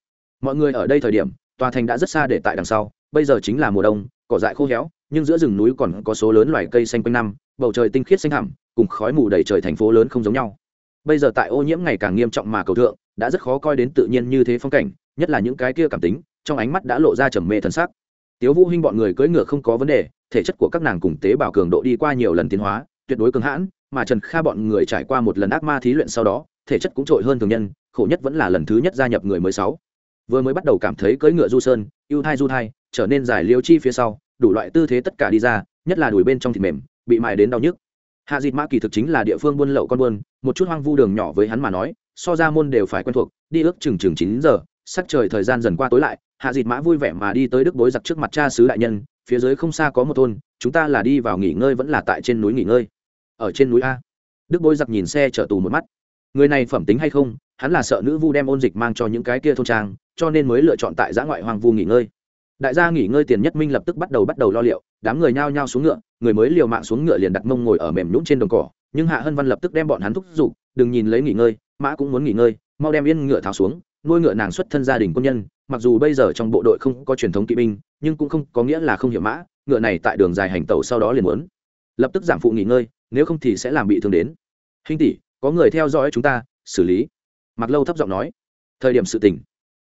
Mọi người ở đây thời điểm tòa thành đã rất xa để tại đằng sau, bây giờ chính là mùa đông, cỏ dại khô héo, nhưng giữa rừng núi còn có số lớn loài cây xanh quanh năm, bầu trời tinh khiết xanh hẳm cùng khói mù đầy trời thành phố lớn không giống nhau. Bây giờ tại ô nhiễm ngày càng nghiêm trọng mà cầu thượng, đã rất khó coi đến tự nhiên như thế phong cảnh, nhất là những cái kia cảm tính, trong ánh mắt đã lộ ra trầm mê thần sắc. Tiếu vũ hinh bọn người cưỡi ngựa không có vấn đề, thể chất của các nàng cùng tế bào cường độ đi qua nhiều lần tiến hóa, tuyệt đối cường hãn, mà trần kha bọn người trải qua một lần ác ma thí luyện sau đó, thể chất cũng trội hơn thường nhân, khổ nhất vẫn là lần thứ nhất gia nhập người mới sáu vừa mới bắt đầu cảm thấy cưỡi ngựa du sơn, ưu thai du thai, trở nên dài liêu chi phía sau, đủ loại tư thế tất cả đi ra, nhất là đùi bên trong thịt mềm, bị mài đến đau nhức. Hạ dịt mã kỳ thực chính là địa phương buôn lậu con buôn, một chút hoang vu đường nhỏ với hắn mà nói, so ra môn đều phải quen thuộc, đi ước chừng chừng chín giờ, sắc trời thời gian dần qua tối lại, hạ dịt mã vui vẻ mà đi tới đức bối giặc trước mặt cha sứ đại nhân, phía dưới không xa có một thôn, chúng ta là đi vào nghỉ ngơi vẫn là tại trên núi nghỉ ngơi. Ở trên núi a. Đức bối giặc nhìn xe chở tù một mắt. Người này phẩm tính hay không hắn là sợ nữ vu đem ôn dịch mang cho những cái kia thôn trang, cho nên mới lựa chọn tại giã ngoại hoàng vu nghỉ ngơi. Đại gia nghỉ ngơi tiền nhất minh lập tức bắt đầu bắt đầu lo liệu, đám người nhao nhao xuống ngựa, người mới liều mạng xuống ngựa liền đặt mông ngồi ở mềm nhũng trên đồng cỏ, nhưng hạ hân văn lập tức đem bọn hắn thúc giục, đừng nhìn lấy nghỉ ngơi, mã cũng muốn nghỉ ngơi, mau đem yên ngựa tháo xuống, nuôi ngựa nàng xuất thân gia đình quân nhân, mặc dù bây giờ trong bộ đội không có truyền thống kỵ binh, nhưng cũng không có nghĩa là không hiểu mã, ngựa này tại đường dài hành tàu sau đó liền muốn. Lập tức giảm phụ nghỉ ngơi, nếu không thì sẽ làm bị thương đến. Hình tỷ, có người theo dõi chúng ta, xử lý mặc lâu thấp giọng nói, thời điểm sự tỉnh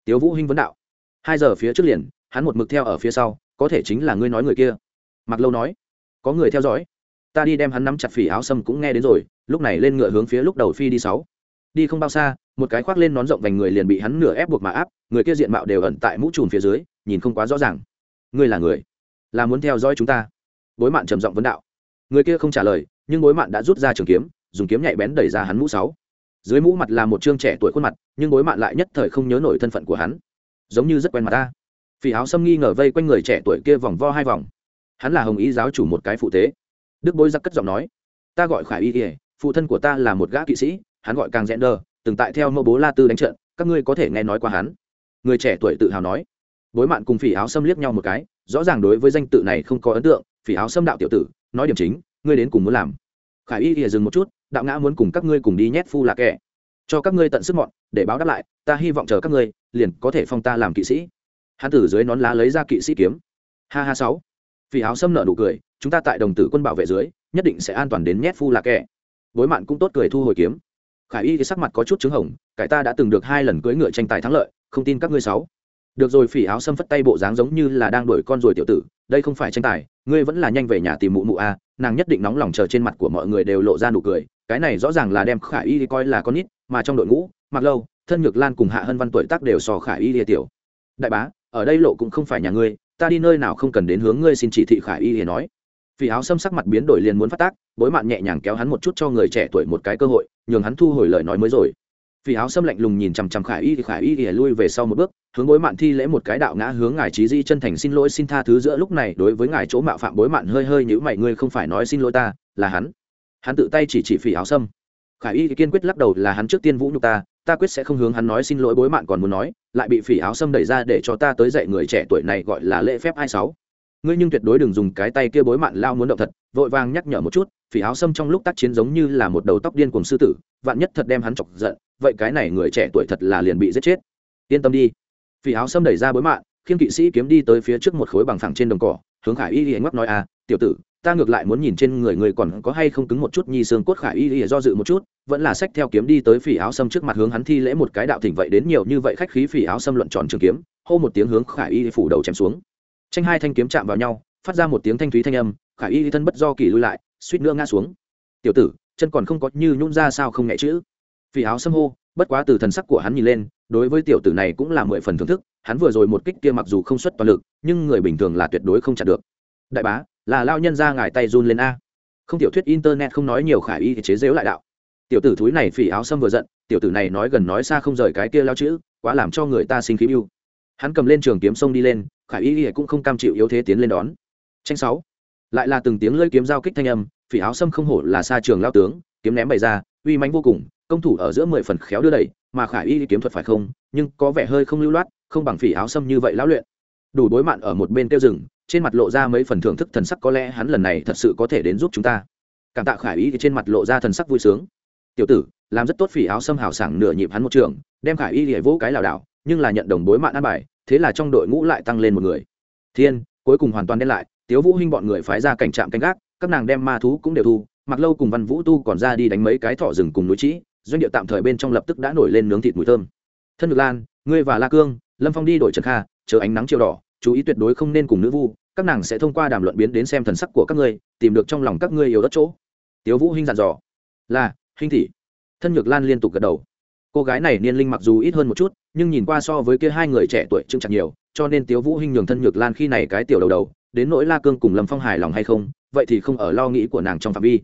tiếu vũ hinh vấn đạo. Hai giờ phía trước liền, hắn một mực theo ở phía sau, có thể chính là ngươi nói người kia. Mặc lâu nói, có người theo dõi. Ta đi đem hắn nắm chặt phỉ áo sâm cũng nghe đến rồi, lúc này lên ngựa hướng phía lúc đầu phi đi sáu. Đi không bao xa, một cái khoác lên nón rộng vành người liền bị hắn nửa ép buộc mà áp, người kia diện mạo đều ẩn tại mũ trùm phía dưới, nhìn không quá rõ ràng. Ngươi là người, là muốn theo dõi chúng ta? Bối mạn trầm giọng vấn đạo. Người kia không trả lời, nhưng bối mạn đã rút ra trường kiếm, dùng kiếm nhạy bén đẩy ra hắn mũ sáu dưới mũ mặt là một trương trẻ tuổi khuôn mặt, nhưng bối mạn lại nhất thời không nhớ nổi thân phận của hắn. Giống như rất quen mặt ta. Phỉ áo xâm nghi ngờ vây quanh người trẻ tuổi kia vòng vo hai vòng. Hắn là hồng ý giáo chủ một cái phụ tế. Đức bối giặc cất giọng nói, ta gọi khải y ỉa phụ thân của ta là một gã kỵ sĩ, hắn gọi càng rẽn đờ, từng tại theo mẫu bố la tư đánh trận, các ngươi có thể nghe nói qua hắn. Người trẻ tuổi tự hào nói. Bối mạn cùng phỉ áo xâm liếc nhau một cái, rõ ràng đối với danh tự này không có ấn tượng, phỉ áo xâm đạo tiểu tử, nói điểm chính, ngươi đến cùng muốn làm. Khải y ỉa dừng một chút đạo ngã muốn cùng các ngươi cùng đi nhét phu là kẻ. Cho các ngươi tận sức mọn, để báo đáp lại, ta hy vọng chờ các ngươi, liền có thể phong ta làm kỵ sĩ. Hán tử dưới nón lá lấy ra kỵ sĩ kiếm. Ha ha sáu. Vì áo xâm nợ nụ cười, chúng ta tại đồng tử quân bảo vệ dưới, nhất định sẽ an toàn đến nhét phu là kẻ. Bối mạn cũng tốt cười thu hồi kiếm. Khải y thì sắc mặt có chút chứng hồng, cải ta đã từng được hai lần cưỡi ngựa tranh tài thắng lợi, không tin các ngươi sáu. Được rồi, phỉ áo xâm phất tay bộ dáng giống như là đang đuổi con ruồi tiểu tử đây không phải tranh tài, ngươi vẫn là nhanh về nhà tìm mụ mụ a nàng nhất định nóng lòng chờ trên mặt của mọi người đều lộ ra nụ cười, cái này rõ ràng là đem khải y coi là con nít, mà trong đội ngũ mặc lâu, thân nhược lan cùng hạ hân văn tuổi tác đều sò khải y địa tiểu. Đại bá, ở đây lộ cũng không phải nhà ngươi, ta đi nơi nào không cần đến hướng ngươi xin chỉ thị khải y để nói. Vì áo xâm sắc mặt biến đổi liền muốn phát tác, bối mạn nhẹ nhàng kéo hắn một chút cho người trẻ tuổi một cái cơ hội, nhường hắn thu hồi lời nói mới rồi vì áo xâm lạnh lùng nhìn chằm chằm khải y thì khải y thì lui về sau một bước, hướng bối mạn thi lễ một cái đạo ngã hướng ngài trí di chân thành xin lỗi, xin tha thứ giữa lúc này, đối với ngài chỗ mạo phạm bối mạn hơi hơi nhữ mày, ngươi không phải nói xin lỗi ta, là hắn. Hắn tự tay chỉ chỉ phỉ áo xâm khải y kiên quyết lắc đầu, là hắn trước tiên vũ nhục ta ta quyết sẽ không hướng hắn nói xin lỗi, bối mạn còn muốn nói, lại bị phỉ áo xâm đẩy ra để cho ta tới dạy người trẻ tuổi này gọi là lễ phép ai sáu ngươi nhưng tuyệt đối đừng dùng cái tay kia bối mạn lao muốn động thật, vội vàng nhắc nhở một chút, phỉ áo xâm trong lúc tác chiến giống như là một đầu tóc điên cùng sư tử, vạn nhất thật đem hắn chọc giận, vậy cái này người trẻ tuổi thật là liền bị giết chết. Yên tâm đi. Phỉ áo xâm đẩy ra bối mạn, khiêng kỵ sĩ kiếm đi tới phía trước một khối bằng phẳng trên đồng cỏ, hướng khải y y ngóc nói à tiểu tử, ta ngược lại muốn nhìn trên người người còn có hay không cứng một chút nhi xương cốt. Khải y y do dự một chút, vẫn là sách theo kiếm đi tới phỉ áo xâm trước mặt hướng hắn thi lễ một cái đạo thỉnh vậy đến nhiều như vậy khách khí phỉ áo xâm luận tròn trường kiếm, hô một tiếng hướng khải y phủ đầu chém xuống tranh hai thanh kiếm chạm vào nhau, phát ra một tiếng thanh thúy thanh âm khải y thân bất do kỳ lui lại, suýt nữa ngã xuống. Tiểu tử, chân còn không có như nhún ra sao không nhẹ chữ? Phỉ áo xâm hô, bất quá từ thần sắc của hắn nhìn lên, đối với tiểu tử này cũng là mười phần thưởng thức, hắn vừa rồi một kích kia mặc dù không xuất toàn lực, nhưng người bình thường là tuyệt đối không chặn được. Đại bá, là lao nhân ra ngài tay run lên a. Không tiểu thuyết internet không nói nhiều khải y thì chế dễu lại đạo. Tiểu tử thúi này phỉ áo xâm vừa giận, tiểu tử này nói gần nói xa không rời cái kia lao chữ, quá làm cho người ta sinh khí mưu hắn cầm lên trường kiếm sông đi lên khải y y cũng không cam chịu yếu thế tiến lên đón. Tranh sáu. Lại là từng tiếng lưỡi kiếm giao kích thanh âm, phỉ áo sâm không hổ là xa trường lao tướng, kiếm ném bày ra, uy mãnh vô cùng, công thủ ở giữa mười phần khéo đưa đẩy, mà khải y kiếm thuật phải không, nhưng có vẻ hơi không lưu loát, không bằng phỉ áo sâm như vậy lão luyện. Đủ bối mạn ở một bên tiêu rừng trên mặt lộ ra mấy phần thưởng thức thần sắc có lẽ hắn lần này thật sự có thể đến giúp chúng ta. Cảm tạ khải Y trên mặt lộ ra thần sắc vui sướng. Tiểu tử, làm rất tốt phỉ áo sâm hào sảng nửa nhịp hắn một trường, đem khải y vỗ cái lảo đảo, nhưng là nhận đồng bối mạn ăn bài thế là trong đội ngũ lại tăng lên một người. Thiên, cuối cùng hoàn toàn đen lại, tiếu vũ hinh bọn người phái ra cảnh trạm canh gác, các nàng đem ma thú cũng đều thu mặc lâu cùng văn vũ tu còn ra đi đánh mấy cái thỏ rừng cùng núi trĩ, doanh địa tạm thời bên trong lập tức đã nổi lên nướng thịt mùi thơm. Thân ngược lan, ngươi và la cương, lâm phong đi đổi trần kha, chờ ánh nắng chiều đỏ, chú ý tuyệt đối không nên cùng nữ vu, các nàng sẽ thông qua đàm luận biến đến xem thần sắc của các ngươi, tìm được trong lòng các ngươi yếu đất chỗ. Tiếu vũ hinh dặn dò. Là, hinh thị. Thân nhược lan liên tục gật đầu cô gái này niên linh mặc dù ít hơn một chút nhưng nhìn qua so với kia hai người trẻ tuổi trưng chặt nhiều cho nên tiếu vũ hinh nhường thân nhược lan khi này cái tiểu đầu đầu đến nỗi la cương cùng lâm phong hài lòng hay không vậy thì không ở lo nghĩ của nàng trong phạm vi.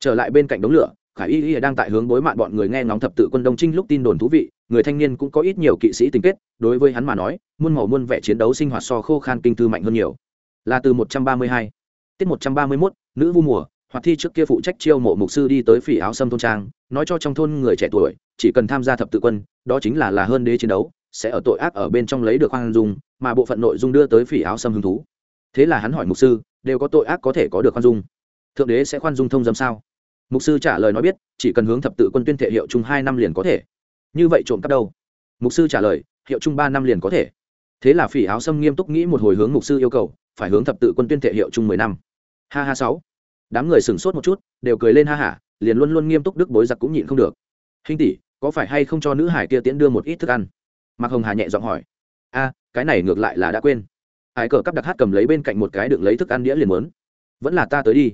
Trở lại bên cạnh đống lửa khải y y đang tại hướng bối mạn bọn người nghe ngóng thập tự quân đông trinh lúc tin đồn thú vị người thanh niên cũng có ít nhiều kỵ sĩ tình kết đối với hắn mà nói muôn màu muôn vẻ chiến đấu sinh hoạt so khô khan kinh thư mạnh hơn nhiều. Là từ một trăm ba mươi hai tiết một trăm ba mươi 131, nữ vu mùa hoặc thi trước kia phụ trách chiêu mộ mục sư đi tới phỉ áo sâm thôn trang, nói cho trong thôn người trẻ tuổi, chỉ cần tham gia thập tự quân, đó chính là là hơn đế chiến đấu, sẽ ở tội ác ở bên trong lấy được khoan dung, mà bộ phận nội dung đưa tới phỉ áo sâm hứng thú. Thế là hắn hỏi mục sư, đều có tội ác có thể có được khoan dung? Thượng đế sẽ khoan dung thông dâm sao? Mục sư trả lời nói biết, chỉ cần hướng thập tự quân tuyên thệ hiệu chung hai năm liền có thể. Như vậy trộm cắp đâu? Mục sư trả lời, hiệu chung ba năm liền có thể. Thế là phỉ áo sâm nghiêm túc nghĩ một hồi hướng mục sư yêu cầu, phải hướng thập tự quân tuyên thệ hiệu chung mười năm. Ha ha sáu đám người sửng sốt một chút, đều cười lên ha hả, liền luôn luôn nghiêm túc đức bối giặc cũng nhịn không được. Hình tỷ, có phải hay không cho nữ hải kia tiễn đưa một ít thức ăn? Mạc hồng hà nhẹ giọng hỏi. A, cái này ngược lại là đã quên. Hải cờ cắp đặc hát cầm lấy bên cạnh một cái đựng lấy thức ăn đĩa liền muốn. Vẫn là ta tới đi.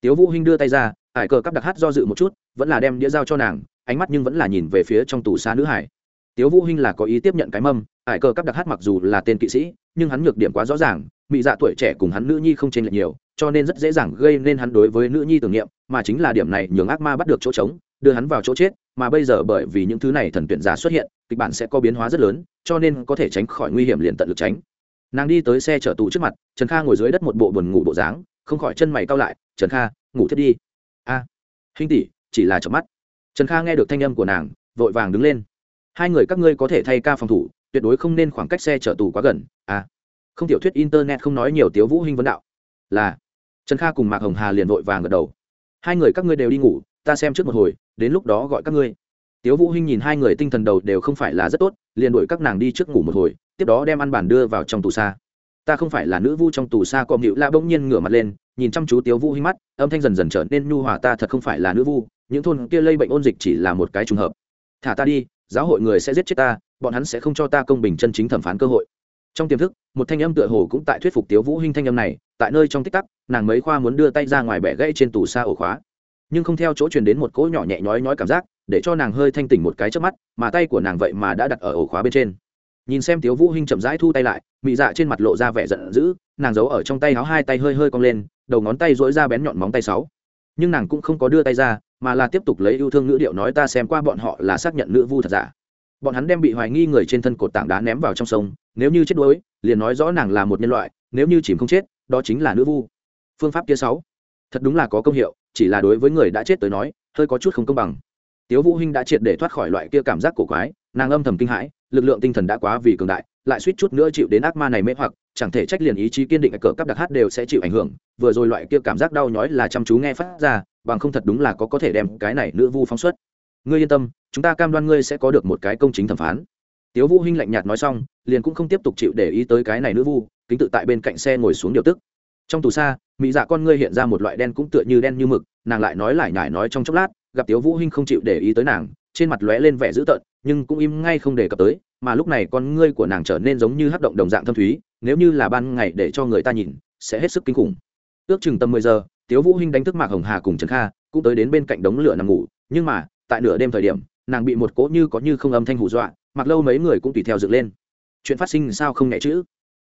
Tiếu vũ hinh đưa tay ra, hải cờ cắp đặc hát do dự một chút, vẫn là đem đĩa giao cho nàng, ánh mắt nhưng vẫn là nhìn về phía trong tủ xa nữ hải. Tiếu vũ hinh là có ý tiếp nhận cái mâm, hải cờ cắp đặc hát mặc dù là tên kỵ sĩ, nhưng hắn nhược điểm quá rõ ràng mỹ dạ tuổi trẻ cùng hắn nữ nhi không chênh lệch nhiều cho nên rất dễ dàng gây nên hắn đối với nữ nhi tưởng niệm mà chính là điểm này nhường ác ma bắt được chỗ trống đưa hắn vào chỗ chết mà bây giờ bởi vì những thứ này thần tuyển giả xuất hiện kịch bản sẽ có biến hóa rất lớn cho nên có thể tránh khỏi nguy hiểm liền tận lực tránh. Nàng đi tới xe chở tù trước mặt trần kha ngồi dưới đất một bộ buồn ngủ bộ dáng không khỏi chân mày cao lại trần kha ngủ thiết đi. A à, hình tỷ chỉ là chợp mắt. Trần kha nghe được thanh âm của nàng vội vàng đứng lên. Hai người các ngươi có thể thay ca phòng thủ tuyệt đối không nên khoảng cách xe chở tù quá gần. À không tiểu thuyết internet không nói nhiều tiếu vũ hinh vấn đạo. Là trần kha cùng mạc hồng hà liền vội vàng gật đầu. Hai người các ngươi đều đi ngủ, ta xem trước một hồi, đến lúc đó gọi các ngươi. Tiếu vũ hinh nhìn hai người tinh thần đầu đều không phải là rất tốt, liền đuổi các nàng đi trước ngủ một hồi, tiếp đó đem ăn bàn đưa vào trong tù xa. Ta không phải là nữ vu trong tù xa cọm nhịu la bỗng nhiên ngửa mặt lên, nhìn chăm chú tiếu vũ hinh mắt, âm thanh dần dần trở nên nhu hòa, ta thật không phải là nữ vu, những thôn kia lây bệnh ôn dịch chỉ là một cái trùng hợp. Thả ta đi, giáo hội người sẽ giết chết ta, bọn hắn sẽ không cho ta công bình chân chính thẩm phán cơ hội trong tiềm thức, một thanh âm tựa hồ cũng tại thuyết phục tiếu vũ hinh thanh âm này, tại nơi trong tích tắc, nàng mấy khoa muốn đưa tay ra ngoài bẻ gãy trên tủ xa ổ khóa. Nhưng không theo chỗ truyền đến một cỗ nhỏ nhẹ nhói nhói cảm giác, để cho nàng hơi thanh tỉnh một cái trước mắt, mà tay của nàng vậy mà đã đặt ở ổ khóa bên trên. Nhìn xem tiếu vũ hinh chậm rãi thu tay lại, mị dạ trên mặt lộ ra vẻ giận dữ, nàng giấu ở trong tay áo hai tay hơi hơi cong lên, đầu ngón tay duỗi ra bén nhọn móng tay sáu. Nhưng nàng cũng không có đưa tay ra, mà là tiếp tục lấy yêu thương ngữ điệu nói ta xem qua bọn họ là xác nhận nữ vu thật giả bọn hắn đem bị hoài nghi người trên thân cột tảng đá ném vào trong sông, nếu như chết đuối, liền nói rõ nàng là một nhân loại, nếu như chìm không chết, đó chính là nữ vu. Phương pháp kia sáu. Thật đúng là có công hiệu, chỉ là đối với người đã chết tới nói, hơi có chút không công bằng. Tiếu vũ hinh đã triệt để thoát khỏi loại kia cảm giác cổ quái, nàng âm thầm kinh hãi, lực lượng tinh thần đã quá vì cường đại, lại suýt chút nữa chịu đến ác ma này mê hoặc, chẳng thể trách liền ý chí kiên định cỡ cấp đặc hát đều sẽ chịu ảnh hưởng, vừa rồi loại kia cảm giác đau nhói là chăm chú nghe phát ra, bằng không thật đúng là có có thể đem cái này nữ vu phóng xuất ngươi yên tâm, chúng ta cam đoan ngươi sẽ có được một cái công chính thẩm phán. Tiếu vũ hinh lạnh nhạt nói xong, liền cũng không tiếp tục chịu để ý tới cái này nữ vu, kính tự tại bên cạnh xe ngồi xuống điều tức. Trong tù xa, mỹ dạ con ngươi hiện ra một loại đen cũng tựa như đen như mực, nàng lại nói lại nhải nói trong chốc lát, gặp tiếu vũ hinh không chịu để ý tới nàng, trên mặt lóe lên vẻ dữ tợn, nhưng cũng im ngay không đề cập tới, mà lúc này con ngươi của nàng trở nên giống như hấp động đồng dạng thâm thúy, nếu như là ban ngày để cho người ta nhìn, sẽ hết sức kinh khủng. Ước chừng tầm mười giờ, tiếu vũ hinh đánh thức mạc hồng hà cùng trần kha, cũng tới đến bên cạnh đống lửa nằm ngủ, nhưng mà tại nửa đêm thời điểm, nàng bị một cỗ như có như không âm thanh hù dọa, mặc lâu mấy người cũng tùy theo dựng lên. Chuyện phát sinh sao không nhẹ chữ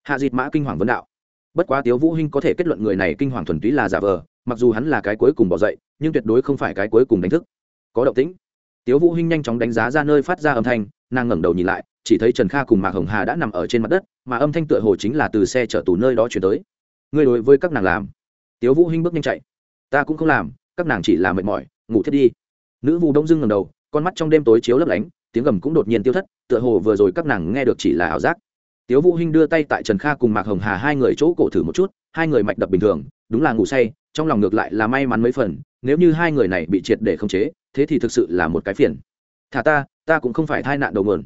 hạ dịt mã kinh hoàng vấn đạo. Bất quá tiếu vũ hinh có thể kết luận người này kinh hoàng thuần túy là giả vờ, mặc dù hắn là cái cuối cùng bỏ dậy, nhưng tuyệt đối không phải cái cuối cùng đánh thức. Có động tĩnh. Tiếu vũ hinh nhanh chóng đánh giá ra nơi phát ra âm thanh, nàng ngẩng đầu nhìn lại, chỉ thấy trần kha cùng mạc hồng hà đã nằm ở trên mặt đất, mà âm thanh tựa hồ chính là từ xe chở tù nơi đó chuyển tới. Ngươi đối với các nàng làm. Tiếu vũ hinh bước nhanh chạy. Ta cũng không làm, các nàng chỉ là mệt mỏi, ngủ thiết đi nữ vu đông dưng ngẩng đầu, con mắt trong đêm tối chiếu lấp lánh, tiếng gầm cũng đột nhiên tiêu thất, tựa hồ vừa rồi các nàng nghe được chỉ là ảo giác. Tiếu vũ hinh đưa tay tại trần kha cùng mạc hồng hà hai người chỗ cổ thử một chút, hai người mạch đập bình thường, đúng là ngủ say, trong lòng ngược lại là may mắn mấy phần, nếu như hai người này bị triệt để không chế, thế thì thực sự là một cái phiền. Thả ta ta cũng không phải thai nạn đầu nguồn.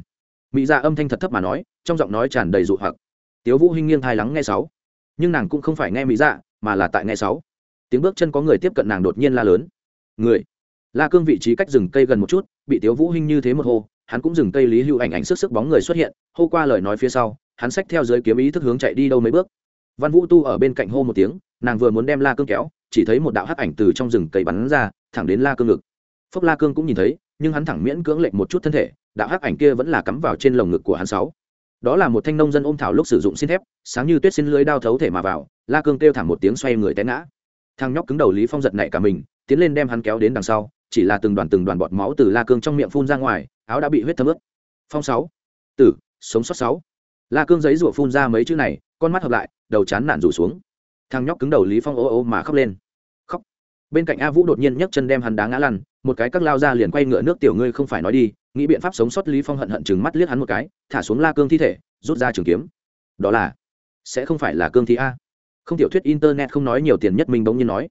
Mỹ dạ âm thanh thật thấp mà nói, trong giọng nói tràn đầy dụ hoặc. Tiếu vũ hinh nghiêng thai lắng nghe sáu. Nhưng nàng cũng không phải nghe mỹ dạ mà là tại nghe sáu. Tiếng bước chân có người tiếp cận nàng đột nhiên la lớn. Người! La cương vị trí cách rừng cây gần một chút, bị tiếu vũ hinh như thế một hô, hắn cũng dừng cây lý hưu ảnh ảnh sức sức bóng người xuất hiện, hô qua lời nói phía sau, hắn xách theo dưới kiếm ý thức hướng chạy đi đâu mấy bước. Văn vũ tu ở bên cạnh hô một tiếng, nàng vừa muốn đem la cương kéo, chỉ thấy một đạo hắc ảnh từ trong rừng cây bắn ra, thẳng đến la cương ngực. Phúc la cương cũng nhìn thấy, nhưng hắn thẳng miễn cưỡng lệnh một chút thân thể, đạo hắc ảnh kia vẫn là cắm vào trên lồng ngực của hắn sáu. Đó là một thanh nông dân ôm thảo lúc sử dụng xin thép, sáng như tuyết xin lưới đao thấu thể mà vào, la cương kêu thẳng một tiếng xoay người té ngã. Thằng nhóc cứng đầu lý phong giật nảy cả mình, tiến lên đem hắn kéo đến đằng sau chỉ là từng đoàn từng đoàn bọt máu từ la cương trong miệng phun ra ngoài, áo đã bị huyết thấm ướt. Phong sáu. Tử, sống sót sáu. La cương giấy rủa phun ra mấy chữ này, con mắt hợp lại, đầu chán nản rủ xuống. Thằng nhóc cứng đầu lý phong ô ô mà khóc lên. Khóc. Bên cạnh a vũ đột nhiên nhấc chân đem hắn đá ngã lăn, một cái các lao ra liền quay ngựa nước tiểu ngươi không phải nói đi, nghĩ biện pháp sống sót lý phong hận hận chừng mắt liếc hắn một cái, thả xuống la cương thi thể, rút ra trường kiếm. Đó là, sẽ không phải là cương thi a. Không tiểu thuyết internet không nói nhiều tiền nhất mình bỗng nhiên nói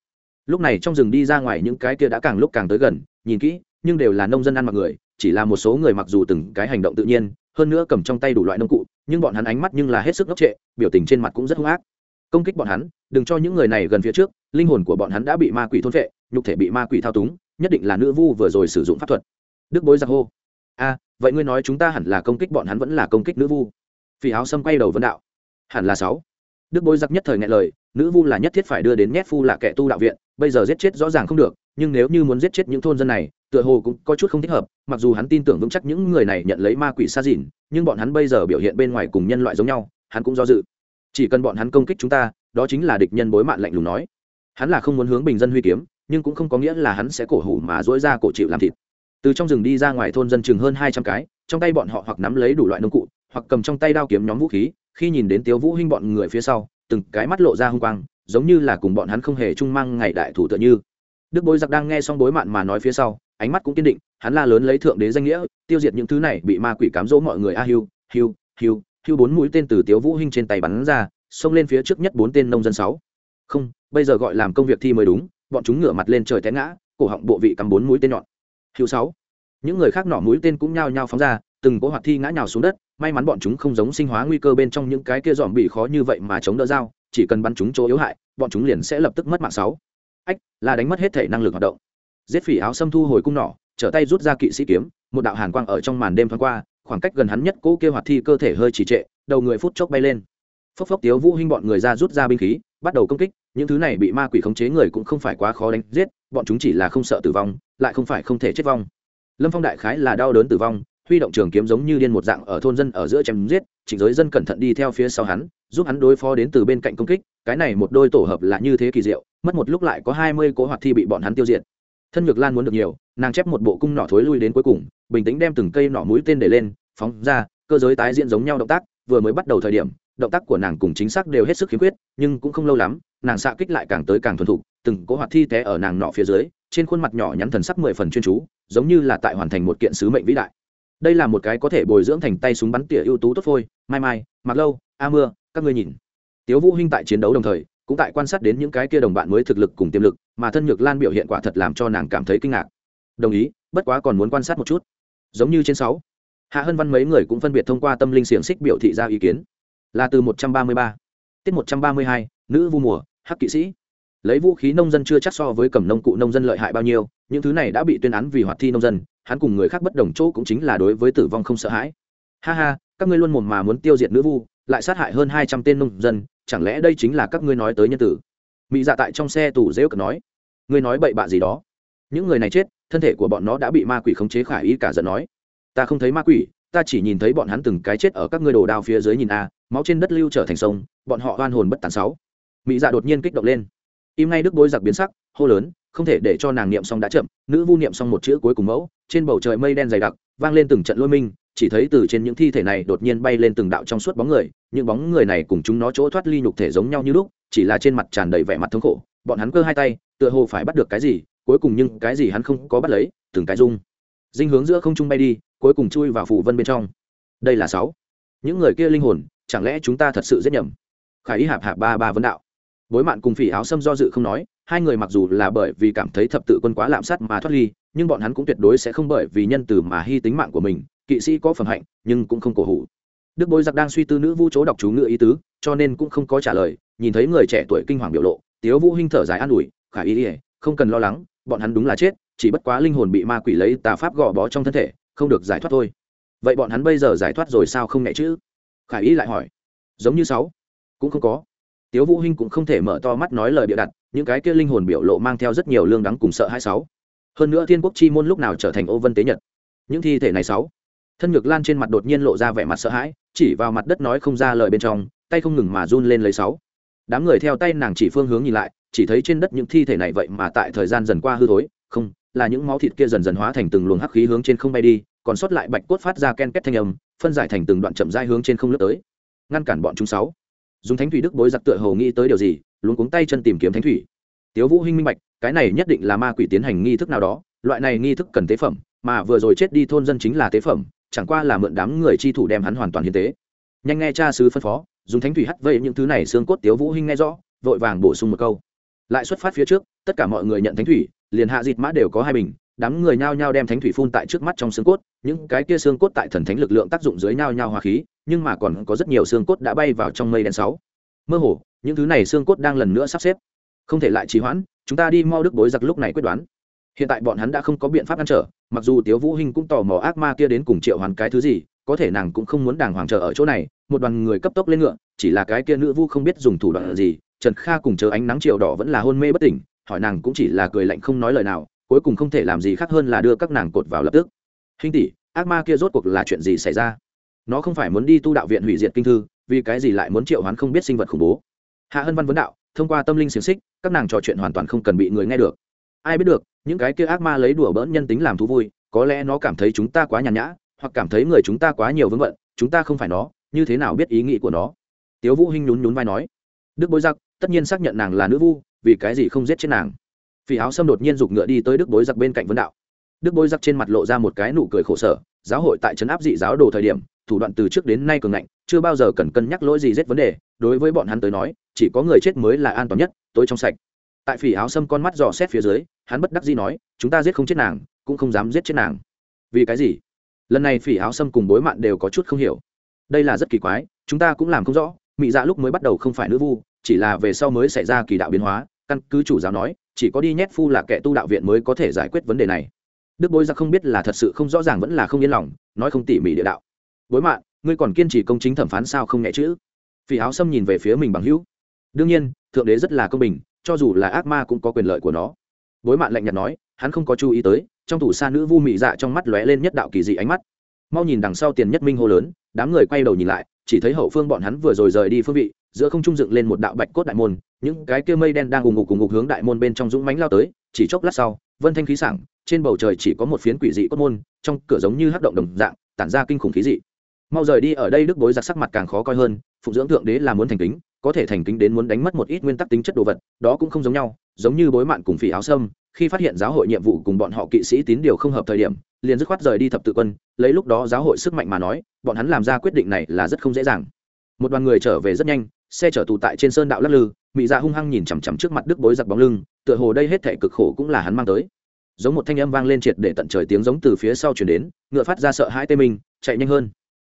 lúc này trong rừng đi ra ngoài những cái kia đã càng lúc càng tới gần, nhìn kỹ, nhưng đều là nông dân ăn mặc người, chỉ là một số người mặc dù từng cái hành động tự nhiên, hơn nữa cầm trong tay đủ loại nông cụ, nhưng bọn hắn ánh mắt nhưng là hết sức ngốc trệ, biểu tình trên mặt cũng rất hung ác. Công kích bọn hắn, đừng cho những người này gần phía trước, linh hồn của bọn hắn đã bị ma quỷ thôn vệ nhục thể bị ma quỷ thao túng, nhất định là nữ vu vừa rồi sử dụng pháp thuật. Đức bối giặc hô. A, vậy ngươi nói chúng ta hẳn là công kích bọn hắn vẫn là công kích nữ vu? Phỉ áo sâm quay đầu vấn đạo. Hẳn là sáu. Đức bối giặc nhất thời nghe lời, nữ vu là nhất thiết phải đưa đến nhét phu là kẻ tu đạo viện bây giờ giết chết rõ ràng không được, nhưng nếu như muốn giết chết những thôn dân này, tựa hồ cũng có chút không thích hợp, mặc dù hắn tin tưởng vững chắc những người này nhận lấy ma quỷ xa dìn, nhưng bọn hắn bây giờ biểu hiện bên ngoài cùng nhân loại giống nhau, hắn cũng do dự. Chỉ cần bọn hắn công kích chúng ta, đó chính là địch nhân bối mạn lạnh lùng nói. Hắn là không muốn hướng bình dân huy kiếm, nhưng cũng không có nghĩa là hắn sẽ cổ hủ mà dỗi ra cổ chịu làm thịt. Từ trong rừng đi ra ngoài thôn dân chừng hơn hai trăm cái, trong tay bọn họ hoặc nắm lấy đủ loại nông cụ, hoặc cầm trong tay đao kiếm nhóm vũ khí, khi nhìn đến tiếu vũ hinh bọn người phía sau, từng cái mắt lộ ra hung quang giống như là cùng bọn hắn không hề chung mang ngày đại thủ tựa như. Đức bối giặc đang nghe xong bối mạn mà nói phía sau, ánh mắt cũng kiên định, hắn la lớn lấy thượng đế danh nghĩa, tiêu diệt những thứ này bị ma quỷ cám dỗ mọi người a hiu hiu hiu hiu bốn mũi tên từ tiếu vũ hinh trên tay bắn ra, xông lên phía trước nhất bốn tên nông dân sáu. Không, bây giờ gọi làm công việc thi mới đúng, bọn chúng ngửa mặt lên trời té ngã, cổ họng bộ vị cắm bốn mũi tên nhọn. Hiu sáu. Những người khác nỏ mũi tên cũng nhao nhao phóng ra, từng cỗ hoạt thi ngã nhào xuống đất, may mắn bọn chúng không giống sinh hóa nguy cơ bên trong những cái kia dòm bị khó như vậy mà chống đỡ dao chỉ cần bắn chúng chỗ yếu hại, bọn chúng liền sẽ lập tức mất mạng sáu. Ách, là đánh mất hết thể năng lực hoạt động. Giết phỉ áo xâm thu hồi cung nỏ, trở tay rút ra kỵ sĩ kiếm, một đạo hàn quang ở trong màn đêm thoáng qua, khoảng cách gần hắn nhất cỗ kia hoạt thi cơ thể hơi trì trệ, đầu người phút chốc bay lên. Phốc phốc tiếu vũ hinh bọn người ra rút ra binh khí, bắt đầu công kích, những thứ này bị ma quỷ khống chế người cũng không phải quá khó đánh giết, bọn chúng chỉ là không sợ tử vong, lại không phải không thể chết vong. Lâm phong đại khái là đau đớn tử vong huy động trường kiếm giống như điên một dạng ở thôn dân ở giữa chém giết, trịnh giới dân cẩn thận đi theo phía sau hắn, giúp hắn đối phó đến từ bên cạnh công kích, cái này một đôi tổ hợp là như thế kỳ diệu, mất một lúc lại có hai mươi cố hoạt thi bị bọn hắn tiêu diệt. Thân nhược lan muốn được nhiều, nàng chép một bộ cung nỏ thối lui đến cuối cùng, bình tĩnh đem từng cây nỏ mũi tên để lên, phóng ra, cơ giới tái diễn giống nhau động tác, vừa mới bắt đầu thời điểm, động tác của nàng cùng chính xác đều hết sức khiếm khuyết, nhưng cũng không lâu lắm, nàng xạ kích lại càng tới càng thuần thục, từng cố hoạt thi té ở nàng nọ phía dưới, trên khuôn mặt nhỏ nhắn thần sắc mười phần chuyên chú, giống như là tại hoàn thành một kiện sứ mệnh vĩ đại đây là một cái có thể bồi dưỡng thành tay súng bắn tỉa ưu tú tốt phôi. Mai mai mặc lâu a mưa các ngươi nhìn. Tiếu vũ hinh tại chiến đấu đồng thời cũng tại quan sát đến những cái kia đồng bạn mới thực lực cùng tiềm lực mà thân nhược lan biểu hiện quả thật làm cho nàng cảm thấy kinh ngạc. Đồng ý bất quá còn muốn quan sát một chút. Giống như trên sáu hạ hân văn mấy người cũng phân biệt thông qua tâm linh xiềng xích biểu thị ra ý kiến. Là từ 133. tiết 132, nữ vu mùa hắc kỵ sĩ. Lấy vũ khí nông dân chưa chắc so với cầm nông cụ nông dân lợi hại bao nhiêu những thứ này đã bị tuyên án vì hoạt thi nông dân hắn cùng người khác bất đồng chỗ cũng chính là đối với tử vong không sợ hãi. Ha ha, các ngươi luôn mồm mà muốn tiêu diệt nữ vu, lại sát hại hơn hai trăm tên nông dân, chẳng lẽ đây chính là các ngươi nói tới nhân tử? Mỹ dạ tại trong xe tủ rêu cờ nói. Ngươi nói bậy bạ gì đó? Những người này chết, thân thể của bọn nó đã bị ma quỷ khống chế khải ý cả giận nói. Ta không thấy ma quỷ, ta chỉ nhìn thấy bọn hắn từng cái chết ở các ngươi đồ đao phía dưới nhìn a, máu trên đất lưu trở thành sông, bọn họ oan hồn bất tàn sáu. Mỹ dạ đột nhiên kích động lên im ngay đức bối giặc biến sắc, hô lớn, không thể để cho nàng niệm xong đã chậm, nữ vu niệm xong một chữ cuối cùng mẫu, trên bầu trời mây đen dày đặc, vang lên từng trận lôi minh, chỉ thấy từ trên những thi thể này đột nhiên bay lên từng đạo trong suốt bóng người, những bóng người này cùng chúng nó chỗ thoát ly nhục thể giống nhau như lúc, chỉ là trên mặt tràn đầy vẻ mặt thống khổ, bọn hắn cơ hai tay, tựa hồ phải bắt được cái gì, cuối cùng nhưng cái gì hắn không có bắt lấy, từng cái rung. Dinh hướng giữa không trung bay đi, cuối cùng chui vào phủ vân bên trong. Đây là sáu. Những người kia linh hồn, chẳng lẽ chúng ta thật sự giết nhầm? Khải ý hạp hạp ba ba vấn đạo bối mạn cùng phỉ áo xâm do dự không nói, hai người mặc dù là bởi vì cảm thấy thập tự quân quá lạm sát mà thoát ly, nhưng bọn hắn cũng tuyệt đối sẽ không bởi vì nhân từ mà hy tính mạng của mình, kỵ sĩ có phẩm hạnh, nhưng cũng không cổ hủ. Đức bối giặc đang suy tư nữ vũ chỗ đọc chú ngựa ý tứ, cho nên cũng không có trả lời, nhìn thấy người trẻ tuổi kinh hoàng biểu lộ, tiếu vũ hinh thở dài an ủi, khải ý ỉa không cần lo lắng, bọn hắn đúng là chết, chỉ bất quá linh hồn bị ma quỷ lấy tà pháp gò bó trong thân thể, không được giải thoát thôi. Vậy bọn hắn bây giờ giải thoát rồi sao không nhẹ chứ? Khải ý lại hỏi. Giống như sáu, cũng không có tiếu vũ hinh cũng không thể mở to mắt nói lời bịa đặt, những cái kia linh hồn biểu lộ mang theo rất nhiều lương đắng cùng sợ hai sáu. Hơn nữa thiên quốc chi môn lúc nào trở thành ô vân tế nhật? Những thi thể này sáu. Thân nhược lan trên mặt đột nhiên lộ ra vẻ mặt sợ hãi, chỉ vào mặt đất nói không ra lời bên trong, tay không ngừng mà run lên lấy sáu. Đám người theo tay nàng chỉ phương hướng nhìn lại, chỉ thấy trên đất những thi thể này vậy mà tại thời gian dần qua hư thối, không, là những máu thịt kia dần dần hóa thành từng luồng hắc khí hướng trên không bay đi, còn sót lại bạch cốt phát ra ken két thanh âm, phân giải thành từng đoạn chậm rãi hướng trên không lướt tới. Ngăn cản bọn chúng sáu dùng thánh thủy đức bối giặc tựa hầu nghĩ tới điều gì luôn cuống tay chân tìm kiếm thánh thủy. Tiếu vũ hinh minh bạch, cái này nhất định là ma quỷ tiến hành nghi thức nào đó, loại này nghi thức cần tế phẩm, mà vừa rồi chết đi thôn dân chính là tế phẩm, chẳng qua là mượn đám người chi thủ đem hắn hoàn toàn hiến tế. Nhanh nghe cha sứ phân phó, dùng thánh thủy hắt vây những thứ này xương cốt tiếu vũ hinh nghe rõ, vội vàng bổ sung một câu. Lại xuất phát phía trước, tất cả mọi người nhận thánh thủy, liền hạ dịt mã đều có hai bình, đám người nhao nhao đem thánh thủy phun tại trước mắt trong xương cốt, những cái kia xương cốt tại thần thánh lực lượng tác dụng dưới nhao nhao hòa khí nhưng mà còn có rất nhiều xương cốt đã bay vào trong mây đen sáu. Mơ hồ, những thứ này xương cốt đang lần nữa sắp xếp. Không thể lại trì hoãn, chúng ta đi mau đức bối giặc lúc này quyết đoán. Hiện tại bọn hắn đã không có biện pháp ngăn trở, mặc dù tiếu vũ hinh cũng tò mò ác ma kia đến cùng triệu hoàn cái thứ gì, có thể nàng cũng không muốn đàng hoàng chờ ở chỗ này, một đoàn người cấp tốc lên ngựa, chỉ là cái kia nữ vu không biết dùng thủ đoạn gì, trần kha cùng chờ ánh nắng chiều đỏ vẫn là hôn mê bất tỉnh, hỏi nàng cũng chỉ là cười lạnh không nói lời nào, cuối cùng không thể làm gì khác hơn là đưa các nàng cột vào lập tức. Hinh tỷ, ác ma kia rốt cuộc là chuyện gì xảy ra? Nó không phải muốn đi tu đạo viện hủy diệt kinh thư, vì cái gì lại muốn triệu hoán không biết sinh vật khủng bố. Hạ hân văn vấn đạo, thông qua tâm linh xiềng xích, các nàng trò chuyện hoàn toàn không cần bị người nghe được. Ai biết được, những cái kia ác ma lấy đùa bỡn nhân tính làm thú vui, có lẽ nó cảm thấy chúng ta quá nhàn nhã, hoặc cảm thấy người chúng ta quá nhiều vướng vận chúng ta không phải nó, như thế nào biết ý nghĩ của nó? Tiếu vũ hinh nhún nhún vai nói, đức bối giặc, tất nhiên xác nhận nàng là nữ vu, vì cái gì không giết chết nàng? Phỉ áo sâm đột nhiên giục ngựa đi tới đức bối giặc bên cạnh vấn đạo. Đức bối giặc trên mặt lộ ra một cái nụ cười khổ sở, giáo hội tại trấn áp dị giáo đồ thời điểm thủ đoạn từ trước đến nay cường ngạnh, chưa bao giờ cần cân nhắc lỗi gì rét vấn đề. Đối với bọn hắn tới nói, chỉ có người chết mới là an toàn nhất, tối trong sạch. Tại phỉ áo sâm con mắt dò xét phía dưới, hắn bất đắc dĩ nói, chúng ta giết không chết nàng, cũng không dám giết chết nàng. Vì cái gì? Lần này phỉ áo sâm cùng bối mạn đều có chút không hiểu. Đây là rất kỳ quái, chúng ta cũng làm không rõ, mị dạ lúc mới bắt đầu không phải nữ vu, chỉ là về sau mới xảy ra kỳ đạo biến hóa, căn cứ chủ giáo nói, chỉ có đi nhét phu là kẻ tu đạo viện mới có thể giải quyết vấn đề này. Đức bối ra không biết là thật sự không rõ ràng vẫn là không yên lòng, nói không tỉ mỉ địa đạo bối mạn ngươi còn kiên trì công chính thẩm phán sao không nhẹ chữ phỉ áo xâm nhìn về phía mình bằng hữu. Đương nhiên, thượng đế rất là công bình, cho dù là ác ma cũng có quyền lợi của nó. Bối mạn lạnh nhạt nói, hắn không có chú ý tới, trong tủ xa nữ vu mị dạ trong mắt lóe lên nhất đạo kỳ dị ánh mắt. Mau nhìn đằng sau tiền nhất minh hô lớn, đám người quay đầu nhìn lại, chỉ thấy hậu phương bọn hắn vừa rồi rời đi phương vị, giữa không trung dựng lên một đạo bạch cốt đại môn, những cái kia mây đen đang ùng ngục cùng ngục hướng đại môn bên trong dũng mánh lao tới, chỉ chốc lát sau, vân thanh khí sảng, trên bầu trời chỉ có một phiến quỷ dị cốt môn, trong cửa giống như hắc động đồng dạng, tản ra kinh khủng khí dị mau rời đi ở đây đức bối giặc sắc mặt càng khó coi hơn phụng dưỡng thượng đế là muốn thành kính có thể thành kính đến muốn đánh mất một ít nguyên tắc tính chất đồ vật đó cũng không giống nhau giống như bối mạn cùng phỉ áo sâm khi phát hiện giáo hội nhiệm vụ cùng bọn họ kỵ sĩ tín điều không hợp thời điểm liền dứt khoát rời đi thập tự quân lấy lúc đó giáo hội sức mạnh mà nói bọn hắn làm ra quyết định này là rất không dễ dàng. Một đoàn người trở về rất nhanh xe chở tù tại trên sơn đạo lắc lư mỹ dạ hung hăng nhìn chằm chằm trước mặt đức bối giặc bóng lưng tựa hồ đây hết thể cực khổ cũng là hắn mang tới. Giống một thanh âm vang lên triệt để tận trời tiếng giống từ phía sau chuyển đến ngựa phát ra sợ hãi tê mình, chạy nhanh hơn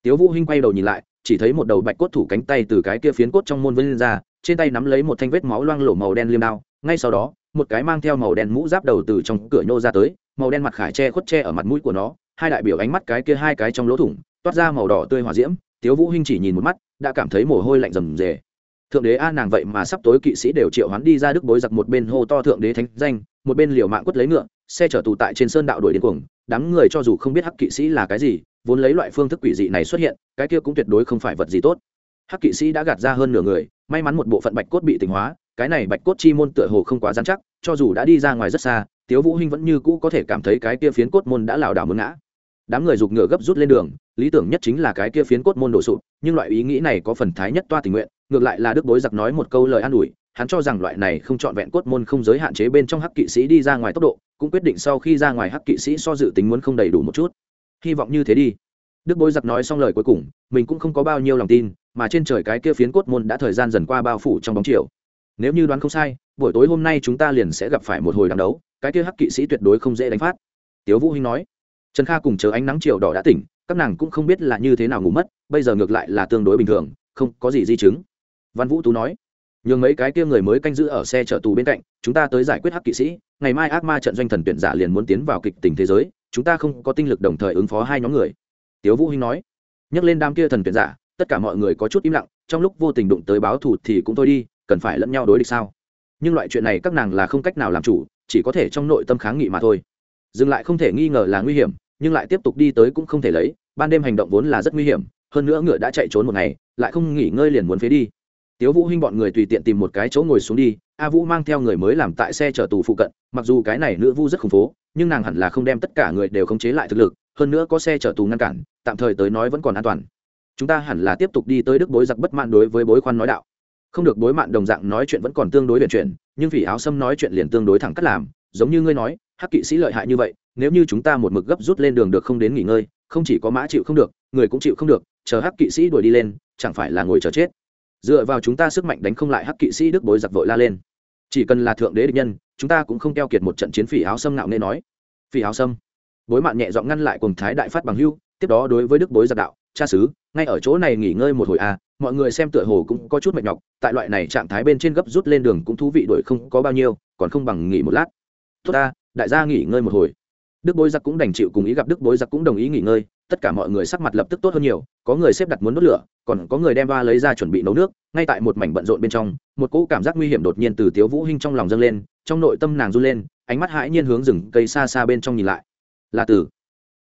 tiếu vũ hinh quay đầu nhìn lại, chỉ thấy một đầu bạch cốt thủ cánh tay từ cái kia phiến cốt trong môn vân lên ra, trên tay nắm lấy một thanh vết máu loang lổ màu đen liêm đao, ngay sau đó, một cái mang theo màu đen mũ giáp đầu từ trong cửa nhô ra tới, màu đen mặt khải che khuất che ở mặt mũi của nó, hai đại biểu ánh mắt cái kia hai cái trong lỗ thủng, toát ra màu đỏ tươi hỏa diễm, tiếu vũ hinh chỉ nhìn một mắt, đã cảm thấy mồ hôi lạnh rầm rề. Thượng đế a nàng vậy mà sắp tối kỵ sĩ đều triệu hoán đi ra đức bối giặc một bên hô to thượng đế thánh danh, một bên liều mạng quất lấy ngựa, xe chở tù tại trên sơn đạo đuổi đến cuồng đám người cho dù không biết hắc kỵ sĩ là cái gì, vốn lấy loại phương thức quỷ dị này xuất hiện, cái kia cũng tuyệt đối không phải vật gì tốt. Hắc kỵ sĩ đã gạt ra hơn nửa người, may mắn một bộ phận bạch cốt bị tỉnh hóa, cái này bạch cốt chi môn tựa hồ không quá dán chắc, cho dù đã đi ra ngoài rất xa, tiếu vũ hinh vẫn như cũ có thể cảm thấy cái kia phiến cốt môn đã lảo đảo muốn ngã. Đám người giục ngựa gấp rút lên đường, lý tưởng nhất chính là cái kia phiến cốt môn đổ sụp, nhưng loại ý nghĩ này có phần thái nhất toa tình nguyện, ngược lại là đức bối giặc nói một câu lời an ủi hắn cho rằng loại này không chọn vẹn cốt môn không giới hạn chế bên trong hắc kỵ sĩ đi ra ngoài tốc độ, cũng quyết định sau khi ra ngoài hắc kỵ sĩ so dự tính muốn không đầy đủ một chút. Hy vọng như thế đi. Đức bối giặc nói xong lời cuối cùng, mình cũng không có bao nhiêu lòng tin, mà trên trời cái kia phiến cốt môn đã thời gian dần qua bao phủ trong bóng chiều. Nếu như đoán không sai, buổi tối hôm nay chúng ta liền sẽ gặp phải một hồi đằng đấu, cái kia hắc kỵ sĩ tuyệt đối không dễ đánh phát. Tiếu vũ hinh nói. Trần kha cùng chờ ánh nắng chiều đỏ đã tỉnh, các nàng cũng không biết là như thế nào ngủ mất, bây giờ ngược lại là tương đối bình thường, không có gì di chứng. Văn vũ tú nói nhường mấy cái kia người mới canh giữ ở xe chở tù bên cạnh, chúng ta tới giải quyết hắc kỵ sĩ, ngày mai ác ma trận doanh thần tuyển giả liền muốn tiến vào kịch tình thế giới, chúng ta không có tinh lực đồng thời ứng phó hai nhóm người. Tiếu vũ hinh nói. Nhắc lên đám kia thần tuyển giả, tất cả mọi người có chút im lặng, trong lúc vô tình đụng tới báo thù thì cũng thôi đi, cần phải lẫn nhau đối địch sao? Nhưng loại chuyện này các nàng là không cách nào làm chủ, chỉ có thể trong nội tâm kháng nghị mà thôi. Dừng lại không thể nghi ngờ là nguy hiểm, nhưng lại tiếp tục đi tới cũng không thể lấy, ban đêm hành động vốn là rất nguy hiểm, hơn nữa ngựa đã chạy trốn một ngày, lại không nghỉ ngơi liền muốn phế đi tiếu vũ hinh bọn người tùy tiện tìm một cái chỗ ngồi xuống đi, a vũ mang theo người mới làm tại xe chở tù phụ cận, mặc dù cái này nữ vu rất khủng phố, nhưng nàng hẳn là không đem tất cả người đều khống chế lại thực lực, hơn nữa có xe chở tù ngăn cản, tạm thời tới nói vẫn còn an toàn. Chúng ta hẳn là tiếp tục đi tới đức bối giặc bất mãn đối với bối khoan nói đạo. Không được bối mạn đồng dạng nói chuyện vẫn còn tương đối biện chuyện nhưng vì áo sâm nói chuyện liền tương đối thẳng cắt làm, giống như ngươi nói, hắc kỵ sĩ lợi hại như vậy, nếu như chúng ta một mực gấp rút lên đường được không đến nghỉ ngơi, không chỉ có mã chịu không được, người cũng chịu không được, chờ hắc kỵ sĩ đuổi đi lên, chẳng phải là ngồi chờ chết dựa vào chúng ta sức mạnh đánh không lại hắc kỵ sĩ đức bối giặc vội la lên. Chỉ cần là thượng đế địch nhân, chúng ta cũng không keo kiệt một trận chiến phỉ áo sâm nạo nên nói. Phỉ áo sâm bối mạn nhẹ dọn ngăn lại cùng thái đại phát bằng hưu, tiếp đó đối với đức bối giặc đạo, cha sứ ngay ở chỗ này nghỉ ngơi một hồi à mọi người xem tựa hồ cũng có chút mệt nhọc, tại loại này trạng thái bên trên gấp rút lên đường cũng thú vị đuổi không có bao nhiêu, còn không bằng nghỉ một lát. Tốt ta, đại gia nghỉ ngơi một hồi đức bối giặc cũng đành chịu cùng ý gặp đức bối giặc cũng đồng ý nghỉ ngơi, tất cả mọi người sắc mặt lập tức tốt hơn nhiều, có người xếp đặt muốn đốt lửa, còn có người đem ba lấy ra chuẩn bị nấu nước, ngay tại một mảnh bận rộn bên trong, một cỗ cảm giác nguy hiểm đột nhiên từ tiếu vũ hinh trong lòng dâng lên, trong nội tâm nàng run lên, ánh mắt hãi nhiên hướng rừng cây xa xa bên trong nhìn lại. Là từ